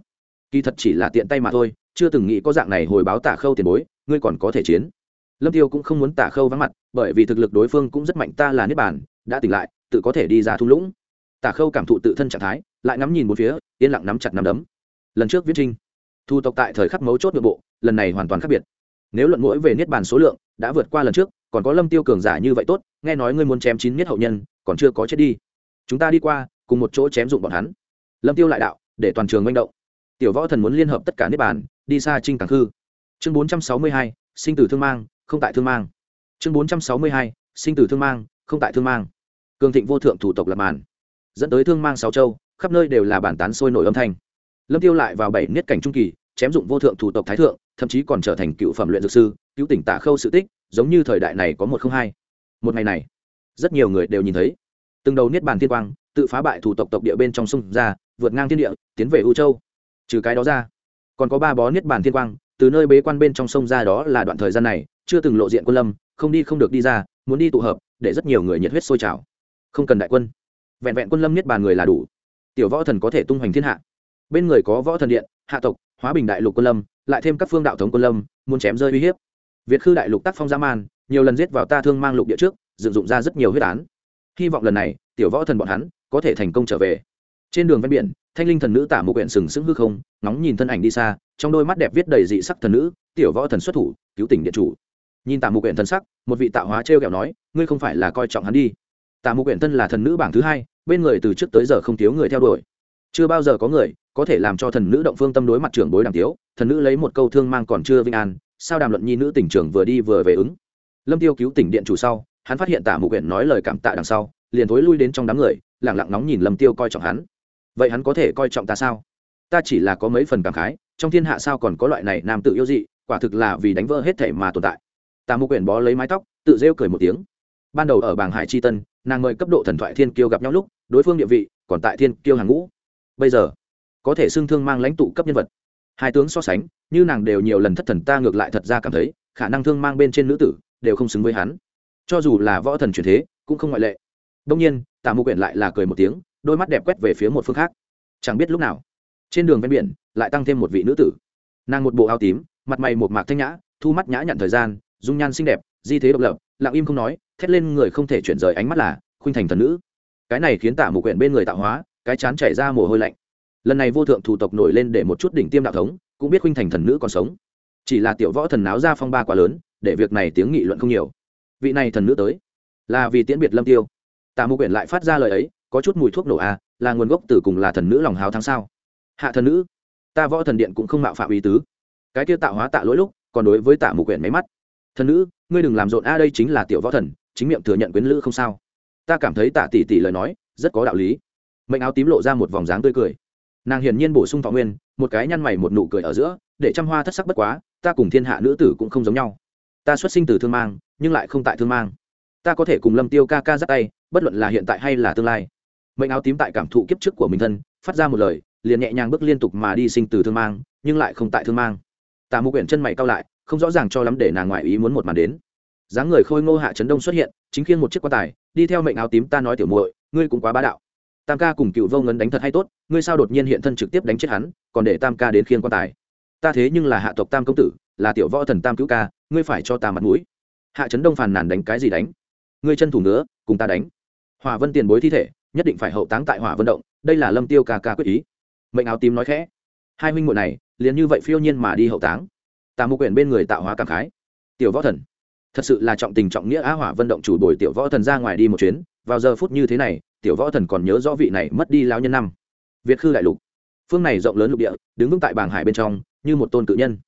Speaker 1: kỳ thật chỉ là tiện tay mà thôi, chưa từng nghĩ có dạng này hồi báo tạ khâu tiền bối, ngươi còn có thể chiến. Lâm tiêu cũng không muốn tạ khâu vắng mặt, bởi vì thực lực đối phương cũng rất mạnh, ta là niết bàn, đã tỉnh lại, tự có thể đi ra thung lũng. Tạ khâu cảm thụ tự thân trạng thái, lại ngắm nhìn một phía, yên lặng nắm chặt nắm đấm. Lần trước viết trinh thu tộc tại thời khắc mấu chốt nội bộ, lần này hoàn toàn khác biệt. Nếu luận mũi về niết bàn số lượng, đã vượt qua lần trước, còn có lâm tiêu cường giả như vậy tốt, nghe nói ngươi muốn chém chín niết hậu nhân, còn chưa có chết đi. Chúng ta đi qua, cùng một chỗ chém dụng bọn hắn. Lâm tiêu lại đạo, để toàn trường manh động. Tiểu võ thần muốn liên hợp tất cả niết bàn, đi xa trinh càng khư. Chương bốn trăm sáu mươi hai, sinh tử thương mang, không tại thương mang. Chương bốn trăm sáu mươi hai, sinh tử thương mang, không tại thương mang. Cường thịnh vô thượng thủ tộc lập màn. Dẫn tới thương mang sáu châu, khắp nơi đều là bản tán sôi nổi âm thanh lâm tiêu lại vào bảy niết cảnh trung kỳ, chém dụng vô thượng thủ tộc thái thượng, thậm chí còn trở thành cựu phẩm luyện dược sư, cứu tỉnh tả khâu sự tích, giống như thời đại này có một không hai. Một ngày này, rất nhiều người đều nhìn thấy. Từng đầu niết bàn thiên quang, tự phá bại thủ tộc tộc địa bên trong sông ra, vượt ngang thiên địa, tiến về u châu. Trừ cái đó ra, còn có ba bó niết bàn thiên quang, từ nơi bế quan bên trong sông ra đó là đoạn thời gian này, chưa từng lộ diện quân lâm, không đi không được đi ra, muốn đi tụ hợp, để rất nhiều người nhiệt huyết sôi trào. Không cần đại quân. Vẹn vẹn quân lâm niết bàn người là đủ. Tiểu võ thần có thể tung hoành thiên hạ bên người có võ thần điện, hạ tộc, hóa bình đại lục quân lâm, lại thêm các phương đạo thống quân lâm, muốn chém rơi uy hiếp. Việt khư đại lục tác phong gia man, nhiều lần giết vào ta thương mang lục địa trước, dựng dụng ra rất nhiều huyết án. Hy vọng lần này, tiểu võ thần bọn hắn có thể thành công trở về. Trên đường ven biển, thanh linh thần nữ tả một quyển sừng sững hư không, ngóng nhìn thân ảnh đi xa, trong đôi mắt đẹp viết đầy dị sắc thần nữ, tiểu võ thần xuất thủ, cứu tỉnh điện chủ. Nhìn tả một quyển thần sắc, một vị tạo hóa t r kẹo nói, ngươi không phải là coi trọng hắn đi. Tả một quyển thân là thần nữ bảng thứ hai, bên người từ trước tới giờ không thiếu người theo đuổi chưa bao giờ có người có thể làm cho thần nữ động phương tâm đối mặt trưởng bối đàm tiếu. Thần nữ lấy một câu thương mang còn chưa vinh an, sao đàm luận nhi nữ tỉnh trưởng vừa đi vừa về ứng. Lâm tiêu cứu tỉnh điện chủ sau, hắn phát hiện tả mục huyện nói lời cảm tạ đằng sau, liền thối lui đến trong đám người lẳng lặng nóng nhìn lâm tiêu coi trọng hắn. Vậy hắn có thể coi trọng ta sao? Ta chỉ là có mấy phần cảm khái, trong thiên hạ sao còn có loại này nam tự yêu dị, quả thực là vì đánh vỡ hết thể mà tồn tại. Tà mục quyển bó lấy mái tóc, tự rêu cười một tiếng. Ban đầu ở bảng hải chi tân, nàng mời cấp độ thần thoại thiên kiêu gặp nhau lúc, đối phương địa vị, còn tại thiên kiêu hàng ngũ bây giờ có thể xưng thương mang lãnh tụ cấp nhân vật. Hai tướng so sánh, như nàng đều nhiều lần thất thần ta ngược lại thật ra cảm thấy, khả năng thương mang bên trên nữ tử đều không xứng với hắn. Cho dù là võ thần truyền thế, cũng không ngoại lệ. Đông nhiên, tạ mục quyển lại là cười một tiếng, đôi mắt đẹp quét về phía một phương khác. Chẳng biết lúc nào, trên đường ven biển lại tăng thêm một vị nữ tử. Nàng một bộ áo tím, mặt mày một mạc thanh nhã, thu mắt nhã nhận thời gian, dung nhan xinh đẹp, di thế độc lập, lặng im không nói, thét lên người không thể chuyển rời ánh mắt là khuynh thành thần nữ. Cái này khiến tạ mục quyển bên người tạo hóa cái chán chảy ra mồ hôi lạnh. Lần này vô thượng thủ tộc nổi lên để một chút đỉnh tiêm đạo thống cũng biết huynh thành thần nữ còn sống. Chỉ là tiểu võ thần náo ra phong ba quá lớn để việc này tiếng nghị luận không nhiều. Vị này thần nữ tới là vì tiễn biệt lâm tiêu. Tạ mục quyển lại phát ra lời ấy có chút mùi thuốc nổ a à, là nguồn gốc từ cùng là thần nữ lòng hào thắng sao? Hạ thần nữ ta võ thần điện cũng không mạo phạm ý tứ. Cái kia tạo hóa tạ lỗi lúc còn đối với tạ mục quyển máy mắt. Thần nữ ngươi đừng làm rộn a đây chính là tiểu võ thần chính miệng thừa nhận quyến lữ không sao. Ta cảm thấy tạ tỷ tỷ lời nói rất có đạo lý mệnh áo tím lộ ra một vòng dáng tươi cười. Nàng hiển nhiên bổ sung thọ nguyên, một cái nhăn mày một nụ cười ở giữa, để trăm hoa thất sắc bất quá, ta cùng thiên hạ nữ tử cũng không giống nhau. Ta xuất sinh từ thương mang, nhưng lại không tại thương mang. Ta có thể cùng lâm tiêu ca ca dắt tay, bất luận là hiện tại hay là tương lai. Mệnh áo tím tại cảm thụ kiếp trước của mình thân, phát ra một lời, liền nhẹ nhàng bước liên tục mà đi sinh từ thương mang, nhưng lại không tại thương mang. Tà mục quyển chân mày cao lại, không rõ ràng cho lắm để nàng ngoại ý muốn một màn đến. Dáng người khôi ngô hạ trấn đông xuất hiện, chính khiên một chiếc quan tài, đi theo mệnh áo tím ta nói tiểu muội, ngươi cũng quá bá đạo tam ca cùng cựu vô ngấn đánh thật hay tốt, ngươi sao đột nhiên hiện thân trực tiếp đánh chết hắn, còn để tam ca đến khiên quan tài. Ta thế nhưng là hạ tộc tam công tử, là tiểu võ thần tam cứu ca, ngươi phải cho ta mặt mũi. Hạ trấn đông phàn nàn đánh cái gì đánh? Ngươi chân thủ nữa cùng ta đánh. Hòa vân tiền bối thi thể, nhất định phải hậu táng tại hỏa vân động, đây là lâm tiêu ca ca quyết ý. Mệnh áo tím nói khẽ. Hai huynh muội này, liền như vậy phiêu nhiên mà đi hậu táng. Tà mục quyển bên người tạo hóa cảm khái. Tiểu võ thần. Thật sự là trọng tình trọng nghĩa á hỏa vận động chủ đổi tiểu võ thần ra ngoài đi một chuyến, vào giờ phút như thế này tiểu võ thần còn nhớ rõ vị này mất đi lao nhân năm. Việt khư đại lục. Phương này rộng lớn lục địa, đứng vững tại bảng hải bên trong, như một tôn cự nhân.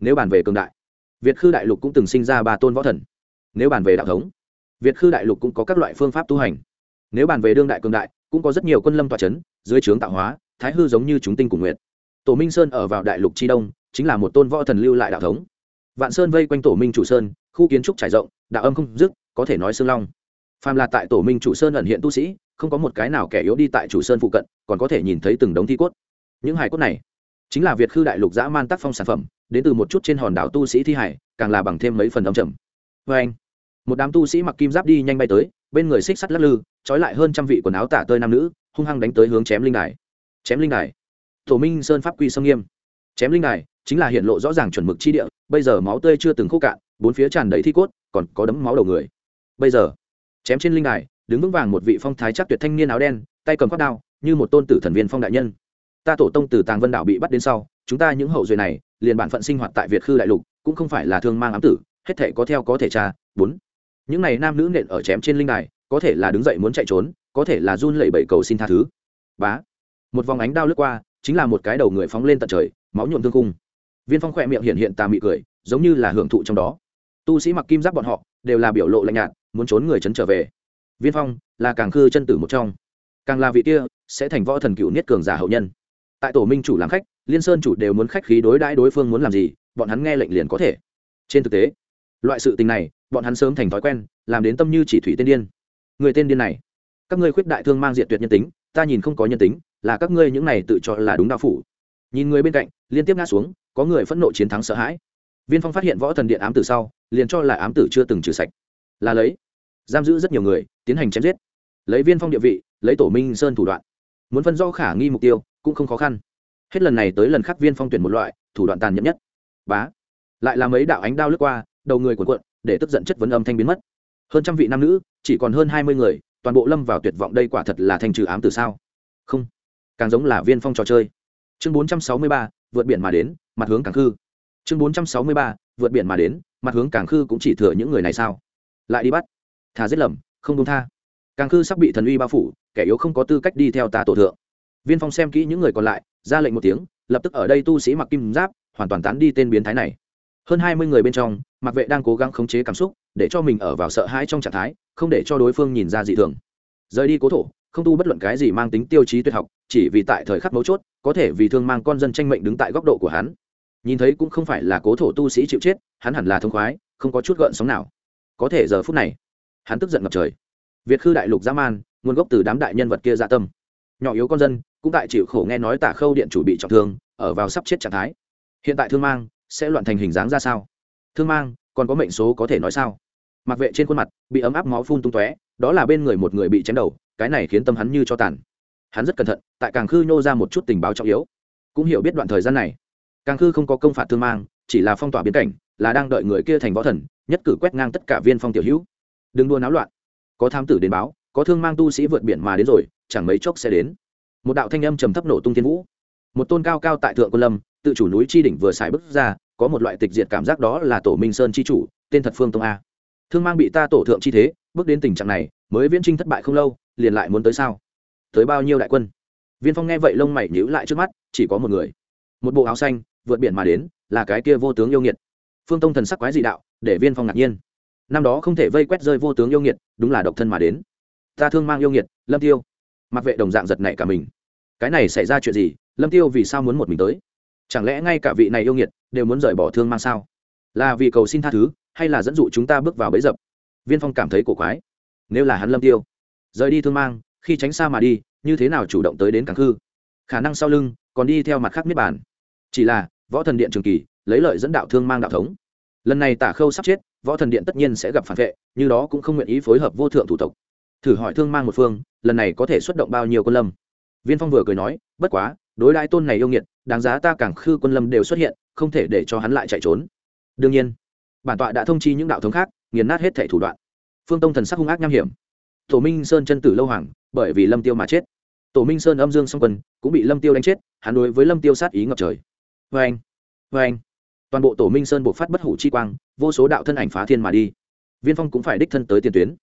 Speaker 1: Nếu bàn về cường đại, việt khư đại lục cũng từng sinh ra ba tôn võ thần. Nếu bàn về đạo thống, việt khư đại lục cũng có các loại phương pháp tu hành. Nếu bàn về đương đại cường đại, cũng có rất nhiều quân lâm tọa c h ấ n dưới trướng tạo hóa, thái hư giống như chúng tinh cùng nguyện tổ minh sơn ở vào đại lục tri đông, chính là một tôn võ thần lưu lại đạo thống. Vạn sơn vây quanh tổ minh chủ sơn, khu kiến trúc trải rộng, đạo âm không dứt, có thể nói xương long. Phàm là tại tổ minh chủ sơn ẩn hiện tu sĩ không có một cái nào kẻ yếu đi tại chủ sơn phụ cận, còn có thể nhìn thấy từng đống thi cốt. Những hài cốt này chính là việt khư đại lục dã man tác phong sản phẩm, đến từ một chút trên hòn đảo tu sĩ thi hải càng là bằng thêm mấy phần đông trầm. Vê anh, một đám tu sĩ mặc kim giáp đi nhanh bay tới, bên người xích sắt lắc lư, trói lại hơn trăm vị quần áo tả tơi nam nữ, hung hăng đánh tới hướng chém linh đài. Chém linh đài. Tổ minh sơn pháp quy sâm nghiêm. Chém linh đài chính là hiện lộ rõ ràng chuẩn mực chi địa, bây giờ máu tươi chưa từng khô cạn, bốn phía tràn đầy thi cốt, còn có đấm máu đầu người. Bây giờ, chém trên linh đài đứng vững vàng một vị phong thái chắc tuyệt thanh niên áo đen, tay cầm quát đao, như một tôn tử thần viên phong đại nhân. Ta tổ tông từ tàng vân đảo bị bắt đến sau, chúng ta những hậu duệ này, liền bản phận sinh hoạt tại việt khư đại lục, cũng không phải là thương mang ám tử, hết thể có theo có thể tra. Bốn, những này nam nữ nện ở chém trên linh đài, có thể là đứng dậy muốn chạy trốn, có thể là run lẩy bẩy cầu xin tha thứ. Bá, một vòng ánh đao lướt qua, chính là một cái đầu người phóng lên tận trời, máu nhuộm thương cung viên phong khỏe miệng hiện hiện tà mị cười, giống như là hưởng thụ trong đó. Tu sĩ mặc kim giáp bọn họ, đều là biểu lộ lạnh nhạt, muốn trốn người trấn trở về viên phong là càng khư chân tử một trong. Càng là vị kia, sẽ thành võ thần cựu niết cường giả hậu nhân. Tại tổ minh chủ làm khách, liên sơn chủ đều muốn khách khí đối đãi đối phương muốn làm gì, bọn hắn nghe lệnh liền có thể. Trên thực tế, loại sự tình này, bọn hắn sớm thành thói quen, làm đến tâm như chỉ thủy tên điên. Người tên điên này, các ngươi khuyết đại thương mang diệt tuyệt nhân tính, ta nhìn không có nhân tính, là các ngươi những này tự cho là đúng đạo phủ. Nhìn người bên cạnh, liên tiếp ngã xuống, có người phẫn nộ chiến thắng sợ hãi. Viên phong phát hiện võ thần điện ám tử sau, liền cho là ám tử chưa từng trừ sạch. Là lấy, giam giữ rất nhiều người tiến hành chém giết. Lấy viên phong địa vị, lấy tổ minh sơn thủ đoạn. Muốn phân do khả nghi mục tiêu, cũng không khó khăn. Hết lần này tới lần khác viên phong tuyển một loại, thủ đoạn tàn nhẫn nhất. Bá. Lại là mấy đạo ánh đao lướt qua, đầu người cuộn cuộn, để tức giận chất vấn âm thanh biến mất. Hơn trăm vị nam nữ, chỉ còn hơn hai mươi người, toàn bộ lâm vào tuyệt vọng đây quả thật là thành trừ ám từ sao? Không. Càng giống là viên phong trò chơi. Chương bốn trăm sáu mươi ba, vượt biển mà đến, mặt hướng càng khư. Chương bốn trăm sáu mươi ba, vượt biển mà đến, mặt hướng càng khư cũng chỉ thừa những người này sao? Lại đi bắt. Thà giết lầm không công tha. Càng khư sắp bị thần uy bao phủ, kẻ yếu không có tư cách đi theo ta tổ thượng. Viên phong xem kỹ những người còn lại, ra lệnh một tiếng, lập tức ở đây tu sĩ mặc kim giáp, hoàn toàn tán đi tên biến thái này. Hơn hai mươi người bên trong, mặc vệ đang cố gắng khống chế cảm xúc, để cho mình ở vào sợ hãi trong trạng thái, không để cho đối phương nhìn ra dị thường. Rời đi cố thổ, không tu bất luận cái gì mang tính tiêu chí tuyệt học, chỉ vì tại thời khắc mấu chốt, có thể vì thương mang con dân tranh mệnh đứng tại góc độ của hắn. Nhìn thấy cũng không phải là cố thổ tu sĩ chịu chết, hắn hẳn là thông khoái, không có chút gợn sóng nào. Có thể giờ phút này hắn tức giận ngập trời. Việt khư đại lục dã man, nguồn gốc từ đám đại nhân vật kia dạ tâm. Nhỏ yếu con dân, cũng tại chịu khổ nghe nói tả khâu điện chủ bị trọng thương, ở vào sắp chết trạng thái. Hiện tại thương mang sẽ loạn thành hình dáng ra sao? Thương mang, còn có mệnh số có thể nói sao? Mặc vệ trên khuôn mặt bị ấm áp máu phun tung tóe, đó là bên người một người bị chém đầu, cái này khiến tâm hắn như cho tàn. Hắn rất cẩn thận, tại càng khư nhô ra một chút tình báo trọng yếu. Cũng hiểu biết đoạn thời gian này. Càng khư không có công phạt thương mang, chỉ là phong tỏa biến cảnh, là đang đợi người kia thành võ thần, nhất cử quét ngang tất cả viên phong tiểu hữu đừng đua náo loạn. Có tham tử đến báo, có thương mang tu sĩ vượt biển mà đến rồi, chẳng mấy chốc sẽ đến. Một đạo thanh âm trầm thấp nổ tung thiên vũ. Một tôn cao cao tại thượng quân lâm, tự chủ núi chi đỉnh vừa xài bước ra, có một loại tịch diệt cảm giác đó là tổ minh sơn chi chủ, tên thật phương tông a. Thương mang bị ta tổ thượng chi thế, bước đến tình trạng này, mới viễn trinh thất bại không lâu, liền lại muốn tới sao? Tới bao nhiêu đại quân? Viên phong nghe vậy lông mày nhíu lại trước mắt, chỉ có một người. Một bộ áo xanh, vượt biển mà đến, là cái kia vô tướng yêu nghiệt. Phương tông thần sắc quái dị đạo, để viên phong ngạc nhiên năm đó không thể vây quét rơi vô tướng yêu nghiệt, đúng là độc thân mà đến. Ta thương mang yêu nghiệt, lâm tiêu. Mặc vệ đồng dạng giật nảy cả mình. Cái này xảy ra chuyện gì? Lâm tiêu vì sao muốn một mình tới? Chẳng lẽ ngay cả vị này yêu nghiệt đều muốn rời bỏ thương mang sao? Là vì cầu xin tha thứ, hay là dẫn dụ chúng ta bước vào bẫy dập? Viên phong cảm thấy cổ quái. Nếu là hắn lâm tiêu, rời đi thương mang, khi tránh xa mà đi, như thế nào chủ động tới đến càng khư? Khả năng sau lưng, còn đi theo mặt khác niết bàn. Chỉ là, võ thần điện trường kỳ, lấy lợi dẫn đạo thương mang đạo thống. Lần này tả khâu sắp chết võ thần điện tất nhiên sẽ gặp phản vệ, như đó cũng không nguyện ý phối hợp vô thượng thủ tộc. Thử hỏi thương mang một phương, lần này có thể xuất động bao nhiêu quân lâm? Viên phong vừa cười nói, bất quá, đối đại tôn này yêu nghiệt, đáng giá ta càng khư quân lâm đều xuất hiện, không thể để cho hắn lại chạy trốn. Đương nhiên, bản tọa đã thông chi những đạo thống khác, nghiền nát hết thẻ thủ đoạn. Phương tông thần sắc hung ác nham hiểm. Tổ minh sơn chân tử lâu hoàng, bởi vì lâm tiêu mà chết. Tổ minh sơn âm dương song quân, cũng bị lâm tiêu đánh chết, hắn đối với lâm tiêu sát ý ngập trời. Vê anh vê anh toàn bộ tổ minh sơn buộc phát bất hủ chi quang, vô số đạo thân ảnh phá thiên mà đi. Viên phong cũng phải đích thân tới tiền tuyến.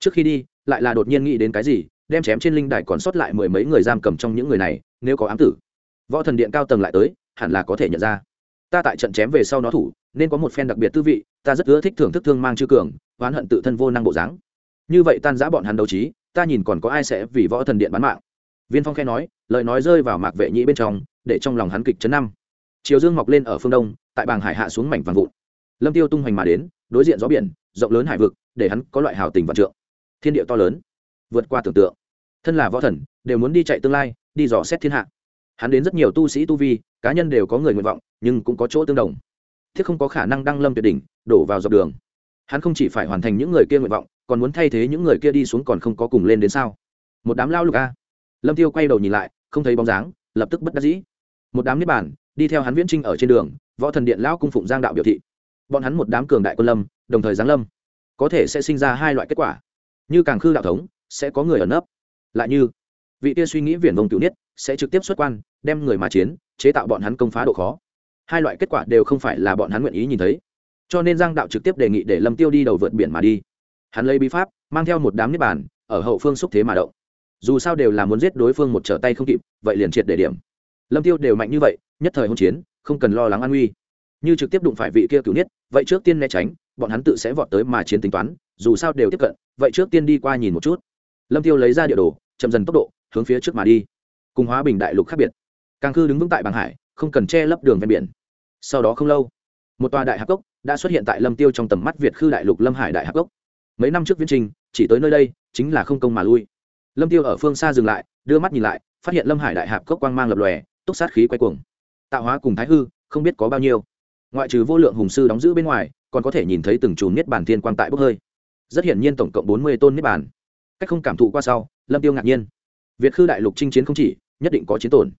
Speaker 1: Trước khi đi, lại là đột nhiên nghĩ đến cái gì, đem chém trên linh đài còn sót lại mười mấy người giam cầm trong những người này, nếu có ám tử. Võ thần điện cao tầng lại tới, hẳn là có thể nhận ra. Ta tại trận chém về sau nó thủ, nên có một phen đặc biệt tư vị, ta rất ưa thích thưởng thức thương mang chư cường, oán hận tự thân vô năng bộ dáng. Như vậy tan giã bọn hắn đấu trí, ta nhìn còn có ai sẽ vì võ thần điện bán mạng. Viên phong khe nói, lời nói rơi vào mạc vệ nhĩ bên trong, để trong lòng hắn kịch chấn năm. Chiều dương mọc lên ở phương đông tại bàng hải hạ xuống mảnh vàng vụn. Lâm tiêu tung hoành mà đến, đối diện gió biển, rộng lớn hải vực, để hắn có loại hào tình vạn trượng. Thiên địa to lớn, vượt qua tưởng tượng. Thân là võ thần, đều muốn đi chạy tương lai, đi dò xét thiên hạ. Hắn đến rất nhiều tu sĩ tu vi, cá nhân đều có người nguyện vọng, nhưng cũng có chỗ tương đồng. Thiết không có khả năng đăng lâm tuyệt đỉnh, đổ vào dọc đường. Hắn không chỉ phải hoàn thành những người kia nguyện vọng, còn muốn thay thế những người kia đi xuống còn không có cùng lên đến sao? Một đám lao lục a. Lâm tiêu quay đầu nhìn lại, không thấy bóng dáng, lập tức bất đắc dĩ. Một đám niết bàn đi theo hắn viễn trinh ở trên đường, võ thần điện lão cung phụng giang đạo biểu thị. Bọn hắn một đám cường đại quân lâm, đồng thời giáng lâm. Có thể sẽ sinh ra hai loại kết quả. Như càng khư đạo thống, sẽ có người ẩn nấp. Lại như, vị kia suy nghĩ viển vông cựu niết sẽ trực tiếp xuất quan, đem người mà chiến, chế tạo bọn hắn công phá độ khó. Hai loại kết quả đều không phải là bọn hắn nguyện ý nhìn thấy. Cho nên giang đạo trực tiếp đề nghị để lâm tiêu đi đầu vượt biển mà đi. Hắn lấy bí pháp, mang theo một đám niết bàn, ở hậu phương xúc thế mà động. Dù sao đều là muốn giết đối phương một trở tay không kịp, vậy liền triệt để điểm lâm tiêu đều mạnh như vậy, nhất thời hôn chiến, không cần lo lắng an nguy. Như trực tiếp đụng phải vị kia cửu niết, vậy trước tiên né tránh, bọn hắn tự sẽ vọt tới mà chiến tính toán, dù sao đều tiếp cận, vậy trước tiên đi qua nhìn một chút. Lâm tiêu lấy ra địa đồ, chậm dần tốc độ, hướng phía trước mà đi. Cùng hóa bình đại lục khác biệt. Càng cư đứng vững tại bàng hải, không cần che lấp đường ven biển. Sau đó không lâu, một tòa đại hạc cốc đã xuất hiện tại lâm tiêu trong tầm mắt việt khư đại lục lâm hải đại hạc cốc. Mấy năm trước viễn trình, chỉ tới nơi đây, chính là không công mà lui. Lâm tiêu ở phương xa dừng lại, đưa mắt nhìn lại, phát hiện lâm hải đại hạp cốc quang mang lập lòe túc sát khí quay cuồng. Tạo hóa cùng thái hư, không biết có bao nhiêu. Ngoại trừ vô lượng hùng sư đóng giữ bên ngoài, còn có thể nhìn thấy từng chùm niết bàn thiên quang tại bốc hơi. Rất hiển nhiên tổng cộng bốn mươi tôn niết bàn. Cách không cảm thụ qua sau, lâm tiêu ngạc nhiên. Việt khư đại lục chinh chiến không chỉ, nhất định có chiến tổn.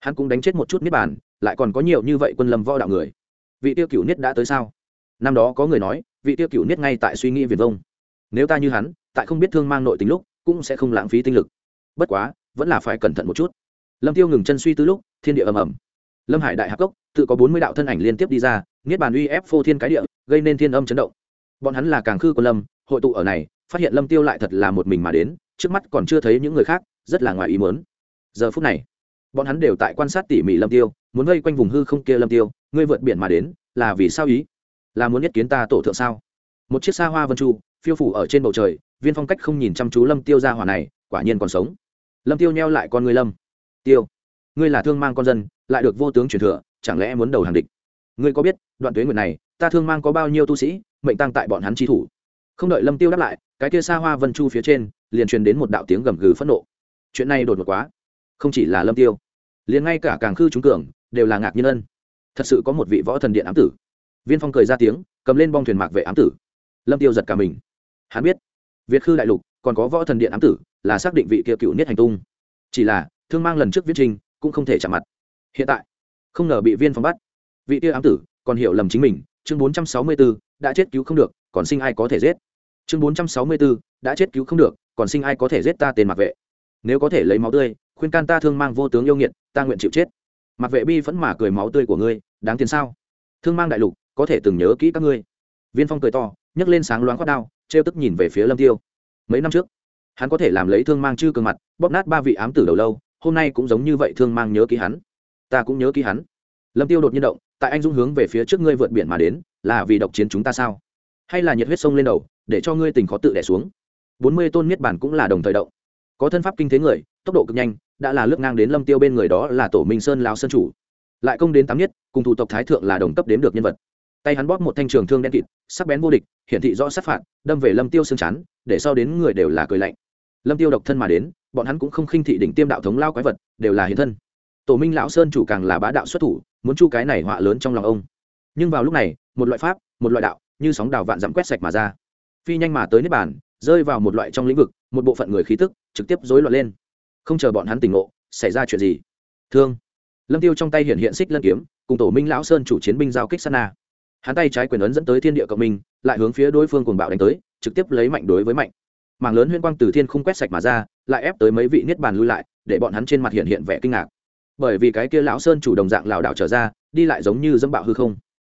Speaker 1: Hắn cũng đánh chết một chút niết bàn, lại còn có nhiều như vậy quân lâm võ đạo người. Vị tiêu cửu niết đã tới sao? Năm đó có người nói, vị tiêu cửu niết ngay tại suy nghĩ việt vông. Nếu ta như hắn, tại không biết thương mang nội tình lúc, cũng sẽ không lãng phí tinh lực. Bất quá, vẫn là phải cẩn thận một chút lâm tiêu ngừng chân suy tư lúc, thiên địa ầm ầm. Lâm hải đại hạc cốc, tự có bốn mươi đạo thân ảnh liên tiếp đi ra, niết bàn uy ép phô thiên cái địa, gây nên thiên âm chấn động. Bọn hắn là càng khư quân lâm, hội tụ ở này, phát hiện lâm tiêu lại thật là một mình mà đến, trước mắt còn chưa thấy những người khác, rất là ngoài ý muốn. Giờ phút này, bọn hắn đều tại quan sát tỉ mỉ lâm tiêu, muốn vây quanh vùng hư không kia lâm tiêu, ngươi vượt biển mà đến, là vì sao ý? Là muốn nhất kiến ta tổ thượng sao? Một chiếc xa hoa vân chu, phiêu phủ ở trên bầu trời, viên phong cách không nhìn chăm chú lâm tiêu ra hỏa này, quả nhiên còn sống. Lâm tiêu neo lại con ngươi lâm tiêu, ngươi là thương mang con dân, lại được vô tướng truyền thừa, chẳng lẽ muốn đầu hàng địch? Ngươi có biết, đoạn tuế nguyện này, ta thương mang có bao nhiêu tu sĩ, mệnh tăng tại bọn hắn chi thủ? Không đợi lâm tiêu đáp lại, cái kia xa hoa vân chu phía trên, liền truyền đến một đạo tiếng gầm gừ phẫn nộ. Chuyện này đột ngột quá. Không chỉ là lâm tiêu, liền ngay cả càng khư trúng cường, đều là ngạc nhiên ân. Thật sự có một vị võ thần điện ám tử. Viên phong cười ra tiếng, cầm lên bong thuyền mạc vệ ám tử. Lâm tiêu giật cả mình. Hắn biết, việt khư đại lục, còn có võ thần điện ám tử, là xác định vị kia cựu niết hành tung. Chỉ là thương mang lần trước viết trình cũng không thể chạm mặt. Hiện tại không ngờ bị viên phong bắt. Vị tia ám tử còn hiểu lầm chính mình chương bốn trăm sáu mươi 464, đã chết cứu không được còn sinh ai có thể giết? Chương bốn trăm sáu mươi 464, đã chết cứu không được còn sinh ai có thể giết ta tên mặc vệ? Nếu có thể lấy máu tươi khuyên can ta thương mang vô tướng yêu nghiệt ta nguyện chịu chết. Mặc vệ bi vẫn mà cười máu tươi của ngươi đáng tiền sao? Thương mang đại lục có thể từng nhớ kỹ các ngươi. Viên phong cười to nhấc lên sáng loáng khoác đao trêu tức nhìn về phía lâm tiêu. Mấy năm trước hắn có thể làm lấy thương mang chư cường mặt bóp nát ba vị ám tử đầu lâu hôm nay cũng giống như vậy thương mang nhớ ký hắn. Ta cũng nhớ ký hắn. Lâm tiêu đột nhiên động, tại anh dũng hướng về phía trước ngươi vượt biển mà đến, là vì độc chiến chúng ta sao? Hay là nhiệt huyết sông lên đầu, để cho ngươi tình khó tự đẻ xuống? Bốn mươi tôn niết bản cũng là đồng thời động. Có thân pháp kinh thế người, tốc độ cực nhanh, đã là lướt ngang đến lâm tiêu bên người đó là tổ minh sơn lao sơn chủ. Lại công đến tám nhất cùng thủ tộc thái thượng là đồng cấp đếm được nhân vật. Tay hắn bóp một thanh trường thương đen kịt, sắc bén vô địch, hiển thị rõ sát phạt, đâm về lâm tiêu xương chán, để sau đến người đều là cười lạnh. Lâm tiêu độc thân mà đến bọn hắn cũng không khinh thị đỉnh tiêm đạo thống lao quái vật, đều là hiện thân. Tổ minh lão sơn chủ càng là bá đạo xuất thủ, muốn chu cái này họa lớn trong lòng ông. Nhưng vào lúc này, một loại pháp, một loại đạo, như sóng đào vạn dặm quét sạch mà ra. Phi nhanh mà tới nếp bàn, rơi vào một loại trong lĩnh vực, một bộ phận người khí tức, trực tiếp rối loạn lên. Không chờ bọn hắn tỉnh ngộ, xảy ra chuyện gì? Thương. Lâm tiêu trong tay hiện hiện xích lân kiếm, cùng tổ minh lão sơn chủ chiến binh giao kích sana hắn tay trái quyền ấn dẫn tới thiên địa cộng minh, lại hướng phía đối phương cuồng bạo đánh tới, trực tiếp lấy mạnh đối với mạnh mảng lớn huyên quang từ thiên không quét sạch mà ra, lại ép tới mấy vị niết bàn lui lại, để bọn hắn trên mặt hiện hiện vẻ kinh ngạc. Bởi vì cái kia lão sơn chủ đồng dạng lảo đảo trở ra, đi lại giống như dâm bạo hư không.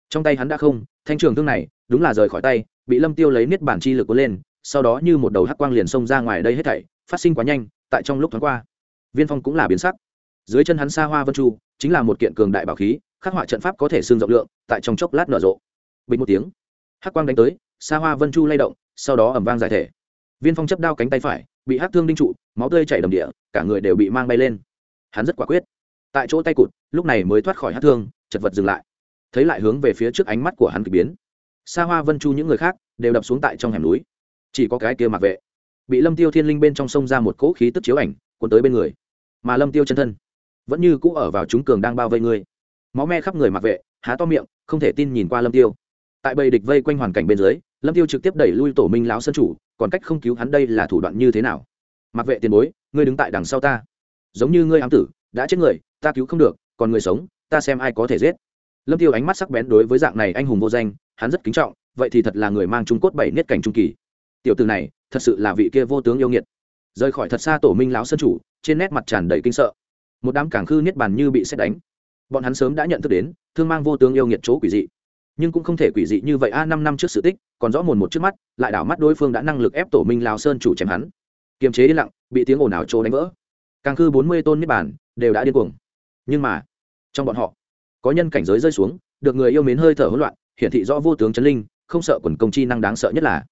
Speaker 1: Trong tay hắn đã không, thanh trường thương này, đúng là rời khỏi tay, bị lâm tiêu lấy niết bản chi lực cuốn lên, sau đó như một đầu hắc quang liền xông ra ngoài đây hết thảy, phát sinh quá nhanh, tại trong lúc thoáng qua, viên phong cũng là biến sắc. Dưới chân hắn xa hoa vân chu, chính là một kiện cường đại bảo khí, khắc họa trận pháp có thể xương rộng lượng, tại trong chốc lát nở rộ. Bình một tiếng, hắc quang đánh tới xa hoa vân chu lay động, sau đó ẩm vang giải thể viên phong chấp đao cánh tay phải, bị hát thương đinh trụ, máu tươi chảy đầm địa, cả người đều bị mang bay lên. Hắn rất quả quyết. Tại chỗ tay cụt, lúc này mới thoát khỏi hát thương, chật vật dừng lại. Thấy lại hướng về phía trước ánh mắt của hắn k ỳ biến. Xa hoa, vân chu những người khác đều đập xuống tại trong hẻm núi. Chỉ có cái kia mặc vệ. Bị lâm tiêu thiên linh bên trong sông ra một cỗ khí tức chiếu ảnh, cuốn tới bên người. Mà lâm tiêu chân thân, vẫn như cũ ở vào chúng cường đang bao vây ngươi máu me khắp người mặc vệ, há to miệng, không thể tin nhìn qua lâm tiêu. Tại bầy địch vây quanh hoàn cảnh bên dưới lâm tiêu trực tiếp đẩy lui tổ minh lão sân chủ, còn cách không cứu hắn đây là thủ đoạn như thế nào? Mặc vệ tiền bối, ngươi đứng tại đằng sau ta. Giống như ngươi ám tử, đã chết người, ta cứu không được, còn người sống, ta xem ai có thể giết. Lâm tiêu ánh mắt sắc bén đối với dạng này anh hùng vô danh, hắn rất kính trọng, vậy thì thật là người mang trung cốt bảy niết cảnh trung kỳ. Tiểu từ này, thật sự là vị kia vô tướng yêu nghiệt. Rời khỏi thật xa tổ minh lão sân chủ, trên nét mặt tràn đầy kinh sợ. Một đám cảng khư niết bàn như bị xét đánh. Bọn hắn sớm đã nhận thức đến, thương mang vô tướng yêu nghiệt chỗ quỷ dị nhưng cũng không thể quỷ dị như vậy. A, năm năm trước sự tích, còn rõ mồn một trước mắt, lại đảo mắt đối phương đã năng lực ép tổ minh lào sơn chủ chém hắn. Kiềm chế yên lặng, bị tiếng ồn ào trô đánh vỡ. Càng khư bốn mươi tôn niết bàn, đều đã điên cuồng. Nhưng mà, trong bọn họ, có nhân cảnh giới rơi xuống, được người yêu mến hơi thở hỗn loạn, hiển thị rõ vô tướng chấn linh, không sợ quần công chi năng đáng sợ nhất là.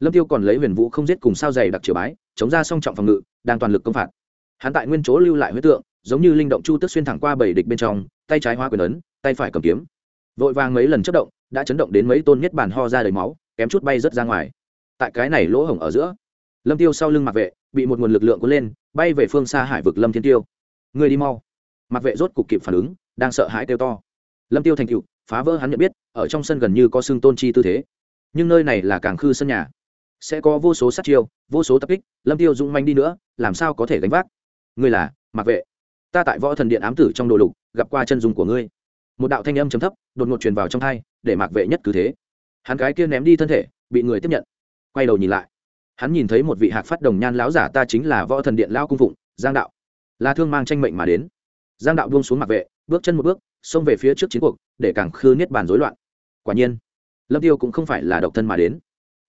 Speaker 1: Lâm tiêu còn lấy huyền vũ không giết cùng sao dày đặc triều bái, chống ra song trọng phòng ngự, đang toàn lực công phạt. Hắn tại nguyên chỗ lưu lại huyết tượng, giống như linh động chu tức xuyên thẳng qua bảy địch bên trong, tay trái hoa quyền ấn, tay phải cầm kiếm vội vàng mấy lần chất động, đã chấn động đến mấy tôn nhất bản ho ra đầy máu, kém chút bay rớt ra ngoài. Tại cái này lỗ hổng ở giữa, lâm tiêu sau lưng mặc vệ bị một nguồn lực lượng cuốn lên, bay về phương xa hải vực lâm thiên tiêu. Người đi mau. Mặc vệ rốt cục kịp phản ứng, đang sợ hãi kêu to. Lâm tiêu thành cựu phá vỡ hắn nhận biết, ở trong sân gần như có xương tôn chi tư thế. Nhưng nơi này là càng khư sân nhà. Sẽ có vô số sát chiêu, vô số tập kích, lâm tiêu dũng manh đi nữa, làm sao có thể gánh vác? Ngươi là mặc vệ. Ta tại võ thần điện ám tử trong đồ lục, gặp qua chân dung của ngươi một đạo thanh âm chấm thấp, đột ngột truyền vào trong thai, để mặc vệ nhất cứ thế. Hắn cái kia ném đi thân thể, bị người tiếp nhận. Quay đầu nhìn lại, hắn nhìn thấy một vị hạc phát đồng nhan lão giả, ta chính là võ thần điện lao cung phụng, giang đạo. Là thương mang tranh mệnh mà đến. Giang đạo buông xuống mặc vệ, bước chân một bước, xông về phía trước chiến cuộc, để càng khư niết bàn rối loạn. Quả nhiên, lâm tiêu cũng không phải là độc thân mà đến.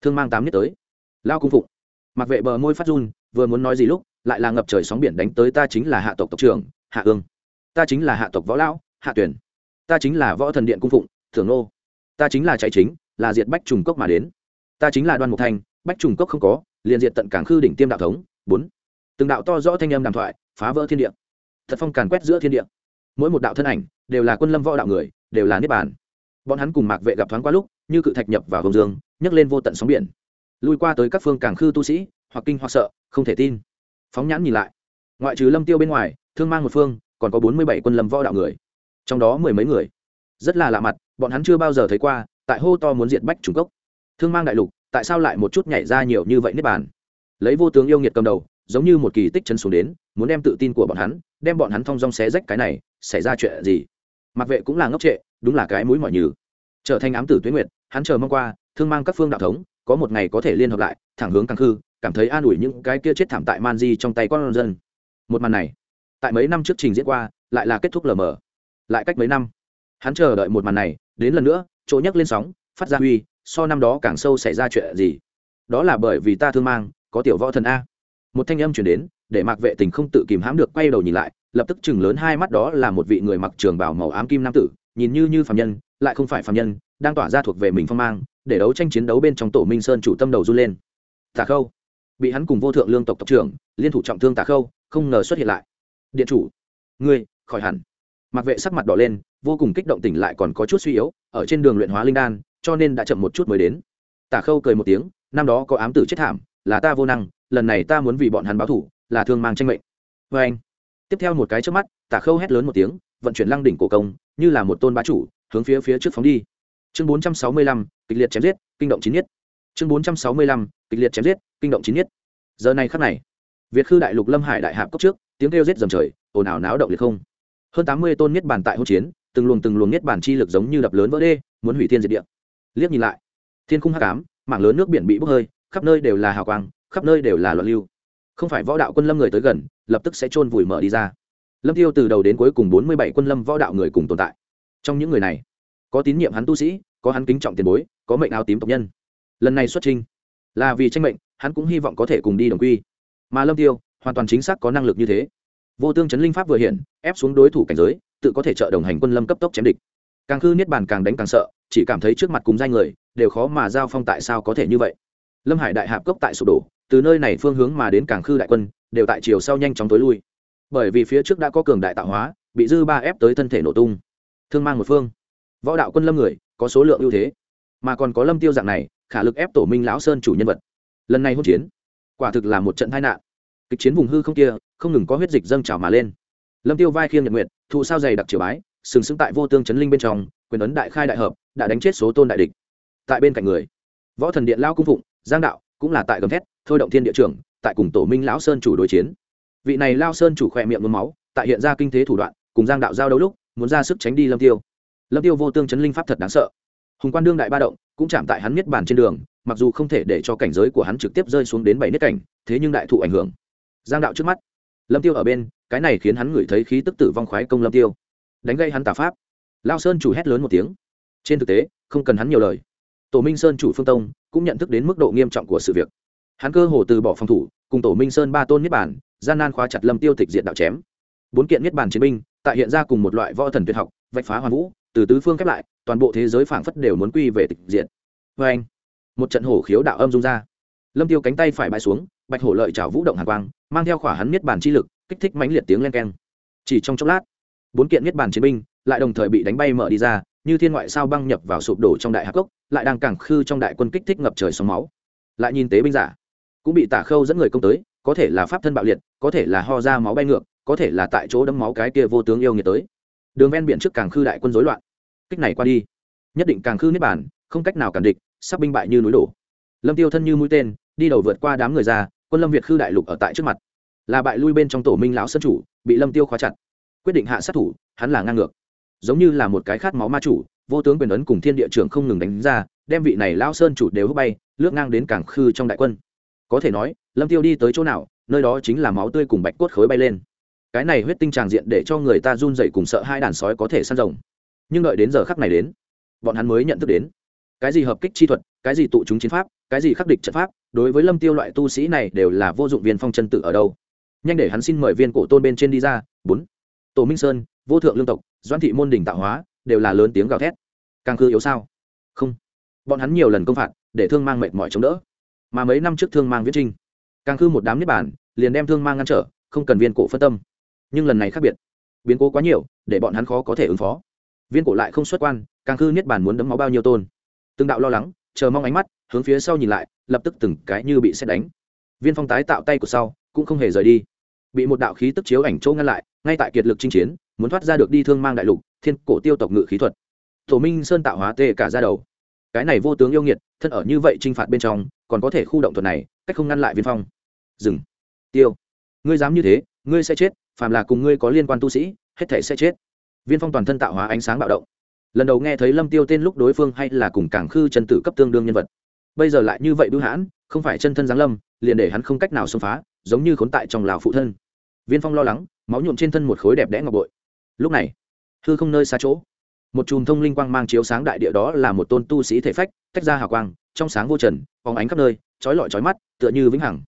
Speaker 1: Thương mang tám nhất tới. Lao cung phụng. Mặc vệ bờ môi phát run, vừa muốn nói gì lúc, lại là ngập trời sóng biển đánh tới ta chính là hạ tộc tộc trưởng, hạ ương. Ta chính là hạ tộc võ lão, hạ tuyển ta chính là võ thần điện cung phụng, thưởng nô. Ta chính là cháy chính, là diệt bách trùng cốc mà đến. Ta chính là đoan mục thanh bách trùng cốc không có, liền diệt tận cảng khư đỉnh tiêm đạo thống. Bốn. Từng đạo to rõ thanh âm đàm thoại, phá vỡ thiên địa. Thật phong càn quét giữa thiên địa. Mỗi một đạo thân ảnh, đều là quân lâm võ đạo người, đều là niết bàn. Bọn hắn cùng mạc vệ gặp thoáng qua lúc, như cự thạch nhập vào hồng dương, nhấc lên vô tận sóng biển. Lui qua tới các phương cảng khư tu sĩ, hoặc kinh hoặc sợ, không thể tin. Phóng nhãn nhìn lại. Ngoại trừ lâm tiêu bên ngoài, thương mang một phương, còn có bốn mươi bảy quân lâm võ đạo người trong đó mười mấy người. Rất là lạ mặt, bọn hắn chưa bao giờ thấy qua, tại hô to muốn diệt bách trung cốc. Thương mang đại lục, tại sao lại một chút nhảy ra nhiều như vậy nếp bàn? Lấy vô tướng yêu nghiệt cầm đầu, giống như một kỳ tích chân xuống đến, muốn đem tự tin của bọn hắn, đem bọn hắn thong dong xé rách cái này, xảy ra chuyện gì? Mặc vệ cũng là ngốc trệ, đúng là cái mũi mỏi nhừ. Trở thành ám tử tuyến nguyệt, hắn chờ mong qua, thương mang các phương đạo thống, có một ngày có thể liên hợp lại, thẳng hướng càng khư, cảm thấy an ủi những cái kia chết thảm tại man di trong tay con dân. Một màn này, tại mấy năm trước trình diễn qua, lại là kết thúc lờ mờ lại cách mấy năm. Hắn chờ đợi một màn này, đến lần nữa, chỗ nhấc lên sóng, phát ra huy, so năm đó càng sâu xảy ra chuyện gì. Đó là bởi vì ta thương mang, có tiểu võ thần a. Một thanh âm chuyển đến, để mạc vệ tình không tự kìm hãm được quay đầu nhìn lại, lập tức chừng lớn hai mắt đó là một vị người mặc trường bảo màu ám kim nam tử, nhìn như như phạm nhân, lại không phải phạm nhân, đang tỏa ra thuộc về mình phong mang, để đấu tranh chiến đấu bên trong tổ minh sơn chủ tâm đầu run lên. Tà khâu. Bị hắn cùng vô thượng lương tộc tộc trưởng, liên thủ trọng thương tà khâu, không ngờ xuất hiện lại. Điện chủ. Ngươi, khỏi hẳn mặc vệ sắc mặt đỏ lên, vô cùng kích động tỉnh lại còn có chút suy yếu, ở trên đường luyện hóa linh đan, cho nên đã chậm một chút mới đến. Tả khâu cười một tiếng, năm đó có ám tử chết thảm, là ta vô năng, lần này ta muốn vì bọn hắn báo thủ là thương mang tranh mệnh. Vê anh, tiếp theo một cái trước mắt, tả khâu hét lớn một tiếng, vận chuyển lăng đỉnh cổ công, như là một tôn bá chủ, hướng phía phía trước phóng đi. Chương bốn trăm sáu mươi lăm, kịch liệt chém giết, kinh động chín nhất. Chương bốn trăm sáu mươi lăm, kịch liệt chém giết, kinh động chín nhất. Giờ này khắc này, việt khư đại lục lâm hải đại hạp cốc trước, tiếng kêu giết dầm trời, ồn ào náo động liệt không hơn tám mươi tôn niết bàn tại hỗn chiến, từng luồng từng luồng niết bàn chi lực giống như đập lớn vỡ đê, muốn hủy thiên diệt địa. Liếc nhìn lại, thiên khung hắc ám, mảng lớn nước biển bị bốc hơi, khắp nơi đều là hào quang, khắp nơi đều là loạn lưu. Không phải võ đạo quân lâm người tới gần, lập tức sẽ chôn vùi mở đi ra. Lâm tiêu từ đầu đến cuối cùng bốn mươi bảy quân lâm võ đạo người cùng tồn tại. Trong những người này, có tín nhiệm hắn tu sĩ, có hắn kính trọng tiền bối, có mệnh áo tím tộc nhân. Lần này xuất trình là vì tranh mệnh, hắn cũng hy vọng có thể cùng đi đồng quy. Mà lâm tiêu, hoàn toàn chính xác có năng lực như thế vô tương chấn linh pháp vừa hiện, ép xuống đối thủ cảnh giới, tự có thể trợ đồng hành quân lâm cấp tốc chém địch. Càng khư niết bàn càng đánh càng sợ, chỉ cảm thấy trước mặt cùng danh người, đều khó mà giao phong tại sao có thể như vậy. Lâm hải đại hạp cốc tại sụp đổ, từ nơi này phương hướng mà đến càng khư đại quân, đều tại chiều sau nhanh chóng tối lui. Bởi vì phía trước đã có cường đại tạo hóa, bị dư ba ép tới thân thể nổ tung. Thương mang một phương. Võ đạo quân lâm người, có số lượng ưu thế. Mà còn có lâm tiêu dạng này, khả lực ép tổ minh lão sơn chủ nhân vật. Lần này hôn chiến, quả thực là một trận tai nạn kịch chiến vùng hư không kia không ngừng có huyết dịch dâng trào mà lên. Lâm tiêu vai khiêng nhật nguyệt, thụ sao dày đặc triều bái, sừng sững tại vô tương chấn linh bên trong, quyền ấn đại khai đại hợp, đã đánh chết số tôn đại địch. Tại bên cạnh người, võ thần điện lao cung phụng, giang đạo, cũng là tại gầm thét, thôi động thiên địa trưởng, tại cùng tổ minh lão sơn chủ đối chiến. Vị này lao sơn chủ khỏe miệng mướm máu, tại hiện ra kinh thế thủ đoạn, cùng giang đạo giao đấu lúc, muốn ra sức tránh đi lâm tiêu. Lâm tiêu vô tương chấn linh pháp thật đáng sợ. Hùng quan đương đại ba động, cũng chạm tại hắn miết bàn trên đường, mặc dù không thể để cho cảnh giới của hắn trực tiếp rơi xuống đến bảy niết cảnh, thế nhưng đại thụ ảnh hưởng giang đạo trước mắt. Lâm tiêu ở bên, cái này khiến hắn ngửi thấy khí tức tử vong khoái công lâm tiêu. Đánh gây hắn tà pháp. Lao sơn chủ hét lớn một tiếng. Trên thực tế, không cần hắn nhiều lời. Tổ minh sơn chủ phương tông cũng nhận thức đến mức độ nghiêm trọng của sự việc. Hắn cơ hồ từ bỏ phòng thủ, cùng tổ minh sơn ba tôn niết bản gian nan khóa chặt lâm tiêu tịch diện đạo chém. Bốn kiện niết bản chiến binh, tại hiện ra cùng một loại võ thần tuyệt học, vạch phá hoàn vũ, từ tứ phương khép lại, toàn bộ thế giới phảng phất đều muốn quy về tịch diện vê anh, một trận hổ khiếu đạo âm rung ra. Lâm tiêu cánh tay phải bãi xuống, bạch hổ lợi chảo vũ động hàn quang mang theo khỏa hắn niết bản chi lực, kích thích mãnh liệt tiếng len keng. Chỉ trong chốc lát, bốn kiện niết bản chiến binh lại đồng thời bị đánh bay mở đi ra, như thiên ngoại sao băng nhập vào sụp đổ trong đại hạc cốc, lại đang cảng khư trong đại quân kích thích ngập trời sóng máu. Lại nhìn tế binh giả, cũng bị tả khâu dẫn người công tới, có thể là pháp thân bạo liệt, có thể là ho ra máu bay ngược, có thể là tại chỗ đấm máu cái kia vô tướng yêu nghiệt tới. Đường ven biển trước càng khư đại quân rối loạn. Kích này qua đi, nhất định càng khư niết bản không cách nào cản địch sắp binh bại như núi đổ. Lâm tiêu thân như mũi tên, đi đầu vượt qua đám người ra quân lâm việt khư đại lục ở tại trước mặt là bại lui bên trong tổ minh lão sân chủ bị lâm tiêu khóa chặt quyết định hạ sát thủ hắn là ngang ngược giống như là một cái khát máu ma chủ vô tướng quyền ấn cùng thiên địa trưởng không ngừng đánh ra đem vị này lao sơn chủ đều hút bay lướt ngang đến cảng khư trong đại quân có thể nói lâm tiêu đi tới chỗ nào nơi đó chính là máu tươi cùng bạch cốt khối bay lên cái này huyết tinh tràng diện để cho người ta run dậy cùng sợ hai đàn sói có thể săn rồng nhưng đợi đến giờ khắc này đến bọn hắn mới nhận thức đến cái gì hợp kích chi thuật, cái gì tụ chúng chiến pháp, cái gì khắc địch trận pháp, đối với lâm tiêu loại tu sĩ này đều là vô dụng viên phong chân tự ở đâu. Nhanh để hắn xin mời viên cổ tôn bên trên đi ra, bốn. Tổ minh sơn, vô thượng lương tộc, Doãn thị môn đỉnh tạo hóa, đều là lớn tiếng gào thét. Càng cư yếu sao? Không. Bọn hắn nhiều lần công phạt, để thương mang mệt mỏi chống đỡ. Mà mấy năm trước thương mang viễn trinh càng cư một đám niết bản liền đem thương mang ngăn trở, không cần viên cổ phân tâm. Nhưng lần này khác biệt. Biến cố quá nhiều, để bọn hắn khó có thể ứng phó. Viên cổ lại không xuất quan, càng cư niết bản muốn đấm máu bao nhiêu tôn? Từng đạo lo lắng, chờ mong ánh mắt, hướng phía sau nhìn lại, lập tức từng cái như bị xét đánh. Viên phong tái tạo tay của sau, cũng không hề rời đi. Bị một đạo khí tức chiếu ảnh chỗ ngăn lại, ngay tại kiệt lực chinh chiến, muốn thoát ra được đi thương mang đại lục, thiên cổ tiêu tộc ngự khí thuật. Tổ minh sơn tạo hóa tê cả ra đầu. Cái này vô tướng yêu nghiệt, thân ở như vậy t r i n h phạt bên trong, còn có thể khu động thuật này, cách không ngăn lại viên phong. Dừng. Tiêu. Ngươi dám như thế, ngươi sẽ chết, phàm là cùng ngươi có liên quan tu sĩ, hết thể sẽ chết. Viên phong toàn thân tạo hóa ánh sáng bạo động lần đầu nghe thấy lâm tiêu tên lúc đối phương hay là cùng cảng khư chân tử cấp tương đương nhân vật. Bây giờ lại như vậy bưu hãn, không phải chân thân giáng lâm, liền để hắn không cách nào xông phá, giống như khốn tại trong lào phụ thân. Viên phong lo lắng, máu nhuộm trên thân một khối đẹp đẽ ngọc bội. Lúc này, hư không nơi xa chỗ, một chùm thông linh quang mang chiếu sáng đại địa đó là một tôn tu sĩ thể phách, tách ra hào quang, trong sáng vô trần, phóng ánh khắp nơi, trói lọi trói mắt, tựa như vĩnh hằng.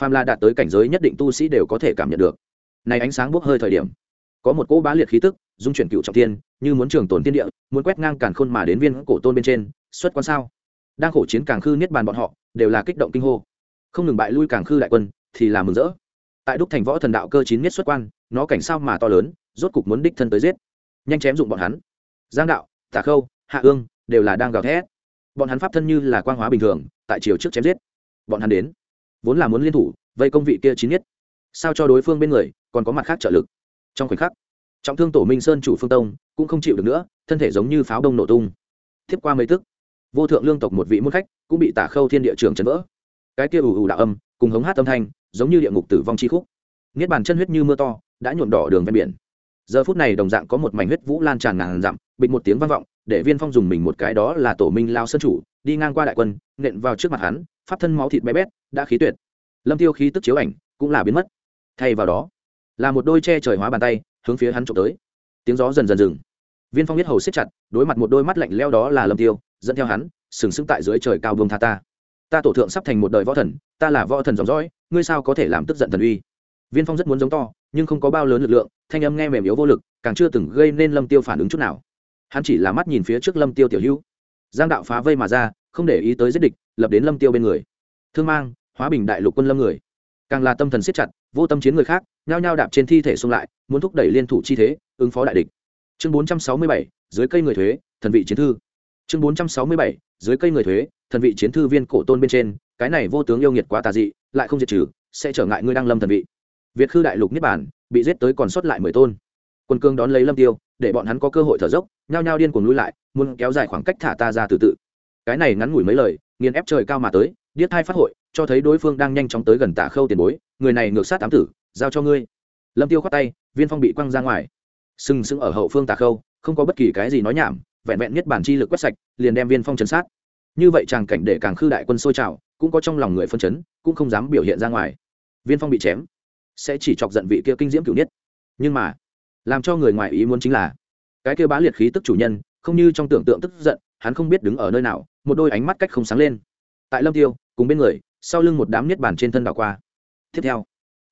Speaker 1: Phàm là đạt tới cảnh giới nhất định tu sĩ đều có thể cảm nhận được. Này ánh sáng bốc hơi thời điểm, có một cỗ bá liệt khí tức dung chuyển cựu trọng thiên, như muốn trường tồn tiên địa, muốn quét ngang càn khôn mà đến viên cổ tôn bên trên, xuất quan sao? Đang khổ chiến càng khư niết bàn bọn họ, đều là kích động kinh hô. Không ngừng bại lui càng khư đại quân, thì là mừng rỡ. Tại đúc thành võ thần đạo cơ chín niết xuất quan, nó cảnh sao mà to lớn, rốt cục muốn đích thân tới giết. Nhanh chém dụng bọn hắn. Giang đạo, tả khâu, hạ ương, đều là đang gào thét. Bọn hắn pháp thân như là quang hóa bình thường, tại chiều trước chém giết. Bọn hắn đến, vốn là muốn liên thủ, vây công vị kia chín nhất sao cho đối phương bên người, còn có mặt khác trợ lực? Trong khoảnh khắc trọng thương tổ minh sơn chủ phương tông, cũng không chịu được nữa, thân thể giống như pháo đông nổ tung. Tiếp qua mấy tức, vô thượng lương tộc một vị môn khách cũng bị tả khâu thiên địa trường chấn vỡ. Cái kia ù ù đạo âm, cùng hống hát âm thanh, giống như địa ngục tử vong chi khúc. Niết bàn chân huyết như mưa to, đã nhuộm đỏ đường ven biển. Giờ phút này đồng dạng có một mảnh huyết vũ lan tràn ngàn dặm bịt một tiếng vang vọng, để viên phong dùng mình một cái đó là tổ minh lao sơn chủ, đi ngang qua đại quân, nện vào trước mặt hắn, pháp thân máu thịt bé bét, đã khí tuyệt. Lâm tiêu khí tức chiếu ảnh, cũng là biến mất. Thay vào đó là một đôi che trời hóa bàn tay, hướng phía hắn trộm tới. Tiếng gió dần dần dừng. Viên phong biết hầu siết chặt, đối mặt một đôi mắt lạnh leo đó là lâm tiêu, dẫn theo hắn, sừng sững tại dưới trời cao vương tha ta. Ta tổ thượng sắp thành một đời võ thần, ta là võ thần dòng dõi, ngươi sao có thể làm tức giận thần uy? Viên phong rất muốn giống to, nhưng không có bao lớn lực lượng, thanh âm nghe mềm yếu vô lực, càng chưa từng gây nên lâm tiêu phản ứng chút nào. Hắn chỉ là mắt nhìn phía trước lâm tiêu tiểu hữu. Giang đạo phá vây mà ra, không để ý tới giết địch, lập đến lâm tiêu bên người. Thương mang, hóa bình đại lục quân lâm người. Càng là tâm thần siết chặt vô tâm chiến người khác nhao nhao đạp trên thi thể xung lại muốn thúc đẩy liên thủ chi thế ứng phó đại địch. Chương 467, dưới cây người thuế thần vị chiến thư. Chương 467, dưới cây người thuế thần vị chiến thư viên cổ tôn bên trên cái này vô tướng yêu nghiệt quá tà dị lại không diệt trừ sẽ trở ngại ngươi đang lâm thần vị. Việt khư đại lục niết bản bị giết tới còn sót lại mười tôn. Quân cương đón lấy lâm tiêu để bọn hắn có cơ hội thở dốc nhao nhao điên cuồng lui lại muốn kéo dài khoảng cách thả ta ra từ tự. Cái này ngắn ngủi mấy lời nghiền ép trời cao mà tới điếc thai phát hội cho thấy đối phương đang nhanh chóng tới gần tả khâu tiền bối, người này ngược sát tám tử, giao cho ngươi. Lâm tiêu khoát tay, viên phong bị quăng ra ngoài. Sừng sững ở hậu phương tả khâu, không có bất kỳ cái gì nói nhảm, vẹn vẹn nhất bản chi lực quét sạch, liền đem viên phong chấn sát. Như vậy chàng cảnh để càng khư đại quân sôi trào, cũng có trong lòng người phân chấn, cũng không dám biểu hiện ra ngoài. Viên phong bị chém, sẽ chỉ chọc giận vị kia kinh diễm cửu nhất nhưng mà, làm cho người ngoài ý muốn chính là, cái kia bá liệt khí tức chủ nhân, không như trong tưởng tượng tức giận, hắn không biết đứng ở nơi nào, một đôi ánh mắt cách không sáng lên. Tại lâm tiêu, cùng bên người sau lưng một đám niết bàn trên thân đảo qua. Tiếp theo,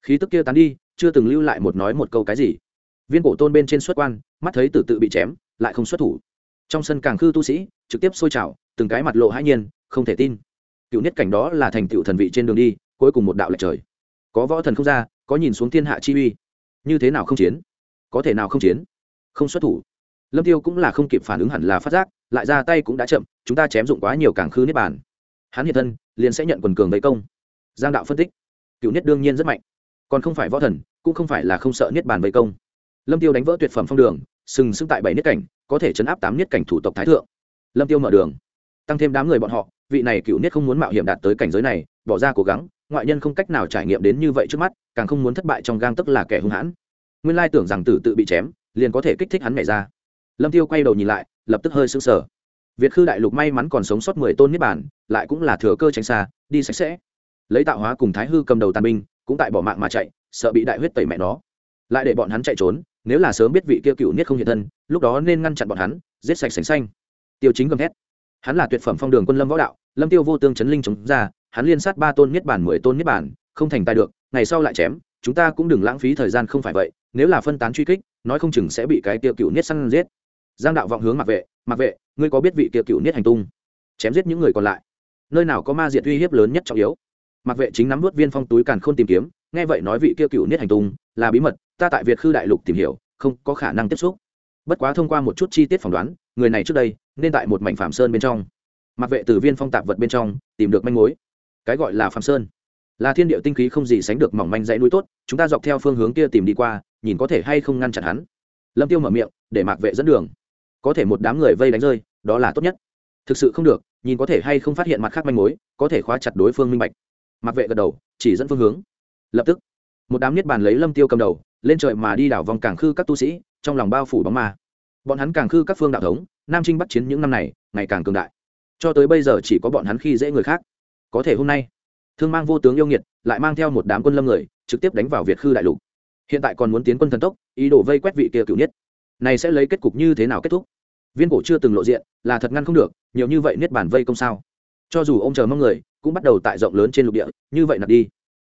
Speaker 1: khí tức kia tán đi, chưa từng lưu lại một nói một câu cái gì. Viên cổ tôn bên trên xuất quan, mắt thấy tử tự bị chém, lại không xuất thủ. Trong sân càng khư tu sĩ, trực tiếp sôi trào, từng cái mặt lộ hãi nhiên, không thể tin. Cựu niết cảnh đó là thành tựu thần vị trên đường đi, cuối cùng một đạo lệch trời. Có võ thần không ra, có nhìn xuống thiên hạ chi uy. Như thế nào không chiến? Có thể nào không chiến? Không xuất thủ. Lâm tiêu cũng là không kịp phản ứng hẳn là phát giác, lại ra tay cũng đã chậm, chúng ta chém dụng quá nhiều càng khư niết bàn hắn hiện thân, liền sẽ nhận quần cường vây công. Giang đạo phân tích, cựu niết đương nhiên rất mạnh, còn không phải võ thần, cũng không phải là không sợ niết bàn vây công. Lâm tiêu đánh vỡ tuyệt phẩm phong đường, sừng sững tại bảy niết cảnh, có thể chấn áp tám niết cảnh thủ tộc thái thượng. Lâm tiêu mở đường, tăng thêm đám người bọn họ, vị này cựu niết không muốn mạo hiểm đạt tới cảnh giới này, bỏ ra cố gắng, ngoại nhân không cách nào trải nghiệm đến như vậy trước mắt, càng không muốn thất bại trong gang tức là kẻ hung hãn. Nguyên lai tưởng rằng tử tự bị chém, liền có thể kích thích hắn nhảy ra. Lâm tiêu quay đầu nhìn lại, lập tức hơi sững sờ việt khư đại lục may mắn còn sống sót mười tôn niết bản lại cũng là thừa cơ tránh xa, đi sạch sẽ. Lấy tạo hóa cùng thái hư cầm đầu tàn binh, cũng tại bỏ mạng mà chạy, sợ bị đại huyết tẩy mẹ nó. Lại để bọn hắn chạy trốn, nếu là sớm biết vị kia cựu niết không hiện thân, lúc đó nên ngăn chặn bọn hắn, giết sạch sành xanh. Tiêu chính gầm thét. Hắn là tuyệt phẩm phong đường quân lâm võ đạo, lâm tiêu vô tương chấn linh chống ra, hắn liên sát ba tôn niết bản mười tôn niết bản không thành tài được, ngày sau lại chém, chúng ta cũng đừng lãng phí thời gian không phải vậy, nếu là phân tán truy kích, nói không chừng sẽ bị cái tiêu cựu niết săn giết giang đạo vọng hướng mặc vệ mặc vệ, ngươi có biết vị kia cựu niết hành tung? Chém giết những người còn lại. Nơi nào có ma diệt uy hiếp lớn nhất trọng yếu? Mặc vệ chính nắm vớt viên phong túi càn không tìm kiếm, nghe vậy nói vị kia cựu niết hành tung là bí mật, ta tại việt khư đại lục tìm hiểu, không có khả năng tiếp xúc. Bất quá thông qua một chút chi tiết phỏng đoán, người này trước đây nên tại một mảnh phạm sơn bên trong. Mặc vệ từ viên phong tạp vật bên trong tìm được manh mối. Cái gọi là phạm sơn là thiên địa tinh khí không gì sánh được mỏng manh dãy núi tốt, chúng ta dọc theo phương hướng kia tìm đi qua, nhìn có thể hay không ngăn chặn hắn. Lâm tiêu mở miệng, để mạc vệ dẫn đường có thể một đám người vây đánh rơi, đó là tốt nhất. Thực sự không được, nhìn có thể hay không phát hiện mặt khác manh mối, có thể khóa chặt đối phương minh bạch. Mặc vệ gật đầu, chỉ dẫn phương hướng. Lập tức, một đám niết bàn lấy lâm tiêu cầm đầu, lên trời mà đi đảo vòng cảng khư các tu sĩ, trong lòng bao phủ bóng ma. Bọn hắn càng khư các phương đạo thống, nam trinh bắt chiến những năm này, ngày càng cường đại. Cho tới bây giờ chỉ có bọn hắn khi dễ người khác. Có thể hôm nay, thương mang vô tướng yêu nghiệt, lại mang theo một đám quân lâm người, trực tiếp đánh vào việt khư đại lục. Hiện tại còn muốn tiến quân thần tốc, ý đồ vây quét vị kia cựu nhất này sẽ lấy kết cục như thế nào kết thúc? Viên cổ chưa từng lộ diện, là thật ngăn không được, nhiều như vậy niết bản vây công sao? Cho dù ông chờ mong người, cũng bắt đầu tại rộng lớn trên lục địa, như vậy nạp đi.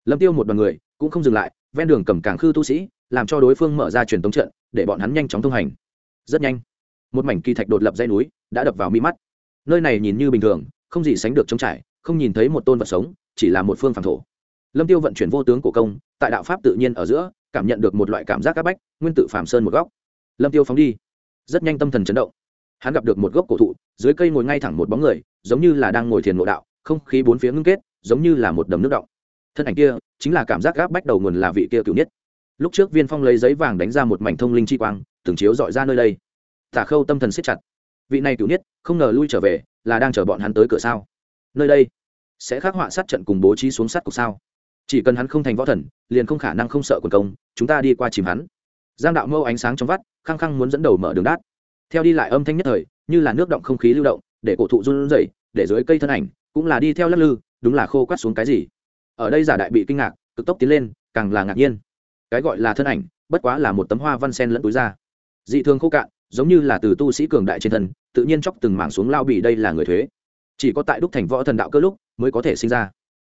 Speaker 1: Lâm tiêu một đoàn người, cũng không dừng lại, ven đường cầm càng khư tu sĩ, làm cho đối phương mở ra truyền tống trận, để bọn hắn nhanh chóng thông hành. Rất nhanh, một mảnh kỳ thạch đột lập dây núi, đã đập vào mi mắt. Nơi này nhìn như bình thường, không gì sánh được trống trải, không nhìn thấy một tôn vật sống, chỉ là một phương phản thổ. Lâm tiêu vận chuyển vô tướng cổ công, tại đạo pháp tự nhiên ở giữa, cảm nhận được một loại cảm giác áp bách, nguyên tự phàm sơn một góc lâm tiêu phóng đi. Rất nhanh tâm thần chấn động. Hắn gặp được một gốc cổ thụ, dưới cây ngồi ngay thẳng một bóng người, giống như là đang ngồi thiền ngộ đạo, không khí bốn phía ngưng kết, giống như là một đầm nước động. Thân ảnh kia chính là cảm giác gáp bách đầu nguồn là vị kia cựu nhất. Lúc trước viên phong lấy giấy vàng đánh ra một mảnh thông linh chi quang, từng chiếu dọi ra nơi đây. Tả khâu tâm thần siết chặt. Vị này cựu nhất không ngờ lui trở về, là đang chờ bọn hắn tới cửa sao? Nơi đây sẽ khắc họa sát trận cùng bố trí xuống sát cục sao? Chỉ cần hắn không thành võ thần, liền không khả năng không sợ quần công, chúng ta đi qua chìm hắn. Giang đạo mâu ánh sáng trong vắt khăng khăng muốn dẫn đầu mở đường đát. Theo đi lại âm thanh nhất thời, như là nước động không khí lưu động, để cổ thụ run rẩy, để dưới cây thân ảnh cũng là đi theo lắc lư, đúng là khô quát xuống cái gì. Ở đây giả đại bị kinh ngạc, cực tốc tiến lên, càng là ngạc nhiên. Cái gọi là thân ảnh, bất quá là một tấm hoa văn sen lẫn túi ra dị thường khô cạn, giống như là từ tu sĩ cường đại trên thân, tự nhiên chóc từng mảng xuống lao bị đây là người thuế. Chỉ có tại đúc thành võ thần đạo cơ lúc, mới có thể sinh ra.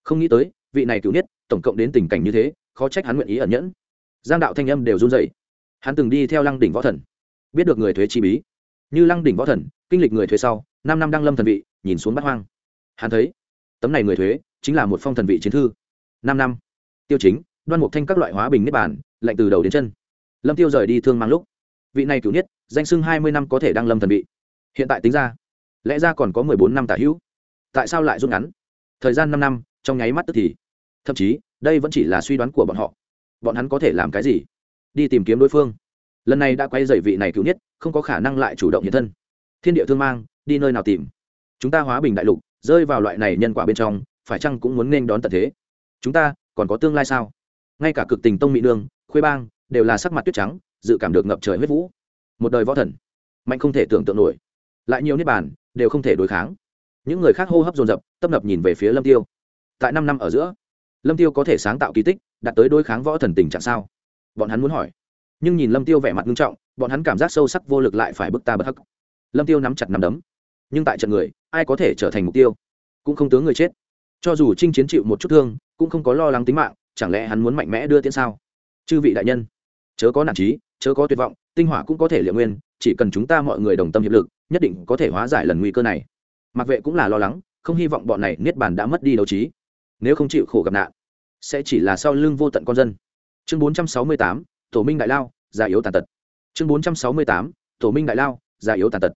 Speaker 1: Không nghĩ tới, vị này cửu nhất tổng cộng đến tình cảnh như thế, khó trách hắn nguyện ý ẩn nhẫn. Giang đạo thanh âm đều run dậy hắn từng đi theo lăng đỉnh võ thần, biết được người thuế chi bí. Như lăng đỉnh võ thần, kinh lịch người thuế sau, năm năm đăng lâm thần vị, nhìn xuống bắt hoang. Hắn thấy, tấm này người thuế chính là một phong thần vị chiến thư. Năm năm, tiêu chính, đoan mục thanh các loại hóa bình niết bản lạnh từ đầu đến chân. Lâm tiêu rời đi thương mang lúc, vị này cựu nhất danh sưng hai mươi năm có thể đăng lâm thần vị. Hiện tại tính ra, lẽ ra còn có mười bốn năm tả hữu. Tại sao lại rút ngắn? Thời gian năm năm, trong nháy mắt tức thì. Thậm chí, đây vẫn chỉ là suy đoán của bọn họ. Bọn hắn có thể làm cái gì? Đi tìm kiếm đối phương. Lần này đã quay dậy vị này cứu nhất, không có khả năng lại chủ động hiện thân. Thiên địa thương mang, đi nơi nào tìm? Chúng ta hóa bình đại lục, rơi vào loại này nhân quả bên trong, phải chăng cũng muốn nên đón tận thế? Chúng ta, còn có tương lai sao? Ngay cả cực tình tông mỹ nương, khuê bang, đều là sắc mặt tuyết trắng, dự cảm được ngập trời huyết vũ. Một đời võ thần, mạnh không thể tưởng tượng nổi. Lại nhiều niết bàn, đều không thể đối kháng. Những người khác hô hấp dồn dập, tấp nập nhìn về phía lâm tiêu. Tại năm năm ở giữa, lâm tiêu có thể sáng tạo kỳ tích, đạt tới đối kháng võ thần tình trạng sao? Bọn hắn muốn hỏi. Nhưng nhìn lâm tiêu vẻ mặt nghiêm trọng, bọn hắn cảm giác sâu sắc vô lực lại phải bức ta bất hắc. Lâm tiêu nắm chặt nắm đấm. Nhưng tại trận người, ai có thể trở thành mục tiêu? Cũng không tướng người chết. Cho dù trinh chiến chịu một chút thương, cũng không có lo lắng tính mạng, chẳng lẽ hắn muốn mạnh mẽ đưa tiễn sao? Chư vị đại nhân, chớ có nản trí, chớ có tuyệt vọng, tinh hỏa cũng có thể liệu nguyên, chỉ cần chúng ta mọi người đồng tâm hiệp lực, nhất định có thể hóa giải lần nguy cơ này. Mặc vệ cũng là lo lắng, không hy vọng bọn này niết bàn đã mất đi đấu trí. Nếu không chịu khổ gặp nạn, sẽ chỉ là sau lưng vô tận con dân chương bốn trăm sáu mươi tám, tổ minh đại lao, già yếu tàn tật. Chương bốn trăm sáu mươi tám, tổ minh đại lao, già yếu tàn tật.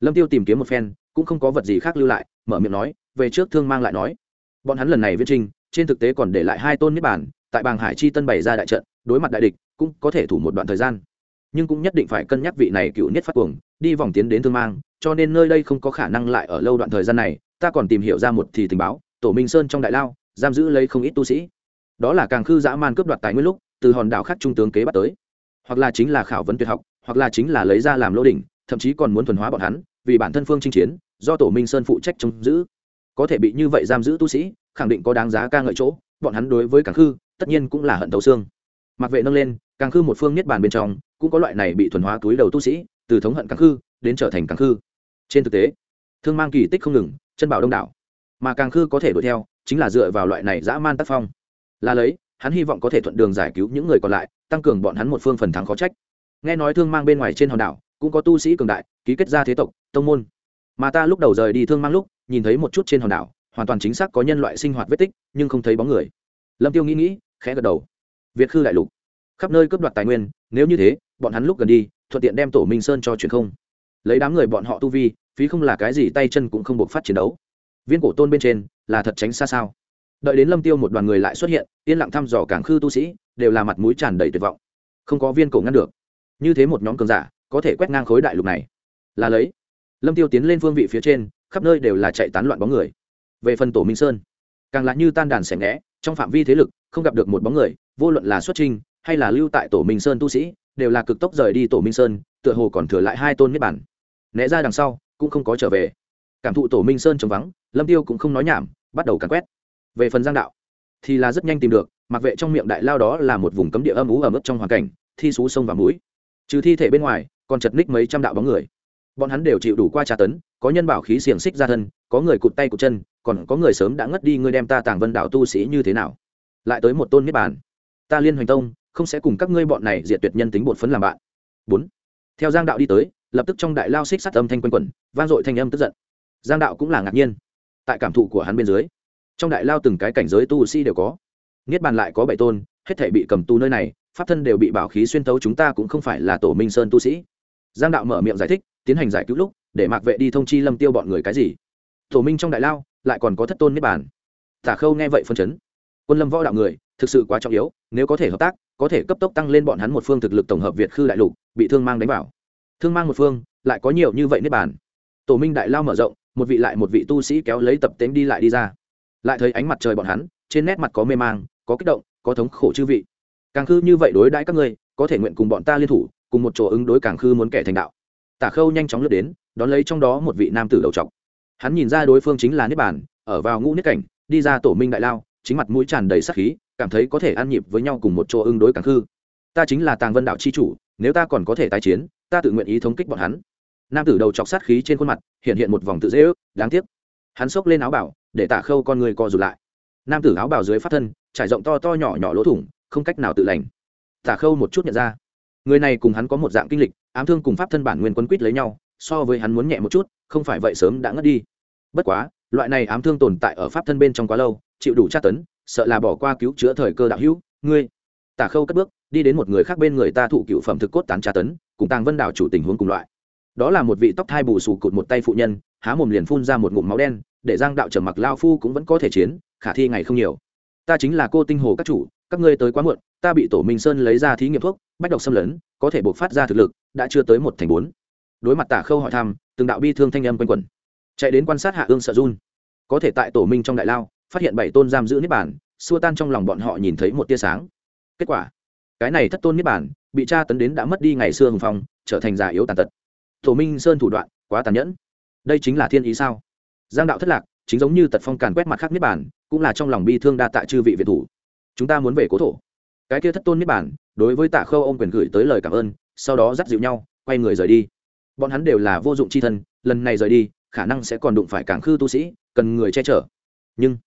Speaker 1: Lâm tiêu tìm kiếm một phen, cũng không có vật gì khác lưu lại, mở miệng nói, về trước thương mang lại nói. Bọn hắn lần này viết trinh trên thực tế còn để lại hai tôn niết bản tại bàng hải chi tân bày ra đại trận, đối mặt đại địch, cũng có thể thủ một đoạn thời gian. Nhưng cũng nhất định phải cân nhắc vị này cựu niết phát cuồng, đi vòng tiến đến thương mang, cho nên nơi đây không có khả năng lại ở lâu đoạn thời gian này, ta còn tìm hiểu ra một thì tình báo, tổ minh sơn trong đại lao, giam giữ lấy không ít tu sĩ. Đó là càng khư dã man cướp đoạt tài nguyên lúc từ hòn đảo khác trung tướng kế bắt tới. Hoặc là chính là khảo vấn tuyệt học, hoặc là chính là lấy ra làm lô đỉnh, thậm chí còn muốn thuần hóa bọn hắn, vì bản thân phương chinh chiến, do tổ minh sơn phụ trách trông giữ. Có thể bị như vậy giam giữ tu sĩ, khẳng định có đáng giá ca ngợi chỗ, bọn hắn đối với càng khư, tất nhiên cũng là hận tấu xương. Mặc vệ nâng lên, càng khư một phương niết bàn bên trong, cũng có loại này bị thuần hóa túi đầu tu sĩ, từ thống hận càng khư, đến trở thành càng khư. Trên thực tế, thương mang kỳ tích không ngừng, chân bảo đông đảo. Mà càng khư có thể đuổi theo, chính là dựa vào loại này dã man tác phong. Là lấy hắn hy vọng có thể thuận đường giải cứu những người còn lại, tăng cường bọn hắn một phương phần thắng khó trách. Nghe nói thương mang bên ngoài trên hòn đảo, cũng có tu sĩ cường đại, ký kết ra thế tộc, tông môn. Mà ta lúc đầu rời đi thương mang lúc, nhìn thấy một chút trên hòn đảo, hoàn toàn chính xác có nhân loại sinh hoạt vết tích, nhưng không thấy bóng người. Lâm tiêu nghĩ nghĩ, khẽ gật đầu. Việt khư đại lục. Khắp nơi cướp đoạt tài nguyên, nếu như thế, bọn hắn lúc gần đi, thuận tiện đem tổ minh sơn cho truyền không. Lấy đám người bọn họ tu vi, phí không là cái gì, tay chân cũng không buộc phát chiến đấu. Viên cổ tôn bên trên, là thật tránh xa sao? Đợi đến lâm tiêu một đoàn người lại xuất hiện yên lặng thăm dò cảng khư tu sĩ đều là mặt mũi tràn đầy tuyệt vọng không có viên cổ ngăn được như thế một nhóm cường giả có thể quét ngang khối đại lục này là lấy lâm tiêu tiến lên phương vị phía trên khắp nơi đều là chạy tán loạn bóng người về phần tổ minh sơn càng là như tan đàn xẻ ngẽ trong phạm vi thế lực không gặp được một bóng người vô luận là xuất trinh hay là lưu tại tổ minh sơn tu sĩ đều là cực tốc rời đi tổ minh sơn tựa hồ còn thừa lại hai tôn niết bản né ra đằng sau cũng không có trở về cảm thụ tổ minh sơn trống vắng lâm tiêu cũng không nói nhảm bắt đầu càn quét về phần giang đạo, thì là rất nhanh tìm được, mặc vệ trong miệng đại lao đó là một vùng cấm địa âm ú ở mức trong hoàn cảnh, thi xú sông và mũi. Trừ thi thể bên ngoài, còn chật ních mấy trăm đạo bóng người. Bọn hắn đều chịu đủ qua tra tấn, có nhân bảo khí xiềng xích ra thân, có người cụt tay cụt chân, còn có người sớm đã ngất đi ngươi đem ta tàng vân đạo tu sĩ như thế nào? Lại tới một tôn niết bàn. Ta liên hoành tông, không sẽ cùng các ngươi bọn này diệt tuyệt nhân tính bột phấn làm bạn. Bốn. Theo giang đạo đi tới, lập tức trong đại lao xích sát âm thanh quanh quẩn, vang dội thanh âm tức giận. Giang đạo cũng là ngạc nhiên. Tại cảm thụ của hắn bên dưới trong đại lao từng cái cảnh giới tu sĩ đều có. Niết bàn lại có bảy tôn, hết thể bị cầm tu nơi này, pháp thân đều bị bảo khí xuyên thấu chúng ta cũng không phải là tổ minh sơn tu sĩ. Giang đạo mở miệng giải thích, tiến hành giải cứu lúc, để mạc vệ đi thông chi lâm tiêu bọn người cái gì? Tổ minh trong đại lao, lại còn có thất tôn niết bàn. Tả khâu nghe vậy phân chấn. Quân lâm võ đạo người, thực sự quá trọng yếu, nếu có thể hợp tác, có thể cấp tốc tăng lên bọn hắn một phương thực lực tổng hợp việt khư đại lục, bị thương mang đánh vào. Thương mang một phương, lại có nhiều như vậy niết bàn. Tổ minh đại lao mở rộng, một vị lại một vị tu sĩ kéo lấy tập tính đi lại đi ra lại thấy ánh mặt trời bọn hắn, trên nét mặt có mê mang, có kích động, có thống khổ chư vị. Càng khư như vậy đối đãi các ngươi, có thể nguyện cùng bọn ta liên thủ, cùng một chỗ ứng đối càng khư muốn kẻ thành đạo. Tả khâu nhanh chóng lướt đến, đón lấy trong đó một vị nam tử đầu trọc. Hắn nhìn ra đối phương chính là niết bản ở vào ngũ niết cảnh, đi ra tổ minh đại lao, chính mặt mũi tràn đầy sắc khí, cảm thấy có thể ăn nhịp với nhau cùng một chỗ ứng đối càng khư. Ta chính là tàng vân đạo chi chủ, nếu ta còn có thể tái chiến, ta tự nguyện ý thống kích bọn hắn. Nam tử đầu chọc sát khí trên khuôn mặt, hiện hiện một vòng tự dễ ước, đáng tiếc. Hắn xốc lên áo bảo để tả khâu con người co rụt lại. Nam tử áo bào dưới phát thân, trải rộng to to nhỏ nhỏ lỗ thủng, không cách nào tự lành. Tả khâu một chút nhận ra, người này cùng hắn có một dạng kinh lịch, ám thương cùng pháp thân bản nguyên quân quýt lấy nhau, so với hắn muốn nhẹ một chút, không phải vậy sớm đã ngất đi. Bất quá, loại này ám thương tồn tại ở pháp thân bên trong quá lâu, chịu đủ tra tấn, sợ là bỏ qua cứu chữa thời cơ đạo hữu, ngươi. Tả khâu cất bước, đi đến một người khác bên người ta thụ cựu phẩm thực cốt tán tra tấn, cùng tàng vân đảo chủ tình huống cùng loại. Đó là một vị tóc thai bù xù cụt một tay phụ nhân há mồm liền phun ra một ngụm máu đen, để giang đạo trở mặc lao phu cũng vẫn có thể chiến, khả thi ngày không nhiều. Ta chính là cô tinh hồ các chủ, các ngươi tới quá muộn, ta bị tổ minh sơn lấy ra thí nghiệm thuốc, bách độc xâm lấn, có thể buộc phát ra thực lực, đã chưa tới một thành bốn. Đối mặt tả khâu hỏi thăm, từng đạo bi thương thanh âm quanh quẩn. Chạy đến quan sát hạ ương sợ run. Có thể tại tổ minh trong đại lao, phát hiện bảy tôn giam giữ niết bản xua tan trong lòng bọn họ nhìn thấy một tia sáng. Kết quả, cái này thất tôn niết bản bị tra tấn đến đã mất đi ngày xưa hùng phong, trở thành già yếu tàn tật. Tổ minh sơn thủ đoạn quá tàn nhẫn đây chính là thiên ý sao? Giang đạo thất lạc, chính giống như tật phong càn quét mặt khác niết bản cũng là trong lòng bi thương đa tạ chư vị việt thủ. Chúng ta muốn về cố thổ. Cái kia thất tôn niết bản đối với tạ khâu ô m quyền gửi tới lời cảm ơn, sau đó dắt dịu nhau, quay người rời đi. Bọn hắn đều là vô dụng c h i thân, lần này rời đi, khả năng sẽ còn đụng phải cảng khư tu sĩ, cần người che chở. Nhưng,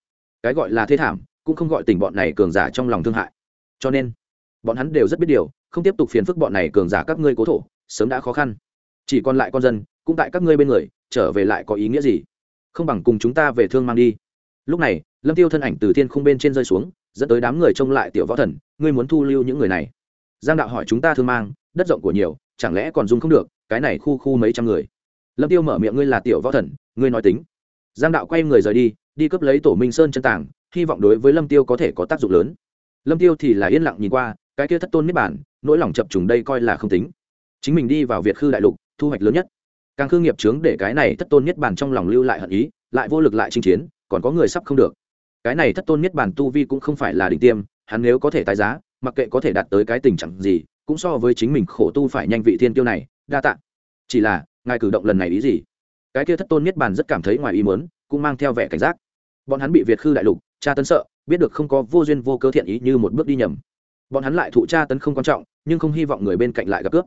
Speaker 1: cái gọi là thế thảm, cũng không gọi tình bọn này cường giả trong lòng thương hại. Cho nên, bọn hắn đều rất biết điều, không tiếp tục phiền phức bọn này cường giả các ngươi cố thổ, sớm đã khó khăn. Chỉ còn lại con dân, cũng tại các ngươi bên người trở về lại có ý nghĩa gì? Không bằng cùng chúng ta về thương mang đi. Lúc này, lâm tiêu thân ảnh từ thiên khung bên trên rơi xuống, dẫn tới đám người trông lại tiểu võ thần, ngươi muốn thu lưu những người này. Giang đạo hỏi chúng ta thương mang, đất rộng của nhiều, chẳng lẽ còn dùng không được, cái này khu khu mấy trăm người. Lâm tiêu mở miệng ngươi là tiểu võ thần, ngươi nói tính. Giang đạo quay người rời đi đi cướp lấy tổ minh sơn chân tảng, hy vọng đối với lâm tiêu có thể có tác dụng lớn. Lâm tiêu thì là yên lặng nhìn qua, cái kia thất tôn niết bản nỗi lòng chập trùng đây coi là không tính. Chính mình đi vào việt khư đại lục, thu hoạch lớn nhất càng khương nghiệp chướng để cái này thất tôn niết bản trong lòng lưu lại hận ý, lại vô lực lại chinh chiến, còn có người sắp không được. Cái này thất tôn niết bản tu vi cũng không phải là đỉnh tiêm, hắn nếu có thể tái giá, mặc kệ có thể đạt tới cái tình trạng gì, cũng so với chính mình khổ tu phải nhanh vị thiên tiêu này, đa tạ. Chỉ là, ngài cử động lần này ý gì? Cái kia thất tôn niết bàn rất cảm thấy ngoài ý muốn, cũng mang theo vẻ cảnh giác. Bọn hắn bị việt khư đại lục, tra tấn sợ, biết được không có vô duyên vô cớ thiện ý như một bước đi nhầm. Bọn hắn lại thụ tra tấn không quan trọng, nhưng không hy vọng người bên cạnh lại gặp cướp.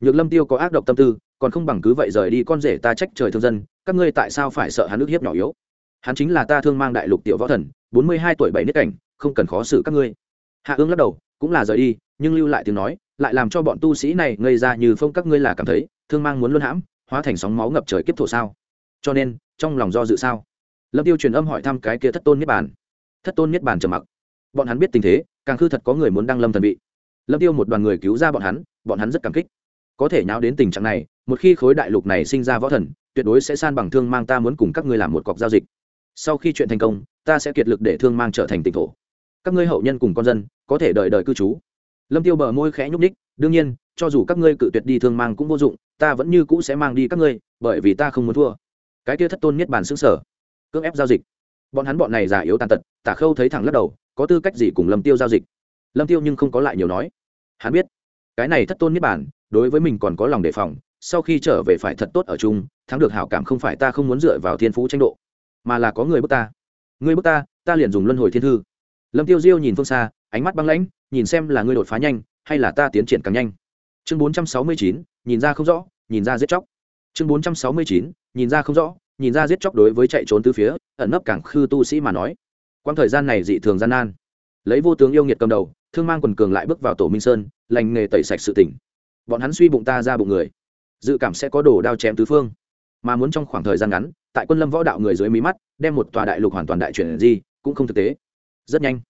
Speaker 1: Nhược lâm tiêu có ác độc tâm tư còn không bằng cứ vậy rời đi con rể ta trách trời thương dân, các ngươi tại sao phải sợ hắn ức hiếp nhỏ yếu? Hắn chính là ta thương mang đại lục tiểu võ thần, bốn mươi hai tuổi bảy niết cảnh, không cần khó xử các ngươi. Hạ ương lắc đầu, cũng là rời đi, nhưng lưu lại tiếng nói, lại làm cho bọn tu sĩ này ngây ra như phong các ngươi là cảm thấy, thương mang muốn luân hãm, hóa thành sóng máu ngập trời kiếp thổ sao? Cho nên, trong lòng do dự sao? Lâm tiêu truyền âm hỏi thăm cái kia thất tôn niết bàn. Thất tôn niết bàn trầm mặc. Bọn hắn biết tình thế, càng khư thật có người muốn đăng lâm thần vị. Lâm tiêu một đoàn người cứu ra bọn hắn bọn hắn rất cảm kích có thể nháo đến tình trạng này, một khi khối đại lục này sinh ra võ thần, tuyệt đối sẽ san bằng thương mang ta muốn cùng các ngươi làm một cọc giao dịch. Sau khi chuyện thành công, ta sẽ kiệt lực để thương mang trở thành tỉnh thổ. Các ngươi hậu nhân cùng con dân, có thể đợi đợi cư trú. Lâm tiêu bờ môi khẽ nhúc ních đương nhiên, cho dù các ngươi cự tuyệt đi thương mang cũng vô dụng, ta vẫn như cũ sẽ mang đi các ngươi, bởi vì ta không muốn thua. Cái kia thất tôn niết bàn xứng sở, cưỡng ép giao dịch. Bọn hắn bọn này già yếu tàn tật, tả khâu thấy thẳng lắc đầu, có tư cách gì cùng lâm tiêu giao dịch? Lâm tiêu nhưng không có lại nhiều nói. Hắn biết, cái này thất tôn niết bàn đối với mình còn có lòng đề phòng, sau khi trở về phải thật tốt ở chung, thắng được hảo cảm không phải ta không muốn dựa vào thiên phú tranh độ, mà là có người bước ta. Người bước ta ta liền dùng luân hồi thiên thư. Lâm tiêu diêu nhìn phương xa, ánh mắt băng lãnh, nhìn xem là ngươi đột phá nhanh, hay là ta tiến triển càng nhanh. Chương bốn trăm sáu mươi chín, nhìn ra không rõ, nhìn ra giết chóc. Chương bốn trăm sáu mươi chín, nhìn ra không rõ, nhìn ra giết chóc đối với chạy trốn từ phía, ẩn nấp càng khư tu sĩ mà nói. Quãng thời gian này dị thường gian nan. Lấy vô tướng yêu nghiệt cầm đầu, thương mang quần cường lại bước vào tổ minh sơn, lành nghề tẩy sạch sự tỉnh bọn hắn suy bụng ta ra bụng người. Dự cảm sẽ có đồ đao chém tứ phương. Mà muốn trong khoảng thời gian ngắn, tại quân lâm võ đạo người dưới mí mắt, đem một tòa đại lục hoàn toàn đại chuyển gì cũng không thực tế. Rất nhanh,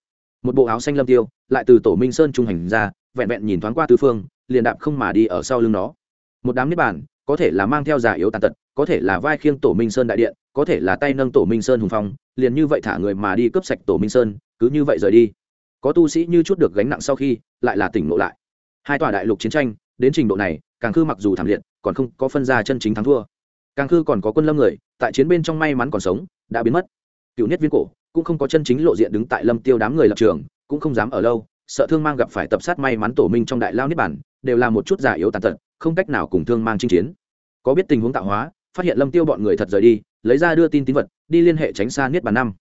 Speaker 1: một bộ áo xanh lâm tiêu lại từ tổ minh sơn trung hành ra, vẹn vẹn nhìn thoáng qua tứ phương, liền đạp không mà đi ở sau lưng nó. Một đám niết bàn, có thể là mang theo giả yếu tàn tật, có thể là vai khiêng tổ minh sơn đại điện, có thể là tay nâng tổ minh sơn hùng phong, liền như vậy thả người mà đi cướp sạch tổ minh sơn, cứ như vậy rời đi. Có tu sĩ như chút được gánh nặng sau khi, lại là tỉnh ngộ lại. Hai tòa đại lục chiến tranh đến trình độ này, càng khư mặc dù thảm liệt, còn không có phân ra chân chính thắng thua. Càng khư còn có quân lâm người, tại chiến bên trong may mắn còn sống, đã biến mất. Cựu nhất viên cổ cũng không có chân chính lộ diện đứng tại lâm tiêu đám người lập trường, cũng không dám ở lâu, sợ thương mang gặp phải tập sát may mắn tổ minh trong đại lao niết bản, đều là một chút giả yếu tàn tật, không cách nào cùng thương mang chinh chiến. Có biết tình huống tạo hóa, phát hiện lâm tiêu bọn người thật rời đi, lấy ra đưa tin tín vật, đi liên hệ tránh xa niết bàn năm.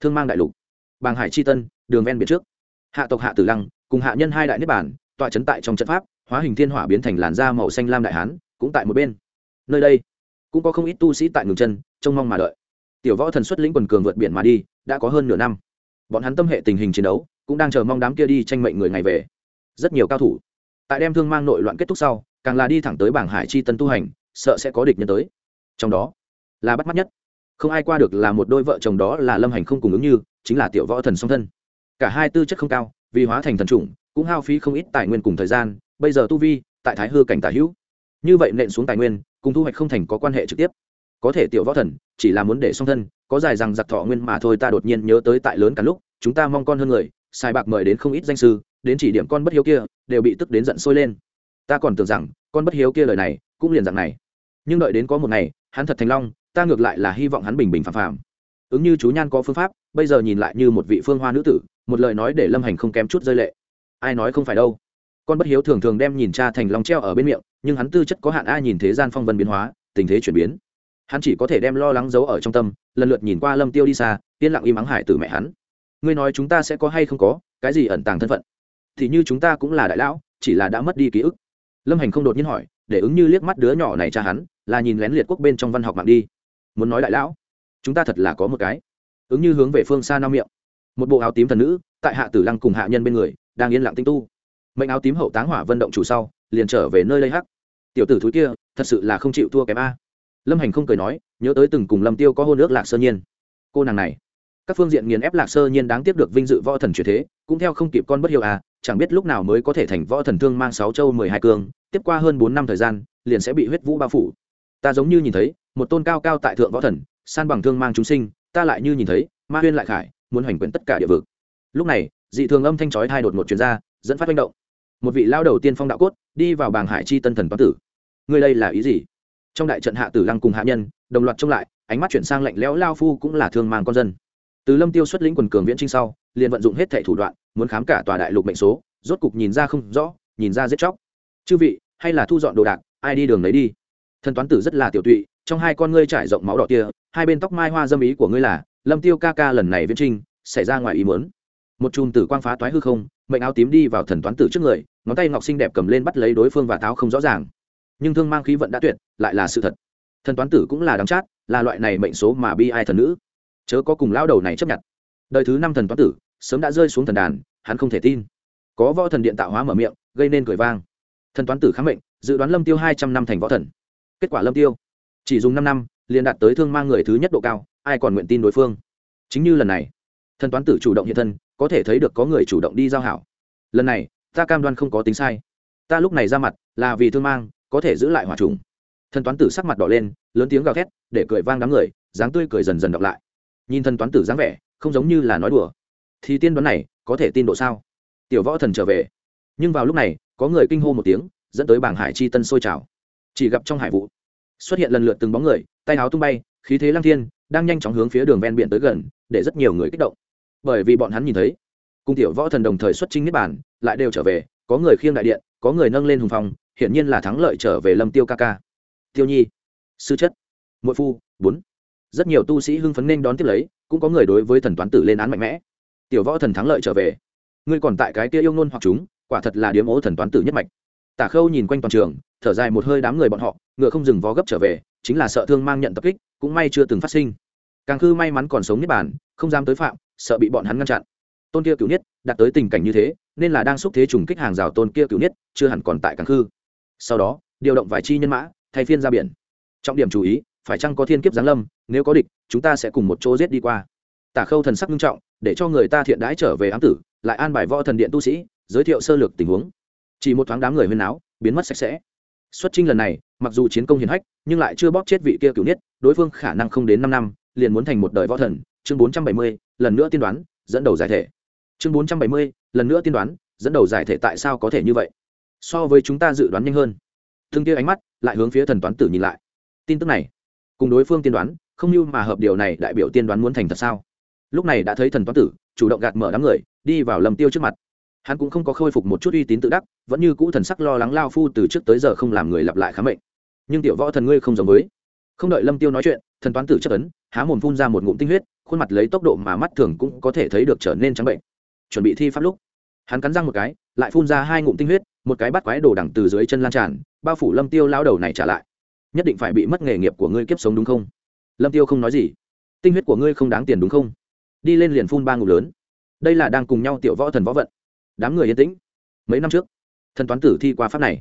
Speaker 1: Thương mang đại lục. Bàng hải chi tân, đường ven biển trước. Hạ tộc hạ tử lăng, cùng hạ nhân hai đại niết bản, tọa trấn tại trong trận pháp hóa hình thiên hỏa biến thành làn da màu xanh lam đại hán, cũng tại một bên. Nơi đây, cũng có không ít tu sĩ tại ngừng chân, trông mong mà đợi. Tiểu võ thần xuất lĩnh quần cường vượt biển mà đi, đã có hơn nửa năm. Bọn hắn tâm hệ tình hình chiến đấu, cũng đang chờ mong đám kia đi tranh mệnh người ngày về. Rất nhiều cao thủ. Tại đem thương mang nội loạn kết thúc sau, càng là đi thẳng tới bảng hải chi tân tu hành, sợ sẽ có địch nhân tới. Trong đó, là bắt mắt nhất. Không ai qua được là một đôi vợ chồng đó là lâm hành không cùng ứng như, chính là tiểu võ thần song thân. Cả hai tư chất không cao, vì hóa thành thần chủng, cũng hao phí không ít tài nguyên cùng thời gian bây giờ tu vi, tại thái hư cảnh tả hữu, như vậy nện xuống tài nguyên, cùng thu hoạch không thành có quan hệ trực tiếp. Có thể tiểu võ thần, chỉ là muốn để song thân, có dài rằng giặc thọ nguyên mà thôi, ta đột nhiên nhớ tới tại lớn cả lúc, chúng ta mong con hơn người, sai bạc mời đến không ít danh sư, đến chỉ điểm con bất hiếu kia, đều bị tức đến giận sôi lên. Ta còn tưởng rằng, con bất hiếu kia lời này, cũng liền dạng này. Nhưng đợi đến có một ngày, hắn thật thành long, ta ngược lại là hy vọng hắn bình bình phàm phàm. Ứng như chú nhan có phương pháp, bây giờ nhìn lại như một vị phương hoa nữ tử, một lời nói để lâm hành không kém chút rơi lệ. Ai nói không phải đâu? Con bất hiếu thường thường đem nhìn cha thành long treo ở bên miệng, nhưng hắn tư chất có hạn a nhìn thế gian phong vân biến hóa, tình thế chuyển biến. Hắn chỉ có thể đem lo lắng giấu ở trong tâm, lần lượt nhìn qua lâm tiêu đi xa, yên lặng im ắng hải từ mẹ hắn. Ngươi nói chúng ta sẽ có hay không có, cái gì ẩn tàng thân phận? Thì như chúng ta cũng là đại lão, chỉ là đã mất đi ký ức. Lâm hành không đột nhiên hỏi, để ứng như liếc mắt đứa nhỏ này cha hắn, là nhìn lén liệt quốc bên trong văn học mạng đi. Muốn nói đại lão, chúng ta thật là có một cái. Ứng như hướng về phương xa nao miệng. Một bộ áo tím thần nữ, tại hạ tử lăng cùng hạ nhân bên người, đang yên lặng tinh tu mệnh áo tím hậu táng hỏa vận động chủ sau, liền trở về nơi lây hắc. Tiểu tử thúi kia, thật sự là không chịu thua kém a. Lâm hành không cười nói, nhớ tới từng cùng lâm tiêu có hôn ước lạc sơ nhiên. Cô nàng này, các phương diện nghiền ép lạc sơ nhiên đáng tiếc được vinh dự võ thần truyền thế, cũng theo không kịp con bất hiệu à chẳng biết lúc nào mới có thể thành võ thần thương mang sáu châu mười hai cương tiếp qua hơn bốn năm thời gian, liền sẽ bị huyết vũ bao phủ. Ta giống như nhìn thấy, một tôn cao cao tại thượng võ thần, san bằng thương mang chúng sinh, ta lại như nhìn thấy, ma huyên lại khải, muốn hoành quyển tất cả địa vực. Lúc này, dị thường âm thanh chói thai đột một chuyên gia dẫn phát manh động. Một vị lao đầu tiên phong đạo cốt, đi vào bàng hải chi tân thần toán tử. Ngươi đây là ý gì? Trong đại trận hạ tử lăng cùng hạ nhân, đồng loạt trông lại, ánh mắt chuyển sang lạnh lẽo lao phu cũng là thương mang con dân. Từ lâm tiêu xuất lĩnh quần cường viễn trinh sau, liền vận dụng hết thẻ thủ đoạn, muốn khám cả tòa đại lục mệnh số, rốt cục nhìn ra không rõ, nhìn ra giết chóc. Chư vị, hay là thu dọn đồ đạc, ai đi đường lấy đi. Thần toán tử rất là tiểu tụy, trong hai con ngươi trải rộng máu đỏ kia, hai bên tóc mai hoa dâm ý của ngươi là, lâm tiêu ca ca lần này viễn trinh, xảy ra ngoài ý muốn một chùm tử quang phá toái hư không, mệnh áo tím đi vào thần toán tử trước người, ngón tay ngọc xinh đẹp cầm lên bắt lấy đối phương và tháo không rõ ràng. Nhưng thương mang khí vận đã tuyệt, lại là sự thật. Thần toán tử cũng là đáng chát, là loại này mệnh số mà bi ai thần nữ. Chớ có cùng lao đầu này chấp nhận. Đời thứ năm thần toán tử, sớm đã rơi xuống thần đàn, hắn không thể tin. Có võ thần điện tạo hóa mở miệng, gây nên cười vang. Thần toán tử khám mệnh, dự đoán lâm tiêu hai trăm năm thành võ thần. Kết quả lâm tiêu, chỉ dùng năm năm, liền đạt tới thương mang người thứ nhất độ cao, ai còn nguyện tin đối phương? Chính như lần này, thần toán tử chủ động hiện thân có thể thấy được có người chủ động đi giao hảo. Lần này, ta cam đoan không có tính sai. Ta lúc này ra mặt, là vì thương mang, có thể giữ lại hỏa trùng. Thần toán tử sắc mặt đỏ lên, lớn tiếng gào thét, để cười vang đám người, dáng tươi cười dần dần đọc lại. Nhìn thần toán tử dáng vẻ, không giống như là nói đùa. Thì tiên đoán này, có thể tin độ sao? Tiểu võ thần trở về. Nhưng vào lúc này, có người kinh hô một tiếng, dẫn tới bảng hải chi tân sôi trào. Chỉ gặp trong hải vụ, xuất hiện lần lượt từng bóng người, tay áo tung bay, khí thế lăng thiên, đang nhanh chóng hướng phía đường ven biển tới gần, để rất nhiều người kích động bởi vì bọn hắn nhìn thấy. Cung tiểu võ thần đồng thời xuất trinh niết bản lại đều trở về, có người khiêng đại điện, có người nâng lên hùng phong, hiển nhiên là thắng lợi trở về lâm tiêu ca ca. Tiêu nhi, sư chất, muội phu, bốn. Rất nhiều tu sĩ hưng phấn nên đón tiếp lấy, cũng có người đối với thần toán tử lên án mạnh mẽ. Tiểu võ thần thắng lợi trở về. Ngươi còn tại cái kia yêu ngôn hoặc chúng, quả thật là điếm ố thần toán tử nhất mạch. Tả khâu nhìn quanh toàn trường, thở dài một hơi đám người bọn họ, ngựa không dừng vó gấp trở về, chính là sợ thương mang nhận tập kích, cũng may chưa từng phát sinh. Càng khư may mắn còn sống niết bản không dám tới phạm sợ bị bọn hắn ngăn chặn. Tôn kia cựu niết, đạt tới tình cảnh như thế, nên là đang xúc thế trùng kích hàng rào tôn kia cựu niết, chưa hẳn còn tại càng khư. Sau đó, điều động vài chi nhân mã, thay phiên ra biển. Trọng điểm chú ý, phải chăng có thiên kiếp giáng lâm, nếu có địch, chúng ta sẽ cùng một chỗ giết đi qua. Tả khâu thần sắc nghiêm trọng, để cho người ta thiện đãi trở về ám tử, lại an bài võ thần điện tu sĩ, giới thiệu sơ lược tình huống. Chỉ một thoáng đám người huyên áo biến mất sạch sẽ. Xuất trinh lần này, mặc dù chiến công hiển hách, nhưng lại chưa bóp chết vị kia cựu niết, đối phương khả năng không đến năm năm, liền muốn thành một đời võ thần. Chương bốn trăm bảy mươi lần nữa tiên đoán, dẫn đầu giải thể. Chương bốn trăm bảy mươi, lần nữa tiên đoán, dẫn đầu giải thể tại sao có thể như vậy? So với chúng ta dự đoán nhanh hơn. Thương kia ánh mắt lại hướng phía thần toán tử nhìn lại. Tin tức này, cùng đối phương tiên đoán, không như mà hợp điều này đại biểu tiên đoán muốn thành thật sao? Lúc này đã thấy thần toán tử chủ động gạt mở đám người, đi vào lầm tiêu trước mặt. Hắn cũng không có khôi phục một chút uy tín tự đắc, vẫn như cũ thần sắc lo lắng lao phu từ trước tới giờ không làm người lặp lại khám bệnh. Nhưng tiểu võ thần ngươi không giống với. Không đợi lâm tiêu nói chuyện, thần toán tử chất ấn há mồm phun ra một ngụm tinh huyết khuôn mặt lấy tốc độ mà mắt thường cũng có thể thấy được trở nên trắng bệnh. Chuẩn bị thi pháp lúc, hắn cắn răng một cái, lại phun ra hai ngụm tinh huyết, một cái bắt quái đồ đằng từ dưới chân lan tràn, bao phủ lâm tiêu lao đầu này trả lại. Nhất định phải bị mất nghề nghiệp của ngươi kiếp sống đúng không? Lâm tiêu không nói gì. Tinh huyết của ngươi không đáng tiền đúng không? Đi lên liền phun ba ngụm lớn. Đây là đang cùng nhau tiểu võ thần võ vận. Đám người yên tĩnh. Mấy năm trước, thần toán tử thi qua pháp này.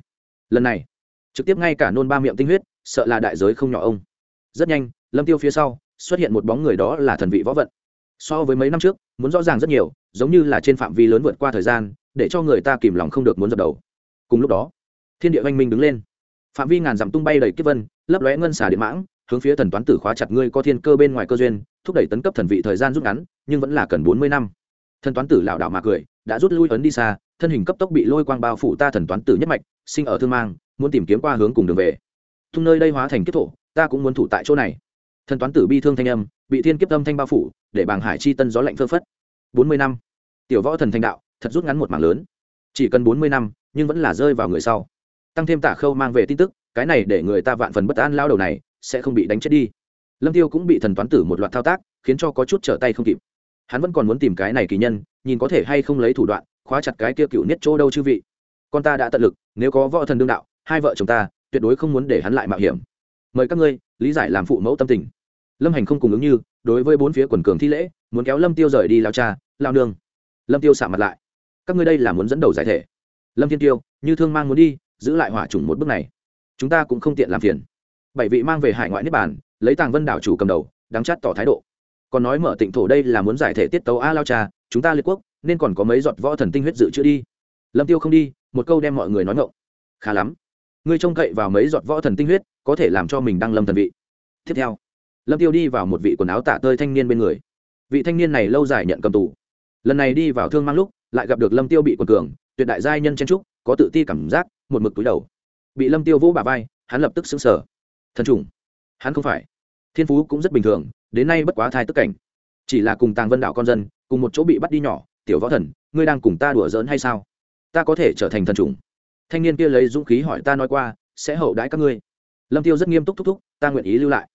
Speaker 1: Lần này, trực tiếp ngay cả nôn ba miệng tinh huyết, sợ là đại giới không nhỏ ông. Rất nhanh, lâm tiêu phía sau xuất hiện một bóng người đó là thần vị võ vận. So với mấy năm trước, muốn rõ ràng rất nhiều, giống như là trên phạm vi lớn vượt qua thời gian, để cho người ta kìm lòng không được muốn dập đầu. Cùng lúc đó, thiên địa oanh minh đứng lên. Phạm vi ngàn dặm tung bay đầy kiếp vân, lấp lóe ngân xà điện mãng, hướng phía thần toán tử khóa chặt ngươi có thiên cơ bên ngoài cơ duyên, thúc đẩy tấn cấp thần vị thời gian rút ngắn, nhưng vẫn là cần bốn mươi năm. Thần toán tử lảo đảo mà cười, đã rút lui ấn đi xa, thân hình cấp tốc bị lôi quang bao phủ ta thần toán tử nhất mạch, sinh ở thương mang, muốn tìm kiếm qua hướng cùng đường về. Thung nơi đây hóa thành kết thổ, ta cũng muốn thủ tại chỗ này thần toán tử bi thương thanh âm, bị thiên kiếp âm thanh bao phủ, để bàng hải chi tân gió lạnh phơ phất. Bốn mươi năm. Tiểu võ thần thanh đạo, thật rút ngắn một mảng lớn. Chỉ cần bốn mươi năm, nhưng vẫn là rơi vào người sau. Tăng thêm tả khâu mang về tin tức, cái này để người ta vạn phần bất an lao đầu này, sẽ không bị đánh chết đi. Lâm tiêu cũng bị thần toán tử một loạt thao tác, khiến cho có chút trở tay không kịp. Hắn vẫn còn muốn tìm cái này kỳ nhân, nhìn có thể hay không lấy thủ đoạn, khóa chặt cái kia cựu niết chỗ đâu chư vị. Con ta đã tận lực, nếu có võ thần đương đạo, hai vợ chồng ta, tuyệt đối không muốn để hắn lại mạo hiểm. Mời các ngươi, lý giải làm phụ mẫu tâm tình lâm hành không cùng ứng như, đối với bốn phía quần cường thi lễ, muốn kéo lâm tiêu rời đi lao cha, lao nương. Lâm tiêu xả mặt lại. Các ngươi đây là muốn dẫn đầu giải thể. Lâm thiên tiêu, như thương mang muốn đi, giữ lại hỏa chủng một bước này. Chúng ta cũng không tiện làm phiền. Bảy vị mang về hải ngoại niết bàn, lấy tàng vân đảo chủ cầm đầu, đáng chát tỏ thái độ. Còn nói mở tịnh thổ đây là muốn giải thể tiết tấu a lao cha, chúng ta liệt quốc, nên còn có mấy giọt võ thần tinh huyết dự trữ đi. Lâm tiêu không đi, một câu đem mọi người nói ngộng khá lắm. Ngươi trông cậy vào mấy giọt võ thần tinh huyết, có thể làm cho mình đăng lâm thần vị. Tiếp theo lâm tiêu đi vào một vị quần áo tả tơi thanh niên bên người. Vị thanh niên này lâu dài nhận cầm tù. Lần này đi vào thương mang lúc, lại gặp được lâm tiêu bị quần cường, tuyệt đại giai nhân chen trúc, có tự ti cảm giác, một mực túi đầu. Bị lâm tiêu vỗ bà vai, hắn lập tức sững sờ. Thần trùng. Hắn không phải. Thiên phú cũng rất bình thường, đến nay bất quá thai tức cảnh. Chỉ là cùng tàng vân đạo con dân, cùng một chỗ bị bắt đi nhỏ, tiểu võ thần, ngươi đang cùng ta đùa giỡn hay sao? Ta có thể trở thành thần trùng. Thanh niên kia lấy dũng khí hỏi ta nói qua, sẽ hậu đãi các ngươi. Lâm tiêu rất nghiêm túc thúc thúc, ta nguyện ý lưu lại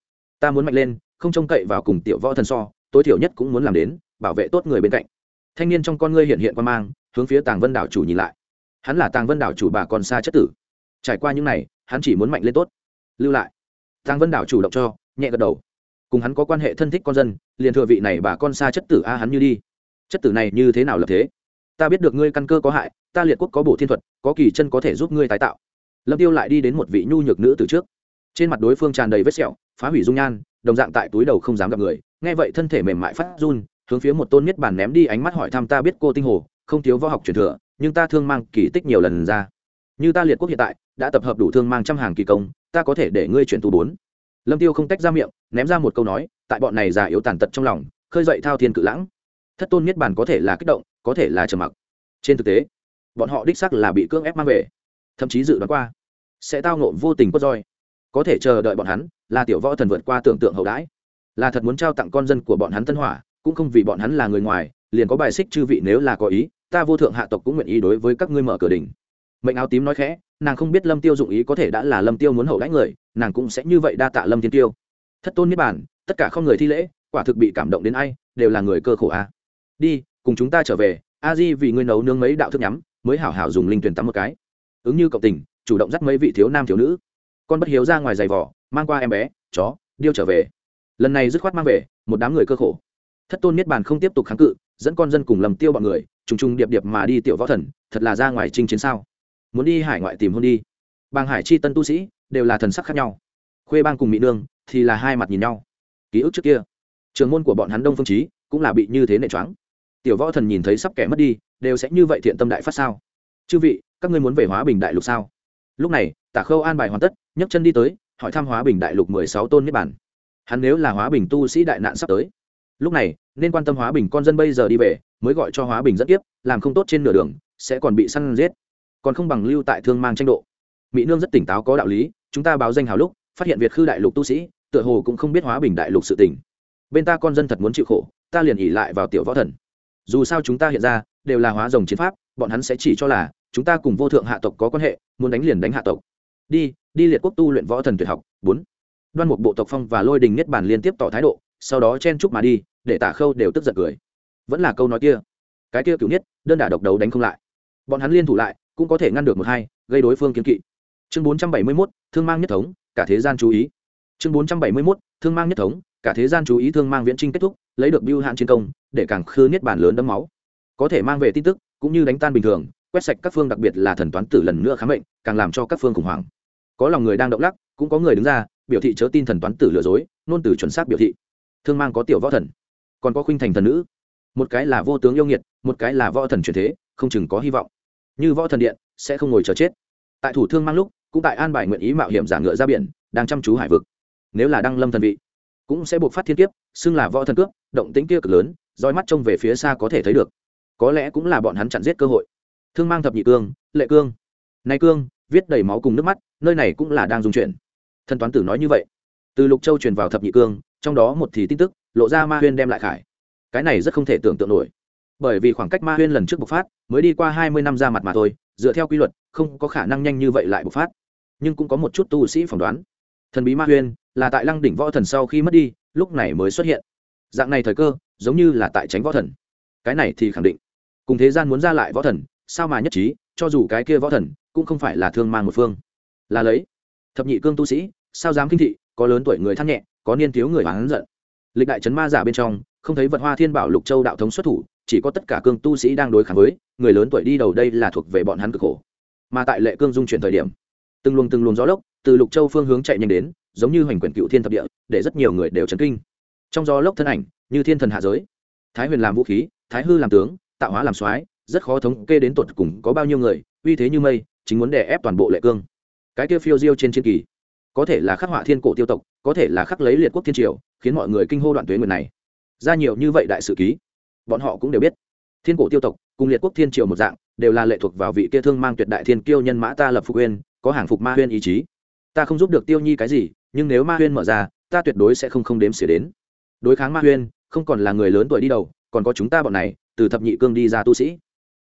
Speaker 1: ta muốn mạnh lên, không trông cậy vào cùng tiểu võ thần so, tối thiểu nhất cũng muốn làm đến, bảo vệ tốt người bên cạnh. Thanh niên trong con ngươi hiện hiện quan mang, hướng phía tàng vân đảo chủ nhìn lại. Hắn là tàng vân đảo chủ bà còn xa chất tử. Trải qua những này, hắn chỉ muốn mạnh lên tốt. Lưu lại. Tàng vân đảo chủ động cho, nhẹ gật đầu. Cùng hắn có quan hệ thân thích con dân, liền thừa vị này bà con xa chất tử a hắn như đi. Chất tử này như thế nào lập thế? Ta biết được ngươi căn cơ có hại, ta liệt quốc có bổ thiên thuật, có kỳ chân có thể giúp ngươi tái tạo. Lâm tiêu lại đi đến một vị nhu nhược nữ từ trước trên mặt đối phương tràn đầy vết sẹo, phá hủy dung nhan, đồng dạng tại túi đầu không dám gặp người. Nghe vậy thân thể mềm mại phát run, hướng phía một tôn nhất bản ném đi ánh mắt hỏi thăm ta biết cô tinh hồ, không thiếu võ học truyền thừa, nhưng ta thương mang kỳ tích nhiều lần ra. Như ta liệt quốc hiện tại, đã tập hợp đủ thương mang trăm hàng kỳ công, ta có thể để ngươi chuyển tu bốn. Lâm tiêu không tách ra miệng, ném ra một câu nói, tại bọn này già yếu tàn tật trong lòng, khơi dậy thao thiên cự lãng. Thất tôn nhất bản có thể là kích động, có thể là trầm mặc. Trên thực tế, bọn họ đích sắc là bị cưỡng ép mang về, thậm chí dự đoán qua, sẽ tao nộ vô tình quất roi có thể chờ đợi bọn hắn, là tiểu võ thần vượt qua tưởng tượng hậu đãi. Là thật muốn trao tặng con dân của bọn hắn tân hỏa, cũng không vì bọn hắn là người ngoài, liền có bài xích chư vị nếu là có ý, ta vô thượng hạ tộc cũng nguyện ý đối với các ngươi mở cửa đình mệnh áo tím nói khẽ, nàng không biết lâm tiêu dụng ý có thể đã là lâm tiêu muốn hậu đãi người, nàng cũng sẽ như vậy đa tạ lâm thiên tiêu. Thất tôn niết bản tất cả không người thi lễ, quả thực bị cảm động đến ai, đều là người cơ khổ a. Đi, cùng chúng ta trở về, a di vì ngươi nấu nướng mấy đạo thức nhắm, mới hảo hảo dùng linh tuyển tắm một cái. Ứng như cộng tình, chủ động dắt mấy vị thiếu nam thiếu nữ con bất hiếu ra ngoài giày vỏ mang qua em bé, chó, điêu trở về. Lần này dứt khoát mang về, một đám người cơ khổ. Thất tôn niết bàn không tiếp tục kháng cự, dẫn con dân cùng lầm tiêu bọn người, trùng trùng điệp điệp mà đi tiểu võ thần, thật là ra ngoài chinh chiến sao? Muốn đi hải ngoại tìm hôn đi. Bang hải chi tân tu sĩ, đều là thần sắc khác nhau. Khuê bang cùng mỹ nương thì là hai mặt nhìn nhau. Ký ức trước kia, trường môn của bọn hắn đông phương trí cũng là bị như thế nệ choáng. Tiểu võ thần nhìn thấy sắp kẻ mất đi, đều sẽ như vậy thiện tâm đại phát sao? Chư vị, các ngươi muốn về hóa bình đại lục sao? Lúc này, tả khâu an bài hoàn tất, nhấc chân đi tới, hỏi thăm hóa bình đại lục mười sáu tôn niết bản hắn nếu là hóa bình tu sĩ đại nạn sắp tới, lúc này, nên quan tâm hóa bình con dân bây giờ đi về, mới gọi cho hóa bình rất tiếp, làm không tốt trên nửa đường, sẽ còn bị săn giết. Còn không bằng lưu tại thương mang tranh độ. Mỹ nương rất tỉnh táo có đạo lý, chúng ta báo danh hào lúc, phát hiện việt khư đại lục tu sĩ, tựa hồ cũng không biết hóa bình đại lục sự tỉnh bên ta con dân thật muốn chịu khổ, ta liền ỉ lại vào tiểu võ thần. Dù sao chúng ta hiện ra, đều là hóa rồng chiến pháp, bọn hắn sẽ chỉ cho là chúng ta cùng vô thượng hạ tộc có quan hệ, muốn đánh liền đánh hạ tộc. Đi đi liệt quốc tu luyện võ thần tuyệt học. Bốn. Đoan mục bộ tộc phong và lôi đình nhất bản liên tiếp tỏ thái độ, sau đó chen chúc mà đi, để tả khâu đều tức giận cười. Vẫn là câu nói kia. Cái kia cựu nhất đơn đả độc đấu đánh không lại. Bọn hắn liên thủ lại, cũng có thể ngăn được một hai, gây đối phương kiến kỵ. Chương bốn trăm bảy mươi mốt, thương mang nhất thống, cả thế gian chú ý. Chương bốn trăm bảy mươi mốt, thương mang nhất thống, cả thế gian chú ý thương mang viễn trinh kết thúc, lấy được biêu hạn chiến công, để càng khư niết bản lớn đấm máu. Có thể mang về tin tức, cũng như đánh tan bình thường quét sạch các phương đặc biệt là thần toán tử lần nữa khám bệnh, càng làm cho các phương khủng hoảng. Có lòng người đang động lắc, cũng có người đứng ra, biểu thị chớ tin thần toán tử lừa dối, nôn từ chuẩn xác biểu thị. Thương mang có tiểu võ thần, còn có khuynh thành thần nữ. Một cái là vô tướng yêu nghiệt, một cái là võ thần truyền thế, không chừng có hy vọng. Như võ thần điện, sẽ không ngồi chờ chết. Tại thủ thương mang lúc, cũng tại an bài nguyện ý mạo hiểm giả ngựa ra biển, đang chăm chú hải vực. Nếu là đăng lâm thần vị, cũng sẽ buộc phát thiên kiếp, xưng là võ thần cướp, động tính kia cực lớn, roi mắt trông về phía xa có thể thấy được. Có lẽ cũng là bọn hắn chặn giết cơ hội thương mang thập nhị cương, lệ cương. Nay cương, viết đầy máu cùng nước mắt, nơi này cũng là đang dung chuyển thần toán tử nói như vậy. Từ lục châu truyền vào thập nhị cương, trong đó một thì tin tức, lộ ra ma huyên đem lại khải. Cái này rất không thể tưởng tượng nổi. Bởi vì khoảng cách ma huyên lần trước bộc phát, mới đi qua hai mươi năm ra mặt mà thôi, dựa theo quy luật, không có khả năng nhanh như vậy lại bộc phát. Nhưng cũng có một chút tu sĩ phỏng đoán. Thần bí ma huyên là tại lăng đỉnh võ thần sau khi mất đi, lúc này mới xuất hiện. Dạng này thời cơ, giống như là tại tránh võ thần. Cái này thì khẳng định. Cùng thế gian muốn ra lại võ thần sao mà nhất trí, cho dù cái kia võ thần cũng không phải là thương mang một phương. Là lấy, thập nhị cương tu sĩ, sao dám kinh thị, có lớn tuổi người than nhẹ, có niên thiếu người oán giận. Lịch đại trấn ma giả bên trong, không thấy vật hoa thiên bảo lục châu đạo thống xuất thủ, chỉ có tất cả cương tu sĩ đang đối kháng với, người lớn tuổi đi đầu đây là thuộc về bọn hắn cực khổ. Mà tại lệ cương dung chuyển thời điểm, từng luồng từng luồng gió lốc từ lục châu phương hướng chạy nhanh đến, giống như hoành quyển cựu thiên thập địa, để rất nhiều người đều chấn kinh. Trong gió lốc thân ảnh, như thiên thần hạ giới. Thái huyền làm vũ khí, thái hư làm tướng, tạo hóa làm soái rất khó thống kê đến tột cùng có bao nhiêu người, uy thế như mây, chính muốn đè ép toàn bộ lệ cương. Cái kia phiêu diêu trên chiến kỳ, có thể là khắc họa thiên cổ tiêu tộc, có thể là khắc lấy liệt quốc thiên triều, khiến mọi người kinh hô đoạn tuyến nguyện này. Ra nhiều như vậy đại sự ký, bọn họ cũng đều biết. Thiên cổ tiêu tộc cùng liệt quốc thiên triều một dạng, đều là lệ thuộc vào vị kia thương mang tuyệt đại thiên kiêu nhân mã ta lập phục huyên có hàng phục ma huyên ý chí. Ta không giúp được tiêu nhi cái gì, nhưng nếu ma huyên mở ra, ta tuyệt đối sẽ không không đếm xỉa đến. Đối kháng ma huyên, không còn là người lớn tuổi đi đầu, còn có chúng ta bọn này, từ thập nhị cương đi ra tu sĩ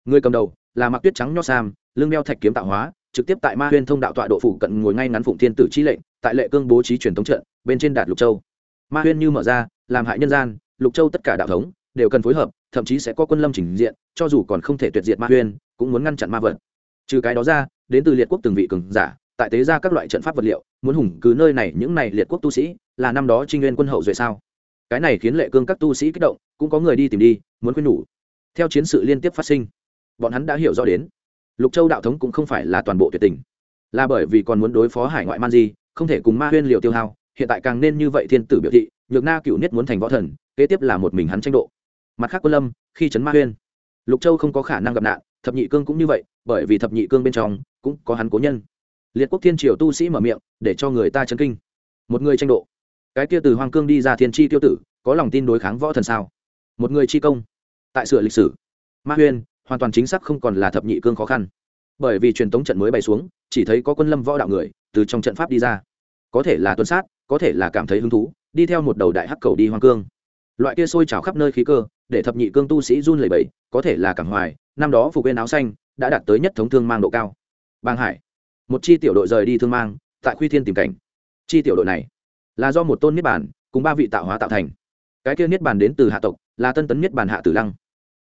Speaker 1: người cầm đầu là mặc tuyết trắng nho sam, lưng đeo thạch kiếm tạo hóa, trực tiếp tại ma huyên thông đạo tọa độ phủ cận ngồi ngay ngắn phụng thiên tử chi lệnh, tại lệ cương bố trí truyền thống trận, bên trên đạt lục châu. Ma huyên như mở ra, làm hại nhân gian, lục châu tất cả đạo thống đều cần phối hợp, thậm chí sẽ có quân lâm trình diện, cho dù còn không thể tuyệt diệt ma huyên, cũng muốn ngăn chặn ma vật trừ cái đó ra, đến từ liệt quốc từng vị cường giả, tại tế ra các loại trận pháp vật liệu, muốn hùng cứ nơi này những này liệt quốc tu sĩ, là năm đó trinh nguyên quân hậu duệ sao? Cái này khiến lệ cương các tu sĩ kích động, cũng có người đi tìm đi, muốn khuyên nhủ. Theo chiến sự liên tiếp phát sinh bọn hắn đã hiểu rõ đến. Lục châu đạo thống cũng không phải là toàn bộ tuyệt tình. Là bởi vì còn muốn đối phó hải ngoại man di, không thể cùng ma huyên liều tiêu hao, hiện tại càng nên như vậy thiên tử biểu thị, nhược na cựu nhất muốn thành võ thần, kế tiếp là một mình hắn tranh độ. Mặt khác quân lâm, khi trấn ma huyên, lục châu không có khả năng gặp nạn, thập nhị cương cũng như vậy, bởi vì thập nhị cương bên trong cũng có hắn cố nhân. Liệt quốc thiên triều tu sĩ mở miệng, để cho người ta chấn kinh. Một người tranh độ. Cái kia từ hoàng cương đi ra thiên tri tiêu tử, có lòng tin đối kháng võ thần sao? Một người chi công. Tại sửa lịch sử, ma huyên hoàn toàn chính xác không còn là thập nhị cương khó khăn. Bởi vì truyền tống trận mới bày xuống, chỉ thấy có quân lâm võ đạo người từ trong trận pháp đi ra. Có thể là tuần sát, có thể là cảm thấy hứng thú, đi theo một đầu đại hắc cầu đi hoang cương. Loại kia sôi trào khắp nơi khí cơ, để thập nhị cương tu sĩ run lẩy bẩy, có thể là cảm hoài, năm đó phục quên áo xanh, đã đạt tới nhất thống thương mang độ cao. Bang hải, một chi tiểu đội rời đi thương mang, tại khuy thiên tìm cảnh. Chi tiểu đội này là do một tôn niết bản cùng ba vị tạo hóa tạo thành. Cái kia niết bản đến từ hạ tộc, là tân tấn niết bản hạ tử lăng.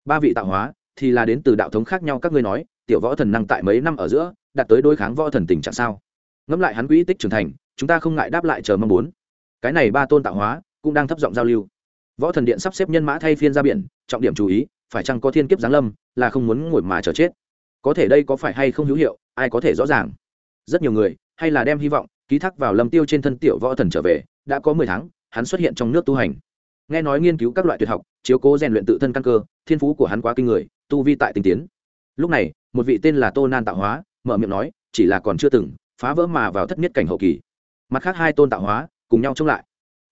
Speaker 1: Ba vị tạo hóa thì là đến từ đạo thống khác nhau các ngươi nói, tiểu võ thần năng tại mấy năm ở giữa, đạt tới đối kháng võ thần tình trạng sao? Ngẫm lại hắn quỹ tích trưởng thành, chúng ta không ngại đáp lại chờ mong muốn. Cái này ba tôn tạo hóa, cũng đang thấp giọng giao lưu. Võ thần điện sắp xếp nhân mã thay phiên ra biển, trọng điểm chú ý, phải chăng có thiên kiếp giáng lâm, là không muốn ngồi mà chờ chết. Có thể đây có phải hay không hữu hiệu, ai có thể rõ ràng. Rất nhiều người, hay là đem hy vọng, ký thác vào lâm tiêu trên thân tiểu võ thần trở về, đã có mười tháng, hắn xuất hiện trong nước tu hành. Nghe nói nghiên cứu các loại tuyệt học, chiếu cố rèn luyện tự thân căn cơ, thiên phú của hắn quá kinh người tu vi tại tinh tiến. Lúc này, một vị tên là tô nan tạo hóa, mở miệng nói, chỉ là còn chưa từng phá vỡ mà vào thất nhất cảnh hậu kỳ. Mặt khác hai tôn tạo hóa cùng nhau chống lại.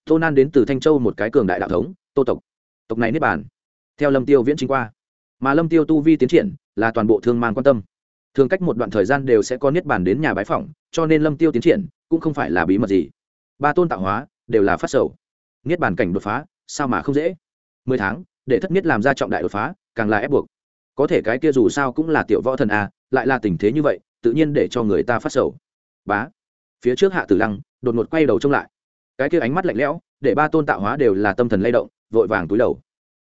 Speaker 1: Tô nan đến từ thanh châu một cái cường đại đạo thống, tô tộc. Tộc này niết bàn. Theo lâm tiêu viễn chính qua. Mà lâm tiêu tu vi tiến triển là toàn bộ thương mang quan tâm. Thường cách một đoạn thời gian đều sẽ có niết bàn đến nhà bái phỏng, cho nên lâm tiêu tiến triển cũng không phải là bí mật gì. Ba tôn tạo hóa đều là phát sầu. Niết bàn cảnh đột phá, sao mà không dễ? Mười tháng, để thất niết làm ra trọng đại đột phá, càng là ép buộc có thể cái kia dù sao cũng là tiểu võ thần à, lại là tình thế như vậy tự nhiên để cho người ta phát sầu. Bá. Phía trước hạ tử lăng đột ngột quay đầu trông lại. Cái kia ánh mắt lạnh lẽo để ba tôn tạo hóa đều là tâm thần lay động vội vàng túi đầu.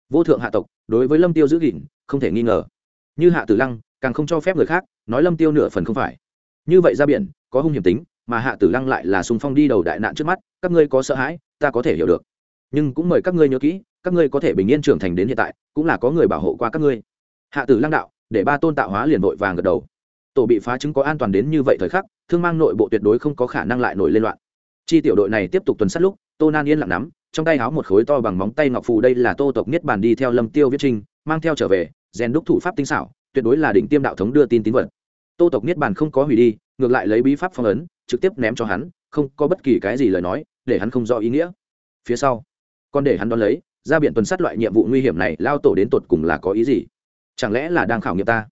Speaker 1: Vô thượng hạ tộc đối với lâm tiêu giữ gìn không thể nghi ngờ. Như hạ tử lăng càng không cho phép người khác nói lâm tiêu nửa phần không phải. Như vậy ra biển có hung hiểm tính mà hạ tử lăng lại là sung phong đi đầu đại nạn trước mắt các ngươi có sợ hãi ta có thể hiểu được. Nhưng cũng mời các ngươi nhớ kỹ các ngươi có thể bình yên trưởng thành đến hiện tại cũng là có người bảo hộ qua các ngươi hạ tử lăng đạo, để ba tôn tạo hóa liền vội vàng gật đầu. Tổ bị phá chứng có an toàn đến như vậy thời khắc, thương mang nội bộ tuyệt đối không có khả năng lại nổi lên loạn. Chi tiểu đội này tiếp tục tuần sát lúc, tô nan yên lặng nắm, trong tay háo một khối to bằng móng tay ngọc phù đây là tô tộc niết bàn đi theo lâm tiêu viết trinh mang theo trở về, rèn đúc thủ pháp tinh xảo, tuyệt đối là đỉnh tiêm đạo thống đưa tin tín vật. Tô tộc niết bàn không có hủy đi, ngược lại lấy bí pháp phong ấn, trực tiếp ném cho hắn, không có bất kỳ cái gì lời nói, để hắn không rõ ý nghĩa. Phía sau, còn để hắn đón lấy, ra biển tuần sát loại nhiệm vụ nguy hiểm này, lao tổ đến tột cùng là có ý gì? Chẳng lẽ là đang khảo nghiệm ta?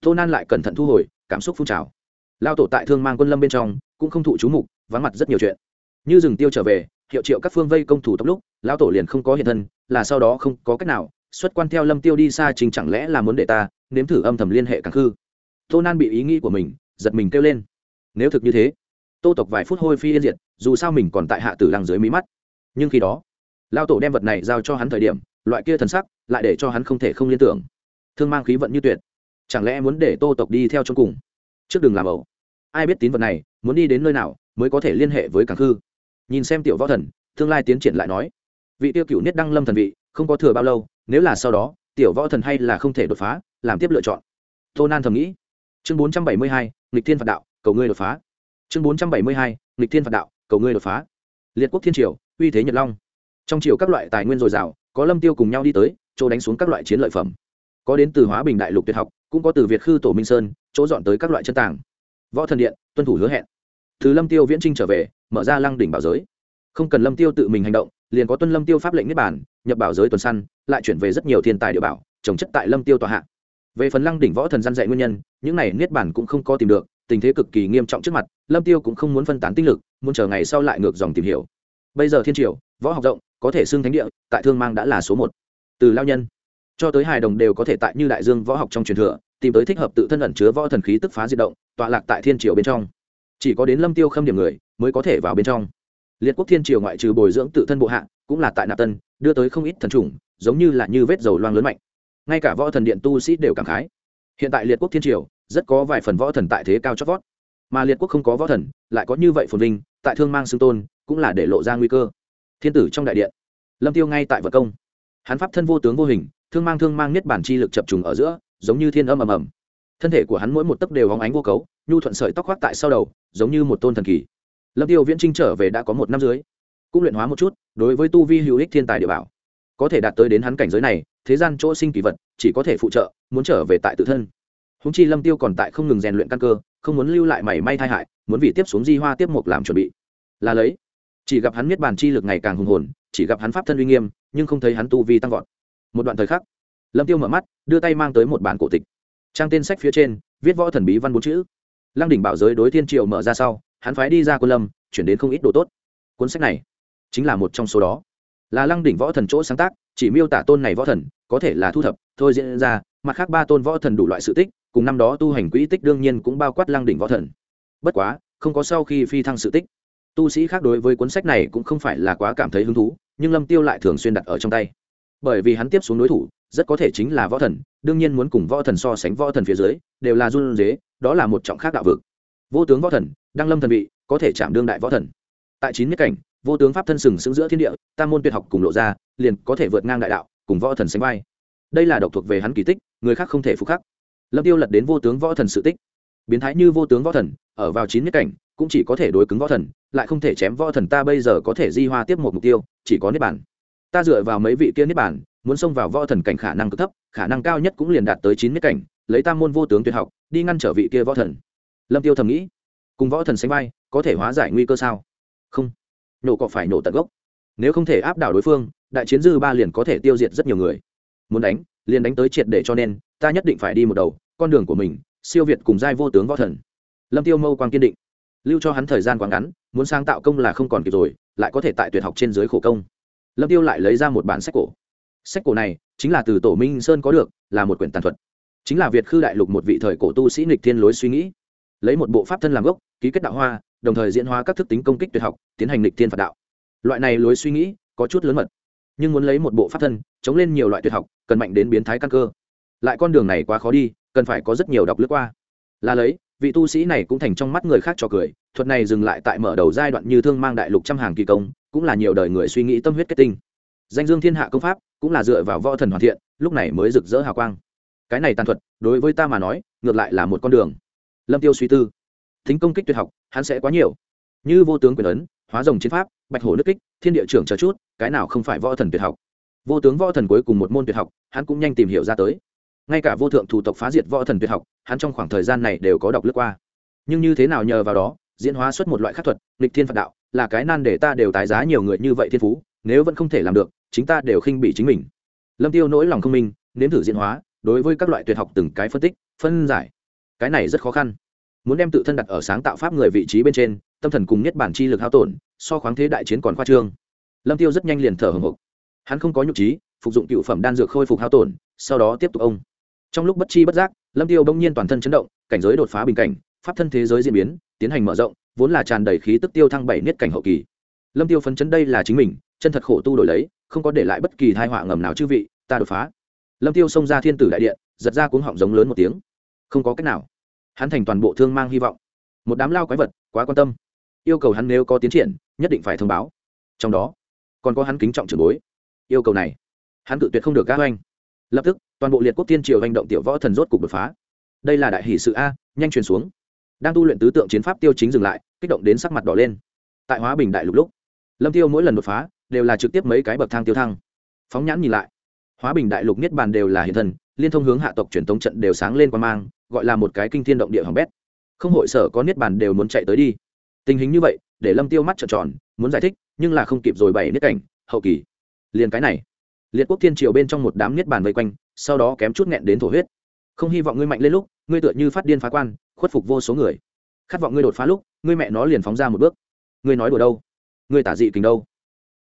Speaker 1: Tô nan lại cẩn thận thu hồi, cảm xúc phun trào. Lao tổ tại thương mang quân lâm bên trong, cũng không thụ chú mục, vắng mặt rất nhiều chuyện. Như rừng tiêu trở về, hiệu triệu các phương vây công thủ tốc lúc lao tổ liền không có hiện thân, là sau đó không có cách nào, xuất quan theo lâm tiêu đi xa trình chẳng lẽ là muốn để ta nếm thử âm thầm liên hệ càng khư. Tô nan bị ý nghĩ của mình, giật mình kêu lên. Nếu thực như thế, tô tộc vài phút hôi phi yên diệt, dù sao mình còn tại hạ tử lăng dưới mí mắt. Nhưng khi đó lao tổ đem vật này giao cho hắn thời điểm, loại kia thần sắc lại để cho hắn không thể không liên tưởng thương mang khí vận như tuyệt. Chẳng lẽ muốn để tô tộc đi theo trong cùng? Trước đừng làm ẩu. Ai biết tín vật này, muốn đi đến nơi nào mới có thể liên hệ với càng khư? Nhìn xem tiểu võ thần tương lai tiến triển lại nói. Vị tiêu cựu niết đăng lâm thần vị, không có thừa bao lâu, nếu là sau đó, tiểu võ thần hay là không thể đột phá, làm tiếp lựa chọn. Tô nan thầm nghĩ. Chương bốn trăm bảy mươi hai, nghịch thiên phạt đạo, cầu ngươi đột phá. Chương bốn trăm bảy mươi hai, nghịch thiên phạt đạo, cầu ngươi đột phá. Liệt quốc thiên triều, uy thế nhật long. Trong triều các loại tài nguyên dồi dào, có lâm tiêu cùng nhau đi tới, chỗ đánh xuống các loại chiến lợi phẩm có đến từ hóa bình đại lục tuyệt học, cũng có từ việt khư tổ minh sơn, chỗ dọn tới các loại chân tàng. Võ thần điện, tuân thủ hứa hẹn. Thứ lâm tiêu viễn trinh trở về, mở ra lăng đỉnh bảo giới. Không cần lâm tiêu tự mình hành động, liền có tuân lâm tiêu pháp lệnh niết bản nhập bảo giới tuần săn, lại chuyển về rất nhiều thiên tài địa bảo, trồng chất tại lâm tiêu tòa hạ. Về phần lăng đỉnh võ thần gian dạy nguyên nhân, những này niết bản cũng không có tìm được, tình thế cực kỳ nghiêm trọng trước mặt, lâm tiêu cũng không muốn phân tán tinh lực, muốn chờ ngày sau lại ngược dòng tìm hiểu. Bây giờ thiên triều, võ học rộng, có thể xưng thánh địa, tại thương mang đã là số một. Từ lao nhân cho tới hài đồng đều có thể tại như đại dương võ học trong truyền thừa, tìm tới thích hợp tự thân ẩn chứa võ thần khí tức phá di động, tọa lạc tại thiên triều bên trong. Chỉ có đến lâm tiêu khâm điểm người, mới có thể vào bên trong. Liệt quốc thiên triều ngoại trừ bồi dưỡng tự thân bộ hạ, cũng là tại nạp tân, đưa tới không ít thần trùng giống như là như vết dầu loang lớn mạnh. Ngay cả võ thần điện tu sĩ đều cảm khái. Hiện tại liệt quốc thiên triều, rất có vài phần võ thần tại thế cao chót vót. Mà liệt quốc không có võ thần, lại có như vậy phồn vinh, tại thương mang xương tôn, cũng là để lộ ra nguy cơ. Thiên tử trong đại điện, lâm tiêu ngay tại vật công. Hắn pháp thân vô tướng vô hình thương mang thương mang niết bản chi lực chập trùng ở giữa, giống như thiên âm ầm ầm. Thân thể của hắn mỗi một tấc đều hóng ánh vô cấu, nhu thuận sợi tóc khoác tại sau đầu, giống như một tôn thần kỳ. Lâm tiêu viễn trinh trở về đã có một năm dưới. Cũng luyện hóa một chút, đối với tu vi hữu ích thiên tài địa bảo, có thể đạt tới đến hắn cảnh giới này, thế gian chỗ sinh kỳ vật, chỉ có thể phụ trợ, muốn trở về tại tự thân. Húng chi lâm tiêu còn tại không ngừng rèn luyện căn cơ, không muốn lưu lại mảy may thai hại, muốn vì tiếp xuống di hoa tiếp mục làm chuẩn bị. Là lấy, chỉ gặp hắn miết bàn chi lực ngày càng hùng hồn, chỉ gặp hắn pháp thân uy nghiêm, nhưng không thấy hắn tu vi tăng vọt một đoạn thời khắc, lâm tiêu mở mắt, đưa tay mang tới một bản cổ tịch. Trang tên sách phía trên, viết võ thần bí văn bốn chữ. Lăng đỉnh bảo giới đối thiên triều mở ra sau, hắn phái đi ra quân lâm, chuyển đến không ít đồ tốt. Cuốn sách này chính là một trong số đó. Là lăng đỉnh võ thần chỗ sáng tác, chỉ miêu tả tôn này võ thần, có thể là thu thập, thôi diễn ra, mặt khác ba tôn võ thần đủ loại sự tích, cùng năm đó tu hành quỹ tích đương nhiên cũng bao quát lăng đỉnh võ thần. Bất quá, không có sau khi phi thăng sự tích. Tu sĩ khác đối với cuốn sách này cũng không phải là quá cảm thấy hứng thú, nhưng lâm tiêu lại thường xuyên đặt ở trong tay bởi vì hắn tiếp xuống đối thủ rất có thể chính là võ thần, đương nhiên muốn cùng võ thần so sánh võ thần phía dưới, đều là run dế đó là một trọng khác đạo vực. Vô tướng võ thần, đăng lâm thần vị, có thể chạm đương đại võ thần. Tại chín nhất cảnh, vô tướng pháp thân sừng sững giữa thiên địa tam môn tuyệt học cùng lộ ra, liền có thể vượt ngang đại đạo, cùng võ thần sánh vai. Đây là độc thuộc về hắn kỳ tích, người khác không thể phục khắc. Lâm tiêu lật đến vô tướng võ thần sự tích. Biến thái như vô tướng võ thần, ở vào chín nhất cảnh, cũng chỉ có thể đối cứng võ thần, lại không thể chém võ thần ta bây giờ có thể di hoa tiếp một mục tiêu, chỉ có niết bản ta dựa vào mấy vị kia niết bản muốn xông vào võ thần cảnh khả năng cực thấp, khả năng cao nhất cũng liền đạt tới chín niết cảnh, lấy tam môn vô tướng tuyệt học, đi ngăn trở vị kia võ thần. Lâm tiêu thầm nghĩ, cùng võ thần sánh vai, có thể hóa giải nguy cơ sao? Không. Nổ cọ phải nổ tận gốc. Nếu không thể áp đảo đối phương, đại chiến dư ba liền có thể tiêu diệt rất nhiều người. Muốn đánh, liền đánh tới triệt để cho nên, ta nhất định phải đi một đầu, con đường của mình, siêu việt cùng giai vô tướng võ thần. Lâm tiêu mâu quang kiên định. Lưu cho hắn thời gian quá ngắn, muốn sáng tạo công là không còn kịp rồi, lại có thể tại tuyệt học trên dưới khổ công lâm tiêu lại lấy ra một bản sách cổ. Sách cổ này chính là từ tổ minh sơn có được, là một quyển tàn thuật. Chính là việt khư đại lục một vị thời cổ tu sĩ nghịch thiên lối suy nghĩ. Lấy một bộ pháp thân làm gốc, ký kết đạo hoa, đồng thời diễn hóa các thức tính công kích tuyệt học, tiến hành nghịch thiên phạt đạo. Loại này lối suy nghĩ có chút lớn mật, nhưng muốn lấy một bộ pháp thân chống lên nhiều loại tuyệt học, cần mạnh đến biến thái căn cơ. Lại con đường này quá khó đi, cần phải có rất nhiều đọc lướt qua. Là lấy, vị tu sĩ này cũng thành trong mắt người khác cho cười thuật này dừng lại tại mở đầu giai đoạn như thương mang đại lục trăm hàng kỳ công, cũng là nhiều đời người suy nghĩ tâm huyết kết tinh. Danh dương thiên hạ công pháp cũng là dựa vào võ thần hoàn thiện, lúc này mới rực rỡ hào quang. Cái này tàn thuật, đối với ta mà nói, ngược lại là một con đường. Lâm tiêu suy tư. Thính công kích tuyệt học, hắn sẽ quá nhiều. Như vô tướng quyền ấn, hóa rồng chiến pháp, bạch hổ nước kích, thiên địa trưởng chờ chút, cái nào không phải võ thần tuyệt học. Vô tướng võ thần cuối cùng một môn tuyệt học, hắn cũng nhanh tìm hiểu ra tới. Ngay cả vô thượng thủ tộc phá diệt võ thần tuyệt học, hắn trong khoảng thời gian này đều có đọc lướt qua. Nhưng như thế nào nhờ vào đó diễn hóa xuất một loại khắc thuật lịch thiên phật đạo, là cái nan để ta đều tái giá nhiều người như vậy thiên phú, nếu vẫn không thể làm được, chính ta đều khinh bị chính mình. Lâm tiêu nỗi lòng không minh, nếm thử diễn hóa, đối với các loại tuyệt học từng cái phân tích, phân giải. Cái này rất khó khăn. Muốn đem tự thân đặt ở sáng tạo pháp người vị trí bên trên, tâm thần cùng nhất bản chi lực hao tổn, so khoáng thế đại chiến còn khoa trương. Lâm tiêu rất nhanh liền thở hồng hộc. Hắn không có nhục trí, phục dụng cựu phẩm đan dược khôi phục hao tổn, sau đó tiếp tục ông. Trong lúc bất chi bất giác, lâm tiêu bỗng nhiên toàn thân chấn động, cảnh giới đột phá bình cảnh pháp thân thế giới diễn biến, tiến hành mở rộng, vốn là tràn đầy khí tức tiêu thăng bảy niết cảnh hậu kỳ. Lâm tiêu phấn chấn đây là chính mình, chân thật khổ tu đổi lấy, không có để lại bất kỳ thai họa ngầm nào chư vị, ta đột phá. Lâm tiêu xông ra thiên tử đại điện, giật ra cuống họng giống lớn một tiếng. Không có cách nào. Hắn thành toàn bộ thương mang hy vọng. Một đám lao quái vật, quá quan tâm. Yêu cầu hắn nếu có tiến triển, nhất định phải thông báo. Trong đó, còn có hắn kính trọng trưởng bối. Yêu cầu này, hắn tự tuyệt không được các oanh. Lập tức, toàn bộ liệt quốc tiên triều hành động tiểu võ thần rốt cục đột phá. Đây là đại hỷ sự a, nhanh truyền xuống đang tu luyện tứ tượng chiến pháp tiêu chính dừng lại, kích động đến sắc mặt đỏ lên. Tại hóa bình đại lục lúc, lâm tiêu mỗi lần đột phá, đều là trực tiếp mấy cái bậc thang tiêu thăng. Phóng nhãn nhìn lại, hóa bình đại lục niết bàn đều là hiện thần liên thông hướng hạ tộc truyền thống trận đều sáng lên qua mang, gọi là một cái kinh thiên động địa hỏng bét. Không hội sở có niết bàn đều muốn chạy tới đi. Tình hình như vậy, để lâm tiêu mắt trợn tròn, muốn giải thích, nhưng là không kịp rồi bày niết cảnh, hậu kỳ. Liền cái này, liệt quốc thiên triều bên trong một đám niết bàn vây quanh, sau đó kém chút nghẹn đến thổ huyết. Không hy vọng ngươi mạnh lên lúc, ngươi tựa như phát điên phá quan khuất phục vô số người. Khát vọng ngươi đột phá lúc, ngươi mẹ nó liền phóng ra một bước. Ngươi nói đùa đâu? Ngươi tả dị kình đâu?